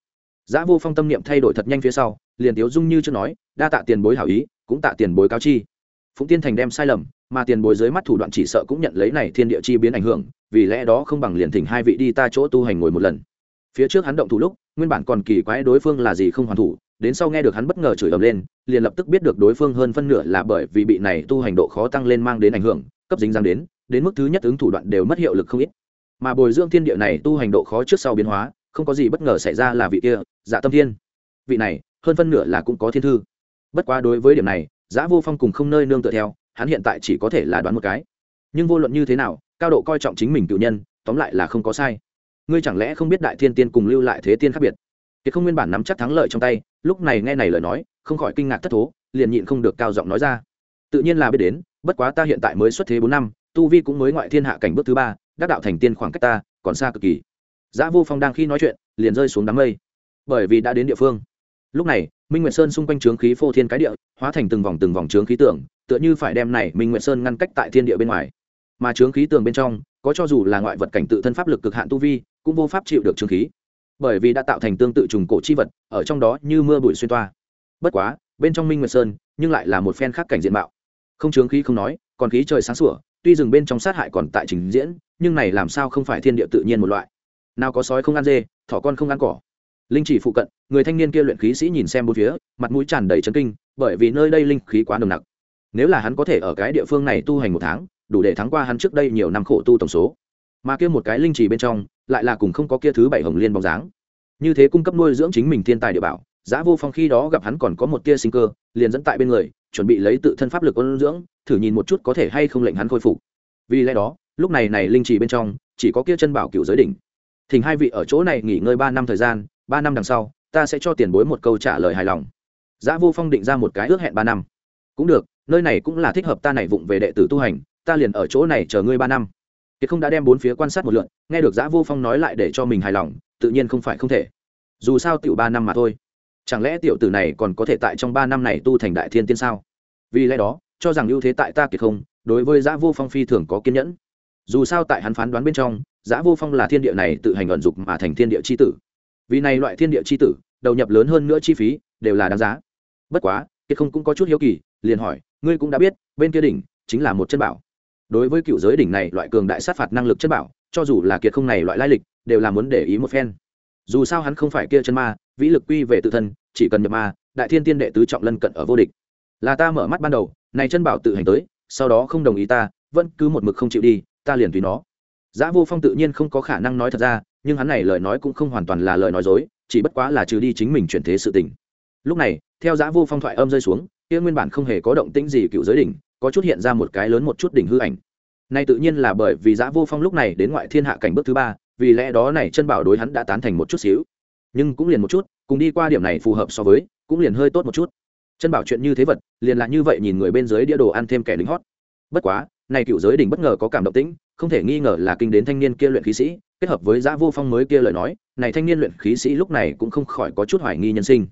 Giã vô phong tâm niệm thay đổi thật nhanh phía sau, liền tiếu dung như chưa nói, đa tạ tiền bối hảo ý, cũng tạ tiền bối cáo chi phụng tiên thành đem sai lầm, mà tiền bối dưới mắt thủ đoạn chỉ sợ cũng nhận lấy này thiên địa chi biến ảnh hưởng, vì lẽ đó không bằng liền thỉnh hai vị đi ta chỗ tu hành ngồi một lần. Phía trước hắn động thủ lúc, nguyên bản còn kỳ quái đối phương là gì không hoàn thủ, đến sau nghe được hắn bất ngờ chửi ầm lên, liền lập tức biết được đối phương hơn phân nửa là bởi vì bị này tu hành độ khó tăng lên mang đến ảnh hưởng, cấp dính dáng đến đến mức thứ nhất ứng thủ đoạn đều mất hiệu lực không ít. Mà bồi dưỡng thiên địa này tu hành độ khó trước sau biến hóa, không có gì bất ngờ xảy ra là vị kia dạ tâm thiên. Vị này, hơn phân nửa là cũng có thiên thư. Bất quá đối với điểm này giã vô phong cùng không nơi nương tựa theo, hắn hiện tại chỉ có thể là đoán một cái. Nhưng vô luận như thế nào, cao độ coi trọng chính mình cựu nhân, tóm lại là không có sai. Ngươi chẳng lẽ không biết đại thiên tiên cùng lưu lại thế tiên khác biệt? Kiệt không nguyên bản nắm chắc thắng lợi trong tay, lúc này nghe này lời nói, không khỏi kinh ngạc thất thố, liền nhịn không được cao giọng nói ra. Tự nhiên là biết đến, bất quá ta hiện tại mới xuất thế bốn năm, tu vi cũng mới ngoại thiên hạ cảnh bước thứ ba, đắc đạo thành tiên khoảng cách ta còn xa cực kỳ. Giã vô phong đang khi nói chuyện, liền rơi xuống đám mây. Bởi vì đã đến địa phương lúc này, minh nguyệt sơn xung quanh trướng khí phô thiên cái địa, hóa thành từng vòng từng vòng trướng khí tưởng tựa như phải đem này minh nguyệt sơn ngăn cách tại thiên địa bên ngoài. Mà trướng khí tường bên trong, có cho dù là ngoại vật cảnh tự thân pháp lực cực hạn tu vi, cũng vô pháp chịu được trướng khí. Bởi vì đã tạo thành tương tự trùng cổ chi vật, ở trong đó như mưa bụi xuyên toa. Bất quá, bên trong minh nguyệt sơn, nhưng lại là một phen khác cảnh diện mạo. Không trướng khí không nói, còn khí trời sáng sủa, tuy rừng bên trong sát hại còn tại trình diễn, nhưng này làm sao không phải thiên địa tự nhiên một loại. Nào có sói không ăn dê, thỏ con không ăn cỏ linh chỉ phụ cận, người thanh niên kia luyện khí sĩ nhìn xem bốn phía, mặt mũi tràn đầy chấn kinh, bởi vì nơi đây linh khí quá nồng nặc. Nếu là hắn có thể ở cái địa phương này tu hành một tháng, đủ để thắng qua hắn trước đây nhiều năm khổ tu tổng số. Mà kia một cái linh chỉ bên trong, lại là cùng không có kia thứ bảy hồng liên bóng dáng. Như thế cung cấp nuôi dưỡng chính mình thiên tài địa bảo, giá vô phong khi đó gặp hắn còn có một tia sinh cơ, liền dẫn tại bên người, chuẩn bị lấy tự thân pháp lực ôn dưỡng, thử nhìn một chút có thể hay không lệnh hắn khôi phục. Vì lẽ đó, lúc này này linh trì bên trong, chỉ có kia chân bảo cựu giới đỉnh. Thỉnh hai vị ở chỗ này nghỉ ngơi ba năm thời gian ba năm đằng sau, ta sẽ cho tiền bối một câu trả lời hài lòng. Giá vô phong định ra một cái ước hẹn ba năm. Cũng được, nơi này cũng là thích hợp ta này vụng về đệ tử tu hành, ta liền ở chỗ này chờ ngươi ba năm. Kiệt không đã đem bốn phía quan sát một lượn, nghe được giá vô phong nói lại để cho mình hài lòng, tự nhiên không phải không thể. Dù sao tiểu ba năm mà thôi. Chẳng lẽ tiểu tử này còn có thể tại trong ba năm này tu thành đại thiên tiên sao? Vì lẽ đó, cho rằng ưu thế tại ta kiệt không, đối với giá vô phong phi thường có kiên nhẫn. Dù sao tại hắn phán đoán bên trong giá vô phong là thiên địa này tự hành ẩn dục mà thành thiên địa c h i tử vì này loại thiên địa c h i tử đầu nhập lớn hơn nữa chi phí đều là đáng giá. Bất quá kiệt không cũng có chút hiếu kỳ liền hỏi ngươi cũng đã biết bên kia đỉnh chính là một chân bảo. Đối với cựu giới đỉnh này loại cường đại sát phạt năng lực chân bảo cho dù là kiệt không này loại lai lịch đều là muốn để ý một phen. Dù sao hắn không phải kia chân ma vĩ lực quy về tự thân chỉ cần nhập ma đại thiên tiên đệ tứ trọng lân cận ở vô địch. Là ta mở mắt ban đầu này chân bảo tự hành tới sau đó không đồng ý ta vẫn cứ một mực không chịu đi ta liền tùy nó. Giá Vô Phong tự nhiên không có khả năng nói thật ra, nhưng hắn này lời nói cũng không hoàn toàn là lời nói dối, chỉ bất quá là trừ đi chính mình chuyển thế sự tình. Lúc này, theo Giá Vô Phong thoại âm rơi xuống, kia nguyên bản không hề có động tĩnh gì cựu giới đỉnh, có chút hiện ra một cái lớn một chút đỉnh hư ảnh. Này tự nhiên là bởi vì Giá Vô Phong lúc này đến ngoại thiên hạ cảnh bước thứ ba, vì lẽ đó này chân bảo đối hắn đã tán thành một chút xíu. Nhưng cũng liền một chút, cùng đi qua điểm này phù hợp so với, cũng liền hơi tốt một chút. Chân bảo chuyện như thế vật, liền là như vậy nhìn người bên dưới đĩa đồ ăn thêm kẻ lính hót bất quá này cựu giới đỉnh bất ngờ có cảm động tĩnh không thể nghi ngờ là kinh đến thanh niên kia luyện khí sĩ kết hợp với giã vô phong mới kia lời nói, này thanh niên luyện khí sĩ lúc này cũng không khỏi có chút hoài nghi nhân sinh.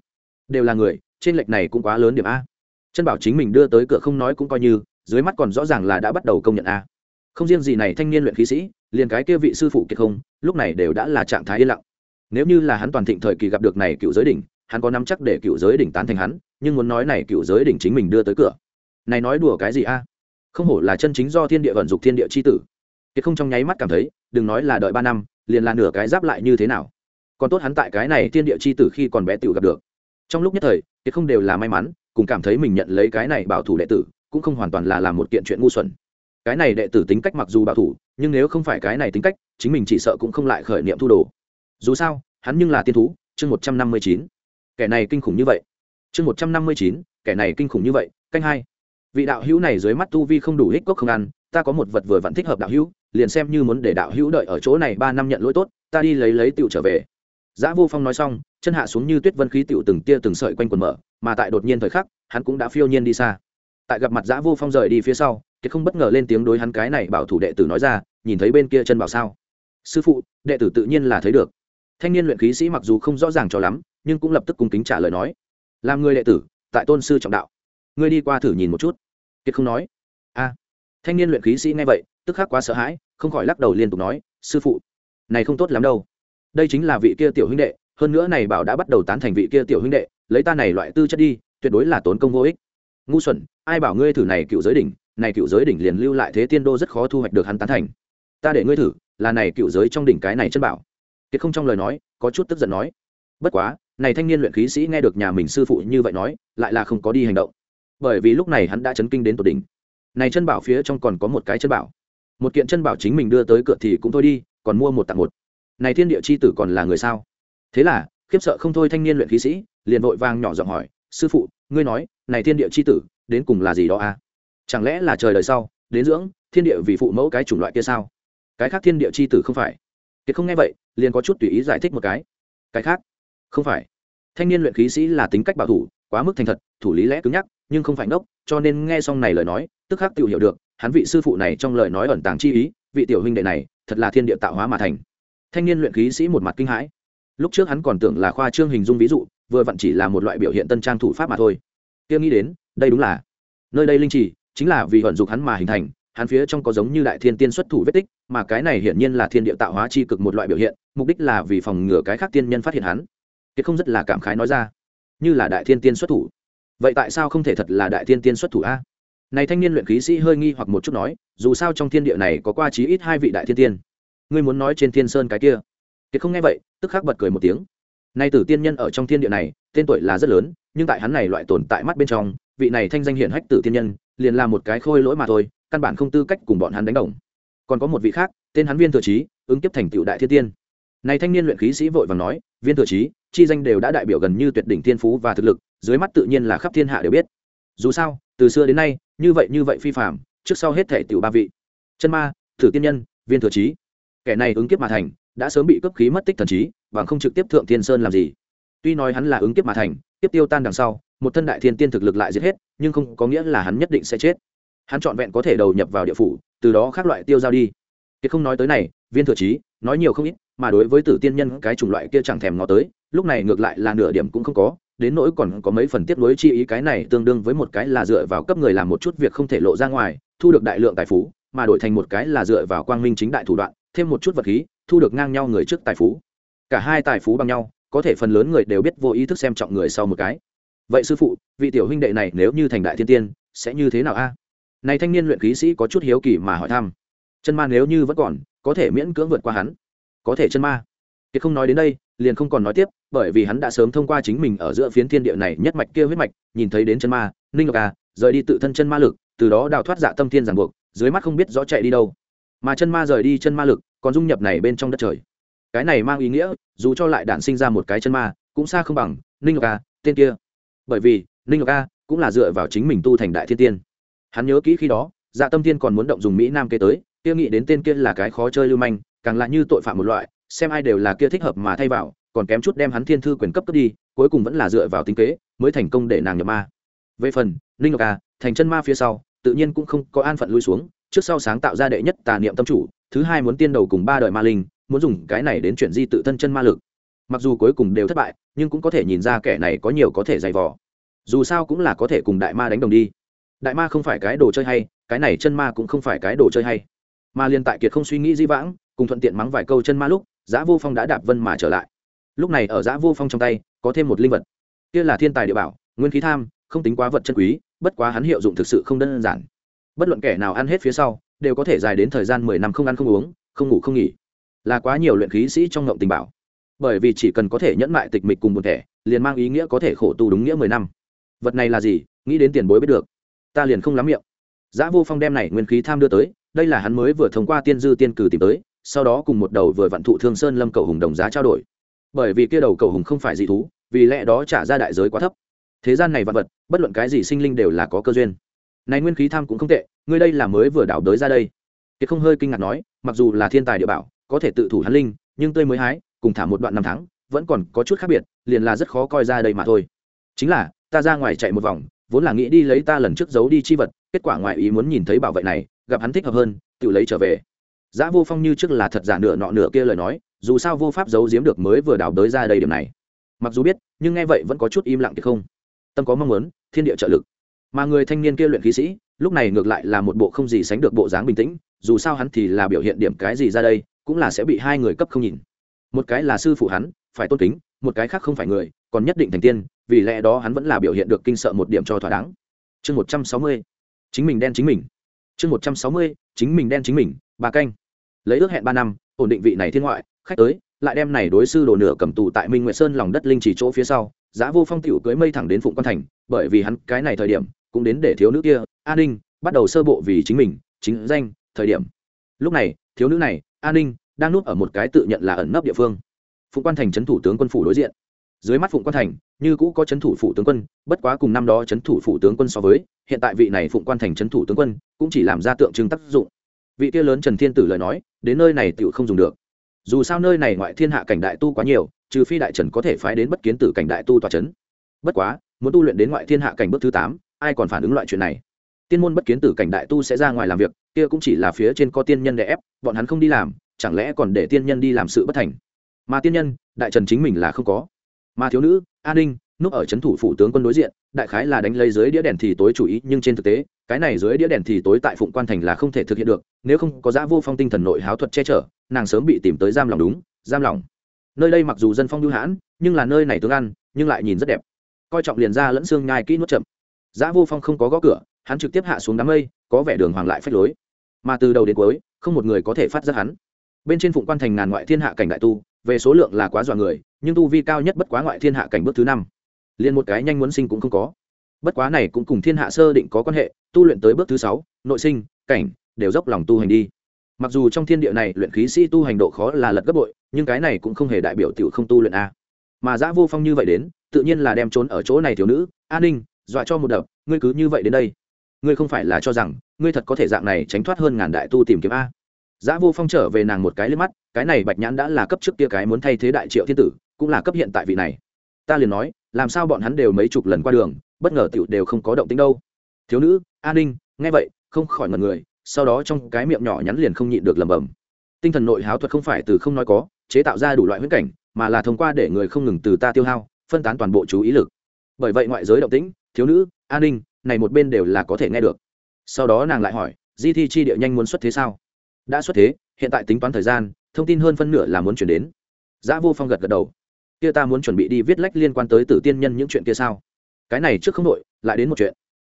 Đều là người, trên lệch này cũng quá lớn điểm a. Chân bảo chính mình đưa tới cửa không nói cũng coi như, dưới mắt còn rõ ràng là đã bắt đầu công nhận a. Không riêng gì này thanh niên luyện khí sĩ, liền cái kia vị sư phụ kiệt không, lúc này đều đã là trạng thái yên lặng. Nếu như là hắn toàn thịnh thời kỳ gặp được này cựu giới đỉnh, hắn có nắm chắc để cựu giới đỉnh tán thành hắn, nhưng muốn nói này cựu giới đỉnh chính mình đưa tới cửa. Này nói đùa cái gì a? Không hổ là chân chính do thiên địa vận dục thiên địa c h i tử. Kiệt không trong nháy mắt cảm thấy đừng nói là đợi ba năm, liền là nửa cái giáp lại như thế nào. Còn tốt hắn tại cái này thiên địa chi tử khi còn bé tiểu gặp được. Trong lúc nhất thời kiệt không đều là may mắn, cùng cảm thấy mình nhận lấy cái này bảo thủ đệ tử, cũng không hoàn toàn là làm một kiện chuyện ngu xuẩn. Cái này đệ tử tính cách mặc dù bảo thủ, nhưng nếu không phải cái này tính cách, chính mình chỉ sợ cũng không lại khởi niệm thu đồ. Dù sao, hắn nhưng là tiên thú, chương một trăm năm mươi chín. Kẻ này kinh khủng như vậy. Chương một trăm năm mươi chín, kẻ này kinh khủng như vậy, canh hai. Vị đạo hữu này dưới mắt tu vi không đủ hích cốc không ăn ta có một vật vừa vặn thích hợp đạo hữu, liền xem như muốn để đạo hữu đợi ở chỗ này ba năm nhận lỗi tốt, ta đi lấy lấy tựu trở về. Giã vô phong nói xong, chân hạ xuống như tuyết vân khí tựu từng tia từng sợi quanh quần mở, mà tại đột nhiên thời khắc, hắn cũng đã phiêu nhiên đi xa. Tại gặp mặt giã vô phong rời đi phía sau kiệt không bất ngờ lên tiếng đối hắn cái này bảo thủ đệ tử nói ra, nhìn thấy bên kia chân bảo sao? Sư phụ, đệ tử tự nhiên là thấy được. Thanh niên luyện khí sĩ mặc dù không rõ ràng cho lắm, nhưng cũng lập tức cung kính trả lời nói, làm người đệ tử, tại tôn sư trọng đạo. Ngươi đi qua thử nhìn một chút. Kiệt không nói, a thanh niên luyện khí sĩ nghe vậy, tức khắc quá sợ hãi, không khỏi lắc đầu liên tục nói, sư phụ, này không tốt lắm đâu. Đây chính là vị kia tiểu huynh đệ, hơn nữa này bảo đã bắt đầu tán thành vị kia tiểu huynh đệ, lấy ta này loại tư chất đi, tuyệt đối là tốn công vô ích. Ngu xuẩn, ai bảo ngươi thử này cựu giới đỉnh, này cựu giới đỉnh liền lưu lại thế tiên đô rất khó thu hoạch được hắn tán thành. Ta để ngươi thử, là này cựu giới trong đỉnh cái này chân bảo. Kiệt không trong lời nói, có chút tức giận nói, bất quá, này thanh niên luyện khí sĩ nghe được nhà mình sư phụ như vậy nói, lại là không có đi hành động. Bởi vì lúc này hắn đã chấn kinh đến tột đỉnh này chân bảo phía trong còn có một cái chân bảo. Một kiện chân bảo chính mình đưa tới cửa thì cũng thôi đi, còn mua một tặng một. Này thiên địa c h i tử còn là người sao? Thế là, khiếp sợ không thôi thanh niên luyện khí sĩ, liền vội vang nhỏ giọng hỏi, sư phụ, ngươi nói, này thiên địa c h i tử, đến cùng là gì đó à? Chẳng lẽ là trời đời sau, đến dưỡng, thiên địa vì phụ mẫu cái chủng loại kia sao? Cái khác thiên địa c h i tử không phải. Kiệt không nghe vậy, liền có chút tùy ý giải thích một cái. Cái khác? Không phải. Thanh niên luyện khí sĩ là tính cách bảo thủ, quá mức thành thật, thủ lý lẽ cứng nhắc, nhưng không phải ngốc, cho nên nghe xong này lời nói tức khắc tự hiểu được, hắn vị sư phụ này trong lời nói ẩn tàng chi ý, vị tiểu huynh đệ này, thật là thiên địa tạo hóa mà thành. Thanh niên luyện khí sĩ một mặt kinh hãi. Lúc trước hắn còn tưởng là khoa trương hình dung ví dụ, vừa vặn chỉ là một loại biểu hiện tân trang thủ pháp mà thôi. Kia nghĩ đến, đây đúng là, nơi đây linh trì, chính là vì vận dụng hắn mà hình thành, hắn phía trong có giống như đại thiên tiên xuất thủ vết tích, mà cái này hiển nhiên là thiên địa tạo hóa chi cực một loại biểu hiện, mục đích là vì phòng ngừa cái khác tiên nhân phát hiện hắn. Kiệt không rất là cảm khái nói ra. Như là đại thiên tiên xuất thủ. Vậy tại sao không thể thật là đại thiên tiên xuất thủ a? Này thanh niên luyện khí sĩ hơi nghi hoặc một chút nói, dù sao trong thiên địa này có qua chí ít hai vị đại thiên tiên. Ngươi muốn nói trên thiên sơn cái kia. Kiệt không nghe vậy, tức khắc bật cười một tiếng. Nay tử tiên nhân ở trong thiên địa này, tên tuổi là rất lớn, nhưng tại hắn này loại tồn tại mắt bên trong, vị này thanh danh hiển hách tử tiên nhân, liền là một cái khôi lỗi mà thôi, căn bản không tư cách cùng bọn hắn đánh đồng. Còn có một vị khác, tên hắn viên thừa trí ứng tiếp thành tựu đại thiên tiên. Này thanh niên luyện khí sĩ vội vàng nói, viên thừa trí chi danh đều đã đại biểu gần như tuyệt đỉnh thiên phú và thực lực, dưới mắt tự nhiên là khắp thiên hạ đều biết. Dù sao, từ xưa đến nay như vậy như vậy phi phạm trước sau hết thể tiểu ba vị. Chân ma, thử tiên nhân, viên thừa trí. Kẻ này ứng kiếp mà thành, đã sớm bị cấp khí mất tích thần trí và không trực tiếp thượng thiên sơn làm gì? Tuy nói hắn là ứng kiếp mà thành tiếp tiêu tan đằng sau, một thân đại thiên tiên thực lực lại giết hết, nhưng không có nghĩa là hắn nhất định sẽ chết. Hắn trọn vẹn có thể đầu nhập vào địa phủ, từ đó khác loại tiêu giao đi. Kiệt không nói tới này, viên thừa trí, nói nhiều không ít, mà đối với tử tiên nhân cái chủng loại kia chẳng thèm ngó tới, lúc này ngược lại là nửa điểm cũng không có đến nỗi còn có mấy phần tiếp nối chi ý cái này tương đương với một cái là dựa vào cấp người làm một chút việc không thể lộ ra ngoài, thu được đại lượng tài phú, mà đổi thành một cái là dựa vào quang minh chính đại thủ đoạn, thêm một chút vật khí, thu được ngang nhau người trước tài phú. Cả hai tài phú bằng nhau, có thể phần lớn người đều biết vô ý thức xem trọng người sau một cái. Vậy sư phụ, vị tiểu huynh đệ này nếu như thành đại thiên tiên, sẽ như thế nào a? Này thanh niên luyện khí sĩ có chút hiếu kỳ mà hỏi thăm. Chân ma nếu như vẫn còn, có thể miễn cưỡng vượt qua hắn. Có thể chân ma. Kiệt không nói đến đây liền không còn nói tiếp, bởi vì hắn đã sớm thông qua chính mình ở giữa phiến thiên địa này nhất mạch kia huyết mạch, nhìn thấy đến chân ma, ninh lộc à rời đi tự thân chân ma lực, từ đó đào thoát dạ tâm thiên giàn buộc, dưới mắt không biết rõ chạy đi đâu. Mà chân ma rời đi chân ma lực, còn dung nhập này bên trong đất trời. Cái này mang ý nghĩa, dù cho lại đản sinh ra một cái chân ma, cũng xa không bằng ninh lộc a tên kia. Bởi vì, ninh lộc a cũng là dựa vào chính mình tu thành đại thiên tiên. Hắn nhớ kỹ khi đó dạ tâm thiên còn muốn động dùng mỹ nam kế tới, kia nghĩ đến tên kia là cái khó chơi lưu manh, càng lại như tội phạm một loại xem ai đều là kia thích hợp mà thay vào, còn kém chút đem hắn thiên thư quyền cấp cấp đi, cuối cùng vẫn là dựa vào tính kế, mới thành công để nàng nhập ma. Về phần linh ngọc a thành chân ma phía sau, tự nhiên cũng không có an phận lui xuống, trước sau sáng tạo ra đệ nhất tà niệm tâm chủ, thứ hai muốn tiên đầu cùng ba đời ma linh, muốn dùng cái này đến chuyển di tự thân chân ma lực. Mặc dù cuối cùng đều thất bại, nhưng cũng có thể nhìn ra kẻ này có nhiều có thể dày vò. Dù sao cũng là có thể cùng đại ma đánh đồng đi. Đại ma không phải cái đồ chơi hay, cái này chân ma cũng không phải cái đồ chơi hay. Mà liên tại kiệt không suy nghĩ di vãng, cùng thuận tiện mắng vài câu chân ma lúc giã vô phong đã đạp vân mà trở lại. Lúc này ở giã vô phong trong tay, có thêm một linh vật. Kia là thiên tài địa bảo, nguyên khí tham, không tính quá vật chân quý, bất quá hắn hiệu dụng thực sự không đơn giản. Bất luận kẻ nào ăn hết phía sau, đều có thể dài đến thời gian mười năm không ăn không uống, không ngủ không nghỉ. Là quá nhiều luyện khí sĩ trong ngộng tình bảo. Bởi vì chỉ cần có thể nhẫn mại tịch mịch cùng một thẻ, liền mang ý nghĩa có thể khổ tu đúng nghĩa mười năm. Vật này là gì? Nghĩ đến tiền bối biết được. Ta liền không lắm miệng. Giã vô phong đem này nguyên khí tham đưa tới, đây là hắn mới vừa thông qua tiên dư tiên cử tìm tới sau đó cùng một đầu vừa vặn thụ thương sơn lâm cầu hùng đồng giá trao đổi. Bởi vì kia đầu cầu hùng không phải dị thú, vì lẽ đó trả ra đại giới quá thấp. Thế gian này vật vật, bất luận cái gì sinh linh đều là có cơ duyên. Này nguyên khí tham cũng không tệ, ngươi đây là mới vừa đảo đới ra đây. Kiệt không hơi kinh ngạc nói, mặc dù là thiên tài địa bảo, có thể tự thủ hắn linh, nhưng tươi mới hái, cùng thả một đoạn năm tháng, vẫn còn có chút khác biệt, liền là rất khó coi ra đây mà thôi. Chính là, ta ra ngoài chạy một vòng, vốn là nghĩ đi lấy ta lần trước giấu đi chi vật, kết quả ngoại ý muốn nhìn thấy bảo vệ này, gặp hắn thích hợp hơn, tự lấy trở về. Giá Vô Phong như trước là thật giả nửa nọ nửa kia lời nói, dù sao vô pháp giấu giếm được mới vừa đào đới ra đây điểm này. Mặc dù biết, nhưng nghe vậy vẫn có chút im lặng thì không. Tâm có mong muốn, thiên địa trợ lực. Mà người thanh niên kia luyện khí sĩ, lúc này ngược lại là một bộ không gì sánh được bộ dáng bình tĩnh, dù sao hắn thì là biểu hiện điểm cái gì ra đây, cũng là sẽ bị hai người cấp không nhìn. Một cái là sư phụ hắn, phải tôn kính, một cái khác không phải người, còn nhất định thành tiên, vì lẽ đó hắn vẫn là biểu hiện được kinh sợ một điểm cho thỏa đáng. Chương một trăm sáu mươi Chính mình đen chính mình. Chương một trăm sáu mươi Chính mình đen chính mình, ba canh. Lấy ước hẹn ba năm, ổn định vị này thiên ngoại, khách tới, lại đem này đối sư đồ nửa cầm tù tại minh nguyện sơn lòng đất linh chỉ chỗ phía sau, giá vô phong tiểu cưới mây thẳng đến phụng quan thành, bởi vì hắn cái này thời điểm, cũng đến để thiếu nữ kia, an ninh, bắt đầu sơ bộ vì chính mình, chính danh, thời điểm. Lúc này, thiếu nữ này, an ninh, đang núp ở một cái tự nhận là ẩn nấp địa phương. Phụng quan thành trấn thủ tướng quân phủ đối diện. Dưới mắt phụng quan thành, như cũ có trấn thủ phủ tướng quân, bất quá cùng năm đó trấn thủ phủ tướng quân so với, hiện tại vị này phụng quan thành trấn thủ tướng quân, cũng chỉ làm ra tượng trưng tác dụng vị kia lớn trần thiên tử lời nói, đến nơi này tựu không dùng được. Dù sao nơi này ngoại thiên hạ cảnh đại tu quá nhiều, trừ phi đại trần có thể phái đến bất kiến tử cảnh đại tu tòa c h ấ n bất quá, muốn tu luyện đến ngoại thiên hạ cảnh bước thứ tám, ai còn phản ứng loại chuyện này? Tiên môn bất kiến tử cảnh đại tu sẽ ra ngoài làm việc, kia cũng chỉ là phía trên có tiên nhân đè ép, bọn hắn không đi làm, chẳng lẽ còn để tiên nhân đi làm sự bất thành? Mà tiên nhân, đại trần chính mình là không có. Mà thiếu nữ an ninh núp ở c h ấ n thủ phủ tướng quân đối diện, đại khái là đánh lấy dưới đĩa đèn thì tối chủ ý, nhưng trên thực tế, cái này dưới đĩa đèn thì tối tại phụng quan thành là không thể thực hiện được, nếu không có giã vô phong tinh thần nội háo thuật che chở, nàng sớm bị tìm tới giam lòng đúng, giam lòng. Nơi đây mặc dù dân phong lưu hãn, nhưng là nơi này tướng ăn, nhưng lại nhìn rất đẹp. Coi trọng liền ra lẫn xương nhai kỹ nuốt chậm. Giã vô phong không có gõ cửa, hắn trực tiếp hạ xuống đám mây, có vẻ đường hoàng lại phách lối. Mà từ đầu đến cuối, không một người có thể phát giác hắn. Bên trên phụng quan thành ngàn ngoại thiên hạ cảnh đại tu, về số lượng là quá dọa người, nhưng tu vi cao nhất bất quá ngoại thiên hạ cảnh bước thứ năm liền một cái nhanh muốn sinh cũng không có. Bất quá này cũng cùng thiên hạ sơ định có quan hệ, tu luyện tới bước thứ sáu, nội sinh, cảnh, đều dốc lòng tu hành đi. Mặc dù trong thiên địa này luyện khí sĩ tu hành độ khó là lật gấp bội, nhưng cái này cũng không hề đại biểu t không tu luyện a. Mà giã vô phong như vậy đến, tự nhiên là đem trốn ở chỗ này thiếu nữ, an ninh, dọa cho một đập, ngươi cứ như vậy đến đây. Ngươi không phải là cho rằng, ngươi thật có thể dạng này tránh thoát hơn ngàn đại tu tìm kiếm a? Giã vô phong trở về nàng một cái lên mắt, cái này bạch nhãn đã là cấp trước kia cái muốn thay thế đại triệu thiên tử, cũng là cấp hiện tại vị này. Ta liền nói làm sao bọn hắn đều mấy chục lần qua đường, bất ngờ tiểu đều không có động tính đâu. Thiếu nữ an ninh, nghe vậy, không khỏi ngần người, sau đó trong cái miệng nhỏ nhắn liền không nhịn được lẩm bẩm. Tinh thần nội háo thuật không phải từ không nói có, chế tạo ra đủ loại huyễn cảnh, mà là thông qua để người không ngừng từ ta tiêu hao, phân tán toàn bộ chú ý lực. Bởi vậy ngoại giới động tĩnh, thiếu nữ an ninh, này một bên đều là có thể nghe được. Sau đó nàng lại hỏi, di thi chi địa nhanh muốn xuất thế sao? Đã xuất thế, hiện tại tính toán thời gian, thông tin hơn phân nửa là muốn chuyển đến. Giã vô phong gật gật đầu kia ta muốn chuẩn bị đi viết lách liên quan tới tử tiên nhân những chuyện kia sao? Cái này trước không đội lại đến một chuyện.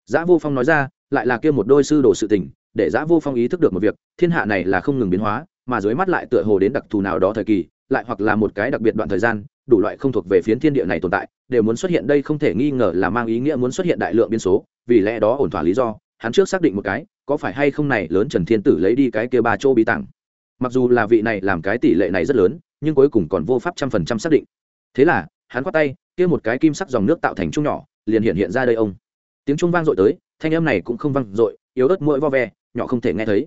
Giã vô phong nói ra, lại là kia một đôi sư đồ sự tình, để giã vô phong ý thức được một việc, thiên hạ này là không ngừng biến hóa, mà dưới mắt lại tựa hồ đến đặc thù nào đó thời kỳ, lại hoặc là một cái đặc biệt đoạn thời gian, đủ loại không thuộc về phiến thiên địa này tồn tại, đều muốn xuất hiện đây không thể nghi ngờ là mang ý nghĩa muốn xuất hiện đại lượng biên số, vì lẽ đó ổn thỏa lý do, hắn trước xác định một cái, có phải hay không này lớn trần thiên tử lấy đi cái kia ba chỗ bí tặng mặc dù là vị này làm cái tỷ lệ này rất lớn, nhưng cuối cùng còn vô pháp trăm phần trăm xác định thế là, hắn quát tay, kia một cái kim sắc dòng nước tạo thành chung nhỏ, liền hiện hiện ra đây ông. Tiếng trung vang dội tới, thanh âm này cũng không vang dội, yếu ớt mũi vo ve, nhỏ không thể nghe thấy.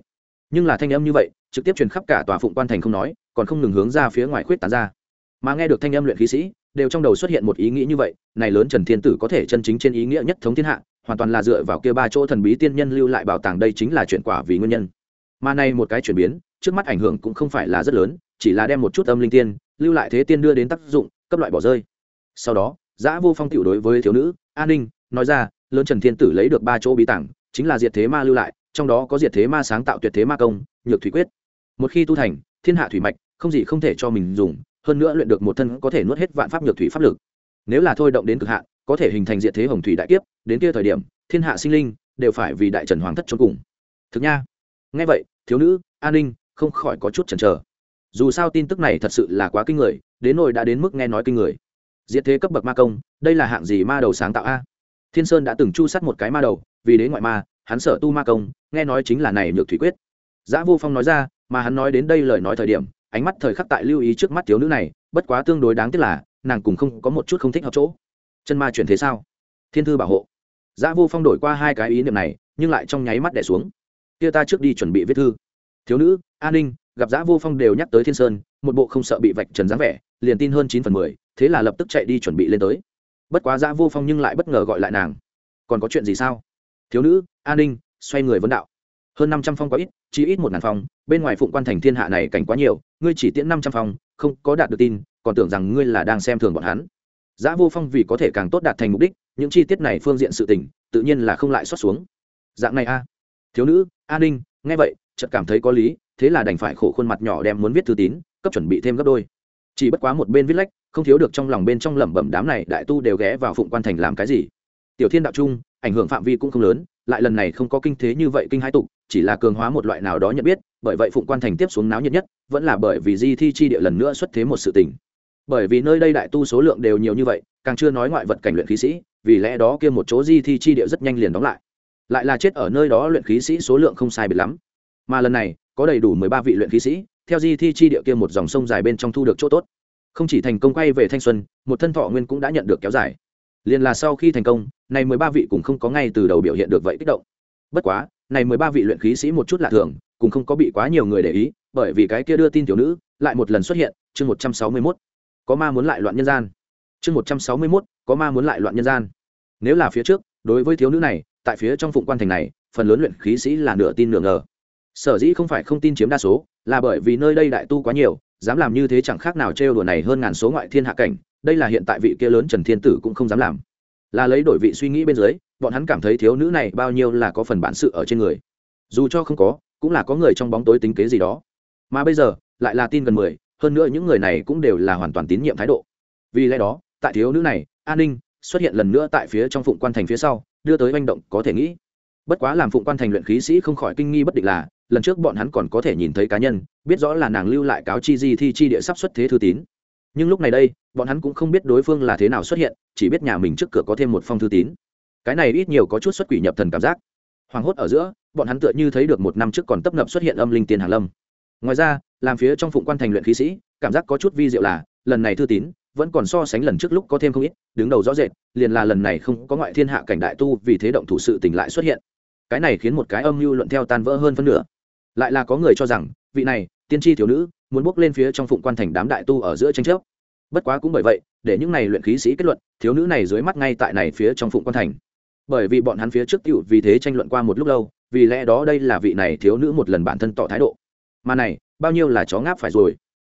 Nhưng là thanh âm như vậy, trực tiếp truyền khắp cả tòa phụng quan thành không nói, còn không ngừng hướng ra phía ngoài khuyết tán ra. Mà nghe được thanh âm luyện khí sĩ, đều trong đầu xuất hiện một ý nghĩ như vậy, này lớn trần thiên tử có thể chân chính trên ý nghĩa nhất thống thiên hạ, hoàn toàn là dựa vào kia ba chỗ thần bí tiên nhân lưu lại bảo tàng đây chính là chuyện quả vì nguyên nhân. Mà này một cái chuyển biến, trước mắt ảnh hưởng cũng không phải là rất lớn, chỉ là đem một chút âm linh tiên, lưu lại thế tiên đưa đến tác dụng cấp loại bỏ rơi. Sau đó, giã vô phong tiểu đối với thiếu nữ, an ninh, nói ra, lớn trần thiên tử lấy được ba chỗ bí tảng, chính là diệt thế ma lưu lại, trong đó có diệt thế ma sáng tạo tuyệt thế ma công, nhược thủy quyết. Một khi tu thành, thiên hạ thủy mạch, không gì không thể cho mình dùng, hơn nữa luyện được một thân có thể nuốt hết vạn pháp nhược thủy pháp lực. Nếu là thôi động đến cực hạn, có thể hình thành diệt thế hồng thủy đại kiếp, đến kia thời điểm, thiên hạ sinh linh đều phải vì đại trần hoàng thất trốn cùng. Thực nha. Ngay vậy, thiếu nữ, an ninh không khỏi có chút chần chờ. Dù sao tin tức này thật sự là quá kinh người đến nỗi đã đến mức nghe nói kinh người. Diệt thế cấp bậc ma công, đây là hạng gì ma đầu sáng tạo a? Thiên sơn đã từng chu sát một cái ma đầu, vì đế ngoại ma, hắn sở tu ma công, nghe nói chính là này nhược thủy quyết. Giã vô phong nói ra, mà hắn nói đến đây lời nói thời điểm, ánh mắt thời khắc tại lưu ý trước mắt thiếu nữ này, bất quá tương đối đáng tiếc là, nàng cùng không có một chút không thích hợp chỗ. Chân ma chuyển thế sao? Thiên thư bảo hộ. Giã vô phong đổi qua hai cái ý niệm này, nhưng lại trong nháy mắt đẻ xuống. Kia ta trước đi chuẩn bị viết thư. Thiếu nữ, an ninh gặp giã vô phong đều nhắc tới thiên sơn, một bộ không sợ bị vạch trần dáng vẻ, liền tin hơn chín phần mười, thế là lập tức chạy đi chuẩn bị lên tới. Bất quá giã vô phong nhưng lại bất ngờ gọi lại nàng. Còn có chuyện gì sao? Thiếu nữ, an ninh, xoay người vấn đạo. Hơn năm trăm phong quá ít, chỉ ít một ngàn phong, bên ngoài phụng quan thành thiên hạ này cảnh quá nhiều, ngươi chỉ tiễn năm trăm phong, không có đạt được tin, còn tưởng rằng ngươi là đang xem thường bọn hắn. Giã vô phong vì có thể càng tốt đạt thành mục đích, những chi tiết này phương diện sự tình, tự nhiên là không lại xót xuống. Dạng này a. Thiếu nữ, an ninh, nghe vậy, chợt cảm thấy có lý thế là đành phải khổ khuôn mặt nhỏ đem muốn viết thư tín, cấp chuẩn bị thêm gấp đôi. Chỉ bất quá một bên viết lách, không thiếu được trong lòng bên trong lẩm bẩm đám này đại tu đều ghé vào phụng quan thành làm cái gì. Tiểu thiên đạo trung, ảnh hưởng phạm vi cũng không lớn, lại lần này không có kinh thế như vậy kinh hai tục, chỉ là cường hóa một loại nào đó nhận biết, bởi vậy phụng quan thành tiếp xuống náo nhiệt nhất, vẫn là bởi vì di thi chi địa lần nữa xuất thế một sự tình. Bởi vì nơi đây đại tu số lượng đều nhiều như vậy, càng chưa nói ngoại vật cảnh luyện khí sĩ, vì lẽ đó kia một chỗ di thi chi địa rất nhanh liền đóng lại. Lại là chết ở nơi đó luyện khí sĩ số lượng không sai biệt lắm. Mà lần này có đầy đủ mười ba vị luyện khí sĩ, theo di thi chi địa kia một dòng sông dài bên trong thu được chỗ tốt. Không chỉ thành công quay về thanh xuân, một thân thọ nguyên cũng đã nhận được kéo dài. Liền là sau khi thành công, này mười ba vị cũng không có ngay từ đầu biểu hiện được vậy kích động. Bất quá, này mười ba vị luyện khí sĩ một chút lạ thường, cũng không có bị quá nhiều người để ý, bởi vì cái kia đưa tin tiểu nữ lại một lần xuất hiện, chương một trăm sáu mươi mốt. Có ma muốn lại loạn nhân gian. Chương một trăm sáu mươi mốt, có ma muốn lại loạn nhân gian. Nếu là phía trước, đối với thiếu nữ này, tại phía trong phụng quan thành này, phần lớn luyện khí sĩ là nửa tin nửa ngờ sở dĩ không phải không tin chiếm đa số, là bởi vì nơi đây đại tu quá nhiều, dám làm như thế chẳng khác nào trêu đùa này hơn ngàn số ngoại thiên hạ cảnh, đây là hiện tại vị kia lớn trần thiên tử cũng không dám làm. Là lấy đổi vị suy nghĩ bên dưới, bọn hắn cảm thấy thiếu nữ này bao nhiêu là có phần bản sự ở trên người. Dù cho không có, cũng là có người trong bóng tối tính kế gì đó. Mà bây giờ, lại là tin gần mười, hơn nữa những người này cũng đều là hoàn toàn tín nhiệm thái độ. Vì lẽ đó, tại thiếu nữ này, an ninh xuất hiện lần nữa tại phía trong phụng quan thành phía sau, đưa tới manh động có thể nghĩ bất quá làm phụng quan thành luyện khí sĩ không khỏi kinh nghi bất định là, lần trước bọn hắn còn có thể nhìn thấy cá nhân, biết rõ là nàng lưu lại cáo chi di thi chi địa sắp xuất thế thư tín. Nhưng lúc này đây, bọn hắn cũng không biết đối phương là thế nào xuất hiện, chỉ biết nhà mình trước cửa có thêm một phong thư tín. Cái này ít nhiều có chút xuất quỷ nhập thần cảm giác. Hoảng hốt ở giữa, bọn hắn tựa như thấy được một năm trước còn tấp nập xuất hiện âm linh tiền hàn lâm. Ngoài ra, làm phía trong phụng quan thành luyện khí sĩ, cảm giác có chút vi diệu là, lần này thư tín vẫn còn so sánh lần trước lúc có thêm không ít, đứng đầu rõ rệt, liền là lần này không có ngoại thiên hạ cảnh đại tu vì thế động thủ sự tỉnh lại xuất hiện cái này khiến một cái âm mưu luận theo tan vỡ hơn phân nửa. Lại là có người cho rằng, vị này, tiên tri thiếu nữ, muốn bước lên phía trong phụng quan thành đám đại tu ở giữa tranh chấp. Bất quá cũng bởi vậy, để những này luyện khí sĩ kết luận, thiếu nữ này dưới mắt ngay tại này phía trong phụng quan thành. Bởi vì bọn hắn phía trước cựu vì thế tranh luận qua một lúc lâu, vì lẽ đó đây là vị này thiếu nữ một lần bản thân tỏ thái độ. Mà này, bao nhiêu là chó ngáp phải rồi.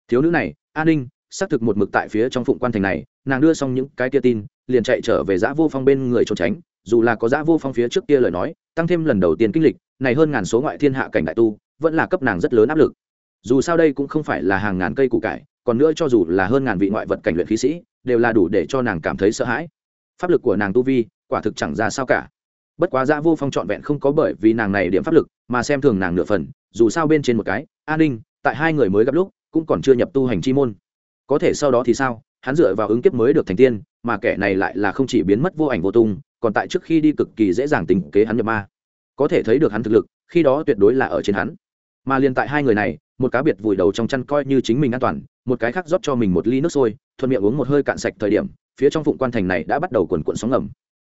Thiếu nữ này, an ninh, xác thực một mực tại phía trong phụng quan thành này, nàng đưa xong những cái tia tin, liền chạy trở về giã vô phong bên người trốn tránh dù là có giã vô phong phía trước kia lời nói, tăng thêm lần đầu tiên kinh lịch, này hơn ngàn số ngoại thiên hạ cảnh đại tu, vẫn là cấp nàng rất lớn áp lực. Dù sao đây cũng không phải là hàng ngàn cây củ cải, còn nữa cho dù là hơn ngàn vị ngoại vật cảnh luyện khí sĩ, đều là đủ để cho nàng cảm thấy sợ hãi. Pháp lực của nàng tu vi, quả thực chẳng ra sao cả. Bất quá giã vô phong trọn vẹn không có bởi vì nàng này điểm pháp lực, mà xem thường nàng nửa phần, dù sao bên trên một cái, an ninh, tại hai người mới gặp lúc, cũng còn chưa nhập tu hành chi môn. Có thể sau đó thì sao? Hắn dựa vào ứng kiếp mới được thành tiên, mà kẻ này lại là không chỉ biến mất vô ảnh vô tung còn tại trước khi đi cực kỳ dễ dàng tính kế hắn nhập ma. Có thể thấy được hắn thực lực, khi đó tuyệt đối là ở trên hắn. Mà liền tại hai người này, một cá biệt vùi đầu trong chăn coi như chính mình an toàn, một cái khác rót cho mình một ly nước sôi, thuận miệng uống một hơi cạn sạch thời điểm, phía trong phụng quan thành này đã bắt đầu quần cuộn sóng ngầm.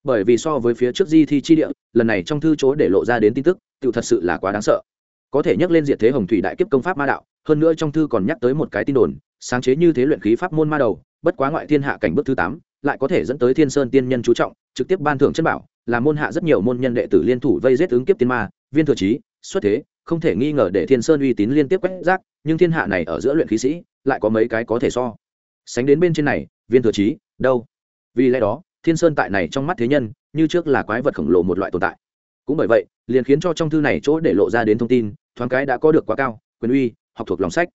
Bởi vì so với phía trước di thi chi địa, lần này trong thư chối để lộ ra đến tin tức tự thật sự là quá đáng sợ. Có thể nhắc lên diệt thế hồng thủy đại kiếp công pháp ma đạo, hơn nữa trong thư còn nhắc tới một cái tin đồn, sáng chế như thế luyện khí pháp môn ma đầu, bất quá ngoại thiên hạ cảnh bước thứ tám, lại có thể dẫn tới thiên sơn tiên nhân chú trọng trực tiếp ban thưởng chân bảo, là môn hạ rất nhiều môn nhân đệ tử liên thủ vây giết ứng kiếp tiên ma, viên thừa trí, xuất thế, không thể nghi ngờ để thiên sơn uy tín liên tiếp quét rác, nhưng thiên hạ này ở giữa luyện khí sĩ, lại có mấy cái có thể so. Sánh đến bên trên này, viên thừa trí, đâu? Vì lẽ đó, thiên sơn tại này trong mắt thế nhân, như trước là quái vật khổng lồ một loại tồn tại. Cũng bởi vậy, liền khiến cho trong thư này chỗ để lộ ra đến thông tin, thoáng cái đã có được quá cao, quyền uy, học thuộc lòng sách.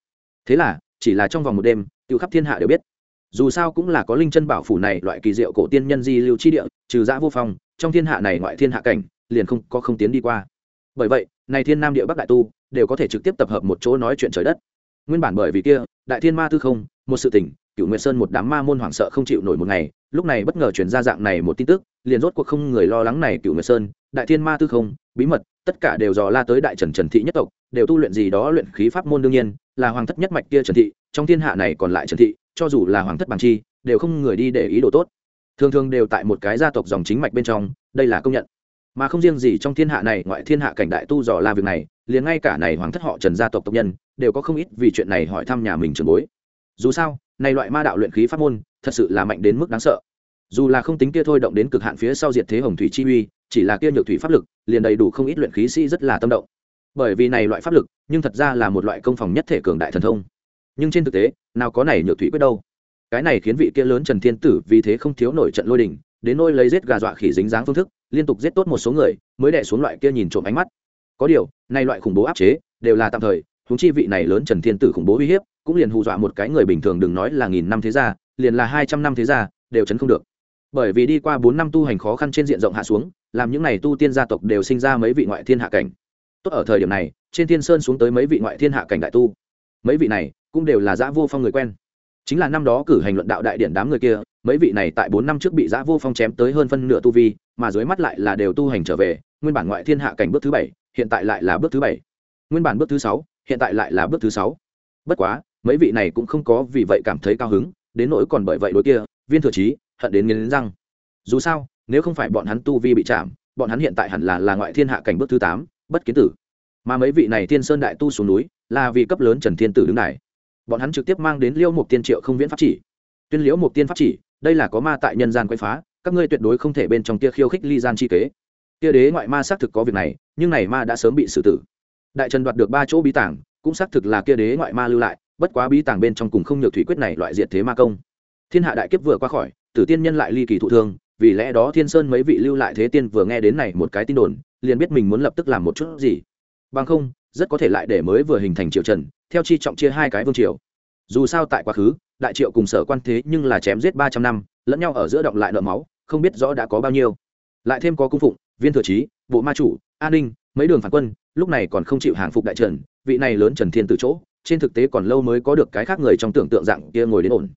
Thế là, chỉ là trong vòng một đêm tự khắp thiên hạ đều biết dù sao cũng là có linh chân bảo phủ này, loại kỳ diệu cổ tiên nhân di lưu chi địa, trừ giã vô phong, trong thiên hạ này ngoại thiên hạ cảnh, liền không có không tiến đi qua. Bởi vậy, này thiên nam địa bắc đại tu, đều có thể trực tiếp tập hợp một chỗ nói chuyện trời đất. Nguyên bản bởi vì kia, đại thiên ma tư không, một sự tỉnh cựu nguyệt sơn một đám ma môn hoảng sợ không chịu nổi một ngày, lúc này bất ngờ chuyển ra dạng này một tin tức, liền rốt cuộc không người lo lắng này cựu nguyệt sơn, đại thiên ma tư không, bí mật, tất cả đều dò la tới đại trần trần thị nhất tộc, đều tu luyện gì đó luyện khí pháp môn đương nhiên là hoàng thất nhất mạch kia trần thị, trong thiên hạ này còn lại trần thị, cho dù là hoàng thất bằng chi, đều không người đi để ý đồ tốt. Thường thường đều tại một cái gia tộc dòng chính mạch bên trong, đây là công nhận. Mà không riêng gì trong thiên hạ này, ngoại thiên hạ cảnh đại tu dò la việc này, liền ngay cả này hoàng thất họ trần gia tộc tộc nhân, đều có không ít vì chuyện này hỏi thăm nhà mình trường bối. Dù sao, này loại ma đạo luyện khí pháp môn, thật sự là mạnh đến mức đáng sợ. Dù là không tính kia thôi động đến cực hạn phía sau diệt thế hồng thủy chi uy, chỉ là kia nhược thủy pháp lực, liền đầy đủ không ít luyện khí sĩ rất là tâm động bởi vì này loại pháp lực, nhưng thật ra là một loại công phòng nhất thể cường đại thần thông. Nhưng trên thực tế, nào có này nhược thủy quyết đâu. Cái này khiến vị kia lớn trần thiên tử vì thế không thiếu nổi trận lôi đình, đến nôi lấy giết gà dọa khỉ dính dáng phương thức, liên tục giết tốt một số người, mới đẻ xuống loại kia nhìn trộm ánh mắt. Có điều nay loại khủng bố áp chế, đều là tạm thời húng chi vị này lớn trần thiên tử khủng bố uy hiếp, cũng liền hù dọa một cái người bình thường đừng nói là nghìn năm thế gia, liền là hai trăm năm thế gia, đều chấn không được. Bởi vì đi qua bốn năm tu hành khó khăn trên diện rộng hạ xuống, làm những n à y tu tiên gia tộc đều sinh ra mấy vị ngoại thiên hạ cảnh tốt ở thời điểm này, trên thiên sơn xuống tới mấy vị ngoại thiên hạ cảnh đại tu. Mấy vị này cũng đều là giã vô phong người quen. Chính là năm đó cử hành luận đạo đại điển đám người kia, mấy vị này tại bốn năm trước bị giã vô phong chém tới hơn phân nửa tu vi, mà dưới mắt lại là đều tu hành trở về, nguyên bản ngoại thiên hạ cảnh bước thứ bảy, hiện tại lại là bước thứ bảy. Nguyên bản bước thứ sáu, hiện tại lại là bước thứ sáu. Bất quá, mấy vị này cũng không có vì vậy cảm thấy cao hứng, đến nỗi còn bởi vậy đối kia, viên thừa trí hận đến nghiến răng. Dù sao, nếu không phải bọn hắn tu vi bị chạm, bọn hắn hiện tại hẳn là là ngoại thiên hạ cảnh bước thứ tám bất kiến tử. Mà mấy vị này thiên sơn đại tu xuống núi là vì cấp lớn trần thiên tử đứng này, bọn hắn trực tiếp mang đến liêu một tiên triệu không viễn pháp chỉ. Tuyên liễu một tiên pháp chỉ đây là có ma tại nhân gian quay phá các ngươi tuyệt đối không thể bên trong tia khiêu khích ly gian chi kế. Tia đế ngoại ma xác thực có việc này nhưng này ma đã sớm bị xử tử. Đại trần đoạt được ba chỗ bí tảng cũng xác thực là kia đế ngoại ma lưu lại bất quá bí tàng bên trong cùng không nhược thủy quyết này loại diệt thế ma công. Thiên hạ đại kiếp vừa qua khỏi tử tiên nhân lại ly kỳ thụ thương vì lẽ đó thiên sơn mấy vị lưu lại thế tiên vừa nghe đến này một cái tin đồn liền biết mình muốn lập tức làm một chút gì. Bằng không, rất có thể lại để mới vừa hình thành triệu trần, theo chi trọng chia hai cái vương triều. Dù sao tại quá khứ, đại triệu cùng sở quan thế nhưng là chém giết ba trăm năm, lẫn nhau ở giữa động lại nợ máu, không biết rõ đã có bao nhiêu. Lại thêm có cung phụng, viên thừa trí, bộ ma chủ, an ninh, mấy đường phản quân, lúc này còn không chịu hàng phục đại trần, vị này lớn trần thiên từ chỗ, trên thực tế còn lâu mới có được cái khác người trong tưởng tượng dạng kia ngồi đến ổn.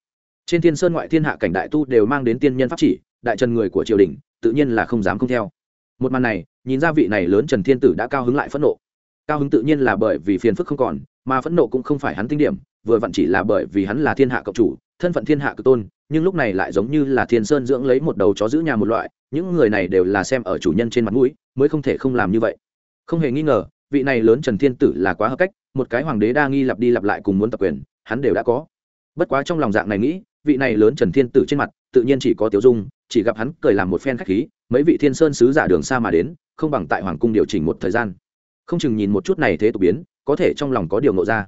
Trên thiên sơn ngoại thiên hạ cảnh đại tu đều mang đến tiên nhân pháp chỉ, đại trần người của triều đình, tự nhiên là không dám không theo một màn này, nhìn ra vị này lớn trần thiên tử đã cao hứng lại phẫn nộ. Cao hứng tự nhiên là bởi vì phiền phức không còn, mà phẫn nộ cũng không phải hắn tinh điểm, vừa vặn chỉ là bởi vì hắn là thiên hạ cộng chủ, thân phận thiên hạ cực tôn, nhưng lúc này lại giống như là thiên sơn dưỡng lấy một đầu chó giữ nhà một loại, những người này đều là xem ở chủ nhân trên mặt mũi, mới không thể không làm như vậy. Không hề nghi ngờ, vị này lớn trần thiên tử là quá hợp cách, một cái hoàng đế đa nghi lặp đi lặp lại cùng muốn tập quyền, hắn đều đã có. Bất quá trong lòng dạng này nghĩ, vị này lớn trần thiên tử trên mặt, tự nhiên chỉ có tiểu dung chỉ gặp hắn cười làm một phen khách khí, mấy vị thiên sơn sứ giả đường xa mà đến, không bằng tại hoàng cung điều chỉnh một thời gian. Không chừng nhìn một chút này thế tục biến, có thể trong lòng có điều nộ ra.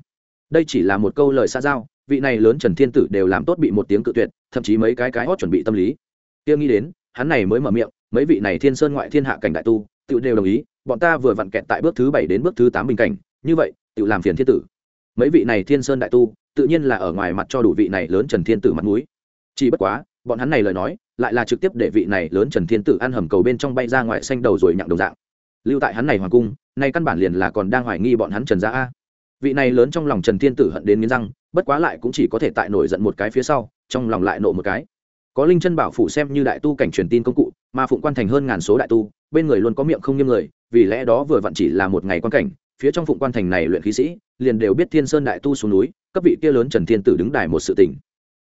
Đây chỉ là một câu lời xa giao, vị này lớn trần thiên tử đều làm tốt bị một tiếng cự tuyệt, thậm chí mấy cái cái hót chuẩn bị tâm lý. Kia nghĩ đến, hắn này mới mở miệng, mấy vị này thiên sơn ngoại thiên hạ cảnh đại tu tự đều đồng ý, bọn ta vừa vặn kẹt tại bước thứ bảy đến bước thứ tám bình cảnh, như vậy tự làm phiền thiên tử. Mấy vị này thiên sơn đại tu, tự nhiên là ở ngoài mặt cho đủ vị này lớn trần thiên tử mặt mũi. Chỉ bất quá bọn hắn này lời nói, lại là trực tiếp để vị này lớn trần thiên tử ăn hầm cầu bên trong bay ra ngoài xanh đầu rồi nhặng đồng dạng. Lưu tại hắn này hoàng cung, nay căn bản liền là còn đang hoài nghi bọn hắn trần gia a. Vị này lớn trong lòng trần thiên tử hận đến nghiến răng, bất quá lại cũng chỉ có thể tại nổi giận một cái phía sau, trong lòng lại nộ một cái. Có linh chân bảo phủ xem như đại tu cảnh truyền tin công cụ, mà phụng quan thành hơn ngàn số đại tu, bên người luôn có miệng không nghiêm người, vì lẽ đó vừa vặn chỉ là một ngày quan cảnh, phía trong phụng quan thành này luyện khí sĩ, liền đều biết thiên sơn đại tu xuống núi, cấp vị kia lớn trần thiên tử đứng đài một sự tình.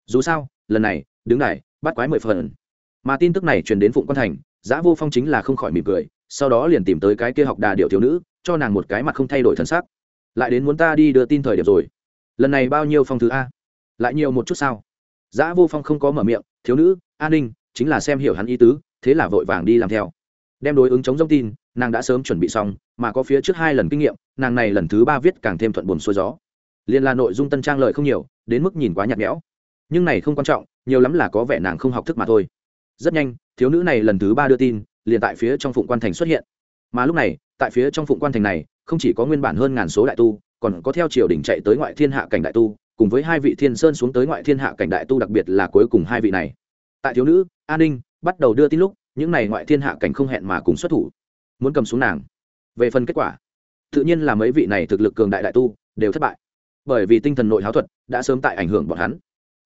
Dù sao, lần này đứng đài bắt quái mười phần. Mà tin tức này truyền đến phụng quan thành, giã vô phong chính là không khỏi mỉm cười, sau đó liền tìm tới cái kia học đà điệu thiếu nữ, cho nàng một cái mặt không thay đổi thân xác lại đến muốn ta đi đưa tin thời điểm rồi. Lần này bao nhiêu phong thứ a? Lại nhiều một chút sao? Giã vô phong không có mở miệng, thiếu nữ an ninh, chính là xem hiểu hắn ý tứ, thế là vội vàng đi làm theo. Đem đối ứng chống thông tin, nàng đã sớm chuẩn bị xong, mà có phía trước hai lần kinh nghiệm, nàng này lần thứ ba viết càng thêm thuận buồm xuôi gió. Liền là nội dung tân trang lời không nhiều, đến mức nhìn quá nhạt nhẽo nhưng này không quan trọng, nhiều lắm là có vẻ nàng không học thức mà thôi. Rất nhanh, thiếu nữ này lần thứ ba đưa tin, liền tại phía trong phụng quan thành xuất hiện. Mà lúc này, tại phía trong phụng quan thành này, không chỉ có nguyên bản hơn ngàn số đại tu, còn có theo triều đình chạy tới ngoại thiên hạ cảnh đại tu, cùng với hai vị thiên sơn xuống tới ngoại thiên hạ cảnh đại tu đặc biệt là cuối cùng hai vị này. Tại thiếu nữ, an ninh, bắt đầu đưa tin lúc, những này ngoại thiên hạ cảnh không hẹn mà cùng xuất thủ. Muốn cầm xuống nàng. Về phần kết quả, tự nhiên là mấy vị này thực lực cường đại đại tu, đều thất bại. Bởi vì tinh thần nội háo thuật đã sớm tại ảnh hưởng bọn hắn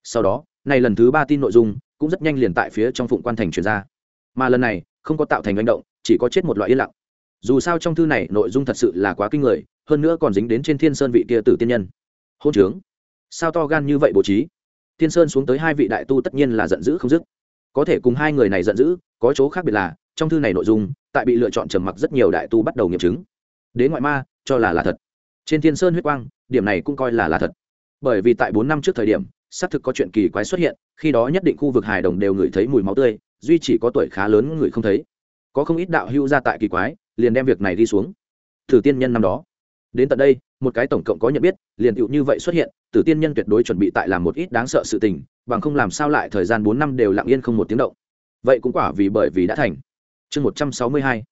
sau đó, này lần thứ ba tin nội dung cũng rất nhanh liền tại phía trong phụng quan thành truyền ra. Mà lần này, không có tạo thành manh động, chỉ có chết một loại yên lặng. Dù sao trong thư này nội dung thật sự là quá kinh người, hơn nữa còn dính đến trên thiên sơn vị kia tử tiên nhân. Hôn trướng. Sao to gan như vậy bố trí? Thiên sơn xuống tới hai vị đại tu tất nhiên là giận dữ không dứt. Có thể cùng hai người này giận dữ, có chỗ khác biệt là, trong thư này nội dung, tại bị lựa chọn trầm mặc rất nhiều đại tu bắt đầu nghiệm chứng. Đế ngoại ma, cho là là thật. Trên thiên sơn huyết quang, điểm này cũng coi là là thật. Bởi vì tại bốn năm trước thời điểm xác thực có chuyện kỳ quái xuất hiện, khi đó nhất định khu vực hài đồng đều ngửi thấy mùi máu tươi, duy chỉ có tuổi khá lớn người không thấy. Có không ít đạo hưu ra tại kỳ quái, liền đem việc này đi xuống. Thử tiên nhân năm đó. Đến tận đây, một cái tổng cộng có nhận biết, liền tựu như vậy xuất hiện, tử tiên nhân tuyệt đối chuẩn bị tại làm một ít đáng sợ sự tình, bằng không làm sao lại thời gian bốn năm đều lặng yên không một tiếng động. Vậy cũng quả vì bởi vì đã thành. Chương một trăm sáu mươi hai.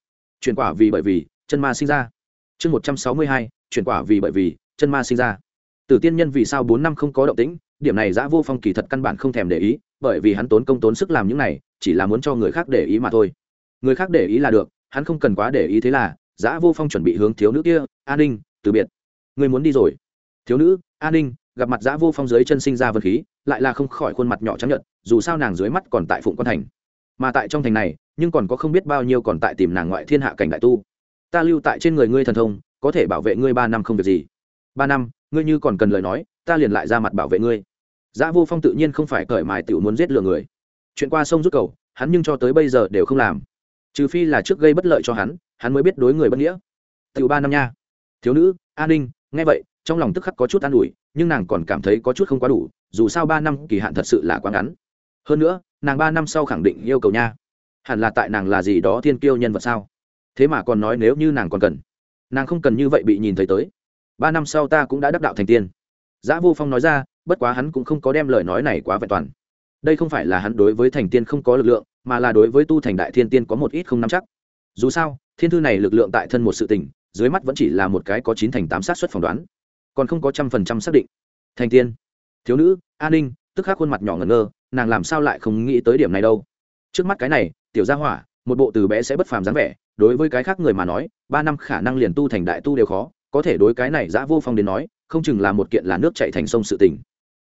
Chuyển quả vì bởi vì, chân ma sinh ra. Chương một trăm sáu mươi hai. Chuyển quả vì bởi vì, chân ma sinh ra. Tử tiên nhân vì sao bốn năm không có động tĩnh điểm này giã vô phong kỳ thật căn bản không thèm để ý, bởi vì hắn tốn công tốn sức làm những này, chỉ là muốn cho người khác để ý mà thôi. Người khác để ý là được, hắn không cần quá để ý thế là, giã vô phong chuẩn bị hướng thiếu nữ kia an ninh, từ biệt. Người muốn đi rồi. Thiếu nữ an ninh. Gặp mặt giã vô phong dưới chân sinh ra vật khí, lại là không khỏi khuôn mặt nhỏ trắng nhận dù sao nàng dưới mắt còn tại phụng quan thành. Mà tại trong thành này, nhưng còn có không biết bao nhiêu còn tại tìm nàng ngoại thiên hạ cảnh đại tu. Ta lưu tại trên người ngươi thần thông, có thể bảo vệ ngươi ba năm không việc gì. Ba năm? Ngươi như còn cần lời nói ta liền lại ra mặt bảo vệ ngươi Giã Vô Phong tự nhiên không phải cởi mài tiểu muốn giết lừa người. Chuyện qua sông rút cầu, hắn nhưng cho tới bây giờ đều không làm. Trừ phi là trước gây bất lợi cho hắn, hắn mới biết đối người bất nghĩa. Tiểu ba năm nha. Thiếu nữ, An Ninh, nghe vậy, trong lòng tức khắc có chút an ủi, nhưng nàng còn cảm thấy có chút không quá đủ, dù sao ba năm kỳ hạn thật sự là quá ngắn. Hơn nữa, nàng ba năm sau khẳng định yêu cầu nha. Hẳn là tại nàng là gì đó thiên kiêu nhân vật sao? Thế mà còn nói nếu như nàng còn cần, nàng không cần như vậy bị nhìn thấy tới. Ba năm sau ta cũng đã đắc đạo thành tiên. Giã Vô Phong nói ra, bất quá hắn cũng không có đem lời nói này quá vẹn toàn. Đây không phải là hắn đối với thành tiên không có lực lượng mà là đối với tu thành đại thiên tiên có một ít không nắm chắc. Dù sao thiên thư này lực lượng tại thân một sự tình dưới mắt vẫn chỉ là một cái có chín thành tám sát xuất phỏng đoán còn không có trăm phần trăm xác định. Thành tiên. Thiếu nữ an ninh tức khắc khuôn mặt nhỏ ngẩn ngơ nàng làm sao lại không nghĩ tới điểm này đâu? Trước mắt cái này tiểu gia hỏa một bộ từ bé sẽ bất phàm dáng vẻ đối với cái khác người mà nói ba năm khả năng liền tu thành đại tu đều khó có thể đối cái này giã vô phong đến nói, không chừng là một kiện là nước chạy thành sông sự tình.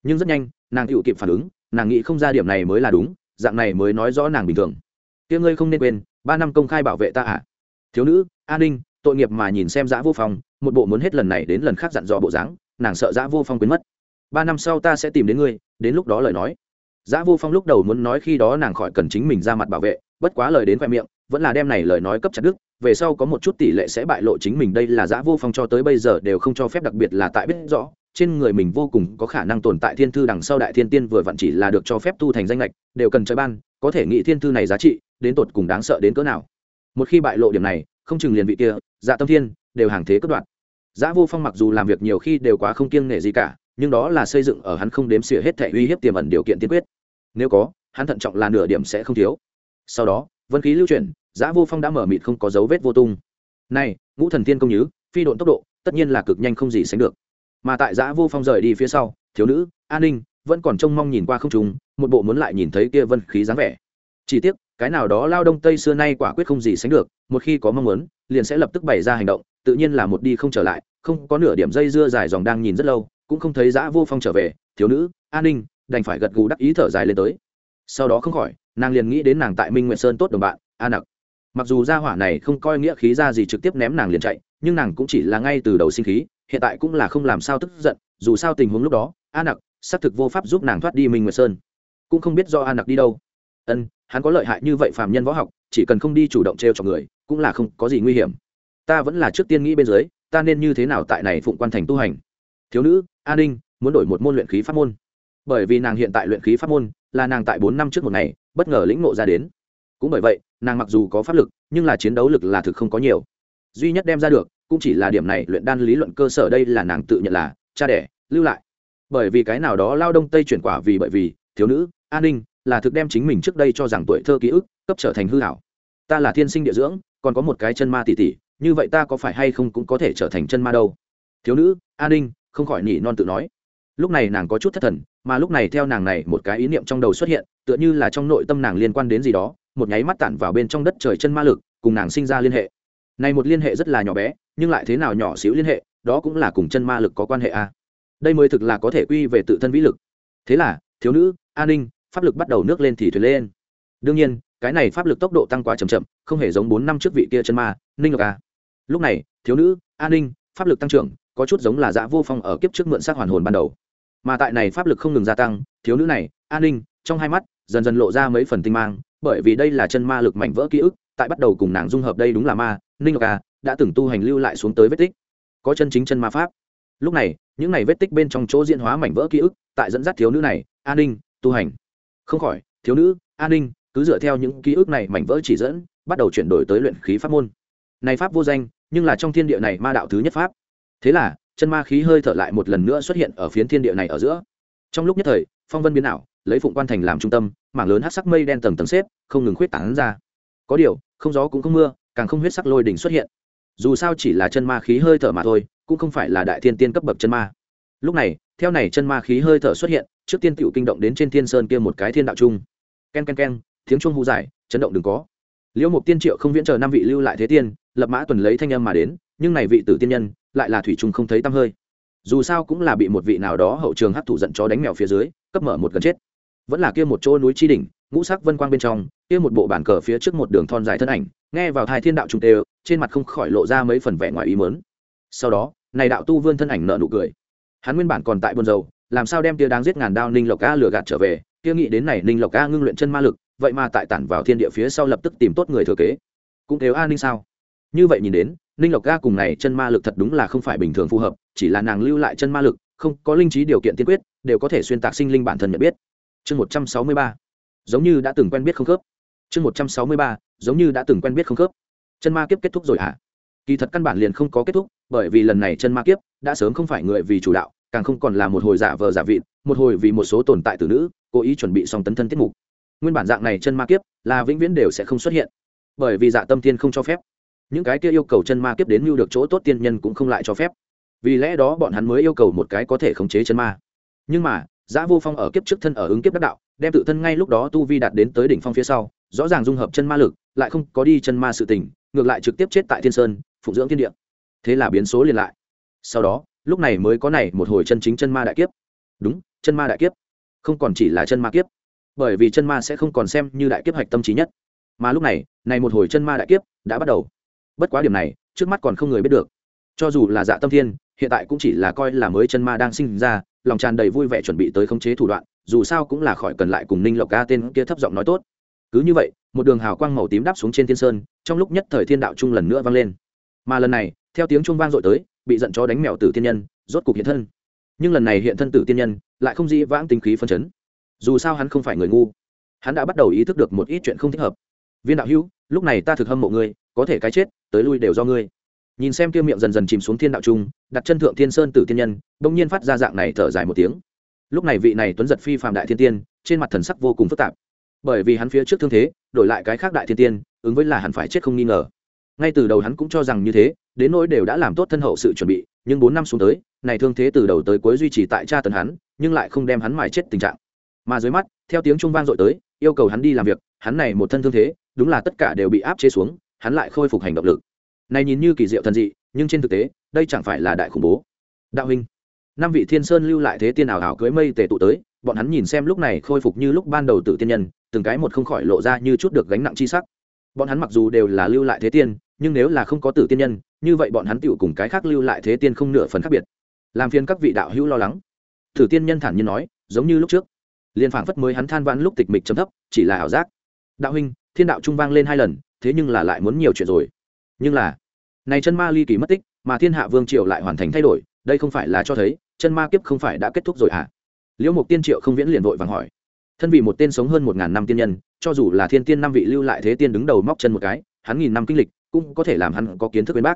Nhưng rất nhanh, nàng tựu kịp phản ứng, nàng nghĩ không ra điểm này mới là đúng, dạng này mới nói rõ nàng bình thường. Tiếng ngươi không nên quên, ba năm công khai bảo vệ ta à? Thiếu nữ, an ninh, tội nghiệp mà nhìn xem giã vô phong, một bộ muốn hết lần này đến lần khác dặn dò bộ dáng, nàng sợ giã vô phong quên mất. Ba năm sau ta sẽ tìm đến ngươi, đến lúc đó lời nói. Giã vô phong lúc đầu muốn nói khi đó nàng khỏi cần chính mình ra mặt bảo vệ, bất quá lời đến khoe miệng, vẫn là đem này lời nói cấp chặt đức về sau có một chút tỷ lệ sẽ bại lộ chính mình, đây là giã vô phong cho tới bây giờ đều không cho phép, đặc biệt là tại biết rõ, trên người mình vô cùng có khả năng tồn tại thiên thư đằng sau đại thiên tiên vừa vặn chỉ là được cho phép tu thành danh lệch, đều cần chơi ban, có thể nghĩ thiên thư này giá trị, đến tột cùng đáng sợ đến cỡ nào. Một khi bại lộ điểm này, không chừng liền vị kia dạ tâm thiên, đều hàng thế cất đoạn. Giá vô phong mặc dù làm việc nhiều khi đều quá không kiêng nể gì cả, nhưng đó là xây dựng ở hắn không đếm xỉa hết thể uy hiếp tiềm ẩn điều kiện tiên quyết. Nếu có, hắn thận trọng là nửa điểm sẽ không thiếu. Sau đó, vân khí lưu chuyển Giá vô phong đã mở mịt không có dấu vết vô tung. Này, ngũ thần tiên công nhứ, phi độn tốc độ, tất nhiên là cực nhanh không gì sánh được. Mà tại giã vô phong rời đi phía sau, thiếu nữ, an ninh, vẫn còn trông mong nhìn qua không trùng một bộ muốn lại nhìn thấy kia vân khí dáng vẻ. Chỉ tiếc, cái nào đó lao đông tây xưa nay quả quyết không gì sánh được, một khi có mong muốn, liền sẽ lập tức bày ra hành động, tự nhiên là một đi không trở lại, không có nửa điểm dây dưa dài dòng đang nhìn rất lâu, cũng không thấy giã vô phong trở về, thiếu nữ, an ninh, đành phải gật gù đắc ý thở dài lên tới. Sau đó không khỏi, nàng liền nghĩ đến nàng tại minh nguyện sơn tốt đồng bạn a nặc mặc dù gia hỏa này không coi nghĩa khí ra gì trực tiếp ném nàng liền chạy, nhưng nàng cũng chỉ là ngay từ đầu sinh khí, hiện tại cũng là không làm sao tức giận, dù sao tình huống lúc đó, a nặc, xác thực vô pháp giúp nàng thoát đi minh nguyệt sơn. Cũng không biết do a nặc đi đâu. Ân, hắn có lợi hại như vậy phàm nhân võ học, chỉ cần không đi chủ động t r e o chọc người, cũng là không có gì nguy hiểm. Ta vẫn là trước tiên nghĩ bên dưới, ta nên như thế nào tại này phụng quan thành tu hành? Thiếu nữ, a ninh, muốn đổi một môn luyện khí pháp môn. Bởi vì nàng hiện tại luyện khí pháp môn, là nàng tại bốn năm trước một ngày, bất ngờ lĩnh ngộ ra đến cũng bởi vậy, nàng mặc dù có pháp lực, nhưng là chiến đấu lực là thực không có nhiều. Duy nhất đem ra được, cũng chỉ là điểm này, luyện đan lý luận cơ sở đây là nàng tự nhận là, cha đẻ, lưu lại. Bởi vì cái nào đó lao đông tây chuyển quả vì bởi vì, thiếu nữ, an ninh, là thực đem chính mình trước đây cho rằng tuổi thơ ký ức, cấp trở thành hư hảo ta là thiên sinh địa dưỡng, còn có một cái chân ma tỷ tỷ, như vậy ta có phải hay không cũng có thể trở thành chân ma đâu? Thiếu nữ, an ninh, không khỏi nỉ non tự nói. Lúc này nàng có chút thất thần, mà lúc này theo nàng này một cái ý niệm trong đầu xuất hiện, tựa như là trong nội tâm nàng liên quan đến gì đó một nháy mắt tản vào bên trong đất trời chân ma lực, cùng nàng sinh ra liên hệ. Này một liên hệ rất là nhỏ bé, nhưng lại thế nào nhỏ xíu liên hệ, đó cũng là cùng chân ma lực có quan hệ a à. đây mới thực là có thể quy về tự thân vĩ lực. Thế là, thiếu nữ, an ninh, pháp lực bắt đầu nước lên thì thuyền lên. Đương nhiên, cái này pháp lực tốc độ tăng quá chậm chậm, không hề giống bốn năm trước vị kia chân ma, ninh ngọc a à. lúc này, thiếu nữ, an ninh, pháp lực tăng trưởng, có chút giống là dã vô phong ở kiếp trước mượn xác hoàn hồn ban đầu. Mà tại này pháp lực không ngừng gia tăng, thiếu nữ này, an ninh, trong hai mắt, dần dần lộ ra mấy phần tinh mang bởi vì đây là chân ma lực mảnh vỡ ký ức, tại bắt đầu cùng nàng dung hợp đây đúng là ma, ninh ngọc à đã từng tu hành lưu lại xuống tới vết tích. Có chân chính chân ma pháp. Lúc này, những này vết tích bên trong chỗ diễn hóa mảnh vỡ ký ức, tại dẫn dắt thiếu nữ này an ninh, tu hành. Không khỏi, thiếu nữ an ninh, cứ dựa theo những ký ức này mảnh vỡ chỉ dẫn, bắt đầu chuyển đổi tới luyện khí pháp môn. Này pháp vô danh, nhưng là trong thiên địa này ma đạo thứ nhất pháp. Thế là, chân ma khí hơi thở lại một lần nữa xuất hiện ở phiến thiên địa này ở giữa. Trong lúc nhất thời, phong vân biến ảo, lấy phụng quan thành làm trung tâm mảng lớn hát sắc mây đen tầng tầng xếp, không ngừng khuyết tảng ra. Có điều, không gió cũng không mưa, càng không huyết sắc lôi đỉnh xuất hiện. Dù sao chỉ là chân ma khí hơi thở mà thôi, cũng không phải là đại thiên tiên cấp bậc chân ma. Lúc này, theo này chân ma khí hơi thở xuất hiện, trước tiên tựu kinh động đến trên thiên sơn kia một cái thiên đạo trung. Ken ken ken, tiếng chuông hú dài, chấn động đừng có. Liễu mục tiên triệu không viễn chờ năm vị lưu lại thế tiên, lập mã tuần lấy thanh âm mà đến, nhưng này vị tử tiên nhân, lại là thủy trung không thấy tăm hơi. Dù sao cũng là bị một vị nào đó hậu trường hấp thụ giận chó đánh mèo phía dưới, cấp mở một gần chết vẫn là kia một chỗ núi chi đỉnh, ngũ sắc vân quang bên trong, kia một bộ bản cờ phía trước một đường thon dài thân ảnh, nghe vào thai thiên đạo trung tê trên mặt không khỏi lộ ra mấy phần vẻ ngoài ý mớn sau đó, này đạo tu vươn thân ảnh nợ nụ cười. Hắn nguyên bản còn tại buồn dầu làm sao đem tia đáng giết ngàn đao ninh lộc ca lừa gạt trở về, kia nghĩ đến này ninh lộc ca ngưng luyện chân ma lực, vậy mà tại tản vào thiên địa phía sau lập tức tìm tốt người thừa kế. Cũng thiếu a ninh sao? Như vậy nhìn đến, ninh lộc ca cùng này chân ma lực thật đúng là không phải bình thường phù hợp, chỉ là nàng lưu lại chân ma lực, không có linh trí điều kiện tiên quyết, đều có thể xuyên tạc sinh linh bản thân nhận biết chương một trăm sáu mươi ba. Giống như đã từng quen biết không khớp. Chương một trăm sáu mươi ba, giống như đã từng quen biết không khớp. Chân ma kiếp kết thúc rồi hả? Kỳ thật căn bản liền không có kết thúc, bởi vì lần này chân ma kiếp đã sớm không phải người vì chủ đạo, càng không còn là một hồi giả vờ giả vịt, một hồi vì một số tồn tại từ nữ, cố ý chuẩn bị xong tấn thân tiết mục. Nguyên bản dạng này chân ma kiếp là vĩnh viễn đều sẽ không xuất hiện, bởi vì dạ tâm tiên không cho phép. Những cái kia yêu cầu chân ma kiếp đến mưu được chỗ tốt tiên nhân cũng không lại cho phép. Vì lẽ đó bọn hắn mới yêu cầu một cái có thể khống chế chân ma. Nhưng mà Giả vô phong ở kiếp trước thân ở ứng kiếp đắc đạo, đem tự thân ngay lúc đó tu vi đạt đến tới đỉnh phong phía sau, rõ ràng dung hợp chân ma lực, lại không có đi chân ma sự tình, ngược lại trực tiếp chết tại thiên sơn, phụng dưỡng thiên địa. Thế là biến số liền lại. Sau đó, lúc này mới có này một hồi chân chính chân ma đại kiếp. Đúng, chân ma đại kiếp. Không còn chỉ là chân ma kiếp. Bởi vì chân ma sẽ không còn xem như đại kiếp hạch tâm trí nhất. Mà lúc này này một hồi chân ma đại kiếp đã bắt đầu. Bất quá điểm này, trước mắt còn không người biết được. Cho dù là dạ tâm thiên, hiện tại cũng chỉ là coi là mới chân ma đang sinh ra lòng tràn đầy vui vẻ chuẩn bị tới khống chế thủ đoạn, dù sao cũng là khỏi cần lại cùng ninh lộc ca tên kia thấp giọng nói tốt. Cứ như vậy, một đường hào quang màu tím đáp xuống trên thiên sơn, trong lúc nhất thời thiên đạo trung lần nữa vang lên. Mà lần này, theo tiếng trung vang dội tới, bị giận chó đánh mèo tử tiên nhân, rốt cục hiện thân. Nhưng lần này hiện thân tử tiên nhân, lại không dĩ vãng tính khí phân chấn. Dù sao hắn không phải người ngu. Hắn đã bắt đầu ý thức được một ít chuyện không thích hợp. Viên đạo hữu, lúc này ta thực hâm mộ ngươi, có thể cái chết, tới lui đều do ngươi nhìn xem kia miệng dần dần chìm xuống thiên đạo trung, đặt chân thượng thiên sơn tử tiên nhân, bỗng nhiên phát ra dạng này thở dài một tiếng. Lúc này vị này tuấn giật phi phạm đại thiên tiên, trên mặt thần sắc vô cùng phức tạp. Bởi vì hắn phía trước thương thế, đổi lại cái khác đại thiên tiên, ứng với là hẳn phải chết không nghi ngờ. Ngay từ đầu hắn cũng cho rằng như thế, đến nỗi đều đã làm tốt thân hậu sự chuẩn bị, nhưng bốn năm xuống tới, này thương thế từ đầu tới cuối duy trì tại cha tần hắn, nhưng lại không đem hắn mài chết tình trạng. Mà dưới mắt, theo tiếng trung vang dội tới, yêu cầu hắn đi làm việc, hắn này một thân thương thế, đúng là tất cả đều bị áp chế xuống, hắn lại khôi phục hành động lực này nhìn như kỳ diệu thần dị, nhưng trên thực tế, đây chẳng phải là đại khủng bố. Đạo huynh, năm vị thiên sơn lưu lại thế tiên ảo ảo cưới mây tề tụ tới, bọn hắn nhìn xem lúc này khôi phục như lúc ban đầu tự tiên nhân, từng cái một không khỏi lộ ra như chút được gánh nặng chi sắc. Bọn hắn mặc dù đều là lưu lại thế tiên, nhưng nếu là không có tử tiên nhân, như vậy bọn hắn tựu cùng cái khác lưu lại thế tiên không nửa phần khác biệt. Làm phiền các vị đạo hữu lo lắng. Tử tiên nhân thản nhiên nói, giống như lúc trước. Liền phảng phất mới hắn than vãn lúc tịch mịch chấm thấp, chỉ là ảo giác. Đạo huynh, thiên đạo trung vang lên hai lần, thế nhưng là lại muốn nhiều chuyện rồi nhưng là, này chân ma ly kỳ mất tích, mà thiên hạ vương triều lại hoàn thành thay đổi, đây không phải là cho thấy, chân ma kiếp không phải đã kết thúc rồi hả? Liễu mục tiên triệu không viễn liền vội vàng hỏi. Thân vì một tên sống hơn một ngàn năm tiên nhân, cho dù là thiên tiên năm vị lưu lại thế tiên đứng đầu móc chân một cái, hắn nghìn năm kinh lịch, cũng có thể làm hắn có kiến thức bên bác.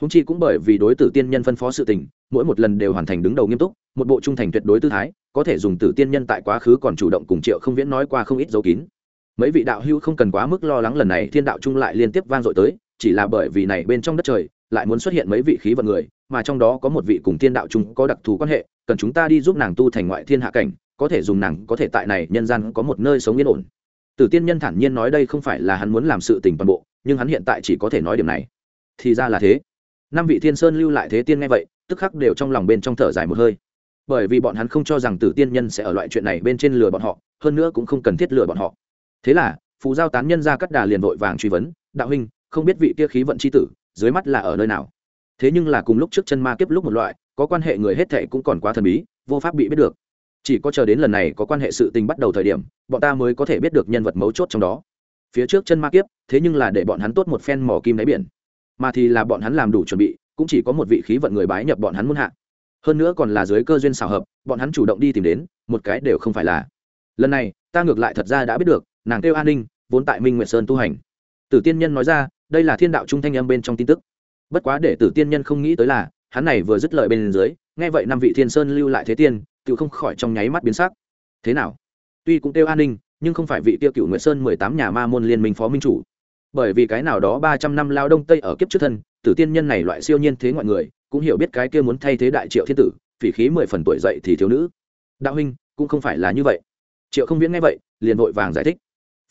Húng chi cũng bởi vì đối tử tiên nhân phân phó sự tình, mỗi một lần đều hoàn thành đứng đầu nghiêm túc, một bộ trung thành tuyệt đối tư thái, có thể dùng tử tiên nhân tại quá khứ còn chủ động cùng triệu không viễn nói qua không ít dấu kín. Mấy vị đạo hữu không cần quá mức lo lắng lần này thiên đạo trung lại liên tiếp vang dội tới chỉ là bởi vì này bên trong đất trời, lại muốn xuất hiện mấy vị khí vận người, mà trong đó có một vị cùng thiên đạo chúng có đặc thù quan hệ, cần chúng ta đi giúp nàng tu thành ngoại thiên hạ cảnh, có thể dùng nàng, có thể tại này nhân gian có một nơi sống yên ổn. Tử tiên nhân thản nhiên nói đây không phải là hắn muốn làm sự tình toàn bộ, nhưng hắn hiện tại chỉ có thể nói điểm này. Thì ra là thế. Năm vị thiên sơn lưu lại thế tiên nghe vậy, tức khắc đều trong lòng bên trong thở dài một hơi. Bởi vì bọn hắn không cho rằng tử tiên nhân sẽ ở loại chuyện này bên trên lừa bọn họ, hơn nữa cũng không cần thiết lừa bọn họ. Thế là, phù giao tán nhân ra cắt đà liền vội vàng truy vấn, đạo huynh không biết vị kia khí vận c h i tử, dưới mắt là ở nơi nào. Thế nhưng là cùng lúc trước chân ma kiếp lúc một loại, có quan hệ người hết thệ cũng còn quá thần bí, vô pháp bị biết được. Chỉ có chờ đến lần này có quan hệ sự tình bắt đầu thời điểm, bọn ta mới có thể biết được nhân vật mấu chốt trong đó. Phía trước chân ma kiếp, thế nhưng là để bọn hắn tốt một phen mỏ kim đáy biển. Mà thì là bọn hắn làm đủ chuẩn bị, cũng chỉ có một vị khí vận người bái nhập bọn hắn muôn hạ. Hơn nữa còn là dưới cơ duyên xào hợp, bọn hắn chủ động đi tìm đến, một cái đều không phải là. Lần này, ta ngược lại thật ra đã biết được, nàng kêu an ninh, vốn tại minh nguyệt sơn tu hành. Tử tiên nhân nói ra đây là thiên đạo trung thanh âm bên trong tin tức. Bất quá để tử tiên nhân không nghĩ tới là, hắn này vừa dứt lời bên dưới, nghe vậy năm vị thiên sơn lưu lại thế tiên, tự không khỏi trong nháy mắt biến sắc. Thế nào? Tuy cũng kêu an ninh, nhưng không phải vị tiêu cựu nguyệt sơn mười tám nhà ma môn liên minh phó minh chủ. Bởi vì cái nào đó ba trăm năm lao đông tây ở kiếp trước thân, tử tiên nhân này loại siêu nhiên thế ngoại người, cũng hiểu biết cái kia muốn thay thế đại triệu thiên tử, phỉ khí mười phần tuổi dậy thì thiếu nữ. Đạo huynh, cũng không phải là như vậy. Triệu không viễn nghe vậy, liền vội vàng giải thích.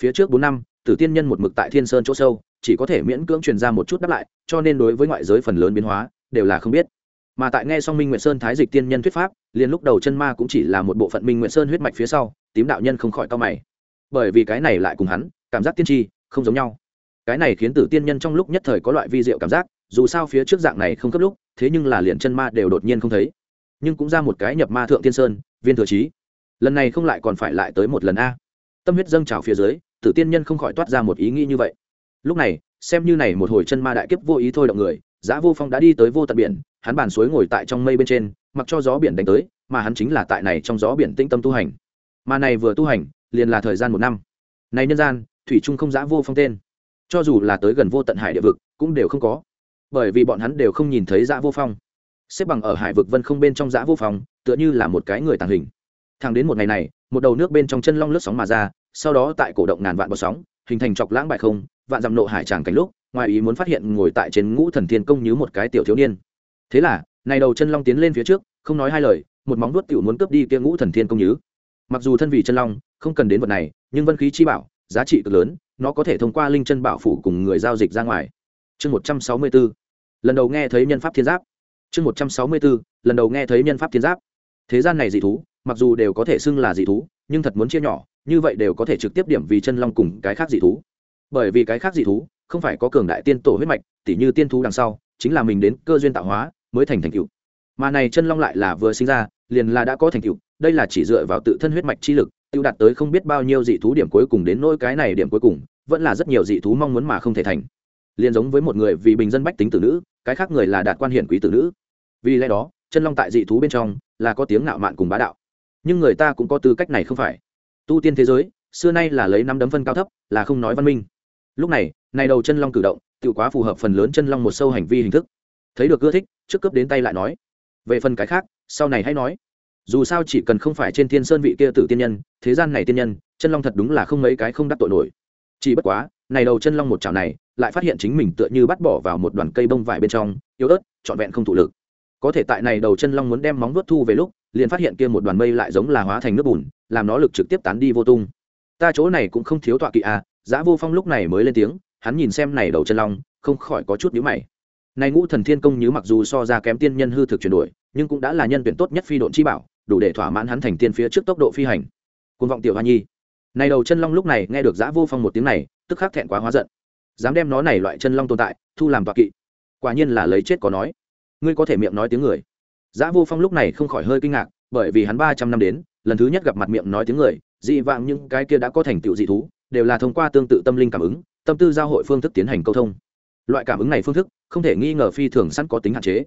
Phía trước bốn năm, tử tiên nhân một mực tại thiên sơn chỗ sâu chỉ có thể miễn cưỡng truyền ra một chút đáp lại, cho nên đối với ngoại giới phần lớn biến hóa, đều là không biết. Mà tại nghe song minh nguyệt sơn thái dịch tiên nhân thuyết pháp, liền lúc đầu chân ma cũng chỉ là một bộ phận minh nguyệt sơn huyết mạch phía sau, tím đạo nhân không khỏi cao mày. Bởi vì cái này lại cùng hắn, cảm giác tiên tri, không giống nhau. Cái này khiến tử tiên nhân trong lúc nhất thời có loại vi diệu cảm giác, dù sao phía trước dạng này không cấp lúc, thế nhưng là liền chân ma đều đột nhiên không thấy. Nhưng cũng ra một cái nhập ma thượng tiên sơn, viên thừa trí. Lần này không lại còn phải lại tới một lần a. Tâm huyết dâng trào phía dưới, tử tiên nhân không khỏi toát ra một ý nghĩ như vậy lúc này, xem như này một hồi chân ma đại kiếp vô ý thôi động người, giá vô phong đã đi tới vô tận biển, hắn bàn suối ngồi tại trong mây bên trên, mặc cho gió biển đánh tới, mà hắn chính là tại này trong gió biển tĩnh tâm tu hành. Mà này vừa tu hành, liền là thời gian một năm. Này nhân gian, thủy trung không giã vô phong tên. Cho dù là tới gần vô tận hải địa vực, cũng đều không có. Bởi vì bọn hắn đều không nhìn thấy giã vô phong. Xếp bằng ở hải vực vân không bên trong giã vô phong, tựa như là một cái người tàng hình. Thẳng đến một ngày này, một đầu nước bên trong chân long lướt sóng mà ra, sau đó tại cổ động ngàn vạn bọt sóng, hình thành chọc lãng bại không vạn dặm nộ hải tràng cảnh lúc, ngoài ý muốn phát hiện ngồi tại trên ngũ thần thiên công như một cái tiểu thiếu niên. Thế là, này đầu chân long tiến lên phía trước, không nói hai lời, một móng vuốt tiểu muốn cướp đi kia ngũ thần thiên công nhứ mặc dù thân vị chân long, không cần đến vật này, nhưng vân khí chi bảo, giá trị cực lớn, nó có thể thông qua linh chân bảo phủ cùng người giao dịch ra ngoài. Chương một trăm sáu mươi bốn lần đầu nghe thấy nhân pháp thiên giáp. Chương một trăm sáu mươi bốn lần đầu nghe thấy nhân pháp thiên giáp. Thế gian này dị thú, mặc dù đều có thể xưng là dị thú, nhưng thật muốn chia nhỏ, như vậy đều có thể trực tiếp điểm vì chân long cùng cái khác dị thú bởi vì cái khác dị thú không phải có cường đại tiên tổ huyết mạch, tỉ như tiên thú đằng sau, chính là mình đến cơ duyên tạo hóa mới thành thành cựu mà này chân long lại là vừa sinh ra, liền là đã có thành cựu đây là chỉ dựa vào tự thân huyết mạch chi lực tiêu đạt tới không biết bao nhiêu dị thú điểm cuối cùng đến nỗi cái này điểm cuối cùng, vẫn là rất nhiều dị thú mong muốn mà không thể thành. Liền giống với một người vì bình dân bách tính tử nữ, cái khác người là đạt quan hiển quý tử nữ. Vì lẽ đó, chân long tại dị thú bên trong là có tiếng ngạo mạn cùng bá đạo. Nhưng người ta cũng có tư cách này không phải. Tu tiên thế giới, xưa nay là lấy năm đấm phân cao thấp, là không nói văn minh lúc này này đầu chân long cử động tự quá phù hợp phần lớn chân long một sâu hành vi hình thức. Thấy được ưa thích, trước cướp đến tay lại nói, về phần cái khác, sau này hãy nói. Dù sao chỉ cần không phải trên thiên sơn vị kia tử tiên nhân, thế gian này tiên nhân, chân long thật đúng là không mấy cái không đắc tội nổi. Chỉ bất quá, này đầu chân long một chảo này, lại phát hiện chính mình tựa như bắt bỏ vào một đoàn cây bông vải bên trong, yếu ớt, trọn vẹn không thụ lực. Có thể tại này đầu chân long muốn đem móng vuốt thu về lúc, liền phát hiện kia một đoàn mây lại giống là hóa thành nước bùn, làm nó lực trực tiếp tán đi vô tung. Ta chỗ này cũng không thiếu tọa kỵ à giá vô phong lúc này mới lên tiếng, hắn nhìn xem này đầu chân long, không khỏi có chút nhíu mày. Này ngũ thần thiên công như mặc dù so ra kém tiên nhân hư thực chuyển đổi, nhưng cũng đã là nhân tuyển tốt nhất phi độn chi bảo, đủ để thỏa mãn hắn thành tiên phía trước tốc độ phi hành. Côn vọng tiểu hoa nhi. Này đầu chân long lúc này nghe được giã vô phong một tiếng này, tức khắc thẹn quá hóa giận. Dám đem nó này loại chân long tồn tại, thu làm tọa kỵ. Quả nhiên là lấy chết có nói. Ngươi có thể miệng nói tiếng người. Giã vô phong lúc này không khỏi hơi kinh ngạc, bởi vì hắn ba trăm năm đến, lần thứ nhất gặp mặt miệng nói tiếng người, dị vạng những cái kia đã có thành tựu dị thú đều là thông qua tương tự tâm linh cảm ứng tâm tư giao hội phương thức tiến hành câu thông loại cảm ứng này phương thức không thể nghi ngờ phi thường sẵn có tính hạn chế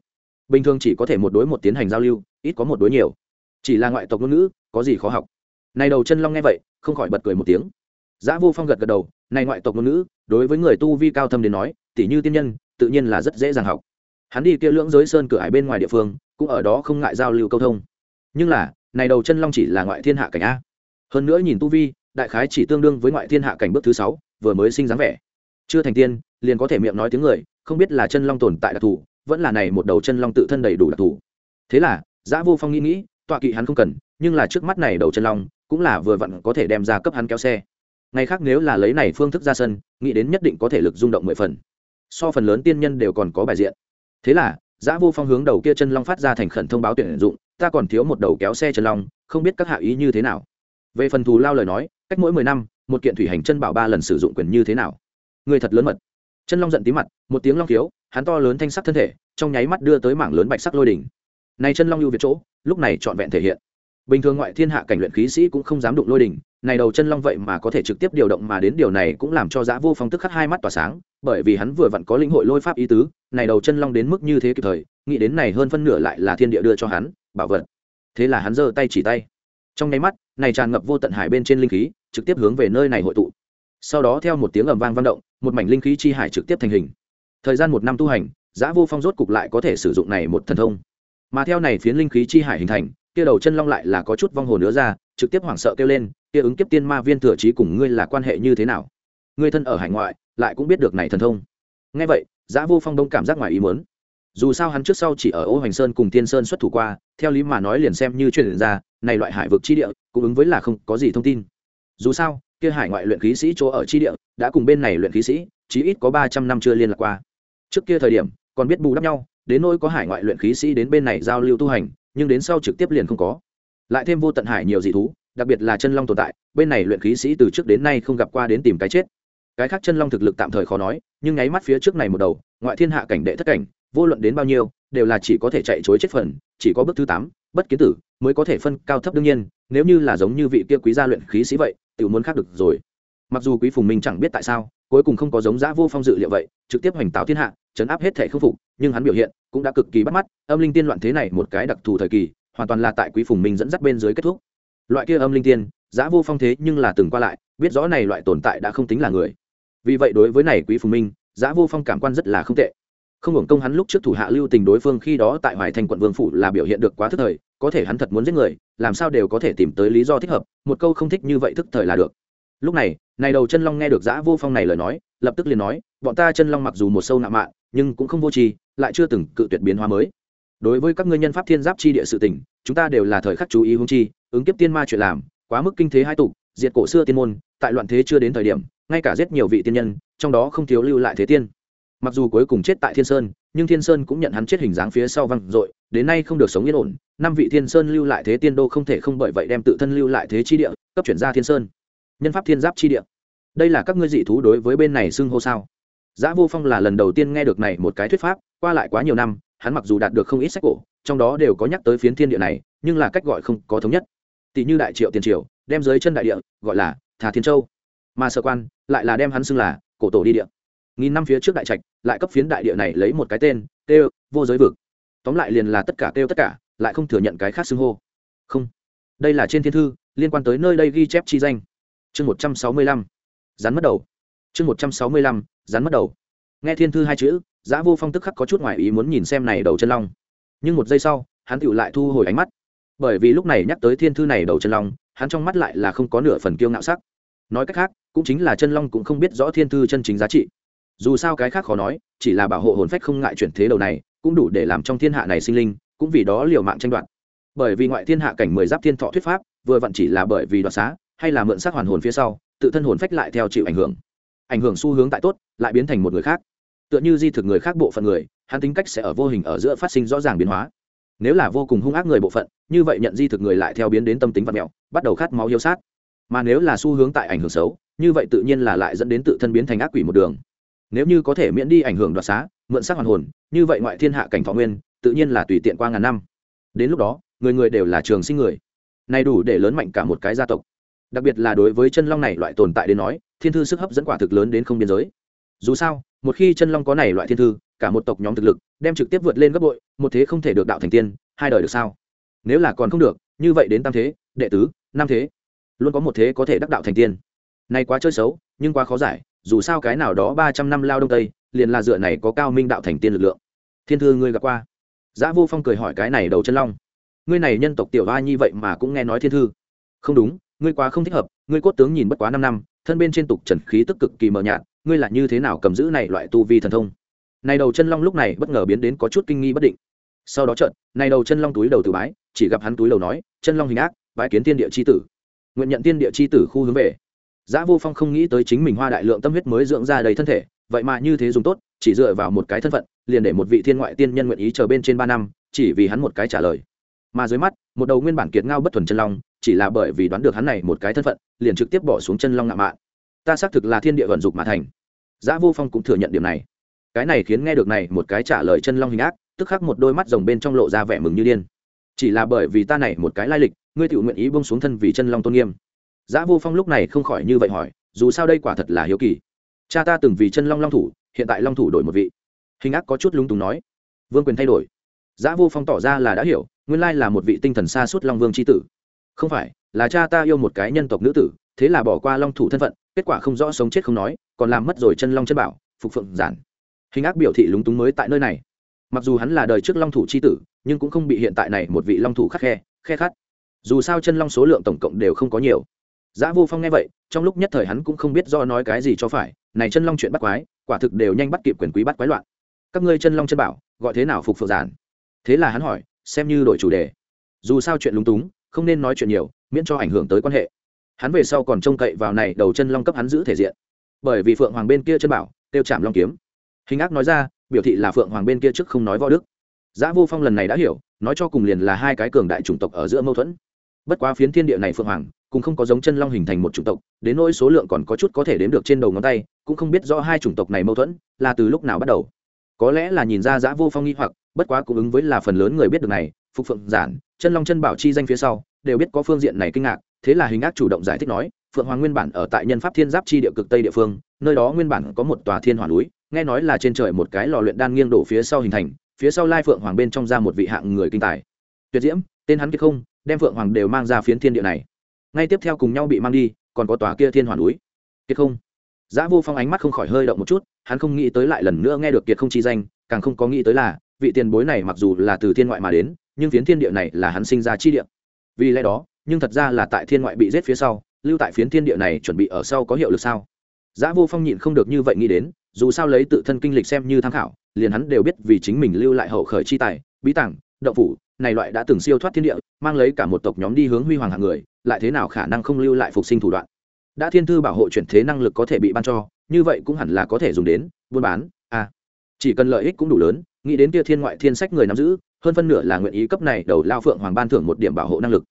bình thường chỉ có thể một đối một tiến hành giao lưu ít có một đối nhiều chỉ là ngoại tộc ngôn ngữ có gì khó học này đầu chân long nghe vậy không khỏi bật cười một tiếng Giá Vô Phong gật gật đầu, này ngoại tộc ngôn ngữ, đối với người tu vi cao thâm đến nói, tỷ như tiên nhân, tự nhiên là rất dễ dàng học. Hắn đi kia lưỡng giới sơn cửa hải bên ngoài địa phương, cũng ở đó không ngại giao lưu câu thông. Nhưng là, này đầu chân long chỉ là ngoại thiên hạ cảnh a. Hơn nữa nhìn tu vi, đại khái chỉ tương đương với ngoại thiên hạ cảnh bước thứ sáu, vừa mới sinh dáng vẻ. Chưa thành tiên, liền có thể miệng nói tiếng người, không biết là chân long tồn tại đặc thù, vẫn là này một đầu chân long tự thân đầy đủ đặc thù. Thế là, giã Vô Phong nghĩ nghĩ, tọa kỵ hắn không cần, nhưng là trước mắt này đầu chân long, cũng là vừa vặn có thể đem ra cấp hắn kéo xe ngày khác nếu là lấy này phương thức ra sân nghĩ đến nhất định có thể lực rung động mười phần so phần lớn tiên nhân đều còn có bài diện thế là giã vô phong hướng đầu kia chân long phát ra thành khẩn thông báo tuyển dụng ta còn thiếu một đầu kéo xe chân long không biết các hạ ý như thế nào về phần thù lao lời nói cách mỗi mười năm, một kiện thủy hành chân bảo ba lần sử dụng quyền như thế nào? Người thật lớn mật. Chân long giận tí mặt, một tiếng long thiếu hắn to lớn thanh sắc thân thể, trong nháy mắt đưa tới mảng lớn bạch sắc lôi đỉnh. Này chân long ưu việt chỗ, lúc này trọn vẹn thể hiện. Bình thường ngoại thiên hạ cảnh luyện khí sĩ cũng không dám đụng lôi đỉnh, này đầu chân long vậy mà có thể trực tiếp điều động mà đến điều này cũng làm cho giã vô phong tức khắc hai mắt tỏa sáng, bởi vì hắn vừa vặn có lĩnh hội lôi pháp ý tứ, này đầu chân long đến mức như thế kịp thời, nghĩ đến này hơn phân nửa lại là thiên địa đưa cho hắn, bảo vật. Thế là hắn giơ tay chỉ tay. Trong nháy mắt, này tràn ngập vô tận hải bên trên linh khí trực tiếp hướng về nơi này hội tụ. Sau đó theo một tiếng ầm vang vang động, một mảnh linh khí chi hải trực tiếp thành hình. Thời gian một năm tu hành, giã vô phong rốt cục lại có thể sử dụng này một thần thông. Mà theo này phiến linh khí chi hải hình thành, kia đầu chân long lại là có chút vong hồn nữa ra, trực tiếp hoảng sợ kêu lên, kia ứng kiếp tiên ma viên thừa trí cùng ngươi là quan hệ như thế nào? Ngươi thân ở hải ngoại, lại cũng biết được này thần thông. Ngay vậy, giã vô phong đông cảm giác ngoài ý muốn. Dù sao hắn trước sau chỉ ở ô hoành sơn cùng tiên sơn xuất thủ qua, theo lý mà nói liền xem như truyền ra, này loại hải vực chi địa, cũng ứng với là không có gì thông tin dù sao, kia hải ngoại luyện khí sĩ chỗ ở chi địa, đã cùng bên này luyện khí sĩ, chí ít có ba trăm năm chưa liên lạc qua. Trước kia thời điểm, còn biết bù đắp nhau, đến nỗi có hải ngoại luyện khí sĩ đến bên này giao lưu tu hành, nhưng đến sau trực tiếp liền không có. Lại thêm vô tận hải nhiều dị thú, đặc biệt là chân long tồn tại, bên này luyện khí sĩ từ trước đến nay không gặp qua đến tìm cái chết. Cái khác chân long thực lực tạm thời khó nói, nhưng nháy mắt phía trước này một đầu, ngoại thiên hạ cảnh đệ thất cảnh, vô luận đến bao nhiêu, đều là chỉ có thể chạy chối chết phần, chỉ có bước thứ tám, bất kiến tử, mới có thể phân cao thấp đương nhiên, nếu như là giống như vị kia quý gia luyện khí sĩ vậy tự muốn khác được rồi. Mặc dù quý phùng minh chẳng biết tại sao, cuối cùng không có giống giã vô phong dự liệu vậy, trực tiếp hoành tạo thiên hạ, chấn áp hết thể khắc phục, nhưng hắn biểu hiện cũng đã cực kỳ bắt mắt, âm linh tiên loạn thế này một cái đặc thù thời kỳ, hoàn toàn là tại quý phùng minh dẫn dắt bên dưới kết thúc. Loại kia âm linh tiên, giã vô phong thế nhưng là từng qua lại, biết rõ này loại tồn tại đã không tính là người. Vì vậy đối với này quý phùng minh, giã vô phong cảm quan rất là không tệ. Không hưởng công hắn lúc trước thủ hạ lưu tình đối phương khi đó tại hoài thành quận vương phủ là biểu hiện được quá thức thời có thể hắn thật muốn giết người, làm sao đều có thể tìm tới lý do thích hợp, một câu không thích như vậy thức thời là được. Lúc này này đầu chân long nghe được giã vô phong này lời nói, lập tức liền nói, bọn ta chân long mặc dù một sâu nạ mạ nhưng cũng không vô tri, lại chưa từng cự tuyệt biến hóa mới. Đối với các ngươi nhân pháp thiên giáp chi địa sự tỉnh chúng ta đều là thời khắc chú ý hướng chi, ứng kiếp tiên ma chuyện làm, quá mức kinh thế hai tục, diệt cổ xưa tiên môn, tại loạn thế chưa đến thời điểm, ngay cả giết nhiều vị tiên nhân, trong đó không thiếu lưu lại thế tiên mặc dù cuối cùng chết tại thiên sơn nhưng thiên sơn cũng nhận hắn chết hình dáng phía sau văng dội đến nay không được sống yên ổn. Năm vị thiên sơn lưu lại thế tiên đô không thể không bởi vậy đem tự thân lưu lại thế chi địa cấp chuyển ra thiên sơn. Nhân pháp thiên giáp chi địa. Đây là các ngươi dị thú đối với bên này xưng hô sao? Giá Vô Phong là lần đầu tiên nghe được này một cái thuyết pháp, qua lại quá nhiều năm, hắn mặc dù đạt được không ít sách cổ, trong đó đều có nhắc tới phiến thiên địa này, nhưng là cách gọi không có thống nhất. Tỷ như đại triệu tiền triều, đem dưới chân đại địa gọi là Thà Thiên Châu, mà sở quan lại là đem hắn xưng là cổ tổ đi địa. Nghìn năm phía trước đại trạch, lại cấp phiến đại địa này lấy một cái tên, Têu, vô giới vực. Tóm lại liền là tất cả kêu tất cả, lại không thừa nhận cái khác xưng hô. Không, đây là trên thiên thư, liên quan tới nơi đây ghi chép chi danh. Chương một trăm sáu mươi lăm Rắn mất đầu. Chương một trăm sáu mươi lăm rắn mất đầu nghe thiên thư hai chữ giã vô phong tức khắc có chút ngoài ý muốn nhìn xem này đầu chân long nhưng một giây sau hắn tựu lại thu hồi ánh mắt bởi vì lúc này nhắc tới thiên thư này đầu chân long hắn trong mắt lại là không có nửa phần kiêu ngạo sắc nói cách khác cũng chính là chân long cũng không biết rõ thiên thư chân chính giá trị dù sao cái khác khó nói, chỉ là bảo hộ hồn phách không ngại chuyển thế đầu này, cũng đủ để làm trong thiên hạ này sinh linh, cũng vì đó liều mạng tranh đoạt. Bởi vì ngoại thiên hạ cảnh mười giáp thiên thọ thuyết pháp, vừa vặn chỉ là bởi vì đoạt xá, hay là mượn xác hoàn hồn phía sau, tự thân hồn phách lại theo chịu ảnh hưởng. Ảnh hưởng xu hướng tại tốt, lại biến thành một người khác. Tựa như di thực người khác bộ phận người, hắn tính cách sẽ ở vô hình ở giữa phát sinh rõ ràng biến hóa. Nếu là vô cùng hung ác người bộ phận, như vậy nhận di thực người lại theo biến đến tâm tính vật mẹo, bắt đầu khát máu yêu sát. Mà nếu là xu hướng tại ảnh hưởng xấu, như vậy tự nhiên là lại dẫn đến tự thân biến thành ác quỷ một đường nếu như có thể miễn đi ảnh hưởng đoạt xá, mượn sắc hoàn hồn, như vậy ngoại thiên hạ cảnh thọ nguyên, tự nhiên là tùy tiện qua ngàn năm. Đến lúc đó, người người đều là trường sinh người. Này đủ để lớn mạnh cả một cái gia tộc. Đặc biệt là đối với chân long này loại tồn tại đến nói, thiên thư sức hấp dẫn quả thực lớn đến không biên giới. Dù sao, một khi chân long có này loại thiên thư, cả một tộc nhóm thực lực, đem trực tiếp vượt lên gấp bội, một thế không thể được đạo thành tiên, hai đời được sao? Nếu là còn không được, như vậy đến tam thế, đệ tứ, năm thế, luôn có một thế có thể đắc đạo thành tiên. Nay quá chơi xấu, nhưng quá khó giải dù sao cái nào đó ba trăm năm lao đông tây liền là dựa này có cao minh đạo thành tiên lực lượng thiên thư ngươi gặp qua giã Vô Phong cười hỏi cái này đầu chân long. Ngươi này nhân tộc tiểu oa nhi vậy mà cũng nghe nói thiên thư. Không đúng, ngươi quá không thích hợp, ngươi cốt tướng nhìn bất quá năm năm, thân bên trên tục trần khí tức cực kỳ mờ nhạt, ngươi là như thế nào cầm giữ này loại tu vi thần thông? Này đầu chân long lúc này bất ngờ biến đến có chút kinh nghi bất định. Sau đó chợt, này đầu chân long túi đầu từ bái, chỉ gặp hắn túi đầu nói, chân long hình ác, bái kiến tiên địa chi tử. Nguyện nhận tiên địa chi tử khu hướng về. Giá Vô Phong không nghĩ tới chính mình hoa đại lượng tâm huyết mới dưỡng ra đầy thân thể, vậy mà như thế dùng tốt, chỉ dựa vào một cái thân phận, liền để một vị thiên ngoại tiên nhân nguyện ý chờ bên trên ba năm, chỉ vì hắn một cái trả lời. Mà dưới mắt, một đầu nguyên bản kiệt ngao bất thuần chân long, chỉ là bởi vì đoán được hắn này một cái thân phận, liền trực tiếp bỏ xuống chân long ngạ mạn. Ta xác thực là thiên địa vận dục mà thành. Giá Vô Phong cũng thừa nhận điểm này. Cái này khiến nghe được này một cái trả lời chân long hình ác, tức khắc một đôi mắt rồng bên trong lộ ra vẻ mừng như điên. Chỉ là bởi vì ta này một cái lai lịch, ngươi tự nguyện ý buông xuống thân vì chân long tôn nghiêm. Giả Vô Phong lúc này không khỏi như vậy hỏi, dù sao đây quả thật là hiếu kỳ. Cha ta từng vì chân long long thủ, hiện tại long thủ đổi một vị. Hình ác có chút lúng túng nói, vương quyền thay đổi. Giả Vô Phong tỏ ra là đã hiểu, nguyên lai là một vị tinh thần xa suốt long vương chi tử. Không phải, là cha ta yêu một cái nhân tộc nữ tử, thế là bỏ qua long thủ thân phận, kết quả không rõ sống chết không nói, còn làm mất rồi chân long chân bảo, phục phượng giản. Hình ác biểu thị lúng túng mới tại nơi này. Mặc dù hắn là đời trước long thủ chi tử, nhưng cũng không bị hiện tại này một vị long thủ khắc khe, khe khắt. Dù sao chân long số lượng tổng cộng đều không có nhiều Giá Vô Phong nghe vậy, trong lúc nhất thời hắn cũng không biết do nói cái gì cho phải, này chân long chuyện bắt quái, quả thực đều nhanh bắt kịp quyền quý bắt quái loạn. Các ngươi chân long chân bảo, gọi thế nào phục phượng giản? Thế là hắn hỏi, xem như đổi chủ đề. Dù sao chuyện lúng túng, không nên nói chuyện nhiều, miễn cho ảnh hưởng tới quan hệ. Hắn về sau còn trông cậy vào này đầu chân long cấp hắn giữ thể diện. Bởi vì Phượng Hoàng bên kia chân bảo, tiêu chạm long kiếm. Hình ác nói ra, biểu thị là Phượng Hoàng bên kia trước không nói võ đức. Giá Vô Phong lần này đã hiểu, nói cho cùng liền là hai cái cường đại chủng tộc ở giữa mâu thuẫn. Bất quá phiến thiên địa này Phượng Hoàng, cũng không có giống chân long hình thành một chủng tộc, đến nỗi số lượng còn có chút có thể đếm được trên đầu ngón tay, cũng không biết rõ hai chủng tộc này mâu thuẫn là từ lúc nào bắt đầu. Có lẽ là nhìn ra giã vô phong nghi hoặc, bất quá cũng ứng với là phần lớn người biết được này, phục phượng giản, chân long chân bảo chi danh phía sau, đều biết có phương diện này kinh ngạc, thế là hình ác chủ động giải thích nói, phượng hoàng nguyên bản ở tại nhân pháp thiên giáp chi địa cực tây địa phương, nơi đó nguyên bản có một tòa thiên hỏa núi, nghe nói là trên trời một cái lò luyện đan nghiêng đổ phía sau hình thành, phía sau lai phượng hoàng bên trong ra một vị hạng người kinh tài. Tuyệt diễm, tên hắn kiệt không, đem phượng hoàng đều mang ra phiến thiên địa này ngay tiếp theo cùng nhau bị mang đi còn có tòa kia thiên hoàn núi kiệt không giã Vô Phong ánh mắt không khỏi hơi động một chút, hắn không nghĩ tới lại lần nữa nghe được Kiệt Không chi danh, càng không có nghĩ tới là, vị tiền bối này mặc dù là từ thiên ngoại mà đến, nhưng phiến thiên địa này là hắn sinh ra chi địa. Vì lẽ đó, nhưng thật ra là tại thiên ngoại bị giết phía sau, lưu tại phiến thiên địa này chuẩn bị ở sau có hiệu lực sao? Giã Vô Phong nhịn không được như vậy nghĩ đến, dù sao lấy tự thân kinh lịch xem như tham khảo, liền hắn đều biết vì chính mình lưu lại hậu khởi chi tài, bí tàng, động phủ, này loại đã từng siêu thoát thiên địa, mang lấy cả một tộc nhóm đi hướng huy hoàng hạng người, lại thế nào khả năng không lưu lại phục sinh thủ đoạn? Đã thiên thư bảo hộ chuyển thế năng lực có thể bị ban cho như vậy cũng hẳn là có thể dùng đến buôn bán à. Chỉ cần lợi ích cũng đủ lớn nghĩ đến kia thiên ngoại thiên sách người nắm giữ hơn phân nửa là nguyện ý cấp này đầu lao phượng hoàng ban thưởng một điểm bảo hộ năng lực.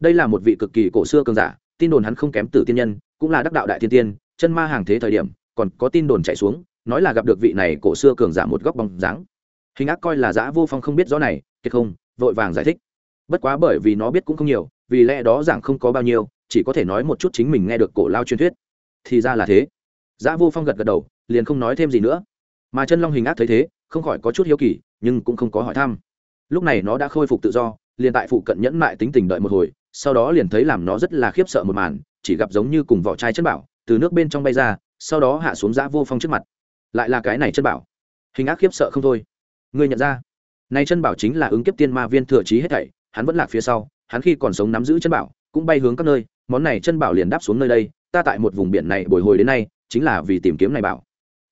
Đây là một vị cực kỳ cổ xưa cường giả tin đồn hắn không kém tử tiên nhân cũng là đắc đạo đại thiên tiên chân ma hàng thế thời điểm còn có tin đồn chạy xuống nói là gặp được vị này cổ xưa cường giả một góc bóng dáng hình ác coi là giã vô phong không biết rõ này kiệt không vội vàng giải thích bất quá bởi vì nó biết cũng không nhiều vì lẽ đó giảng không có bao nhiêu chỉ có thể nói một chút chính mình nghe được cổ lao truyền thuyết thì ra là thế giã Vô Phong gật gật đầu, liền không nói thêm gì nữa. Mà chân long hình ác thấy thế, không khỏi có chút hiếu kỳ, nhưng cũng không có hỏi thăm. Lúc này nó đã khôi phục tự do, liền tại phụ cận nhẫn mại tính tình đợi một hồi, sau đó liền thấy làm nó rất là khiếp sợ một màn, chỉ gặp giống như cùng vỏ chai chân bảo, từ nước bên trong bay ra, sau đó hạ xuống giã Vô Phong trước mặt. Lại là cái này chân bảo. Hình ác khiếp sợ không thôi. Ngươi nhận ra, nay chân bảo chính là ứng kiếp tiên ma viên thừa trí hết thảy, hắn vẫn lạc phía sau, hắn khi còn sống nắm giữ chân bảo, cũng bay hướng các nơi, món này chân bảo liền đáp xuống nơi đây, ta tại một vùng biển này bồi hồi đến nay, chính là vì tìm kiếm này bảo.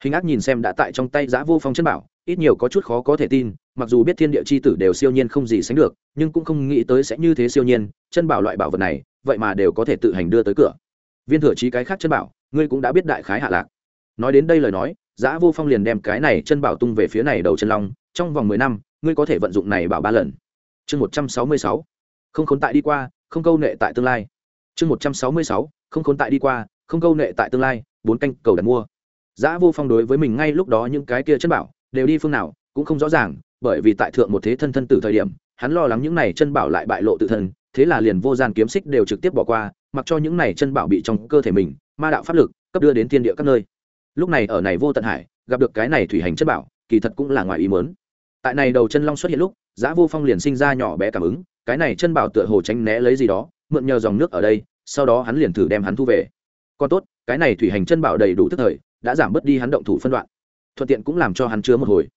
Hình ác nhìn xem đã tại trong tay giã vô phong chân bảo ít nhiều có chút khó có thể tin mặc dù biết thiên địa c h i tử đều siêu nhiên không gì sánh được nhưng cũng không nghĩ tới sẽ như thế siêu nhiên chân bảo loại bảo vật này vậy mà đều có thể tự hành đưa tới cửa. Viên thừa trí cái khác chân bảo ngươi cũng đã biết đại khái hạ lạc. Nói đến đây lời nói giã vô phong liền đem cái này chân bảo tung về phía này đầu chân long trong vòng mười năm, ngươi có thể vận dụng này bảo ba lần. Chương một trăm sáu mươi sáu. Không khốn tại đi qua, không câu nệ tại tương lai. Chương một trăm sáu mươi sáu. Không khốn tại đi qua, không câu nệ tại tương lai, bốn canh cầu đặt mua. Giã vô phong đối với mình ngay lúc đó những cái kia chân bảo, đều đi phương nào, cũng không rõ ràng, bởi vì tại thượng một thế thân thân từ thời điểm, hắn lo lắng những này chân bảo lại bại lộ tự thân, thế là liền vô gian kiếm xích đều trực tiếp bỏ qua, mặc cho những này chân bảo bị trong cơ thể mình, ma đạo pháp lực, cấp đưa đến thiên địa các nơi. Lúc này ở này vô tận hải, gặp được cái này thủy hành chân bảo, kỳ thật cũng là ngoài ý mớn tại này đầu chân long xuất hiện lúc, giã vô phong liền sinh ra nhỏ bé cảm ứng, cái này chân bảo tựa hồ tránh né lấy gì đó, mượn nhờ dòng nước ở đây, sau đó hắn liền thử đem hắn thu về. Còn tốt, cái này thủy hành chân bảo đầy đủ tức thời, đã giảm bớt đi hắn động thủ phân đoạn. Thuận tiện cũng làm cho hắn chứa một hồi.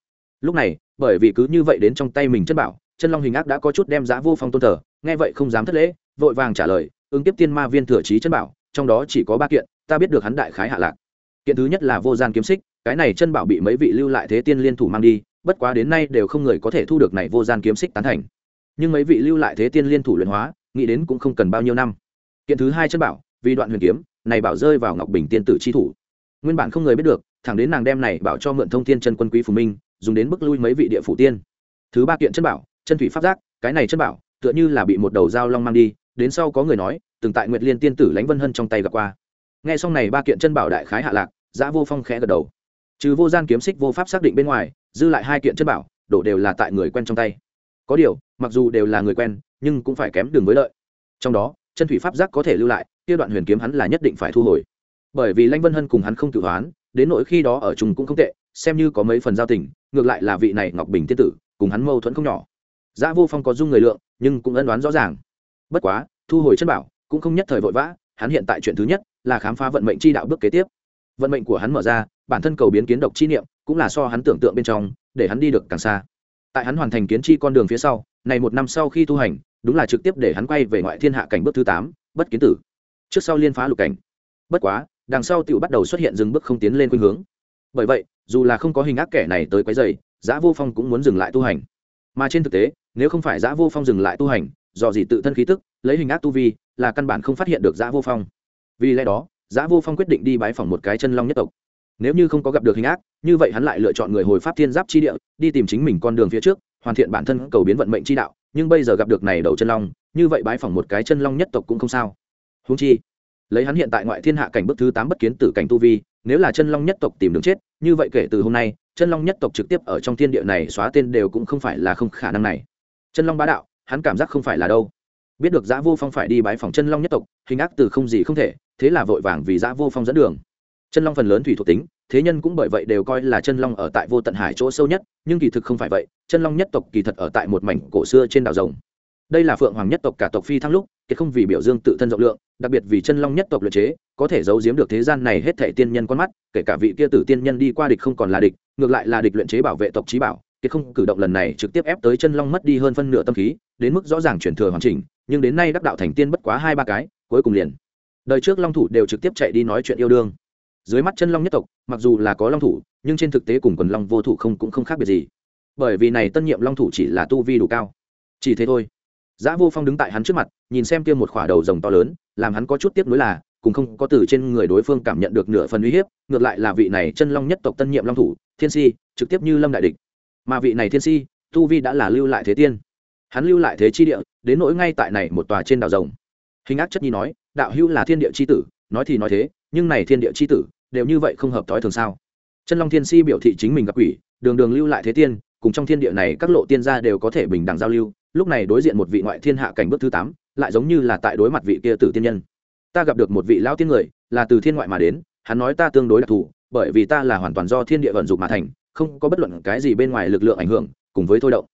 Lúc này, bởi vì cứ như vậy đến trong tay mình chân bảo, chân long hình ác đã có chút đem giã vô phong tôn thờ, nghe vậy không dám thất lễ, vội vàng trả lời, ứng tiếp tiên ma viên thừa trí chân bảo, trong đó chỉ có ba kiện, ta biết được hắn đại khái hạ lạc. Kiện thứ nhất là vô gian kiếm xích, cái này chân bảo bị mấy vị lưu lại thế tiên liên thủ mang đi bất quá đến nay đều không người có thể thu được này vô gian kiếm xích tán thành. Nhưng mấy vị lưu lại thế tiên liên thủ luyện hóa, nghĩ đến cũng không cần bao nhiêu năm. Kiện thứ hai chân bảo, vì đoạn huyền kiếm, này bảo rơi vào ngọc bình tiên tử chi thủ. Nguyên bản không người biết được, thẳng đến nàng đem này bảo cho mượn thông thiên chân quân quý phù minh, dùng đến bức lui mấy vị địa phủ tiên. Thứ ba kiện chân bảo, chân thủy pháp giác, cái này chân bảo, tựa như là bị một đầu dao long mang đi, đến sau có người nói, từng tại nguyệt liên tiên tử lãnh vân hân trong tay gặp qua. Nghe xong này ba kiện chân bảo đại khái hạ lạc, giã vô phong khẽ gật đầu. Trừ vô gian kiếm xích vô pháp xác định bên ngoài dư lại hai kiện chất bảo đổ đều là tại người quen trong tay có điều mặc dù đều là người quen nhưng cũng phải kém đường với lợi trong đó chân thủy pháp giác có thể lưu lại kia đoạn huyền kiếm hắn là nhất định phải thu hồi bởi vì lãnh vân hân cùng hắn không tự hoán đến nỗi khi đó ở chung cũng không tệ xem như có mấy phần giao tình ngược lại là vị này ngọc bình tiên tử cùng hắn mâu thuẫn không nhỏ Giá Vô Phong có dung người lượng, nhưng cũng ân đoán rõ ràng. Bất quá, thu hồi chân bảo, cũng không nhất thời vội vã, hắn hiện tại chuyện thứ nhất là khám phá vận mệnh chi đạo bước kế tiếp. Vận mệnh của hắn mở ra, bản thân cầu biến kiến độc chi niệm, cũng là so hắn tưởng tượng bên trong, để hắn đi được càng xa. Tại hắn hoàn thành kiến chi con đường phía sau, này một năm sau khi tu hành, đúng là trực tiếp để hắn quay về ngoại thiên hạ cảnh bước thứ tám, bất kiến tử. Trước sau liên phá lục cảnh. Bất quá, đằng sau tiểu bắt đầu xuất hiện dừng bước không tiến lên khuynh hướng. Bởi vậy, dù là không có hình ác kẻ này tới quấy rầy, Giá Vô Phong cũng muốn dừng lại tu hành. Mà trên thực tế, nếu không phải Giá Vô Phong dừng lại tu hành, do gì tự thân khí tức, lấy hình ác tu vi, là căn bản không phát hiện được Giá Vô Phong. Vì lẽ đó, Giá Vô Phong quyết định đi bái phỏng một cái chân long nhất tộc. Nếu như không có gặp được hình ác, như vậy hắn lại lựa chọn người hồi pháp thiên giáp chi địa, đi tìm chính mình con đường phía trước, hoàn thiện bản thân cầu biến vận mệnh chi đạo, nhưng bây giờ gặp được này đầu chân long, như vậy bái phỏng một cái chân long nhất tộc cũng không sao. húng chi, lấy hắn hiện tại ngoại thiên hạ cảnh bức thứ tám bất kiến tử cảnh tu vi nếu là chân long nhất tộc tìm đường chết như vậy kể từ hôm nay chân long nhất tộc trực tiếp ở trong thiên địa này xóa tên đều cũng không phải là không khả năng này. Chân long bá đạo hắn cảm giác không phải là đâu. Biết được giã vô phong phải đi bái phòng chân long nhất tộc hình ác từ không gì không thể thế là vội vàng vì giã vô phong dẫn đường chân long phần lớn thủy thuộc tính, thế nhân cũng bởi vậy đều coi là chân long ở tại vô tận hải chỗ sâu nhất, nhưng kỳ thực không phải vậy, chân long nhất tộc kỳ thật ở tại một mảnh cổ xưa trên đảo rồng. Đây là phượng hoàng nhất tộc cả tộc phi thăng lúc kiệt không vì biểu dương tự thân rộng lượng, đặc biệt vì chân long nhất tộc luyện chế, có thể giấu giếm được thế gian này hết thảy tiên nhân con mắt, kể cả vị kia tử tiên nhân đi qua địch không còn là địch, ngược lại là địch luyện chế bảo vệ tộc trí bảo kiệt không cử động lần này trực tiếp ép tới chân long mất đi hơn phân nửa tâm khí, đến mức rõ ràng chuyển thừa hoàn chỉnh, nhưng đến nay đắc đạo thành tiên bất quá hai ba cái, cuối cùng liền. Đời trước long thủ đều trực tiếp chạy đi nói chuyện yêu đương dưới mắt chân long nhất tộc mặc dù là có long thủ nhưng trên thực tế cùng quần long vô thủ không cũng không khác biệt gì bởi vì này tân nhiệm long thủ chỉ là tu vi đủ cao chỉ thế thôi Giá Vô Phong đứng tại hắn trước mặt, nhìn xem kia một khỏa đầu rồng to lớn, làm hắn có chút tiếc nuối là, cùng không có từ trên người đối phương cảm nhận được nửa phần uy hiếp, ngược lại là vị này chân long nhất tộc tân nhiệm long thủ, Thiên Si, trực tiếp như lâm đại địch. Mà vị này Thiên Si, tu vi đã là lưu lại thế tiên. Hắn lưu lại thế chi địa, đến nỗi ngay tại này một tòa trên đảo rồng. Hình ác chất nhi nói, đạo hữu là thiên địa chi tử, nói thì nói thế, nhưng này thiên địa chi tử, đều như vậy không hợp tối thường sao? Chân Long Thiên Si biểu thị chính mình gặp quỷ, đường đường lưu lại thế tiên, cùng trong thiên địa này các lộ tiên gia đều có thể bình đẳng giao lưu, lúc này đối diện một vị ngoại thiên hạ cảnh bước thứ tám lại giống như là tại đối mặt vị kia tử tiên nhân. Ta gặp được một vị lão tiên người là từ thiên ngoại mà đến hắn nói ta tương đối đặc thù bởi vì ta là hoàn toàn do thiên địa vận dụng mà thành không có bất luận cái gì bên ngoài lực lượng ảnh hưởng cùng với thôi động.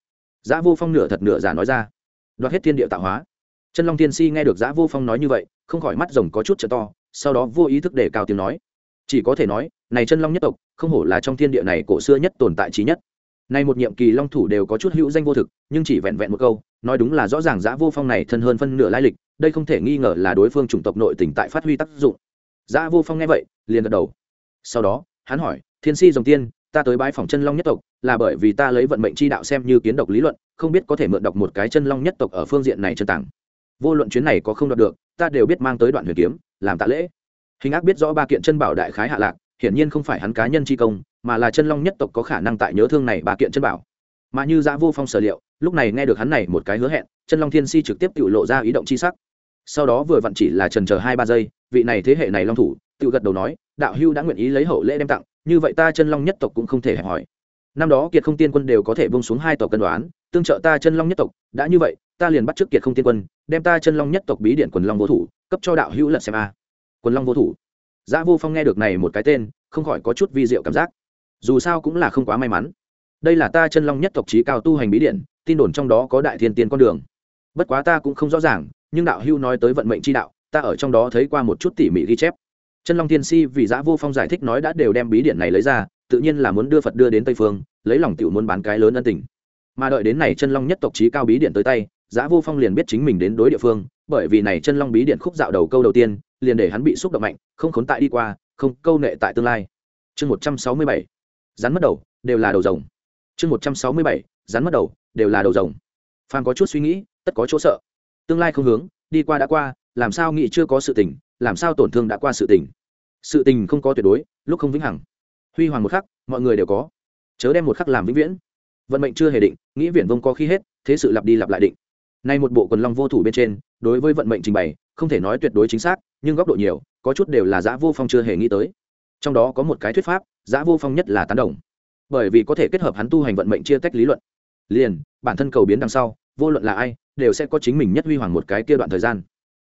Giã vô phong nửa thật nửa giả nói ra. Đoạt hết thiên địa tạo hóa. Chân long tiên si nghe được giã vô phong nói như vậy không khỏi mắt rồng có chút trợ to sau đó vô ý thức để cao tiếng nói chỉ có thể nói này chân long nhất tộc không hổ là trong thiên địa này cổ xưa nhất tồn tại trí nhất Nay một nhiệm kỳ long thủ đều có chút hữu danh vô thực, nhưng chỉ vẹn vẹn một câu, nói đúng là rõ ràng giã Vô Phong này thân hơn phân nửa lai lịch, đây không thể nghi ngờ là đối phương chủng tộc nội tình tại phát huy tác dụng. giã Vô Phong nghe vậy, liền gật đầu. Sau đó, hắn hỏi, "Thiên Si Dòng Tiên, ta tới bái phòng chân long nhất tộc, là bởi vì ta lấy vận mệnh chi đạo xem như kiến độc lý luận, không biết có thể mượn đọc một cái chân long nhất tộc ở phương diện này chân tặng. Vô luận chuyến này có không đoạt được, ta đều biết mang tới đoạn huyền kiếm, làm tạ lễ." Hình ác biết rõ ba kiện chân bảo đại khái hạ lạc, hiển nhiên không phải hắn cá nhân chi công, mà là chân long nhất tộc có khả năng tại nhớ thương này ba kiện chân bảo. Mà như giã vô phong sở liệu lúc này nghe được hắn này một cái hứa hẹn chân long thiên si trực tiếp tự lộ ra ý động chi sắc. Sau đó vừa vặn chỉ là trần chờ hai ba giây vị này thế hệ này long thủ tự gật đầu nói đạo hưu đã nguyện ý lấy hậu lễ đem tặng như vậy ta chân long nhất tộc cũng không thể hẹp hỏi. Năm đó kiệt không tiên quân đều có thể bông xuống hai tộc cân đoán tương trợ ta chân long nhất tộc đã như vậy ta liền bắt trước kiệt không tiên quân, đem ta chân long nhất tộc bí điện quần long vô thủ, cấp cho đạo hữu lật xem a. Quần long vô thủ. Giã vô phong nghe được này một cái tên, không khỏi có chút vi diệu cảm giác. Dù sao cũng là không quá may mắn. Đây là ta chân long nhất tộc trí cao tu hành bí điện, tin đồn trong đó có đại thiên tiên con đường. Bất quá ta cũng không rõ ràng, nhưng đạo hưu nói tới vận mệnh chi đạo, ta ở trong đó thấy qua một chút tỉ mỉ ghi chép. Chân long tiên si vì giã vô phong giải thích nói đã đều đem bí điện này lấy ra, tự nhiên là muốn đưa phật đưa đến tây phương, lấy lòng tiểu muốn bán cái lớn ân tình. Mà đợi đến này chân long nhất tộc trí cao bí điện tới tay giã vô phong liền biết chính mình đến đối địa phương, bởi vì này chân long bí điện khúc dạo đầu câu đầu tiên, liền để hắn bị xúc động mạnh, không khốn tại đi qua, không câu nệ tại tương lai. Chương một trăm sáu mươi bảy, rắn mất đầu, đều là đầu rồng. Chương một trăm sáu mươi bảy, rắn mất đầu, đều là đầu rồng. Phan có chút suy nghĩ, tất có chỗ sợ. Tương lai không hướng, đi qua đã qua, làm sao nghĩ chưa có sự tình, làm sao tổn thương đã qua sự tình. Sự tình không có tuyệt đối, lúc không vĩnh hằng. Huy hoàng một khắc, mọi người đều có. Chớ đem một khắc làm vĩnh viễn. Vận mệnh chưa hề định, nghĩ viễn vông có khi hết, thế sự lặp đi lặp lại định nay một bộ quần long vô thủ bên trên, đối với vận mệnh trình bày, không thể nói tuyệt đối chính xác, nhưng góc độ nhiều, có chút đều là giã vô phong chưa hề nghĩ tới. Trong đó có một cái thuyết pháp, giã vô phong nhất là tán đồng. Bởi vì có thể kết hợp hắn tu hành vận mệnh chia tách lý luận. Liền, bản thân cầu biến đằng sau, vô luận là ai, đều sẽ có chính mình nhất huy hoàng một cái kia đoạn thời gian.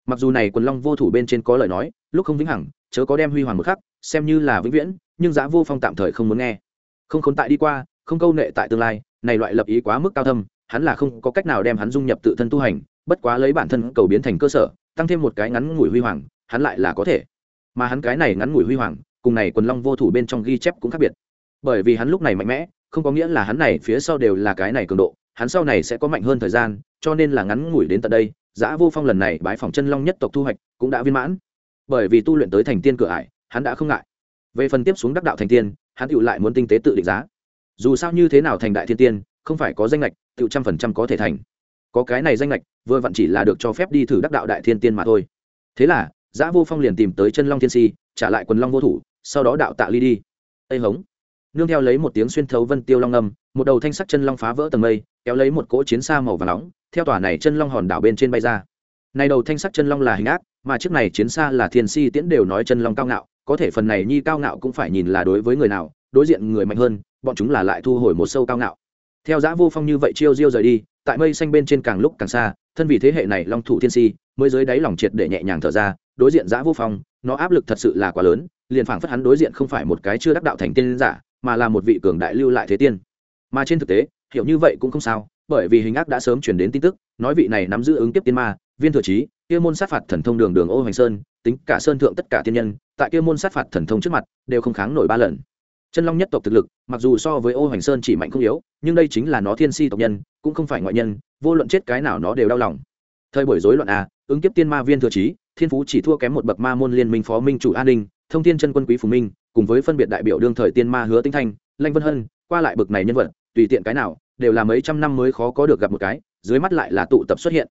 Mặc dù này quần long vô thủ bên trên có lời nói, lúc không vĩnh hằng, chớ có đem huy hoàng một khắc, xem như là vĩnh viễn, nhưng giã vô phong tạm thời không muốn nghe. Không khốn tại đi qua, không câu nệ tại tương lai, này loại lập ý quá mức cao thâm hắn là không có cách nào đem hắn dung nhập tự thân tu hành, bất quá lấy bản thân cầu biến thành cơ sở, tăng thêm một cái ngắn ngủi huy hoàng, hắn lại là có thể. Mà hắn cái này ngắn ngủi huy hoàng, cùng này quần long vô thủ bên trong ghi chép cũng khác biệt. Bởi vì hắn lúc này mạnh mẽ, không có nghĩa là hắn này phía sau đều là cái này cường độ, hắn sau này sẽ có mạnh hơn thời gian, cho nên là ngắn ngủi đến tận đây, giã vô phong lần này bái phòng chân long nhất tộc thu hoạch cũng đã viên mãn. Bởi vì tu luyện tới thành tiên cửa ải, hắn đã không ngại. Về phần tiếp xuống đắc đạo thành tiên, hắn tựu lại muốn tinh tế tự định giá. Dù sao như thế nào thành đại thiên tiên không phải có danh lệch tự trăm phần trăm có thể thành. Có cái này danh lệch vừa vặn chỉ là được cho phép đi thử đắc đạo đại thiên tiên mà thôi. Thế là, giã vô phong liền tìm tới chân long thiên si, trả lại quần long vô thủ, sau đó đạo tạ ly đi. Ây hống. Nương theo lấy một tiếng xuyên thấu vân tiêu long âm, một đầu thanh sắc chân long phá vỡ tầng mây, kéo lấy một cỗ chiến xa màu và nóng, theo tòa này chân long hòn đảo bên trên bay ra. Này đầu thanh sắc chân long là hình ác, mà trước này chiến xa là thiên si tiễn đều nói chân long cao ngạo, có thể phần này nhi cao ngạo cũng phải nhìn là đối với người nào, đối diện người mạnh hơn, bọn chúng là lại thu hồi một sâu cao ngạo theo giã vô phong như vậy chiêu diêu rời đi, tại mây xanh bên trên càng lúc càng xa, thân vì thế hệ này long thủ thiên si, mới dưới đáy lòng triệt để nhẹ nhàng thở ra, đối diện giã vô phong, nó áp lực thật sự là quá lớn, liền phảng phất hắn đối diện không phải một cái chưa đắc đạo thành tiên giả, mà là một vị cường đại lưu lại thế tiên. Mà trên thực tế, hiểu như vậy cũng không sao, bởi vì hình ác đã sớm chuyển đến tin tức, nói vị này nắm giữ ứng tiếp tiên ma, viên thừa trí, kia môn sát phạt thần thông đường đường ô hoành sơn, tính cả sơn thượng tất cả tiên nhân, tại kia môn sát phạt thần thông trước mặt, đều không kháng nổi ba lần chân long nhất tộc thực lực, mặc dù so với ô hoành sơn chỉ mạnh không yếu, nhưng đây chính là nó thiên si tộc nhân, cũng không phải ngoại nhân, vô luận chết cái nào nó đều đau lòng. Thời buổi rối loạn à ứng kiếp tiên ma viên thừa trí thiên phú chỉ thua kém một bậc ma môn liên minh phó minh chủ an ninh, thông thiên chân quân quý phù minh, cùng với phân biệt đại biểu đương thời tiên ma hứa tinh thanh, lanh vân hân, qua lại bậc này nhân vật, tùy tiện cái nào, đều là mấy trăm năm mới khó có được gặp một cái, dưới mắt lại là tụ tập xuất hiện.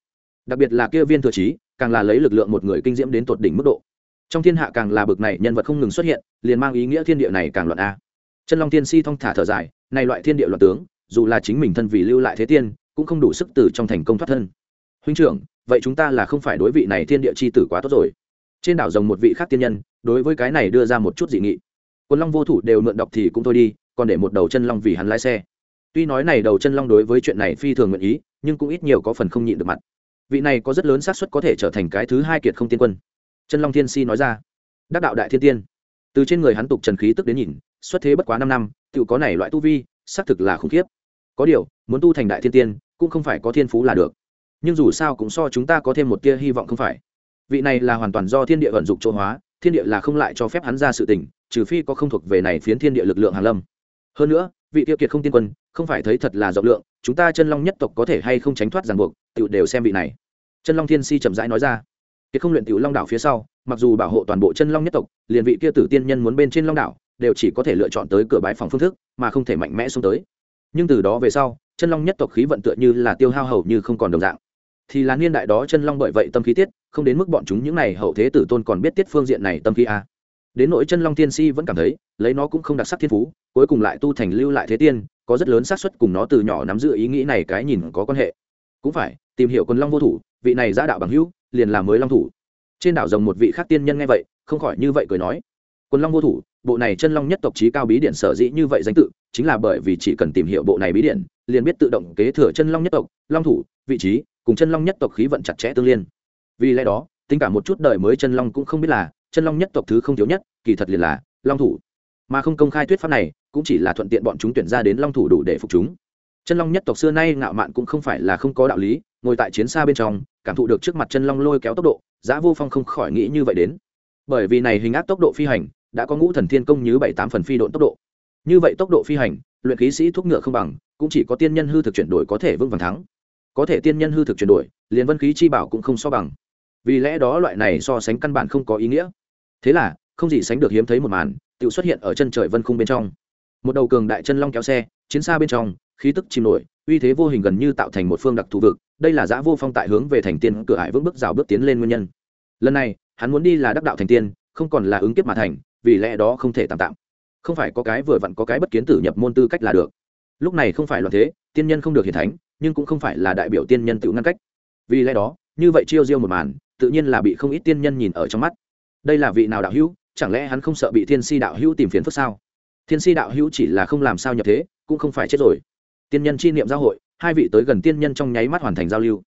Đặc biệt là kia viên thừa trí càng là lấy lực lượng một người kinh diễm đến tột đỉnh mức độ. Trong thiên hạ càng là bậc này nhân vật không ngừng xuất hiện, liền mang ý nghĩa thiên địa này càng loạn a chân long tiên si thong thả thở dài, này loại thiên địa loạn tướng, dù là chính mình thân vì lưu lại thế tiên, cũng không đủ sức từ trong thành công thoát thân. Huynh trưởng, vậy chúng ta là không phải đối vị này thiên địa chi tử quá tốt rồi. Trên đảo rồng một vị khác tiên nhân, đối với cái này đưa ra một chút dị nghị. Quân long vô thủ đều mượn đọc thì cũng thôi đi, còn để một đầu chân long vì hắn lái xe. Tuy nói này đầu chân long đối với chuyện này phi thường nguyện ý, nhưng cũng ít nhiều có phần không nhịn được mặt. Vị này có rất lớn xác suất có thể trở thành cái thứ hai kiệt không tiên quân. Chân long thiên si nói ra. Đắc đạo đại thiên tiên từ trên người hắn tục trần khí tức đến nhìn, xuất thế bất quá năm năm tự có này loại tu vi, xác thực là khủng khiếp. Có điều, muốn tu thành đại thiên tiên, cũng không phải có thiên phú là được. Nhưng dù sao cũng so chúng ta có thêm một tia hy vọng không phải. Vị này là hoàn toàn do thiên địa vận dụng chỗ hóa, thiên địa là không lại cho phép hắn ra sự tình, trừ phi có không thuộc về này phiến thiên địa lực lượng hàn lâm. Hơn nữa, vị tiêu kiệt không tiên quân, không phải thấy thật là rộng lượng, chúng ta chân long nhất tộc có thể hay không tránh thoát ràng buộc tự đều xem vị này. Chân long thiên si chậm rãi nói ra kiệt không luyện tiểu long đảo phía sau, mặc dù bảo hộ toàn bộ chân long nhất tộc, liền vị kia tử tiên nhân muốn bên trên long đảo, đều chỉ có thể lựa chọn tới cửa bãi phòng phương thức, mà không thể mạnh mẽ xuống tới. Nhưng từ đó về sau, chân long nhất tộc khí vận tựa như là tiêu hao hầu như không còn đồng dạng. Thì là niên đại đó chân long bởi vậy tâm khí tiết, không đến mức bọn chúng những này hậu thế tử tôn còn biết tiết phương diện này tâm khí a đến nỗi chân long tiên si vẫn cảm thấy, lấy nó cũng không đặc sắc thiên phú, cuối cùng lại tu thành lưu lại thế tiên, có rất lớn xác suất cùng nó từ nhỏ nắm giữ ý nghĩ này cái nhìn có quan hệ. Cũng phải, tìm hiểu quân long vô thủ, vị này giã đạo bằng hữu liền là mới long thủ. Trên đảo rồng một vị khác tiên nhân nghe vậy, không khỏi như vậy cười nói. Quân long vô thủ, bộ này chân long nhất tộc trí cao bí điện sở dĩ như vậy danh tự, chính là bởi vì chỉ cần tìm hiểu bộ này bí điện liền biết tự động kế thừa chân long nhất tộc, long thủ, vị trí, cùng chân long nhất tộc khí vận chặt chẽ tương liên. Vì lẽ đó, tính cả một chút đời mới chân long cũng không biết là, chân long nhất tộc thứ không thiếu nhất, kỳ thật liền là long thủ. Mà không công khai thuyết pháp này, cũng chỉ là thuận tiện bọn chúng tuyển ra đến long thủ đủ để phục chúng. Chân long nhất tộc xưa nay ngạo mạn cũng không phải là không có đạo lý ngồi tại chiến xa bên trong, cảm thụ được trước mặt chân long lôi kéo tốc độ, giã vô phong không khỏi nghĩ như vậy đến. Bởi vì này hình ác tốc độ phi hành, đã có ngũ thần thiên công như bảy tám phần phi độn tốc độ. Như vậy tốc độ phi hành, luyện khí sĩ thuốc ngựa không bằng, cũng chỉ có tiên nhân hư thực chuyển đổi có thể vững vàng thắng. Có thể tiên nhân hư thực chuyển đổi, liền vân khí chi bảo cũng không so bằng. Vì lẽ đó loại này so sánh căn bản không có ý nghĩa. Thế là, không gì sánh được hiếm thấy một màn tự xuất hiện ở chân trời vân khung bên trong. Một đầu cường đại chân long kéo xe, chiến xa bên trong khí tức chìm nổi, uy thế vô hình gần như tạo thành một phương đặc thù vực, đây là giã vô phong tại hướng về thành tiên cửa hải vững bước rào bước tiến lên nguyên nhân. Lần này, hắn muốn đi là đắc đạo thành tiên, không còn là ứng kiếp mà thành, vì lẽ đó không thể tạm tạm. Không phải có cái vừa vặn có cái bất kiến tử nhập môn tư cách là được. Lúc này không phải loạn thế, tiên nhân không được hiển thánh, nhưng cũng không phải là đại biểu tiên nhân tự ngăn cách. Vì lẽ đó, như vậy chiêu diêu một màn, tự nhiên là bị không ít tiên nhân nhìn ở trong mắt. Đây là vị nào đạo hữu, chẳng lẽ hắn không sợ bị thiên si đạo hữu tìm phiền phức sao? Thiên si đạo hữu chỉ là không làm sao nhập thế, cũng không phải chết rồi tiên nhân chi niệm giao hội, hai vị tới gần tiên nhân trong nháy mắt hoàn thành giao lưu.